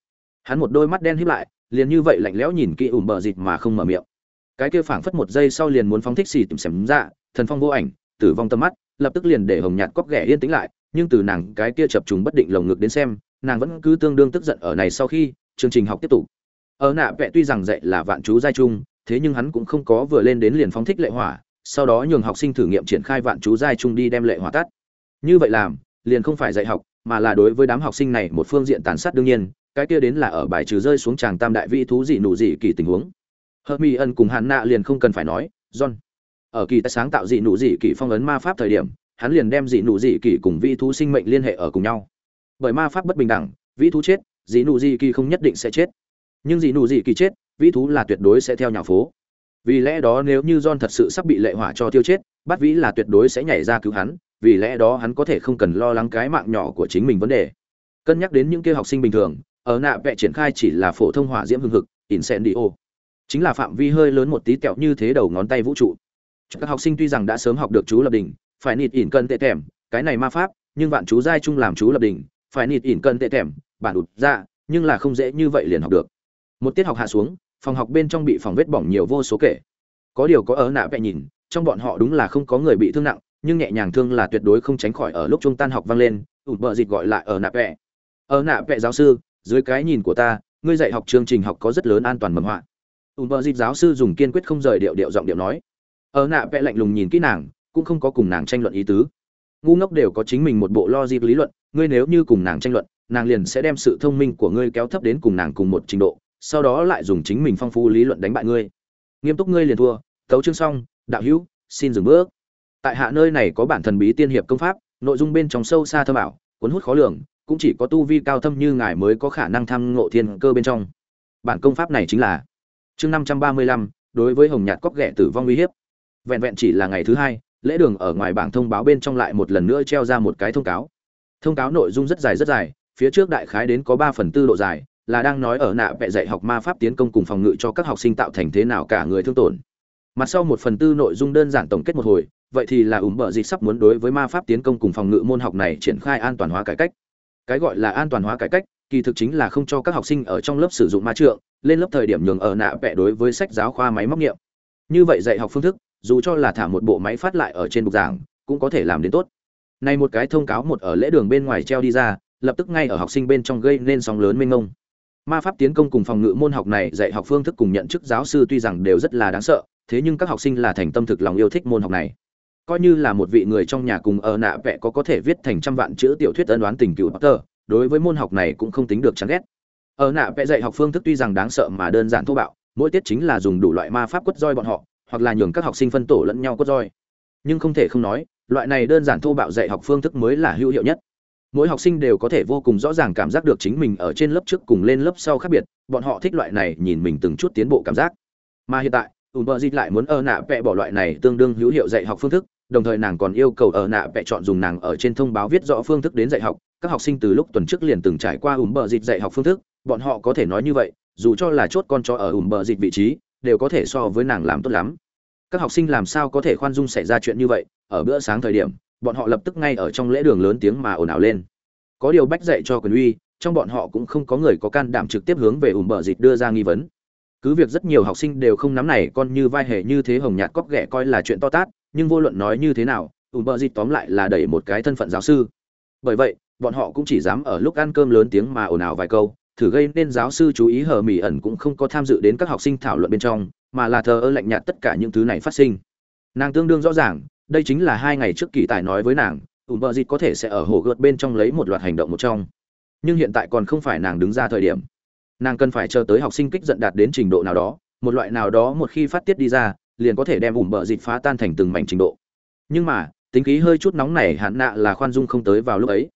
A: Hắn một đôi mắt đen híp lại, liền như vậy lạnh lẽo nhìn kỹ ủ bờ dịt mà không mở miệng. Cái kia phảng phất một giây sau liền muốn phóng thích xì tìm xẻm ra, thần phong vô ảnh, tử vong tâm mắt lập tức liền để hồng nhạt cóc ghẻ yên tĩnh lại, nhưng từ nàng cái kia chập trùng bất định lồng ngực đến xem, nàng vẫn cứ tương đương tức giận ở này sau khi chương trình học tiếp tục. Ở nạ vẽ tuy rằng dạy là vạn chú giai trung, thế nhưng hắn cũng không có vừa lên đến liền phóng thích lệ hỏa, sau đó nhường học sinh thử nghiệm triển khai vạn chú giai trung đi đem lệ hỏa tắt. Như vậy làm, liền không phải dạy học, mà là đối với đám học sinh này một phương diện tàn sát đương nhiên, cái kia đến là ở bài trừ rơi xuống tràng tam đại vị thú dị nụ dị kỳ tình huống. Hermi ân cùng hạn nạ liền không cần phải nói, john ở kỳ tài sáng tạo dị nụ dị kỳ phong ấn ma pháp thời điểm, hắn liền đem dị nụ dị kỳ cùng vị thú sinh mệnh liên hệ ở cùng nhau. Bởi ma pháp bất bình đẳng, vĩ thú chết, dị nụ dị kỳ không nhất định sẽ chết. Nhưng dị nụ dị kỳ chết, vĩ thú là tuyệt đối sẽ theo nhà phố. Vì lẽ đó nếu như john thật sự sắp bị lệ hỏa cho tiêu chết, bắt vĩ là tuyệt đối sẽ nhảy ra cứu hắn, vì lẽ đó hắn có thể không cần lo lắng cái mạng nhỏ của chính mình vấn đề. Cân nhắc đến những kia học sinh bình thường, ở nạ vẽ triển khai chỉ là phổ thông hỏa diễm hưng hực, incendio, chính là phạm vi hơi lớn một tí kẹo như thế đầu ngón tay vũ trụ các học sinh tuy rằng đã sớm học được chú lập đỉnh, phải nịt ỉn cân tệ thèm cái này ma pháp, nhưng vạn chú giai chung làm chú lập đỉnh, phải nịt ỉn cân tệ thèm bản đụt ra dạ, nhưng là không dễ như vậy liền học được. Một tiết học hạ xuống, phòng học bên trong bị phòng vết bỏng nhiều vô số kể. Có điều có ở nạ vẹ nhìn, trong bọn họ đúng là không có người bị thương nặng, nhưng nhẹ nhàng thương là tuyệt đối không tránh khỏi ở lúc trung tan học vang lên ụt bợ dịt gọi lại ở nạ vẹ ở nạ vẹ giáo sư, dưới cái nhìn của ta, ngươi dạy học chương trình học có rất lớn an toàn mầm họa. Ụt bờ dịp giáo sư dùng kiên quyết không rời điệu điệu giọng điệu nói ở nạ vẽ lạnh lùng nhìn kỹ nàng, cũng không có cùng nàng tranh luận ý tứ. Ngu ngốc đều có chính mình một bộ lo dịp lý luận, ngươi nếu như cùng nàng tranh luận, nàng liền sẽ đem sự thông minh của ngươi kéo thấp đến cùng nàng cùng một trình độ, sau đó lại dùng chính mình phong phú lý luận đánh bại ngươi. Nghiêm túc ngươi liền thua tấu chương xong, đạo hữu, xin dừng bước. Tại hạ nơi này có bản thần bí tiên hiệp công pháp, nội dung bên trong sâu xa thơ bảo cuốn hút khó lường, cũng chỉ có tu vi cao thâm như ngài mới có khả năng tham ngộ thiên cơ bên trong. Bản công pháp này chính là chương năm trăm ba mươi lăm, đối với hồng nhạt cóc ghẻ tử vong uy hiếp vẹn vẹn chỉ là ngày thứ hai, lễ đường ở ngoài bảng thông báo bên trong lại một lần nữa treo ra một cái thông cáo. Thông cáo nội dung rất dài rất dài, phía trước đại khái đến có ba phần tư độ dài, là đang nói ở nạ vẽ dạy học ma pháp tiến công cùng phòng ngự cho các học sinh tạo thành thế nào cả người thương tổn. Mặt sau một phần tư nội dung đơn giản tổng kết một hồi, vậy thì là ủng bợ gì sắp muốn đối với ma pháp tiến công cùng phòng ngự môn học này triển khai an toàn hóa cải cách. Cái gọi là an toàn hóa cải cách, kỳ thực chính là không cho các học sinh ở trong lớp sử dụng ma trượng, lên lớp thời điểm nhường ở nạ vẽ đối với sách giáo khoa máy móc nghiệm. Như vậy dạy học phương thức dù cho là thả một bộ máy phát lại ở trên bục giảng cũng có thể làm đến tốt. Này một cái thông cáo một ở lễ đường bên ngoài treo đi ra lập tức ngay ở học sinh bên trong gây nên sóng lớn mênh mông. Ma pháp tiến công cùng phòng ngự môn học này dạy học phương thức cùng nhận chức giáo sư tuy rằng đều rất là đáng sợ thế nhưng các học sinh là thành tâm thực lòng yêu thích môn học này. Coi như là một vị người trong nhà cùng ở nạ vẽ có có thể viết thành trăm vạn chữ tiểu thuyết ân đoán tình cựu tờ đối với môn học này cũng không tính được chán ghét. Ở nạ vẽ dạy học phương thức tuy rằng đáng sợ mà đơn giản thô bạo, mỗi tiết chính là dùng đủ loại ma pháp quất roi bọn họ, hoặc là nhường các học sinh phân tổ lẫn nhau cốt roi. Nhưng không thể không nói, loại này đơn giản thô bạo dạy học phương thức mới là hữu hiệu nhất. Mỗi học sinh đều có thể vô cùng rõ ràng cảm giác được chính mình ở trên lớp trước cùng lên lớp sau khác biệt, bọn họ thích loại này nhìn mình từng chút tiến bộ cảm giác. Mà hiện tại, Umberjit lại muốn ở nạ vẽ bỏ loại này tương đương hữu hiệu dạy học phương thức, đồng thời nàng còn yêu cầu ở nạ vẽ chọn dùng nàng ở trên thông báo viết rõ phương thức đến dạy học các học sinh từ lúc tuần trước liền từng trải qua ủm bờ dịch dạy học phương thức bọn họ có thể nói như vậy dù cho là chốt con chó ở ủm bờ dịch vị trí đều có thể so với nàng làm tốt lắm. Các học sinh làm sao có thể khoan dung xảy ra chuyện như vậy, ở bữa sáng thời điểm, bọn họ lập tức ngay ở trong lễ đường lớn tiếng mà ồn ào lên. Có điều bách dạy cho quyền uy, trong bọn họ cũng không có người có can đảm trực tiếp hướng về ủm bờ dịch đưa ra nghi vấn. Cứ việc rất nhiều học sinh đều không nắm này, con như vai hề như thế hồng nhạt cóc ghẻ coi là chuyện to tát, nhưng vô luận nói như thế nào ủm bờ dịt tóm lại là đẩy một cái thân phận giáo sư. Bởi vậy, bọn họ cũng chỉ dám ở lúc ăn cơm lớn tiếng mà ồn ào vài câu thử gây nên giáo sư chú ý hờ mỹ ẩn cũng không có tham dự đến các học sinh thảo luận bên trong, mà là thờ ơ lạnh nhạt tất cả những thứ này phát sinh. Nàng tương đương rõ ràng, đây chính là hai ngày trước kỳ tài nói với nàng ùm bờ dịt có thể sẽ ở hồ gợt bên trong lấy một loạt hành động một trong. Nhưng hiện tại còn không phải nàng đứng ra thời điểm. Nàng cần phải chờ tới học sinh kích giận đạt đến trình độ nào đó, một loại nào đó một khi phát tiết đi ra, liền có thể đem ủm bờ dịch phá tan thành từng mảnh trình độ. Nhưng mà, tính khí hơi chút nóng này hạn nạ là khoan dung không tới vào lúc ấy.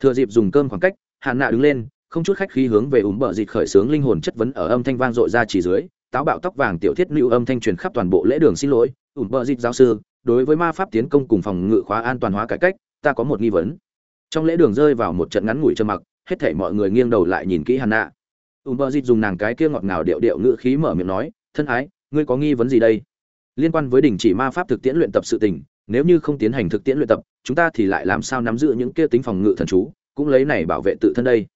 A: Thừa dịp dùng cơm khoảng cách, hạn nạ đứng lên không chút khách khí hướng về ủm bờ dịt khởi sướng linh hồn chất vấn ở âm thanh vang dội ra chỉ dưới, táo bạo tóc vàng tiểu thiết lưu âm thanh truyền khắp toàn bộ lễ đường xin lỗi, ủm bờ dịt giáo sư, đối với ma pháp tiến công cùng phòng ngự khóa an toàn hóa cải cách, ta có một nghi vấn. Trong lễ đường rơi vào một trận ngắn ngủi trơ mặc, hết thảy mọi người nghiêng đầu lại nhìn kỹ hàn nạ ùm bờ dịt dùng nàng cái kia ngọt ngào điệu điệu ngữ khí mở miệng nói, thân ái, ngươi có nghi vấn gì đây? Liên quan với đình chỉ ma pháp thực tiễn luyện tập sự tình, nếu như không tiến hành thực tiễn luyện tập, chúng ta thì lại làm sao nắm giữ những kia tính phòng ngự thần chú, cũng lấy này bảo vệ tự thân đây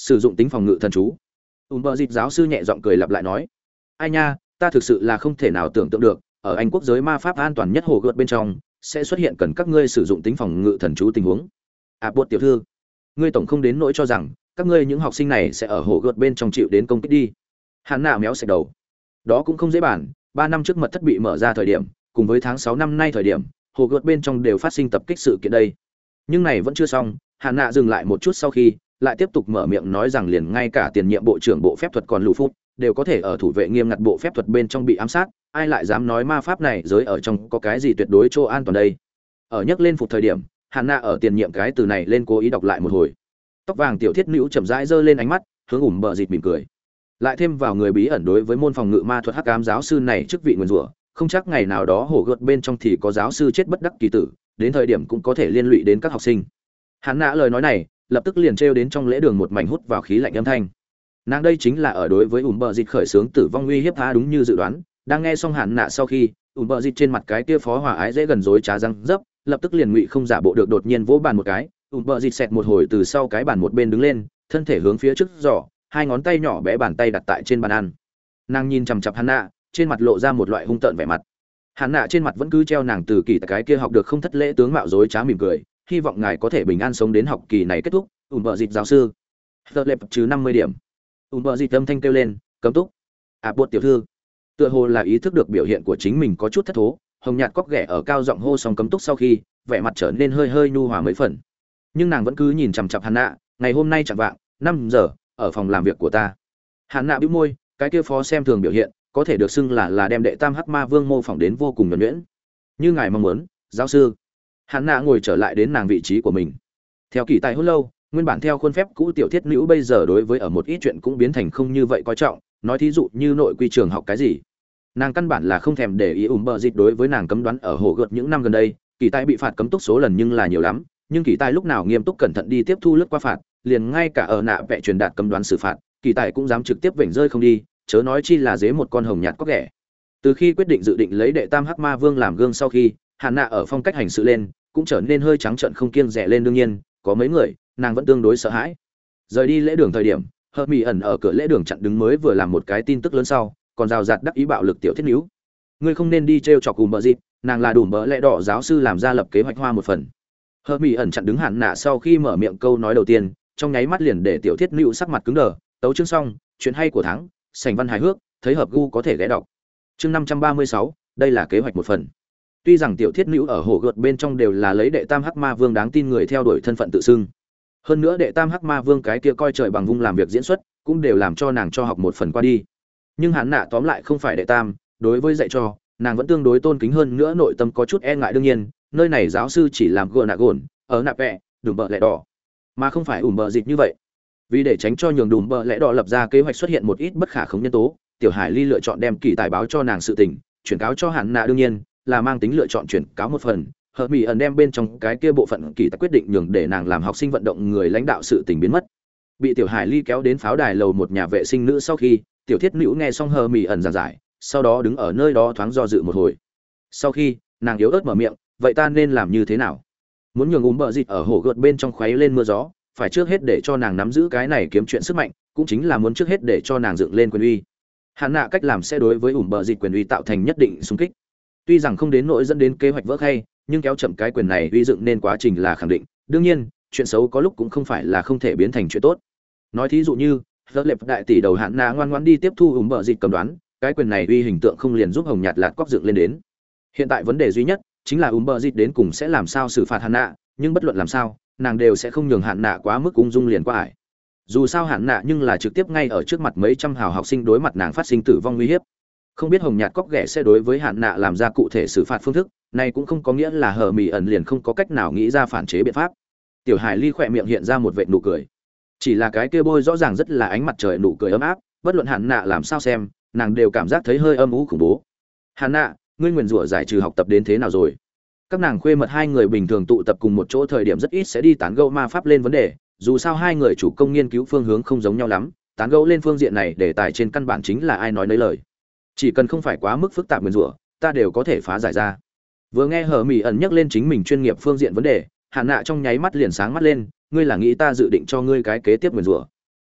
A: sử dụng tính phòng ngự thần chú. Ùm bờ dịp giáo sư nhẹ giọng cười lặp lại nói, ai nha, ta thực sự là không thể nào tưởng tượng được, ở anh quốc giới ma pháp an toàn nhất hồ gợt bên trong, sẽ xuất hiện cần các ngươi sử dụng tính phòng ngự thần chú tình huống. À bột tiểu thư, ngươi tổng không đến nỗi cho rằng, các ngươi những học sinh này sẽ ở hồ gợt bên trong chịu đến công kích đi. Hắn nạ méo sạch đầu. Đó cũng không dễ bản ba năm trước mật thất bị mở ra thời điểm, cùng với tháng sáu năm nay thời điểm, hồ gợt bên trong đều phát sinh tập kích sự kiện đây. Nhưng này vẫn chưa xong hạn nạ dừng lại một chút sau khi lại tiếp tục mở miệng nói rằng liền ngay cả tiền nhiệm bộ trưởng bộ phép thuật còn lù phút, đều có thể ở thủ vệ nghiêm ngặt bộ phép thuật bên trong bị ám sát, ai lại dám nói ma pháp này giới ở trong có cái gì tuyệt đối chỗ an toàn đây? Ở nhắc lên phục thời điểm, hàn na ở tiền nhiệm cái từ này lên cố ý đọc lại một hồi. Tóc vàng tiểu thiết nữ chậm rãi giơ lên ánh mắt, hướng ủm bờ dịt mỉm cười. Lại thêm vào người bí ẩn đối với môn phòng ngự ma thuật hắc ám giáo sư này chức vị nguyên rủa, không chắc ngày nào đó hổ gợt bên trong thì có giáo sư chết bất đắc kỳ tử, đến thời điểm cũng có thể liên lụy đến các học sinh. Hắn nã lời nói này lập tức liền trêu đến trong lễ đường một mảnh hút vào khí lạnh âm thanh. Nàng đây chính là ở đối với ủng bờ dịt khởi xướng tử vong uy hiếp tha đúng như dự đoán, đang nghe xong hạn nạ sau khi ủng bờ dịt trên mặt cái kia phó hòa ái dễ gần dối trá răng dấp, lập tức liền ngụy không giả bộ được đột nhiên vỗ bàn một cái ủng bờ dịt xẹt một hồi từ sau cái bàn một bên đứng lên, thân thể hướng phía trước giỏ hai ngón tay nhỏ bé bàn tay đặt tại trên bàn ăn. Nàng nhìn chằm chặp hắn nạ, trên mặt lộ ra một loại hung tợn vẻ mặt. Hắn nạ trên mặt vẫn cứ treo nàng từ kỳ cái kia học được không thất lễ tướng mạo dối trá mỉm cười hy vọng ngài có thể bình an sống đến học kỳ này kết thúc ùn vợ dịp giáo sư. Tờ lệp chứ năm mươi điểm. Ùn vợ dịp âm thanh kêu lên, cấm túc. À buột tiểu thư. Tựa hồ là ý thức được biểu hiện của chính mình có chút thất thố, hồng nhạt cóc ghẻ ở cao giọng hô xong cấm túc sau khi, vẻ mặt trở nên hơi hơi nhu hòa mấy phần. Nhưng nàng vẫn cứ nhìn chằm chặp hắn nạ, ngày hôm nay chẳng vạng, năm giờ, ở phòng làm việc của ta. Hắn nạ bĩu môi, cái kia phó xem thường biểu hiện, có thể được xưng là là đem đệ tam hắc ma vương mô phỏng đến vô cùng nhuẩn nhuyễn. Như ngài mong muốn, giáo sư hắn nạ ngồi trở lại đến nàng vị trí của mình. Theo kỳ tài hôn lâu, nguyên bản theo khuôn phép cũ tiểu thiết nữ bây giờ đối với ở một ít chuyện cũng biến thành không như vậy coi trọng, nói thí dụ như nội quy trường học cái gì. Nàng căn bản là không thèm để ý ủng bờ dịch đối với nàng cấm đoán ở hồ gợt những năm gần đây, kỳ tài bị phạt cấm túc số lần nhưng là nhiều lắm, nhưng kỳ tài lúc nào nghiêm túc cẩn thận đi tiếp thu lướt qua phạt, liền ngay cả ở nạ vẽ truyền đạt cấm đoán xử phạt, kỳ tài cũng dám trực tiếp vểnh rơi không đi, chớ nói chi là dế một con hồng nhạt có ghẻ. Từ khi quyết định dự định lấy đệ tam hắc ma vương làm gương sau khi hạn nạ ở phong cách hành sự lên cũng trở nên hơi trắng trợn không kiêng rẻ lên đương nhiên, có mấy người, nàng vẫn tương đối sợ hãi. Rời đi lễ đường thời điểm hờ mỹ ẩn ở cửa lễ đường chặn đứng mới vừa làm một cái tin tức lớn sau, còn rào rạt đắc ý bạo lực tiểu thiết níu. Ngươi không nên đi t r e o chọc cùng bờ dịp, nàng là đủ bỡ lẽ đỏ giáo sư làm ra lập kế hoạch hoa một phần. Hờ mỹ ẩn chặn đứng hạn nạ sau khi mở miệng câu nói đầu tiên, trong nháy mắt liền để tiểu thiết níu sắc mặt cứng đờ, tấu chương xong, chuyện hay của tháng sành văn hài hước, thấy hợp gu có thể ghé đọc. Chương năm trăm ba mươi sáu, đây là kế hoạch một phần tuy rằng tiểu thiết nữ ở hồ gợt bên trong đều là lấy đệ tam hắc ma vương đáng tin người theo đuổi thân phận tự xưng. Hơn nữa đệ tam hắc ma vương cái kia coi trời bằng vung làm việc diễn xuất, cũng đều làm cho nàng cho học một phần qua đi. Nhưng hắn nạ tóm lại không phải đệ tam, đối với dạy cho nàng vẫn tương đối tôn kính hơn nữa nội tâm có chút e ngại đương nhiên, nơi này giáo sư chỉ làm gờ nạ gồn, ở nạ vẹ, đùm bợ lẹ đỏ. Mà không phải ủm bợ dịch như vậy. Vì để tránh cho nhường đùm bợ lẽ đỏ lập ra kế hoạch xuất hiện một ít bất khả khống nhân tố, tiểu hải ly lựa chọn đem kỳ tài báo cho nàng sự tình, chuyển cáo cho hắn nạ đương nhiên là mang tính lựa chọn chuyển cáo một phần. Hờ mỹ ẩn đem bên trong cái kia bộ phận kỳ tắc quyết định nhường để nàng làm học sinh vận động người lãnh đạo sự tình biến mất. Bị tiểu hải ly kéo đến pháo đài lầu một nhà vệ sinh nữ sau khi, tiểu thiết nữ nghe xong hờ mỹ ẩn giảng giải, sau đó đứng ở nơi đó thoáng do dự một hồi. Sau khi, nàng yếu ớt mở miệng, vậy ta nên làm như thế nào? Muốn nhường ùm bợ dịt ở hồ gợt bên trong khuấy lên mưa gió, phải trước hết để cho nàng nắm giữ cái này kiếm chuyện sức mạnh, cũng chính là muốn trước hết để cho nàng dựng lên quyền uy. Hạn nạ cách làm sẽ đối với ủng bờ dịt quyền uy tạo thành nhất định xung kích tuy rằng không đến nỗi dẫn đến kế hoạch vỡ khay, nhưng kéo chậm cái quyền này uy dựng nên quá trình là khẳng định. Đương nhiên, chuyện xấu có lúc cũng không phải là không thể biến thành chuyện tốt. Nói thí dụ như rất lệp đại tỷ đầu hạn na ngoan ngoãn đi tiếp thu ủng bợ dịt cầm đoán, cái quyền này uy hình tượng không liền giúp hồng nhạt lạt cóc dựng lên đến. Hiện tại vấn đề duy nhất chính là ủng bợ dịt đến cùng sẽ làm sao xử phạt hạn nạ nhưng bất luận làm sao, nàng đều sẽ không nhường hạn nạ quá mức ung dung liền qua ải. Dù sao hạn nạ nhưng là trực tiếp ngay ở trước mặt mấy trăm hào học sinh đối mặt nàng phát sinh tử vong nguy hiếp không biết hồng nhạt cóc ghẻ sẽ đối với hạn nạ làm ra cụ thể xử phạt phương thức, này cũng không có nghĩa là hờ mỹ ẩn liền không có cách nào nghĩ ra phản chế biện pháp. Tiểu hải ly khỏe miệng hiện ra một vệ nụ cười. Chỉ là cái kia bôi rõ ràng rất là ánh mặt trời nụ cười ấm áp, bất luận hạn nạ làm sao xem, nàng đều cảm giác thấy hơi âm ú khủng bố. Hạn nạ, ngươi nguyền rủa giải trừ học tập đến thế nào rồi? Các nàng khuê mật hai người bình thường tụ tập cùng một chỗ thời điểm rất ít sẽ đi tán gẫu ma pháp lên vấn đề, dù sao hai người chủ công nghiên cứu phương hướng không giống nhau lắm, tán gẫu lên phương diện này để tài trên căn bản chính là ai nói nấy lời chỉ cần không phải quá mức phức tạp nguyên rủa, ta đều có thể phá giải ra. Vừa nghe hờ mỹ ẩn nhắc lên chính mình chuyên nghiệp phương diện vấn đề hạn nạ trong nháy mắt liền sáng mắt lên, ngươi là nghĩ ta dự định cho ngươi cái kế tiếp nguyên rủa.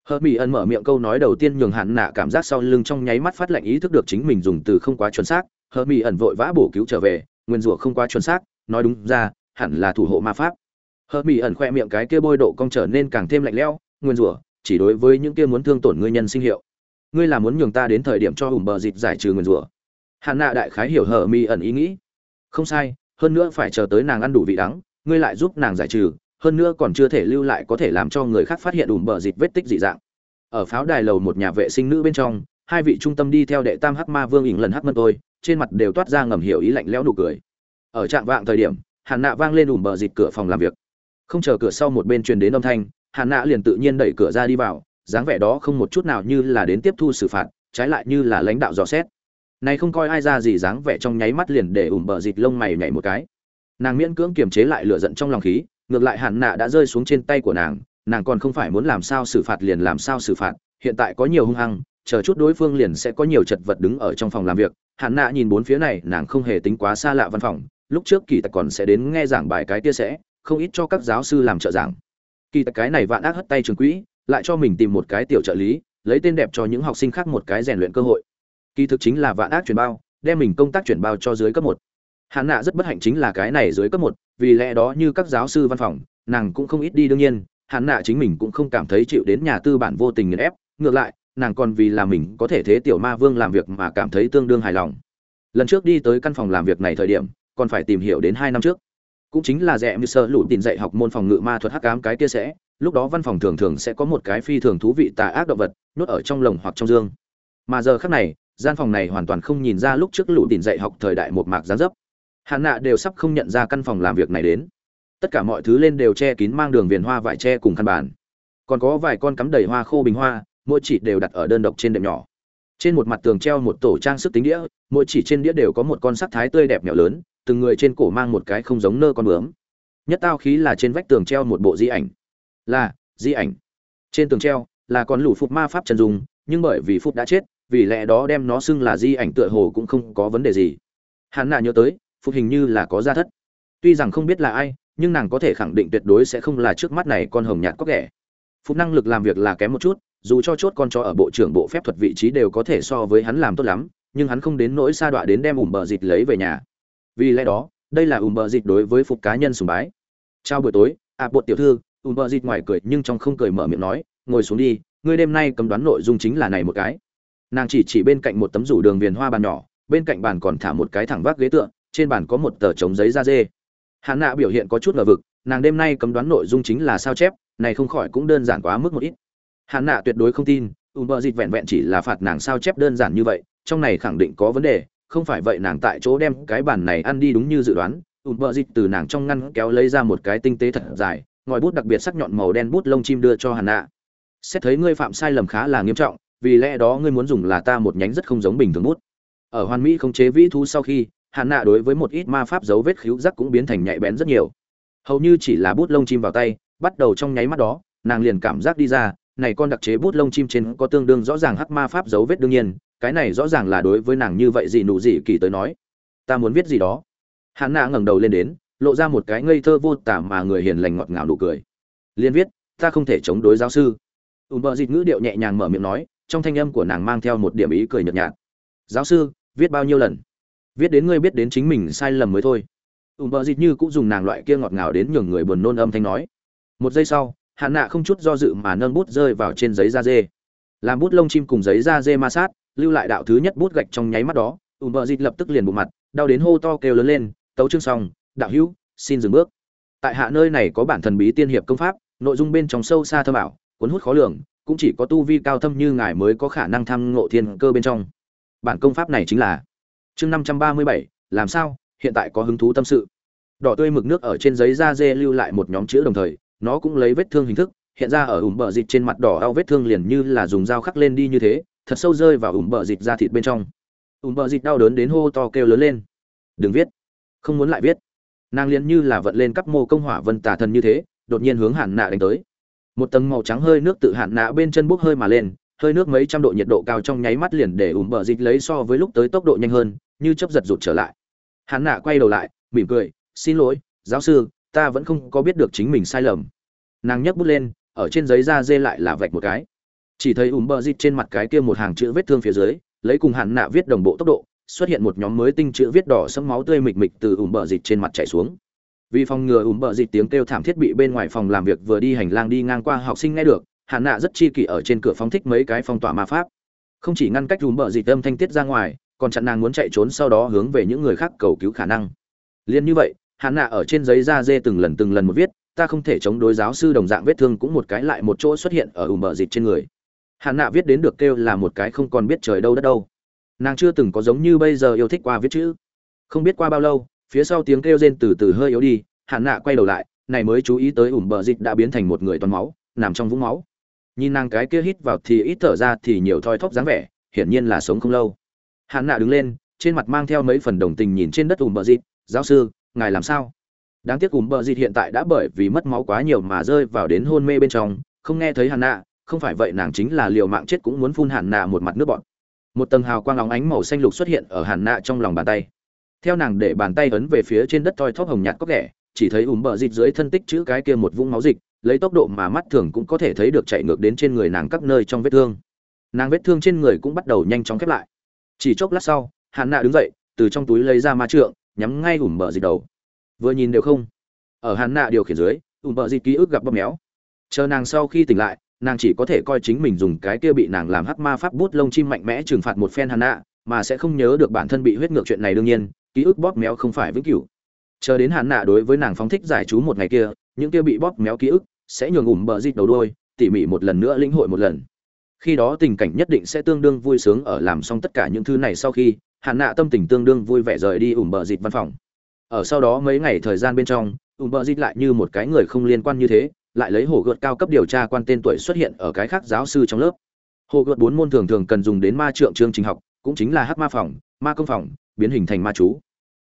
A: Hờ mỹ ẩn mở miệng câu nói đầu tiên nhường hạn nạ cảm giác sau lưng trong nháy mắt phát lệnh ý thức được chính mình dùng từ không quá chuẩn xác. Hờ mỹ ẩn vội vã bổ cứu trở về nguyên rủa không quá chuẩn xác, nói đúng ra, hẳn là thủ hộ ma pháp. Hờ mỹ ẩn khoe miệng cái kia bôi độ cong trở nên càng thêm lạnh lẽo nguyên rủa, chỉ đối với những kia muốn thương tổn ngươi nhân sinh hiệu ngươi là muốn nhường ta đến thời điểm cho ủm bờ dịt giải trừ nguyền rủa. Hạn nạ đại khái hiểu hờ mi ẩn ý nghĩ. Không sai, hơn nữa phải chờ tới nàng ăn đủ vị đắng, ngươi lại giúp nàng giải trừ, hơn nữa còn chưa thể lưu lại có thể làm cho người khác phát hiện ủm bờ dịt vết tích dị dạng. Ở pháo đài lầu một nhà vệ sinh nữ bên trong, hai vị trung tâm đi theo đệ tam hắc ma vương ỉn lần hắc mân tôi, trên mặt đều toát ra ngầm hiểu ý lạnh lẽo nụ cười. Ở trạng vạng thời điểm hạn nạ vang lên ủm bờ dịt cửa phòng làm việc. Không chờ cửa sau một bên truyền đến âm thanh hạn nạ liền tự nhiên đẩy cửa ra đi vào dáng vẻ đó không một chút nào như là đến tiếp thu xử phạt, trái lại như là lãnh đạo dò xét. Này không coi ai ra gì dáng vẻ trong nháy mắt liền để ủm bờ dịt lông mày nhảy một cái. Nàng miễn cưỡng kiềm chế lại lửa giận trong lòng khí, ngược lại hạn nạ đã rơi xuống trên tay của nàng nàng còn không phải muốn làm sao xử phạt liền làm sao xử phạt, hiện tại có nhiều hung hăng, chờ chút đối phương liền sẽ có nhiều chật vật đứng ở trong phòng làm việc. Hạn nạ nhìn bốn phía này, nàng không hề tính quá xa lạ văn phòng, lúc trước kỳ tặc còn sẽ đến nghe giảng bài cái tia sẽ, không ít cho các giáo sư làm trợ giảng. Kỳ tặc cái này vạn ác hất tay trường quỹ lại cho mình tìm một cái tiểu trợ lý, lấy tên đẹp cho những học sinh khác một cái rèn luyện cơ hội. Kỳ thực chính là vạn ác chuyển bao, đem mình công tác chuyển bao cho dưới cấp một. Hạn nạ rất bất hạnh chính là cái này dưới cấp một, vì lẽ đó như các giáo sư văn phòng, nàng cũng không ít đi đương nhiên hạn nạ chính mình cũng không cảm thấy chịu đến nhà tư bản vô tình nghiền ép, ngược lại, nàng còn vì là mình có thể thế tiểu ma vương làm việc mà cảm thấy tương đương hài lòng. Lần trước đi tới căn phòng làm việc này thời điểm, còn phải tìm hiểu đến hai năm trước. Cũng chính là rẽ như sơ lụ tìm dạy học môn phòng ngự ma thuật hắc ám cái kia sẽ lúc đó văn phòng thường thường sẽ có một cái phi thường thú vị tà ác động vật nuốt ở trong lồng hoặc trong dương. Mà giờ khác này, gian phòng này hoàn toàn không nhìn ra lúc trước lũ tìm dạy học thời đại một mạc gián dấp. Hạn nạ đều sắp không nhận ra căn phòng làm việc này đến. Tất cả mọi thứ lên đều che kín mang đường viền hoa vải tre cùng căn bản còn có vài con cắm đầy hoa khô bình hoa, mỗi chỉ đều đặt ở đơn độc trên đệm nhỏ. Trên một mặt tường treo một tổ trang sức tính đĩa, mỗi chỉ trên đĩa đều có một con sắc thái tươi đẹp nhỏ lớn, từng người trên cổ mang một cái không giống nơ con bướm. Nhất tao khí là trên vách tường treo một bộ di ảnh là di ảnh. Trên tường treo là con lũ phục ma pháp trần dùng nhưng bởi vì phúc đã chết vì lẽ đó đem nó xưng là di ảnh tựa hồ cũng không có vấn đề gì. Hắn nạ nhớ tới phục hình như là có gia thất. Tuy rằng không biết là ai nhưng nàng có thể khẳng định tuyệt đối sẽ không là trước mắt này con hồng nhạt có kẻ. Phục năng lực làm việc là kém một chút dù cho chốt con chó ở bộ trưởng bộ phép thuật vị trí đều có thể so với hắn làm tốt lắm nhưng hắn không đến nỗi xa đọa đến đem ủng bờ dịt lấy về nhà. Vì lẽ đó đây là ủng bờ dịt đối với phục cá nhân sùng bái. Chào buổi tối ạ à, bột tiểu thư ủng bờ dịt ngoài cười nhưng trong không cười mở miệng nói, ngồi xuống đi, ngươi đêm nay cấm đoán nội dung chính là này một cái. Nàng chỉ chỉ bên cạnh một tấm rủ đường viền hoa bàn nhỏ, bên cạnh bàn còn thả một cái thẳng vác ghế tựa, trên bàn có một tờ trống giấy da dê. Hạn nạ biểu hiện có chút ngờ vực, nàng đêm nay cấm đoán nội dung chính là sao chép, này không khỏi cũng đơn giản quá mức một ít. Hạn nạ tuyệt đối không tin ùm bờ dịt vẹn vẹn chỉ là phạt nàng sao chép đơn giản như vậy, trong này khẳng định có vấn đề, không phải vậy nàng tại chỗ đem cái bàn này ăn đi đúng như dự đoán. Ùm bờ dịt từ nàng trong ngăn kéo lấy ra một cái tinh tế thật dài ngòi bút đặc biệt sắc nhọn màu đen bút lông chim đưa cho Hàn nạ. Xét thấy ngươi phạm sai lầm khá là nghiêm trọng, vì lẽ đó ngươi muốn dùng là ta một nhánh rất không giống bình thường bút. Ở hoàn mỹ không chế vĩ thú sau khi, Hàn nạ đối với một ít ma pháp dấu vết khíu giác cũng biến thành nhạy bén rất nhiều. Hầu như chỉ là bút lông chim vào tay, bắt đầu trong nháy mắt đó, nàng liền cảm giác đi ra, này con đặc chế bút lông chim trên có tương đương rõ ràng hắc ma pháp dấu vết đương nhiên, cái này rõ ràng là đối với nàng như vậy gì nụ gì kỳ tới nói. Ta muốn viết gì đó? Hàn nạ ngẩng đầu lên đến lộ ra một cái ngây thơ vô tả mà người hiền lành ngọt ngào nụ cười. Liên viết, ta không thể chống đối giáo sư. Ùm bờ dịt ngữ điệu nhẹ nhàng mở miệng nói, trong thanh âm của nàng mang theo một điểm ý cười nhợt nhạt. Giáo sư, viết bao nhiêu lần? Viết đến ngươi biết đến chính mình sai lầm mới thôi. Ùm bờ dịt như cũng dùng nàng loại kia ngọt ngào đến nhường người buồn nôn âm thanh nói. Một giây sau hạn nạ không chút do dự mà nâng bút rơi vào trên giấy da dê. Làm bút lông chim cùng giấy da dê ma sát, lưu lại đạo thứ nhất bút gạch trong nháy mắt đó ùm bờ dịt lập tức liền bộ mặt, đau đến hô to kêu lớn lên, tấu chương xong đạo hữu, xin dừng bước. Tại hạ nơi này có bản thần bí tiên hiệp công pháp, nội dung bên trong sâu xa thâm ảo, cuốn hút khó lường, cũng chỉ có tu vi cao thâm như ngài mới có khả năng tham ngộ thiên cơ bên trong. Bản công pháp này chính là chương năm trăm ba mươi bảy, làm sao, hiện tại có hứng thú tâm sự. Đỏ tươi mực nước ở trên giấy da dê lưu lại một nhóm chữ đồng thời, nó cũng lấy vết thương hình thức, hiện ra ở ủng bờ dịch trên mặt đỏ đau vết thương liền như là dùng dao khắc lên đi như thế, thật sâu rơi vào ủng bờ dịch da thịt bên trong. Ủng bờ dịch đau đớn đến hô to kêu lớn lên. Đừng viết. Không muốn lại viết nàng liền như là vận lên các mô công hỏa vân tà thần như thế, đột nhiên hướng hạn nạ đánh tới. Một tầng màu trắng hơi nước tự hạn nạ bên chân bốc hơi mà lên, hơi nước mấy trăm độ nhiệt độ cao trong nháy mắt liền để ủm bờ dịch lấy so với lúc tới tốc độ nhanh hơn, như chấp giật rụt trở lại. Hạn nạ quay đầu lại, mỉm cười, xin lỗi, giáo sư, ta vẫn không có biết được chính mình sai lầm. Nàng nhấc bút lên, ở trên giấy da dê lại là vạch một cái. Chỉ thấy ủm bờ dịch trên mặt cái kia một hàng chữ vết thương phía dưới, lấy cùng hạn nạ viết đồng bộ tốc độ xuất hiện một nhóm mới tinh chữ viết đỏ sẫm máu tươi mịch mịch từ ủm bờ dịch trên mặt chảy xuống. Vì phòng ngừa ủm bờ dịch tiếng kêu thảm thiết bị bên ngoài phòng làm việc vừa đi hành lang đi ngang qua, học sinh nghe được hạn nạ rất chi kỷ ở trên cửa phóng thích mấy cái phong tỏa ma pháp. Không chỉ ngăn cách ủm bờ dịch âm thanh tiết ra ngoài, còn chặn nàng muốn chạy trốn sau đó hướng về những người khác cầu cứu khả năng. Liên như vậy hạn nạ ở trên giấy da dê từng lần từng lần một viết, ta không thể chống đối giáo sư đồng dạng vết thương cũng một cái lại một chỗ xuất hiện ở ủm bờ dịch trên người. Hạn nạ viết đến được kêu là một cái không còn biết trời đâu đất đâu nàng chưa từng có giống như bây giờ yêu thích qua viết chữ. Không biết qua bao lâu, phía sau tiếng kêu rên từ từ hơi yếu đi hạn nạ quay đầu lại, này mới chú ý tới ủm bờ dịch đã biến thành một người toàn máu, nằm trong vũng máu. Nhìn nàng cái kia hít vào thì ít thở ra thì nhiều thoi thóp dáng vẻ, hiển nhiên là sống không lâu. Hạn nạ đứng lên, trên mặt mang theo mấy phần đồng tình nhìn trên đất ủm bờ dịch, giáo sư, ngài làm sao? Đáng tiếc ủm bờ dịch hiện tại đã bởi vì mất máu quá nhiều mà rơi vào đến hôn mê bên trong, không nghe thấy hạn nạ, không phải vậy nàng chính là liều mạng chết cũng muốn phun hạn nạ một mặt nước bọn một tầng hào quang óng ánh màu xanh lục xuất hiện ở hàn nạ trong lòng bàn tay. Theo nàng để bàn tay ấn về phía trên đất thoi thóp hồng nhạt có kẻ chỉ thấy ủm bờ dịch dưới thân tích chữ cái kia một vũng máu dịch, lấy tốc độ mà mắt thường cũng có thể thấy được chạy ngược đến trên người nàng các nơi trong vết thương. Nàng vết thương trên người cũng bắt đầu nhanh chóng khép lại. Chỉ chốc lát sau hạn nạ đứng dậy, từ trong túi lấy ra ma trượng, nhắm ngay ủm bờ dịch đầu. Vừa nhìn đều không. Ở hạn nạ điều khiển dưới ủm bờ dịch ký ức gặp bóp méo. Chờ nàng sau khi tỉnh lại nàng chỉ có thể coi chính mình dùng cái kia bị nàng làm hắc ma pháp bút lông chim mạnh mẽ trừng phạt một phen hắn nạ mà sẽ không nhớ được bản thân bị huyết ngược chuyện này đương nhiên, ký ức bóp méo không phải vĩnh cửu. Chờ đến hắn nạ đối với nàng phóng thích giải chú một ngày kia, những kia bị bóp méo ký ức sẽ nhường ủm bờ dịt đầu đôi, tỉ mỉ một lần nữa lĩnh hội một lần. Khi đó tình cảnh nhất định sẽ tương đương vui sướng ở làm xong tất cả những thứ này sau khi hạn nạ tâm tình tương đương vui vẻ rời đi ủm bờ dịt văn phòng. Ở sau đó mấy ngày thời gian bên trong, ủm bờ dịt lại như một cái người không liên quan như thế lại lấy hồ gợt cao cấp điều tra quan tên tuổi xuất hiện ở cái khác giáo sư trong lớp. Hồ gợt bốn môn thường thường cần dùng đến ma trượng chương trình học, cũng chính là hát ma phòng, ma công phòng, biến hình thành ma chú.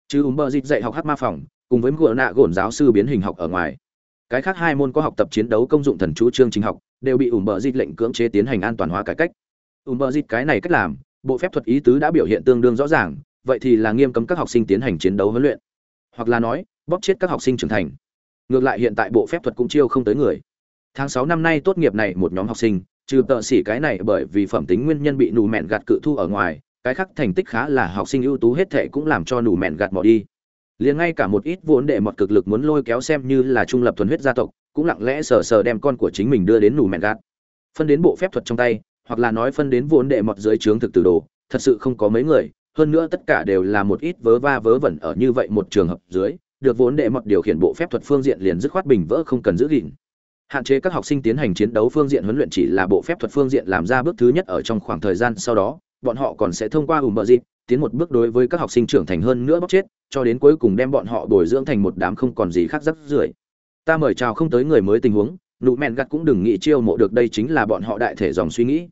A: Chứ ùm bờ dịt dạy học hát ma phòng, cùng với gỡ nạ gồn giáo sư biến hình học ở ngoài. Cái khác hai môn có học tập chiến đấu công dụng thần chú chương trình học, đều bị ùm bờ dịt lệnh cưỡng chế tiến hành an toàn hóa cải cách. Ùm bờ dịt cái này cách làm, bộ phép thuật ý tứ đã biểu hiện tương đương rõ ràng, vậy thì là nghiêm cấm các học sinh tiến hành chiến đấu huấn luyện. Hoặc là nói, bóp chết các học sinh trưởng thành ngược lại hiện tại bộ phép thuật cũng chiêu không tới người. Tháng sáu năm nay tốt nghiệp này một nhóm học sinh, trừ tợ xỉ cái này bởi vì phẩm tính nguyên nhân bị nù mẹn gạt cự thu ở ngoài, cái khác thành tích khá là học sinh ưu tú hết thệ cũng làm cho nù mẹn gạt bỏ đi. Liền ngay cả một ít vốn đệ mọt cực lực muốn lôi kéo xem như là trung lập thuần huyết gia tộc, cũng lặng lẽ sờ sờ đem con của chính mình đưa đến nù mẹn gạt. Phân đến bộ phép thuật trong tay, hoặc là nói phân đến vốn đệ mọt dưới trướng thực tử đồ, thật sự không có mấy người, hơn nữa tất cả đều là một ít vớ va vớ vẩn ở như vậy một trường hợp dưới được vốn đệ mật điều khiển bộ phép thuật phương diện liền dứt khoát bình vỡ không cần giữ gìn. Hạn chế các học sinh tiến hành chiến đấu phương diện huấn luyện chỉ là bộ phép thuật phương diện làm ra bước thứ nhất ở trong khoảng thời gian sau đó, bọn họ còn sẽ thông qua ủ bờ dịp, tiến một bước đối với các học sinh trưởng thành hơn nữa bóc chết, cho đến cuối cùng đem bọn họ bồi dưỡng thành một đám không còn gì khác rắc rưởi. Ta mời chào không tới người mới tình huống, nụ mẹn gặt cũng đừng nghĩ chiêu mộ được đây chính là bọn họ đại thể dòng suy nghĩ.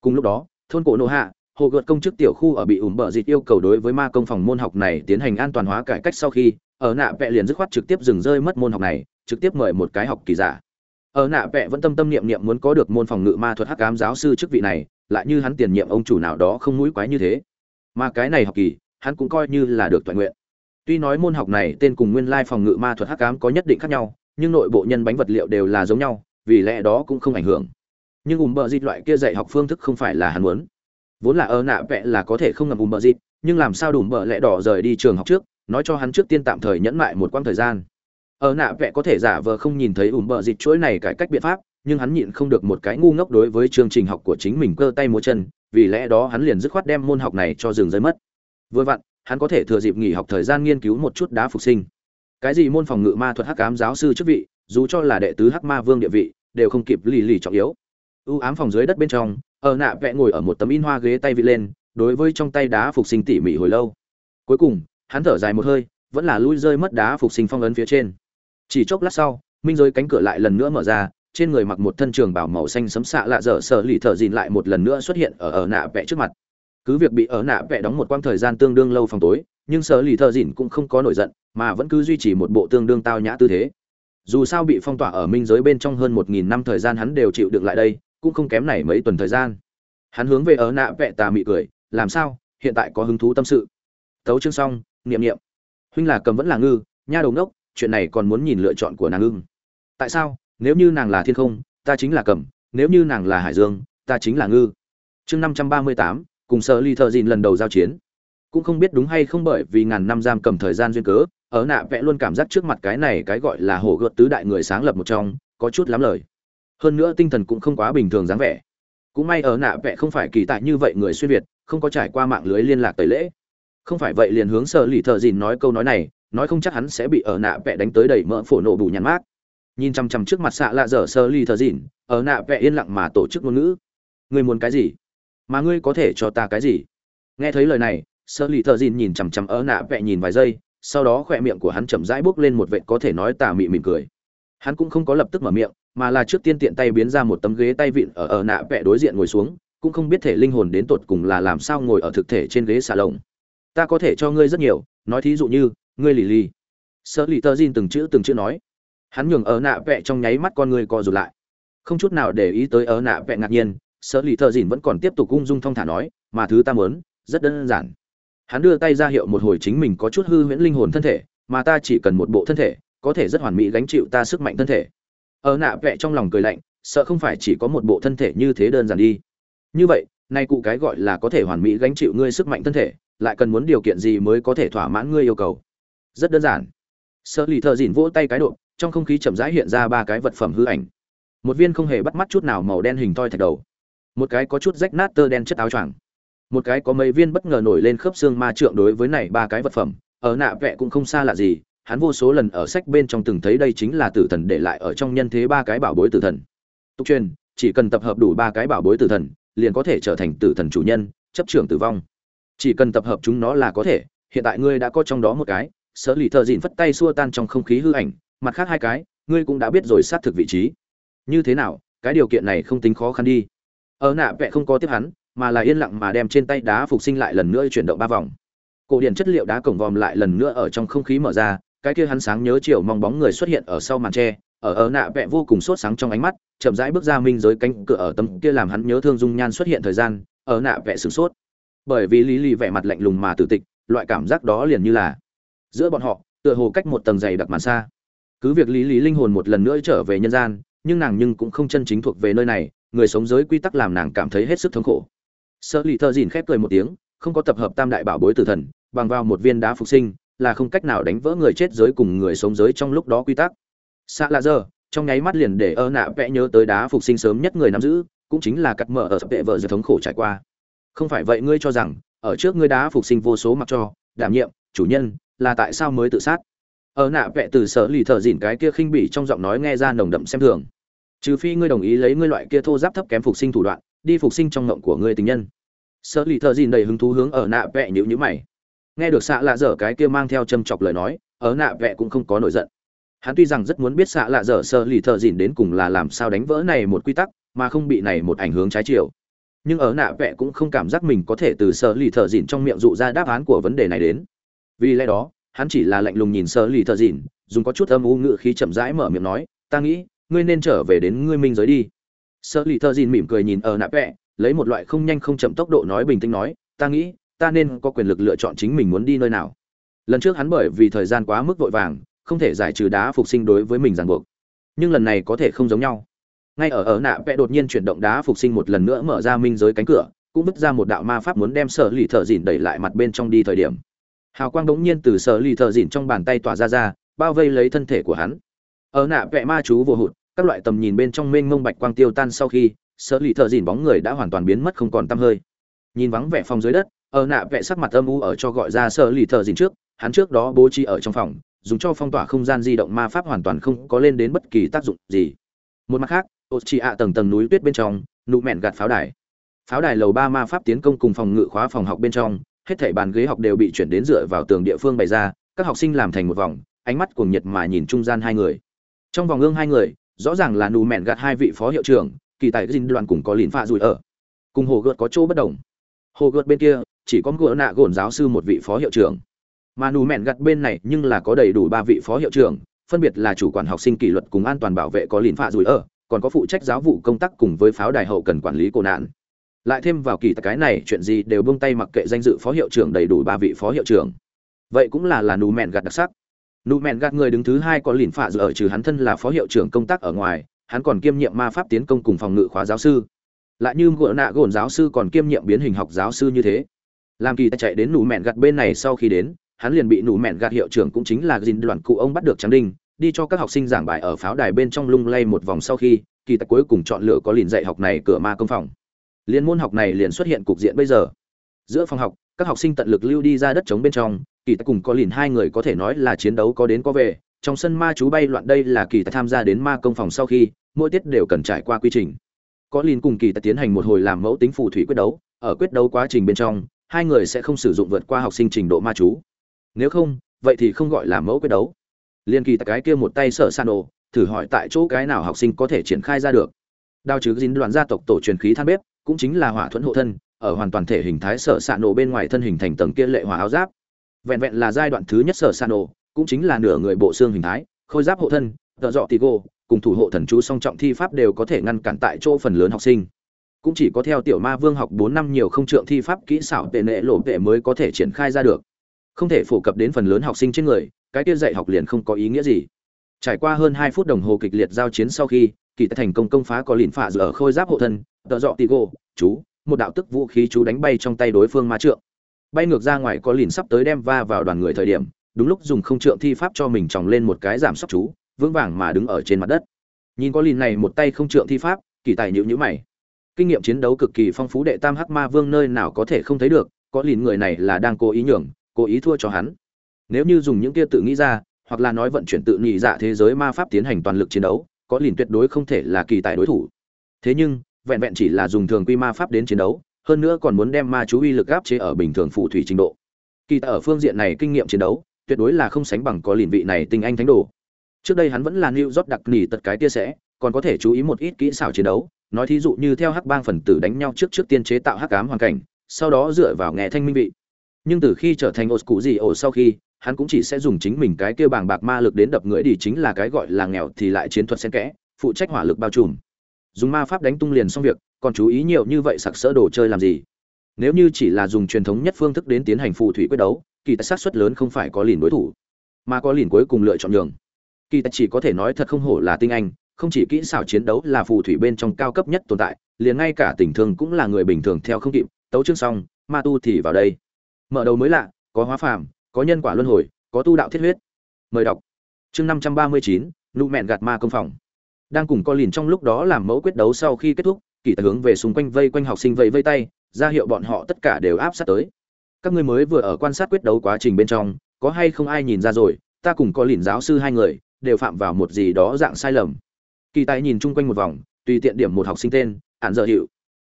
A: Cùng lúc đó, thôn cổ nô hạ, hồ gợt công chức tiểu khu ở bị ủ bờ dịp yêu cầu đối với ma công phòng môn học này tiến hành an toàn hóa cải cách sau khi ở nạ vẽ liền dứt khoát trực tiếp dừng rơi mất môn học này, trực tiếp mời một cái học kỳ giả. Ở nạ vẽ vẫn tâm tâm niệm niệm muốn có được môn phòng ngự ma thuật hắc ám giáo sư chức vị này, lại như hắn tiền nhiệm ông chủ nào đó không mũi quái như thế. Mà cái này học kỳ, hắn cũng coi như là được toàn nguyện. Tuy nói môn học này tên cùng nguyên lai phòng ngự ma thuật hắc ám có nhất định khác nhau, nhưng nội bộ nhân bánh vật liệu đều là giống nhau, vì lẽ đó cũng không ảnh hưởng. Nhưng ùm bờ dịt loại kia dạy học phương thức không phải là hắn muốn. Vốn là ơ nạ vẽ là có thể không ngầm ùm bờ dịt, nhưng làm sao đủ bờ lẽ đỏ rời đi trường học trước nói cho hắn trước tiên tạm thời nhẫn lại một quãng thời gian. Ở nạ vẽ có thể giả vờ không nhìn thấy ủm bờ dịch chuỗi này cải cách biện pháp, nhưng hắn nhịn không được một cái ngu ngốc đối với chương trình học của chính mình cơ tay múa chân, vì lẽ đó hắn liền dứt khoát đem môn học này cho dừng rơi mất. Vừa vặn, hắn có thể thừa dịp nghỉ học thời gian nghiên cứu một chút đá phục sinh. Cái gì môn phòng ngự ma thuật hắc ám giáo sư chức vị, dù cho là đệ tứ hắc ma vương địa vị, đều không kịp lì lì trọng yếu. U ám phòng dưới đất bên trong, ở nạ vẽ ngồi ở một tấm in hoa ghế tay vị lên, đối với trong tay đá phục sinh tỉ mỉ hồi lâu. Cuối cùng hắn thở dài một hơi, vẫn là lui rơi mất đá phục sinh phong ấn phía trên. Chỉ chốc lát sau, minh giới cánh cửa lại lần nữa mở ra, trên người mặc một thân trường bảo màu xanh sấm xạ lạ dở sợ lì thở dìn lại một lần nữa xuất hiện ở ở nạ vẽ trước mặt. Cứ việc bị ở nạ vẽ đóng một quãng thời gian tương đương lâu phòng tối, nhưng sợ lì Thở dìn cũng không có nổi giận, mà vẫn cứ duy trì một bộ tương đương tao nhã tư thế. Dù sao bị phong tỏa ở minh giới bên trong hơn một nghìn năm thời gian hắn đều chịu đựng lại đây, cũng không kém này mấy tuần thời gian. Hắn hướng về ở nạ vẽ tà mị cười, làm sao? Hiện tại có hứng thú tâm sự. Tấu chương xong niệm niệm. Huynh là cầm vẫn là ngư, nha đầu ngốc, chuyện này còn muốn nhìn lựa chọn của nàng ưng. Tại sao? Nếu như nàng là thiên không, ta chính là cầm, nếu như nàng là hải dương, ta chính là ngư. Chương năm trăm ba mươi tám, cùng sợ ly thợ dìn lần đầu giao chiến. Cũng không biết đúng hay không bởi vì ngàn năm giam cầm thời gian duyên cớ, ở nạ vẽ luôn cảm giác trước mặt cái này cái gọi là hổ gợt tứ đại người sáng lập một trong, có chút lắm lời. Hơn nữa tinh thần cũng không quá bình thường dáng vẻ. Cũng may ở nạ vẽ không phải kỳ tại như vậy người xuyên việt, không có trải qua mạng lưới liên lạc tẩy lễ không phải vậy liền hướng sở lì thợ dìn nói câu nói này, nói không chắc hắn sẽ bị ở nạ vẽ đánh tới đầy mỡ phổ nổ bù nhàn mát nhìn chăm chăm trước mặt xạ lạ dở sơ ly thờ dìn, ở nạ vẽ yên lặng mà tổ chức ngôn ngữ. Ngươi muốn cái gì? Mà ngươi có thể cho ta cái gì? Nghe thấy lời này sơ ly thờ dìn nhìn chằm chằm ở nạ vẽ nhìn vài giây, sau đó khỏe miệng của hắn chậm rãi bốc lên một vệt có thể nói tà mị mỉm cười. Hắn cũng không có lập tức mở miệng, mà là trước tiên tiện tay biến ra một tấm ghế tay vịn ở ở nạ vẽ đối diện ngồi xuống, cũng không biết thể linh hồn đến tột cùng là làm sao ngồi ở thực thể trên ghế xà lồng ta có thể cho ngươi rất nhiều, nói thí dụ như, ngươi lì lì. Sợ lì tờ gin từng chữ từng chữ nói. Hắn nhường ở nạ vẹ trong nháy mắt con người co rụt lại. Không chút nào để ý tới ở nạ vẹ ngạc nhiên, sợ lì tờ gin vẫn còn tiếp tục ung dung thong thả nói, mà thứ ta muốn, rất đơn giản. Hắn đưa tay ra hiệu một hồi chính mình có chút hư huyễn linh hồn thân thể, mà ta chỉ cần một bộ thân thể, có thể rất hoàn mỹ gánh chịu ta sức mạnh thân thể. Ở nạ vẹ trong lòng cười lạnh, sợ không phải chỉ có một bộ thân thể như thế đơn giản đi. Như vậy, nay cụ cái gọi là có thể hoàn mỹ gánh chịu ngươi sức mạnh thân thể lại cần muốn điều kiện gì mới có thể thỏa mãn ngươi yêu cầu? Rất đơn giản. Sợ lì thợ dìn vỗ tay cái độ, trong không khí chậm rãi hiện ra ba cái vật phẩm hư ảnh. Một viên không hề bắt mắt chút nào màu đen hình toi thạch đầu. Một cái có chút rách nát tơ đen chất áo choàng. Một cái có mấy viên bất ngờ nổi lên khớp xương ma trượng đối với này ba cái vật phẩm, ở nạ vẽ cũng không xa lạ gì, hắn vô số lần ở sách bên trong từng thấy đây chính là tử thần để lại ở trong nhân thế ba cái bảo bối tử thần. Tục truyền, chỉ cần tập hợp đủ ba cái bảo bối tử thần, liền có thể trở thành tử thần chủ nhân, chấp trưởng tử vong chỉ cần tập hợp chúng nó là có thể, hiện tại ngươi đã có trong đó một cái, sở lì thợ dịn phất tay xua tan trong không khí hư ảnh, mặt khác hai cái, ngươi cũng đã biết rồi xác thực vị trí. Như thế nào, cái điều kiện này không tính khó khăn đi. Ở nạ vẽ không có tiếp hắn, mà là yên lặng mà đem trên tay đá phục sinh lại lần nữa chuyển động ba vòng. Cổ điển chất liệu đá cổng vòm lại lần nữa ở trong không khí mở ra, cái kia hắn sáng nhớ chiều mong bóng người xuất hiện ở sau màn tre, ở ở nạ vẽ vô cùng sốt sáng trong ánh mắt, chậm rãi bước ra minh giới cánh cửa ở tấm kia làm hắn nhớ thương dung nhan xuất hiện thời gian, ở nạ vẽ sửng sốt bởi vì lý lì vẻ mặt lạnh lùng mà tử tịch, loại cảm giác đó liền như là giữa bọn họ, tựa hồ cách một tầng dày đặc màn xa. Cứ việc lý lý linh hồn một lần nữa trở về nhân gian, nhưng nàng nhưng cũng không chân chính thuộc về nơi này, người sống giới quy tắc làm nàng cảm thấy hết sức thống khổ. Sợ lì thơ dìn khép cười một tiếng, không có tập hợp tam đại bảo bối tử thần, bằng vào một viên đá phục sinh, là không cách nào đánh vỡ người chết giới cùng người sống giới trong lúc đó quy tắc. Xạ lạ giờ, trong nháy mắt liền để ơ nạ vẽ nhớ tới đá phục sinh sớm nhất người nắm giữ, cũng chính là cắt mở ở sập vệ vợ giờ thống khổ trải qua không phải vậy ngươi cho rằng, ở trước ngươi đã phục sinh vô số mặc cho, đảm nhiệm, chủ nhân, là tại sao mới tự sát? Ở nạ vẽ từ sở lì thợ dỉn cái kia khinh bỉ trong giọng nói nghe ra nồng đậm xem thường. Trừ phi ngươi đồng ý lấy ngươi loại kia thô giáp thấp kém phục sinh thủ đoạn, đi phục sinh trong ngộng của ngươi tình nhân. Sở lì thợ dỉn đầy hứng thú hướng ở nạ vẽ nhữ nhữ mày. Nghe được xạ lạ dở cái kia mang theo châm chọc lời nói, ở nạ vẽ cũng không có nổi giận. Hắn tuy rằng rất muốn biết xạ lạ dở sở lì thợ dỉn đến cùng là làm sao đánh vỡ này một quy tắc, mà không bị này một ảnh hướng trái chiều nhưng ở nạ vẽ cũng không cảm giác mình có thể từ sở lì thợ dỉn trong miệng dụ ra đáp án của vấn đề này đến. Vì lẽ đó, hắn chỉ là lạnh lùng nhìn sở lì thợ dịn dùng có chút âm u ngự khí chậm rãi mở miệng nói, ta nghĩ, ngươi nên trở về đến ngươi minh giới đi. Sở lì thợ dịn mỉm cười nhìn ở nạ vẽ lấy một loại không nhanh không chậm tốc độ nói bình tĩnh nói, ta nghĩ, ta nên có quyền lực lựa chọn chính mình muốn đi nơi nào. Lần trước hắn bởi vì thời gian quá mức vội vàng, không thể giải trừ đá phục sinh đối với mình ràng buộc. Nhưng lần này có thể không giống nhau ngay ở ở nạ vẽ đột nhiên chuyển động đá phục sinh một lần nữa mở ra minh giới cánh cửa, cũng bứt ra một đạo ma pháp muốn đem sở lì thợ dìn đẩy lại mặt bên trong đi thời điểm. Hào quang đống nhiên từ sở lì thợ dìn trong bàn tay tỏa ra ra, bao vây lấy thân thể của hắn. Ở nạ vẽ ma chú vô hụt, các loại tầm nhìn bên trong mênh mông bạch quang tiêu tan sau khi, sở lì thợ dìn bóng người đã hoàn toàn biến mất không còn tăm hơi. Nhìn vắng vẻ phòng dưới đất, ở nạ vẽ sắc mặt âm u ở cho gọi ra sở lì thợ dìn trước, hắn trước đó bố trí ở trong phòng, dùng cho phong tỏa không gian di động ma pháp hoàn toàn không có lên đến bất kỳ tác dụng gì. Một mặt khác ô chị ạ tầng tầng núi tuyết bên trong nụ mẹn gạt pháo đài. Pháo đài lầu ba ma pháp tiến công cùng phòng ngự khóa phòng học bên trong hết thảy bàn ghế học đều bị chuyển đến dựa vào tường địa phương bày ra, các học sinh làm thành một vòng, ánh mắt cuồng nhiệt mà nhìn trung gian hai người. Trong vòng ương hai người, rõ ràng là nụ mẹn gạt hai vị phó hiệu trưởng kỳ tài dinh đoàn cùng có lìn pha rủi ở. Cùng hồ gợt có chỗ bất đồng. Hồ gợt bên kia chỉ có gỡ nạ gồn giáo sư một vị phó hiệu trưởng. Mà nụ mẹn gạt bên này nhưng là có đầy đủ ba vị phó hiệu trưởng phân biệt là chủ quản học sinh kỷ luật cùng an toàn bảo vệ có lìn pha rủi ở còn có phụ trách giáo vụ công tác cùng với pháo đài hậu cần quản lý cổ nạn. Lại thêm vào kỳ cái này, chuyện gì đều buông tay mặc kệ danh dự phó hiệu trưởng đầy đủ ba vị phó hiệu trưởng. Vậy cũng là là nù mẹn gạt đặc sắc. Nụ mẹn gạt người đứng thứ hai có lìn phạ dự ở trừ hắn thân là phó hiệu trưởng công tác ở ngoài, hắn còn kiêm nhiệm ma pháp tiến công cùng phòng ngự khóa giáo sư. Lại như gỡ nạ gồn giáo sư còn kiêm nhiệm biến hình học giáo sư như thế. Làm kỳ ta chạy đến nụ mẹn gạt bên này sau khi đến, hắn liền bị nụ mẹn gạt hiệu trưởng cũng chính là dìn đoàn cụ ông bắt được trắng đinh đi cho các học sinh giảng bài ở pháo đài bên trong lung lay một vòng sau khi, kỳ tạch cuối cùng chọn lựa có liền dạy học này cửa ma công phòng. Liên môn học này liền xuất hiện cục diện bây giờ. Giữa phòng học, các học sinh tận lực lưu đi ra đất trống bên trong, kỳ tạch cùng có liền hai người có thể nói là chiến đấu có đến có về. Trong sân ma chú bay loạn đây là kỳ tạch tham gia đến ma công phòng sau khi, mỗi tiết đều cần trải qua quy trình. Có liền cùng kỳ tạch tiến hành một hồi làm mẫu tính phù thủy quyết đấu. Ở quyết đấu quá trình bên trong, hai người sẽ không sử dụng vượt qua học sinh trình độ ma chú. Nếu không, vậy thì không gọi là mẫu quyết đấu liên kỳ cái kia một tay sở san ồ thử hỏi tại chỗ cái nào học sinh có thể triển khai ra được. Đao chứ dính đoàn gia tộc tổ truyền khí than bếp, cũng chính là hỏa thuẫn hộ thân, ở hoàn toàn thể hình thái sở san nổ bên ngoài thân hình thành tầng kia lệ hỏa áo giáp. Vẹn vẹn là giai đoạn thứ nhất sở san nổ cũng chính là nửa người bộ xương hình thái, khôi giáp hộ thân, tợ dọ tì gô, cùng thủ hộ thần chú song trọng thi pháp đều có thể ngăn cản tại chỗ phần lớn học sinh. Cũng chỉ có theo tiểu ma vương học bốn năm nhiều không trượng thi pháp kỹ xảo tệ nệ lộ tệ mới có thể triển khai ra được không thể phổ cập đến phần lớn học sinh trên người, cái kia dạy học liền không có ý nghĩa gì. Trải qua hơn hai phút đồng hồ kịch liệt giao chiến sau khi, kỳ tài thành công công phá có lìn phạ ở khôi giáp hộ thân, tợ dọ tì gô chú, một đạo tức vũ khí chú đánh bay trong tay đối phương ma trượng. Bay ngược ra ngoài có lìn sắp tới đem va vào đoàn người thời điểm, đúng lúc dùng không trượng thi pháp cho mình tròng lên một cái giảm sóc chú, vững vàng mà đứng ở trên mặt đất. Nhìn có lìn này một tay không trượng thi pháp, kỳ tài nhữ nhữ mày. Kinh nghiệm chiến đấu cực kỳ phong phú đệ tam hắc ma vương nơi nào có thể không thấy được, có lìn người này là đang cố ý nhường cố ý thua cho hắn. Nếu như dùng những kia tự nghĩ ra, hoặc là nói vận chuyển tự nhị dạ thế giới ma pháp tiến hành toàn lực chiến đấu, có liền tuyệt đối không thể là kỳ tài đối thủ. Thế nhưng, vẹn vẹn chỉ là dùng thường quy ma pháp đến chiến đấu, hơn nữa còn muốn đem ma chú uy lực áp chế ở bình thường phù thủy trình độ. Kỳ tài ở phương diện này kinh nghiệm chiến đấu, tuyệt đối là không sánh bằng có liền vị này tinh anh thánh đồ. Trước đây hắn vẫn là new rót đặc nỉ tật cái tia sẽ, còn có thể chú ý một ít kỹ xảo chiến đấu, nói thí dụ như theo hắc bang phần tử đánh nhau trước trước tiên chế tạo hắc ám hoàn cảnh, sau đó dựa vào nghe thanh minh vị nhưng từ khi trở thành ổ cụ gì ổ sau khi, hắn cũng chỉ sẽ dùng chính mình cái kia bàng bạc ma lực đến đập người đi, chính là cái gọi là nghèo thì lại chiến thuật xen kẽ, phụ trách hỏa lực bao trùm. Dùng ma pháp đánh tung liền xong việc, còn chú ý nhiều như vậy sặc sỡ đồ chơi làm gì? Nếu như chỉ là dùng truyền thống nhất phương thức đến tiến hành phù thủy quyết đấu, kỳ tài sát suất lớn không phải có lìn đối thủ, mà có lìn cuối cùng lựa chọn nhường. Kỳ tài chỉ có thể nói thật không hổ là tinh anh, không chỉ kỹ xảo chiến đấu là phù thủy bên trong cao cấp nhất tồn tại, liền ngay cả tình thương cũng là người bình thường theo không kịp. Tấu chương xong, ma tu thì vào đây mở đầu mới lạ, có hóa phàm, có nhân quả luân hồi, có tu đạo thiết huyết. Mời đọc. Chương năm trăm ba mươi chín, nụ mẹn gạt ma công phòng. Đang cùng co lìn trong lúc đó làm mẫu quyết đấu sau khi kết thúc, kỳ tài hướng về xung quanh vây quanh học sinh vây vây tay, ra hiệu bọn họ tất cả đều áp sát tới. Các ngươi mới vừa ở quan sát quyết đấu quá trình bên trong, có hay không ai nhìn ra rồi, ta cùng có lìn giáo sư hai người, đều phạm vào một gì đó dạng sai lầm. Kỳ tài nhìn chung quanh một vòng, tùy tiện điểm một học sinh tên ạn dợ hiệu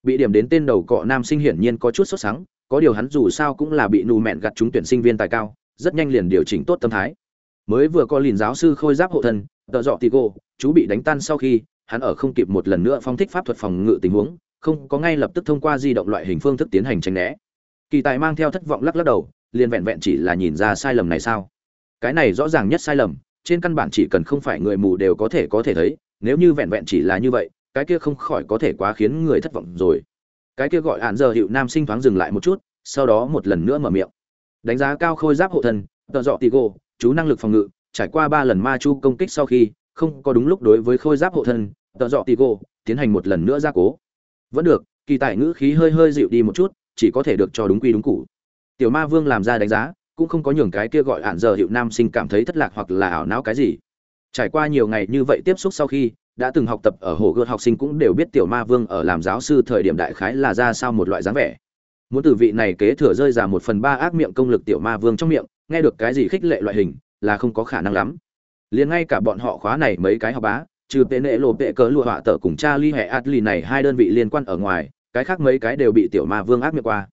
A: bị điểm đến tên đầu cọ nam sinh hiển nhiên có chút sốt sắng có điều hắn dù sao cũng là bị nù mẹn gặt chúng tuyển sinh viên tài cao, rất nhanh liền điều chỉnh tốt tâm thái. Mới vừa có lìn giáo sư khôi giáp hộ thân, tợ dọ tigo, chú bị đánh tan sau khi, hắn ở không kịp một lần nữa phong thích pháp thuật phòng ngự tình huống, không có ngay lập tức thông qua di động loại hình phương thức tiến hành tránh né. Kỳ tài mang theo thất vọng lắc lắc đầu, liền vẹn vẹn chỉ là nhìn ra sai lầm này sao? Cái này rõ ràng nhất sai lầm, trên căn bản chỉ cần không phải người mù đều có thể có thể thấy, nếu như vẹn vẹn chỉ là như vậy, cái kia không khỏi có thể quá khiến người thất vọng rồi cái kia gọi hạn giờ hiệu nam sinh thoáng dừng lại một chút, sau đó một lần nữa mở miệng. Đánh giá cao khôi giáp hộ thân, tợ dọ tigo chú năng lực phòng ngự, trải qua ba lần ma chu công kích sau khi, không có đúng lúc đối với khôi giáp hộ thân, tợ dọ tigo tiến hành một lần nữa gia cố. Vẫn được, kỳ tài ngữ khí hơi hơi dịu đi một chút, chỉ có thể được cho đúng quy đúng cụ tiểu ma vương làm ra đánh giá, cũng không có nhường cái kia gọi hạn giờ hiệu nam sinh cảm thấy thất lạc hoặc là ảo não cái gì. Trải qua nhiều ngày như vậy tiếp xúc sau khi đã từng học tập ở hồ gươm học sinh cũng đều biết tiểu ma vương ở làm giáo sư thời điểm đại khái là ra sao một loại dáng vẻ. Muốn từ vị này kế thừa rơi ra một phần ba ác miệng công lực tiểu ma vương trong miệng, nghe được cái gì khích lệ loại hình, là không có khả năng lắm. Liền ngay cả bọn họ khóa này mấy cái học bá, trừ tệ nệ lộ tệ cớ lụa họa tở cùng cha ly hệ adli này hai đơn vị liên quan ở ngoài, cái khác mấy cái đều bị tiểu ma vương ác miệng qua.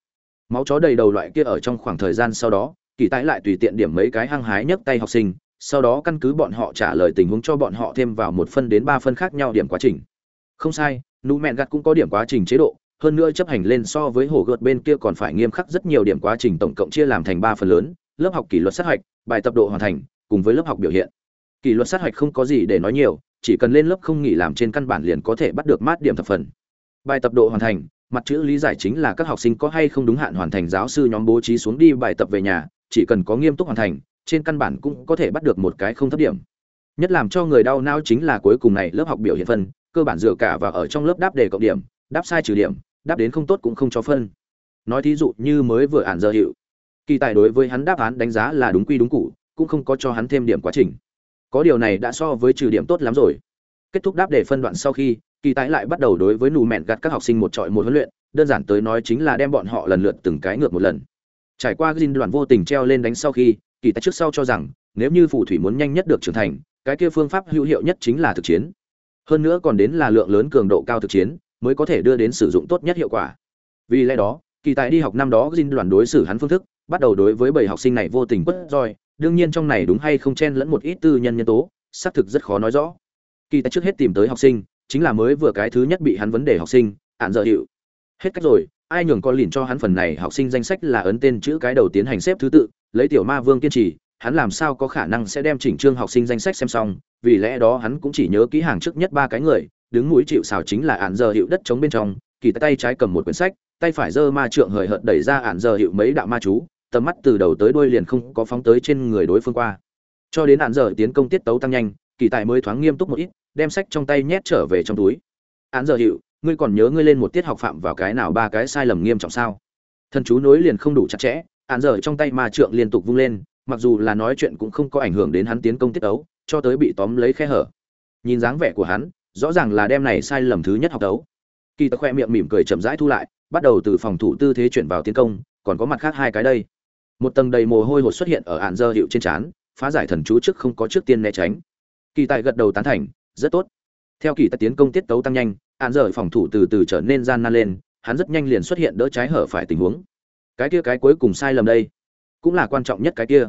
A: Máu chó đầy đầu loại kia ở trong khoảng thời gian sau đó, kỳ tái lại tùy tiện điểm mấy cái hăng hái nhấc tay học sinh sau đó căn cứ bọn họ trả lời tình huống cho bọn họ thêm vào một phân đến ba phân khác nhau điểm quá trình. Không sai, nụ mẹn gặt cũng có điểm quá trình chế độ, hơn nữa chấp hành lên so với hồ gợt bên kia còn phải nghiêm khắc rất nhiều điểm quá trình tổng cộng chia làm thành ba phần lớn, lớp học kỷ luật sát hạch, bài tập độ hoàn thành, cùng với lớp học biểu hiện. Kỷ luật sát hạch không có gì để nói nhiều, chỉ cần lên lớp không nghỉ làm trên căn bản liền có thể bắt được mát điểm thập phần. Bài tập độ hoàn thành, mặt chữ lý giải chính là các học sinh có hay không đúng hạn hoàn thành giáo sư nhóm bố trí xuống đi bài tập về nhà, chỉ cần có nghiêm túc hoàn thành trên căn bản cũng có thể bắt được một cái không thấp điểm. Nhất làm cho người đau não chính là cuối cùng này lớp học biểu hiện phân, cơ bản dựa cả và ở trong lớp đáp đề cộng điểm, đáp sai trừ điểm, đáp đến không tốt cũng không cho phân. Nói thí dụ như mới vừa ản giờ hiệu, kỳ tài đối với hắn đáp án đánh giá là đúng quy đúng cụ cũng không có cho hắn thêm điểm quá trình. Có điều này đã so với trừ điểm tốt lắm rồi. Kết thúc đáp đề phân đoạn sau khi, kỳ tài lại bắt đầu đối với nù mẹn gạt các học sinh một trọi một huấn luyện, đơn giản tới nói chính là đem bọn họ lần lượt từng cái ngược một lần. Trải qua gin đoạn vô tình treo lên đánh sau khi kỳ tài trước sau cho rằng, nếu như phù thủy muốn nhanh nhất được trưởng thành, cái kia phương pháp hữu hiệu nhất chính là thực chiến. Hơn nữa còn đến là lượng lớn cường độ cao thực chiến, mới có thể đưa đến sử dụng tốt nhất hiệu quả. Vì lẽ đó, kỳ tài đi học năm đó gin đoàn đối xử hắn phương thức, bắt đầu đối với bảy học sinh này vô tình quất roi, đương nhiên trong này đúng hay không chen lẫn một ít tư nhân nhân tố, xác thực rất khó nói rõ. Kỳ tài trước hết tìm tới học sinh, chính là mới vừa cái thứ nhất bị hắn vấn đề học sinh ạn dợ hiệu. Hết cách rồi ai nhường con lìn cho hắn phần này học sinh danh sách là ấn tên chữ cái đầu tiến hành xếp thứ tự, lấy tiểu ma vương kiên trì, hắn làm sao có khả năng sẽ đem chỉnh trương học sinh danh sách xem xong, vì lẽ đó hắn cũng chỉ nhớ kỹ hàng trước nhất ba cái người, đứng mũi chịu xào chính là ạn giờ hiệu đất chống bên trong, kỳ tay trái cầm một quyển sách, tay phải giơ ma trượng hời hợt đẩy ra ạn giờ hiệu mấy đạo ma chú, tầm mắt từ đầu tới đuôi liền không có phóng tới trên người đối phương qua. Cho đến ạn giờ tiến công tiết tấu tăng nhanh, kỳ tài mới thoáng nghiêm túc một ít, đem sách trong tay nhét trở về trong túi. Ạn giờ hiệu ngươi còn nhớ ngươi lên một tiết học phạm vào cái nào ba cái sai lầm nghiêm trọng sao? Thần chú nối liền không đủ chặt chẽ, án dở trong tay ma trượng liên tục vung lên, mặc dù là nói chuyện cũng không có ảnh hưởng đến hắn tiến công tiết tấu, cho tới bị tóm lấy khe hở. Nhìn dáng vẻ của hắn, rõ ràng là đem này sai lầm thứ nhất học Tấu. kỳ tật khoe miệng mỉm cười chậm rãi thu lại, bắt đầu từ phòng thủ tư thế chuyển vào tiến công, còn có mặt khác hai cái đây. Một tầng đầy mồ hôi hột xuất hiện ở ạn dơ hiệu trên trán, phá giải thần chú trước không có trước tiên né tránh. Kỳ tài gật đầu tán thành, rất tốt. Theo kỳ tài tiến công tiết tấu tăng nhanh An dơ phòng thủ từ từ trở nên gian nan lên, hắn rất nhanh liền xuất hiện đỡ trái hở phải tình huống. Cái kia cái cuối cùng sai lầm đây, cũng là quan trọng nhất cái kia.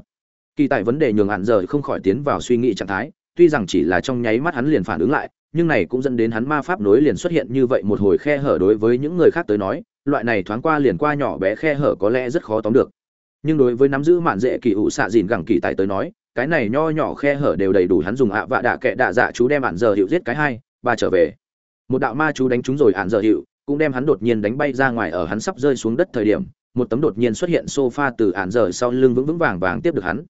A: Kỳ tài vấn đề nhường an dơ không khỏi tiến vào suy nghĩ trạng thái, tuy rằng chỉ là trong nháy mắt hắn liền phản ứng lại, nhưng này cũng dẫn đến hắn ma pháp nối liền xuất hiện như vậy một hồi khe hở đối với những người khác tới nói, loại này thoáng qua liền qua nhỏ bé khe hở có lẽ rất khó tóm được. Nhưng đối với nắm giữ mạn dễ kỳ ủ xạ dìn gẳng kỳ tài tới nói, cái này nho nhỏ khe hở đều đầy đủ hắn dùng ạ vạ đạ kệ đạ dạ chú đem bạn giờ hiệu giết cái hai, ba trở về một đạo ma chú đánh chúng rồi ạn dở hiệu, cũng đem hắn đột nhiên đánh bay ra ngoài ở hắn sắp rơi xuống đất thời điểm, một tấm đột nhiên xuất hiện sofa từ ạn dở sau lưng vững vững vàng vàng tiếp được hắn.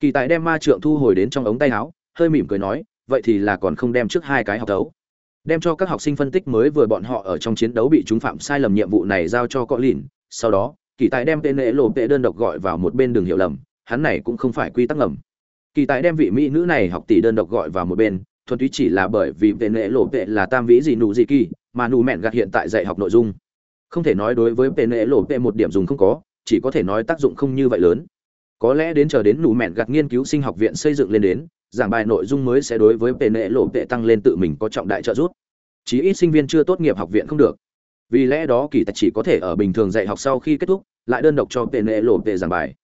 A: Kỳ tài đem ma trượng thu hồi đến trong ống tay áo, hơi mỉm cười nói, vậy thì là còn không đem trước hai cái học tấu đem cho các học sinh phân tích mới vừa bọn họ ở trong chiến đấu bị chúng phạm sai lầm nhiệm vụ này giao cho cọ lìn, sau đó, kỳ tài đem tên lễ lộ tệ đơn độc gọi vào một bên đường hiểu lầm, hắn này cũng không phải quy tắc ngầm. Kỳ tài đem vị mỹ nữ này học tỷ đơn độc gọi vào một bên thuần túy chỉ là bởi vì vệ nệ lộ vệ là tam vĩ gì nụ gì kỳ, mà nụ mẹn gạt hiện tại dạy học nội dung. Không thể nói đối với vệ nệ lộ vệ một điểm dùng không có, chỉ có thể nói tác dụng không như vậy lớn. Có lẽ đến chờ đến nụ mẹn gạt nghiên cứu sinh học viện xây dựng lên đến, giảng bài nội dung mới sẽ đối với vệ nệ lộ vệ tăng lên tự mình có trọng đại trợ giúp. Chí ít sinh viên chưa tốt nghiệp học viện không được. Vì lẽ đó kỳ tài chỉ có thể ở bình thường dạy học sau khi kết thúc, lại đơn độc cho vệ nệ lộ vệ giảng bài.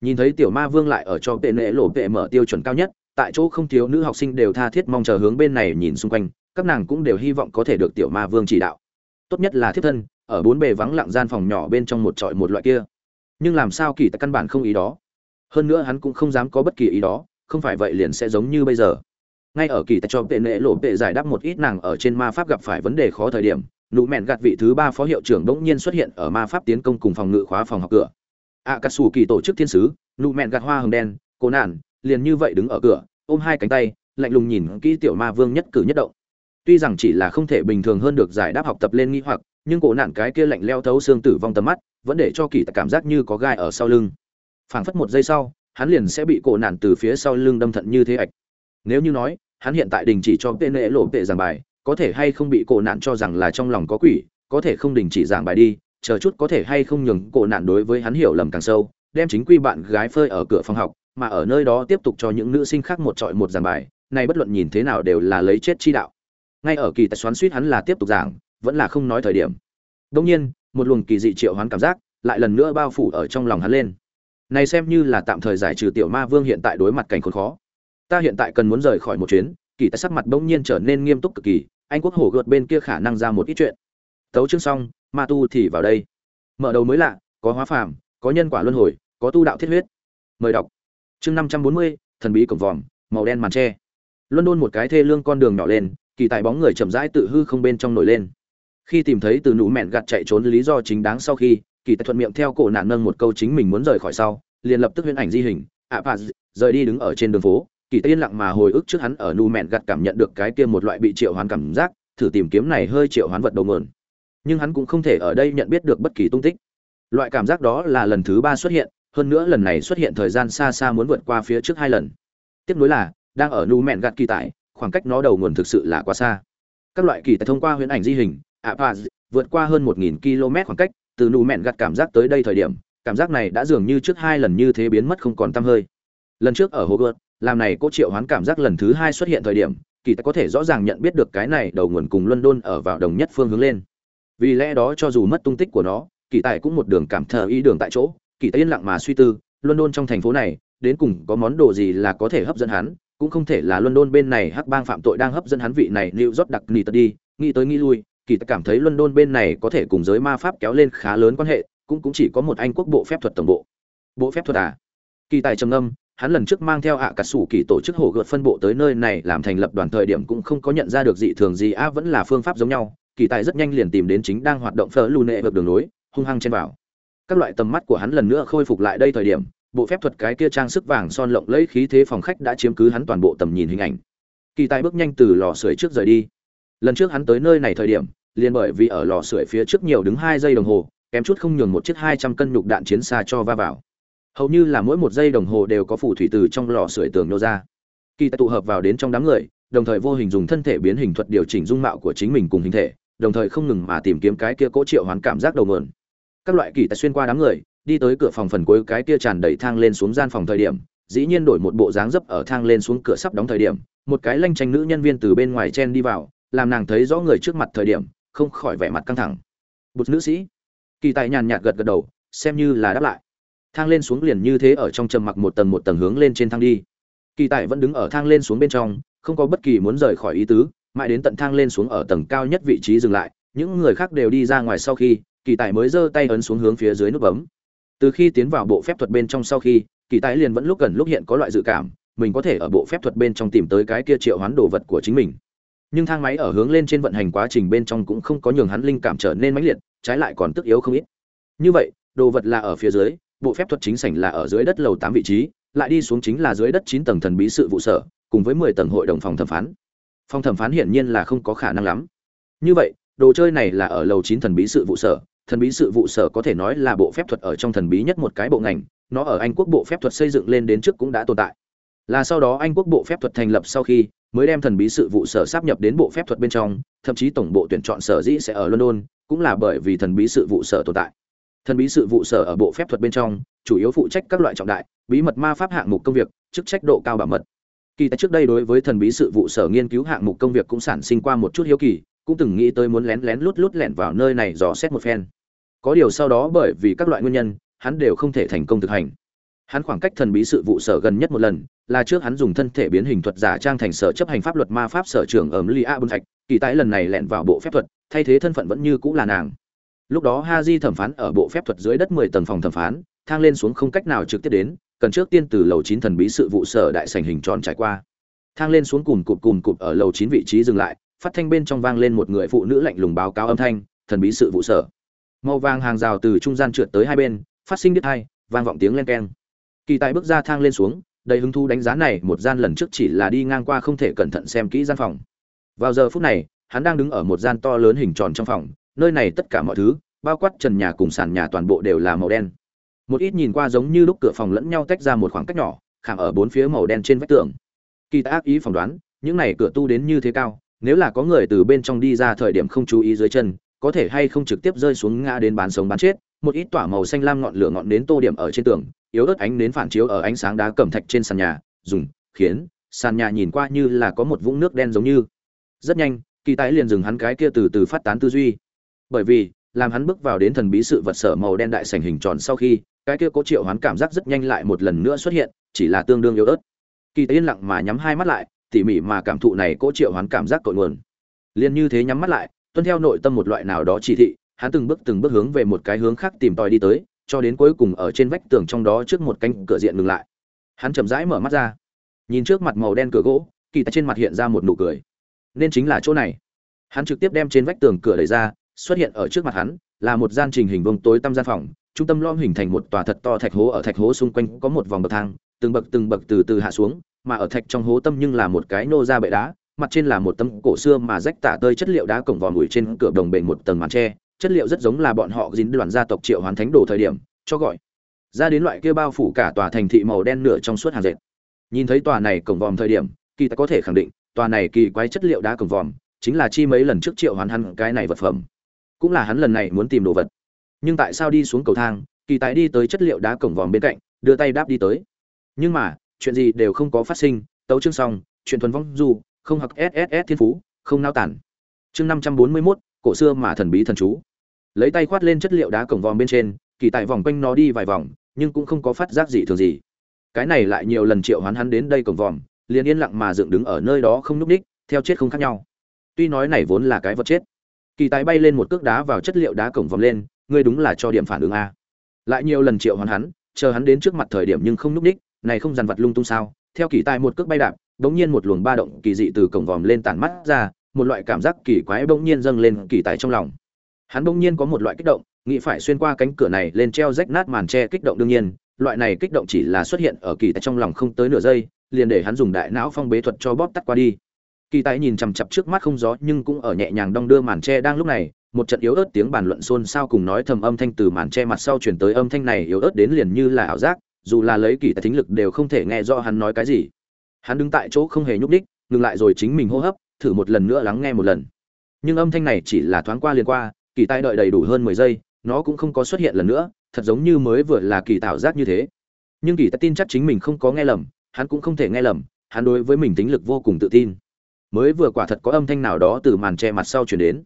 A: Nhìn thấy tiểu ma vương lại ở cho vệ nệ lộ vệ mở tiêu chuẩn cao nhất tại chỗ không thiếu nữ học sinh đều tha thiết mong chờ hướng bên này nhìn xung quanh, các nàng cũng đều hy vọng có thể được tiểu ma vương chỉ đạo. Tốt nhất là thiết thân, ở bốn bề vắng lặng gian phòng nhỏ bên trong một trọi một loại kia. Nhưng làm sao kỳ tài căn bản không ý đó. Hơn nữa hắn cũng không dám có bất kỳ ý đó, không phải vậy liền sẽ giống như bây giờ. Ngay ở kỳ tại cho vệ nệ lộ vệ giải đáp một ít nàng ở trên ma pháp gặp phải vấn đề khó thời điểm, nụ mẹn gạt vị thứ ba phó hiệu trưởng bỗng nhiên xuất hiện ở ma pháp tiến công cùng phòng ngự khóa phòng học cửa. A cà sù kỳ tổ chức thiên sứ, nụ mẹn gạt hoa hồng đen, cô nản liền như vậy đứng ở cửa, ôm hai cánh tay, lạnh lùng nhìn kỹ tiểu ma vương nhất cử nhất động. Tuy rằng chỉ là không thể bình thường hơn được giải đáp học tập lên nghi hoặc, nhưng cổ nạn cái kia lạnh leo thấu xương tử vong tầm mắt, vẫn để cho kỳ cảm giác như có gai ở sau lưng. Phảng phất một giây sau, hắn liền sẽ bị cổ nạn từ phía sau lưng đâm thận như thế ạch. Nếu như nói, hắn hiện tại đình chỉ cho tên lễ lộ tệ giảng bài, có thể hay không bị cổ nạn cho rằng là trong lòng có quỷ, có thể không đình chỉ giảng bài đi, chờ chút có thể hay không nhường cổ nạn đối với hắn hiểu lầm càng sâu, đem chính quy bạn gái phơi ở cửa phòng học mà ở nơi đó tiếp tục cho những nữ sinh khác một trọi một giảng bài này bất luận nhìn thế nào đều là lấy chết chi đạo. Ngay ở kỳ tài xoắn suýt hắn là tiếp tục giảng, vẫn là không nói thời điểm. Đông nhiên, một luồng kỳ dị triệu hoán cảm giác lại lần nữa bao phủ ở trong lòng hắn lên. Này xem như là tạm thời giải trừ tiểu ma vương hiện tại đối mặt cảnh khốn khó. Ta hiện tại cần muốn rời khỏi một chuyến, kỳ tài sắc mặt bỗng nhiên trở nên nghiêm túc cực kỳ, anh quốc hổ gợt bên kia khả năng ra một ít chuyện. Tấu chương xong, ma tu thì vào đây. Mở đầu mới lạ, có hóa phàm, có nhân quả luân hồi, có tu đạo thiết huyết. Mời đọc chương năm trăm bốn mươi thần bí cổng vòm màu đen màn tre. Luân một cái thê lương con đường nhỏ lên kỳ tại bóng người chậm rãi tự hư không bên trong nổi lên. Khi tìm thấy từ nụ mẹn gạt chạy trốn lý do chính đáng sau khi kỳ tại thuận miệng theo cổ nạn nâng một câu chính mình muốn rời khỏi sau liền lập tức huyễn ảnh di hình. Ạ à, rời đi đứng ở trên đường phố kỳ tài yên lặng mà hồi ức trước hắn ở nụ mẹn gạt cảm nhận được cái kia một loại bị triệu hoán cảm giác thử tìm kiếm này hơi triệu hoán vật đầu nguồn. Nhưng hắn cũng không thể ở đây nhận biết được bất kỳ tung tích. Loại cảm giác đó là lần thứ ba xuất hiện hơn nữa lần này xuất hiện thời gian xa xa muốn vượt qua phía trước hai lần. Tiếp nối là, đang ở nu mẹn gạt kỳ tải khoảng cách nó đầu nguồn thực sự là quá xa. Các loại kỳ tài thông qua huyễn ảnh di hình ạ vượt qua hơn một nghìn km khoảng cách, từ nu mẹn gạt cảm giác tới đây thời điểm, cảm giác này đã dường như trước hai lần như thế biến mất không còn tăm hơi. Lần trước ở hogwarts, làm này cô triệu hoán cảm giác lần thứ hai xuất hiện thời điểm, kỳ tài có thể rõ ràng nhận biết được cái này đầu nguồn cùng london ở vào đồng nhất phương hướng lên. Vì lẽ đó cho dù mất tung tích của nó, kỳ tài cũng một đường cảm thờ ý đường tại chỗ kỳ tài yên lặng mà suy tư, london trong thành phố này, đến cùng có món đồ gì là có thể hấp dẫn hắn, cũng không thể là london bên này hắc bang phạm tội đang hấp dẫn hắn vị này new york đặc nỉ đi. Nghĩ tới nghĩ lui, kỳ tây cảm thấy london bên này có thể cùng giới ma pháp kéo lên khá lớn quan hệ, cũng cũng chỉ có một anh quốc bộ phép thuật tổng bộ. Bộ phép thuật à? Kỳ tài trầm âm hắn lần trước mang theo ạ à cả sủ kỳ tổ chức hổ gợt phân bộ tới nơi này làm thành lập đoàn thời điểm cũng không có nhận ra được dị thường gì a vẫn là phương pháp giống nhau. Kỳ tài rất nhanh liền tìm đến chính đang hoạt động phở lù nệ vượt đường lối hung hăng trên vào các loại tầm mắt của hắn lần nữa khôi phục lại đây thời điểm, bộ phép thuật cái kia trang sức vàng son lộng lấy khí thế phòng khách đã chiếm cứ hắn toàn bộ tầm nhìn hình ảnh. Kỳ tài bước nhanh từ lò sưởi trước rời đi. Lần trước hắn tới nơi này thời điểm, liền bởi vì ở lò sưởi phía trước nhiều đứng hai giây đồng hồ, kém chút không nhường một chiếc hai trăm cân nhục đạn chiến xa cho va vào. Hầu như là mỗi một giây đồng hồ đều có phù thủy từ trong lò sưởi tường nô ra. Kỳ tài tụ hợp vào đến trong đám người, đồng thời vô hình dùng thân thể biến hình thuật điều chỉnh dung mạo của chính mình cùng hình thể, đồng thời không ngừng mà tìm kiếm cái kia cố triệu hoán cảm giác đầu mượn các loại kỳ tài xuyên qua đám người, đi tới cửa phòng phần cuối cái kia tràn đầy thang lên xuống gian phòng thời điểm, dĩ nhiên đổi một bộ dáng dấp ở thang lên xuống cửa sắp đóng thời điểm, một cái lanh tranh nữ nhân viên từ bên ngoài chen đi vào, làm nàng thấy rõ người trước mặt thời điểm, không khỏi vẻ mặt căng thẳng. Bụt nữ sĩ. Kỳ tài nhàn nhạt gật gật đầu, xem như là đáp lại. Thang lên xuống liền như thế ở trong trầm mặc một tầng một tầng hướng lên trên thang đi. Kỳ tài vẫn đứng ở thang lên xuống bên trong, không có bất kỳ muốn rời khỏi ý tứ, mãi đến tận thang lên xuống ở tầng cao nhất vị trí dừng lại, những người khác đều đi ra ngoài sau khi kỳ tài mới giơ tay ấn xuống hướng phía dưới nút bấm. Từ khi tiến vào bộ phép thuật bên trong sau khi, kỳ tài liền vẫn lúc gần lúc hiện có loại dự cảm, mình có thể ở bộ phép thuật bên trong tìm tới cái kia triệu hoán đồ vật của chính mình. Nhưng thang máy ở hướng lên trên vận hành quá trình bên trong cũng không có nhường hắn linh cảm trở nên mãnh liệt, trái lại còn tức yếu không ít. Như vậy, đồ vật là ở phía dưới, bộ phép thuật chính sảnh là ở dưới đất lầu tám vị trí, lại đi xuống chính là dưới đất chín tầng thần bí sự vụ sở, cùng với mười tầng hội đồng phòng thẩm phán. Phòng thẩm phán hiển nhiên là không có khả năng lắm. Như vậy, đồ chơi này là ở lầu chín thần bí sự vụ sở thần bí sự vụ sở có thể nói là bộ phép thuật ở trong thần bí nhất một cái bộ ngành, nó ở anh quốc bộ phép thuật xây dựng lên đến trước cũng đã tồn tại. Là sau đó anh quốc bộ phép thuật thành lập sau khi, mới đem thần bí sự vụ sở sáp nhập đến bộ phép thuật bên trong, thậm chí tổng bộ tuyển chọn sở dĩ sẽ ở london, cũng là bởi vì thần bí sự vụ sở tồn tại. Thần bí sự vụ sở ở bộ phép thuật bên trong, chủ yếu phụ trách các loại trọng đại, bí mật ma pháp hạng mục công việc, chức trách độ cao bảo mật. Kỳ tại trước đây đối với thần bí sự vụ sở nghiên cứu hạng mục công việc cũng sản sinh qua một chút hiếu kỳ cũng từng nghĩ tới muốn lén lén lút lút lẻn vào nơi này dò xét một phen có điều sau đó bởi vì các loại nguyên nhân hắn đều không thể thành công thực hành hắn khoảng cách thần bí sự vụ sở gần nhất một lần là trước hắn dùng thân thể biến hình thuật giả trang thành sở chấp hành pháp luật ma pháp sở trưởng ở Lia Bun Thạch, kỳ tái lần này lẻn vào bộ phép thuật, thay thế thân phận vẫn như cũ là nàng. Lúc đó Haji thẩm phán ở bộ phép thuật dưới đất 10 tầng phòng thẩm phán, thang lên xuống không cách nào trực tiếp đến, cần trước tiên từ lầu 9 thần bí sự vụ sở đại sảnh hình tròn trải qua. Thang lên xuống cùng cụp cùng cụp ở lầu 9 vị trí dừng lại, phát thanh bên trong vang lên một người phụ nữ lạnh lùng báo cáo âm thanh, thần bí sự vụ sở. Màu vàng hàng rào từ trung gian trượt tới hai bên, phát sinh đứt hai, vang vọng tiếng len keng. Kỳ tài bước ra thang lên xuống, đầy hứng thú đánh giá này một gian lần trước chỉ là đi ngang qua không thể cẩn thận xem kỹ gian phòng vào giờ phút này hắn đang đứng ở một gian to lớn hình tròn trong phòng nơi này tất cả mọi thứ bao quát trần nhà cùng sàn nhà toàn bộ đều là màu đen một ít nhìn qua giống như lúc cửa phòng lẫn nhau tách ra một khoảng cách nhỏ khảm ở bốn phía màu đen trên vách tường kỳ ta ác ý phỏng đoán những này cửa tu đến như thế cao nếu là có người từ bên trong đi ra thời điểm không chú ý dưới chân, có thể hay không trực tiếp rơi xuống ngã đến bán sống bán chết, một ít tỏa màu xanh lam ngọn lửa ngọn nến tô điểm ở trên tường, yếu ớt ánh nến phản chiếu ở ánh sáng đá cẩm thạch trên sàn nhà, dùng, khiến, sàn nhà nhìn qua như là có một vũng nước đen giống như. Rất nhanh, kỳ tái liền dừng hắn cái kia từ từ phát tán tư duy. Bởi vì, làm hắn bước vào đến thần bí sự vật sở màu đen đại sảnh hình tròn sau khi, cái kia có triệu hắn cảm giác rất nhanh lại một lần nữa xuất hiện, chỉ là tương đương yếu ớt. Kỳ tái yên lặng mà nhắm hai mắt lại tỉ mỉ mà cảm thụ này cỗ triệu hoán cảm giác cội nguồn. Liền như thế nhắm mắt lại, tuân theo nội tâm một loại nào đó chỉ thị, hắn từng bước từng bước hướng về một cái hướng khác tìm tòi đi tới, cho đến cuối cùng ở trên vách tường trong đó trước một cánh cửa diện ngừng lại. Hắn chậm rãi mở mắt ra, nhìn trước mặt màu đen cửa gỗ, kỳ tại trên mặt hiện ra một nụ cười. Nên chính là chỗ này. Hắn trực tiếp đem trên vách tường cửa đẩy ra, xuất hiện ở trước mặt hắn, là một gian trình hình vông tối tăm gian phòng, trung tâm lõm hình thành một tòa thật to thạch hố, ở thạch hố xung quanh có một vòng bậc thang, từng bậc từng bậc từ từ hạ xuống mà ở thạch trong hố tâm nhưng là một cái nô ra bệ đá, mặt trên là một tấm cổ xưa mà rách tả tơi chất liệu đá cổng vòm ủi trên cửa đồng bể một tầng màn tre. Chất liệu rất giống là bọn họ dính đoàn gia tộc triệu hoán thánh đồ thời điểm, cho gọi. Ra đến loại kia bao phủ cả tòa thành thị màu đen nửa trong suốt hàng dệt. Nhìn thấy tòa này cổng vòm thời điểm, kỳ ta có thể khẳng định, tòa này kỳ quái chất liệu đá cổng vòm chính là chi mấy lần trước triệu hoán hắn cái này vật phẩm. Cũng là hắn lần này muốn tìm đồ vật. Nhưng tại sao đi xuống cầu thang, kỳ tài đi tới chất liệu đá cổng vòm bên cạnh, đưa tay đáp đi tới. Nhưng mà chuyện gì đều không có phát sinh, tấu chương xong, chuyện thuần vong du không học sss thiên phú, không nao tản. Chương năm trăm bốn mươi mốt, cổ xưa mà thần bí thần chú. Lấy tay khoát lên chất liệu đá cổng vòm bên trên, kỳ tại vòng quanh nó đi vài vòng, nhưng cũng không có phát giác gì thường gì. Cái này lại nhiều lần triệu hoán hắn đến đây cổng vòm, liền yên lặng mà dựng đứng ở nơi đó không nhúc ních, theo chết không khác nhau. Tuy nói này vốn là cái vật chết, kỳ tài bay lên một cước đá vào chất liệu đá cổng vòm lên, ngươi đúng là cho điểm phản ứng a. Lại nhiều lần triệu hoán hắn, chờ hắn đến trước mặt thời điểm nhưng không nhúc ních này không dằn vặt lung tung sao? Theo kỳ tài một cước bay đạp bỗng nhiên một luồng ba động kỳ dị từ cổng vòm lên tản mắt ra, một loại cảm giác kỳ quái bỗng nhiên dâng lên kỳ tài trong lòng. Hắn bỗng nhiên có một loại kích động, nghĩ phải xuyên qua cánh cửa này lên treo rách nát màn tre kích động đương nhiên, loại này kích động chỉ là xuất hiện ở kỳ tài trong lòng không tới nửa giây, liền để hắn dùng đại não phong bế thuật cho bóp tắt qua đi. Kỳ tài nhìn chằm chặp trước mắt không gió nhưng cũng ở nhẹ nhàng đong đưa màn tre đang lúc này, một trận yếu ớt tiếng bàn luận xôn xao cùng nói thầm âm thanh từ màn tre mặt sau chuyển tới âm thanh này yếu ớt đến liền như là ảo giác dù là lấy kỳ tài thính lực đều không thể nghe rõ hắn nói cái gì. Hắn đứng tại chỗ không hề nhúc đích ngừng lại rồi chính mình hô hấp, thử một lần nữa lắng nghe một lần. Nhưng âm thanh này chỉ là thoáng qua liền qua, kỳ tài đợi đầy đủ hơn mười giây, nó cũng không có xuất hiện lần nữa, thật giống như mới vừa là kỳ tạo giác như thế. Nhưng kỳ tài tin chắc chính mình không có nghe lầm, hắn cũng không thể nghe lầm, hắn đối với mình tính lực vô cùng tự tin. Mới vừa quả thật có âm thanh nào đó từ màn che mặt sau chuyển đến.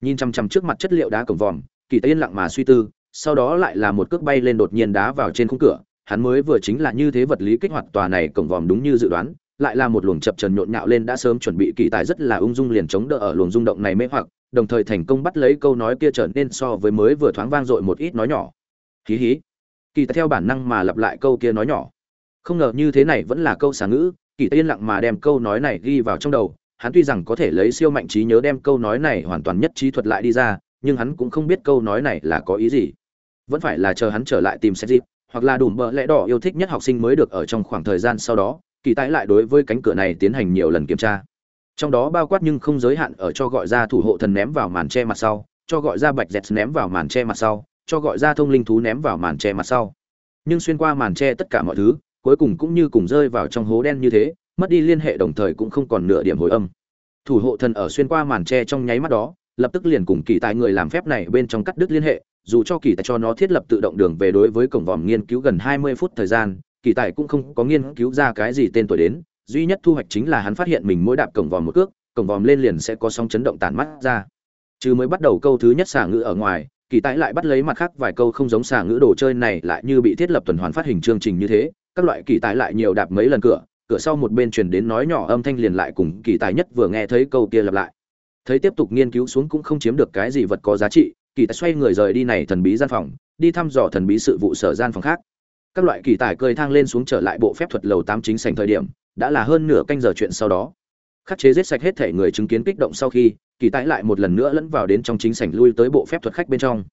A: Nhìn chằm chằm trước mặt chất liệu đá cổng vòm, kỳ tài yên lặng mà suy tư, sau đó lại là một cước bay lên đột nhiên đá vào trên khung cửa hắn mới vừa chính là như thế vật lý kích hoạt tòa này cổng vòm đúng như dự đoán, lại là một luồng chập trần nhộn nhạo lên đã sớm chuẩn bị kỳ tài rất là ung dung liền chống đỡ ở luồng rung động này mê hoặc, đồng thời thành công bắt lấy câu nói kia trở nên so với mới vừa thoáng vang dội một ít nói nhỏ. Hí hí. Kỳ tài theo bản năng mà lặp lại câu kia nói nhỏ. Không ngờ như thế này vẫn là câu xà ngữ, kỳ tài yên lặng mà đem câu nói này ghi vào trong đầu, hắn tuy rằng có thể lấy siêu mạnh trí nhớ đem câu nói này hoàn toàn nhất trí thuật lại đi ra, nhưng hắn cũng không biết câu nói này là có ý gì. Vẫn phải là chờ hắn trở lại tìm xét dịp hoặc là đủ bợ lẽ đỏ yêu thích nhất học sinh mới được ở trong khoảng thời gian sau đó, kỳ tái lại đối với cánh cửa này tiến hành nhiều lần kiểm tra. Trong đó bao quát nhưng không giới hạn ở cho gọi ra thủ hộ thần ném vào màn che mặt sau, cho gọi ra bạch dẹt ném vào màn che mặt sau, cho gọi ra thông linh thú ném vào màn che mặt sau. Nhưng xuyên qua màn che tất cả mọi thứ, cuối cùng cũng như cùng rơi vào trong hố đen như thế, mất đi liên hệ đồng thời cũng không còn nửa điểm hồi âm. Thủ hộ thần ở xuyên qua màn tre trong nháy mắt đó, lập tức liền cùng kỳ tài người làm phép này bên trong cắt đứt liên hệ dù cho kỳ tài cho nó thiết lập tự động đường về đối với cổng vòm nghiên cứu gần 20 phút thời gian, kỳ tài cũng không có nghiên cứu ra cái gì tên tuổi đến, duy nhất thu hoạch chính là hắn phát hiện mình mỗi đạp cổng vòm một cước, cổng vòm lên liền sẽ có sóng chấn động tản mắt ra. Chứ mới bắt đầu câu thứ nhất xả ngữ ở ngoài, kỳ tài lại bắt lấy mặt khác vài câu không giống xả ngữ đồ chơi này lại như bị thiết lập tuần hoàn phát hình chương trình như thế, các loại kỳ tài lại nhiều đạp mấy lần cửa cửa sau một bên truyền đến nói nhỏ âm thanh liền lại cùng kỳ tài nhất vừa nghe thấy câu kia lặp lại. Thấy tiếp tục nghiên cứu xuống cũng không chiếm được cái gì vật có giá trị kỳ tài xoay người rời đi này thần bí gian phòng, đi thăm dò thần bí sự vụ sở gian phòng khác. Các loại kỳ tài cơi thang lên xuống trở lại bộ phép thuật lầu tám chính sảnh thời điểm, đã là hơn nửa canh giờ chuyện sau đó. Khắc chế giết sạch hết thể người chứng kiến kích động sau khi, kỳ tài lại một lần nữa lẫn vào đến trong chính sảnh lui tới bộ phép thuật khách bên trong.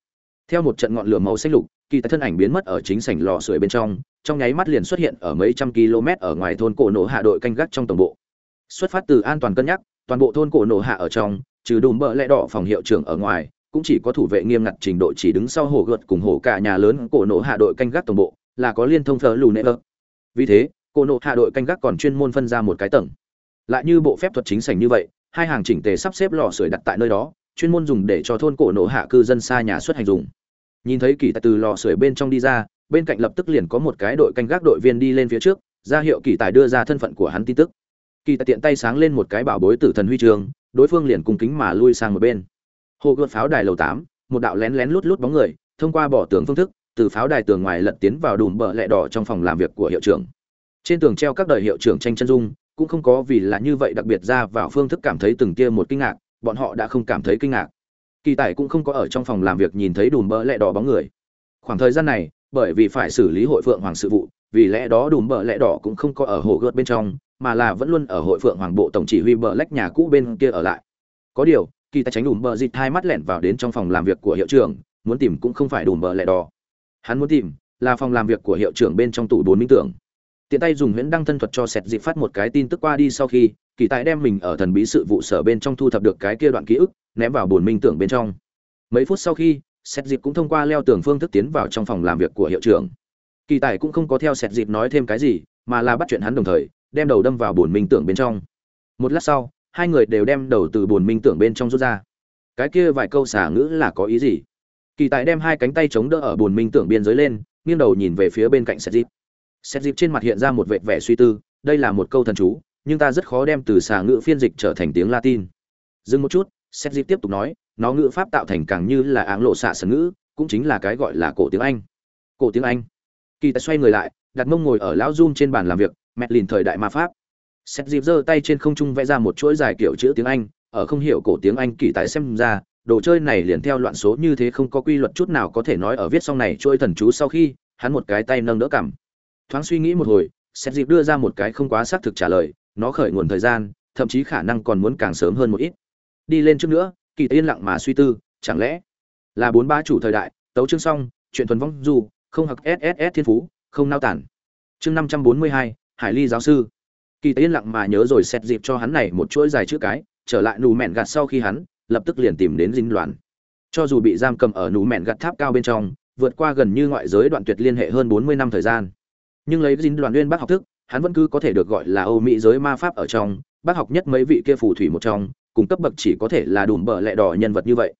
A: Theo một trận ngọn lửa màu xanh lục, kỳ tài thân ảnh biến mất ở chính sảnh lò sưởi bên trong trong nháy mắt liền xuất hiện ở mấy trăm km ở ngoài thôn cổ nổ hạ đội canh gác trong tổng bộ. Xuất phát từ an toàn cân nhắc, toàn bộ thôn cổ nổ hạ ở trong, trừ đùm bợ lẽ đỏ phòng hiệu trưởng ở ngoài cũng chỉ có thủ vệ nghiêm ngặt trình độ chỉ đứng sau hồ gợt cùng hồ cả nhà lớn cổ nổ hạ đội canh gác tổng bộ, là có liên thông thờ lù nệ ơ vì thế, cổ nổ hạ đội canh gác còn chuyên môn phân ra một cái tầng. Lại như bộ phép thuật chính sảnh như vậy, hai hàng chỉnh tề sắp xếp lò sưởi đặt tại nơi đó, chuyên môn dùng để cho thôn cổ nổ hạ cư dân xa nhà xuất hành dùng. Nhìn thấy kỳ tài từ lò sưởi bên trong đi ra, bên cạnh lập tức liền có một cái đội canh gác đội viên đi lên phía trước, ra hiệu kỳ tài đưa ra thân phận của hắn tin tức. Kỳ tài tiện tay sáng lên một cái bảo bối tử thần huy trường, đối phương liền cùng kính mà lui sang một bên hồ gươm pháo đài lầu tám, một đạo lén lén lút lút bóng người, thông qua bỏ tường phương thức, từ pháo đài tường ngoài lật tiến vào đùm bờ lẹ đỏ trong phòng làm việc của hiệu trưởng. Trên tường treo các đời hiệu trưởng tranh chân dung, cũng không có vì là như vậy đặc biệt ra vào phương thức cảm thấy từng kia một kinh ngạc, bọn họ đã không cảm thấy kinh ngạc. Kỳ tài cũng không có ở trong phòng làm việc nhìn thấy đùm bờ lẹ đỏ bóng người. Khoảng thời gian này, bởi vì phải xử lý hội phượng hoàng sự vụ, vì lẽ đó đùm bờ lẹ đỏ cũng không có ở hồ gợt bên trong, mà là vẫn luôn ở hội phượng hoàng bộ tổng chỉ huy bờ lách nhà cũ bên kia ở lại. Có điều kỳ tài tránh đùm bờ dịt hai mắt lẹn vào đến trong phòng làm việc của hiệu trưởng, muốn tìm cũng không phải đùm bờ lẹ đỏ. Hắn muốn tìm là phòng làm việc của hiệu trưởng bên trong tủ bốn minh tưởng. Tiện tay dùng huyễn đăng thân thuật cho sẹt dịp phát một cái tin tức qua đi sau khi, kỳ tài đem mình ở thần bí sự vụ sở bên trong thu thập được cái kia đoạn ký ức, ném vào bồn minh tưởng bên trong. Mấy phút sau khi, sẹt dịp cũng thông qua leo tường phương thức tiến vào trong phòng làm việc của hiệu trưởng. Kỳ tài cũng không có theo sẹt dịp nói thêm cái gì, mà là bắt chuyện hắn đồng thời, đem đầu đâm vào bồn minh tưởng bên trong. Một lát sau hai người đều đem đầu từ buồn minh tưởng bên trong rút ra. Cái kia vài câu xả ngữ là có ý gì? Kỳ tài đem hai cánh tay chống đỡ ở buồn minh tưởng biên giới lên, nghiêng đầu nhìn về phía bên cạnh sẹt dịp sẹt dịp trên mặt hiện ra một vệt vẻ suy tư, đây là một câu thần chú, nhưng ta rất khó đem từ xả ngữ phiên dịch trở thành tiếng latin. Dừng một chút sẹt dịp tiếp tục nói, nó ngữ pháp tạo thành càng như là áng lộ xạ sần ngữ, cũng chính là cái gọi là cổ tiếng anh. Cổ tiếng anh. Kỳ tài xoay người lại, đặt mông ngồi ở lão zoom trên bàn làm việc, mẹ lìn thời đại ma pháp. Sét dịp giơ tay trên không trung vẽ ra một chuỗi dài kiểu chữ tiếng anh, ở không hiểu cổ tiếng anh kỳ tài xem ra, đồ chơi này liền theo loạn số như thế không có quy luật chút nào có thể nói ở viết xong này chuỗi thần chú sau khi, hắn một cái tay nâng đỡ cằm. Thoáng suy nghĩ một hồi Sét dịp đưa ra một cái không quá xác thực trả lời, nó khởi nguồn thời gian, thậm chí khả năng còn muốn càng sớm hơn một ít. Đi lên trước nữa, kỳ yên lặng mà suy tư, chẳng lẽ là bốn ba chủ thời đại, tấu chương xong, chuyện thuần vong dù, không học sss thiên phú, không nao tản. Chương năm trăm bốn mươi hai, hải ly giáo sư kỳ yên lặng mà nhớ rồi xét dịp cho hắn này một chuỗi dài chữ cái, trở lại nù mẹn gạt sau khi hắn, lập tức liền tìm đến dinh loạn. Cho dù bị giam cầm ở nù mẹn gạt tháp cao bên trong, vượt qua gần như ngoại giới đoạn tuyệt liên hệ hơn bốn mươi năm thời gian. Nhưng lấy dinh đoàn nguyên bác học thức, hắn vẫn cứ có thể được gọi là âu mỹ giới ma pháp ở trong, bác học nhất mấy vị kia phù thủy một trong, cùng cấp bậc chỉ có thể là đùm bờ lẹ đỏ nhân vật như vậy.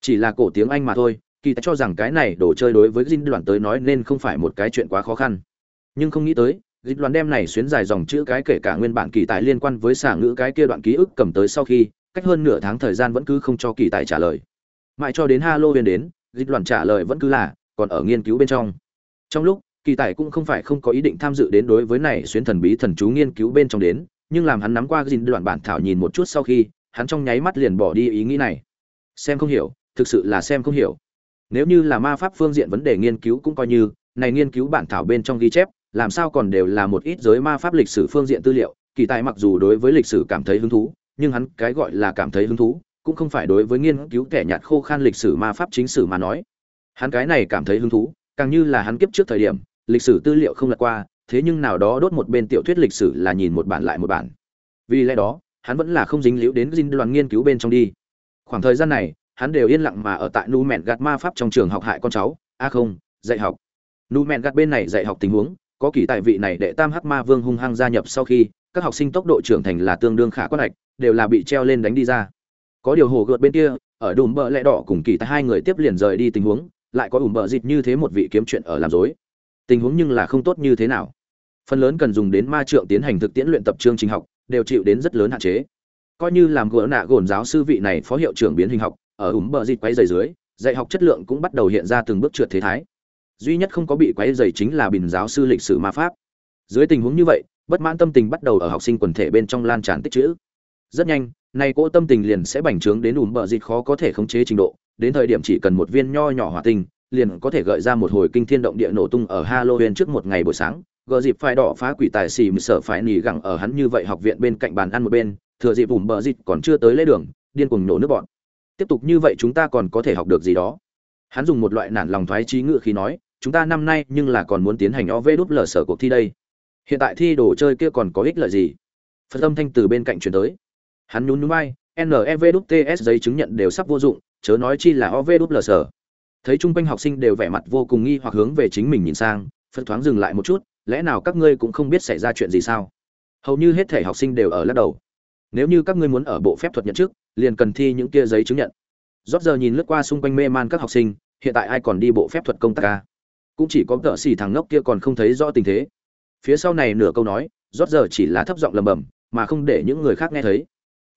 A: Chỉ là cổ tiếng anh mà thôi, kỳ ta cho rằng cái này đồ chơi đối với dinh đoàn tới nói nên không phải một cái chuyện quá khó khăn. Nhưng không nghĩ tới dịch loạn đem này xuyến dài dòng chữ cái kể cả nguyên bản kỳ tài liên quan với xả ngữ cái kia đoạn ký ức cầm tới sau khi, cách hơn nửa tháng thời gian vẫn cứ không cho kỳ tài trả lời. Mãi cho đến halloween đến, dịch đoàn trả lời vẫn cứ là, còn ở nghiên cứu bên trong. Trong lúc, kỳ tài cũng không phải không có ý định tham dự đến đối với này xuyến thần bí thần chú nghiên cứu bên trong đến, nhưng làm hắn nắm qua dịch đoạn bản thảo nhìn một chút sau khi, hắn trong nháy mắt liền bỏ đi ý nghĩ này. Xem không hiểu, thực sự là xem không hiểu. Nếu như là ma pháp phương diện vấn đề nghiên cứu cũng coi như, này nghiên cứu bản thảo bên trong ghi chép làm sao còn đều là một ít giới ma pháp lịch sử phương diện tư liệu, kỳ tài mặc dù đối với lịch sử cảm thấy hứng thú, nhưng hắn cái gọi là cảm thấy hứng thú, cũng không phải đối với nghiên cứu kẻ nhạt khô khan lịch sử ma pháp chính sử mà nói. Hắn cái này cảm thấy hứng thú, càng như là hắn kiếp trước thời điểm, lịch sử tư liệu không lật qua, thế nhưng nào đó đốt một bên tiểu thuyết lịch sử là nhìn một bản lại một bản. Vì lẽ đó, hắn vẫn là không dính liễu đến dinh đoàn nghiên cứu bên trong đi. Khoảng thời gian này, hắn đều yên lặng mà ở tại nu mẹn gạt ma pháp trong trường học hại con cháu. A không, dạy học. Nu mẹn gạt bên này dạy học tình huống có kỳ tại vị này đệ tam hắc ma vương hung hăng gia nhập sau khi, các học sinh tốc độ trưởng thành là tương đương khả quan hạch đều là bị treo lên đánh đi ra. Có điều hồ gợt bên kia, ở đùm bờ lẽ đỏ cùng kỳ tại hai người tiếp liền rời đi tình huống, lại có ủm bờ dịt như thế một vị kiếm chuyện ở làm dối. Tình huống nhưng là không tốt như thế nào. Phần lớn cần dùng đến ma trượng tiến hành thực tiễn luyện tập chương trình học, đều chịu đến rất lớn hạn chế. Coi như làm gỡ nạ gồn giáo sư vị này phó hiệu trưởng biến hình học, ở ủm bờ dịt quay dày dưới, dạy học chất lượng cũng bắt đầu hiện ra từng bước trượt thế thái duy nhất không có bị quấy dày chính là bình giáo sư lịch sử ma pháp. Dưới tình huống như vậy, bất mãn tâm tình bắt đầu ở học sinh quần thể bên trong lan tràn tích chữ. Rất nhanh, nay cỗ tâm tình liền sẽ bành trướng đến ủn bợ dịt khó có thể khống chế trình độ, đến thời điểm chỉ cần một viên nho nhỏ hỏa tinh, liền có thể gợi ra một hồi kinh thiên động địa nổ tung ở halloween trước một ngày buổi sáng. Gờ dịp phải đỏ phá quỷ tài xì mười sở phải nỉ gẳng ở hắn như vậy học viện bên cạnh bàn ăn một bên, thừa dịp ủn bợ dịt còn chưa tới lễ đường, điên cuồng nổ nước bọn. Tiếp tục như vậy chúng ta còn có thể học được gì đó. Hắn dùng một loại nản lòng thoái trí ngự khi nói chúng ta năm nay nhưng là còn muốn tiến hành OV đúp sở cuộc thi đây. Hiện tại thi đồ chơi kia còn có ích lợi gì? Phật âm thanh từ bên cạnh truyền tới. Hắn nhún nhún vai, NEV giấy chứng nhận đều sắp vô dụng, chớ nói chi là OV đúp sở. Thấy trung quanh học sinh đều vẻ mặt vô cùng nghi hoặc hướng về chính mình nhìn sang, Phật thoáng dừng lại một chút, lẽ nào các ngươi cũng không biết xảy ra chuyện gì sao? Hầu như hết thể học sinh đều ở lắc đầu. Nếu như các ngươi muốn ở bộ phép thuật nhận trước, liền cần thi những kia giấy chứng nhận. Rốt giờ nhìn lướt qua xung quanh mê man các học sinh, hiện tại ai còn đi bộ phép thuật công tác a? Cũng chỉ có tợ xỉ thằng ngốc kia còn không thấy rõ tình thế. Phía sau này nửa câu nói rót giờ chỉ là thấp giọng lầm bầm mà không để những người khác nghe thấy.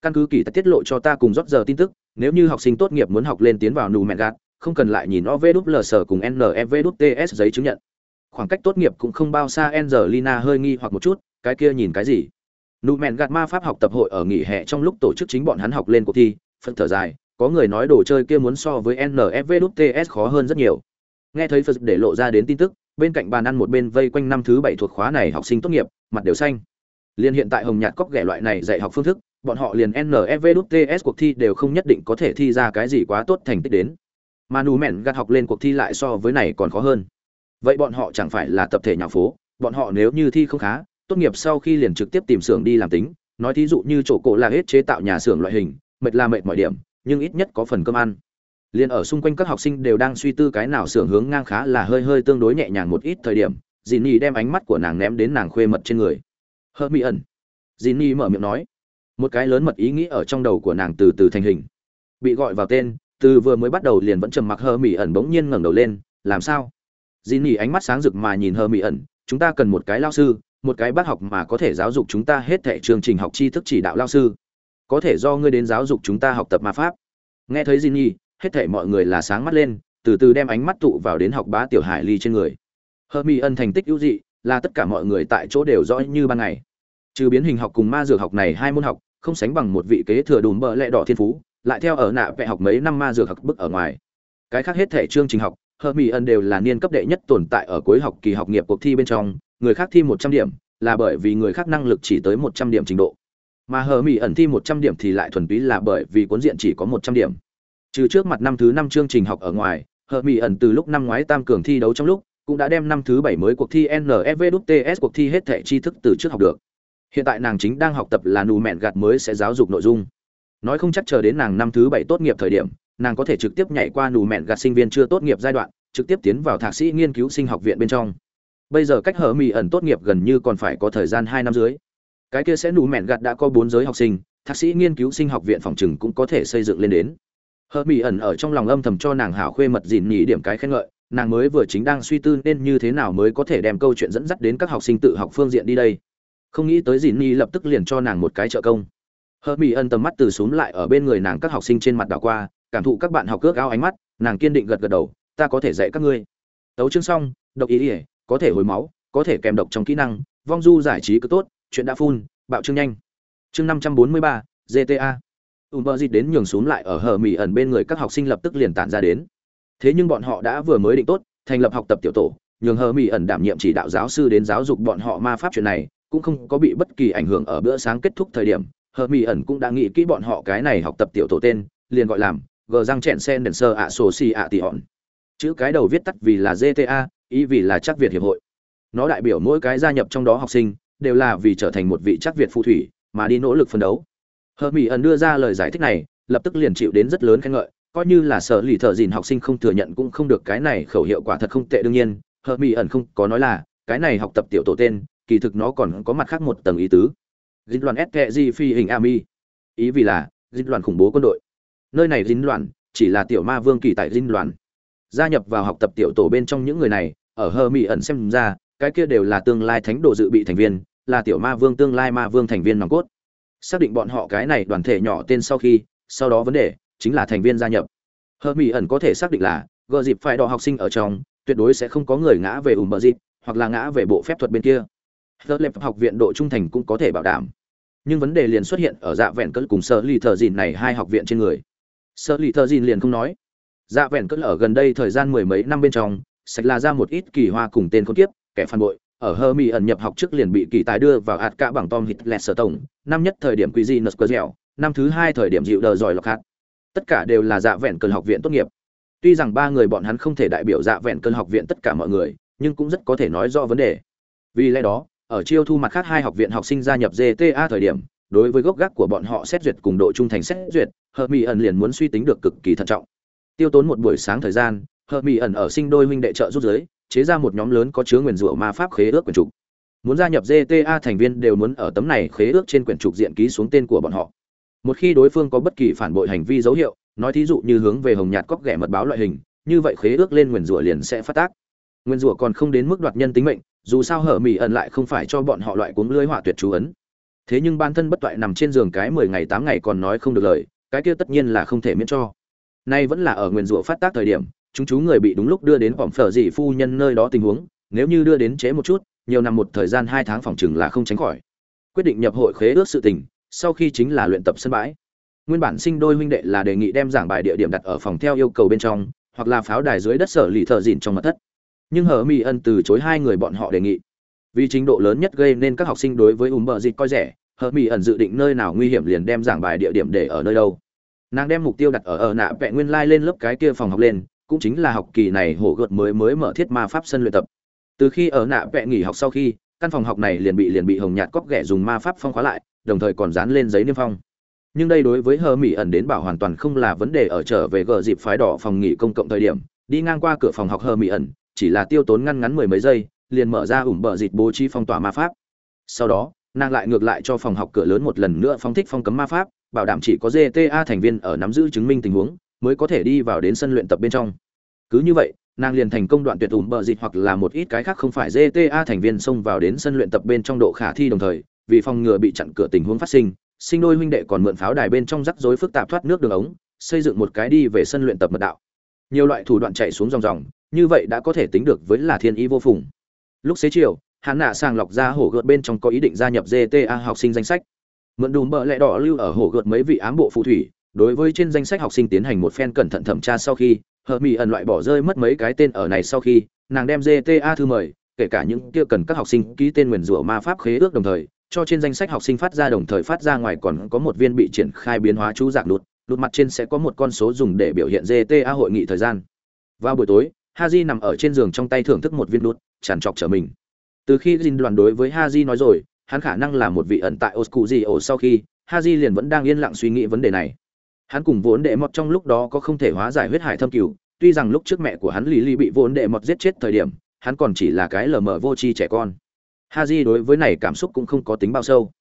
A: Căn cứ kỳ ta tiết lộ cho ta cùng rót giờ tin tức, nếu như học sinh tốt nghiệp muốn học lên tiến vào nù mẹ gạt, không cần lại nhìn ovl sở cùng nev ts giấy chứng nhận. Khoảng cách tốt nghiệp cũng không bao xa angelina hơi nghi hoặc một chút, cái kia nhìn cái gì? Nụ mẹn gạt ma pháp học tập hội ở nghỉ hè trong lúc tổ chức chính bọn hắn học lên cuộc thi phân thở dài, có người nói đồ chơi kia muốn so với nfvts khó hơn rất nhiều nghe thấy phật để lộ ra đến tin tức, bên cạnh bàn ăn một bên vây quanh năm thứ bảy thuộc khóa này học sinh tốt nghiệp, mặt đều xanh. Liên hiện tại hồng nhạt cóc ghẻ loại này dạy học phương thức, bọn họ liền nfvts cuộc thi đều không nhất định có thể thi ra cái gì quá tốt thành tích đến. Mà nù mẹn gạt học lên cuộc thi lại so với này còn khó hơn. Vậy bọn họ chẳng phải là tập thể nhà phố, bọn họ nếu như thi không khá, tốt nghiệp sau khi liền trực tiếp tìm xưởng đi làm tính. Nói thí dụ như chỗ cổ là hết chế tạo nhà xưởng loại hình, mệt là mệt mọi điểm, nhưng ít nhất có phần cơm ăn liền ở xung quanh các học sinh đều đang suy tư cái nào xưởng hướng ngang khá là hơi hơi tương đối nhẹ nhàng một ít thời điểm dì nhi đem ánh mắt của nàng ném đến nàng khuê mật trên người. Hớt mỹ ẩn dì nhi mở miệng nói. Một cái lớn mật ý nghĩ ở trong đầu của nàng từ từ thành hình. Bị gọi vào tên từ vừa mới bắt đầu liền vẫn trầm mặc hơ mỹ ẩn bỗng nhiên ngẩng đầu lên làm sao? Dì nhi ánh mắt sáng rực mà nhìn hơ mỹ ẩn chúng ta cần một cái lao sư một cái bác học mà có thể giáo dục chúng ta hết thệ chương trình học tri thức chỉ đạo lao sư. Có thể do ngươi đến giáo dục chúng ta học tập ma pháp. Nghe thấy Jinny, hết thảy mọi người là sáng mắt lên, từ từ đem ánh mắt tụ vào đến học bá tiểu hải ly trên người. Hermi ân thành tích ưu dị, là tất cả mọi người tại chỗ đều rõ như ban ngày. Trừ biến hình học cùng ma dược học này hai môn học, không sánh bằng một vị kế thừa đùm bợ lẹ đỏ thiên phú, lại theo ở nạ vẽ học mấy năm ma dược học bức ở ngoài. Cái khác hết thể chương trình học hermi ân đều là niên cấp đệ nhất tồn tại ở cuối học kỳ học nghiệp cuộc thi bên trong, người khác thi một trăm điểm, là bởi vì người khác năng lực chỉ tới một trăm điểm trình độ. Mà hờ mỹ ẩn thi một trăm điểm thì lại thuần túy là bởi vì cuốn diện chỉ có một trăm điểm trừ trước mặt năm thứ năm chương trình học ở ngoài hờ mỹ ẩn từ lúc năm ngoái tam cường thi đấu trong lúc, cũng đã đem năm thứ bảy mới cuộc thi nfvts cuộc thi hết thẻ tri thức từ trước học được. Hiện tại nàng chính đang học tập là nù mẹn gạt mới sẽ giáo dục nội dung. Nói không chắc chờ đến nàng năm thứ bảy tốt nghiệp thời điểm, nàng có thể trực tiếp nhảy qua nù mẹn gạt sinh viên chưa tốt nghiệp giai đoạn, trực tiếp tiến vào thạc sĩ nghiên cứu sinh học viện bên trong. Bây giờ cách hở mỹ ẩn tốt nghiệp gần như còn phải có thời gian hai năm dưới cái kia sẽ nù mẹn gạt đã có bốn giới học sinh, thạc sĩ nghiên cứu sinh học viện phòng trừng cũng có thể xây dựng lên đến hờ mỹ ẩn ở trong lòng âm thầm cho nàng hảo khuê mật dìn nhị điểm cái khen ngợi, nàng mới vừa chính đang suy tư nên như thế nào mới có thể đem câu chuyện dẫn dắt đến các học sinh tự học phương diện đi đây. Không nghĩ tới dìn nhị lập tức liền cho nàng một cái trợ công. Hờ mỹ ẩn tầm mắt từ xuống lại ở bên người nàng các học sinh trên mặt đảo qua, cảm thụ các bạn học cước ao ánh mắt, nàng kiên định gật gật đầu, ta có thể dạy các ngươi. Tấu chương xong, độc ý ỉa có thể hồi máu, có thể kèm độc trong kỹ năng, vong du giải trí cứ tốt, chuyện đã phun bạo chương nhanh. Chương năm trăm bốn mươi ba gta ùm bờ dịt đến nhường xuống lại ở hờ mỹ ẩn bên người các học sinh lập tức liền tản ra đến. Thế nhưng bọn họ đã vừa mới định tốt, thành lập học tập tiểu tổ, nhường hờ mỹ ẩn đảm nhiệm chỉ đạo giáo sư đến giáo dục bọn họ ma pháp chuyện này, cũng không có bị bất kỳ ảnh hưởng ở bữa sáng kết thúc thời điểm. Hờ mỹ ẩn cũng đã nghĩ kỹ bọn họ cái này học tập tiểu tổ tên, liền gọi làm gờ răng chẹn sen đèn sơ ạ sổ xì ạ tỉ hòn. Chữ cái đầu viết tắt vì là gta ý vì là chắc việt hiệp hội. Nó đại biểu mỗi cái gia nhập trong đó học sinh, đều là vì trở thành một vị chắc việt phù thủy, mà đi nỗ lực phấn đấu hờ mỹ ẩn đưa ra lời giải thích này, lập tức liền chịu đến rất lớn khen ngợi, coi như là sở lì thợ dìn học sinh không thừa nhận cũng không được cái này khẩu hiệu quả thật không tệ đương nhiên. Hờ mỹ ẩn không có nói là, cái này học tập tiểu tổ tên, kỳ thực nó còn có mặt khác một tầng ý tứ. Dính loạn s kệ di phi hình ami ý vì là dính loạn khủng bố quân đội. Nơi này dính loạn, chỉ là tiểu ma vương kỳ tại dính loạn. Gia nhập vào học tập tiểu tổ bên trong những người này, ở hờ mỹ ẩn xem ra, cái kia đều là tương lai thánh đồ dự bị thành viên, là tiểu ma vương tương lai ma vương thành viên nòng cốt xác định bọn họ cái này đoàn thể nhỏ tên sau khi, sau đó vấn đề chính là thành viên gia nhập. Hợp mỹ ẩn có thể xác định là, gờ dịp phải đọ học sinh ở trong, tuyệt đối sẽ không có người ngã về ủng bờ dịp, hoặc là ngã về bộ phép thuật bên kia. Tờ lệp học viện độ trung thành cũng có thể bảo đảm. Nhưng vấn đề liền xuất hiện ở dạ vẹn cỡ cùng sợ lì thợ dìn này hai học viện trên người. Sợ lì thợ dìn liền không nói. Dạ vẹn cỡ ở gần đây thời gian mười mấy năm bên trong, sạch là ra một ít kỳ hoa cùng tên con kiếp, kẻ phản bội ở hơ ẩn nhập học trước liền bị kỳ tài đưa vào Hạt cả bằng tom hitler sở tổng, năm nhất thời điểm quý di dẻo năm thứ hai thời điểm dịu đờ giỏi lọc hạt tất cả đều là dạ vẹn cơn học viện tốt nghiệp. Tuy rằng ba người bọn hắn không thể đại biểu dạ vẹn cơn học viện tất cả mọi người, nhưng cũng rất có thể nói rõ vấn đề. Vì lẽ đó, ở chiêu thu mặt khác hai học viện học sinh gia nhập gta thời điểm, đối với gốc gác của bọn họ xét duyệt cùng độ trung thành xét duyệt hờ mỹ ẩn liền muốn suy tính được cực kỳ thận trọng. Tiêu tốn một buổi sáng thời gian hờ mỹ ẩn ở sinh đôi huynh đệ trợ rút giới chế ra một nhóm lớn có chứa nguyền rủa ma pháp khế ước quyển trục. Muốn gia nhập gta thành viên đều muốn ở tấm này khế ước trên quyển trục diện ký xuống tên của bọn họ. Một khi đối phương có bất kỳ phản bội hành vi dấu hiệu, nói thí dụ như hướng về hồng nhạt cóc ghẻ mật báo loại hình, như vậy khế ước lên nguyền rủa liền sẽ phát tác. Nguyền rủa còn không đến mức đoạt nhân tính mệnh, dù sao hở mỹ ẩn lại không phải cho bọn họ loại cuống lưới hỏa tuyệt chú ấn. Thế nhưng bản thân bất toại nằm trên giường cái mười ngày tám ngày còn nói không được lời, cái kia tất nhiên là không thể miễn cho. Nay vẫn là ở nguyền rủa phát tác thời điểm chúng chú người bị đúng lúc đưa đến vòng phở dị phu nhân nơi đó tình huống, nếu như đưa đến chế một chút, nhiều năm một thời gian hai tháng phòng chừng là không tránh khỏi. Quyết định nhập hội khế ước sự tình, sau khi chính là luyện tập sân bãi. Nguyên bản sinh đôi huynh đệ là đề nghị đem giảng bài địa điểm đặt ở phòng theo yêu cầu bên trong, hoặc là pháo đài dưới đất sở lì thợ dịn trong mặt thất. Nhưng hờ mỹ ân từ chối hai người bọn họ đề nghị. Vì trình độ lớn nhất gây nên các học sinh đối với ùm bờ dịch coi rẻ, hờ mỹ ẩn dự định nơi nào nguy hiểm liền đem giảng bài địa điểm để ở nơi đâu. Nàng đem mục tiêu đặt ở ở nạ vẽ nguyên lai lên lớp cái kia phòng học lên cũng chính là học kỳ này hổ gợt mới mới mở thiết ma pháp sân luyện tập. Từ khi ở nạ vẽ nghỉ học sau khi, căn phòng học này liền bị liền bị hồng nhạt cóc ghẻ dùng ma pháp phong khóa lại, đồng thời còn dán lên giấy niêm phong. Nhưng đây đối với hờ mỹ ẩn đến bảo hoàn toàn không là vấn đề ở trở về gờ dịp phái đỏ phòng nghỉ công cộng thời điểm, đi ngang qua cửa phòng học hờ mỹ ẩn, chỉ là tiêu tốn ngăn ngắn mười mấy giây, liền mở ra ủng bờ dịt bố trí phong tỏa ma pháp. Sau đó, nàng lại ngược lại cho phòng học cửa lớn một lần nữa phóng thích phong cấm ma pháp, bảo đảm chỉ có gta thành viên ở nắm giữ chứng minh tình huống mới có thể đi vào đến sân luyện tập bên trong. Cứ như vậy, nàng liền thành công đoạn tuyệt ủng bờ dịch hoặc là một ít cái khác không phải gta thành viên xông vào đến sân luyện tập bên trong độ khả thi đồng thời, vì phòng ngừa bị chặn cửa tình huống phát sinh sinh đôi huynh đệ còn mượn pháo đài bên trong rắc rối phức tạp thoát nước đường ống, xây dựng một cái đi về sân luyện tập mật đạo. Nhiều loại thủ đoạn chạy xuống dòng dòng, như vậy đã có thể tính được với là thiên ý vô phùng. Lúc xế chiều, hắn nạ sàng lọc ra hổ gợt bên trong có ý định gia nhập gta học sinh danh sách. Mượn đùm bợ lẹ đỏ lưu ở hổ gợt mấy vị ám bộ phù thủy đối với trên danh sách học sinh tiến hành một phen cẩn thận thẩm tra sau khi, hợp mỹ ẩn loại bỏ rơi mất mấy cái tên ở này sau khi, nàng đem gta thư mời, kể cả những kia cần các học sinh ký tên nguyền rủa ma pháp khế ước đồng thời, cho trên danh sách học sinh phát ra đồng thời phát ra ngoài còn có một viên bị triển khai biến hóa chú dạng lụt lụt mặt trên sẽ có một con số dùng để biểu hiện gta hội nghị thời gian. Vào buổi tối, haji nằm ở trên giường trong tay thưởng thức một viên lụt, tràn trọc trở mình. Từ khi Jin đoàn đối với haji nói rồi, hắn khả năng là một vị ẩn tại oscurio sau khi, haji liền vẫn đang yên lặng suy nghĩ vấn đề này hắn cùng vốn đệ mọt trong lúc đó có không thể hóa giải huyết hải thâm cửu tuy rằng lúc trước mẹ của hắn lý lý bị vốn đệ mọt giết chết thời điểm, hắn còn chỉ là cái lờ mờ vô tri trẻ con. Ha di đối với này cảm xúc cũng không có tính bao sâu.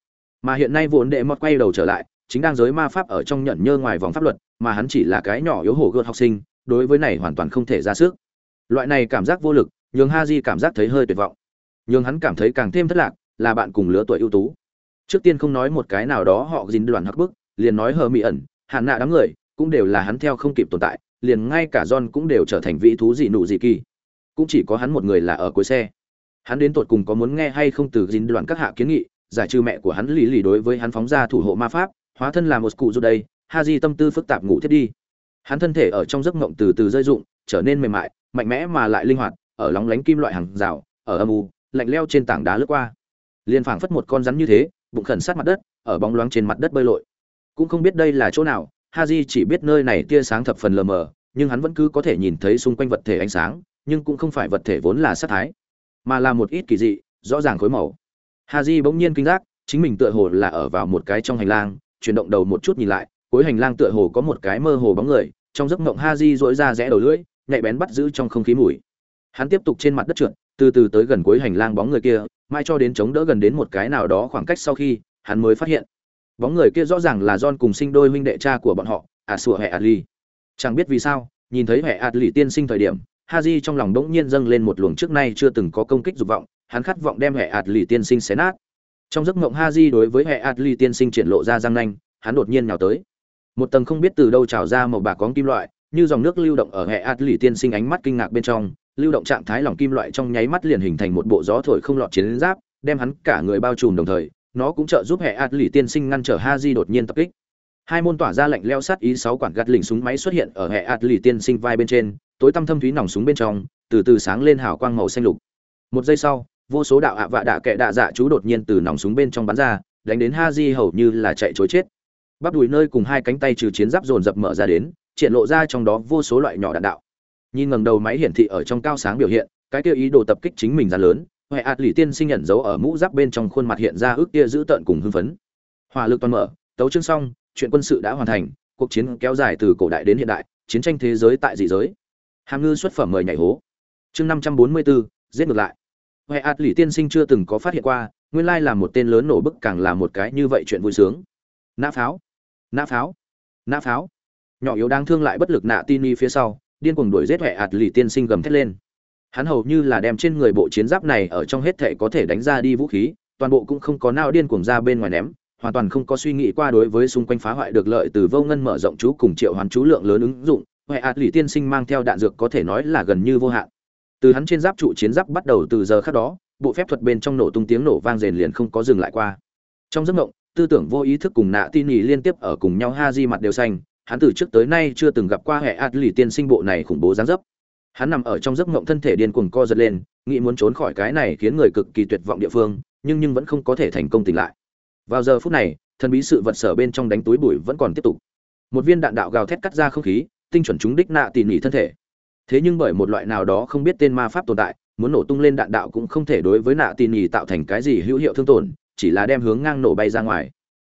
A: Mà hiện nay vốn đệ mọt quay đầu trở lại, chính đang giới ma pháp ở trong nhận nhơ ngoài vòng pháp luật, mà hắn chỉ là cái nhỏ yếu hổ gợt học sinh, đối với này hoàn toàn không thể ra sức. Loại này cảm giác vô lực, nhường haji cảm giác thấy hơi tuyệt vọng. Nhường hắn cảm thấy càng thêm thất lạc, là bạn cùng lứa tuổi ưu tú. Trước tiên không nói một cái nào đó họ dính đoàn hắc bức, liền nói hờ mỹ ẩn hạn nạ đám người cũng đều là hắn theo không kịp tồn tại, liền ngay cả john cũng đều trở thành vị thú dị nụ dị kỳ. Cũng chỉ có hắn một người là ở cuối xe. Hắn đến tột cùng có muốn nghe hay không từ dính đoạn các hạ kiến nghị, giải trừ mẹ của hắn lì lì đối với hắn phóng ra thủ hộ ma pháp, hóa thân là một cụ rút đây, ha di tâm tư phức tạp ngủ thiết đi. Hắn thân thể ở trong giấc ngộng từ từ rơi rụng, trở nên mềm mại, mạnh mẽ mà lại linh hoạt, ở lóng lánh kim loại hàng rào, ở âm u, lạnh leo trên tảng đá lướt qua. Liền phảng phất một con rắn như thế, bụng khẩn sát mặt đất, ở bóng loáng trên mặt đất bơi lội cũng không biết đây là chỗ nào, haji chỉ biết nơi này tia sáng thập phần lờ mờ, nhưng hắn vẫn cứ có thể nhìn thấy xung quanh vật thể ánh sáng, nhưng cũng không phải vật thể vốn là sát thái, mà là một ít kỳ dị, rõ ràng khối màu. Haji bỗng nhiên kinh giác chính mình tựa hồ là ở vào một cái trong hành lang, chuyển động đầu một chút nhìn lại, cuối hành lang tựa hồ có một cái mơ hồ bóng người, trong giấc mộng haji dỗi ra rẽ đầu lưỡi, nhạy bén bắt giữ trong không khí mùi. Hắn tiếp tục trên mặt đất trượt, từ từ tới gần cuối hành lang bóng người kia mai cho đến chống đỡ gần đến một cái nào đó khoảng cách sau khi, hắn mới phát hiện bóng người kia rõ ràng là John cùng sinh đôi huynh đệ cha của bọn họ à sủa hệ adli chẳng biết vì sao nhìn thấy hệ adli tiên sinh thời điểm haji trong lòng đống nhiên dâng lên một luồng trước nay chưa từng có công kích dục vọng hắn khát vọng đem hệ adli tiên sinh xé nát. Trong giấc mộng haji đối với hệ adli tiên sinh triển lộ ra răng nanh hắn đột nhiên nhào tới. Một tầng không biết từ đâu trào ra màu bạc có kim loại như dòng nước lưu động ở hệ adli tiên sinh ánh mắt kinh ngạc bên trong lưu động trạng thái lỏng kim loại trong nháy mắt liền hình thành một bộ gió thổi không lọt chiến giáp, đem hắn cả người bao trùm đồng thời, nó cũng trợ giúp hệ ạt lì tiên sinh ngăn trở ha di đột nhiên tập kích. Hai môn tỏa ra lạnh leo sát ý sáu quản gạt lình súng máy xuất hiện ở hệ ạt lì tiên sinh vai bên trên, tối tăm thâm thúy nòng súng bên trong, từ từ sáng lên hào quang màu xanh lục. Một giây sau, vô số đạo ạ vạ đạ kệ đạ dạ chú đột nhiên từ nòng súng bên trong bắn ra, đánh đến ha di hầu như là chạy chối chết. Bắp đùi nơi cùng hai cánh tay trừ chiến giáp dồn dập mở ra đến, triển lộ ra trong đó vô số loại nhỏ đạn đạo nhìn ngẩng đầu máy hiển thị ở trong cao sáng biểu hiện cái kia ý đồ tập kích chính mình ra lớn huệ ạt lì tiên sinh nhận dấu ở mũ giáp bên trong khuôn mặt hiện ra ước kia giữ tợn cùng hưng phấn. Hỏa lực toàn mở, tấu chương xong, chuyện quân sự đã hoàn thành, cuộc chiến kéo dài từ cổ đại đến hiện đại, chiến tranh thế giới tại dị giới. Hàm ngư xuất phẩm mời nhảy hố. Chương năm trăm bốn mươi bốn giết ngược lại. Huệ ạt lì tiên sinh chưa từng có phát hiện qua, nguyên lai là một tên lớn nổ bức càng là một cái như vậy chuyện vui sướng. Nã pháo. Nã pháo. Nã pháo. Nhỏ yếu đang thương lại bất lực nạ tini phía sau, điên cuồng đuổi giết hệ ạt lì tiên sinh gầm thét lên hắn hầu như là đem trên người bộ chiến giáp này ở trong hết thể có thể đánh ra đi vũ khí, toàn bộ cũng không có nao điên cuồng ra bên ngoài ném, hoàn toàn không có suy nghĩ qua đối với xung quanh phá hoại được lợi từ vô ngân mở rộng chú cùng triệu hoàn chú lượng lớn ứng dụng, hệ ạt lì tiên sinh mang theo đạn dược có thể nói là gần như vô hạn. Từ hắn trên giáp trụ chiến giáp bắt đầu từ giờ khác đó, bộ phép thuật bên trong nổ tung tiếng nổ vang rền liền không có dừng lại qua. Trong giấc mộng, tư tưởng vô ý thức cùng nạ tin nhì liên tiếp ở cùng nhau ha di mặt đều xanh, hắn từ trước tới nay chưa từng gặp qua hệ ạt lì tiên sinh bộ này khủng bố gián dấp hắn nằm ở trong giấc mộng thân thể điên cuồng co giật lên, nghĩ muốn trốn khỏi cái này khiến người cực kỳ tuyệt vọng địa phương, nhưng nhưng vẫn không có thể thành công tỉnh lại. Vào giờ phút này, thần bí sự vật sở bên trong đánh túi bụi vẫn còn tiếp tục. Một viên đạn đạo gào thét cắt ra không khí, tinh chuẩn chúng đích nạ tỉ nỉ thân thể. Thế nhưng bởi một loại nào đó không biết tên ma pháp tồn tại, muốn nổ tung lên đạn đạo cũng không thể đối với nạ tỉ nỉ tạo thành cái gì hữu hiệu thương tổn, chỉ là đem hướng ngang nổ bay ra ngoài.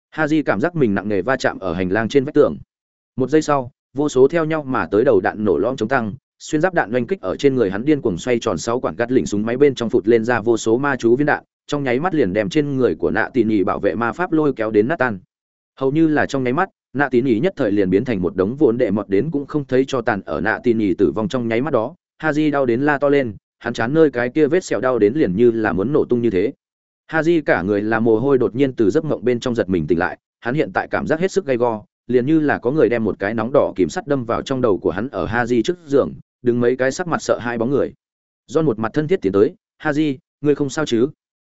A: Ha di cảm giác mình nặng nề va chạm ở hành lang trên vách tường. Một giây sau, vô số theo nhau mà tới đầu đạn nổ lom chống tăng xuyên giáp đạn oanh kích ở trên người hắn điên cuồng xoay tròn sáu quản cắt lỉnh súng máy bên trong phụt lên ra vô số ma chú viên đạn, trong nháy mắt liền đem trên người của nạ tỉ nỉ bảo vệ ma pháp lôi kéo đến nát tan. Hầu như là trong nháy mắt, nạ tỉ nỉ nhất thời liền biến thành một đống vốn đệ mọt đến cũng không thấy cho tàn ở nạ tỉ nỉ tử vong trong nháy mắt đó. Ha di đau đến la to lên, hắn chán nơi cái kia vết sẹo đau đến liền như là muốn nổ tung như thế. Ha di cả người là mồ hôi đột nhiên từ giấc mộng bên trong giật mình tỉnh lại, hắn hiện tại cảm giác hết sức gay go, liền như là có người đem một cái nóng đỏ kìm sắt đâm vào trong đầu của hắn ở ha di trước giường đứng mấy cái sắc mặt sợ hai bóng người. Do một mặt thân thiết tiến tới ha di ngươi không sao chứ?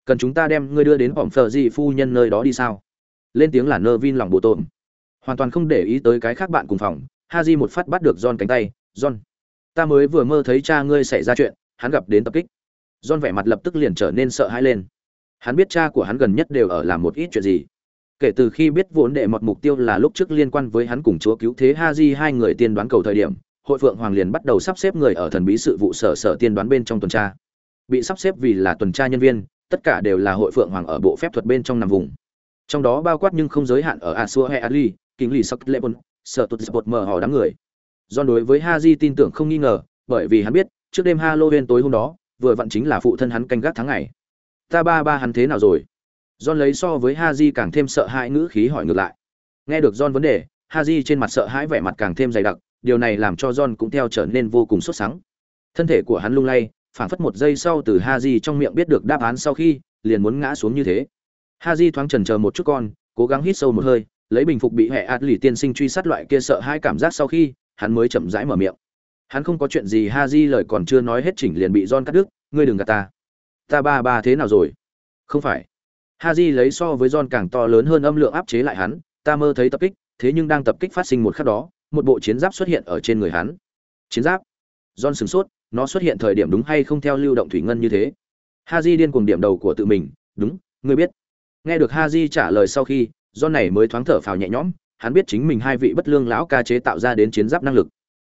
A: Cần chúng ta đem ngươi đưa đến bỏng phờ di phu nhân nơi đó đi sao? Lên tiếng là nơ vin lòng bộ tôm hoàn toàn không để ý tới cái khác bạn cùng phòng ha di một phát bắt được john cánh tay, john, ta mới vừa mơ thấy cha ngươi xảy ra chuyện, hắn gặp đến tập kích. John vẻ mặt lập tức liền trở nên sợ hãi lên. Hắn biết cha của hắn gần nhất đều ở làm một ít chuyện gì. Kể từ khi biết vốn đệ một mục tiêu là lúc trước liên quan với hắn cùng chúa cứu thế ha di hai người tiên đoán cầu thời điểm hội phượng hoàng liền bắt đầu sắp xếp người ở thần bí sự vụ sở sở tiên đoán bên trong tuần tra bị sắp xếp vì là tuần tra nhân viên tất cả đều là hội phượng hoàng ở bộ phép thuật bên trong nằm vùng trong đó bao quát nhưng không giới hạn ở Asua hay Ali, kính lì Sắc Lebon, Sở Tụt Bột mở họ đám người. Do đối với ha di tin tưởng không nghi ngờ, bởi vì hắn biết, trước đêm Halloween tối hôm đó, vừa vặn chính là phụ thân hắn canh gác tháng ngày. Ta ba ba hắn thế nào rồi? John lấy so với Haji càng thêm sợ hãi ngữ khí hỏi ngược lại. Nghe được John vấn đề, Haji trên mặt sợ hãi vẻ mặt càng thêm dày đặc, điều này làm cho John cũng theo trở nên vô cùng sốt sắng. Thân thể của hắn lung lay, phảng phất một giây sau từ Haji trong miệng biết được đáp án sau khi, liền muốn ngã xuống như thế. Haji thoáng chần chờ một chút con cố gắng hít sâu một hơi lấy bình phục bị hệ ạt lì tiên sinh truy sát loại kia sợ hai cảm giác sau khi hắn mới chậm rãi mở miệng. Hắn không có chuyện gì Haji lời còn chưa nói hết chỉnh liền bị john cắt đứt ngươi đừng gạt ta. Ta ba ba thế nào rồi? Không phải. Haji lấy so với john càng to lớn hơn âm lượng áp chế lại hắn ta mơ thấy tập kích thế nhưng đang tập kích phát sinh một khắc đó một bộ chiến giáp xuất hiện ở trên người hắn. Chiến giáp? John sửng sốt, nó xuất hiện thời điểm đúng hay không theo lưu động thủy ngân như thế? Ha di điên cuồng điểm đầu của tự mình, đúng, ngươi biết. Nghe được ha di trả lời sau khi, john này mới thoáng thở phào nhẹ nhõm, hắn biết chính mình hai vị bất lương lão ca chế tạo ra đến chiến giáp năng lực.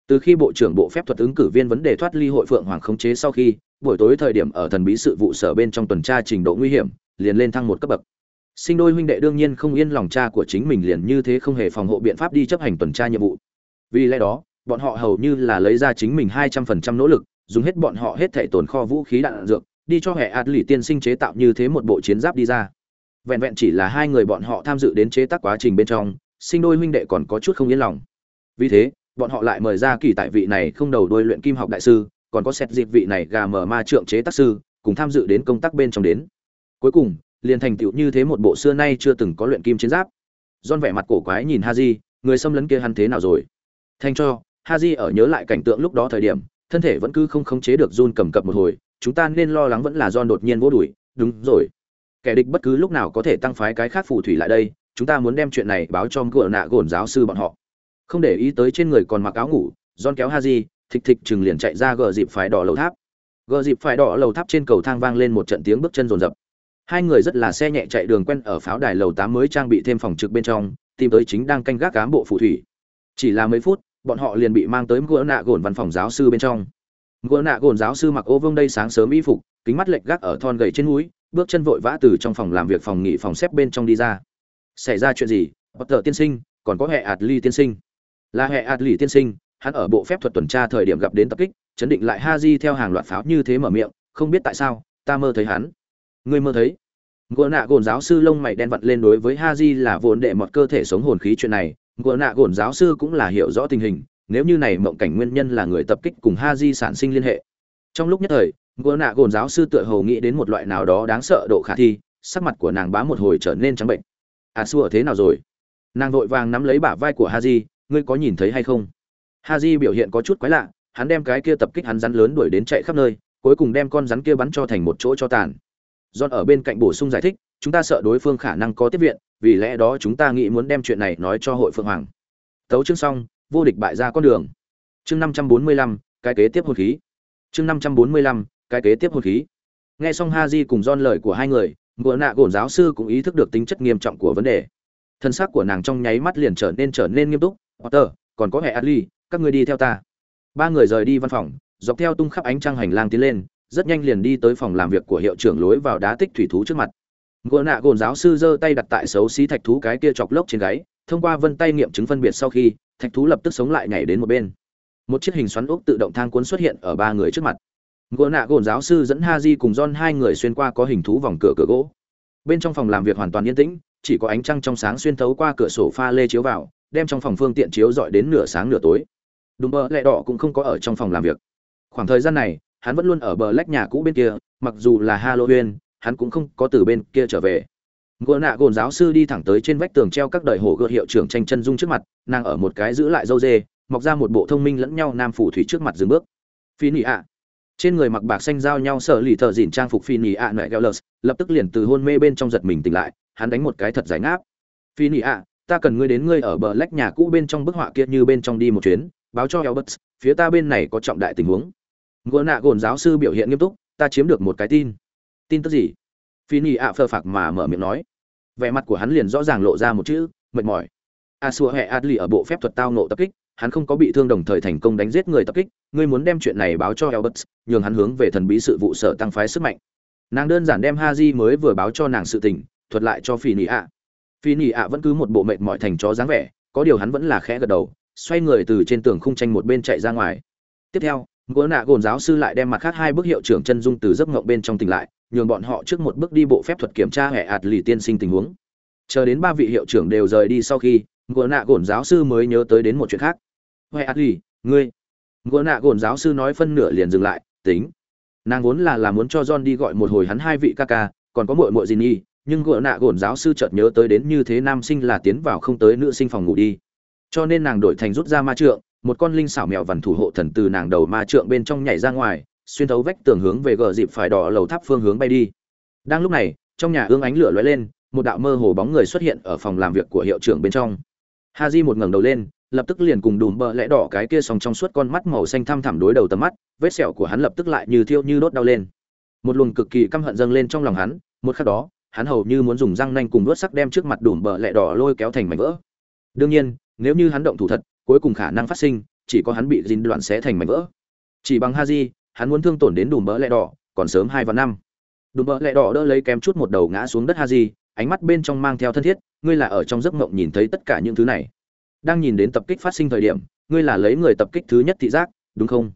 A: Từ khi bộ trưởng bộ phép thuật ứng cử viên vấn đề thoát ly hội phượng hoàng khống chế sau khi, buổi tối thời điểm ở thần bí sự vụ sở bên trong tuần tra trình độ nguy hiểm, liền lên thăng một cấp bậc. Sinh đôi huynh đệ đương nhiên không yên lòng cha của chính mình liền như thế không hề phòng hộ biện pháp đi chấp hành tuần tra nhiệm vụ vì lẽ đó, bọn họ hầu như là lấy ra chính mình hai trăm phần trăm nỗ lực, dùng hết bọn họ hết thảy tồn kho vũ khí đạn dược, đi cho hệ ạt lì tiên sinh chế tạo như thế một bộ chiến giáp đi ra. Vẹn vẹn chỉ là hai người bọn họ tham dự đến chế tác quá trình bên trong, sinh đôi huynh đệ còn có chút không yên lòng. Vì thế, bọn họ lại mời ra kỳ tại vị này không đầu đôi luyện kim học đại sư, còn có xét dịp vị này gà mở ma trượng chế tác sư, cùng tham dự đến công tác bên trong đến. Cuối cùng, liền thành tựu như thế một bộ xưa nay chưa từng có luyện kim chiến giáp. Don vẻ mặt cổ quái nhìn haji, người xâm lấn kia hắn thế nào rồi? Thành cho, haji ở nhớ lại cảnh tượng lúc đó thời điểm, thân thể vẫn cứ không khống chế được run cầm cập một hồi, chúng ta nên lo lắng vẫn là don đột nhiên vô đuổi đúng rồi. Kẻ địch bất cứ lúc nào có thể tăng phái cái khác phù thủy lại đây, chúng ta muốn đem chuyện này báo cho gỡ nạ gồn giáo sư bọn họ. Không để ý tới trên người còn mặc áo ngủ don kéo ha thịch thịch chừng liền chạy ra gờ dịp phải đỏ lầu tháp. Gờ dịp phải đỏ lầu tháp trên cầu thang vang lên một trận tiếng bước chân rồn rập. Hai người rất là xe nhẹ chạy đường quen ở pháo đài lầu tám mới trang bị thêm phòng trực bên trong, tìm tới chính đang canh gác cám bộ phù thủy. Chỉ là mấy phút bọn họ liền bị mang tới gỡ nạ gồn văn phòng giáo sư bên trong. Gỡ nạ gồn giáo sư mặc ô vương đây sáng sớm y phục, kính mắt lệch gác ở thon gầy trên núi, bước chân vội vã từ trong phòng làm việc phòng nghỉ phòng xếp bên trong đi ra. Xảy ra chuyện gì? Bất tờ tiên sinh, còn có hệ ạt ly tiên sinh. Là hệ ạt ly tiên sinh, hắn ở bộ phép thuật tuần tra thời điểm gặp đến tập kích, chấn định lại ha di theo hàng loạt pháo như thế mở miệng, không biết tại sao, ta mơ thấy hắn. Ngươi mơ thấy? Gỗ nạ gồn giáo sư lông mày đen vặn lên đối với ha di là vốn đệ một cơ thể sống hồn khí chuyện này gỗ nạ gồn giáo sư cũng là hiểu rõ tình hình, nếu như này mộng cảnh nguyên nhân là người tập kích cùng ha di sản sinh liên hệ. Trong lúc nhất thời gỗ nạ gồn giáo sư tựa hồ nghĩ đến một loại nào đó đáng sợ độ khả thi, sắc mặt của nàng bá một hồi trở nên trắng bệnh. À xua, thế nào rồi? Nàng vội vàng nắm lấy bả vai của ha di, ngươi có nhìn thấy hay không? Ha di biểu hiện có chút quái lạ, hắn đem cái kia tập kích hắn rắn lớn đuổi đến chạy khắp nơi, cuối cùng đem con rắn kia bắn cho thành một chỗ cho tàn. John ở bên cạnh bổ sung giải thích, chúng ta sợ đối phương khả năng có tiếp viện vì lẽ đó chúng ta nghĩ muốn đem chuyện này nói cho hội phượng hoàng. Tấu chương xong, vô địch bại ra con đường. Chương năm trăm bốn mươi lăm, cái kế tiếp hồn khí. Chương năm trăm bốn mươi lăm, cái kế tiếp hồn khí. Nghe xong ha di cùng don lời của hai người, ngựa nạ gổn giáo sư cũng ý thức được tính chất nghiêm trọng của vấn đề. Thân xác của nàng trong nháy mắt liền trở nên trở nên nghiêm túc. Potter, còn có hệ adli, các ngươi đi theo ta. Ba người rời đi văn phòng, dọc theo tung khắp ánh trăng hành lang tiến lên, rất nhanh liền đi tới phòng làm việc của hiệu trưởng lối vào đá tích thủy thú trước mặt ngựa nạ gồn giáo sư giơ tay đặt tại xấu xí thạch thú cái kia chọc lốc trên gáy, thông qua vân tay nghiệm chứng phân biệt sau khi, thạch thú lập tức sống lại nhảy đến một bên. Một chiếc hình xoắn ốc tự động thang cuốn xuất hiện ở ba người trước mặt. Ngựa nạ gồn giáo sư dẫn ha di cùng don hai người xuyên qua có hình thú vòng cửa cửa gỗ. Bên trong phòng làm việc hoàn toàn yên tĩnh, chỉ có ánh trăng trong sáng xuyên thấu qua cửa sổ pha lê chiếu vào, đem trong phòng phương tiện chiếu dọi đến nửa sáng nửa tối. Đúng bờ lẹ đỏ cũng không có ở trong phòng làm việc. Khoảng thời gian này, hắn vẫn luôn ở bờ lách nhà cũ bên kia, mặc dù là halloween hắn cũng không có từ bên kia trở về gỗ nạ gồn giáo sư đi thẳng tới trên vách tường treo các đời hổ gợt hiệu trưởng tranh chân dung trước mặt nàng ở một cái giữ lại dâu dê mọc ra một bộ thông minh lẫn nhau nam phủ thủy trước mặt dừng bước phi nị ạ trên người mặc bạc xanh giao nhau sợ lì thợ dìn trang phục phi nị ạ nại gạo lập tức liền từ hôn mê bên trong giật mình tỉnh lại hắn đánh một cái thật giải ngáp phi nị ạ ta cần ngươi đến ngươi ở bờ lách nhà cũ bên trong bức họa kia như bên trong đi một chuyến báo cho elbert phía ta bên này có trọng đại tình huống. Gỗ nạ gồn giáo sư biểu hiện nghiêm túc, ta chiếm được một cái tin. Tin tức gì? Phi ạ phơ phạc mà mở miệng nói. Vẻ mặt của hắn liền rõ ràng lộ ra một chữ, mệt mỏi. A xua hệ Adli ở bộ phép thuật tao nộ tập kích, hắn không có bị thương đồng thời thành công đánh giết người tập kích, ngươi muốn đem chuyện này báo cho Albert, nhường hắn hướng về thần bí sự vụ sở tăng phái sức mạnh. Nàng đơn giản đem Haji mới vừa báo cho nàng sự tình, thuật lại cho Phi ạ. Phi ạ vẫn cứ một bộ mệt mỏi thành chó dáng vẻ, có điều hắn vẫn là khẽ gật đầu, xoay người từ trên tường khung tranh một bên chạy ra ngoài tiếp theo gỗ nạ gồn giáo sư lại đem mặt khác hai bức hiệu trưởng chân dung từ giấc ngộng bên trong tỉnh lại nhường bọn họ trước một bước đi bộ phép thuật kiểm tra hệ ạt lì tiên sinh tình huống. Chờ đến ba vị hiệu trưởng đều rời đi sau khi, ngựa nạ gồn giáo sư mới nhớ tới đến một chuyện khác. Hệ ạt lì, ngươi. Ngựa nạ gồn giáo sư nói phân nửa liền dừng lại, tính. Nàng vốn là là muốn cho john đi gọi một hồi hắn hai vị ca ca, còn có muội muội gì nhi nhưng ngựa nạ gồn giáo sư chợt nhớ tới đến như thế nam sinh là tiến vào không tới nữ sinh phòng ngủ đi. Cho nên nàng đổi thành rút ra ma trượng, một con linh xảo mèo vằn thủ hộ thần từ nàng đầu ma trượng bên trong nhảy ra ngoài xuyên thấu vách tường hướng về gờ dịp phải đỏ lầu tháp phương hướng bay đi. Đang lúc này, trong nhà ương ánh lửa lóe lên, một đạo mơ hồ bóng người xuất hiện ở phòng làm việc của hiệu trưởng bên trong. Ha di một ngẩng đầu lên, lập tức liền cùng đùm bờ lẽ đỏ cái kia sòng trong suốt con mắt màu xanh thăm thẳm đối đầu tầm mắt, vết sẹo của hắn lập tức lại như thiêu như đốt đau lên. Một luồng cực kỳ căm hận dâng lên trong lòng hắn, một khắc đó, hắn hầu như muốn dùng răng nanh cùng đuốt sắc đem trước mặt đùm bờ lẹ đỏ lôi kéo thành mảnh vỡ. Đương nhiên, nếu như hắn động thủ thật, cuối cùng khả năng phát sinh, chỉ có hắn bị dính đoạn xé thành mảnh vỡ. Chỉ bằng haji hắn muốn thương tổn đến đùm bỡ lẹ đỏ còn sớm hai và năm. Đùm bỡ lẹ đỏ đỡ lấy kém chút một đầu ngã xuống đất haji ánh mắt bên trong mang theo thân thiết ngươi là ở trong giấc mộng nhìn thấy tất cả những thứ này. Đang nhìn đến tập kích phát sinh thời điểm ngươi là lấy người tập kích thứ nhất thị giác đúng không?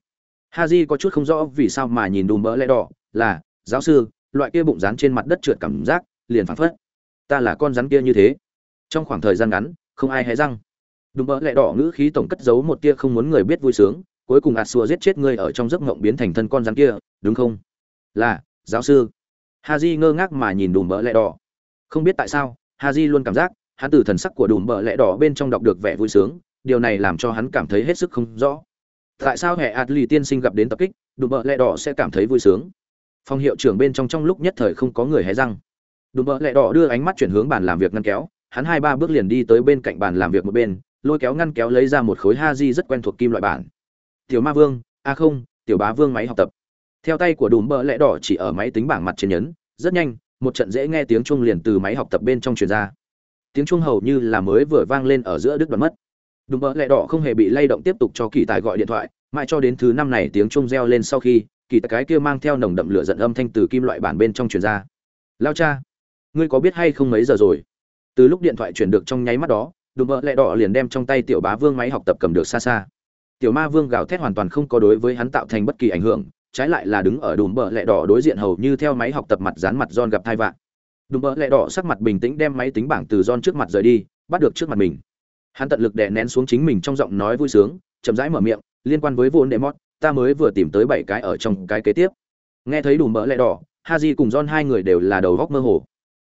A: Haji có chút không rõ vì sao mà nhìn đùm bỡ lẹ đỏ là giáo sư loại kia bụng rán trên mặt đất trượt cảm giác liền phảng phất. Ta là con rắn kia như thế. Trong khoảng thời gian ngắn không ai hé răng. Đùm bỡ lẹ đỏ ngữ khí tổng cất giấu một tia không muốn người biết vui sướng, cuối cùng Asua giết chết ngươi ở trong giấc mộng biến thành thân con rắn kia, đúng không? Là, giáo sư. Haji ngơ ngác mà nhìn đùm bỡ lẹ đỏ. Không biết tại sao, Haji luôn cảm giác, hắn từ thần sắc của đùm bỡ lẹ đỏ bên trong đọc được vẻ vui sướng, điều này làm cho hắn cảm thấy hết sức không rõ. Tại sao hệ Atli tiên sinh gặp đến tập kích, đùm bỡ lẹ đỏ sẽ cảm thấy vui sướng? Phòng hiệu trưởng bên trong trong lúc nhất thời không có người hé răng. Đùm bỡ lẹ đỏ đưa ánh mắt chuyển hướng bàn làm việc ngăn kéo, hắn hai ba bước liền đi tới bên cạnh bàn làm việc một bên, lôi kéo ngăn kéo lấy ra một khối ha di rất quen thuộc kim loại bản tiểu ma vương a không, tiểu bá vương máy học tập. Theo tay của đùm bờ lẽ đỏ chỉ ở máy tính bảng mặt trên nhấn, rất nhanh, một trận dễ nghe tiếng chuông liền từ máy học tập bên trong truyền ra. Tiếng chuông hầu như là mới vừa vang lên ở giữa đứt đoạn mất. Đùm bờ lẽ đỏ không hề bị lay động tiếp tục cho kỳ tài gọi điện thoại, mãi cho đến thứ năm này tiếng chuông reo lên sau khi, kỳ tài cái kia mang theo nồng đậm lửa giận âm thanh từ kim loại bản bên trong truyền ra. Lao cha, ngươi có biết hay không mấy giờ rồi? Từ lúc điện thoại chuyển được trong nháy mắt đó, đùm bợ lẽ đỏ liền đem trong tay tiểu bá vương máy học tập cầm được xa xa tiểu ma vương gào thét hoàn toàn không có đối với hắn tạo thành bất kỳ ảnh hưởng, trái lại là đứng ở đùm bờ lẹ đỏ đối diện hầu như theo máy học tập mặt dán mặt John gặp thai vạn. Đùm bờ lẹ đỏ sắc mặt bình tĩnh đem máy tính bảng từ John trước mặt rời đi, bắt được trước mặt mình. Hắn tận lực đè nén xuống chính mình trong giọng nói vui sướng, chậm rãi mở miệng, liên quan với vốn đệ mót, ta mới vừa tìm tới bảy cái ở trong cái kế tiếp. Nghe thấy đùm bờ lẹ đỏ, haji cùng John hai người đều là đầu góc mơ hồ.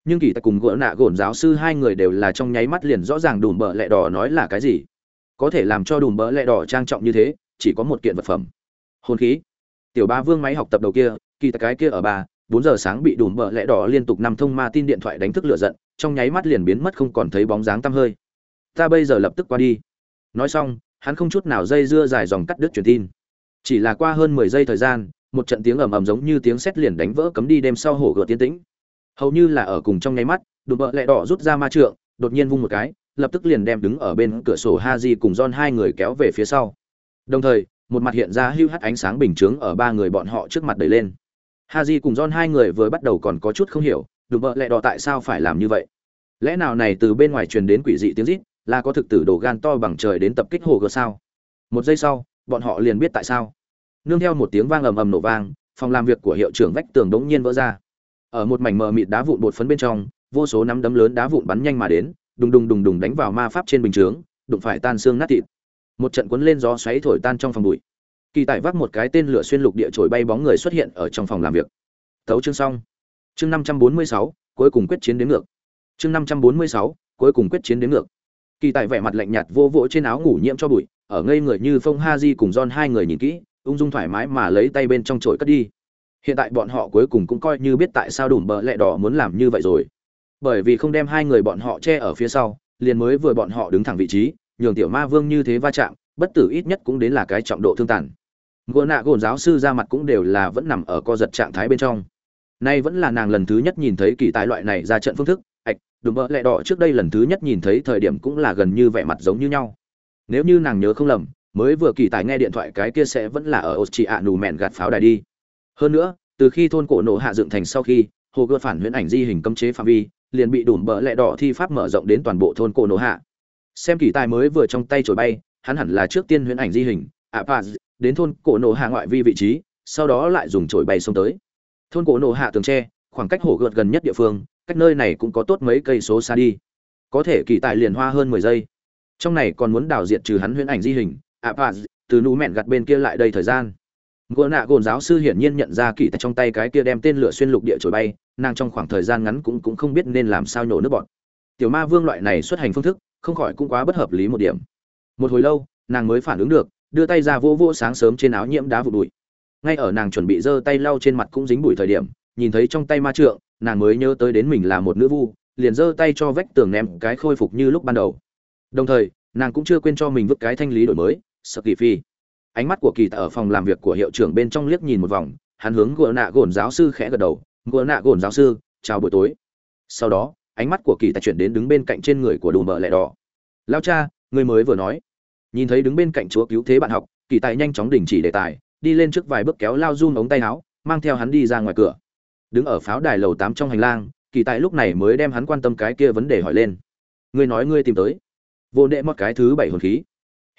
A: Nhưng kỳ tài cùng gỡ nạ gổn giáo sư hai người đều là trong nháy mắt liền rõ ràng đùm bờ lẹ đỏ nói là cái gì có thể làm cho đùm bỡ lẹ đỏ trang trọng như thế, chỉ có một kiện vật phẩm. Hồn khí. Tiểu ba vương máy học tập đầu kia, kỳ tài cái kia ở ba bốn giờ sáng bị đùm bỡ lẽ đỏ liên tục năm thông ma tin điện thoại đánh thức lửa giận, trong nháy mắt liền biến mất không còn thấy bóng dáng tăm hơi. Ta bây giờ lập tức qua đi. Nói xong, hắn không chút nào dây dưa dài dòng cắt đứt truyền tin. Chỉ là qua hơn mười giây thời gian, một trận tiếng ầm ầm giống như tiếng sét liền đánh vỡ cấm đi đêm sau hổ gợt tiến tĩnh. Hầu như là ở cùng trong nháy mắt, đùm bỡ lẽ đỏ rút ra ma trượng, đột nhiên vung một cái lập tức liền đem đứng ở bên cửa sổ Haji cùng John hai người kéo về phía sau. Đồng thời, một mặt hiện ra hưu hắt ánh sáng bình chướng ở ba người bọn họ trước mặt đẩy lên. Haji cùng John hai người vừa bắt đầu còn có chút không hiểu, đùm bợ lẽ đỏ tại sao phải làm như vậy. Lẽ nào này từ bên ngoài truyền đến quỷ dị tiếng rít, là có thực tử đồ gan to bằng trời đến tập kích hồ gơ sao? Một giây sau, bọn họ liền biết tại sao. Nương theo một tiếng vang ầm ầm nổ vang, phòng làm việc của hiệu trưởng vách tường đống nhiên vỡ ra. Ở một mảnh mờ mịt đá vụn bột phấn bên trong, vô số nắm đấm lớn đá vụn bắn nhanh mà đến, đùng đùng đùng đùng đánh vào ma pháp trên bình chướng, đụng phải tan xương nát thịt. Một trận cuốn lên gió xoáy thổi tan trong phòng bụi. Kỳ Tài vác một cái tên lửa xuyên lục địa trồi bay bóng người xuất hiện ở trong phòng làm việc. Tấu chương xong. Chương 546, cuối cùng quyết chiến đến ngược. Chương 546, cuối cùng quyết chiến đến ngược. Kỳ Tài vẻ mặt lạnh nhạt vô vỗ trên áo ngủ nhiễm cho bụi, ở ngây người như Phong Haji cùng don hai người nhìn kỹ, ung dung thoải mái mà lấy tay bên trong chổi cất đi. Hiện tại bọn họ cuối cùng cũng coi như biết tại sao đùm bờ lẹ đỏ muốn làm như vậy rồi bởi vì không đem hai người bọn họ che ở phía sau, liền mới vừa bọn họ đứng thẳng vị trí, nhường tiểu ma vương như thế va chạm, bất tử ít nhất cũng đến là cái trọng độ thương tàn. Gỗ nạ gồn giáo sư ra mặt cũng đều là vẫn nằm ở co giật trạng thái bên trong. Nay vẫn là nàng lần thứ nhất nhìn thấy kỳ tài loại này ra trận phương thức, ạch, đùm bỡ lẹ đỏ trước đây lần thứ nhất nhìn thấy thời điểm cũng là gần như vẻ mặt giống như nhau. Nếu như nàng nhớ không lầm, mới vừa kỳ tài nghe điện thoại cái kia sẽ vẫn là ở ô chị ạ nù mẹn gạt pháo đài đi. Hơn nữa, từ khi thôn cổ nổ hạ dựng thành sau khi, hồ gươm phản huyễn ảnh di hình cấm chế phạm vi liền bị đùm bờ lẹ đỏ thi pháp mở rộng đến toàn bộ thôn cổ nổ hạ. Xem kỳ tài mới vừa trong tay trồi bay hắn hẳn là trước tiên huyễn ảnh di hình ạ à, đến thôn cổ nổ hạ ngoại vi vị trí sau đó lại dùng trồi bay xông tới. Thôn cổ nổ hạ tường tre khoảng cách hổ gợt gần nhất địa phương cách nơi này cũng có tốt mấy cây số xa đi. Có thể kỳ tài liền hoa hơn mười giây. Trong này còn muốn đào diệt trừ hắn huyễn ảnh di hình ạ à, từ nụ mẹn gặt bên kia lại đây thời gian gỗ nạ gồn giáo sư hiển nhiên nhận ra kỳ tại trong tay cái kia đem tên lửa xuyên lục địa trồi bay, nàng trong khoảng thời gian ngắn cũng cũng không biết nên làm sao nhổ nước bọn tiểu ma vương loại này xuất hành phương thức, không khỏi cũng quá bất hợp lý một điểm. Một hồi lâu, nàng mới phản ứng được, đưa tay ra vô vô sáng sớm trên áo nhiễm đá vụ bụi ngay ở nàng chuẩn bị giơ tay lau trên mặt cũng dính bụi thời điểm, nhìn thấy trong tay ma trượng, nàng mới nhớ tới đến mình là một nữ vu, liền giơ tay cho vách tường ném cái khôi phục như lúc ban đầu. Đồng thời, nàng cũng chưa quên cho mình vứt cái thanh lý đổi mới, sợ kỳ phi ánh mắt của kỳ tại ở phòng làm việc của hiệu trưởng bên trong liếc nhìn một vòng, hắn hướng gỡ nạ gồn giáo sư khẽ gật đầu. Gỡ nạ gồn giáo sư, chào buổi tối. Sau đó, ánh mắt của kỳ Tạ chuyển đến đứng bên cạnh trên người của đùm bợ lẹ đỏ. Lao cha, người mới vừa nói. Nhìn thấy đứng bên cạnh chúa cứu thế bạn học, kỳ tài nhanh chóng đình chỉ đề tài, đi lên trước vài bước kéo lao run ống tay áo, mang theo hắn đi ra ngoài cửa. Đứng ở pháo đài lầu tám trong hành lang, kỳ tài lúc này mới đem hắn quan tâm cái kia vấn đề hỏi lên. Ngươi nói ngươi tìm tới. Vô đệ một cái thứ bảy hồn khí.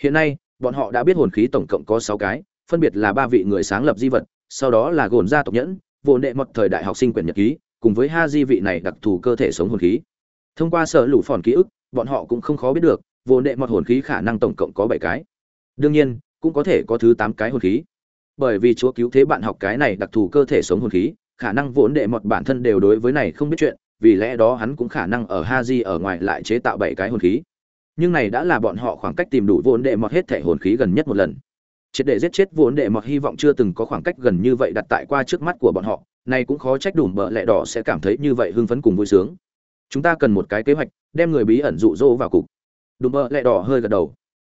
A: Hiện nay bọn họ đã biết hồn khí tổng cộng có sáu cái, phân biệt là ba vị người sáng lập di vật, sau đó là gồn gia tộc nhẫn, vô đệ một thời đại học sinh quyển nhật ký, cùng với ha di vị này đặc thù cơ thể sống hồn khí. Thông qua sở lũ phòn ký ức, bọn họ cũng không khó biết được, vô đệ một hồn khí khả năng tổng cộng có bảy cái. Đương nhiên, cũng có thể có thứ tám cái hồn khí. Bởi vì chúa cứu thế bạn học cái này đặc thù cơ thể sống hồn khí, khả năng vốn đệ một bản thân đều đối với này không biết chuyện, vì lẽ đó hắn cũng khả năng ở ha di ở ngoài lại chế tạo bảy cái hồn khí nhưng này đã là bọn họ khoảng cách tìm đủ vốn đệ mọt hết thể hồn khí gần nhất một lần. Triệt để giết chết vốn đệ mọt hy vọng chưa từng có khoảng cách gần như vậy đặt tại qua trước mắt của bọn họ, này cũng khó trách đủ bợ lẹ đỏ sẽ cảm thấy như vậy hưng phấn cùng vui sướng. Chúng ta cần một cái kế hoạch, đem người bí ẩn dụ dỗ vào cục. Đùm bợ lẹ đỏ hơi gật đầu.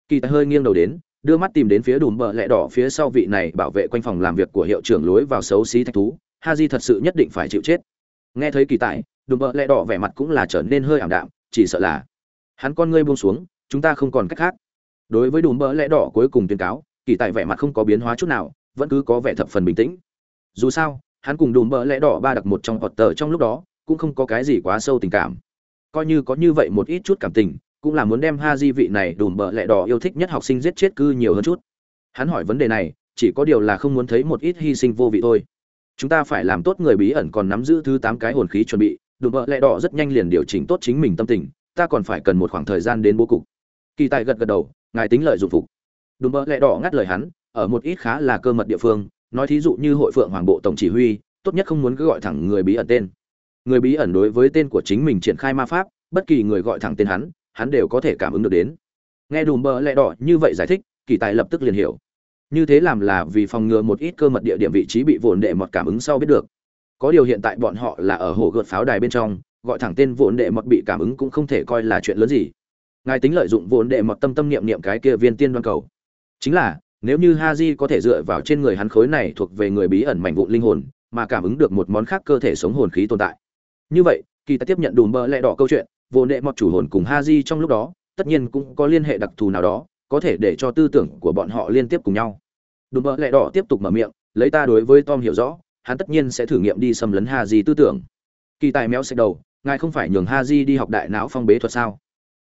A: Kỳ tài hơi nghiêng đầu đến, đưa mắt tìm đến phía đùm bợ lẹ đỏ phía sau vị này bảo vệ quanh phòng làm việc của hiệu trưởng lối vào xấu xí thạch thú. Ha di thật sự nhất định phải chịu chết. Nghe thấy kỳ tài, đùm bợ lẹ đỏ vẻ mặt cũng là trở nên hơi ảm đạm, chỉ sợ là hắn con ngươi buông xuống, chúng ta không còn cách khác. Đối với đùm bỡ lẽ đỏ cuối cùng tuyên cáo, kỳ tại vẻ mặt không có biến hóa chút nào, vẫn cứ có vẻ thập phần bình tĩnh. Dù sao, hắn cùng đùm bỡ lẽ đỏ ba đặc một trong họt tờ trong lúc đó, cũng không có cái gì quá sâu tình cảm. Coi như có như vậy một ít chút cảm tình, cũng là muốn đem ha di vị này đùm bỡ lẽ đỏ yêu thích nhất học sinh giết chết cư nhiều hơn chút. Hắn hỏi vấn đề này, chỉ có điều là không muốn thấy một ít hy sinh vô vị thôi. Chúng ta phải làm tốt người bí ẩn còn nắm giữ thứ tám cái hồn khí chuẩn bị, đùm bỡ lẽ đỏ rất nhanh liền điều chỉnh tốt chính mình tâm tình ta còn phải cần một khoảng thời gian đến bố cục. Kỳ tài gật gật đầu, ngài tính lợi dụng phục. Đùm bỡ lẹ đỏ ngắt lời hắn, ở một ít khá là cơ mật địa phương, nói thí dụ như hội phượng hoàng bộ tổng chỉ huy, tốt nhất không muốn cứ gọi thẳng người bí ẩn tên. Người bí ẩn đối với tên của chính mình triển khai ma pháp, bất kỳ người gọi thẳng tên hắn hắn đều có thể cảm ứng được đến. Nghe đùm bỡ lẹ đỏ như vậy giải thích, kỳ tài lập tức liền hiểu. Như thế làm là vì phòng ngừa một ít cơ mật địa điểm vị trí bị vồn đệ mọt cảm ứng sau biết được. Có điều hiện tại bọn họ là ở hồ gợt pháo đài bên trong gọi thẳng tên vốn đệ mọt bị cảm ứng cũng không thể coi là chuyện lớn gì. Ngài tính lợi dụng vốn đệ mọt tâm tâm niệm niệm cái kia viên tiên đoan cầu. Chính là, nếu như ha di có thể dựa vào trên người hắn khối này thuộc về người bí ẩn mảnh vụn linh hồn, mà cảm ứng được một món khác cơ thể sống hồn khí tồn tại. Như vậy, kỳ ta tiếp nhận đùm bơ lẹ đỏ câu chuyện, vốn đệ mọt chủ hồn cùng ha di trong lúc đó, tất nhiên cũng có liên hệ đặc thù nào đó, có thể để cho tư tưởng của bọn họ liên tiếp cùng nhau. Đùm bơ lẹ đỏ tiếp tục mở miệng, lấy ta đối với tom hiểu rõ, hắn tất nhiên sẽ thử nghiệm đi xâm lấn ha di tư tưởng. Kỳ tài méo xẹt đầu ngài không phải nhường ha di đi học đại não phong bế thuật sao?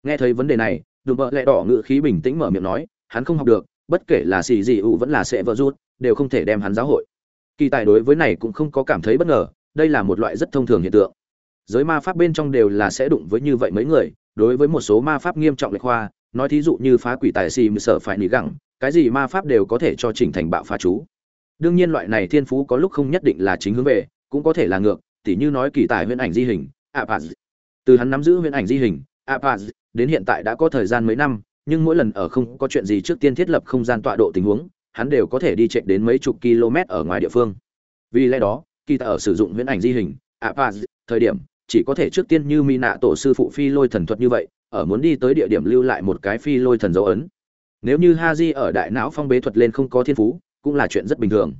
A: Nghe thấy vấn đề này, đùm bợ lẹ đỏ ngự khí bình tĩnh mở miệng nói, hắn không học được, bất kể là xì gì ủ vẫn là sẽ vợ rút, đều không thể đem hắn giáo hội. Kỳ tài đối với này cũng không có cảm thấy bất ngờ, đây là một loại rất thông thường hiện tượng. Giới ma pháp bên trong đều là sẽ đụng với như vậy mấy người, đối với một số ma pháp nghiêm trọng lệch khoa nói thí dụ như phá quỷ tài xì mười sở phải nỉ gẳng, cái gì ma pháp đều có thể cho chỉnh thành bạo phá chú. Đương nhiên loại này thiên phú có lúc không nhất định là chính hướng về, cũng có thể là ngược, tỉ như nói kỳ tài huyễn ảnh di hình apaz. Từ hắn nắm giữ huyễn ảnh di hình, apaz, đến hiện tại đã có thời gian mấy năm, nhưng mỗi lần ở không có chuyện gì trước tiên thiết lập không gian tọa độ tình huống, hắn đều có thể đi chạy đến mấy chục km ở ngoài địa phương. Vì lẽ đó, khi ta ở sử dụng huyễn ảnh di hình, apaz, thời điểm, chỉ có thể trước tiên như mi nạ tổ sư phụ phi lôi thần thuật như vậy, ở muốn đi tới địa điểm lưu lại một cái phi lôi thần dấu ấn. Nếu như ha di ở đại não phong bế thuật lên không có thiên phú, cũng là chuyện rất bình thường.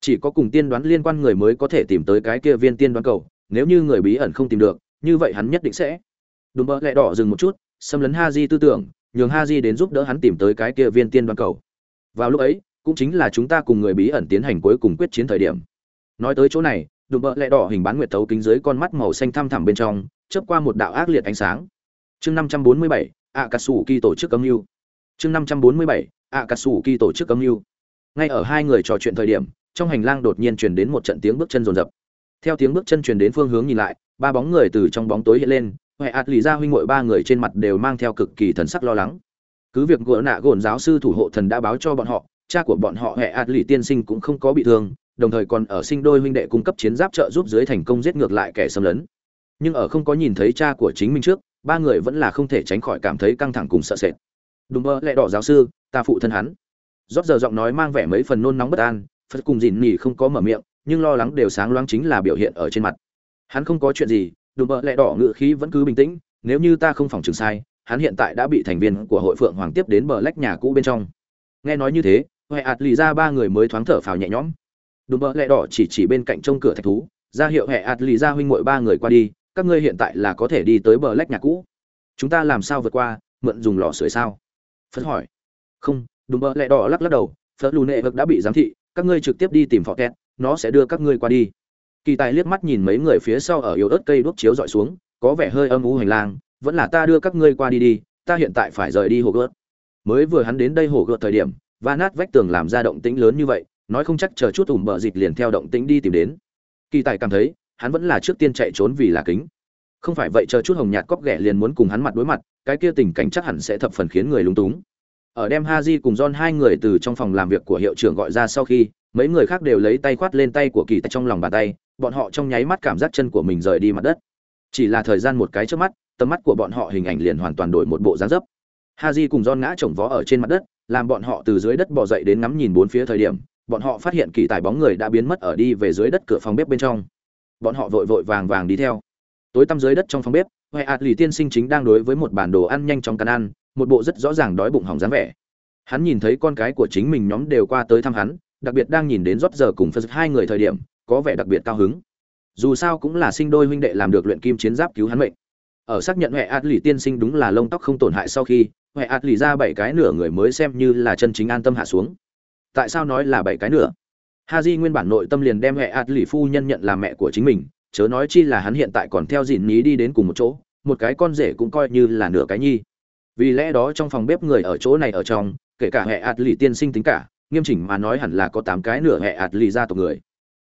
A: Chỉ có cùng tiên đoán liên quan người mới có thể tìm tới cái kia viên tiên đoán cầu nếu như người bí ẩn không tìm được, như vậy hắn nhất định sẽ. Đùm bơ lẹ đỏ dừng một chút, xâm lấn ha di tư tưởng, nhường ha di đến giúp đỡ hắn tìm tới cái kia viên tiên đoán cầu. Vào lúc ấy, cũng chính là chúng ta cùng người bí ẩn tiến hành cuối cùng quyết chiến thời điểm. Nói tới chỗ này, đùm bỡ lẹ đỏ hình bán nguyệt thấu kính dưới con mắt màu xanh thăm thẳm bên trong, chớp qua một đạo ác liệt ánh sáng. Chương năm trăm bốn mươi bảy ạ cà sủ kỳ tổ chức âm mưu. Chương năm trăm bốn mươi bảy ạ cà sủ kỳ tổ chức âm mưu. Ngay ở hai người trò chuyện thời điểm, trong hành lang đột nhiên truyền đến một trận tiếng bước chân rồn rập theo tiếng bước chân truyền đến phương hướng nhìn lại, ba bóng người từ trong bóng tối hiện lên, huệ ạt lì ra huynh ngội ba người trên mặt đều mang theo cực kỳ thần sắc lo lắng. Cứ việc gỡ nạ gồn giáo sư thủ hộ thần đã báo cho bọn họ, cha của bọn họ huệ ạt lì tiên sinh cũng không có bị thương, đồng thời còn ở sinh đôi huynh đệ cung cấp chiến giáp trợ giúp dưới thành công giết ngược lại kẻ xâm lấn. Nhưng ở không có nhìn thấy cha của chính mình trước, ba người vẫn là không thể tránh khỏi cảm thấy căng thẳng cùng sợ sệt. Đúng mơ lẹ đỏ giáo sư, ta phụ thân hắn. Rót giờ giọng nói mang vẻ mấy phần nôn nóng bất an, phật cùng dìn nỉ không có mở miệng nhưng lo lắng đều sáng loáng chính là biểu hiện ở trên mặt. Hắn không có chuyện gì đúng bợ lẹ đỏ ngự khí vẫn cứ bình tĩnh, nếu như ta không phòng trường sai, hắn hiện tại đã bị thành viên của hội phượng hoàng tiếp đến bờ lách nhà cũ bên trong. Nghe nói như thế huệ ạt lì ra ba người mới thoáng thở phào nhẹ nhõm. Đùm bợ lẹ đỏ chỉ chỉ bên cạnh trông cửa thạch thú, ra hiệu hệ ạt lì ra huynh mội ba người qua đi, các ngươi hiện tại là có thể đi tới bờ lách nhà cũ. Chúng ta làm sao vượt qua, mượn dùng lò sưởi sao? Phật hỏi. Không đùm bợ lẹ đỏ lắc lắc đầu phật lù nệ vực đã bị giám thị, các ngươi trực tiếp đi tìm phò kẹt nó sẽ đưa các ngươi qua đi. Kỳ tài liếc mắt nhìn mấy người phía sau ở yếu ớt cây đuốc chiếu dọi xuống, có vẻ hơi âm u hành lang, vẫn là ta đưa các ngươi qua đi đi, ta hiện tại phải rời đi hồ gợt. Mới vừa hắn đến đây hồ gợt thời điểm và nát vách tường làm ra động tĩnh lớn như vậy, nói không chắc chờ chút ủm bờ dịch liền theo động tĩnh đi tìm đến. Kỳ tài cảm thấy, hắn vẫn là trước tiên chạy trốn vì là kính. Không phải vậy chờ chút hồng nhạt cóc ghẻ liền muốn cùng hắn mặt đối mặt, cái kia tình cảnh chắc hẳn sẽ thập phần khiến người lúng túng ở đem haji cùng john hai người từ trong phòng làm việc của hiệu trưởng gọi ra sau khi, mấy người khác đều lấy tay khoát lên tay của kỳ tài trong lòng bàn tay, bọn họ trong nháy mắt cảm giác chân của mình rời đi mặt đất. Chỉ là thời gian một cái trước mắt, tầm mắt của bọn họ hình ảnh liền hoàn toàn đổi một bộ dáng dấp. Haji cùng john ngã chồng vó ở trên mặt đất, làm bọn họ từ dưới đất bò dậy đến ngắm nhìn bốn phía thời điểm, bọn họ phát hiện kỳ tài bóng người đã biến mất ở đi về dưới đất cửa phòng bếp bên trong. Bọn họ vội vội vàng vàng đi theo. Tối tăm dưới đất trong phòng bếp huệ ạt lì tiên sinh chính đang đối với một bản đồ ăn nhanh trong căn ăn, một bộ rất rõ ràng đói bụng hỏng dáng vẻ. Hắn nhìn thấy con cái của chính mình nhóm đều qua tới thăm hắn, đặc biệt đang nhìn đến rót giờ cùng phật hai người thời điểm, có vẻ đặc biệt cao hứng. Dù sao cũng là sinh đôi huynh đệ làm được luyện kim chiến giáp cứu hắn mệnh. Ở xác nhận huệ ạt lì tiên sinh đúng là lông tóc không tổn hại sau khi huệ ạt lì ra bảy cái nửa người mới xem như là chân chính an tâm hạ xuống. Tại sao nói là bảy cái nửa? ha di nguyên bản nội tâm liền đem hệ ạt lì phu nhân nhận là mẹ của chính mình chớ nói chi là hắn hiện tại còn theo dịn ní đi đến cùng một chỗ, một cái con rể cũng coi như là nửa cái nhi. Vì lẽ đó trong phòng bếp người ở chỗ này ở trong, kể cả hệ ạt lì tiên sinh tính cả, nghiêm chỉnh mà nói hẳn là có tám cái nửa hệ ạt lì ra tộc người.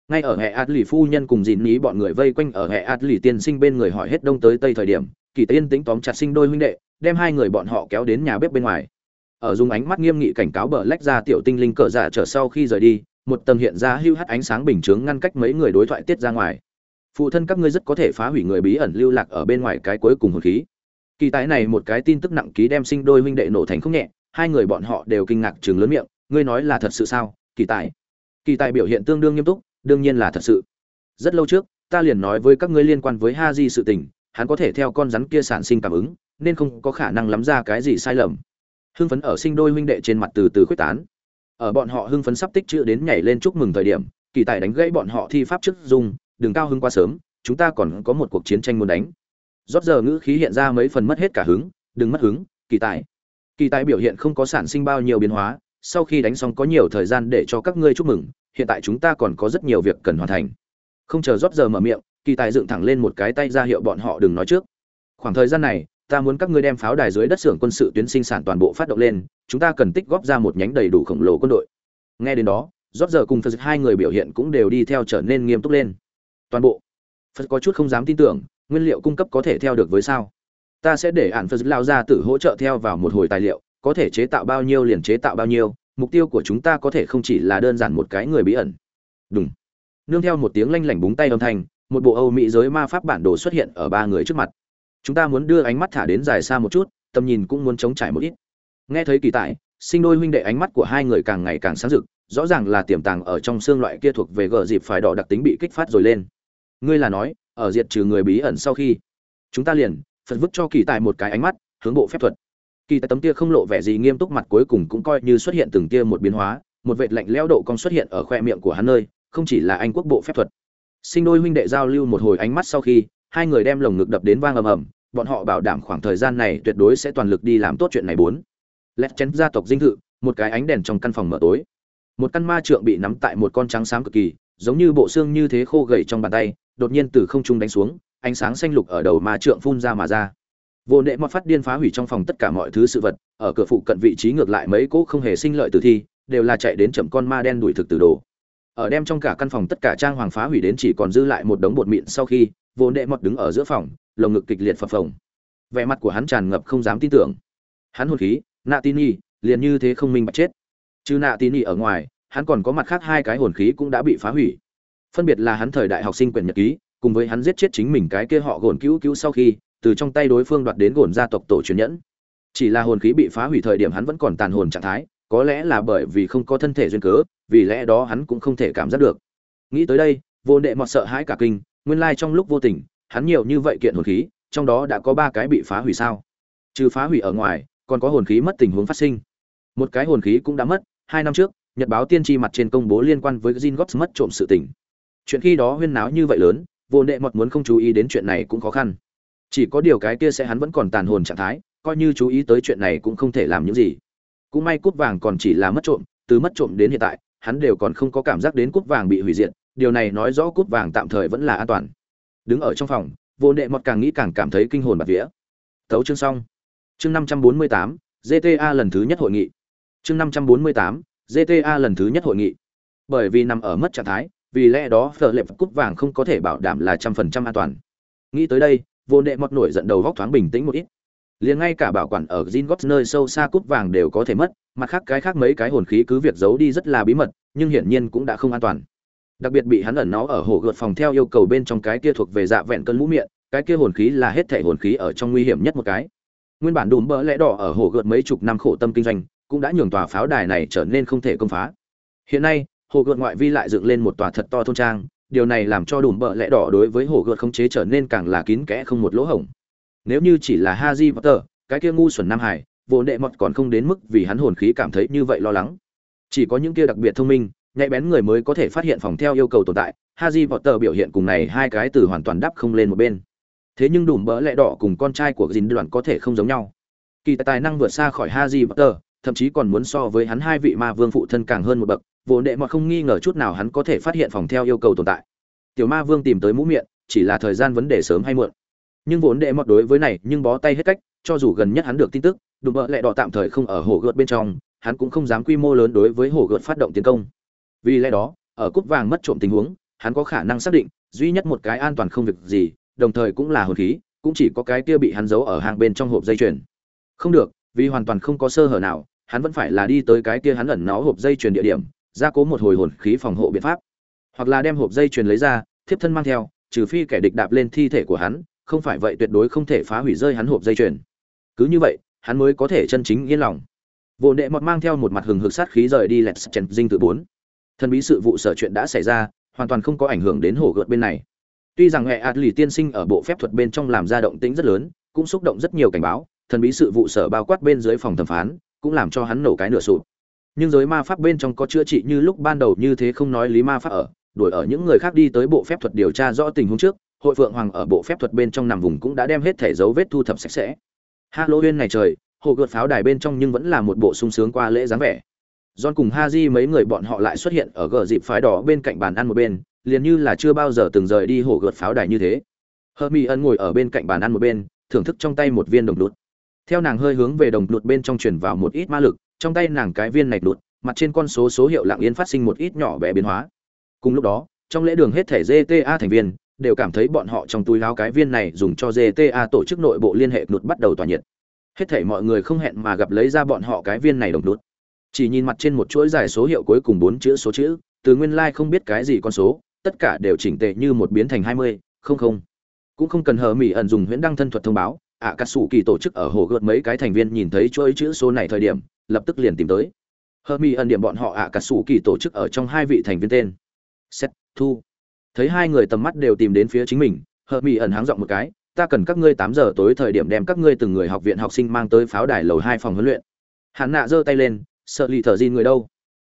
A: Ngay ở hệ ạt lì phu nhân cùng dịn ní bọn người vây quanh ở hệ ạt lì tiên sinh bên người hỏi hết đông tới tây thời điểm, kỳ tiên tính tóm chặt sinh đôi huynh đệ, đem hai người bọn họ kéo đến nhà bếp bên ngoài. Ở dùng ánh mắt nghiêm nghị cảnh cáo bờ lách ra tiểu tinh linh cờ giả trở sau khi rời đi, một tầng hiện ra hưu hắt ánh sáng bình chướng ngăn cách mấy người đối thoại tiết ra ngoài phụ thân các ngươi rất có thể phá hủy người bí ẩn lưu lạc ở bên ngoài cái cuối cùng hồn khí. Kỳ tái này một cái tin tức nặng ký đem sinh đôi huynh đệ nổ thành không nhẹ, hai người bọn họ đều kinh ngạc chừng lớn miệng, ngươi nói là thật sự sao? Kỳ tài kỳ tài biểu hiện tương đương nghiêm túc, đương nhiên là thật sự. Rất lâu trước, ta liền nói với các ngươi liên quan với ha di sự tình, hắn có thể theo con rắn kia sản sinh cảm ứng, nên không có khả năng lắm ra cái gì sai lầm. Hưng phấn ở sinh đôi huynh đệ trên mặt từ từ khuyết tán. Ở bọn họ hưng phấn sắp tích chữ đến nhảy lên chúc mừng thời điểm, kỳ tài đánh gãy bọn họ thi pháp trước dung đừng cao hứng quá sớm, chúng ta còn có một cuộc chiến tranh muốn đánh. Rót giờ ngữ khí hiện ra mấy phần mất hết cả hứng, đừng mất hứng, kỳ tài. Kỳ tài biểu hiện không có sản sinh bao nhiêu biến hóa, sau khi đánh xong có nhiều thời gian để cho các ngươi chúc mừng, hiện tại chúng ta còn có rất nhiều việc cần hoàn thành. Không chờ rót giờ mở miệng, kỳ tài dựng thẳng lên một cái tay ra hiệu bọn họ đừng nói trước. Khoảng thời gian này, ta muốn các ngươi đem pháo đài dưới đất xưởng quân sự tuyến sinh sản toàn bộ phát động lên, chúng ta cần tích góp ra một nhánh đầy đủ khổng lồ quân đội. Nghe đến đó, rót giờ cùng phật hai người biểu hiện cũng đều đi theo trở nên nghiêm túc lên toàn bộ. Phật có chút không dám tin tưởng, nguyên liệu cung cấp có thể theo được với sao? Ta sẽ để ạn phật lao ra tự hỗ trợ theo vào một hồi tài liệu, có thể chế tạo bao nhiêu liền chế tạo bao nhiêu, mục tiêu của chúng ta có thể không chỉ là đơn giản một cái người bí ẩn. Đúng nương theo một tiếng lanh lảnh búng tay âm thanh, một bộ âu mỹ giới ma pháp bản đồ xuất hiện ở ba người trước mặt. Chúng ta muốn đưa ánh mắt thả đến dài xa một chút, tầm nhìn cũng muốn chống trải một ít. Nghe thấy kỳ tại sinh đôi huynh đệ ánh mắt của hai người càng ngày càng sáng rực, rõ ràng là tiềm tàng ở trong xương loại kia thuộc về gờ dịp phải đỏ đặc tính bị kích phát rồi lên ngươi là nói, ở diệt trừ người bí ẩn sau khi, chúng ta liền, phật vứt cho kỳ tài một cái ánh mắt, hướng bộ phép thuật. Kỳ tài tấm kia không lộ vẻ gì nghiêm túc mặt cuối cùng cũng coi như xuất hiện từng kia một biến hóa, một vệt lạnh lẽo độ cong xuất hiện ở khoe miệng của hắn nơi, không chỉ là anh quốc bộ phép thuật. Sinh đôi huynh đệ giao lưu một hồi ánh mắt sau khi, hai người đem lồng ngực đập đến vang ầm ầm, bọn họ bảo đảm khoảng thời gian này tuyệt đối sẽ toàn lực đi làm tốt chuyện này bốn. Lét chén gia tộc dinh thự, một cái ánh đèn trong căn phòng mở tối. Một căn ma trượng bị nắm tại một con trắng xám cực kỳ, giống như bộ xương như thế khô gầy trong bàn tay đột nhiên từ không trung đánh xuống, ánh sáng xanh lục ở đầu ma trượng phun ra mà ra. Vô nệ mọt phát điên phá hủy trong phòng tất cả mọi thứ sự vật, ở cửa phụ cận vị trí ngược lại mấy cỗ không hề sinh lợi tử thi, đều là chạy đến chậm con ma đen đuổi thực từ đồ. Ở đem trong cả căn phòng tất cả trang hoàng phá hủy đến chỉ còn dư lại một đống bột mịn sau khi, vô nệ mọt đứng ở giữa phòng, lồng ngực kịch liệt phập phồng. Vẻ mặt của hắn tràn ngập không dám tin tưởng. Hắn hồn khí nạ tin y liền như thế không minh bạch chết. Chứ nạ tin y ở ngoài, hắn còn có mặt khác hai cái hồn khí cũng đã bị phá hủy phân biệt là hắn thời đại học sinh quyển nhật ký, cùng với hắn giết chết chính mình cái kia họ gồn cứu cứu sau khi, từ trong tay đối phương đoạt đến gồn gia tộc tổ truyền nhẫn. Chỉ là hồn khí bị phá hủy thời điểm hắn vẫn còn tàn hồn trạng thái, có lẽ là bởi vì không có thân thể duyên cớ, vì lẽ đó hắn cũng không thể cảm giác được. Nghĩ tới đây, vô đệ mọt sợ hãi cả kinh, nguyên lai trong lúc vô tình, hắn nhiều như vậy kiện hồn khí, trong đó đã có ba cái bị phá hủy sao? Trừ phá hủy ở ngoài, còn có hồn khí mất tình huống phát sinh. Một cái hồn khí cũng đã mất, hai năm trước, nhật báo tiên tri mặt trên công bố liên quan với Jin Gops mất trộm sự tình. Chuyện khi đó huyên náo như vậy lớn, vô nệ mọt muốn không chú ý đến chuyện này cũng khó khăn. Chỉ có điều cái kia sẽ hắn vẫn còn tàn hồn trạng thái, coi như chú ý tới chuyện này cũng không thể làm những gì. Cũng may cúp vàng còn chỉ là mất trộm, từ mất trộm đến hiện tại, hắn đều còn không có cảm giác đến cúp vàng bị hủy diệt, điều này nói rõ cúp vàng tạm thời vẫn là an toàn. Đứng ở trong phòng, vô nệ mọt càng nghĩ càng cảm thấy kinh hồn bạt vía. Tấu chương xong. Chương 548, GTA lần thứ nhất hội nghị. Chương 548, GTA lần thứ nhất hội nghị. Bởi vì nằm ở mất trạng thái, vì lẽ đó phở lệp cúp vàng không có thể bảo đảm là trăm phần trăm an toàn. Nghĩ tới đây, vô đệ mọt nổi giận đầu vóc thoáng bình tĩnh một ít. Liền ngay cả bảo quản ở Zingots nơi sâu xa cúp vàng đều có thể mất, mặt khác cái khác mấy cái hồn khí cứ việc giấu đi rất là bí mật, nhưng hiển nhiên cũng đã không an toàn. Đặc biệt bị hắn ẩn nó ở hồ gợt phòng theo yêu cầu bên trong cái kia thuộc về dạ vẹn cơn mũ miệng, cái kia hồn khí là hết thảy hồn khí ở trong nguy hiểm nhất một cái. Nguyên bản đùm bỡ lẽ đỏ ở hồ gợt mấy chục năm khổ tâm kinh doanh, cũng đã nhường tòa pháo đài này trở nên không thể công phá. Hiện nay, hồ gợt ngoại vi lại dựng lên một tòa thật to thôn trang, điều này làm cho đùm bợ lẽ đỏ đối với hồ gợt khống chế trở nên càng là kín kẽ không một lỗ hổng. Nếu như chỉ là ha Haji Potter, cái kia ngu xuẩn Nam Hải, vô đệ mọt còn không đến mức vì hắn hồn khí cảm thấy như vậy lo lắng. Chỉ có những kia đặc biệt thông minh, nhạy bén người mới có thể phát hiện phòng theo yêu cầu tồn tại. ha Haji Potter biểu hiện cùng này hai cái từ hoàn toàn đắp không lên một bên. Thế nhưng đùm bỡ lẽ đỏ cùng con trai của Dìn đoạn có thể không giống nhau. Kỳ tài năng vượt xa khỏi ha Haji Potter, thậm chí còn muốn so với hắn hai vị ma vương phụ thân càng hơn một bậc vô đệ mọt không nghi ngờ chút nào hắn có thể phát hiện phòng theo yêu cầu tồn tại. Tiểu ma vương tìm tới mũ miệng, chỉ là thời gian vấn đề sớm hay muộn. Nhưng vốn đệ mọt đối với này nhưng bó tay hết cách, cho dù gần nhất hắn được tin tức, đùm bợ lẹ đỏ tạm thời không ở hồ gợt bên trong, hắn cũng không dám quy mô lớn đối với hồ gợt phát động tiến công. Vì lẽ đó, ở cúp vàng mất trộm tình huống, hắn có khả năng xác định, duy nhất một cái an toàn không việc gì, đồng thời cũng là hồn khí, cũng chỉ có cái kia bị hắn giấu ở hàng bên trong hộp dây chuyền. Không được, vì hoàn toàn không có sơ hở nào, hắn vẫn phải là đi tới cái kia hắn ẩn nó hộp dây chuyền địa điểm gia cố một hồi hồn khí phòng hộ biện pháp. Hoặc là đem hộp dây chuyền lấy ra, thiếp thân mang theo, trừ phi kẻ địch đạp lên thi thể của hắn, không phải vậy tuyệt đối không thể phá hủy rơi hắn hộp dây chuyền. Cứ như vậy, hắn mới có thể chân chính yên lòng. Vô đệ mọt mang theo một mặt hừng hực sát khí rời đi lẹt chèn dinh tự bốn. Thần bí sự vụ sở chuyện đã xảy ra, hoàn toàn không có ảnh hưởng đến hổ gợt bên này. Tuy rằng hệ ạt lì tiên sinh ở bộ phép thuật bên trong làm ra động tĩnh rất lớn, cũng xúc động rất nhiều cảnh báo, thần bí sự vụ sở bao quát bên dưới phòng thẩm phán, cũng làm cho hắn nổ cái nửa sụp nhưng giới ma pháp bên trong có chữa trị như lúc ban đầu như thế không nói lý ma pháp ở đuổi ở những người khác đi tới bộ phép thuật điều tra rõ tình huống trước hội phượng hoàng ở bộ phép thuật bên trong nằm vùng cũng đã đem hết thể dấu vết thu thập sạch sẽ halloween này trời hồ gợt pháo đài bên trong nhưng vẫn là một bộ sung sướng qua lễ dáng vẻ John cùng ha di mấy người bọn họ lại xuất hiện ở gờ dịp phái đỏ bên cạnh bàn ăn một bên, liền như là chưa bao giờ từng rời đi hồ gợt pháo đài như thế. Hermione ngồi ở bên cạnh bàn ăn một bên, thưởng thức trong tay một viên đồng đột. Theo nàng hơi hướng về đồng đột bên trong truyền vào một ít ma lực, trong tay nàng cái viên này đột, mặt trên con số số hiệu lặng yên phát sinh một ít nhỏ bé biến hóa. Cùng lúc đó, trong lễ đường hết thể GTA thành viên đều cảm thấy bọn họ trong túi láo cái viên này dùng cho GTA tổ chức nội bộ liên hệ đột bắt đầu tỏa nhiệt. Hết thể mọi người không hẹn mà gặp lấy ra bọn họ cái viên này đồng đột chỉ nhìn mặt trên một chuỗi dài số hiệu cuối cùng bốn chữ số chữ từ nguyên lai không biết cái gì con số tất cả đều chỉnh tệ như một biến thành hai mươi không không cũng không cần hờ mỹ ẩn dùng huyễn đăng thân thuật thông báo ạ à, cà sủ kỳ tổ chức ở hồ gợt mấy cái thành viên nhìn thấy chuỗi chữ số này thời điểm lập tức liền tìm tới. Hờ mỹ ẩn điểm bọn họ ạ à, cà sủ kỳ tổ chức ở trong hai vị thành viên tên. Set thu. Thấy hai người tầm mắt đều tìm đến phía chính mình hờ mỹ ẩn háng giọng một cái ta cần các ngươi tám giờ tối thời điểm đem các ngươi từng người học viện học sinh mang tới pháo đài lầu hai phòng huấn luyện. Hắn nạ giơ tay lên sợ lì thợ dìn người đâu?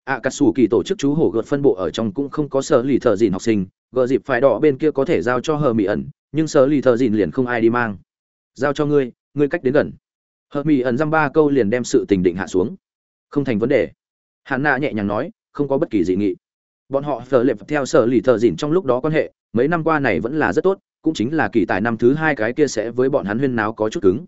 A: Ạ cà sủ kỳ tổ chức chú hổ gợt phân bộ ở trong cũng không có sợ lì thợ dìn học sinh gợ dịp phải đỏ bên kia có thể giao cho hờ mỹ ẩn nhưng sợ lì thợ dìn liền không ai đi mang. Giao cho ngươi ngươi cách đến gần hờ mỹ ẩn dăm ba câu liền đem sự tình định hạ xuống. Không thành vấn đề. Hạn nạ nhẹ nhàng nói, không có bất kỳ dị nghị. Bọn họ phờ lệp theo sở lì thợ dìn trong lúc đó quan hệ, mấy năm qua này vẫn là rất tốt, cũng chính là kỳ tài năm thứ hai cái kia sẽ với bọn hắn huyên náo có chút cứng.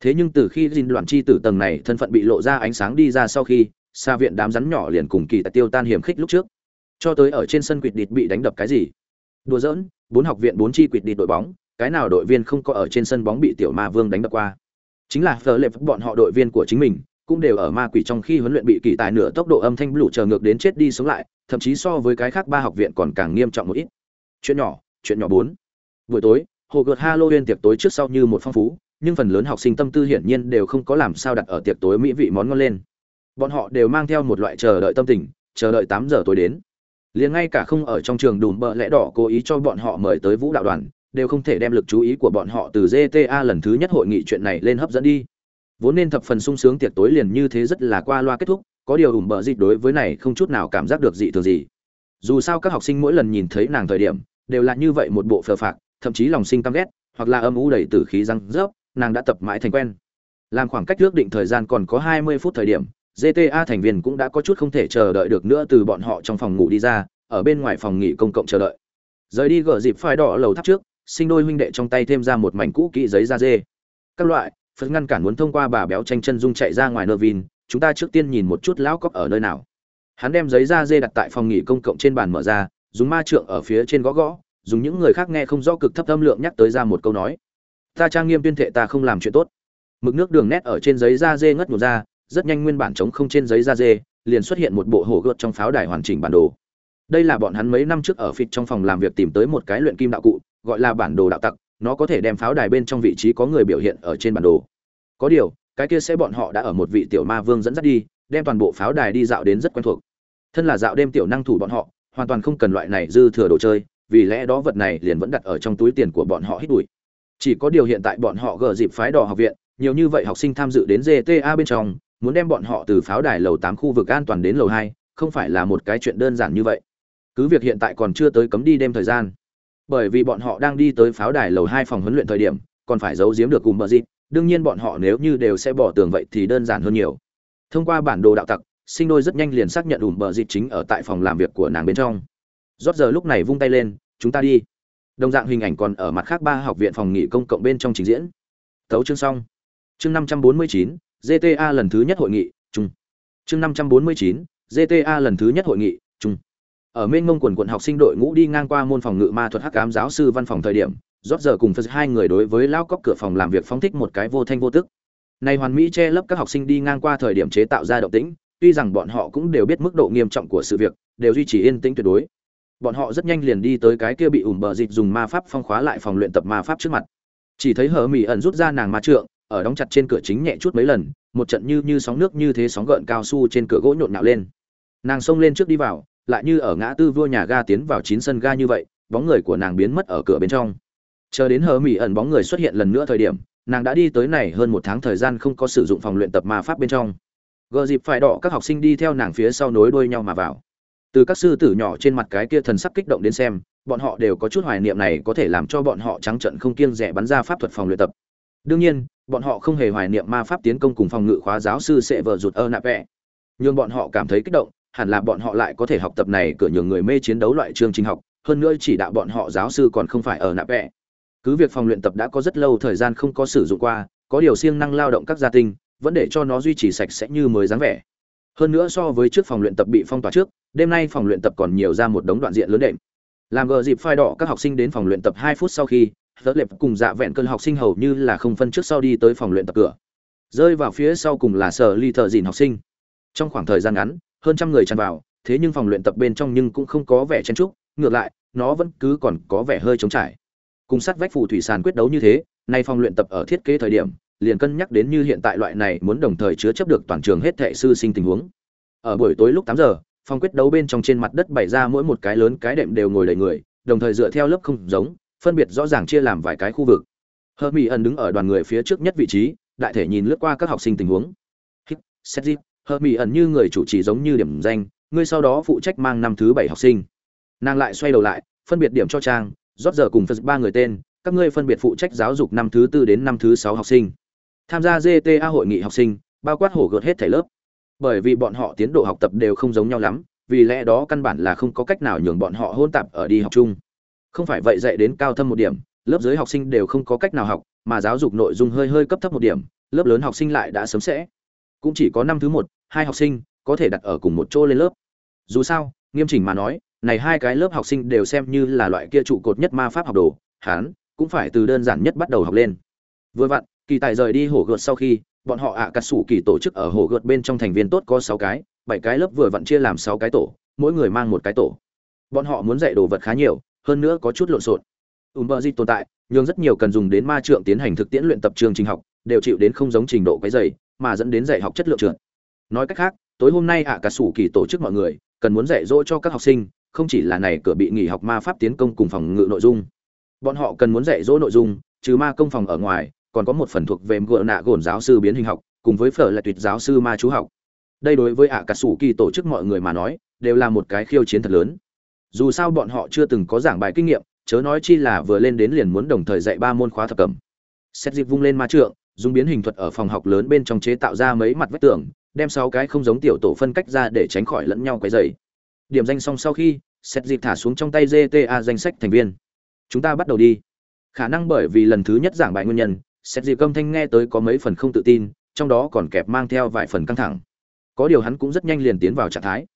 A: Thế nhưng từ khi dìn đoạn chi tử tầng này thân phận bị lộ ra ánh sáng đi ra sau khi xa viện đám rắn nhỏ liền cùng kỳ tài tiêu tan hiểm khích lúc trước. Cho tới ở trên sân quỵt địt bị đánh đập cái gì? Đùa giỡn, bốn học viện bốn chi quỵt địt đội bóng, cái nào đội viên không có ở trên sân bóng bị tiểu ma vương đánh đập qua? Chính là phở lệ bọn họ đội viên của chính mình, cũng đều ở ma quỷ trong khi huấn luyện bị kỳ tài nửa tốc độ âm thanh lũ chờ ngược đến chết đi sống lại, thậm chí so với cái khác ba học viện còn càng nghiêm trọng một ít. Chuyện nhỏ chuyện nhỏ bốn. Buổi tối hồ gợt halloween tiệc tối trước sau như một phong phú, nhưng phần lớn học sinh tâm tư hiển nhiên đều không có làm sao đặt ở tiệc tối mỹ vị món ngon lên. Bọn họ đều mang theo một loại chờ đợi tâm tình, chờ đợi tám giờ tối đến. Liền ngay cả không ở trong trường đùm bợ lẽ đỏ cố ý cho bọn họ mời tới vũ đạo đoàn đều không thể đem lực chú ý của bọn họ từ gta lần thứ nhất hội nghị chuyện này lên hấp dẫn đi. Vốn nên thập phần sung sướng tiệc tối liền như thế rất là qua loa kết thúc có điều ủng bợ dịch đối với này không chút nào cảm giác được dị thường gì. Dù sao các học sinh mỗi lần nhìn thấy nàng thời điểm đều là như vậy một bộ phờ phạc thậm chí lòng sinh căm ghét hoặc là âm u đầy tử khí răng rớp nàng đã tập mãi thành quen. Làm khoảng cách ước định thời gian còn có 20 phút thời điểm GTA thành viên cũng đã có chút không thể chờ đợi được nữa từ bọn họ trong phòng ngủ đi ra, ở bên ngoài phòng nghỉ công cộng chờ đợi. Rời đi gỡ dịp phai đỏ lầu tháp trước, sinh đôi huynh đệ trong tay thêm ra một mảnh cũ kỹ giấy da dê. Các loại, phật ngăn cản muốn thông qua bà béo tranh chân dung chạy ra ngoài Nervin, chúng ta trước tiên nhìn một chút lão cóc ở nơi nào. Hắn đem giấy da dê đặt tại phòng nghỉ công cộng trên bàn mở ra, dùng ma trượng ở phía trên gõ gõ, dùng những người khác nghe không rõ cực thấp âm lượng nhắc tới ra một câu nói ta trang nghiêm tuyên thệ ta không làm chuyện tốt mực nước đường nét ở trên giấy da dê ngất một ra rất nhanh nguyên bản trống không trên giấy da dê liền xuất hiện một bộ hồ gợt trong pháo đài hoàn chỉnh bản đồ đây là bọn hắn mấy năm trước ở phịt trong phòng làm việc tìm tới một cái luyện kim đạo cụ gọi là bản đồ đạo tặc, nó có thể đem pháo đài bên trong vị trí có người biểu hiện ở trên bản đồ. Có điều, cái kia sẽ bọn họ đã ở một vị tiểu ma vương dẫn dắt đi, đem toàn bộ pháo đài đi dạo đến rất quen thuộc. Thân là dạo đêm tiểu năng thủ bọn họ, hoàn toàn không cần loại này dư thừa đồ chơi, vì lẽ đó vật này liền vẫn đặt ở trong túi tiền của bọn họ hít bụi. Chỉ có điều hiện tại bọn họ gờ dịp phái đỏ học viện, nhiều như vậy học sinh tham dự đến gta bên trong, muốn đem bọn họ từ pháo đài lầu tám khu vực an toàn đến lầu hai, không phải là một cái chuyện đơn giản như vậy. Cứ việc hiện tại còn chưa tới cấm đi đêm thời gian bởi vì bọn họ đang đi tới pháo đài lầu hai phòng huấn luyện thời điểm, còn phải giấu giếm được cùng bờ dịp, đương nhiên bọn họ nếu như đều sẽ bỏ tường vậy thì đơn giản hơn nhiều. Thông qua bản đồ đạo tặc, sinh đôi rất nhanh liền xác nhận ủm bờ dịp chính ở tại phòng làm việc của nàng bên trong. Rót giờ lúc này vung tay lên, chúng ta đi. Đồng dạng hình ảnh còn ở mặt khác ba học viện phòng nghỉ công cộng bên trong trình diễn. Tấu chương xong. Chương năm trăm bốn mươi chín gta lần thứ nhất hội nghị, chung. Chương năm trăm bốn mươi chín gta lần thứ nhất hội nghị ở mênh mông quần quận học sinh đội ngũ đi ngang qua môn phòng ngự ma thuật hắc ám giáo sư văn phòng thời điểm, rót giờ cùng phật hai người đối với lão cóc cửa phòng làm việc phóng thích một cái vô thanh vô tức. Này hoàn mỹ che lấp các học sinh đi ngang qua thời điểm chế tạo ra động tĩnh, tuy rằng bọn họ cũng đều biết mức độ nghiêm trọng của sự việc, đều duy trì yên tĩnh tuyệt đối. Bọn họ rất nhanh liền đi tới cái kia bị ủm bờ dịch dùng ma pháp phong khóa lại phòng luyện tập ma pháp trước mặt. Chỉ thấy hờ mỹ ẩn rút ra nàng ma trượng, ở đóng chặt trên cửa chính nhẹ chút mấy lần, một trận như như sóng nước như thế sóng gợn cao su trên cửa gỗ nhộn nhạo lên. Nàng xông lên trước đi vào lại như ở ngã tư vua nhà ga tiến vào chín sân ga như vậy, bóng người của nàng biến mất ở cửa bên trong. Chờ đến hờ mỹ ẩn bóng người xuất hiện lần nữa thời điểm, nàng đã đi tới này hơn một tháng thời gian không có sử dụng phòng luyện tập ma pháp bên trong. Gờ dịp phải đỏ, các học sinh đi theo nàng phía sau nối đuôi nhau mà vào. Từ các sư tử nhỏ trên mặt cái kia thần sắc kích động đến xem, bọn họ đều có chút hoài niệm này có thể làm cho bọn họ trắng trận không kiêng rẻ bắn ra pháp thuật phòng luyện tập. Đương nhiên, bọn họ không hề hoài niệm ma pháp tiến công cùng phòng ngự khóa giáo sư sẽ vợ rụt ơ nạp vẽ nhưng bọn họ cảm thấy kích động hẳn là bọn họ lại có thể học tập này cửa nhường người mê chiến đấu loại chương trình học, hơn nữa chỉ đạo bọn họ giáo sư còn không phải ở nạp vẽ cứ việc phòng luyện tập đã có rất lâu thời gian không có sử dụng qua, có điều siêng năng lao động các gia tinh, vẫn để cho nó duy trì sạch sẽ như mới dáng vẻ. Hơn nữa so với trước phòng luyện tập bị phong tỏa trước, đêm nay phòng luyện tập còn nhiều ra một đống đoạn diện lớn đệm. Làm gờ dịp phai đỏ các học sinh đến phòng luyện tập hai phút sau khi, tớ lệp cùng dạ vẹn cơn học sinh hầu như là không phân trước sau đi tới phòng luyện tập cửa. Rơi vào phía sau cùng là sở ly thợ dìn học sinh. Trong khoảng thời gian ngắn hơn trăm người tràn vào, thế nhưng phòng luyện tập bên trong nhưng cũng không có vẻ chen trúc ngược lại, nó vẫn cứ còn có vẻ hơi trống trải. Cùng sát vách phù thủy sàn quyết đấu như thế, nay phòng luyện tập ở thiết kế thời điểm, liền cân nhắc đến như hiện tại loại này muốn đồng thời chứa chấp được toàn trường hết thệ sư sinh tình huống. Ở buổi tối lúc tám giờ, phòng quyết đấu bên trong trên mặt đất bày ra mỗi một cái lớn cái đệm đều ngồi đầy người, đồng thời dựa theo lớp không giống, phân biệt rõ ràng chia làm vài cái khu vực. Hơ mỹ ẩn đứng ở đoàn người phía trước nhất vị trí, đại thể nhìn lướt qua các học sinh tình huống. Hít Hợp mỹ ẩn như người chủ trì giống như điểm danh ngươi sau đó phụ trách mang năm thứ bảy học sinh. Nàng lại xoay đầu lại, phân biệt điểm cho trang, rót giờ cùng phật ba người tên, các ngươi phân biệt phụ trách giáo dục năm thứ tư đến năm thứ sáu học sinh. Tham gia gta hội nghị học sinh, bao quát hổ gợt hết thảy lớp. Bởi vì bọn họ tiến độ học tập đều không giống nhau lắm, vì lẽ đó căn bản là không có cách nào nhường bọn họ hôn tạp ở đi học chung. Không phải vậy dạy đến cao thâm một điểm, lớp dưới học sinh đều không có cách nào học, mà giáo dục nội dung hơi hơi cấp thấp một điểm, lớp lớn học sinh lại đã sớm sẽ cũng chỉ có năm thứ một, hai học sinh có thể đặt ở cùng một chỗ lên lớp. Dù sao, nghiêm chỉnh mà nói, này hai cái lớp học sinh đều xem như là loại kia trụ cột nhất ma pháp học đồ hán cũng phải từ đơn giản nhất bắt đầu học lên. Vừa vặn, kỳ tài rời đi hổ gợt sau khi, bọn họ ạ à cắt sủ kỳ tổ chức ở hổ gợt bên trong thành viên tốt có sáu cái, bảy cái lớp vừa vặn chia làm sáu cái tổ, mỗi người mang một cái tổ. Bọn họ muốn dạy đồ vật khá nhiều, hơn nữa có chút lộn xộn. Ùm bờ di tồn tại, nhưng rất nhiều cần dùng đến ma trượng tiến hành thực tiễn luyện tập trường trình học, đều chịu đến không giống trình độ cái dày mà dẫn đến dạy học chất lượng trượt. Nói cách khác, tối hôm nay ạ à sủ kỳ tổ chức mọi người, cần muốn dạy dỗ cho các học sinh, không chỉ là này cửa bị nghỉ học ma pháp tiến công cùng phòng ngự nội dung. Bọn họ cần muốn dạy dỗ nội dung, trừ ma công phòng ở ngoài, còn có một phần thuộc về gùa nạ gồn giáo sư biến hình học, cùng với phở là tuyệt giáo sư ma chú học. Đây đối với ạ cả sủ kỳ tổ chức mọi người mà nói, đều là một cái khiêu chiến thật lớn. Dù sao bọn họ chưa từng có giảng bài kinh nghiệm, chớ nói chi là vừa lên đến liền muốn đồng thời dạy ba môn khóa thập cẩm. Xét dịp vung lên ma trượng dùng biến hình thuật ở phòng học lớn bên trong chế tạo ra mấy mặt vách tường, đem sáu cái không giống tiểu tổ phân cách ra để tránh khỏi lẫn nhau quấy dày điểm danh xong sau khi xét dịp thả xuống trong tay gta danh sách thành viên. Chúng ta bắt đầu đi. Khả năng bởi vì lần thứ nhất giảng bài nguyên nhân xét dịp âm thanh nghe tới có mấy phần không tự tin, trong đó còn kẹp mang theo vài phần căng thẳng. Có điều hắn cũng rất nhanh liền tiến vào trạng thái.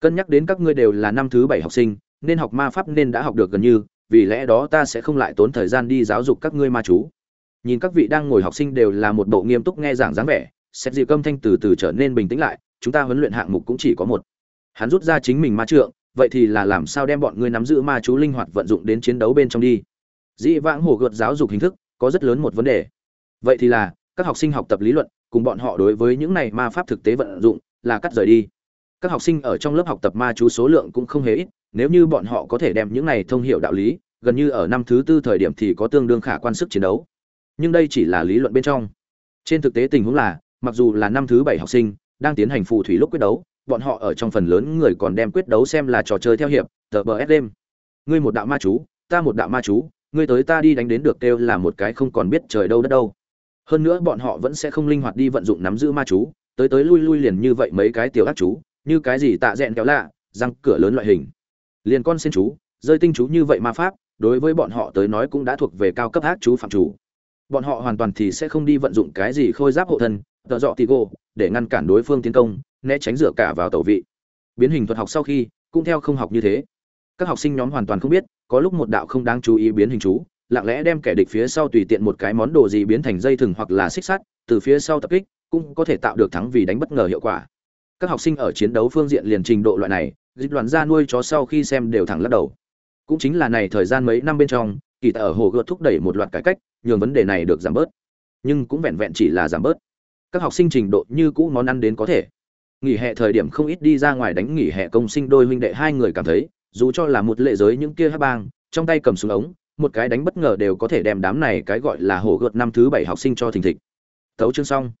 A: Cân nhắc đến các ngươi đều là năm thứ bảy học sinh, nên học ma pháp nên đã học được gần như, vì lẽ đó ta sẽ không lại tốn thời gian đi giáo dục các ngươi ma chú nhìn các vị đang ngồi học sinh đều là một bộ nghiêm túc nghe giảng dáng vẻ xét dịu câm thanh từ từ trở nên bình tĩnh lại, chúng ta huấn luyện hạng mục cũng chỉ có một. Hắn rút ra chính mình ma trượng, vậy thì là làm sao đem bọn ngươi nắm giữ ma chú linh hoạt vận dụng đến chiến đấu bên trong đi? Dĩ vãng hồ gợt giáo dục hình thức, có rất lớn một vấn đề. Vậy thì là, các học sinh học tập lý luận, cùng bọn họ đối với những này ma pháp thực tế vận dụng, là cắt rời đi. Các học sinh ở trong lớp học tập ma chú số lượng cũng không hề ít, nếu như bọn họ có thể đem những này thông hiểu đạo lý, gần như ở năm thứ tư thời điểm thì có tương đương khả quan sức chiến đấu nhưng đây chỉ là lý luận bên trong. Trên thực tế tình huống là, mặc dù là năm thứ bảy học sinh, đang tiến hành phù thủy lúc quyết đấu, bọn họ ở trong phần lớn người còn đem quyết đấu xem là trò chơi theo hiệp, tờ bờ đêm. Ngươi một đạo ma chú, ta một đạo ma chú, ngươi tới ta đi đánh đến được kêu là một cái không còn biết trời đâu đất đâu. Hơn nữa bọn họ vẫn sẽ không linh hoạt đi vận dụng nắm giữ ma chú, tới tới lui lui liền như vậy mấy cái tiểu ác chú, như cái gì tạ dẹn kéo lạ, răng cửa lớn loại hình. Liền con xin chú, rơi tinh chú như vậy ma pháp, đối với bọn họ tới nói cũng đã thuộc về cao cấp ác chú phạm chủ bọn họ hoàn toàn thì sẽ không đi vận dụng cái gì khôi giáp hộ thân, tợ dọ tì gô để ngăn cản đối phương tiến công, né tránh rửa cả vào tẩu vị. Biến hình thuật học sau khi, cũng theo không học như thế. Các học sinh nhóm hoàn toàn không biết, có lúc một đạo không đáng chú ý biến hình chú, lặng lẽ đem kẻ địch phía sau tùy tiện một cái món đồ gì biến thành dây thừng hoặc là xích sắt, từ phía sau tập kích, cũng có thể tạo được thắng vì đánh bất ngờ hiệu quả. Các học sinh ở chiến đấu phương diện liền trình độ loại này, dịch đoàn ra nuôi chó sau khi xem đều thẳng lắc đầu. Cũng chính là này thời gian mấy năm bên trong, kỳ tại ở hồ gợt thúc đẩy một loạt cải cách nhường vấn đề này được giảm bớt. Nhưng cũng vẹn vẹn chỉ là giảm bớt. Các học sinh trình độ như cũ món ăn đến có thể. Nghỉ hè thời điểm không ít đi ra ngoài đánh nghỉ hè công sinh đôi huynh đệ hai người cảm thấy, dù cho là một lệ giới những kia hát bang, trong tay cầm súng ống, một cái đánh bất ngờ đều có thể đem đám này cái gọi là hổ gợt năm thứ bảy học sinh cho thình thịch. Tấu chương xong.